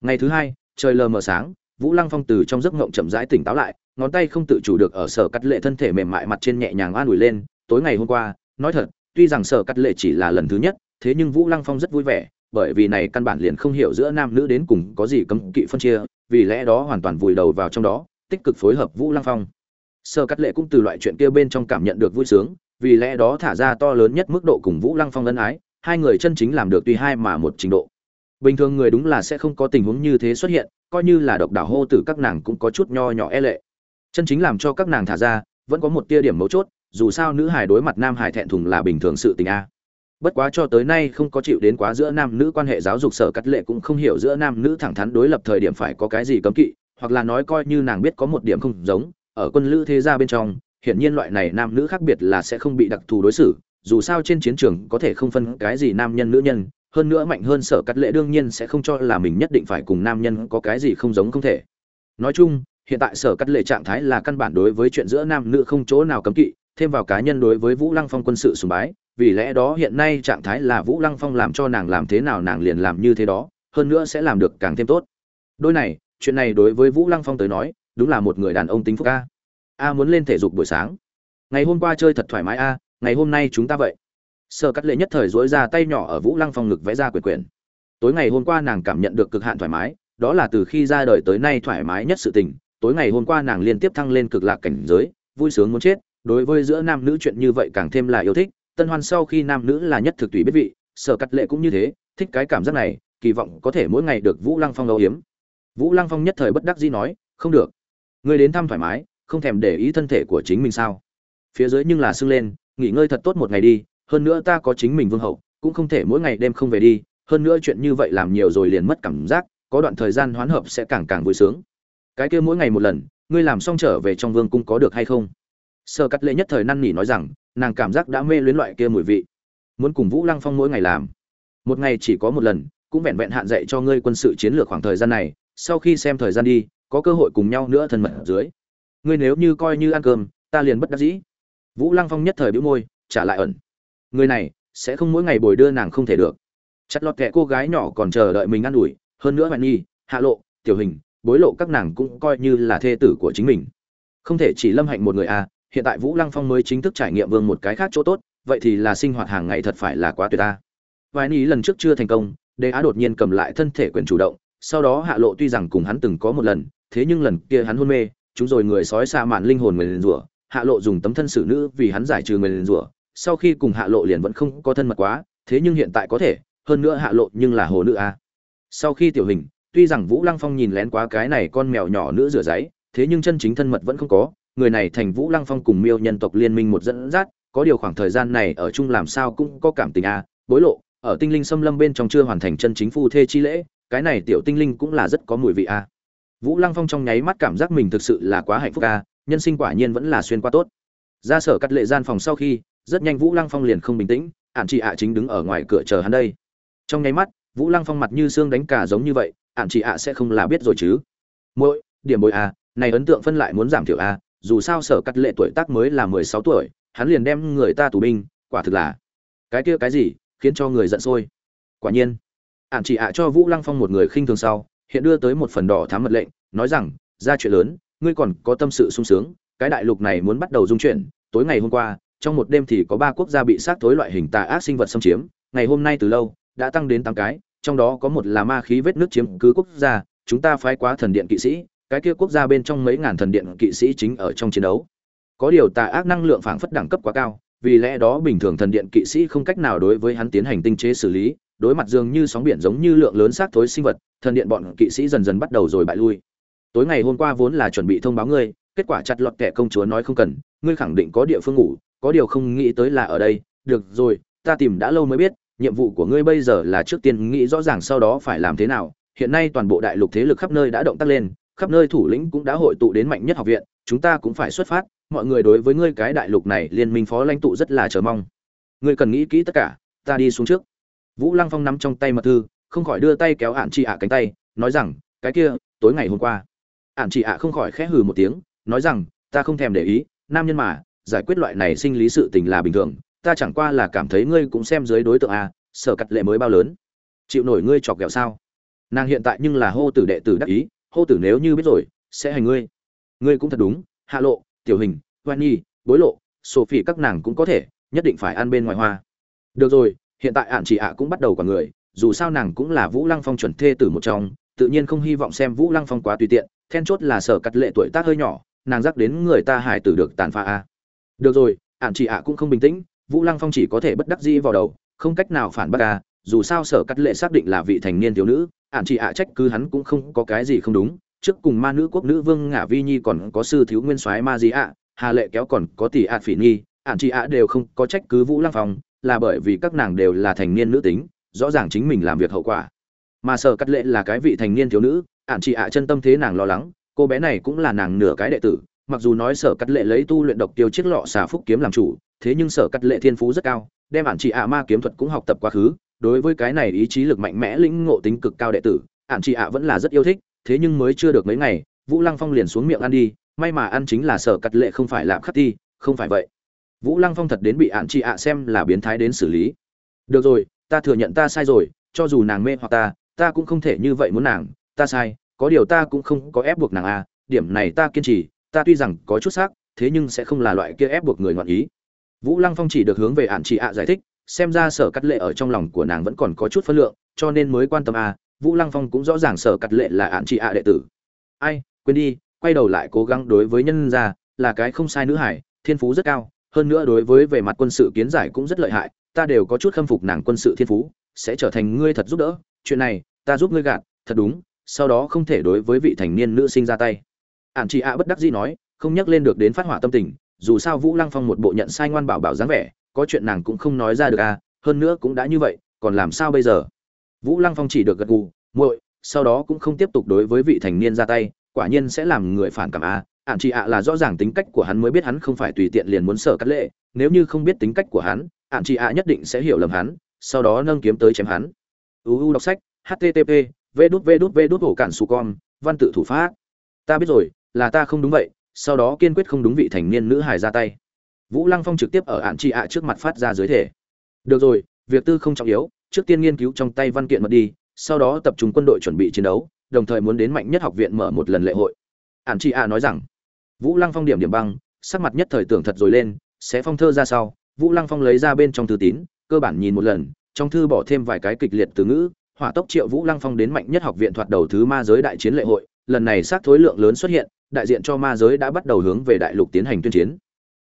Ngày thứ hai, trời lờ mờ sáng, vũ lăng phong từ trong giấc mộng chậm rãi tỉnh táo lại, ngón tay không tự chủ được ở sở cắt lệ thân thể mềm mại mặt trên nhẹ nhàng an ủi lên, tối ngày hôm qua, nói thật, tuy rằng sở cắt lệ chỉ là lần thứ nhất, thế nhưng vũ lăng phong rất vui vẻ, bởi vì này căn bản liền không hiểu giữa nam nữ đến cùng có gì cấm kỵ phân chia, vì lẽ đó hoàn toàn vùi đầu vào trong đó, tích cực phối hợp vũ lăng phong. Sở cắt lệ cũng từ loại chuyện kia bên trong cảm nhận được vui sướng vì lẽ đó thả ra to lớn nhất mức độ cùng vũ lăng phong ân ái, hai người chân chính làm được tuy hai mà một trình độ. Bình thường người đúng là sẽ không có tình huống như thế xuất hiện, coi như là độc đảo hô tử các nàng cũng có chút nho nhỏ e lệ. Chân chính làm cho các nàng thả ra, vẫn có một tia điểm mấu chốt, dù sao nữ hài đối mặt nam hài thẹn thùng là bình thường sự tình a. Bất quá cho tới nay không có chịu đến quá giữa nam nữ quan hệ giáo dục sở cắt lệ cũng không hiểu giữa nam nữ thẳng thắn đối lập thời điểm phải có cái gì cấm kỵ, hoặc là nói coi như nàng biết có một điểm không giống, ở quân lữ thế gia bên trong hiển nhiên loại này nam nữ khác biệt là sẽ không bị đặc thù đối xử, dù sao trên chiến trường có thể không phân cái gì nam nhân nữ nhân, hơn nữa mạnh hơn sở cắt lệ đương nhiên sẽ không cho là mình nhất định phải cùng nam nhân có cái gì không giống không thể nói chung, hiện tại sở cắt lệ trạng thái là căn bản đối với chuyện giữa nam nữ không chỗ nào cấm kỵ, thêm vào cá nhân đối với vũ lăng phong quân sự sùng bái, vì lẽ đó hiện nay trạng thái là vũ lăng phong làm cho nàng làm thế nào nàng liền làm như thế đó, hơn nữa sẽ làm được càng thêm tốt đôi này, chuyện này đối với vũ lăng phong tới nói, đúng là một người đàn ông tính phúc ca a muốn lên thể dục buổi sáng. Ngày hôm qua chơi thật thoải mái a, ngày hôm nay chúng ta vậy. Sở cắt lệ nhất thời dối ra tay nhỏ ở vũ lăng phong ngực vẽ ra quyền quyền. Tối ngày hôm qua nàng cảm nhận được cực hạn thoải mái, đó là từ khi ra đời tới nay thoải mái nhất sự tình. Tối ngày hôm qua nàng liên tiếp thăng lên cực lạc cảnh giới, vui sướng muốn chết, đối với giữa nam nữ chuyện như vậy càng thêm là yêu thích. Tân hoan sau khi nam nữ là nhất thực tùy biết vị, sở cắt lệ cũng như thế, thích cái cảm giác này, kỳ vọng có thể mỗi ngày được vũ lăng phong âu hiếm vũ lăng phong nhất thời bất đắc dĩ nói, không được. Ngươi đến thăm thoải mái không thèm để ý thân thể của chính mình sao? Phía dưới nhưng là sưng lên, nghỉ ngơi thật tốt một ngày đi, hơn nữa ta có chính mình vương hậu, cũng không thể mỗi ngày đêm không về đi, hơn nữa chuyện như vậy làm nhiều rồi liền mất cảm giác, có đoạn thời gian hoán hợp sẽ càng càng vui sướng. Cái kia mỗi ngày một lần, ngươi làm xong trở về trong vương cung có được hay không? Sơ cắt lệ nhất thời năn nỉ nói rằng, nàng cảm giác đã mê luyến loại kia mùi vị. Muốn cùng vũ lăng phong mỗi ngày làm. Một ngày chỉ có một lần, cũng vẹn vẹn hạn dạy cho ngươi quân sự chiến lược khoảng thời gian này, sau khi xem thời gian đi, có cơ hội cùng nhau nữa thân mật ở dưới ngươi nếu như coi như ăn cơm, ta liền bất đắc dĩ. Vũ lăng phong nhất thời bĩu môi, trả lại ẩn. Người này sẽ không mỗi ngày bồi đưa nàng không thể được. Chặt lọt kẻ cô gái nhỏ còn chờ đợi mình ă n ủi, hơn nữa hoài nhi, hạ lộ, tiểu hình, bối lộ các nàng cũng coi như là thê tử của chính mình. Không thể chỉ lâm hạnh một người à hiện tại vũ lăng phong mới chính thức trải nghiệm vương một cái khác chỗ tốt, vậy thì là sinh hoạt hàng ngày thật phải là quá tuyệt ta. Vài nhi lần trước chưa thành công, đế á đột nhiên cầm lại thân thể quyền chủ động, sau đó hạ lộ tuy rằng cùng hắn từng có một lần, thế nhưng lần kia hắn hôn mê chúng rồi người sói xa mạn linh hồn người liền rủa, hạ lộ dùng tấm thân xử nữ vì hắn giải trừ người liền rủa, sau khi cùng hạ lộ liền vẫn không có thân mật quá, thế nhưng hiện tại có thể, hơn nữa hạ lộ nhưng là hồ nữ a. Sau khi tiểu hình, tuy rằng vũ lăng phong nhìn lén quá cái này con mèo nhỏ nữ rửa giấy, thế nhưng chân chính thân mật vẫn không có, người này thành vũ lăng phong cùng miêu nhân tộc liên minh một dẫn dắt, có điều khoảng thời gian này ở chung làm sao cũng có cảm tình a, bối lộ, ở tinh linh xâm lâm bên trong chưa hoàn thành chân chính phu thê chi lễ, cái này tiểu tinh linh cũng là rất có mùi vị a vũ lăng phong trong nháy mắt cảm giác mình thực sự là quá hạnh phúc a nhân sinh quả nhiên vẫn là xuyên qua tốt. Ra sở cắt lệ gian phòng sau khi rất nhanh vũ lăng phong liền không bình tĩnh ản chị ạ chính đứng ở ngoài cửa chờ hắn đây. Trong nháy mắt vũ lăng phong mặt như xương đánh cả giống như vậy ản chị ạ sẽ không là biết rồi chứ. Muội, điểm bồi a à, này ấn tượng phân lại muốn giảm thiểu a dù sao sở cắt lệ tuổi tác mới là mười sáu tuổi hắn liền đem người ta tù binh quả thực là cái kia cái gì khiến cho người giận sôi. Quả nhiên ản chị ạ cho vũ lăng phong một người khinh thường sau hiện đưa tới một phần đỏ thám mật lệnh, nói rằng, ra chuyện lớn, ngươi còn có tâm sự sung sướng, cái đại lục này muốn bắt đầu dung chuyển, tối ngày hôm qua, trong một đêm thì có ba quốc gia bị sát tối loại hình tà ác sinh vật xâm chiếm, ngày hôm nay từ lâu, đã tăng đến tám cái, trong đó có một là ma khí vết nước chiếm cứ quốc gia, chúng ta phái quá thần điện kỵ sĩ, cái kia quốc gia bên trong mấy ngàn thần điện kỵ sĩ chính ở trong chiến đấu. Có điều tà ác năng lượng phảng phất đẳng cấp quá cao, vì lẽ đó bình thường thần điện kỵ sĩ không cách nào đối với hắn tiến hành tinh chế xử lý đối mặt dường như sóng biển giống như lượng lớn xác thối sinh vật, thần điện bọn kỵ sĩ dần dần bắt đầu rồi bại lui. Tối ngày hôm qua vốn là chuẩn bị thông báo ngươi, kết quả chặt lọt kẻ công chúa nói không cần, ngươi khẳng định có địa phương ngủ, có điều không nghĩ tới là ở đây. Được rồi, ta tìm đã lâu mới biết, nhiệm vụ của ngươi bây giờ là trước tiên nghĩ rõ ràng sau đó phải làm thế nào. Hiện nay toàn bộ đại lục thế lực khắp nơi đã động tác lên, khắp nơi thủ lĩnh cũng đã hội tụ đến mạnh nhất học viện, chúng ta cũng phải xuất phát. Mọi người đối với ngươi cái đại lục này liên minh phó lãnh tụ rất là chờ mong. Ngươi cần nghĩ kỹ tất cả, ta đi xuống trước vũ lăng phong nắm trong tay mật thư, không khỏi đưa tay kéo ạn chị ạ cánh tay, nói rằng, cái kia, tối ngày hôm qua. Ạn chị ạ không khỏi khẽ hừ một tiếng, nói rằng, ta không thèm để ý, nam nhân mà, giải quyết loại này sinh lý sự tình là bình thường, ta chẳng qua là cảm thấy ngươi cũng xem dưới đối tượng a, sở cắt lệ mới bao lớn. Chịu nổi ngươi chọc ghẹo sao? Nàng hiện tại nhưng là hô tử đệ tử đắc ý, hô tử nếu như biết rồi, sẽ hành ngươi. Ngươi cũng thật đúng, hạ lộ, tiểu hình, hoan nhi, bối lộ, sophie các nàng cũng có thể, nhất định phải ăn bên ngoài hoa. Được rồi hiện tại ạn chị ạ cũng bắt đầu quả người, dù sao nàng cũng là vũ lăng phong chuẩn thê tử một trong, tự nhiên không hy vọng xem vũ lăng phong quá tùy tiện, then chốt là sở cắt lệ tuổi tác hơi nhỏ, nàng dắt đến người ta hải tử được tàn phá a. Được rồi, ạn chị ạ cũng không bình tĩnh, vũ lăng phong chỉ có thể bất đắc dĩ vào đầu, không cách nào phản bác a, dù sao sở cắt lệ xác định là vị thành niên thiếu nữ, ạn chị ạ trách cứ hắn cũng không có cái gì không đúng, trước cùng ma nữ quốc nữ vương ngả vi nhi còn có sư thiếu nguyên soái ma di ạ, hà lệ kéo còn có tỷ ạt phỉ nhi, ạn chị ạ đều không có trách cứ vũ lăng phong là bởi vì các nàng đều là thành niên nữ tính, rõ ràng chính mình làm việc hậu quả. Mà sở cắt lệ là cái vị thành niên thiếu nữ ạn chị ạ chân tâm thế nàng lo lắng, cô bé này cũng là nàng nửa cái đệ tử, mặc dù nói sở cắt lệ lấy tu luyện độc tiêu chiếc lọ xà phúc kiếm làm chủ, thế nhưng sở cắt lệ thiên phú rất cao, đem ạn chị ạ ma kiếm thuật cũng học tập quá khứ, đối với cái này ý chí lực mạnh mẽ lĩnh ngộ tính cực cao đệ tử ạn chị ạ vẫn là rất yêu thích, thế nhưng mới chưa được mấy ngày, vũ lăng phong liền xuống miệng ăn đi, may mà ăn chính là sở cắt lệ không phải làm khắc ti, không phải vậy vũ lăng phong thật đến bị ạn chị ạ xem là biến thái đến xử lý. Được rồi, ta thừa nhận ta sai rồi, cho dù nàng mê hoặc ta ta cũng không thể như vậy muốn nàng. Ta sai, có điều ta cũng không có ép buộc nàng à điểm này ta kiên trì, ta tuy rằng có chút xác, thế nhưng sẽ không là loại kia ép buộc người ngoạn ý. Vũ lăng phong chỉ được hướng về ạn chị ạ giải thích, xem ra sở cắt lệ ở trong lòng của nàng vẫn còn có chút phân lượng, cho nên mới quan tâm à vũ lăng phong cũng rõ ràng sở cắt lệ là ạn chị ạ đệ tử. Ai, quên đi, quay đầu lại cố gắng đối với nhân gia, là cái không sai nữ hải, thiên phú rất cao hơn nữa đối với về mặt quân sự kiến giải cũng rất lợi hại, ta đều có chút khâm phục nàng quân sự thiên phú, sẽ trở thành ngươi thật giúp đỡ. Chuyện này, ta giúp ngươi gạt, thật đúng, sau đó không thể đối với vị thành niên nữ sinh ra tay. Ản chị ạ bất đắc dĩ nói, không nhắc lên được đến phát hỏa tâm tình, dù sao vũ lăng phong một bộ nhận sai ngoan bảo bảo dáng vẻ, có chuyện nàng cũng không nói ra được à hơn nữa cũng đã như vậy, còn làm sao bây giờ? Vũ lăng phong chỉ được gật gù, muội, sau đó cũng không tiếp tục đối với vị thành niên ra tay, quả nhiên sẽ làm người phản cảm à ạn chị ạ là rõ ràng tính cách của hắn mới biết hắn không phải tùy tiện liền muốn sở cắt lệ. Nếu như không biết tính cách của hắn ạn chị ạ nhất định sẽ hiểu lầm hắn, sau đó nâng kiếm tới chém hắn. Uu đọc sách http v đút v đút v đút hổ cản su con, văn tự thủ pháp. Ta biết rồi, là ta không đúng vậy, sau đó kiên quyết không đúng vị thành niên nữ hài ra tay. Vũ lăng phong trực tiếp ở ạn chị ạ trước mặt phát ra dưới thể. Được rồi, việc tư không trọng yếu, trước tiên nghiên cứu trong tay văn kiện mật đi, sau đó tập trung quân đội chuẩn bị chiến đấu, đồng thời muốn đến mạnh nhất học viện mở một lần lễ hội. Ạn chị ạ nói rằng vũ lăng phong điểm điểm băng, sắc mặt nhất thời tưởng thật rồi lên sẽ phong thơ ra sau, vũ lăng phong lấy ra bên trong thư tín, cơ bản nhìn một lần, trong thư bỏ thêm vài cái kịch liệt từ ngữ, hỏa tốc triệu vũ lăng phong đến mạnh nhất học viện thoạt đầu thứ ma giới đại chiến lệ hội, lần này xác thối lượng lớn xuất hiện, đại diện cho ma giới đã bắt đầu hướng về đại lục tiến hành tuyên chiến.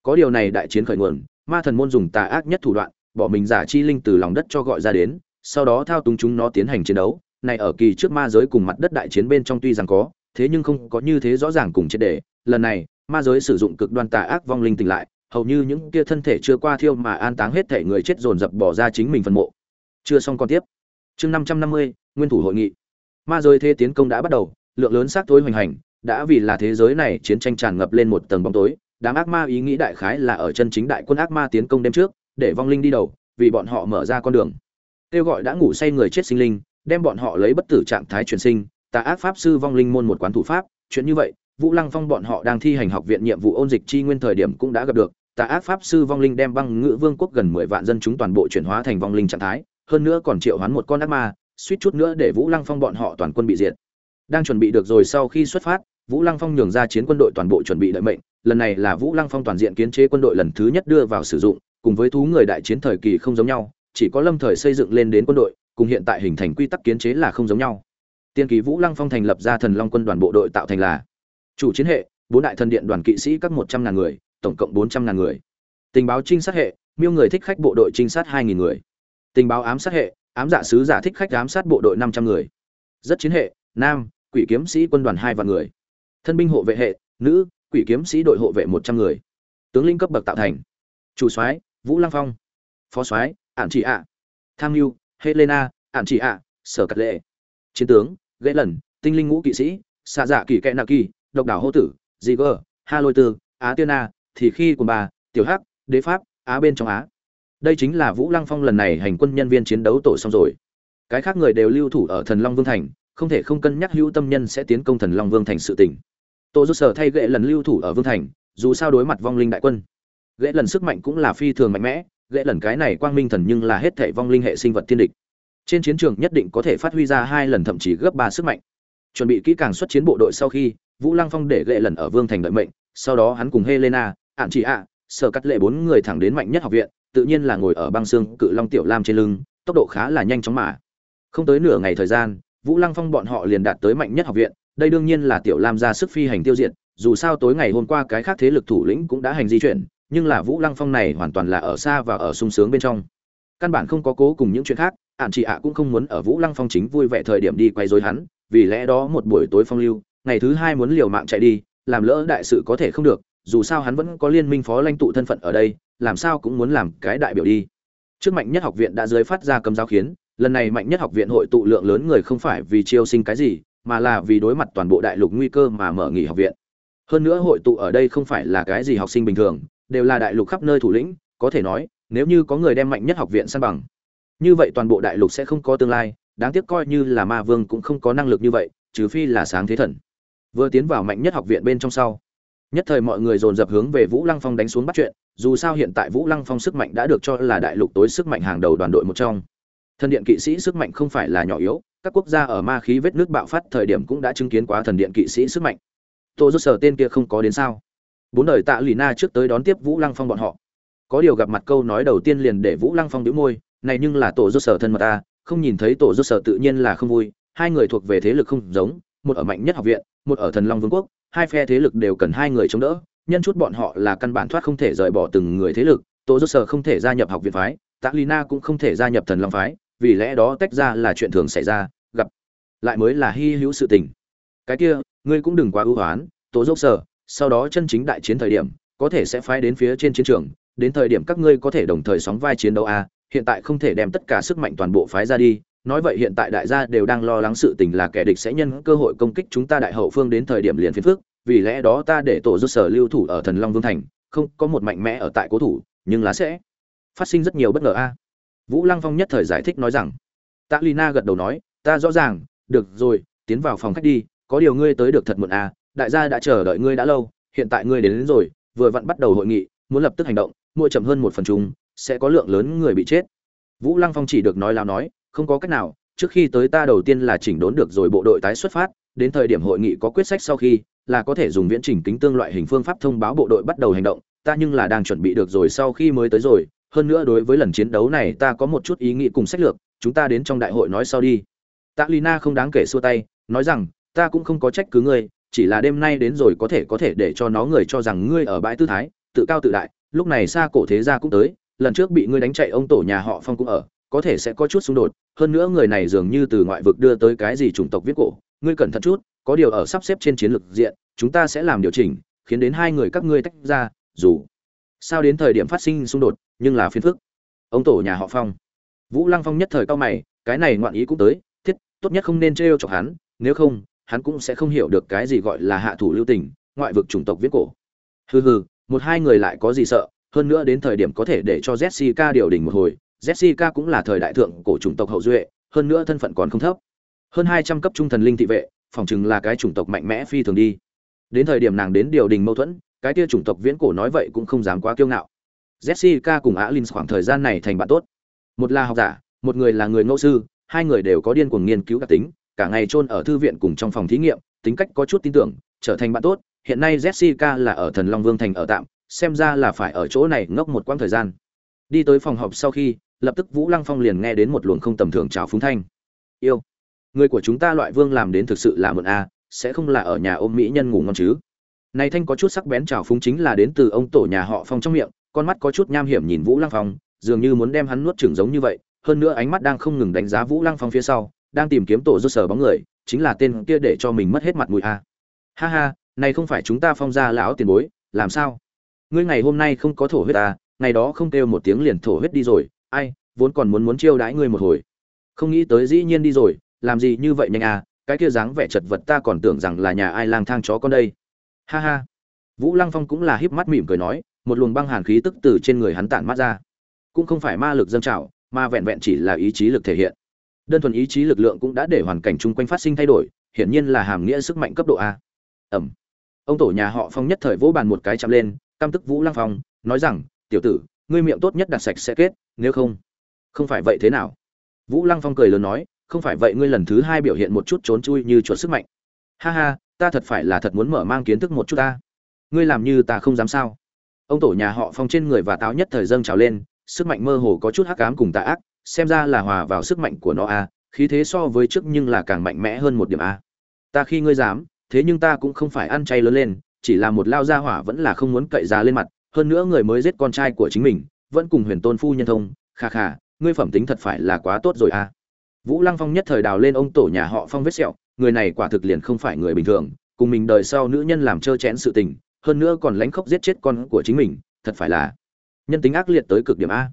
Có điều này đại chiến khởi nguồn, ma thần môn dùng tà ác nhất thủ đoạn, bỏ mình giả chi linh từ lòng đất cho gọi ra đến, sau đó thao túng chúng nó tiến hành chiến đấu, này ở kỳ trước ma giới cùng mặt đất đại chiến bên trong tuy rằng có thế nhưng không có như thế rõ ràng cùng triệt đề lần này, ma giới sử dụng cực đoan tà ác vong linh tỉnh lại, hầu như những kia thân thể chưa qua thiêu mà an táng hết thể người chết dồn dập bỏ ra chính mình phần mộ. Chưa xong còn tiếp. Chương năm trăm năm mươi, nguyên thủ hội nghị. Ma giới thế tiến công đã bắt đầu, lượng lớn xác thối hoành hành, đã vì là thế giới này chiến tranh tràn ngập lên một tầng bóng tối, đám ác ma ý nghĩ đại khái là ở chân chính đại quân ác ma tiến công đêm trước, để vong linh đi đầu, vì bọn họ mở ra con đường. Kêu gọi đã ngủ say người chết sinh linh, đem bọn họ lấy bất tử trạng thái truyền sinh tà ác pháp sư vong linh môn một quán thủ pháp, chuyện như vậy, vũ lăng phong bọn họ đang thi hành học viện nhiệm vụ ôn dịch chi nguyên thời điểm cũng đã gặp được. Tà ác pháp sư vong linh đem băng ngữ vương quốc gần mười vạn dân chúng toàn bộ chuyển hóa thành vong linh trạng thái, hơn nữa còn triệu hoán một con ác ma, suýt chút nữa để vũ lăng phong bọn họ toàn quân bị diệt. Đang chuẩn bị được rồi sau khi xuất phát, vũ lăng phong nhường ra chiến quân đội toàn bộ chuẩn bị đợi mệnh. Lần này là vũ lăng phong toàn diện kiến chế quân đội lần thứ nhất đưa vào sử dụng, cùng với thú người đại chiến thời kỳ không giống nhau, chỉ có lâm thời xây dựng lên đến quân đội, cùng hiện tại hình thành quy tắc kiến chế là không giống nhau tiên kỳ vũ lăng phong thành lập ra thần long quân đoàn bộ đội tạo thành là chủ chiến hệ, bốn đại thần điện đoàn kỵ sĩ các một trăm ngàn người, tổng cộng bốn trăm ngàn người. Tình báo trinh sát hệ, miêu người thích khách bộ đội trinh sát hai nghìn người. Tình báo ám sát hệ, ám giả sứ giả thích khách ám sát bộ đội năm trăm người. Rất chiến hệ, nam, quỷ kiếm sĩ quân đoàn hai vạn người. Thân binh hộ vệ hệ, nữ, quỷ kiếm sĩ đội hộ vệ một trăm người. Tướng linh cấp bậc tạo thành. Chủ soái, vũ lăng phong. Phó soái, ản chỉ ạ. Tham mưu helena, ản chỉ ạ, sở cắt lệ. Chiến tướng ghế lần tinh linh ngũ kỵ sĩ xạ dạ kỳ kẽ nạ kỳ độc đảo hô tử dị gờ ha lôi tư á tiên a, thì khi của bà tiểu hắc đế pháp á bên trong á. Đây chính là vũ lăng phong lần này hành quân nhân viên chiến đấu tổ xong rồi. Cái khác người đều lưu thủ ở thần long vương thành không thể không cân nhắc hữu tâm nhân sẽ tiến công thần long vương thành sự tỉnh tổ rút sở thay gệ lần lưu thủ ở vương thành dù sao đối mặt vong linh đại quân. Gệ lần sức mạnh cũng là phi thường mạnh mẽ gệ lần cái này quang minh thần nhưng là hết thảy vong linh hệ sinh vật thiên địch trên chiến trường nhất định có thể phát huy ra hai lần thậm chí gấp ba sức mạnh. Chuẩn bị kỹ càng xuất chiến bộ đội sau khi, vũ lăng phong để gệ lần ở vương thành đợi mệnh, sau đó hắn cùng helena ạn chị ạ, sở cắt lệ bốn người thẳng đến mạnh nhất học viện, tự nhiên là ngồi ở băng xương cự long tiểu lam trên lưng, tốc độ khá là nhanh chóng mà. Không tới nửa ngày thời gian, vũ lăng phong bọn họ liền đạt tới mạnh nhất học viện, đây đương nhiên là tiểu lam ra sức phi hành tiêu diệt, dù sao tối ngày hôm qua cái khác thế lực thủ lĩnh cũng đã hành di chuyển, nhưng là vũ lăng phong này hoàn toàn là ở xa và ở sung sướng bên trong. Căn bản không có cố cùng những chuyện khác ạn chị ạ cũng không muốn ở vũ lăng phong chính vui vẻ thời điểm đi quay dối hắn, vì lẽ đó một buổi tối phong lưu, ngày thứ hai muốn liều mạng chạy đi, làm lỡ đại sự có thể không được, dù sao hắn vẫn có liên minh phó lãnh tụ thân phận ở đây, làm sao cũng muốn làm cái đại biểu đi. Trước mạnh nhất học viện đã dưới phát ra cấm giáo khiến, lần này mạnh nhất học viện hội tụ lượng lớn người không phải vì chiêu sinh cái gì, mà là vì đối mặt toàn bộ đại lục nguy cơ mà mở nghỉ học viện. Hơn nữa hội tụ ở đây không phải là cái gì học sinh bình thường, đều là đại lục khắp nơi thủ lĩnh, có thể nói, nếu như có người đem mạnh nhất học viện san bằng như vậy toàn bộ đại lục sẽ không có tương lai, đáng tiếc coi như là ma vương cũng không có năng lực như vậy, trừ phi là sáng thế thần. Vừa tiến vào mạnh nhất học viện bên trong sau, nhất thời mọi người dồn dập hướng về vũ lăng phong đánh xuống bắt chuyện, dù sao hiện tại vũ lăng phong sức mạnh đã được cho là đại lục tối sức mạnh hàng đầu đoàn đội một trong. Thần điện kỵ sĩ sức mạnh không phải là nhỏ yếu, các quốc gia ở ma khí vết nước bạo phát thời điểm cũng đã chứng kiến quá thần điện kỵ sĩ sức mạnh. Tô rút sở tên kia không có đến sao? Bốn đời tạ lì na trước tới đón tiếp vũ lăng phong bọn họ. Có điều gặp mặt câu nói đầu tiên liền để vũ lăng phong đĩu môi này nhưng là tổ rốt sở thân mật ta không nhìn thấy tổ rốt sở tự nhiên là không vui. Hai người thuộc về thế lực không giống một ở mạnh nhất học viện một ở thần long vương quốc hai phe thế lực đều cần hai người chống đỡ. Nhân chút bọn họ là căn bản thoát không thể rời bỏ từng người thế lực tổ rốt sở không thể gia nhập học viện phái tạ lina na cũng không thể gia nhập thần long phái vì lẽ đó tách ra là chuyện thường xảy ra gặp lại mới là hy hữu sự tình. Cái kia ngươi cũng đừng quá ưu hoán tổ dốc sở sau đó chân chính đại chiến thời điểm có thể sẽ phái đến phía trên chiến trường đến thời điểm các ngươi có thể đồng thời sóng vai chiến đấu a à, hiện tại không thể đem tất cả sức mạnh toàn bộ phái ra đi nói vậy hiện tại đại gia đều đang lo lắng sự tình là kẻ địch sẽ nhân cơ hội công kích chúng ta đại hậu phương đến thời điểm liền phiền phức vì lẽ đó ta để tổ dốc sở lưu thủ ở thần long vương thành không có một mạnh mẽ ở tại cố thủ nhưng là sẽ phát sinh rất nhiều bất ngờ a. Vũ lăng phong nhất thời giải thích nói rằng tạ lina gật đầu nói ta rõ ràng được rồi tiến vào phòng khách đi có điều ngươi tới được thật muộn à đại gia đã chờ đợi ngươi đã lâu hiện tại ngươi đến, đến rồi vừa vặn bắt đầu hội nghị muốn lập tức hành động mua chậm hơn một phần chung sẽ có lượng lớn người bị chết. Vũ lăng phong chỉ được nói lao nói, không có cách nào, trước khi tới ta đầu tiên là chỉnh đốn được rồi bộ đội tái xuất phát, đến thời điểm hội nghị có quyết sách sau khi, là có thể dùng viễn trình kính tương loại hình phương pháp thông báo bộ đội bắt đầu hành động, ta nhưng là đang chuẩn bị được rồi sau khi mới tới rồi, hơn nữa đối với lần chiến đấu này ta có một chút ý nghĩ cùng sách lược, chúng ta đến trong đại hội nói sau đi. Tạ lina không đáng kể xua tay, nói rằng, ta cũng không có trách cứ ngươi, chỉ là đêm nay đến rồi có thể có thể để cho nó người cho rằng ngươi ở bãi tư thái, tự cao tự đại, lúc này xa cổ thế gia cũng tới lần trước bị ngươi đánh chạy ông tổ nhà họ phong cũng ở, có thể sẽ có chút xung đột, hơn nữa người này dường như từ ngoại vực đưa tới cái gì chủng tộc viết cổ, ngươi cẩn thận chút, có điều ở sắp xếp trên chiến lược diện, chúng ta sẽ làm điều chỉnh, khiến đến hai người các ngươi tách ra, dù sao đến thời điểm phát sinh xung đột, nhưng là phiền phức. Ông tổ nhà họ phong. Vũ lăng phong nhất thời cao mày, cái này ngoạn ý cũng tới, thiết, tốt nhất không nên trêu chọc hắn, nếu không, hắn cũng sẽ không hiểu được cái gì gọi là hạ thủ lưu tình, ngoại vực chủng tộc viết cổ. Hừ hừ, một hai người lại có gì sợ hơn nữa đến thời điểm có thể để cho jessica điều đình một hồi, jessica cũng là thời đại thượng cổ chủng tộc hậu duệ, hơn nữa thân phận còn không thấp. Hơn hai trăm cấp trung thần linh thị vệ, phòng chừng là cái chủng tộc mạnh mẽ phi thường đi. Đến thời điểm nàng đến điều đình mâu thuẫn, cái kia chủng tộc viễn cổ nói vậy cũng không dám quá kiêu ngạo. Jessica cùng alin khoảng thời gian này thành bạn tốt. Một là học giả, một người là người ngẫu sư, hai người đều có điên cuồng nghiên cứu đặc tính, cả ngày chôn ở thư viện cùng trong phòng thí nghiệm, tính cách có chút tin tưởng, trở thành bạn tốt. Hiện nay jessica là ở thần long vương thành ở tạm xem ra là phải ở chỗ này ngốc một quãng thời gian. Đi tới phòng họp sau khi, lập tức vũ lăng phong liền nghe đến một luồng không tầm thường chào phúng thanh. Yêu, người của chúng ta loại vương làm đến thực sự là mượn a, sẽ không là ở nhà ôm mỹ nhân ngủ ngon chứ? Này thanh có chút sắc bén chào phúng chính là đến từ ông tổ nhà họ phong trong miệng, con mắt có chút nham hiểm nhìn vũ lăng phong, dường như muốn đem hắn nuốt chửng giống như vậy, hơn nữa ánh mắt đang không ngừng đánh giá vũ lăng phong phía sau, đang tìm kiếm tổ rốt sở bóng người, chính là tên kia để cho mình mất hết mặt mũi a. Ha ha, này không phải chúng ta phong gia lão tiền bối, làm sao? Ngươi ngày hôm nay không có thổ huyết à ngày đó không kêu một tiếng liền thổ huyết đi rồi, ai, vốn còn muốn muốn chiêu đãi ngươi một hồi. Không nghĩ tới dĩ nhiên đi rồi, làm gì như vậy nhanh à cái kia dáng vẻ chật vật ta còn tưởng rằng là nhà ai lang thang chó con đây. Ha ha. Vũ lăng phong cũng là híp mắt mỉm cười nói, một luồng băng hàn khí tức từ trên người hắn tản mát ra. Cũng không phải ma lực dâng trào, mà vẹn vẹn chỉ là ý chí lực thể hiện. Đơn thuần ý chí lực lượng cũng đã để hoàn cảnh chung quanh phát sinh thay đổi, hiển nhiên là hàm nghĩa sức mạnh cấp độ a. Ẩm. Ông tổ nhà họ phong nhất thời vỗ bàn một cái chạm lên căm tức vũ lăng phong, nói rằng, tiểu tử, ngươi miệng tốt nhất đặt sạch sẽ kết, nếu không không phải vậy thế nào? Vũ lăng phong cười lớn nói, không phải vậy ngươi lần thứ hai biểu hiện một chút trốn chui như chuột sức mạnh. Ha ha, ta thật phải là thật muốn mở mang kiến thức một chút ta. Ngươi làm như ta không dám sao? Ông tổ nhà họ phong trên người và táo nhất thời dâng trào lên, sức mạnh mơ hồ có chút hắc ám cùng tà ác, xem ra là hòa vào sức mạnh của nó a, khí thế so với trước nhưng là càng mạnh mẽ hơn một điểm a. Ta khi ngươi dám, thế nhưng ta cũng không phải ăn chay lớn lên chỉ là một lao gia hỏa vẫn là không muốn cậy ra lên mặt, hơn nữa người mới giết con trai của chính mình, vẫn cùng huyền tôn phu nhân thông, kha kha, ngươi phẩm tính thật phải là quá tốt rồi a vũ lăng phong nhất thời đào lên ông tổ nhà họ phong vết sẹo, người này quả thực liền không phải người bình thường, cùng mình đời sau nữ nhân làm trơ chẽn sự tình, hơn nữa còn lánh khóc giết chết con của chính mình, thật phải là nhân tính ác liệt tới cực điểm a.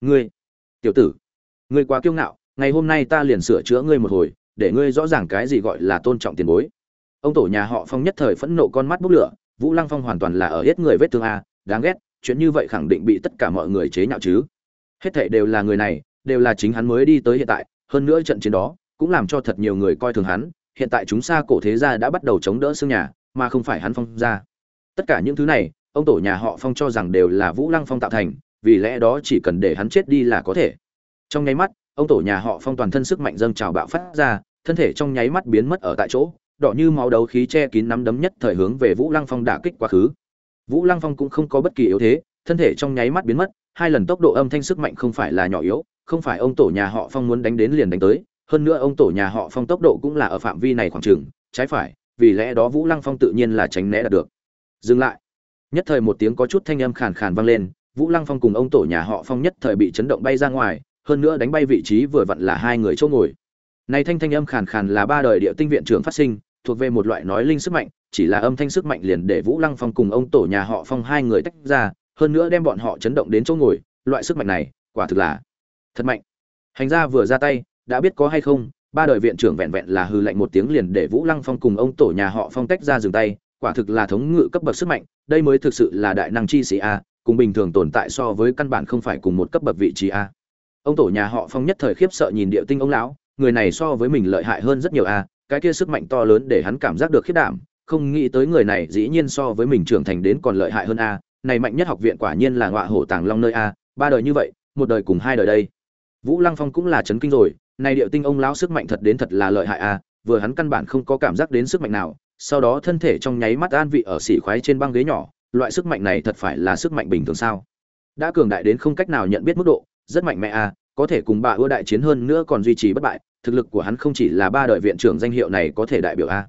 Ngươi, tiểu tử, ngươi quá kiêu ngạo, ngày hôm nay ta liền sửa chữa ngươi một hồi, để ngươi rõ ràng cái gì gọi là tôn trọng tiền bối ông tổ nhà họ phong nhất thời phẫn nộ con mắt bốc lửa, vũ lăng phong hoàn toàn là ở hết người vết thương a, đáng ghét, chuyện như vậy khẳng định bị tất cả mọi người chế nhạo chứ. Hết thảy đều là người này, đều là chính hắn mới đi tới hiện tại, hơn nữa trận chiến đó cũng làm cho thật nhiều người coi thường hắn, hiện tại chúng xa cổ thế gia đã bắt đầu chống đỡ xương nhà, mà không phải hắn phong ra. Tất cả những thứ này, ông tổ nhà họ phong cho rằng đều là vũ lăng phong tạo thành, vì lẽ đó chỉ cần để hắn chết đi là có thể. Trong nháy mắt, ông tổ nhà họ phong toàn thân sức mạnh dâng trào bạo phát ra, thân thể trong nháy mắt biến mất ở tại chỗ đỏ như máu đấu khí che kín nắm đấm nhất thời hướng về vũ lăng phong đả kích quá khứ. Vũ lăng phong cũng không có bất kỳ yếu thế, thân thể trong nháy mắt biến mất, hai lần tốc độ âm thanh sức mạnh không phải là nhỏ yếu, không phải ông tổ nhà họ phong muốn đánh đến liền đánh tới, hơn nữa ông tổ nhà họ phong tốc độ cũng là ở phạm vi này khoảng trường trái phải, vì lẽ đó vũ lăng phong tự nhiên là tránh né đạt được. Dừng lại. Nhất thời một tiếng có chút thanh âm khàn khàn vang lên, vũ lăng phong cùng ông tổ nhà họ phong nhất thời bị chấn động bay ra ngoài, hơn nữa đánh bay vị trí vừa vặn là hai người chỗ ngồi này thanh thanh âm khàn khàn là ba đời địa tinh viện trưởng phát sinh, thuộc về một loại nói linh sức mạnh, chỉ là âm thanh sức mạnh liền để vũ lăng phong cùng ông tổ nhà họ phong hai người tách ra, hơn nữa đem bọn họ chấn động đến chỗ ngồi. Loại sức mạnh này, quả thực là thật mạnh. Hành gia vừa ra tay, đã biết có hay không, ba đời viện trưởng vẹn vẹn là hư lạnh một tiếng liền để vũ lăng phong cùng ông tổ nhà họ phong tách ra dừng tay, quả thực là thống ngự cấp bậc sức mạnh, đây mới thực sự là đại năng chi sĩ a, cùng bình thường tồn tại so với căn bản không phải cùng một cấp bậc vị trí a. Ông tổ nhà họ phong nhất thời khiếp sợ nhìn địa tinh ông lão người này so với mình lợi hại hơn rất nhiều a cái kia sức mạnh to lớn để hắn cảm giác được khiết đảm, không nghĩ tới người này dĩ nhiên so với mình trưởng thành đến còn lợi hại hơn a này mạnh nhất học viện quả nhiên là ngọa hổ tàng long nơi a ba đời như vậy, một đời cùng hai đời đây. Vũ lăng phong cũng là chấn kinh rồi, này điệu tinh ông lão sức mạnh thật đến thật là lợi hại a vừa hắn căn bản không có cảm giác đến sức mạnh nào, sau đó thân thể trong nháy mắt an vị ở xỉ khoái trên băng ghế nhỏ, loại sức mạnh này thật phải là sức mạnh bình thường sao? Đã cường đại đến không cách nào nhận biết mức độ, rất mạnh mẽ a có thể cùng bà ưa đại chiến hơn nữa còn duy trì bất bại thực lực của hắn không chỉ là ba đời viện trưởng danh hiệu này có thể đại biểu a.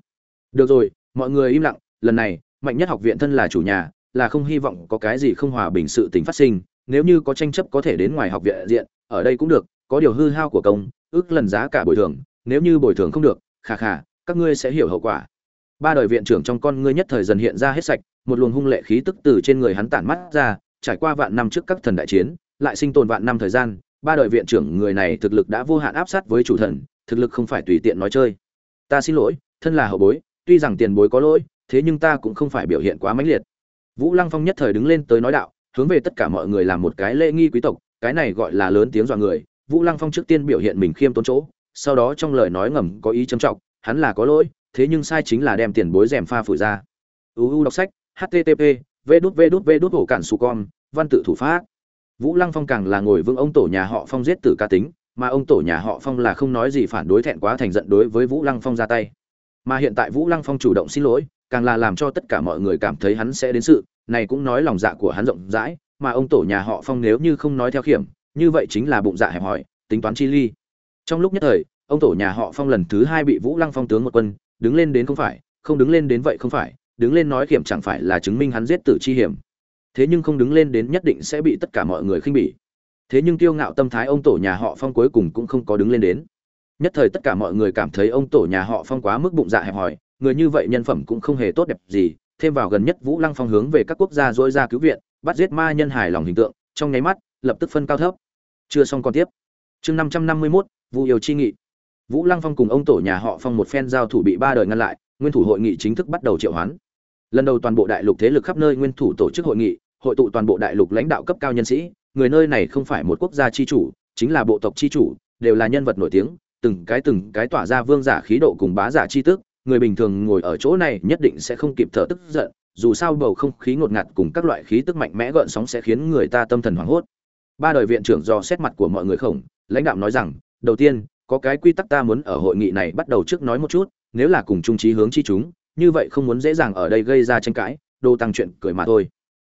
Được rồi, mọi người im lặng, lần này, mạnh nhất học viện thân là chủ nhà, là không hy vọng có cái gì không hòa bình sự tình phát sinh, nếu như có tranh chấp có thể đến ngoài học viện diện, ở đây cũng được, có điều hư hao của công, ước lần giá cả bồi thường, nếu như bồi thường không được, khà khà, các ngươi sẽ hiểu hậu quả. Ba đời viện trưởng trong con ngươi nhất thời dần hiện ra hết sạch, một luồng hung lệ khí tức từ trên người hắn tản mắt ra, trải qua vạn năm trước các thần đại chiến, lại sinh tồn vạn năm thời gian ba đời viện trưởng người này thực lực đã vô hạn áp sát với chủ thần, thực lực không phải tùy tiện nói chơi. Ta xin lỗi, thân là hậu bối, tuy rằng tiền bối có lỗi, thế nhưng ta cũng không phải biểu hiện quá mãnh liệt. Vũ lăng phong nhất thời đứng lên tới nói đạo, hướng về tất cả mọi người làm một cái lễ nghi quý tộc, cái này gọi là lớn tiếng dọa người. Vũ lăng phong trước tiên biểu hiện mình khiêm tốn chỗ, sau đó trong lời nói ngầm có ý châm trọng, hắn là có lỗi, thế nhưng sai chính là đem tiền bối rèm pha phủi ra. Uu đọc sách http v đút v đút v đút hổ cản su con văn tự thủ pháp vũ lăng phong càng là ngồi vững ông tổ nhà họ phong giết tử ca tính, mà ông tổ nhà họ phong là không nói gì phản đối thẹn quá thành giận đối với vũ lăng phong ra tay. Mà hiện tại vũ lăng phong chủ động xin lỗi, càng là làm cho tất cả mọi người cảm thấy hắn sẽ đến sự, này cũng nói lòng dạ của hắn rộng rãi, mà ông tổ nhà họ phong nếu như không nói theo khiểm, như vậy chính là bụng dạ hẹp hòi, tính toán chi ly. Trong lúc nhất thời, ông tổ nhà họ phong lần thứ hai bị vũ lăng phong tướng một quân, đứng lên đến không phải, không đứng lên đến vậy không phải, đứng lên nói khiểm chẳng phải là chứng minh hắn giết tử chi hiểm thế nhưng không đứng lên đến nhất định sẽ bị tất cả mọi người khinh bỉ. Thế nhưng tiêu ngạo tâm thái ông tổ nhà họ phong cuối cùng cũng không có đứng lên đến. Nhất thời tất cả mọi người cảm thấy ông tổ nhà họ phong quá mức bụng dạ hẹp hòi, người như vậy nhân phẩm cũng không hề tốt đẹp gì. Thêm vào gần nhất vũ lăng phong hướng về các quốc gia dỗi ra cứu viện, bắt giết ma nhân hài lòng hình tượng, trong nháy mắt, lập tức phân cao thấp. Chưa xong còn tiếp. Chương năm trăm năm mươi mốt vụ yêu chi nghị. Vũ lăng phong cùng ông tổ nhà họ phong một phen giao thủ bị ba đời ngăn lại, nguyên thủ hội nghị chính thức bắt đầu triệu hoán. Lần đầu toàn bộ đại lục thế lực khắp nơi nguyên thủ tổ chức hội nghị hội tụ toàn bộ đại lục lãnh đạo cấp cao nhân sĩ, người nơi này không phải một quốc gia chi chủ, chính là bộ tộc chi chủ, đều là nhân vật nổi tiếng, từng cái từng cái tỏa ra vương giả khí độ cùng bá giả chi tức, người bình thường ngồi ở chỗ này nhất định sẽ không kịp thở tức giận, dù sao bầu không khí ngột ngạt cùng các loại khí tức mạnh mẽ gợn sóng sẽ khiến người ta tâm thần hoảng hốt. Ba đời viện trưởng do xét mặt của mọi người khổng, lãnh đạo nói rằng, đầu tiên, có cái quy tắc ta muốn ở hội nghị này bắt đầu trước nói một chút, nếu là cùng trung trí hướng chi chúng, như vậy không muốn dễ dàng ở đây gây ra tranh cãi đô tăng chuyện cười mà thôi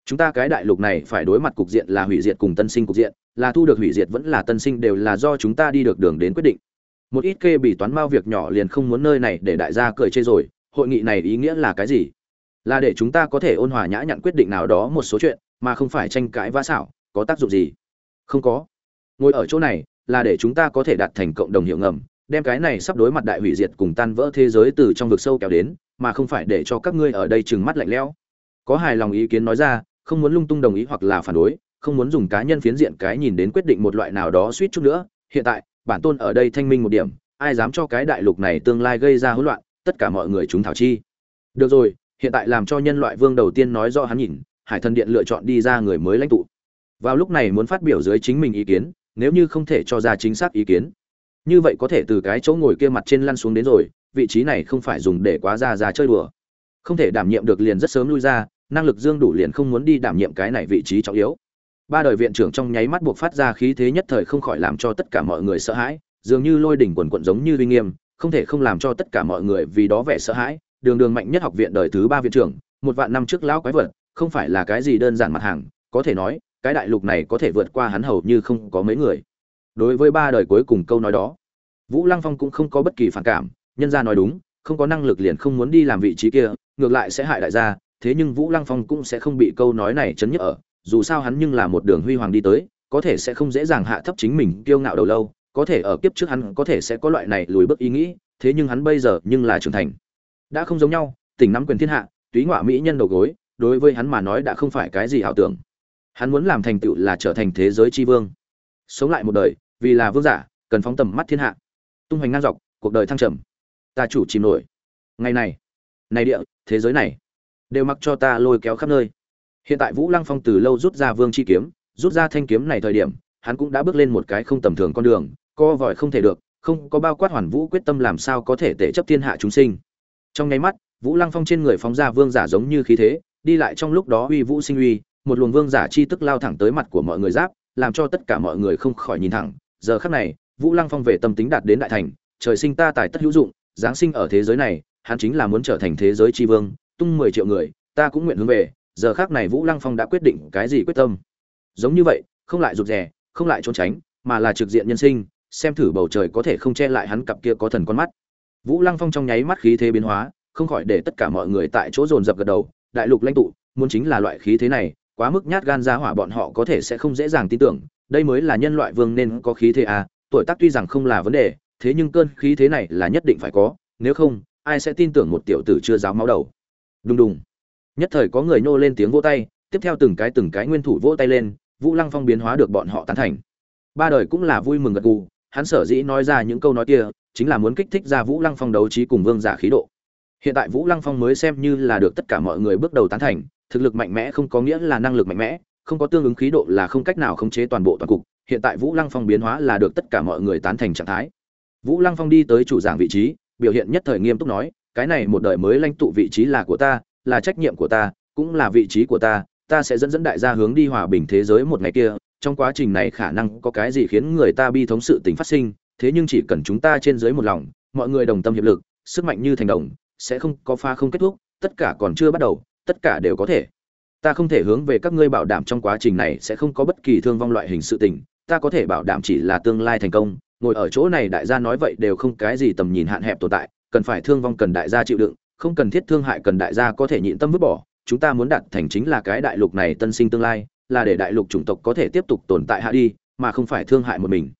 chúng ta cái đại lục này phải đối mặt cục diện là hủy diệt cùng tân sinh cục diện, là thu được hủy diệt vẫn là tân sinh đều là do chúng ta đi được đường đến quyết định. Một ít kê bị toán mao việc nhỏ liền không muốn nơi này để đại gia cười chê rồi, hội nghị này ý nghĩa là cái gì? Là để chúng ta có thể ôn hòa nhã nhặn quyết định nào đó một số chuyện, mà không phải tranh cãi vã xảo, có tác dụng gì? Không có. Ngồi ở chỗ này, là để chúng ta có thể đạt thành cộng đồng hiệu ngầm, đem cái này sắp đối mặt đại hủy diệt cùng tan vỡ thế giới từ trong vực sâu kéo đến, mà không phải để cho các ngươi ở đây trừng mắt lạnh lẽo. Có hài lòng ý kiến nói ra không muốn lung tung đồng ý hoặc là phản đối, không muốn dùng cá nhân phiến diện cái nhìn đến quyết định một loại nào đó suýt chút nữa. Hiện tại, bản tôn ở đây thanh minh một điểm, ai dám cho cái đại lục này tương lai gây ra hỗn loạn, tất cả mọi người chúng thảo chi. Được rồi, hiện tại làm cho nhân loại vương đầu tiên nói rõ hắn nhìn, hải thần điện lựa chọn đi ra người mới lãnh tụ. Vào lúc này muốn phát biểu dưới chính mình ý kiến, nếu như không thể cho ra chính xác ý kiến, như vậy có thể từ cái chỗ ngồi kia mặt trên lăn xuống đến rồi, vị trí này không phải dùng để quá ra ra chơi đùa. Không thể đảm nhiệm được liền rất sớm lui ra năng lực dương đủ liền không muốn đi đảm nhiệm cái này vị trí trọng yếu. Ba đời viện trưởng trong nháy mắt buộc phát ra khí thế nhất thời không khỏi làm cho tất cả mọi người sợ hãi, dường như lôi đỉnh quần quận giống như uy nghiêm, không thể không làm cho tất cả mọi người vì đó vẻ sợ hãi. Đường đường mạnh nhất học viện đời thứ ba viện trưởng, một vạn năm trước lão quái vật, không phải là cái gì đơn giản mặt hàng, có thể nói, cái đại lục này có thể vượt qua hắn hầu như không có mấy người. Đối với ba đời cuối cùng câu nói đó, vũ lăng phong cũng không có bất kỳ phản cảm, nhân gia nói đúng, không có năng lực liền không muốn đi làm vị trí kia, ngược lại sẽ hại đại gia thế nhưng vũ lăng phong cũng sẽ không bị câu nói này chấn nhức ở, dù sao hắn nhưng là một đường huy hoàng đi tới, có thể sẽ không dễ dàng hạ thấp chính mình kiêu ngạo đầu lâu, có thể ở kiếp trước hắn có thể sẽ có loại này lùi bước ý nghĩ, thế nhưng hắn bây giờ nhưng là trưởng thành. Đã không giống nhau, tỉnh nắm quyền thiên hạ, túy ngọa mỹ nhân đầu gối, đối với hắn mà nói đã không phải cái gì ảo tưởng. Hắn muốn làm thành tựu là trở thành thế giới tri vương. Sống lại một đời, vì là vương giả, cần phóng tầm mắt thiên hạ. Tung hoành ngang dọc, cuộc đời thăng trầm. Ta chủ chìm nổi. Ngày này này địa, thế giới này đều mặc cho ta lôi kéo khắp nơi. Hiện tại vũ lăng phong từ lâu rút ra vương chi kiếm, rút ra thanh kiếm này thời điểm, hắn cũng đã bước lên một cái không tầm thường con đường, co vòi không thể được, không có bao quát hoàn vũ quyết tâm làm sao có thể tể chấp thiên hạ chúng sinh. Trong nháy mắt, vũ lăng phong trên người phóng ra vương giả giống như khí thế, đi lại trong lúc đó uy vũ sinh uy, một luồng vương giả chi tức lao thẳng tới mặt của mọi người giáp, làm cho tất cả mọi người không khỏi nhìn thẳng. Giờ khắc này, vũ lăng phong về tâm tính đạt đến đại thành, trời sinh ta tài tất hữu dụng, giáng sinh ở thế giới này, hắn chính là muốn trở thành thế giới tri vương tung mười triệu người, ta cũng nguyện hướng về, giờ khác này vũ lăng phong đã quyết định cái gì quyết tâm. Giống như vậy, không lại rụt rè, không lại trốn tránh, mà là trực diện nhân sinh, xem thử bầu trời có thể không che lại hắn cặp kia có thần con mắt. Vũ lăng phong trong nháy mắt khí thế biến hóa, không khỏi để tất cả mọi người tại chỗ dồn dập gật đầu, đại lục lãnh tụ, muốn chính là loại khí thế này, quá mức nhát gan ra hỏa bọn họ có thể sẽ không dễ dàng tin tưởng, đây mới là nhân loại vương nên có khí thế à tuổi tác tuy rằng không là vấn đề, thế nhưng cơn khí thế này là nhất định phải có, nếu không, ai sẽ tin tưởng một tiểu tử chưa giáo máu đầu đùng đùng. Nhất thời có người nô lên tiếng vỗ tay, tiếp theo từng cái từng cái nguyên thủ vỗ tay lên, vũ lăng phong biến hóa được bọn họ tán thành. Ba đời cũng là vui mừng gật gù, hắn sở dĩ nói ra những câu nói kia, chính là muốn kích thích ra vũ lăng phong đấu trí cùng vương giả khí độ. Hiện tại vũ lăng phong mới xem như là được tất cả mọi người bước đầu tán thành, thực lực mạnh mẽ không có nghĩa là năng lực mạnh mẽ, không có tương ứng khí độ là không cách nào khống chế toàn bộ toàn cục, hiện tại vũ lăng phong biến hóa là được tất cả mọi người tán thành trạng thái. Vũ lăng phong đi tới chủ giảng vị trí, biểu hiện nhất thời nghiêm túc nói cái này một đời mới lãnh tụ vị trí là của ta, là trách nhiệm của ta, cũng là vị trí của ta ta sẽ dẫn dẫn đại gia hướng đi hòa bình thế giới một ngày kia, trong quá trình này khả năng có cái gì khiến người ta bi thống sự tình phát sinh, thế nhưng chỉ cần chúng ta trên dưới một lòng, mọi người đồng tâm hiệp lực, sức mạnh như thành đồng, sẽ không có pha không kết thúc, tất cả còn chưa bắt đầu, tất cả đều có thể. Ta không thể hướng về các ngươi bảo đảm trong quá trình này sẽ không có bất kỳ thương vong loại hình sự tình, ta có thể bảo đảm chỉ là tương lai thành công, ngồi ở chỗ này đại gia nói vậy đều không cái gì tầm nhìn hạn hẹp tồn tại cần phải thương vong cần đại gia chịu đựng, không cần thiết thương hại cần đại gia có thể nhịn tâm vứt bỏ. Chúng ta muốn đạt thành chính là cái đại lục này tân sinh tương lai, là để đại lục chủng tộc có thể tiếp tục tồn tại hạ đi, mà không phải thương hại một mình.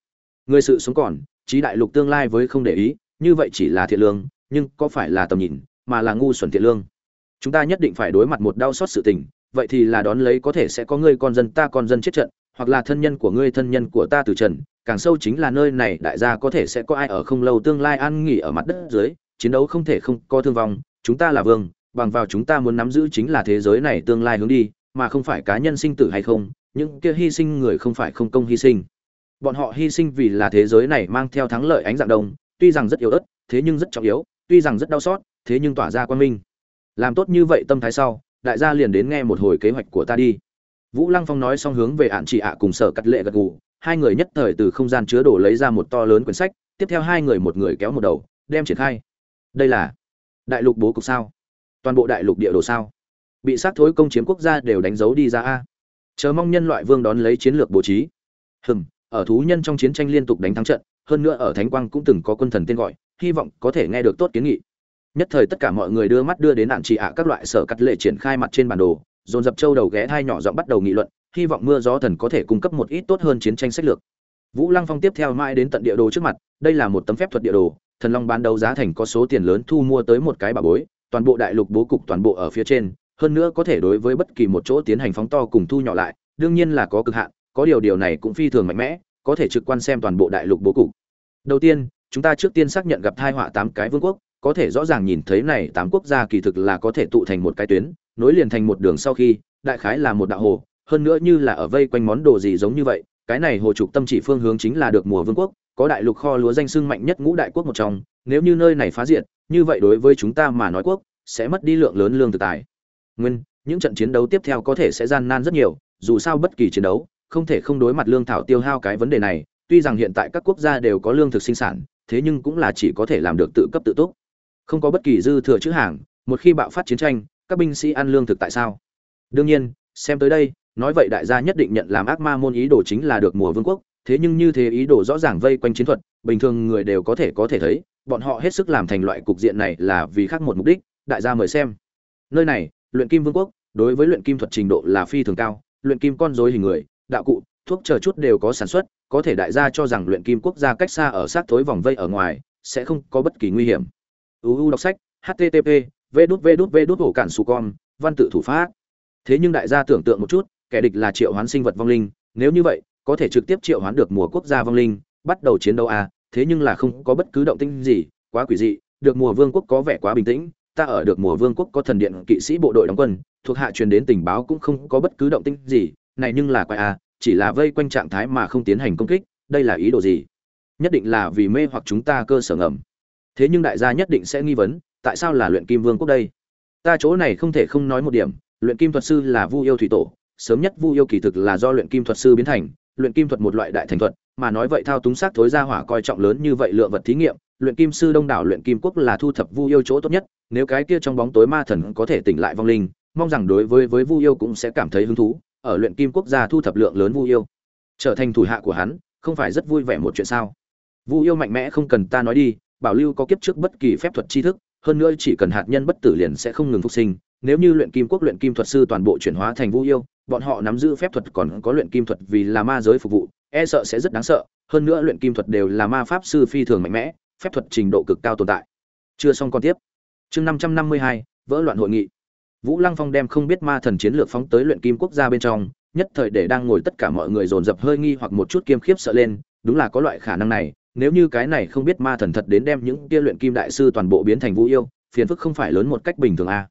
Người sự sống còn trí đại lục tương lai với không để ý, như vậy chỉ là thiện lương, nhưng có phải là tầm nhìn, mà là ngu xuẩn thiện lương? Chúng ta nhất định phải đối mặt một đau xót sự tình, vậy thì là đón lấy có thể sẽ có người con dân ta con dân chết trận, hoặc là thân nhân của ngươi thân nhân của ta từ trần, càng sâu chính là nơi này đại gia có thể sẽ có ai ở không lâu tương lai an nghỉ ở mặt đất dưới chiến đấu không thể không có thương vong, chúng ta là vương, bằng vào chúng ta muốn nắm giữ chính là thế giới này tương lai hướng đi, mà không phải cá nhân sinh tử hay không, những kia hy sinh người không phải không công hy sinh. Bọn họ hy sinh vì là thế giới này mang theo thắng lợi ánh dạng đông, tuy rằng rất yếu ớt, thế nhưng rất trọng yếu, tuy rằng rất đau xót, thế nhưng tỏa ra quan minh. Làm tốt như vậy tâm thái sau, đại gia liền đến nghe một hồi kế hoạch của ta đi. Vũ lăng phong nói xong hướng về ạn chị ạ cùng sở cắt lệ gật gù, hai người nhất thời từ không gian chứa đồ lấy ra một to lớn quyển sách, tiếp theo hai người một người kéo một đầu, đem triển khai đây là đại lục bố cục sao? Toàn bộ đại lục địa đồ sao? Bị sát thối công chiếm quốc gia đều đánh dấu đi ra a. Chờ mong nhân loại vương đón lấy chiến lược bố trí. Hừm, ở thú nhân trong chiến tranh liên tục đánh thắng trận, hơn nữa ở thánh quang cũng từng có quân thần tên gọi, hy vọng có thể nghe được tốt kiến nghị. Nhất thời tất cả mọi người đưa mắt đưa đến nạn trị ạ các loại sở cắt lệ triển khai mặt trên bản đồ, dồn dập châu đầu ghé hai nhỏ giọng bắt đầu nghị luận, hy vọng mưa gió thần có thể cung cấp một ít tốt hơn chiến tranh sách lược. Vũ lăng phong tiếp theo mãi đến tận địa đồ trước mặt, đây là một tấm phép thuật địa đồ thần long bán đấu giá thành có số tiền lớn thu mua tới một cái bà bối, toàn bộ đại lục bố cục toàn bộ ở phía trên, hơn nữa có thể đối với bất kỳ một chỗ tiến hành phóng to cùng thu nhỏ lại, đương nhiên là có cực hạn, có điều điều này cũng phi thường mạnh mẽ, có thể trực quan xem toàn bộ đại lục bố cục. Đầu tiên, chúng ta trước tiên xác nhận gặp thai họa tám cái vương quốc, có thể rõ ràng nhìn thấy này tám quốc gia kỳ thực là có thể tụ thành một cái tuyến, nối liền thành một đường sau khi, đại khái là một đạo hồ, hơn nữa như là ở vây quanh món đồ gì giống như vậy, cái này hồ trục tâm chỉ phương hướng chính là được mùa vương quốc có đại lục kho lúa danh sưng mạnh nhất ngũ đại quốc một trong, nếu như nơi này phá diệt, như vậy đối với chúng ta mà nói quốc sẽ mất đi lượng lớn lương thực tài. Nguyên, những trận chiến đấu tiếp theo có thể sẽ gian nan rất nhiều, dù sao bất kỳ chiến đấu, không thể không đối mặt lương thảo tiêu hao cái vấn đề này, tuy rằng hiện tại các quốc gia đều có lương thực sinh sản, thế nhưng cũng là chỉ có thể làm được tự cấp tự túc. Không có bất kỳ dư thừa chữ hàng, một khi bạo phát chiến tranh, các binh sĩ ăn lương thực tại sao? Đương nhiên, xem tới đây, nói vậy đại gia nhất định nhận làm ác ma môn ý đồ chính là được mùa vương quốc thế nhưng như thế ý đồ rõ ràng vây quanh chiến thuật, bình thường người đều có thể có thể thấy, bọn họ hết sức làm thành loại cục diện này là vì khác một mục đích, đại gia mời xem. Nơi này, luyện kim vương quốc, đối với luyện kim thuật trình độ là phi thường cao, luyện kim con rối hình người, đạo cụ, thuốc chờ chút đều có sản xuất, có thể đại gia cho rằng luyện kim quốc gia cách xa ở sát thối vòng vây ở ngoài, sẽ không có bất kỳ nguy hiểm. Uu đọc sách http v đút v đút v đút hổ cản su con, văn tự thủ pháp. Thế nhưng đại gia tưởng tượng một chút, kẻ địch là triệu hoán sinh vật vong linh, nếu như vậy có thể trực tiếp triệu hoán được mùa quốc gia vong linh, bắt đầu chiến đấu à thế nhưng là không có bất cứ động tĩnh gì, quá quỷ dị, được mùa vương quốc có vẻ quá bình tĩnh, ta ở được mùa vương quốc có thần điện kỵ sĩ bộ đội đóng quân, thuộc hạ truyền đến tình báo cũng không có bất cứ động tĩnh gì, này nhưng là quái à chỉ là vây quanh trạng thái mà không tiến hành công kích, đây là ý đồ gì? Nhất định là vì mê hoặc chúng ta cơ sở ngầm. Thế nhưng đại gia nhất định sẽ nghi vấn, tại sao là luyện kim vương quốc đây? Ta chỗ này không thể không nói một điểm, luyện kim thuật sư là vu yêu thủy tổ, sớm nhất vu yêu kỳ thực là do luyện kim thuật sư biến thành luyện kim thuật một loại đại thành thuật, mà nói vậy thao túng sát thối ra hỏa coi trọng lớn như vậy lượng vật thí nghiệm, luyện kim sư đông đảo luyện kim quốc là thu thập vu yêu chỗ tốt nhất, nếu cái kia trong bóng tối ma thần có thể tỉnh lại vong linh, mong rằng đối với với vu yêu cũng sẽ cảm thấy hứng thú, ở luyện kim quốc gia thu thập lượng lớn vu yêu. Trở thành thủ hạ của hắn, không phải rất vui vẻ một chuyện sao? Vu yêu mạnh mẽ không cần ta nói đi, bảo lưu có kiếp trước bất kỳ phép thuật tri thức, hơn nữa chỉ cần hạt nhân bất tử liền sẽ không ngừng phục sinh, nếu như luyện kim quốc luyện kim thuật sư toàn bộ chuyển hóa thành vu yêu bọn họ nắm giữ phép thuật còn có luyện kim thuật vì là ma giới phục vụ e sợ sẽ rất đáng sợ, hơn nữa luyện kim thuật đều là ma pháp sư phi thường mạnh mẽ, phép thuật trình độ cực cao tồn tại. Chưa xong con tiếp. Chương năm trăm năm mươi hai, vỡ loạn hội nghị. Vũ lăng phong đem không biết ma thần chiến lược phóng tới luyện kim quốc gia bên trong, nhất thời để đang ngồi tất cả mọi người dồn dập hơi nghi hoặc một chút kiêm khiếp sợ lên, đúng là có loại khả năng này, nếu như cái này không biết ma thần thật đến đem những kia luyện kim đại sư toàn bộ biến thành vũ yêu, phiền phức không phải lớn một cách bình thường a à.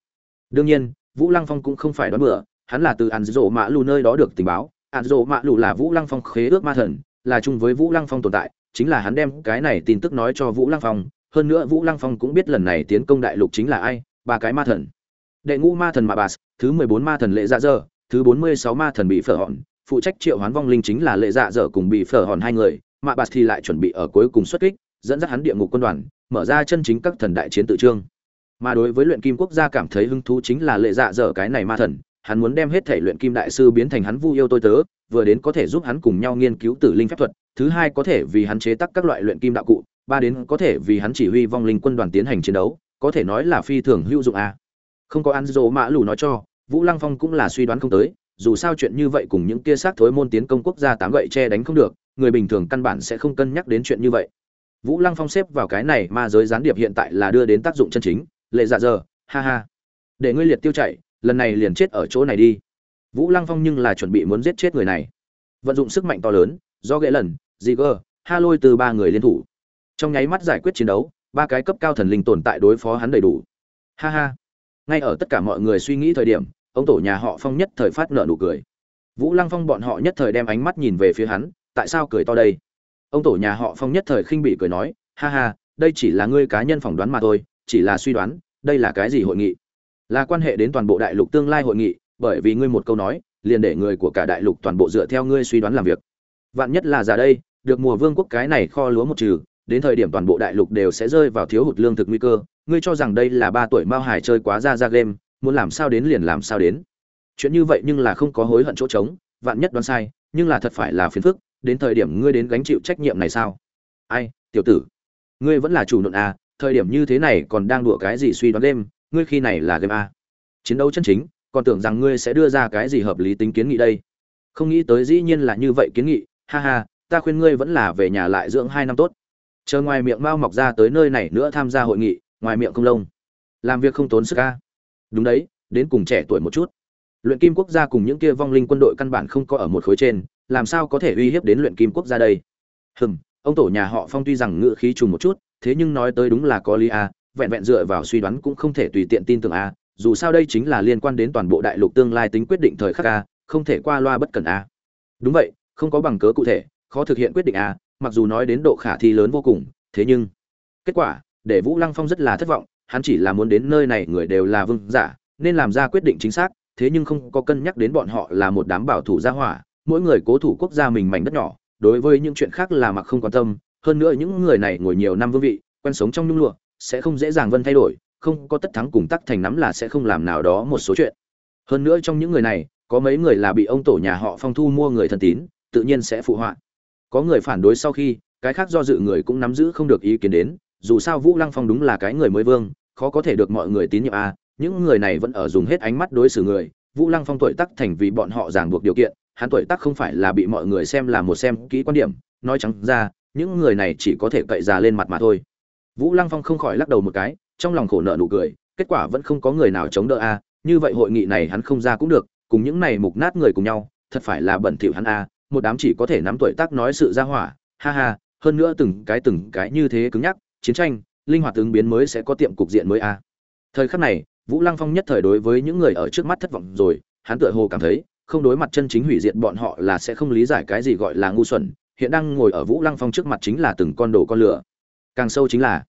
đương nhiên, vũ lăng phong cũng không phải đoán bừa hắn là từ ăn dỗ mã lù nơi đó được tình báo. Ăn dỗ mã lù là vũ lăng phong khế ước ma thần, là chung với vũ lăng phong tồn tại, chính là hắn đem cái này tin tức nói cho vũ lăng phong. Hơn nữa vũ lăng phong cũng biết lần này tiến công đại lục chính là ai, ba cái ma thần. Đệ ngũ ma thần mạ bà thứ mười bốn ma thần lệ dạ dơ thứ bốn mươi sáu ma thần bị phở hòn. Phụ trách triệu hoán vong linh chính là lệ dạ dở cùng bị phở hòn hai người. Mạ bà thì lại chuẩn bị ở cuối cùng xuất kích, dẫn dắt hắn địa ngục quân đoàn, mở ra chân chính các thần đại chiến tự trương. Mà đối với luyện kim quốc gia cảm thấy hứng thú chính là lệ dạ dở cái này ma thần hắn muốn đem hết thể luyện kim đại sư biến thành hắn vu yêu tôi tớ, vừa đến có thể giúp hắn cùng nhau nghiên cứu tử linh phép thuật, thứ hai có thể vì hắn chế tác các loại luyện kim đạo cụ, ba đến có thể vì hắn chỉ huy vong linh quân đoàn tiến hành chiến đấu, có thể nói là phi thường hữu dụng a à. không có ăn dỗ mã lù nói cho, vũ lăng phong cũng là suy đoán không tới, dù sao chuyện như vậy cùng những kia xác thối môn tiến công quốc gia tám gậy che đánh không được, người bình thường căn bản sẽ không cân nhắc đến chuyện như vậy vũ lăng phong xếp vào cái này ma giới gián điệp hiện tại là đưa đến tác dụng chân chính, lệ dạ giờ, ha ha để ngươi liệt tiêu chạy lần này liền chết ở chỗ này đi. Vũ lăng phong nhưng là chuẩn bị muốn giết chết người này. Vận dụng sức mạnh to lớn, do ghệ lần dị gơ ha lôi từ ba người liên thủ. Trong nháy mắt giải quyết chiến đấu, ba cái cấp cao thần linh tồn tại đối phó hắn đầy đủ. Ha ha. Ngay ở tất cả mọi người suy nghĩ thời điểm, ông tổ nhà họ phong nhất thời phát nợ nụ cười. Vũ lăng phong bọn họ nhất thời đem ánh mắt nhìn về phía hắn, tại sao cười to đây? Ông tổ nhà họ phong nhất thời khinh bị cười nói, ha ha, đây chỉ là ngươi cá nhân phỏng đoán mà thôi, chỉ là suy đoán, đây là cái gì hội nghị? Là quan hệ đến toàn bộ đại lục tương lai hội nghị, bởi vì ngươi một câu nói, liền để người của cả đại lục toàn bộ dựa theo ngươi suy đoán làm việc. Vạn nhất là giả đây, được mùa vương quốc cái này kho lúa một trừ, đến thời điểm toàn bộ đại lục đều sẽ rơi vào thiếu hụt lương thực nguy cơ, ngươi cho rằng đây là ba tuổi mao hải chơi quá ra ra game, muốn làm sao đến liền làm sao đến. Chuyện như vậy nhưng là không có hối hận chỗ trống, vạn nhất đoán sai, nhưng là thật phải là phiền phức, đến thời điểm ngươi đến gánh chịu trách nhiệm này sao? Ai, tiểu tử, ngươi vẫn là chủ nộn à thời điểm như thế này còn đang đùa cái gì suy đoán đêm ngươi khi này là game a. Chiến đấu chân chính, còn tưởng rằng ngươi sẽ đưa ra cái gì hợp lý tính kiến nghị đây. Không nghĩ tới dĩ nhiên là như vậy kiến nghị, ha ha, ta khuyên ngươi vẫn là về nhà lại dưỡng hai năm tốt. Chờ ngoài miệng mao mọc ra tới nơi này nữa tham gia hội nghị, ngoài miệng không lông. Làm việc không tốn sức ca đúng đấy, đến cùng trẻ tuổi một chút. Luyện kim quốc gia cùng những kia vong linh quân đội căn bản không có ở một khối trên, làm sao có thể uy hiếp đến luyện kim quốc gia đây? Hừm, ông tổ nhà họ phong tuy rằng ngựa khí trùng một chút, thế nhưng nói tới đúng là có lý à? Vẹn vẹn dựa vào suy đoán cũng không thể tùy tiện tin tưởng a, dù sao đây chính là liên quan đến toàn bộ đại lục tương lai tính quyết định thời khắc a, không thể qua loa bất cẩn a. Đúng vậy, không có bằng cớ cụ thể, khó thực hiện quyết định a, mặc dù nói đến độ khả thi lớn vô cùng, thế nhưng kết quả, để vũ lăng phong rất là thất vọng, hắn chỉ là muốn đến nơi này người đều là vương giả, nên làm ra quyết định chính xác, thế nhưng không có cân nhắc đến bọn họ là một đám bảo thủ gia hỏa, mỗi người cố thủ quốc gia mình mảnh đất nhỏ, đối với những chuyện khác là mặc không quan tâm, hơn nữa những người này ngồi nhiều năm vương vị, quen sống trong nhung lụa sẽ không dễ dàng vân thay đổi, không có tất thắng cùng tắc thành nắm là sẽ không làm nào đó một số chuyện. Hơn nữa trong những người này, có mấy người là bị ông tổ nhà họ phong thu mua người thân tín, tự nhiên sẽ phụ họa. Có người phản đối sau khi, cái khác do dự người cũng nắm giữ không được ý kiến đến, dù sao vũ lăng phong đúng là cái người mới vương, khó có thể được mọi người tín nhiệm a à. những người này vẫn ở dùng hết ánh mắt đối xử người. Vũ lăng phong tuổi tắc thành vì bọn họ ràng buộc điều kiện, hắn tuổi tắc không phải là bị mọi người xem là một xem kỹ quan điểm, nói trắng ra, những người này chỉ có thể cậy già lên mặt mà thôi vũ lăng phong không khỏi lắc đầu một cái, trong lòng khổ nợ nụ cười, kết quả vẫn không có người nào chống đỡ a, như vậy hội nghị này hắn không ra cũng được, cùng những này mục nát người cùng nhau, thật phải là bẩn thỉu hắn a, một đám chỉ có thể nắm tuổi tác nói sự ra hỏa, ha ha, hơn nữa từng cái từng cái như thế cứng nhắc, chiến tranh, linh hoạt ứng biến mới sẽ có tiệm cục diện mới a. Thời khắc này, vũ lăng phong nhất thời đối với những người ở trước mắt thất vọng rồi, hắn tựa hồ cảm thấy, không đối mặt chân chính hủy diệt bọn họ là sẽ không lý giải cái gì gọi là ngu xuẩn, hiện đang ngồi ở vũ lăng phong trước mặt chính là từng con đồ con lửa. Càng sâu chính là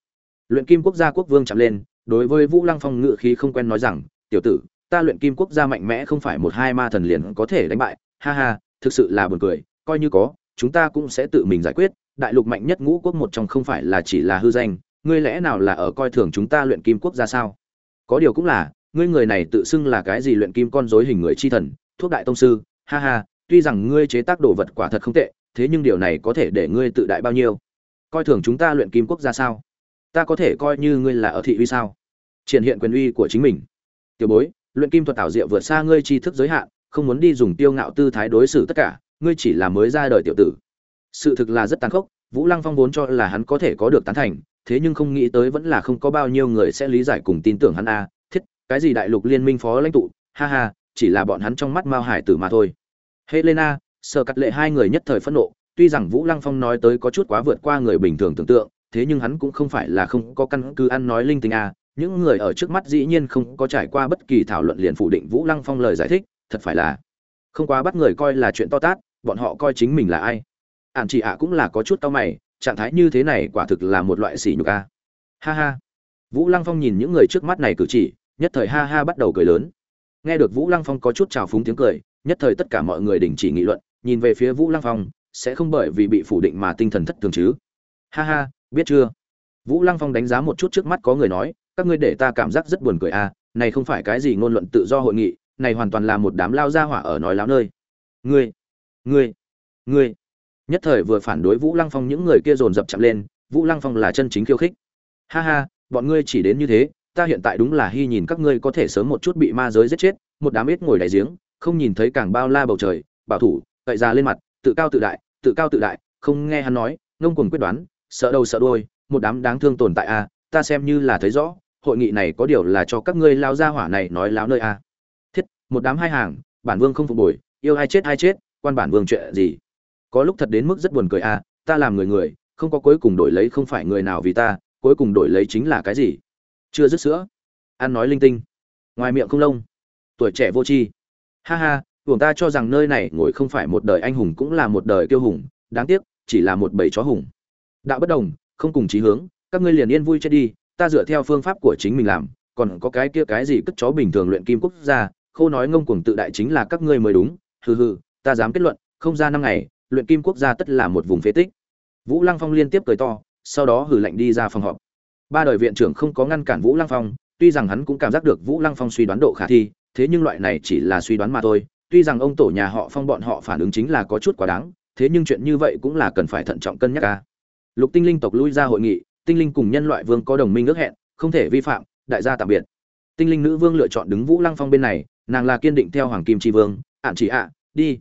luyện kim quốc gia quốc vương chạm lên, đối với vũ lăng phong ngự khí không quen nói rằng, tiểu tử, ta luyện kim quốc gia mạnh mẽ không phải một hai ma thần liền có thể đánh bại. Ha ha, thực sự là buồn cười, coi như có, chúng ta cũng sẽ tự mình giải quyết. Đại lục mạnh nhất ngũ quốc một trong không phải là chỉ là hư danh, ngươi lẽ nào là ở coi thường chúng ta luyện kim quốc gia sao? Có điều cũng là, ngươi người này tự xưng là cái gì luyện kim con dối hình người chi thần, thuốc đại tông sư. Ha ha, tuy rằng ngươi chế tác đồ vật quả thật không tệ, thế nhưng điều này có thể để ngươi tự đại bao nhiêu? Coi thường chúng ta luyện kim quốc gia sao? Ta có thể coi như ngươi là ở thị uy sao? Triển hiện quyền uy của chính mình. Tiểu bối, luyện kim thuật tảo diệu vượt xa ngươi tri thức giới hạn, không muốn đi dùng tiêu ngạo tư thái đối xử tất cả, ngươi chỉ là mới ra đời tiểu tử. Sự thực là rất tàn khốc, vũ lăng phong vốn cho là hắn có thể có được tán thành, thế nhưng không nghĩ tới vẫn là không có bao nhiêu người sẽ lý giải cùng tin tưởng hắn a. Thiết, cái gì đại lục liên minh phó lãnh tụ? Ha ha, chỉ là bọn hắn trong mắt mao hải tử mà thôi. Helena sợ cắt lệ hai người nhất thời phẫn nộ, tuy rằng vũ lăng phong nói tới có chút quá vượt qua người bình thường tưởng tượng thế nhưng hắn cũng không phải là không có căn cứ ăn nói linh tinh a những người ở trước mắt dĩ nhiên không có trải qua bất kỳ thảo luận liền phủ định vũ lăng phong lời giải thích, thật phải là không quá bắt người coi là chuyện to tát, bọn họ coi chính mình là ai. Ản chị ạ cũng là có chút tao mày, trạng thái như thế này quả thực là một loại sỉ nhục a ha ha. Vũ lăng phong nhìn những người trước mắt này cử chỉ, nhất thời ha ha bắt đầu cười lớn. Nghe được vũ lăng phong có chút trào phúng tiếng cười, nhất thời tất cả mọi người đình chỉ nghị luận, nhìn về phía vũ lăng phong, sẽ không bởi vì bị phủ định mà tinh thần thất thường chứ. Ha ha biết chưa? Vũ lăng phong đánh giá một chút trước mắt có người nói, các ngươi để ta cảm giác rất buồn cười à này không phải cái gì ngôn luận tự do hội nghị, này hoàn toàn là một đám lao gia hỏa ở nói láo nơi. Ngươi ngươi ngươi. Nhất thời vừa phản đối vũ lăng phong những người kia dồn dập chậm lên, vũ lăng phong là chân chính khiêu khích. Ha ha, bọn ngươi chỉ đến như thế, ta hiện tại đúng là hy nhìn các ngươi có thể sớm một chút bị ma giới giết chết, một đám ít ngồi đại giếng, không nhìn thấy càng bao la bầu trời, bảo thủ, cậy ra lên mặt, tự cao tự đại, tự cao tự đại, không nghe hắn nói, ngông cuồng quyết đoán sợ đầu sợ đuôi, một đám đáng thương tồn tại a ta xem như là thấy rõ, hội nghị này có điều là cho các ngươi lao ra hỏa này nói láo nơi a thiết, một đám hai hàng, bản vương không phục bồi, yêu ai chết ai chết, quan bản vương chuyện gì? Có lúc thật đến mức rất buồn cười a ta làm người người, không có cuối cùng đổi lấy không phải người nào vì ta, cuối cùng đổi lấy chính là cái gì? Chưa dứt sữa. Ăn nói linh tinh. Ngoài miệng không lông. Tuổi trẻ vô tri. Ha ha, tưởng ta cho rằng nơi này ngồi không phải một đời anh hùng cũng là một đời kiêu hùng, đáng tiếc, chỉ là một bầy chó hùng đạo bất đồng, không cùng chí hướng, các ngươi liền yên vui chết đi, ta dựa theo phương pháp của chính mình làm, còn có cái kia cái gì cất chó bình thường luyện kim quốc gia khô nói ngông cuồng tự đại chính là các ngươi mới đúng, hừ hừ, ta dám kết luận, không ra năm ngày, luyện kim quốc gia tất là một vùng phế tích. Vũ lăng phong liên tiếp cười to, sau đó hử lạnh đi ra phòng họp. Ba đời viện trưởng không có ngăn cản vũ lăng phong, tuy rằng hắn cũng cảm giác được vũ lăng phong suy đoán độ khả thi, thế nhưng loại này chỉ là suy đoán mà thôi, tuy rằng ông tổ nhà họ phong bọn họ phản ứng chính là có chút quá đáng, thế nhưng chuyện như vậy cũng là cần phải thận trọng cân nhắc ca lục tinh linh tộc lui ra hội nghị, tinh linh cùng nhân loại vương có đồng minh ước hẹn, không thể vi phạm, đại gia tạm biệt. Tinh linh nữ vương lựa chọn đứng vũ lăng phong bên này, nàng là kiên định theo hoàng kim tri vương, ạn chỉ ạ, đi.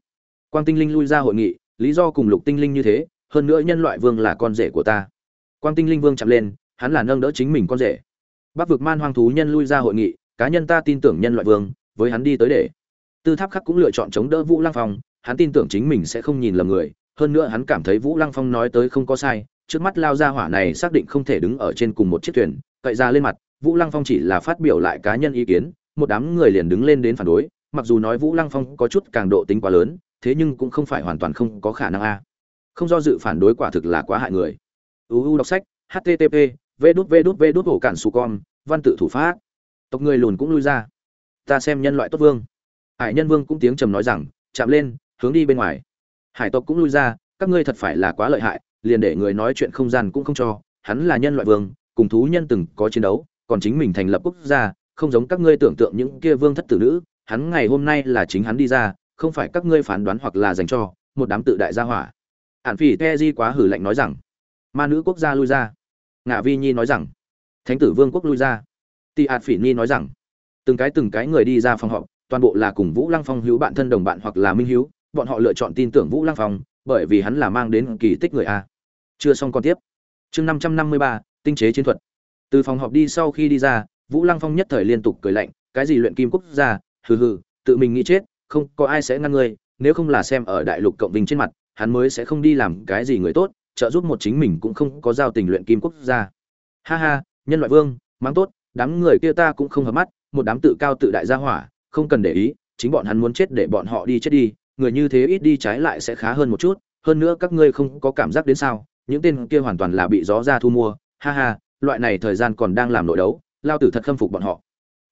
Quang tinh linh lui ra hội nghị, lý do cùng lục tinh linh như thế, hơn nữa nhân loại vương là con rể của ta. Quang tinh linh vương chạm lên, hắn là nâng đỡ chính mình con rể. Bắc vực man hoang thú nhân lui ra hội nghị, cá nhân ta tin tưởng nhân loại vương, với hắn đi tới để. Tư tháp khắc cũng lựa chọn chống đỡ vũ lăng phong, hắn tin tưởng chính mình sẽ không nhìn lầm người, hơn nữa hắn cảm thấy vũ lăng phong nói tới không có sai trước mắt lao ra hỏa này xác định không thể đứng ở trên cùng một chiếc thuyền, cậy ra lên mặt, vũ lăng phong chỉ là phát biểu lại cá nhân ý kiến, một đám người liền đứng lên đến phản đối, mặc dù nói vũ lăng phong có chút càng độ tính quá lớn, thế nhưng cũng không phải hoàn toàn không có khả năng a. Không do dự phản đối quả thực là quá hại người. Uu đọc sách http v đút v đút v đút hổ cản su con văn tự thủ pháp. Tộc người lùn cũng lui ra. Ta xem nhân loại tốt vương. Hải nhân vương cũng tiếng trầm nói rằng, chạm lên, hướng đi bên ngoài. Hải tộc cũng lui ra, các ngươi thật phải là quá lợi hại liền để người nói chuyện không gian cũng không cho, hắn là nhân loại vương, cùng thú nhân từng có chiến đấu, còn chính mình thành lập quốc gia, không giống các ngươi tưởng tượng những kia vương thất tử nữ, hắn ngày hôm nay là chính hắn đi ra, không phải các ngươi phán đoán hoặc là dành cho, một đám tự đại gia hỏa. Ạn phỉ te di quá hử lạnh nói rằng, ma nữ quốc gia lui ra. Ngạ vi nhi nói rằng, thánh tử vương quốc lui ra. Tị ạt phỉ nhi nói rằng, từng cái từng cái người đi ra phòng họp, toàn bộ là cùng vũ lăng phong hữu bạn thân đồng bạn hoặc là minh hữu, bọn họ lựa chọn tin tưởng vũ lăng phong bởi vì hắn là mang đến kỳ tích người a. Chưa xong còn tiếp. Chương năm trăm năm mươi ba, tinh chế chiến thuật. Từ phòng họp đi sau khi đi ra, vũ lăng phong nhất thời liên tục cười lạnh, cái gì luyện kim quốc gia, hừ hừ, tự mình nghĩ chết, không, có ai sẽ ngăn ngươi, nếu không là xem ở đại lục cộng vinh trên mặt, hắn mới sẽ không đi làm cái gì người tốt, trợ giúp một chính mình cũng không có giao tình luyện kim quốc gia. Ha ha, nhân loại vương mang tốt, đám người kia ta cũng không hợp mắt, một đám tự cao tự đại gia hỏa, không cần để ý, chính bọn hắn muốn chết để bọn họ đi chết đi người như thế ít đi trái lại sẽ khá hơn một chút, hơn nữa các ngươi không có cảm giác đến sao, những tên kia hoàn toàn là bị gió ra thu mua, ha ha, loại này thời gian còn đang làm nội đấu, lao tử thật khâm phục bọn họ.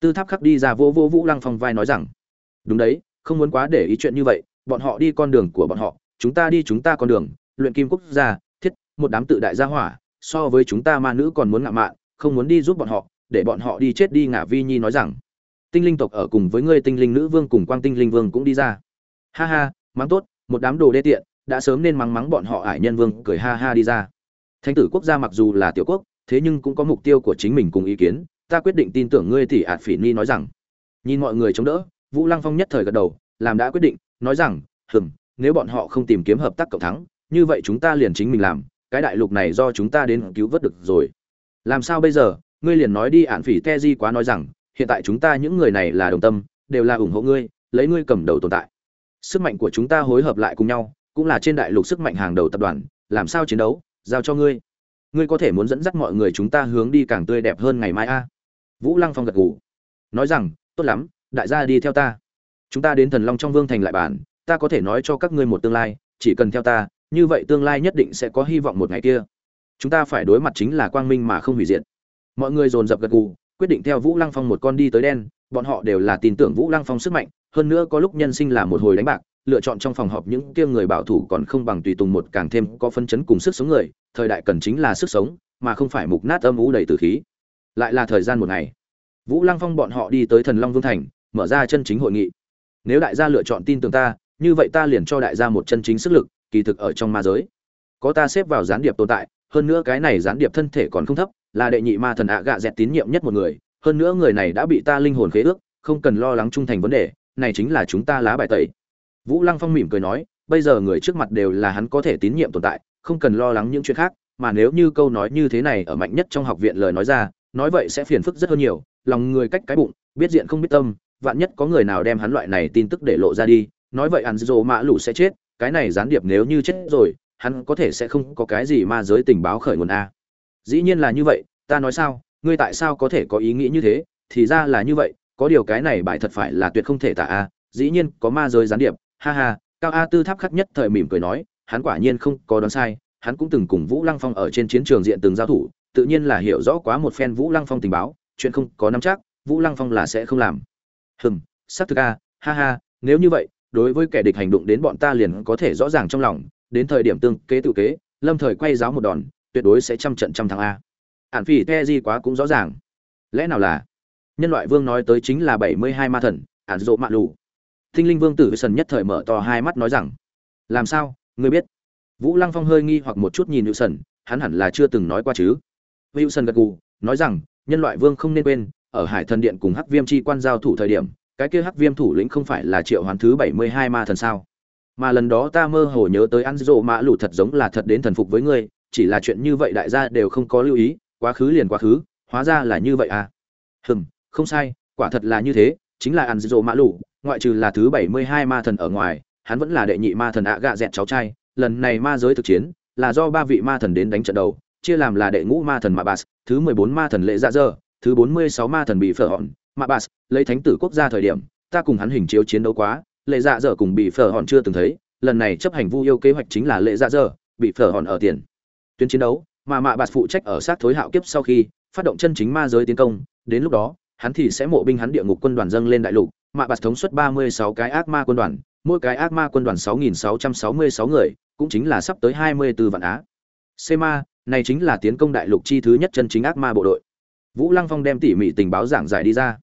Tư tháp khắc đi ra vô vô vũ lăng phong vai nói rằng, đúng đấy, không muốn quá để ý chuyện như vậy, bọn họ đi con đường của bọn họ, chúng ta đi chúng ta con đường, luyện kim quốc gia, thiết, một đám tự đại gia hỏa, so với chúng ta ma nữ còn muốn ngạo mạn, không muốn đi giúp bọn họ, để bọn họ đi chết đi. Ngả vi nhi nói rằng, tinh linh tộc ở cùng với ngươi tinh linh nữ vương cùng quang tinh linh vương cũng đi ra ha ha, mắng tốt, một đám đồ đê tiện, đã sớm nên mắng mắng bọn họ ải nhân vương, cười ha ha đi ra. Thánh tử quốc gia mặc dù là tiểu quốc, thế nhưng cũng có mục tiêu của chính mình cùng ý kiến, ta quyết định tin tưởng ngươi thì ạt phỉ ni nói rằng. Nhìn mọi người chống đỡ, vũ lăng phong nhất thời gật đầu, làm đã quyết định, nói rằng, hừm, nếu bọn họ không tìm kiếm hợp tác cộng thắng, như vậy chúng ta liền chính mình làm, cái đại lục này do chúng ta đến cứu vớt được rồi. Làm sao bây giờ? Ngươi liền nói đi, ạn phỉ te di quá nói rằng, hiện tại chúng ta những người này là đồng tâm, đều là ủng hộ ngươi, lấy ngươi cầm đầu tồn tại sức mạnh của chúng ta hối hợp lại cùng nhau, cũng là trên đại lục sức mạnh hàng đầu tập đoàn, làm sao chiến đấu? Giao cho ngươi. Ngươi có thể muốn dẫn dắt mọi người chúng ta hướng đi càng tươi đẹp hơn ngày mai a. Vũ lăng phong gật gù. Nói rằng, tốt lắm, đại gia đi theo ta. Chúng ta đến thần long trong vương thành lại bản ta có thể nói cho các ngươi một tương lai, chỉ cần theo ta, như vậy tương lai nhất định sẽ có hy vọng một ngày kia. Chúng ta phải đối mặt chính là quang minh mà không hủy diệt. Mọi người dồn dập gật gù, quyết định theo vũ lăng phong một con đi tới đen, bọn họ đều là tin tưởng vũ lăng phong sức mạnh hơn nữa có lúc nhân sinh là một hồi đánh bạc, lựa chọn trong phòng họp những kia người bảo thủ còn không bằng tùy tùng một càng thêm có phân chấn cùng sức sống người, thời đại cần chính là sức sống, mà không phải mục nát âm ú đầy từ khí. Lại là thời gian một ngày. Vũ lăng phong bọn họ đi tới thần long vương thành, mở ra chân chính hội nghị. Nếu đại gia lựa chọn tin tưởng ta, như vậy ta liền cho đại gia một chân chính sức lực, kỳ thực ở trong ma giới. Có ta xếp vào gián điệp tồn tại, hơn nữa cái này gián điệp thân thể còn không thấp, là đệ nhị ma thần ạ gạ dẹt tín nhiệm nhất một người, hơn nữa người này đã bị ta linh hồn khế ước, không cần lo lắng trung thành vấn đề này chính là chúng ta lá bài tẩy. Vũ lăng phong mỉm cười nói, bây giờ người trước mặt đều là hắn có thể tín nhiệm tồn tại, không cần lo lắng những chuyện khác, mà nếu như câu nói như thế này ở mạnh nhất trong học viện lời nói ra, nói vậy sẽ phiền phức rất hơn nhiều, lòng người cách cái bụng, biết diện không biết tâm, vạn nhất có người nào đem hắn loại này tin tức để lộ ra đi, nói vậy hắn dồ mã lũ sẽ chết, cái này gián điệp nếu như chết rồi, hắn có thể sẽ không có cái gì ma giới tình báo khởi nguồn a. Dĩ nhiên là như vậy, ta nói sao, ngươi tại sao có thể có ý nghĩ như thế, thì ra là như vậy có điều cái này bài thật phải là tuyệt không thể tả a, dĩ nhiên có ma giới gián điệp. Ha ha, cao a tư tháp khắc nhất thời mỉm cười nói, hắn quả nhiên không có đoán sai, hắn cũng từng cùng vũ lăng phong ở trên chiến trường diện từng giao thủ, tự nhiên là hiểu rõ quá một phen vũ lăng phong tình báo, chuyện không có nắm chắc, vũ lăng phong là sẽ không làm. Hừm, xác thực a, ha ha, nếu như vậy, đối với kẻ địch hành động đến bọn ta liền có thể rõ ràng trong lòng, đến thời điểm tương kế tự kế, lâm thời quay giáo một đòn, tuyệt đối sẽ trăm trận trăm thắng a. Ản phỉ the di quá cũng rõ ràng. Lẽ nào là nhân loại vương nói tới chính là bảy mươi hai ma thần, ản rộ mạ lù. Thinh linh vương tử sần nhất thời mở to hai mắt nói rằng, làm sao? Ngươi biết? Vũ lăng phong hơi nghi hoặc một chút nhìn hữu sần hắn hẳn là chưa từng nói qua chứ. Hữu sần gật gù, nói rằng, nhân loại vương không nên quên, ở hải thần điện cùng hắc viêm chi quan giao thủ thời điểm, cái kia hắc viêm thủ lĩnh không phải là triệu hoàn thứ bảy mươi hai ma thần sao? Mà lần đó ta mơ hồ nhớ tới ăn rộ mã lụ thật giống là thật đến thần phục với ngươi, chỉ là chuyện như vậy đại gia đều không có lưu ý, quá khứ liền quá khứ, hóa ra là như vậy à? Hừm không sai, quả thật là như thế, chính là ăn rộ mã lù ngoại trừ là thứ bảy mươi hai ma thần ở ngoài, hắn vẫn là đệ nhị ma thần ạ gạ dẹt cháu trai, lần này ma giới thực chiến là do ba vị ma thần đến đánh trận đầu, chia làm là đệ ngũ ma thần ma bas thứ mười bốn ma thần lệ dạ dơ, thứ bốn mươi sáu ma thần bị phở hòn ma bas lấy thánh tử quốc gia thời điểm, ta cùng hắn hình chiếu chiến đấu quá, lệ dạ dơ cùng bị phở hòn chưa từng thấy, lần này chấp hành vu yêu kế hoạch chính là lệ dạ dơ bị phở hòn ở tiền. Tuyến chiến đấu mà mạ bạt phụ trách ở sát thối hạo kiếp sau khi phát động chân chính ma giới tiến công, đến lúc đó hắn thì sẽ mộ binh hắn địa ngục quân đoàn dâng lên đại lục mạ bạt thống suất ba mươi sáu cái ác ma quân đoàn mỗi cái ác ma quân đoàn sáu nghìn sáu trăm sáu mươi sáu người cũng chính là sắp tới 24 vạn á. Sema, này chính là tiến công đại lục chi thứ nhất chân chính ác ma bộ đội. Vũ lăng phong đem tỉ mỉ tình báo giảng giải đi ra.